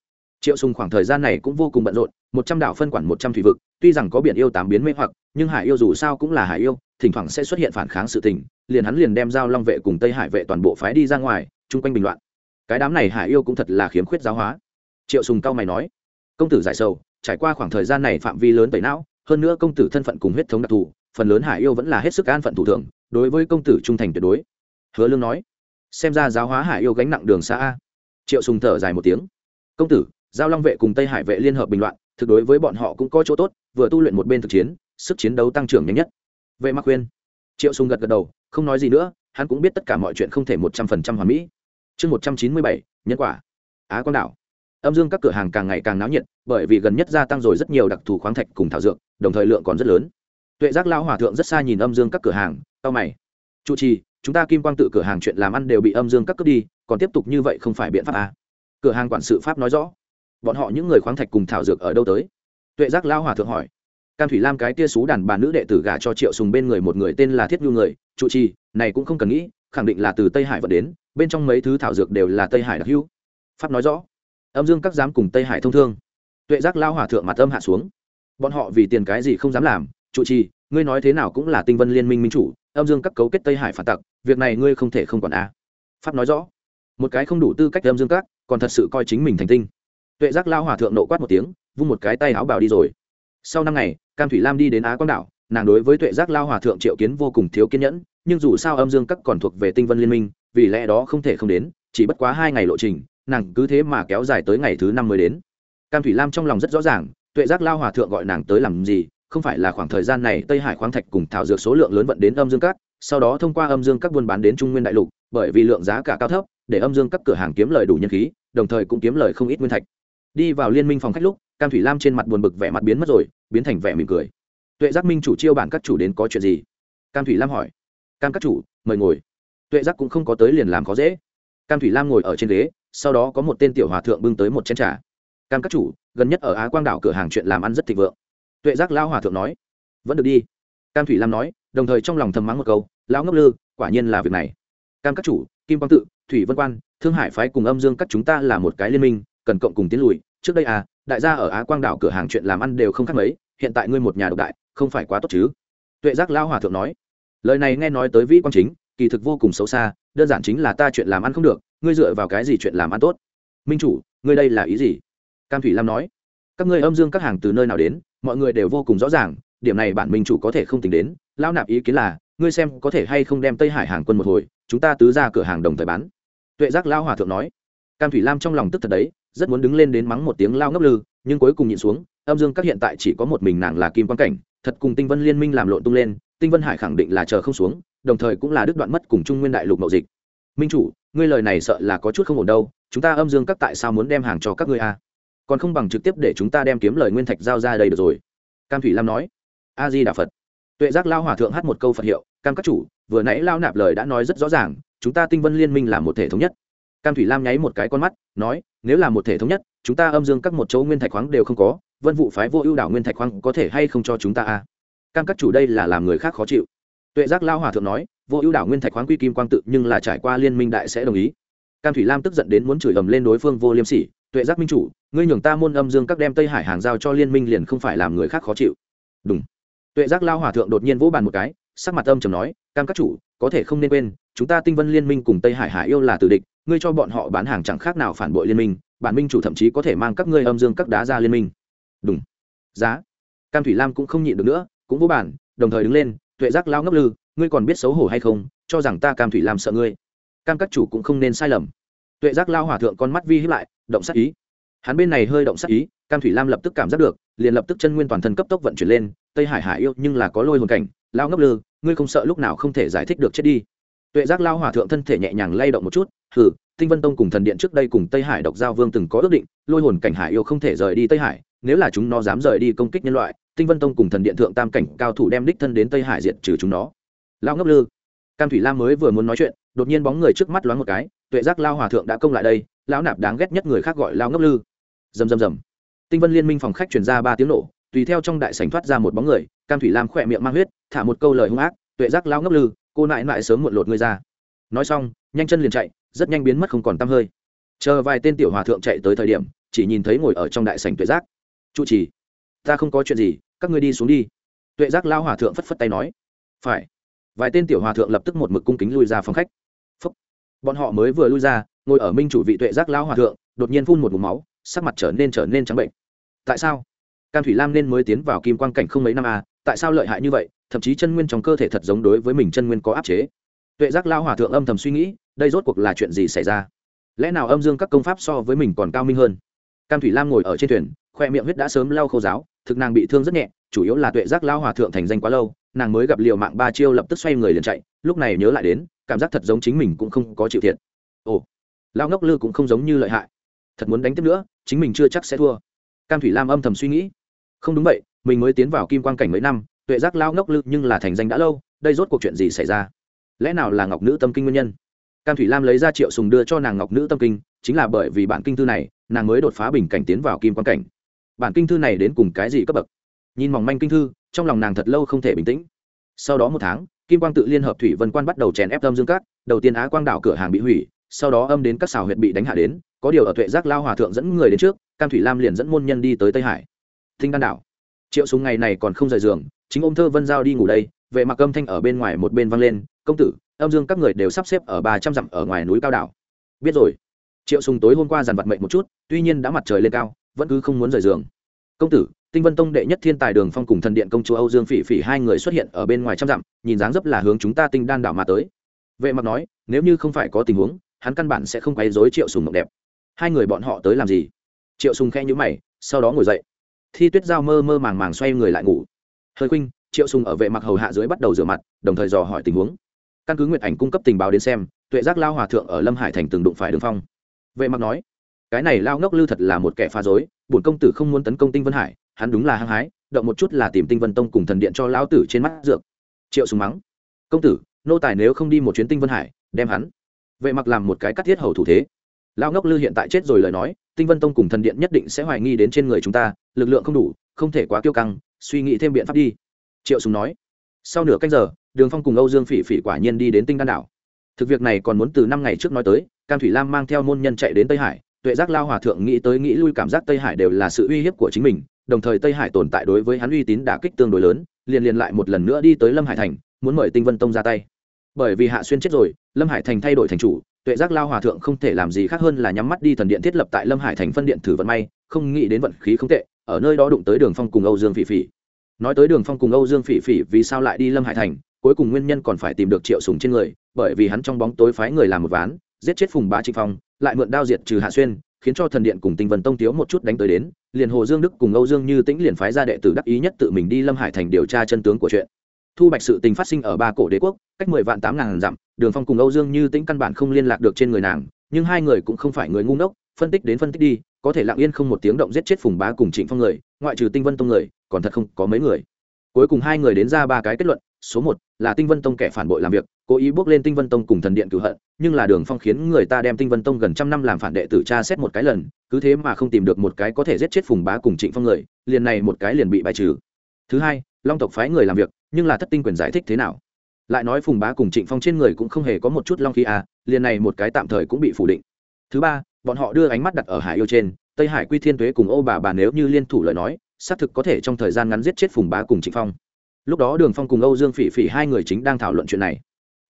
Triệu sùng khoảng thời gian này cũng vô cùng bận rộn, một trăm đảo phân quản một trăm thủy vực, tuy rằng có biển yêu tám biến mê hoặc, nhưng hải yêu dù sao cũng là hải yêu, thỉnh thoảng sẽ xuất hiện phản kháng sự tình, liền hắn liền đem giao long vệ cùng tây hải vệ toàn bộ phái đi ra ngoài, chung quanh bình loạn. Cái đám này hải yêu cũng thật là khiếm khuyết giáo hóa. Triệu sùng cao mày nói, công tử giải sầu trải qua khoảng thời gian này phạm vi lớn tẩy não, hơn nữa công tử thân phận cùng huyết thống đặc thù, phần lớn hải yêu vẫn là hết sức an phận thủ thường, đối với công tử trung thành tuyệt đối. Hứa lương nói, xem ra giáo hóa hải yêu gánh nặng đường xa a. Triệu sùng thở dài một tiếng, công tử, giao long vệ cùng tây hải vệ liên hợp bình loạn, thực đối với bọn họ cũng có chỗ tốt, vừa tu luyện một bên thực chiến, sức chiến đấu tăng trưởng nhanh nhất. Vệ mắc khuyên, triệu sùng gật gật đầu, không nói gì nữa, hắn cũng biết tất cả mọi chuyện không thể một trăm phần trăm hoàn mỹ. Chương một trăm chín mươi bảy, nhân quả. Á quang đảo âm dương các cửa hàng càng ngày càng náo nhiệt, bởi vì gần nhất gia tăng rồi rất nhiều đặc thù khoáng thạch cùng thảo dược, đồng thời lượng còn rất lớn. Tuệ giác lao hòa thượng rất xa nhìn âm dương các cửa hàng tao mày. Chủ trì, chúng ta kim quang tự cửa hàng chuyện làm ăn đều bị âm dương các cướp đi, còn tiếp tục như vậy không phải biện pháp à. cửa hàng quản sự pháp nói rõ. Bọn họ những người khoáng thạch cùng thảo dược ở đâu tới? Tuệ giác lao hòa thượng hỏi. Cam thủy lam cái tia xú đàn bà nữ đệ tử gả cho triệu sùng bên người một người tên là thiết nhu người trụ trì, này cũng không cần nghĩ, khẳng định là từ tây hải vận đến, bên trong mấy thứ thảo dược đều là tây hải đặc hữu. Pháp nói rõ âm dương các dám cùng tây hải thông thương tuệ giác lao hòa thượng mặt âm hạ xuống bọn họ vì tiền cái gì không dám làm trụ trì ngươi nói thế nào cũng là tinh vân liên minh minh chủ âm dương các cấu kết tây hải phản tặc việc này ngươi không thể không quản a pháp nói rõ một cái không đủ tư cách âm dương các còn thật sự coi chính mình thành tinh tuệ giác lao hòa thượng nộ quát một tiếng vung một cái tay áo bào đi rồi sau năm ngày cam thủy lam đi đến á quang đảo nàng đối với tuệ giác lao hòa thượng triệu kiến vô cùng thiếu kiên nhẫn nhưng dù sao âm dương các còn thuộc về tinh vân liên minh vì lẽ đó không thể không đến chỉ bất quá hai ngày lộ trình nàng cứ thế mà kéo dài tới ngày thứ năm mới đến. Cam thủy lam trong lòng rất rõ ràng, tuệ giác lao hòa thượng gọi nàng tới làm gì, không phải là khoảng thời gian này tây hải khoáng thạch cùng thảo dược số lượng lớn vận đến âm dương các, sau đó thông qua âm dương các buôn bán đến trung nguyên đại lục, bởi vì lượng giá cả cao thấp, để âm dương các cửa hàng kiếm lời đủ nhân khí, đồng thời cũng kiếm lời không ít nguyên thạch. Đi vào liên minh phòng khách lúc, cam thủy lam trên mặt buồn bực vẻ mặt biến mất rồi, biến thành vẻ mỉm cười. Tuệ giác minh chủ chiêu bản các chủ đến có chuyện gì? Cam thủy lam hỏi. Cam các chủ, mời ngồi. Tuệ giác cũng không có tới liền làm khó dễ. Cam thủy lam ngồi ở trên ghế sau đó có một tên tiểu hòa thượng bưng tới một chén trà. Cam các chủ, gần nhất ở á quang đảo cửa hàng chuyện làm ăn rất thịnh vượng. Tuệ giác lao hòa thượng nói, vẫn được đi. Cam thủy lam nói, đồng thời trong lòng thầm mắng một câu, lão ngốc lư, quả nhiên là việc này. Cam các chủ, kim quang tự, thủy vân quan, thương hải phái cùng âm dương các chúng ta là một cái liên minh, cần cộng cùng tiến lùi. Trước đây à đại gia ở á quang đảo cửa hàng chuyện làm ăn đều không khác mấy, hiện tại ngươi một nhà độc đại, không phải quá tốt chứ? Tuệ giác lao hòa thượng nói, lời này nghe nói tới vĩ quang chính, kỳ thực vô cùng xấu xa, đơn giản chính là ta chuyện làm ăn không được ngươi dựa vào cái gì chuyện làm ăn tốt? Minh chủ, ngươi đây là ý gì? Cam thủy lam nói, các ngươi âm dương các hàng từ nơi nào đến, mọi người đều vô cùng rõ ràng, điểm này bản minh chủ có thể không tính đến lao nạp ý kiến là, ngươi xem có thể hay không đem tây hải hàng quân một hồi, chúng ta tứ ra cửa hàng đồng thời bán. Tuệ giác lao hòa thượng nói, cam thủy lam trong lòng tức thật đấy, rất muốn đứng lên đến mắng một tiếng lao ngốc lư, nhưng cuối cùng nhịn xuống, âm dương các hiện tại chỉ có một mình nàng là kim quan cảnh, thật cùng tinh vân liên minh làm lộn tung lên, tinh vân hải khẳng định là chờ không xuống, đồng thời cũng là đứt đoạn mất cùng trung nguyên đại lục mậu dịch minh chủ, ngươi lời này sợ là có chút không ổn đâu, chúng ta âm dương các tại sao muốn đem hàng cho các ngươi a còn không bằng trực tiếp để chúng ta đem kiếm lời nguyên thạch giao ra đây được rồi. Cam thủy lam nói. A di đà phật. Tuệ giác lao hòa thượng hát một câu phật hiệu, cam các chủ, vừa nãy lao nạp lời đã nói rất rõ ràng, chúng ta tinh vân liên minh là một thể thống nhất. Cam thủy lam nháy một cái con mắt, nói, nếu là một thể thống nhất, chúng ta âm dương các một chỗ nguyên thạch khoáng đều không có, vân vụ phái vô ưu đảo nguyên thạch khoáng có thể hay không cho chúng ta a cam các chủ đây là làm người khác khó chịu. Tuệ giác lao hòa thượng nói vô ưu đảo nguyên thạch khoáng quy kim quang tự nhưng là trải qua liên minh đại sẽ đồng ý. Cam thủy lam tức giận đến muốn chửi ầm lên đối phương vô liêm sỉ, tuệ giác minh chủ, ngươi nhường ta môn âm dương các đem tây hải hàng giao cho liên minh liền không phải làm người khác khó chịu. Đúng tuệ giác lao hòa thượng đột nhiên vỗ bàn một cái, sắc mặt âm trầm nói, cam các chủ, có thể không nên quên, chúng ta tinh vân liên minh cùng tây hải hải yêu là tử địch, ngươi cho bọn họ bán hàng chẳng khác nào phản bội liên minh, bản minh chủ thậm chí có thể mang các ngươi âm dương các đá ra liên minh. Đúng giá. Cam thủy lam cũng không nhịn được nữa, cũng vỗ bản đồng thời đứng lên, tuệ giác lao ngốc lư ngươi còn biết xấu hổ hay không, cho rằng ta cam thủy lam sợ ngươi. Cam các chủ cũng không nên sai lầm. Tuệ giác lao hòa thượng con mắt vi hiếp lại, động sắc ý. Hắn bên này hơi động sắc ý, cam thủy lam lập tức cảm giác được, liền lập tức chân nguyên toàn thân cấp tốc vận chuyển lên, tây hải hải yêu nhưng là có lôi hồn cảnh, lao ngốc lư, ngươi không sợ lúc nào không thể giải thích được chết đi. Tuệ giác lao hòa thượng thân thể nhẹ nhàng lay động một chút, hừ, tinh vân tông cùng thần điện trước đây cùng tây hải độc giao vương từng có ước định, lôi hồn cảnh hải yêu không thể rời đi tây hải, nếu là chúng nó dám rời đi công kích nhân loại, tinh vân tông cùng thần điện thượng tam cảnh cao thủ đem đích thân đến tây hải diệt trừ chúng nó lao ngốc lư. Cam thủy lam mới vừa muốn nói chuyện, đột nhiên bóng người trước mắt loáng một cái, tuệ giác lao hòa thượng đã công lại đây, lão nạp đáng ghét nhất người khác gọi lao ngốc lư. Rầm rầm rầm. Tinh vân liên minh phòng khách truyền ra ba tiếng nổ, tùy theo trong đại sảnh thoát ra một bóng người, cam thủy lam khỏe miệng mang huyết, thả một câu lời hung ác, tuệ giác lao ngốc lư, cô nại nại sớm muộn lột ngươi ra. Nói xong, nhanh chân liền chạy, rất nhanh biến mất không còn tăm hơi. Chờ vài tên tiểu hòa thượng chạy tới thời điểm, chỉ nhìn thấy ngồi ở trong đại sảnh tuệ giác. Trụ trì, ta không có chuyện gì, các ngươi đi xuống đi. Tuệ giác lao hòa thượng phất phất tay nói. Phải vài tên tiểu hòa thượng lập tức một mực cung kính lui ra phòng khách. Phúc. bọn họ mới vừa lui ra, ngồi ở minh chủ vị tuệ giác lao hòa thượng, đột nhiên phun một vùng máu, sắc mặt trở nên trở nên trắng bệnh. Tại sao? Cam thủy lam nên mới tiến vào kim quang cảnh không mấy năm à tại sao lợi hại như vậy, thậm chí chân nguyên trong cơ thể thật giống đối với mình chân nguyên có áp chế? Tuệ giác lao hòa thượng âm thầm suy nghĩ, đây rốt cuộc là chuyện gì xảy ra? Lẽ nào âm dương các công pháp so với mình còn cao minh hơn? Cam thủy lam ngồi ở trên thuyền, khoe miệng huyết đã sớm lau khô giáo, thực nàng bị thương rất nhẹ chủ yếu là tuệ giác lao hòa thượng thành danh quá lâu, nàng mới gặp liều mạng ba chiêu lập tức xoay người liền chạy, lúc này nhớ lại đến, cảm giác thật giống chính mình cũng không có chịu thiệt. Ồ lao ngốc lư cũng không giống như lợi hại. Thật muốn đánh tiếp nữa, chính mình chưa chắc sẽ thua. Cam thủy lam âm thầm suy nghĩ. Không đúng vậy, mình mới tiến vào kim quan cảnh mấy năm, tuệ giác lao ngốc lư nhưng là thành danh đã lâu, đây rốt cuộc chuyện gì xảy ra? Lẽ nào là ngọc nữ tâm kinh nguyên nhân? Cam thủy lam lấy ra triệu sùng đưa cho nàng ngọc nữ tâm kinh, chính là bởi vì bản kinh thư này, nàng mới đột phá bình cảnh tiến vào kim quan cảnh. Bản kinh thư này đến cùng cái gì cấp bậc? Nhìn mỏng manh kinh thư, trong lòng nàng thật lâu không thể bình tĩnh. Sau đó một tháng, kim quang tự liên hợp thủy vân quan bắt đầu chèn ép âm dương cát đầu tiên á quang đảo cửa hàng bị hủy, sau đó âm đến các xào huyện bị đánh hạ đến, có điều ở tuệ giác lao hòa thượng dẫn người đến trước, cam thủy lam liền dẫn môn nhân đi tới tây hải. Thinh đan đảo. Triệu súng ngày này còn không rời giường, chính ôm thơ vân giao đi ngủ đây, vệ mặc âm thanh ở bên ngoài một bên vang lên, công tử, âm dương các người đều sắp xếp ở ba trăm dặm ở ngoài núi cao đảo. Biết rồi. Triệu sùng tối hôm qua dàn vặt mệnh một chút, tuy nhiên đã mặt trời lên cao, vẫn cứ không muốn rời giường. Công tử tinh vân tông đệ nhất thiên tài đường phong cùng thần điện công chúa âu dương phỉ phỉ hai người xuất hiện ở bên ngoài trăm dặm, nhìn dáng dấp là hướng chúng ta tinh đan đảo mà tới. Vệ mặc nói, nếu như không phải có tình huống, hắn căn bản sẽ không quấy dối triệu sùng mộng đẹp. Hai người bọn họ tới làm gì? Triệu sùng khẽ nhíu mày, sau đó ngồi dậy. Thi tuyết giao mơ mơ màng màng xoay người lại ngủ. Hơi khuynh, triệu sùng ở vệ mặc hầu hạ dưới bắt đầu rửa mặt, đồng thời dò hỏi tình huống. Căn cứ nguyệt ảnh cung cấp tình báo đến xem, tuệ giác lao hòa thượng ở lâm hải thành từng đụng phải đường phong. Vệ mặc nói, cái này lao ngốc lư thật là một kẻ phá dối bổn công tử không muốn tấn công tinh vân hải hắn đúng là hăng hái, động một chút là tìm tinh vân tông cùng thần điện cho lão tử trên mắt dược. Triệu súng mắng, công tử, nô tài nếu không đi một chuyến tinh vân hải, đem hắn vệ mặc làm một cái cắt thiết hầu thủ thế. Lão ngốc lư hiện tại chết rồi lời nói, tinh vân tông cùng thần điện nhất định sẽ hoài nghi đến trên người chúng ta, lực lượng không đủ, không thể quá kiêu căng, suy nghĩ thêm biện pháp đi. Triệu súng nói, sau nửa canh giờ, đường phong cùng âu dương phỉ phỉ quả nhiên đi đến tinh đan đảo. Thực việc này còn muốn từ năm ngày trước nói tới, cam thủy lam mang theo môn nhân chạy đến tây hải, tuệ giác lao hòa thượng nghĩ tới nghĩ lui cảm giác tây hải đều là sự uy hiếp của chính mình đồng thời tây hải tồn tại đối với hắn uy tín đả kích tương đối lớn, liền liền lại một lần nữa đi tới lâm hải thành, muốn mời tinh vân tông ra tay. Bởi vì hạ xuyên chết rồi, lâm hải thành thay đổi thành chủ, tuệ giác lao hòa thượng không thể làm gì khác hơn là nhắm mắt đi thần điện thiết lập tại lâm hải thành phân điện thử vận may, không nghĩ đến vận khí không tệ, ở nơi đó đụng tới đường phong cùng âu dương phỉ phỉ. Nói tới đường phong cùng âu dương phỉ phỉ, vì sao lại đi lâm hải thành, cuối cùng nguyên nhân còn phải tìm được triệu sùng trên người, bởi vì hắn trong bóng tối phái người làm một ván, giết chết phùng bá trịnh phong, lại mượn đao diệt trừ hạ xuyên khiến cho thần điện cùng tinh vân tông thiếu một chút đánh tới đến, liền hồ dương đức cùng âu dương như tĩnh liền phái ra đệ tử đắc ý nhất tự mình đi lâm hải thành điều tra chân tướng của chuyện. Thu bạch sự tình phát sinh ở ba cổ đế quốc, cách mười vạn tám ngàn dặm, đường phong cùng âu dương như tĩnh căn bản không liên lạc được trên người nàng, nhưng hai người cũng không phải người ngu ngốc, phân tích đến phân tích đi, có thể lặng yên không một tiếng động giết chết phùng bá cùng trịnh phong người, ngoại trừ tinh vân tông người, còn thật không có mấy người. Cuối cùng hai người đến ra ba cái kết luận, số một là tinh vân tông kẻ phản bội làm việc cố ý bước lên tinh vân tông cùng thần điện cửu hận, nhưng là đường phong khiến người ta đem tinh vân tông gần trăm năm làm phản đệ tử tra xét một cái lần, cứ thế mà không tìm được một cái có thể giết chết phùng bá cùng trịnh phong người, liền này một cái liền bị bài trừ. Thứ hai, long tộc phái người làm việc, nhưng là thất tinh quyền giải thích thế nào? Lại nói phùng bá cùng trịnh phong trên người cũng không hề có một chút long khí à liền này một cái tạm thời cũng bị phủ định. Thứ ba, bọn họ đưa ánh mắt đặt ở hải yêu trên, tây hải quy thiên tuế cùng ô bà bà nếu như liên thủ lời nói, xác thực có thể trong thời gian ngắn giết chết phùng bá cùng trịnh phong. Lúc đó đường phong cùng âu dương phỉ phỉ hai người chính đang thảo luận chuyện này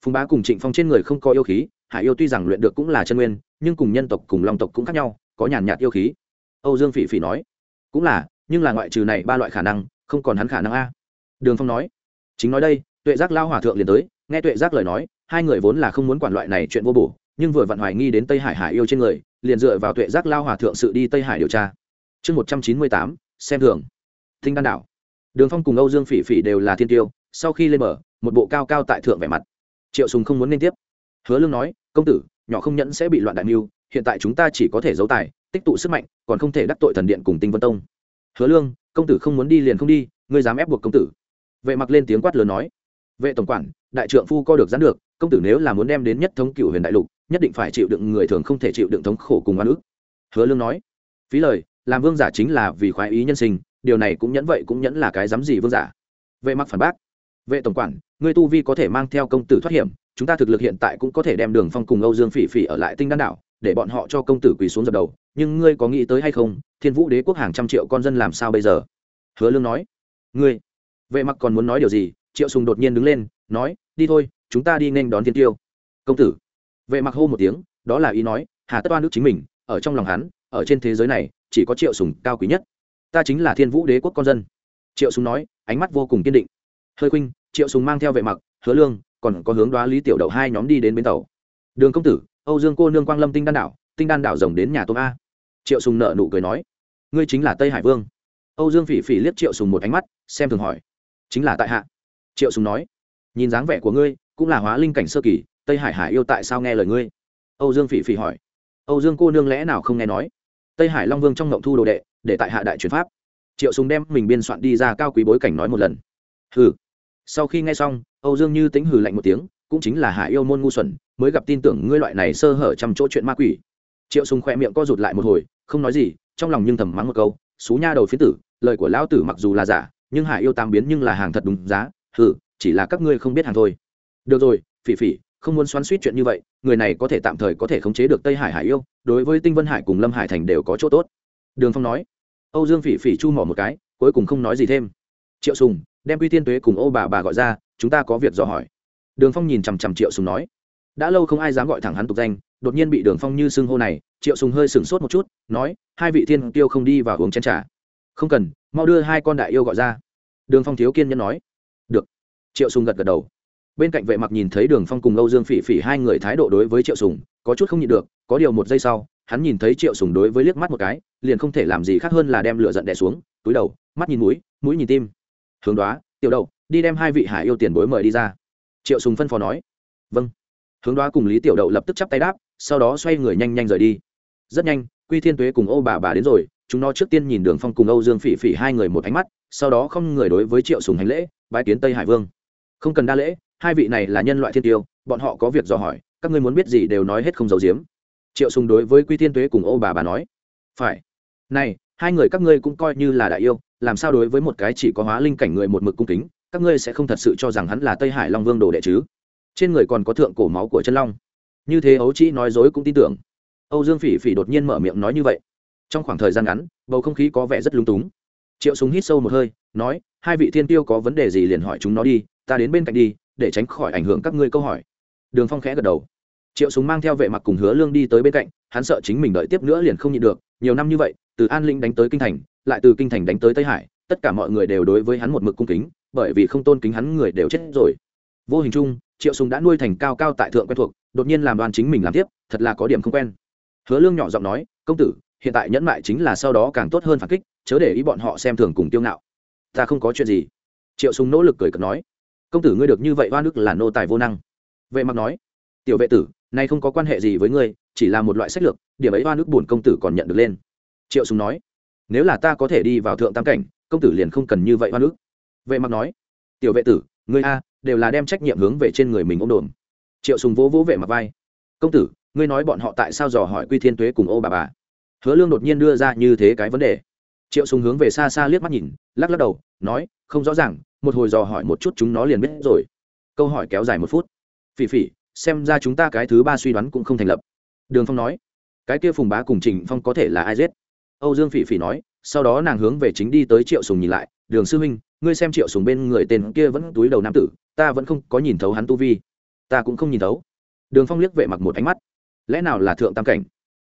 phùng bá cùng trịnh phong trên người không có yêu khí, hải yêu tuy rằng luyện được cũng là chân nguyên, nhưng cùng nhân tộc cùng long tộc cũng khác nhau, có nhàn nhạt yêu khí. Âu dương phỉ phỉ nói, cũng là, nhưng là ngoại trừ này ba loại khả năng, không còn hắn khả năng a. Đường phong nói, chính nói đây, tuệ giác lao hòa thượng liền tới, nghe tuệ giác lời nói, hai người vốn là không muốn quản loại này chuyện vô bổ, nhưng vừa vặn hoài nghi đến tây hải hải yêu trên người, liền dựa vào tuệ giác lao hòa thượng sự đi tây hải điều tra. Chương một trăm chín mươi tám, xem thường. Thinh đan đảo. Đường phong cùng âu dương phỉ phỉ đều là thiên tiêu, sau khi lên bờ, một bộ cao cao tại thượng vẻ mặt triệu sùng không muốn nên tiếp. Hứa lương nói, công tử, nhỏ không nhẫn sẽ bị loạn đại mưu, hiện tại chúng ta chỉ có thể giấu tài, tích tụ sức mạnh, còn không thể đắc tội thần điện cùng tinh vân tông. Hứa lương, công tử không muốn đi liền không đi, ngươi dám ép buộc công tử. Vệ mặc lên tiếng quát lớn nói, vệ tổng quản, đại trượng phu co được gián được, công tử nếu là muốn đem đến nhất thống cựu huyền đại lục, nhất định phải chịu đựng người thường không thể chịu đựng thống khổ cùng oan ức. Hứa lương nói, phí lời, làm vương giả chính là vì khoái ý nhân sinh, điều này cũng nhẫn vậy cũng nhẫn là cái dám gì vương giả. Vệ mặc phản bác, vệ tổng quản ngươi tu vi có thể mang theo công tử thoát hiểm, chúng ta thực lực hiện tại cũng có thể đem đường phong cùng âu dương phỉ phỉ ở lại tinh đan đảo, để bọn họ cho công tử quỳ xuống dập đầu. Nhưng ngươi có nghĩ tới hay không, thiên vũ đế quốc hàng trăm triệu con dân làm sao bây giờ? Hứa lương nói. Ngươi, vệ mặc còn muốn nói điều gì? Triệu sùng đột nhiên đứng lên, nói, đi thôi, chúng ta đi nên đón thiên tiêu. Công tử. Vệ mặc hô một tiếng, đó là ý nói, hà tất oan đức chính mình, ở trong lòng hắn, ở trên thế giới này, chỉ có triệu sùng cao quý nhất. Ta chính là thiên vũ đế quốc con dân. Triệu sùng nói, ánh mắt vô cùng kiên định hơi khuynh, triệu sùng mang theo vệ mặc, hứa lương, còn có hướng đoá lý tiểu đậu hai nhóm đi đến bến tàu. Đường công tử, âu dương cô nương quang lâm tinh đan đảo, tinh đan đảo rồng đến nhà tôm a. Triệu sùng nợ nụ cười nói, ngươi chính là tây hải vương. Âu dương phỉ phỉ liếc triệu sùng một ánh mắt, xem thường hỏi, chính là tại hạ. Triệu sùng nói, nhìn dáng vẻ của ngươi, cũng là hóa linh cảnh sơ kỳ, tây hải hải yêu tại sao nghe lời ngươi? Âu dương phỉ phỉ hỏi, âu dương cô nương lẽ nào không nghe nói? Tây hải long vương trong ngộng thu đồ đệ, để tại hạ đại truyền pháp. Triệu sùng đem mình biên soạn đi ra cao quý bối cảnh nói một lần. Hừ sau khi nghe xong, âu dương như tính hừ lạnh một tiếng, cũng chính là hải yêu môn ngu xuẩn, mới gặp tin tưởng ngươi loại này sơ hở trăm chỗ chuyện ma quỷ. Triệu sùng khoe miệng co rụt lại một hồi, không nói gì, trong lòng nhưng thầm mắng một câu, xú nha đầu phiến tử, lời của lão tử mặc dù là giả, nhưng hải yêu tam biến nhưng là hàng thật đúng giá, hừ, chỉ là các ngươi không biết hàng thôi. Được rồi, phỉ phỉ, không muốn xoắn suýt chuyện như vậy, người này có thể tạm thời có thể khống chế được tây hải hải yêu, đối với tinh vân hải cùng lâm hải thành đều có chỗ tốt. Đường phong nói. Âu dương phỉ phỉ chu mỏ một cái, cuối cùng không nói gì thêm. Triệu sùng đem quy tiên tuế cùng ô bà bà gọi ra, chúng ta có việc dò hỏi. Đường phong nhìn chằm chằm triệu sùng nói, đã lâu không ai dám gọi thẳng hắn tục danh, đột nhiên bị đường phong như xưng hô này, triệu sùng hơi sửng sốt một chút, nói, hai vị thiên tiêu không đi vào uống chén trà. Không cần, mau đưa hai con đại yêu gọi ra. Đường phong thiếu kiên nhẫn nói, được. Triệu sùng gật gật đầu. Bên cạnh vệ mặc nhìn thấy đường phong cùng âu dương phỉ phỉ hai người thái độ đối với triệu sùng, có chút không nhịn được, có điều một giây sau, hắn nhìn thấy triệu sùng đối với liếc mắt một cái, liền không thể làm gì khác hơn là đem lửa giận đè xuống, túi đầu, mắt nhìn mũi mũi nhìn tim hướng đoá, tiểu đậu, đi đem hai vị hải yêu tiền bối mời đi ra. Triệu sùng phân phó nói. Vâng. Hướng đoá cùng lý tiểu đậu lập tức chắp tay đáp, sau đó xoay người nhanh nhanh rời đi. Rất nhanh, quy thiên tuế cùng ô bà bà đến rồi, chúng nó trước tiên nhìn đường phong cùng âu dương phỉ phỉ hai người một ánh mắt, sau đó không người đối với triệu sùng hành lễ, bái kiến tây hải vương. Không cần đa lễ, hai vị này là nhân loại thiên tiêu, bọn họ có việc dò hỏi, các ngươi muốn biết gì đều nói hết không giấu giếm. Triệu sùng đối với quy thiên tuế cùng ô bà bà nói. Phải. Này, hai người các ngươi cũng coi như là đại yêu làm sao đối với một cái chỉ có hóa linh cảnh người một mực cung kính, các ngươi sẽ không thật sự cho rằng hắn là tây hải long vương đồ đệ chứ? Trên người còn có thượng cổ máu của chân long. Như thế ấu trĩ nói dối cũng tin tưởng. Âu dương phỉ phỉ đột nhiên mở miệng nói như vậy. Trong khoảng thời gian ngắn, bầu không khí có vẻ rất lúng túng. Triệu súng hít sâu một hơi, nói, hai vị thiên tiêu có vấn đề gì liền hỏi chúng nó đi, ta đến bên cạnh đi, để tránh khỏi ảnh hưởng các ngươi câu hỏi. Đường phong khẽ gật đầu. Triệu súng mang theo vệ mặc cùng hứa lương đi tới bên cạnh, hắn sợ chính mình đợi tiếp nữa liền không nhịn được, nhiều năm như vậy từ an linh đánh tới kinh thành, lại từ kinh thành đánh tới tây hải, tất cả mọi người đều đối với hắn một mực cung kính, bởi vì không tôn kính hắn người đều chết rồi. Vô hình chung, triệu sùng đã nuôi thành cao cao tại thượng quen thuộc, đột nhiên làm đoàn chính mình làm tiếp, thật là có điểm không quen. Hứa lương nhỏ giọng nói, công tử, hiện tại nhẫn mại chính là sau đó càng tốt hơn phản kích, chớ để ý bọn họ xem thường cùng tiêu ngạo. Ta không có chuyện gì. Triệu sùng nỗ lực cười cợt nói, công tử ngươi được như vậy oan nước là nô tài vô năng. Vệ mặc nói, tiểu vệ tử, nay không có quan hệ gì với ngươi, chỉ là một loại sách lược, điểm ấy oan nước buồn công tử còn nhận được lên triệu Sùng nói, nếu là ta có thể đi vào thượng tam cảnh, công tử liền không cần như vậy hoa nước vệ mặc nói, tiểu vệ tử, ngươi a, đều là đem trách nhiệm hướng về trên người mình ôm đồn triệu sùng vỗ vỗ vệ mặc vai, công tử, ngươi nói bọn họ tại sao dò hỏi quy thiên tuế cùng ô bà bà? Hứa lương đột nhiên đưa ra như thế cái vấn đề. Triệu sùng hướng về xa xa liếc mắt nhìn, lắc lắc đầu, nói, không rõ ràng, một hồi dò hỏi một chút chúng nó liền biết rồi. Câu hỏi kéo dài một phút. Phỉ phỉ, xem ra chúng ta cái thứ ba suy đoán cũng không thành lập. Đường phong nói, cái kia phùng bá cùng trình phong có thể là ai giết? Âu dương phỉ phỉ nói, sau đó nàng hướng về chính đi tới triệu sùng nhìn lại, đường sư huynh, ngươi xem triệu sùng bên người tên kia vẫn túi đầu nam tử, ta vẫn không có nhìn thấu hắn tu vi, ta cũng không nhìn thấu. Đường phong liếc vệ mặc một ánh mắt. Lẽ nào là thượng tam cảnh?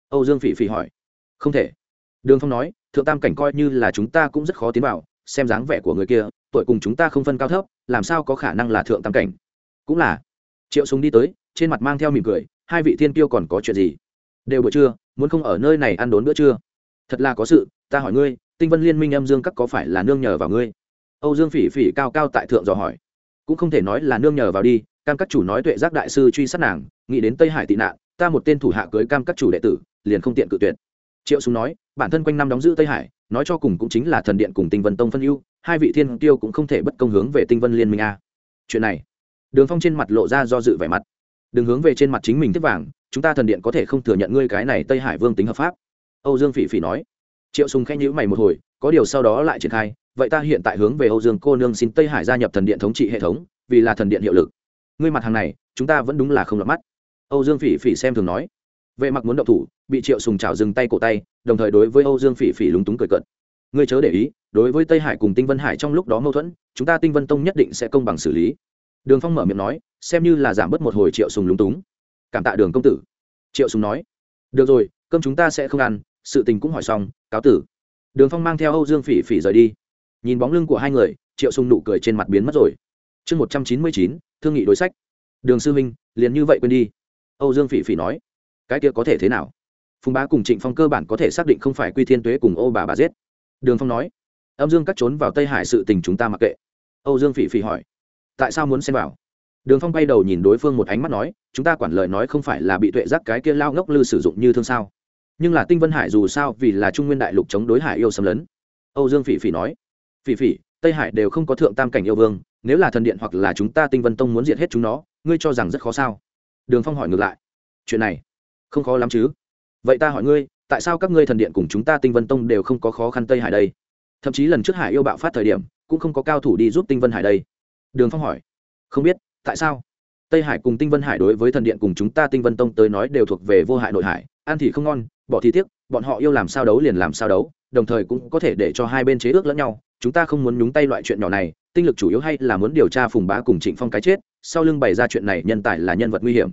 Âu dương phỉ phỉ hỏi. Không thể. Đường phong nói, thượng tam cảnh coi như là chúng ta cũng rất khó tiến vào, xem dáng vẻ của người kia, tuổi cùng chúng ta không phân cao thấp, làm sao có khả năng là thượng tam cảnh? Cũng là. Triệu Sùng đi tới, trên mặt mang theo mỉm cười, hai vị thiên tiêu còn có chuyện gì? Đều buổi trưa, muốn không ở nơi này ăn đốn bữa trưa? Thật là có sự, ta hỏi ngươi, tinh vân liên minh âm dương các có phải là nương nhờ vào ngươi? Âu dương phỉ phỉ cao cao tại thượng dò hỏi. Cũng không thể nói là nương nhờ vào đi, cam các chủ nói tuệ giác đại sư truy sát nàng, nghĩ đến tây hải tị nạn, ta một tên thủ hạ cưới cam các chủ đệ tử, liền không tiện cự tuyệt. Triệu súng nói, bản thân quanh năm đóng giữ tây hải, nói cho cùng cũng chính là thần điện cùng tinh vân tông phân ưu, hai vị thiên tiêu cũng không thể bất công hướng về tinh vân liên minh a. Chuyện này, đường phong trên mặt lộ ra do dự vẻ mặt. Đừng hướng về trên mặt chính mình tiếp vàng, chúng ta thần điện có thể không thừa nhận ngươi cái này tây hải vương tính hợp pháp âu dương phỉ phỉ nói. Triệu sùng khẽ nhíu mày một hồi, có điều sau đó lại triển khai, vậy ta hiện tại hướng về âu dương cô nương xin tây hải gia nhập thần điện thống trị hệ thống, vì là thần điện hiệu lực. Ngươi mặt hàng này, chúng ta vẫn đúng là không lọt mắt. Âu dương phỉ phỉ xem thường nói. Vệ mặc muốn động thủ, bị triệu sùng chảo dừng tay cổ tay, đồng thời đối với âu dương phỉ phỉ lúng túng cười cợt. ngươi chớ để ý, đối với tây hải cùng tinh vân hải trong lúc đó mâu thuẫn, chúng ta tinh vân tông nhất định sẽ công bằng xử lý. Đường phong mở miệng nói, xem như là giảm bớt một hồi triệu sùng lúng túng. Cảm tạ đường công tử. Triệu sùng nói, được rồi, cơm chúng ta sẽ không ăn sự tình cũng hỏi xong, cáo tử. Đường phong mang theo âu dương phỉ phỉ rời đi. Nhìn bóng lưng của hai người, triệu sùng nụ cười trên mặt biến mất rồi. Chương một trăm chín mươi chín, thương nghị đối sách. Đường sư minh, liền như vậy quên đi. Âu dương phỉ phỉ nói, cái kia có thể thế nào? Phùng bá cùng trịnh phong cơ bản có thể xác định không phải quy thiên tuế cùng ô bà bà giết. Đường phong nói, âm dương cắt trốn vào tây hải sự tình chúng ta mặc kệ. Âu dương phỉ phỉ hỏi, tại sao muốn xem vào? Đường phong bay đầu nhìn đối phương một ánh mắt nói, chúng ta quản lời nói không phải là bị tuệ giác cái kia lao ngốc lư sử dụng như thương sao? Nhưng là tinh vân hải dù sao vì là trung nguyên đại lục chống đối hải yêu xâm lấn. Âu dương phỉ phỉ nói, phỉ phỉ, tây hải đều không có thượng tam cảnh yêu vương, nếu là thần điện hoặc là chúng ta tinh vân tông muốn diệt hết chúng nó, ngươi cho rằng rất khó sao? Đường phong hỏi ngược lại, chuyện này, không khó lắm chứ. Vậy ta hỏi ngươi, tại sao các ngươi thần điện cùng chúng ta tinh vân tông đều không có khó khăn tây hải đây? Thậm chí lần trước hải yêu bạo phát thời điểm, cũng không có cao thủ đi giúp tinh vân hải đây. Đường phong hỏi, không biết, tại sao? Tây hải cùng tinh vân hải đối với thần điện cùng chúng ta tinh vân tông tới nói đều thuộc về vô hại nội hải ăn thì không ngon, bỏ thì tiếc, bọn họ yêu làm sao đấu liền làm sao đấu, đồng thời cũng có thể để cho hai bên chế ước lẫn nhau. Chúng ta không muốn nhúng tay loại chuyện nhỏ này, tinh lực chủ yếu hay là muốn điều tra phùng bá cùng trịnh phong cái chết, sau lưng bày ra chuyện này nhân tài là nhân vật nguy hiểm.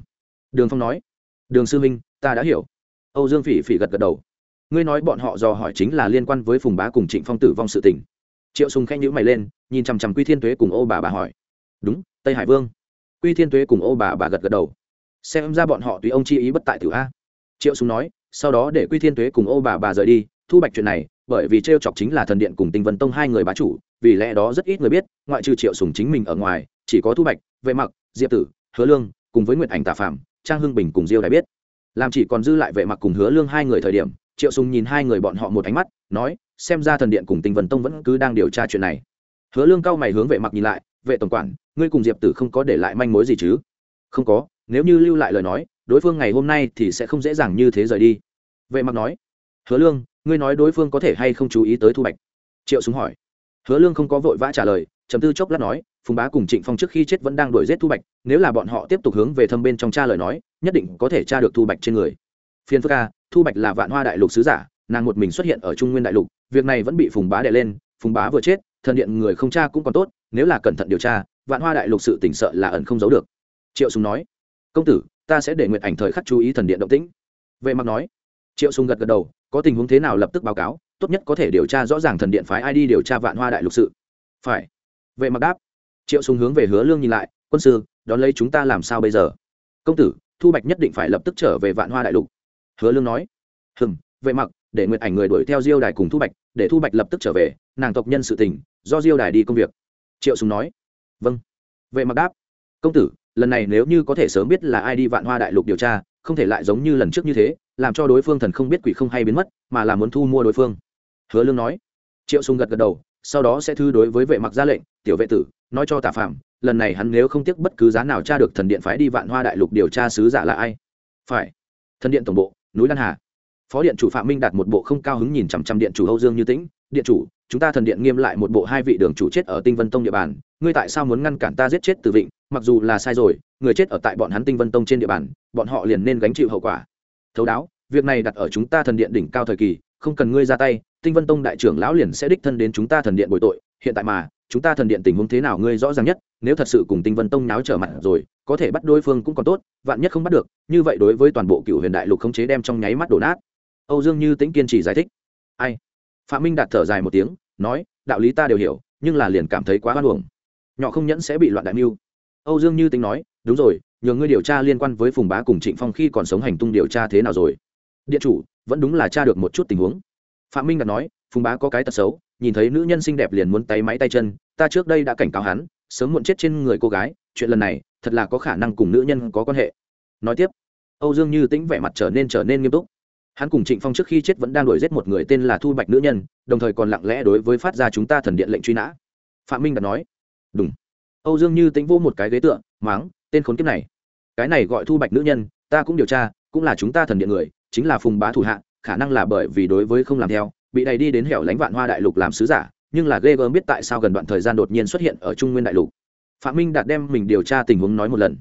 Đường phong nói, đường sư minh ta đã hiểu. Âu dương phỉ phỉ gật gật đầu. Ngươi nói bọn họ dò hỏi chính là liên quan với phùng bá cùng trịnh phong tử vong sự tình. Triệu sùng khẽ nhíu mày lên, nhìn chằm chằm quy thiên tuế cùng ô bà bà hỏi, đúng, tây hải vương. Quy thiên tuế cùng ô bà bà gật gật đầu. Xem ra bọn họ tùy ông chi ý bất tại tử a triệu sùng nói, sau đó để quy thiên tuế cùng ô bà bà rời đi, thu bạch chuyện này, bởi vì trêu chọc chính là thần điện cùng tinh vân tông hai người bá chủ, vì lẽ đó rất ít người biết, ngoại trừ triệu sùng chính mình ở ngoài, chỉ có thu bạch, vệ mặc, diệp tử, hứa lương, cùng với nguyệt ảnh tà phạm trang hưng bình cùng diêu đã biết. Làm chỉ còn dư lại vệ mặc cùng hứa lương hai người thời điểm, triệu sùng nhìn hai người bọn họ một ánh mắt, nói, xem ra thần điện cùng tinh vân tông vẫn cứ đang điều tra chuyện này. Hứa lương cao mày hướng vệ mặc nhìn lại, vệ tổng quản, ngươi cùng diệp tử không có để lại manh mối gì chứ? Không có nếu như lưu lại lời nói, đối phương ngày hôm nay thì sẽ không dễ dàng như thế rời đi. Vệ mặc nói, hứa lương, ngươi nói đối phương có thể hay không chú ý tới thu bạch? Triệu súng hỏi. Hứa lương không có vội vã trả lời chấm tư chốc lát nói, phùng bá cùng trịnh phong trước khi chết vẫn đang đuổi giết thu bạch, nếu là bọn họ tiếp tục hướng về thâm bên trong cha lời nói, nhất định có thể tra được thu bạch trên người. Phiên phước ca thu bạch là vạn hoa đại lục sứ giả, nàng một mình xuất hiện ở trung nguyên đại lục, việc này vẫn bị phùng bá đè lên, phùng bá vừa chết, thần điện người không cha cũng còn tốt, nếu là cẩn thận điều tra, vạn hoa đại lục sự tỉnh sợ là ẩn không giấu được. Triệu Súng nói công tử, ta sẽ để nguyệt ảnh thời khắc chú ý thần điện động tĩnh. Vệ mặc nói. Triệu sùng gật gật đầu, có tình huống thế nào lập tức báo cáo, tốt nhất có thể điều tra rõ ràng thần điện phái ai đi điều tra vạn hoa đại lục sự. Phải. Vệ mặc đáp. Triệu sùng hướng về hứa lương nhìn lại, quân sư, đón lấy chúng ta làm sao bây giờ? Công tử, thu bạch nhất định phải lập tức trở về vạn hoa đại lục. Hứa lương nói. Hừm, vệ mặc, để nguyệt ảnh người đuổi theo diêu đài cùng thu bạch, để thu bạch lập tức trở về, nàng tộc nhân sự tình, do diêu đài đi công việc. Triệu sùng nói. Vâng. Vệ mặc đáp. Công tử lần này nếu như có thể sớm biết là ai đi vạn hoa đại lục điều tra, không thể lại giống như lần trước như thế, làm cho đối phương thần không biết quỷ không hay biến mất, mà là muốn thu mua đối phương. Hứa lương nói. Triệu sùng gật gật đầu, sau đó sẽ thư đối với vệ mặc ra lệnh, tiểu vệ tử, nói cho tả phạm, lần này hắn nếu không tiếc bất cứ giá nào tra được thần điện phái đi vạn hoa đại lục điều tra sứ giả là ai? Phải. Thần điện tổng bộ, núi lan hà. Phó điện chủ phạm minh đạt một bộ không cao hứng nhìn chằm chằm điện chủ âu dương như tĩnh, điện chủ, chúng ta thần điện nghiêm lại một bộ hai vị đường chủ chết ở tinh vân tông địa bàn, ngươi tại sao muốn ngăn cản ta giết chết từ vịnh? Mặc dù là sai rồi, người chết ở tại bọn hắn tinh vân tông trên địa bàn, bọn họ liền nên gánh chịu hậu quả. Thấu đáo, việc này đặt ở chúng ta thần điện đỉnh cao thời kỳ, không cần ngươi ra tay, tinh vân tông đại trưởng lão liền sẽ đích thân đến chúng ta thần điện bồi tội. Hiện tại mà, chúng ta thần điện tình huống thế nào ngươi rõ ràng nhất, nếu thật sự cùng tinh vân tông náo trở mặt rồi, có thể bắt đối phương cũng còn tốt, vạn nhất không bắt được, như vậy đối với toàn bộ cựu huyền đại lục khống chế đem trong nháy mắt đổ nát. Âu dương như tĩnh kiên trì giải thích. Ai? Phạm minh đạt thở dài một tiếng, nói, đạo lý ta đều hiểu, nhưng là liền cảm thấy quá hoan hồng nhỏ không nhẫn sẽ bị loạn đại mưu âu dương như tính nói, đúng rồi, nhờ ngươi điều tra liên quan với phùng bá cùng trịnh phong khi còn sống hành tung điều tra thế nào rồi? Điện chủ, vẫn đúng là tra được một chút tình huống. Phạm minh đã nói, phùng bá có cái tật xấu, nhìn thấy nữ nhân xinh đẹp liền muốn tay máy tay chân, ta trước đây đã cảnh cáo hắn, sớm muộn chết trên người cô gái, chuyện lần này thật là có khả năng cùng nữ nhân có quan hệ. Nói tiếp, âu dương như tĩnh vẻ mặt trở nên trở nên nghiêm túc. Hắn cùng trịnh phong trước khi chết vẫn đang đuổi giết một người tên là thu bạch nữ nhân, đồng thời còn lặng lẽ đối với phát ra chúng ta thần điện lệnh truy nã. Phạm minh đã nói, đúng âu dương như tính vô một cái ghế tựa, máng, tên khốn kiếp này. Cái này gọi thu bạch nữ nhân, ta cũng điều tra, cũng là chúng ta thần điện người, chính là phùng bá thủ hạ, khả năng là bởi vì đối với không làm theo, bị đầy đi đến hẻo lánh vạn hoa đại lục làm sứ giả, nhưng là ghê gớm biết tại sao gần đoạn thời gian đột nhiên xuất hiện ở trung nguyên đại lục. Phạm minh đạt đem mình điều tra tình huống nói một lần.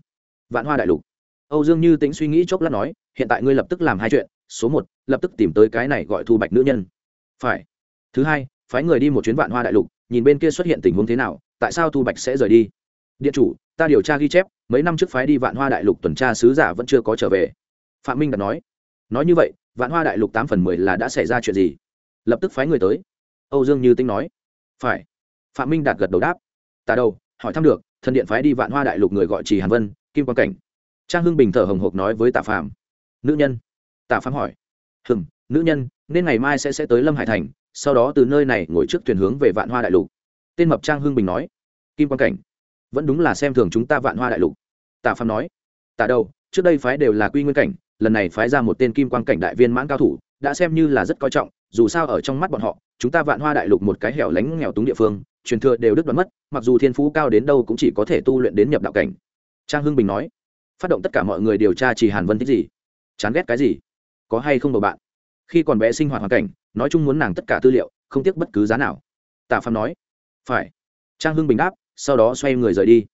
Vạn hoa đại lục. Âu dương như tính suy nghĩ chốc lát nói, hiện tại ngươi lập tức làm hai chuyện, số một, lập tức tìm tới cái này gọi thu bạch nữ nhân. Phải. Thứ hai, phái người đi một chuyến vạn hoa đại lục, nhìn bên kia xuất hiện tình huống thế nào tại sao thu bạch sẽ rời đi? Điện chủ, ta điều tra ghi chép, mấy năm trước phái đi vạn hoa đại lục tuần tra sứ giả vẫn chưa có trở về. Phạm minh đã nói. Nói như vậy, vạn hoa đại lục tám phần mười là đã xảy ra chuyện gì? Lập tức phái người tới. Âu dương như tinh nói. Phải. Phạm minh đạt gật đầu đáp. Tà đầu hỏi thăm được, thần điện phái đi vạn hoa đại lục người gọi trì hàn vân, kim quang cảnh. Trang hưng bình thở hồng hộc nói với tạ phạm nữ nhân. Tạ phạm hỏi. Hừng nữ nhân, nên ngày mai sẽ sẽ tới lâm hải thành, sau đó từ nơi này ngồi trước thuyền hướng về vạn hoa đại lục tên mập trang hưng bình nói, kim quan cảnh, vẫn đúng là xem thường chúng ta vạn hoa đại lục. Tạ phạm nói, tạ đầu trước đây phái đều là quy nguyên cảnh, lần này phái ra một tên kim quan cảnh đại viên mãn cao thủ, đã xem như là rất coi trọng, dù sao ở trong mắt bọn họ, chúng ta vạn hoa đại lục một cái hẻo lánh nghèo túng địa phương, truyền thừa đều đứt đoán mất, mặc dù thiên phú cao đến đâu cũng chỉ có thể tu luyện đến nhập đạo cảnh. Trang hưng bình nói, phát động tất cả mọi người điều tra chỉ hàn vân thích gì? Chán ghét cái gì? Có hay không bầu bạn? Khi còn bé sinh hoạt hoàn cảnh, nói chung muốn nàng tất cả tư liệu, không tiếc bất cứ giá nào. Tạ phạm nói phải. Trang hưng bình đáp, sau đó xoay người rời đi.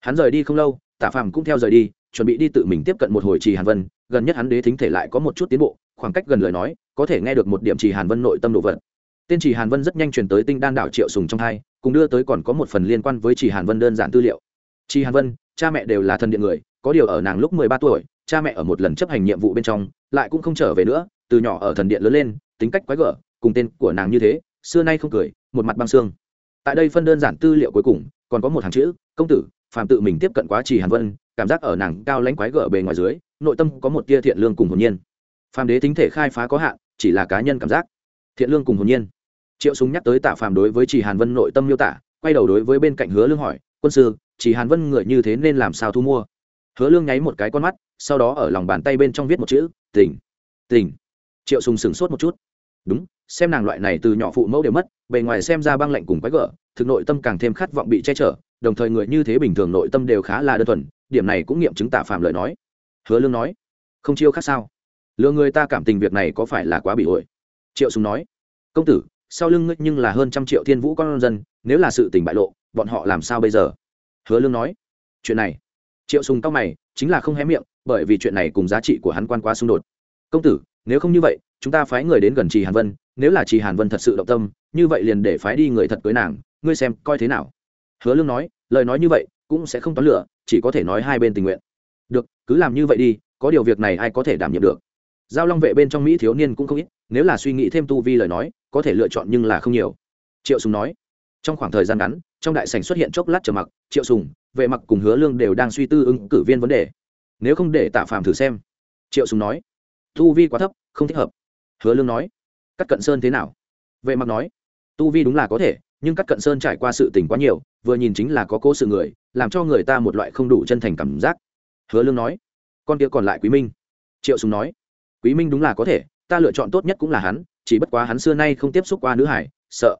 Hắn rời đi không lâu tạ phàm cũng theo rời đi, chuẩn bị đi tự mình tiếp cận một hồi trì hàn vân. Gần nhất hắn đế thính thể lại có một chút tiến bộ, khoảng cách gần lời nói, có thể nghe được một điểm trì hàn vân nội tâm đồ vật. Tên trì hàn vân rất nhanh chuyển tới tinh đan đảo triệu sùng trong hai, cùng đưa tới còn có một phần liên quan với trì hàn vân đơn giản tư liệu. Trì hàn vân, cha mẹ đều là thân điện người, có điều ở nàng lúc mười ba tuổi, cha mẹ ở một lần chấp hành nhiệm vụ bên trong, lại cũng không trở về nữa, từ nhỏ ở thần điện lớn lên, tính cách quái gở, cùng tên của nàng như thế, xưa nay không cười, một mặt băng xương tại đây phân đơn giản tư liệu cuối cùng, còn có một hàng chữ, công tử Phạm tự mình tiếp cận quá trì hàn vân, cảm giác ở nàng cao lãnh quái gở bề ngoài dưới, nội tâm có một tia thiện lương cùng hồn nhiên. Phàm đế tính thể khai phá có hạn, chỉ là cá nhân cảm giác. Thiện lương cùng hồn nhiên. Triệu súng nhắc tới tạ phàm đối với trì hàn vân nội tâm miêu tả, quay đầu đối với bên cạnh hứa lương hỏi, quân sư, trì hàn vân người như thế nên làm sao thu mua? Hứa lương nháy một cái con mắt, sau đó ở lòng bàn tay bên trong viết một chữ, tỉnh tỉnh. Triệu sùng sửng sốt một chút. Đúng xem nàng loại này từ nhỏ phụ mẫu đều mất, bề ngoài xem ra băng lạnh cùng quái gở, thực nội tâm càng thêm khát vọng bị che chở, đồng thời người như thế bình thường nội tâm đều khá là đơn thuần, điểm này cũng nghiệm chứng tạ phạm lời nói. Hứa lương nói, không chiêu khác sao? Lừa người ta cảm tình việc này có phải là quá bị ổi? Triệu sùng nói, công tử, sau lưng ngươi nhưng là hơn trăm triệu thiên vũ con dân, nếu là sự tình bại lộ, bọn họ làm sao bây giờ? Hứa lương nói, chuyện này. Triệu sùng cao mày, chính là không hé miệng, bởi vì chuyện này cùng giá trị của hắn quan quá xung đột. Công tử, nếu không như vậy, chúng ta phái người đến gần trì hàn vân nếu là chỉ hàn vân thật sự động tâm, như vậy liền để phái đi người thật cưới nàng, ngươi xem coi thế nào. Hứa lương nói, lời nói như vậy cũng sẽ không toán lửa, chỉ có thể nói hai bên tình nguyện. Được, cứ làm như vậy đi, có điều việc này ai có thể đảm nhiệm được? Giao long vệ bên trong mỹ thiếu niên cũng không ít, nếu là suy nghĩ thêm tu vi lời nói, có thể lựa chọn nhưng là không nhiều. Triệu sùng nói, trong khoảng thời gian ngắn, trong đại sảnh xuất hiện chốc lát chờ mặc, triệu sùng, vệ mặc cùng hứa lương đều đang suy tư ứng cử viên vấn đề. Nếu không để tạ phàm thử xem. Triệu sùng nói, tu vi quá thấp, không thích hợp. Hứa lương nói cắt cận sơn thế nào? Vệ mặc nói, tu vi đúng là có thể, nhưng cắt cận sơn trải qua sự tình quá nhiều, vừa nhìn chính là có cố sự người, làm cho người ta một loại không đủ chân thành cảm giác. Hứa lương nói, con kia còn lại quý minh. Triệu sùng nói, quý minh đúng là có thể, ta lựa chọn tốt nhất cũng là hắn, chỉ bất quá hắn xưa nay không tiếp xúc qua nữ hải, sợ.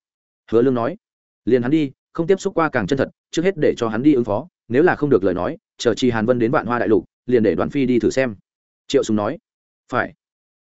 Hứa lương nói, liền hắn đi, không tiếp xúc qua càng chân thật, trước hết để cho hắn đi ứng phó, nếu là không được lời nói, chờ chi hàn vân đến vạn hoa đại lục, liền để đoàn phi đi thử xem. Triệu sùng nói, phải.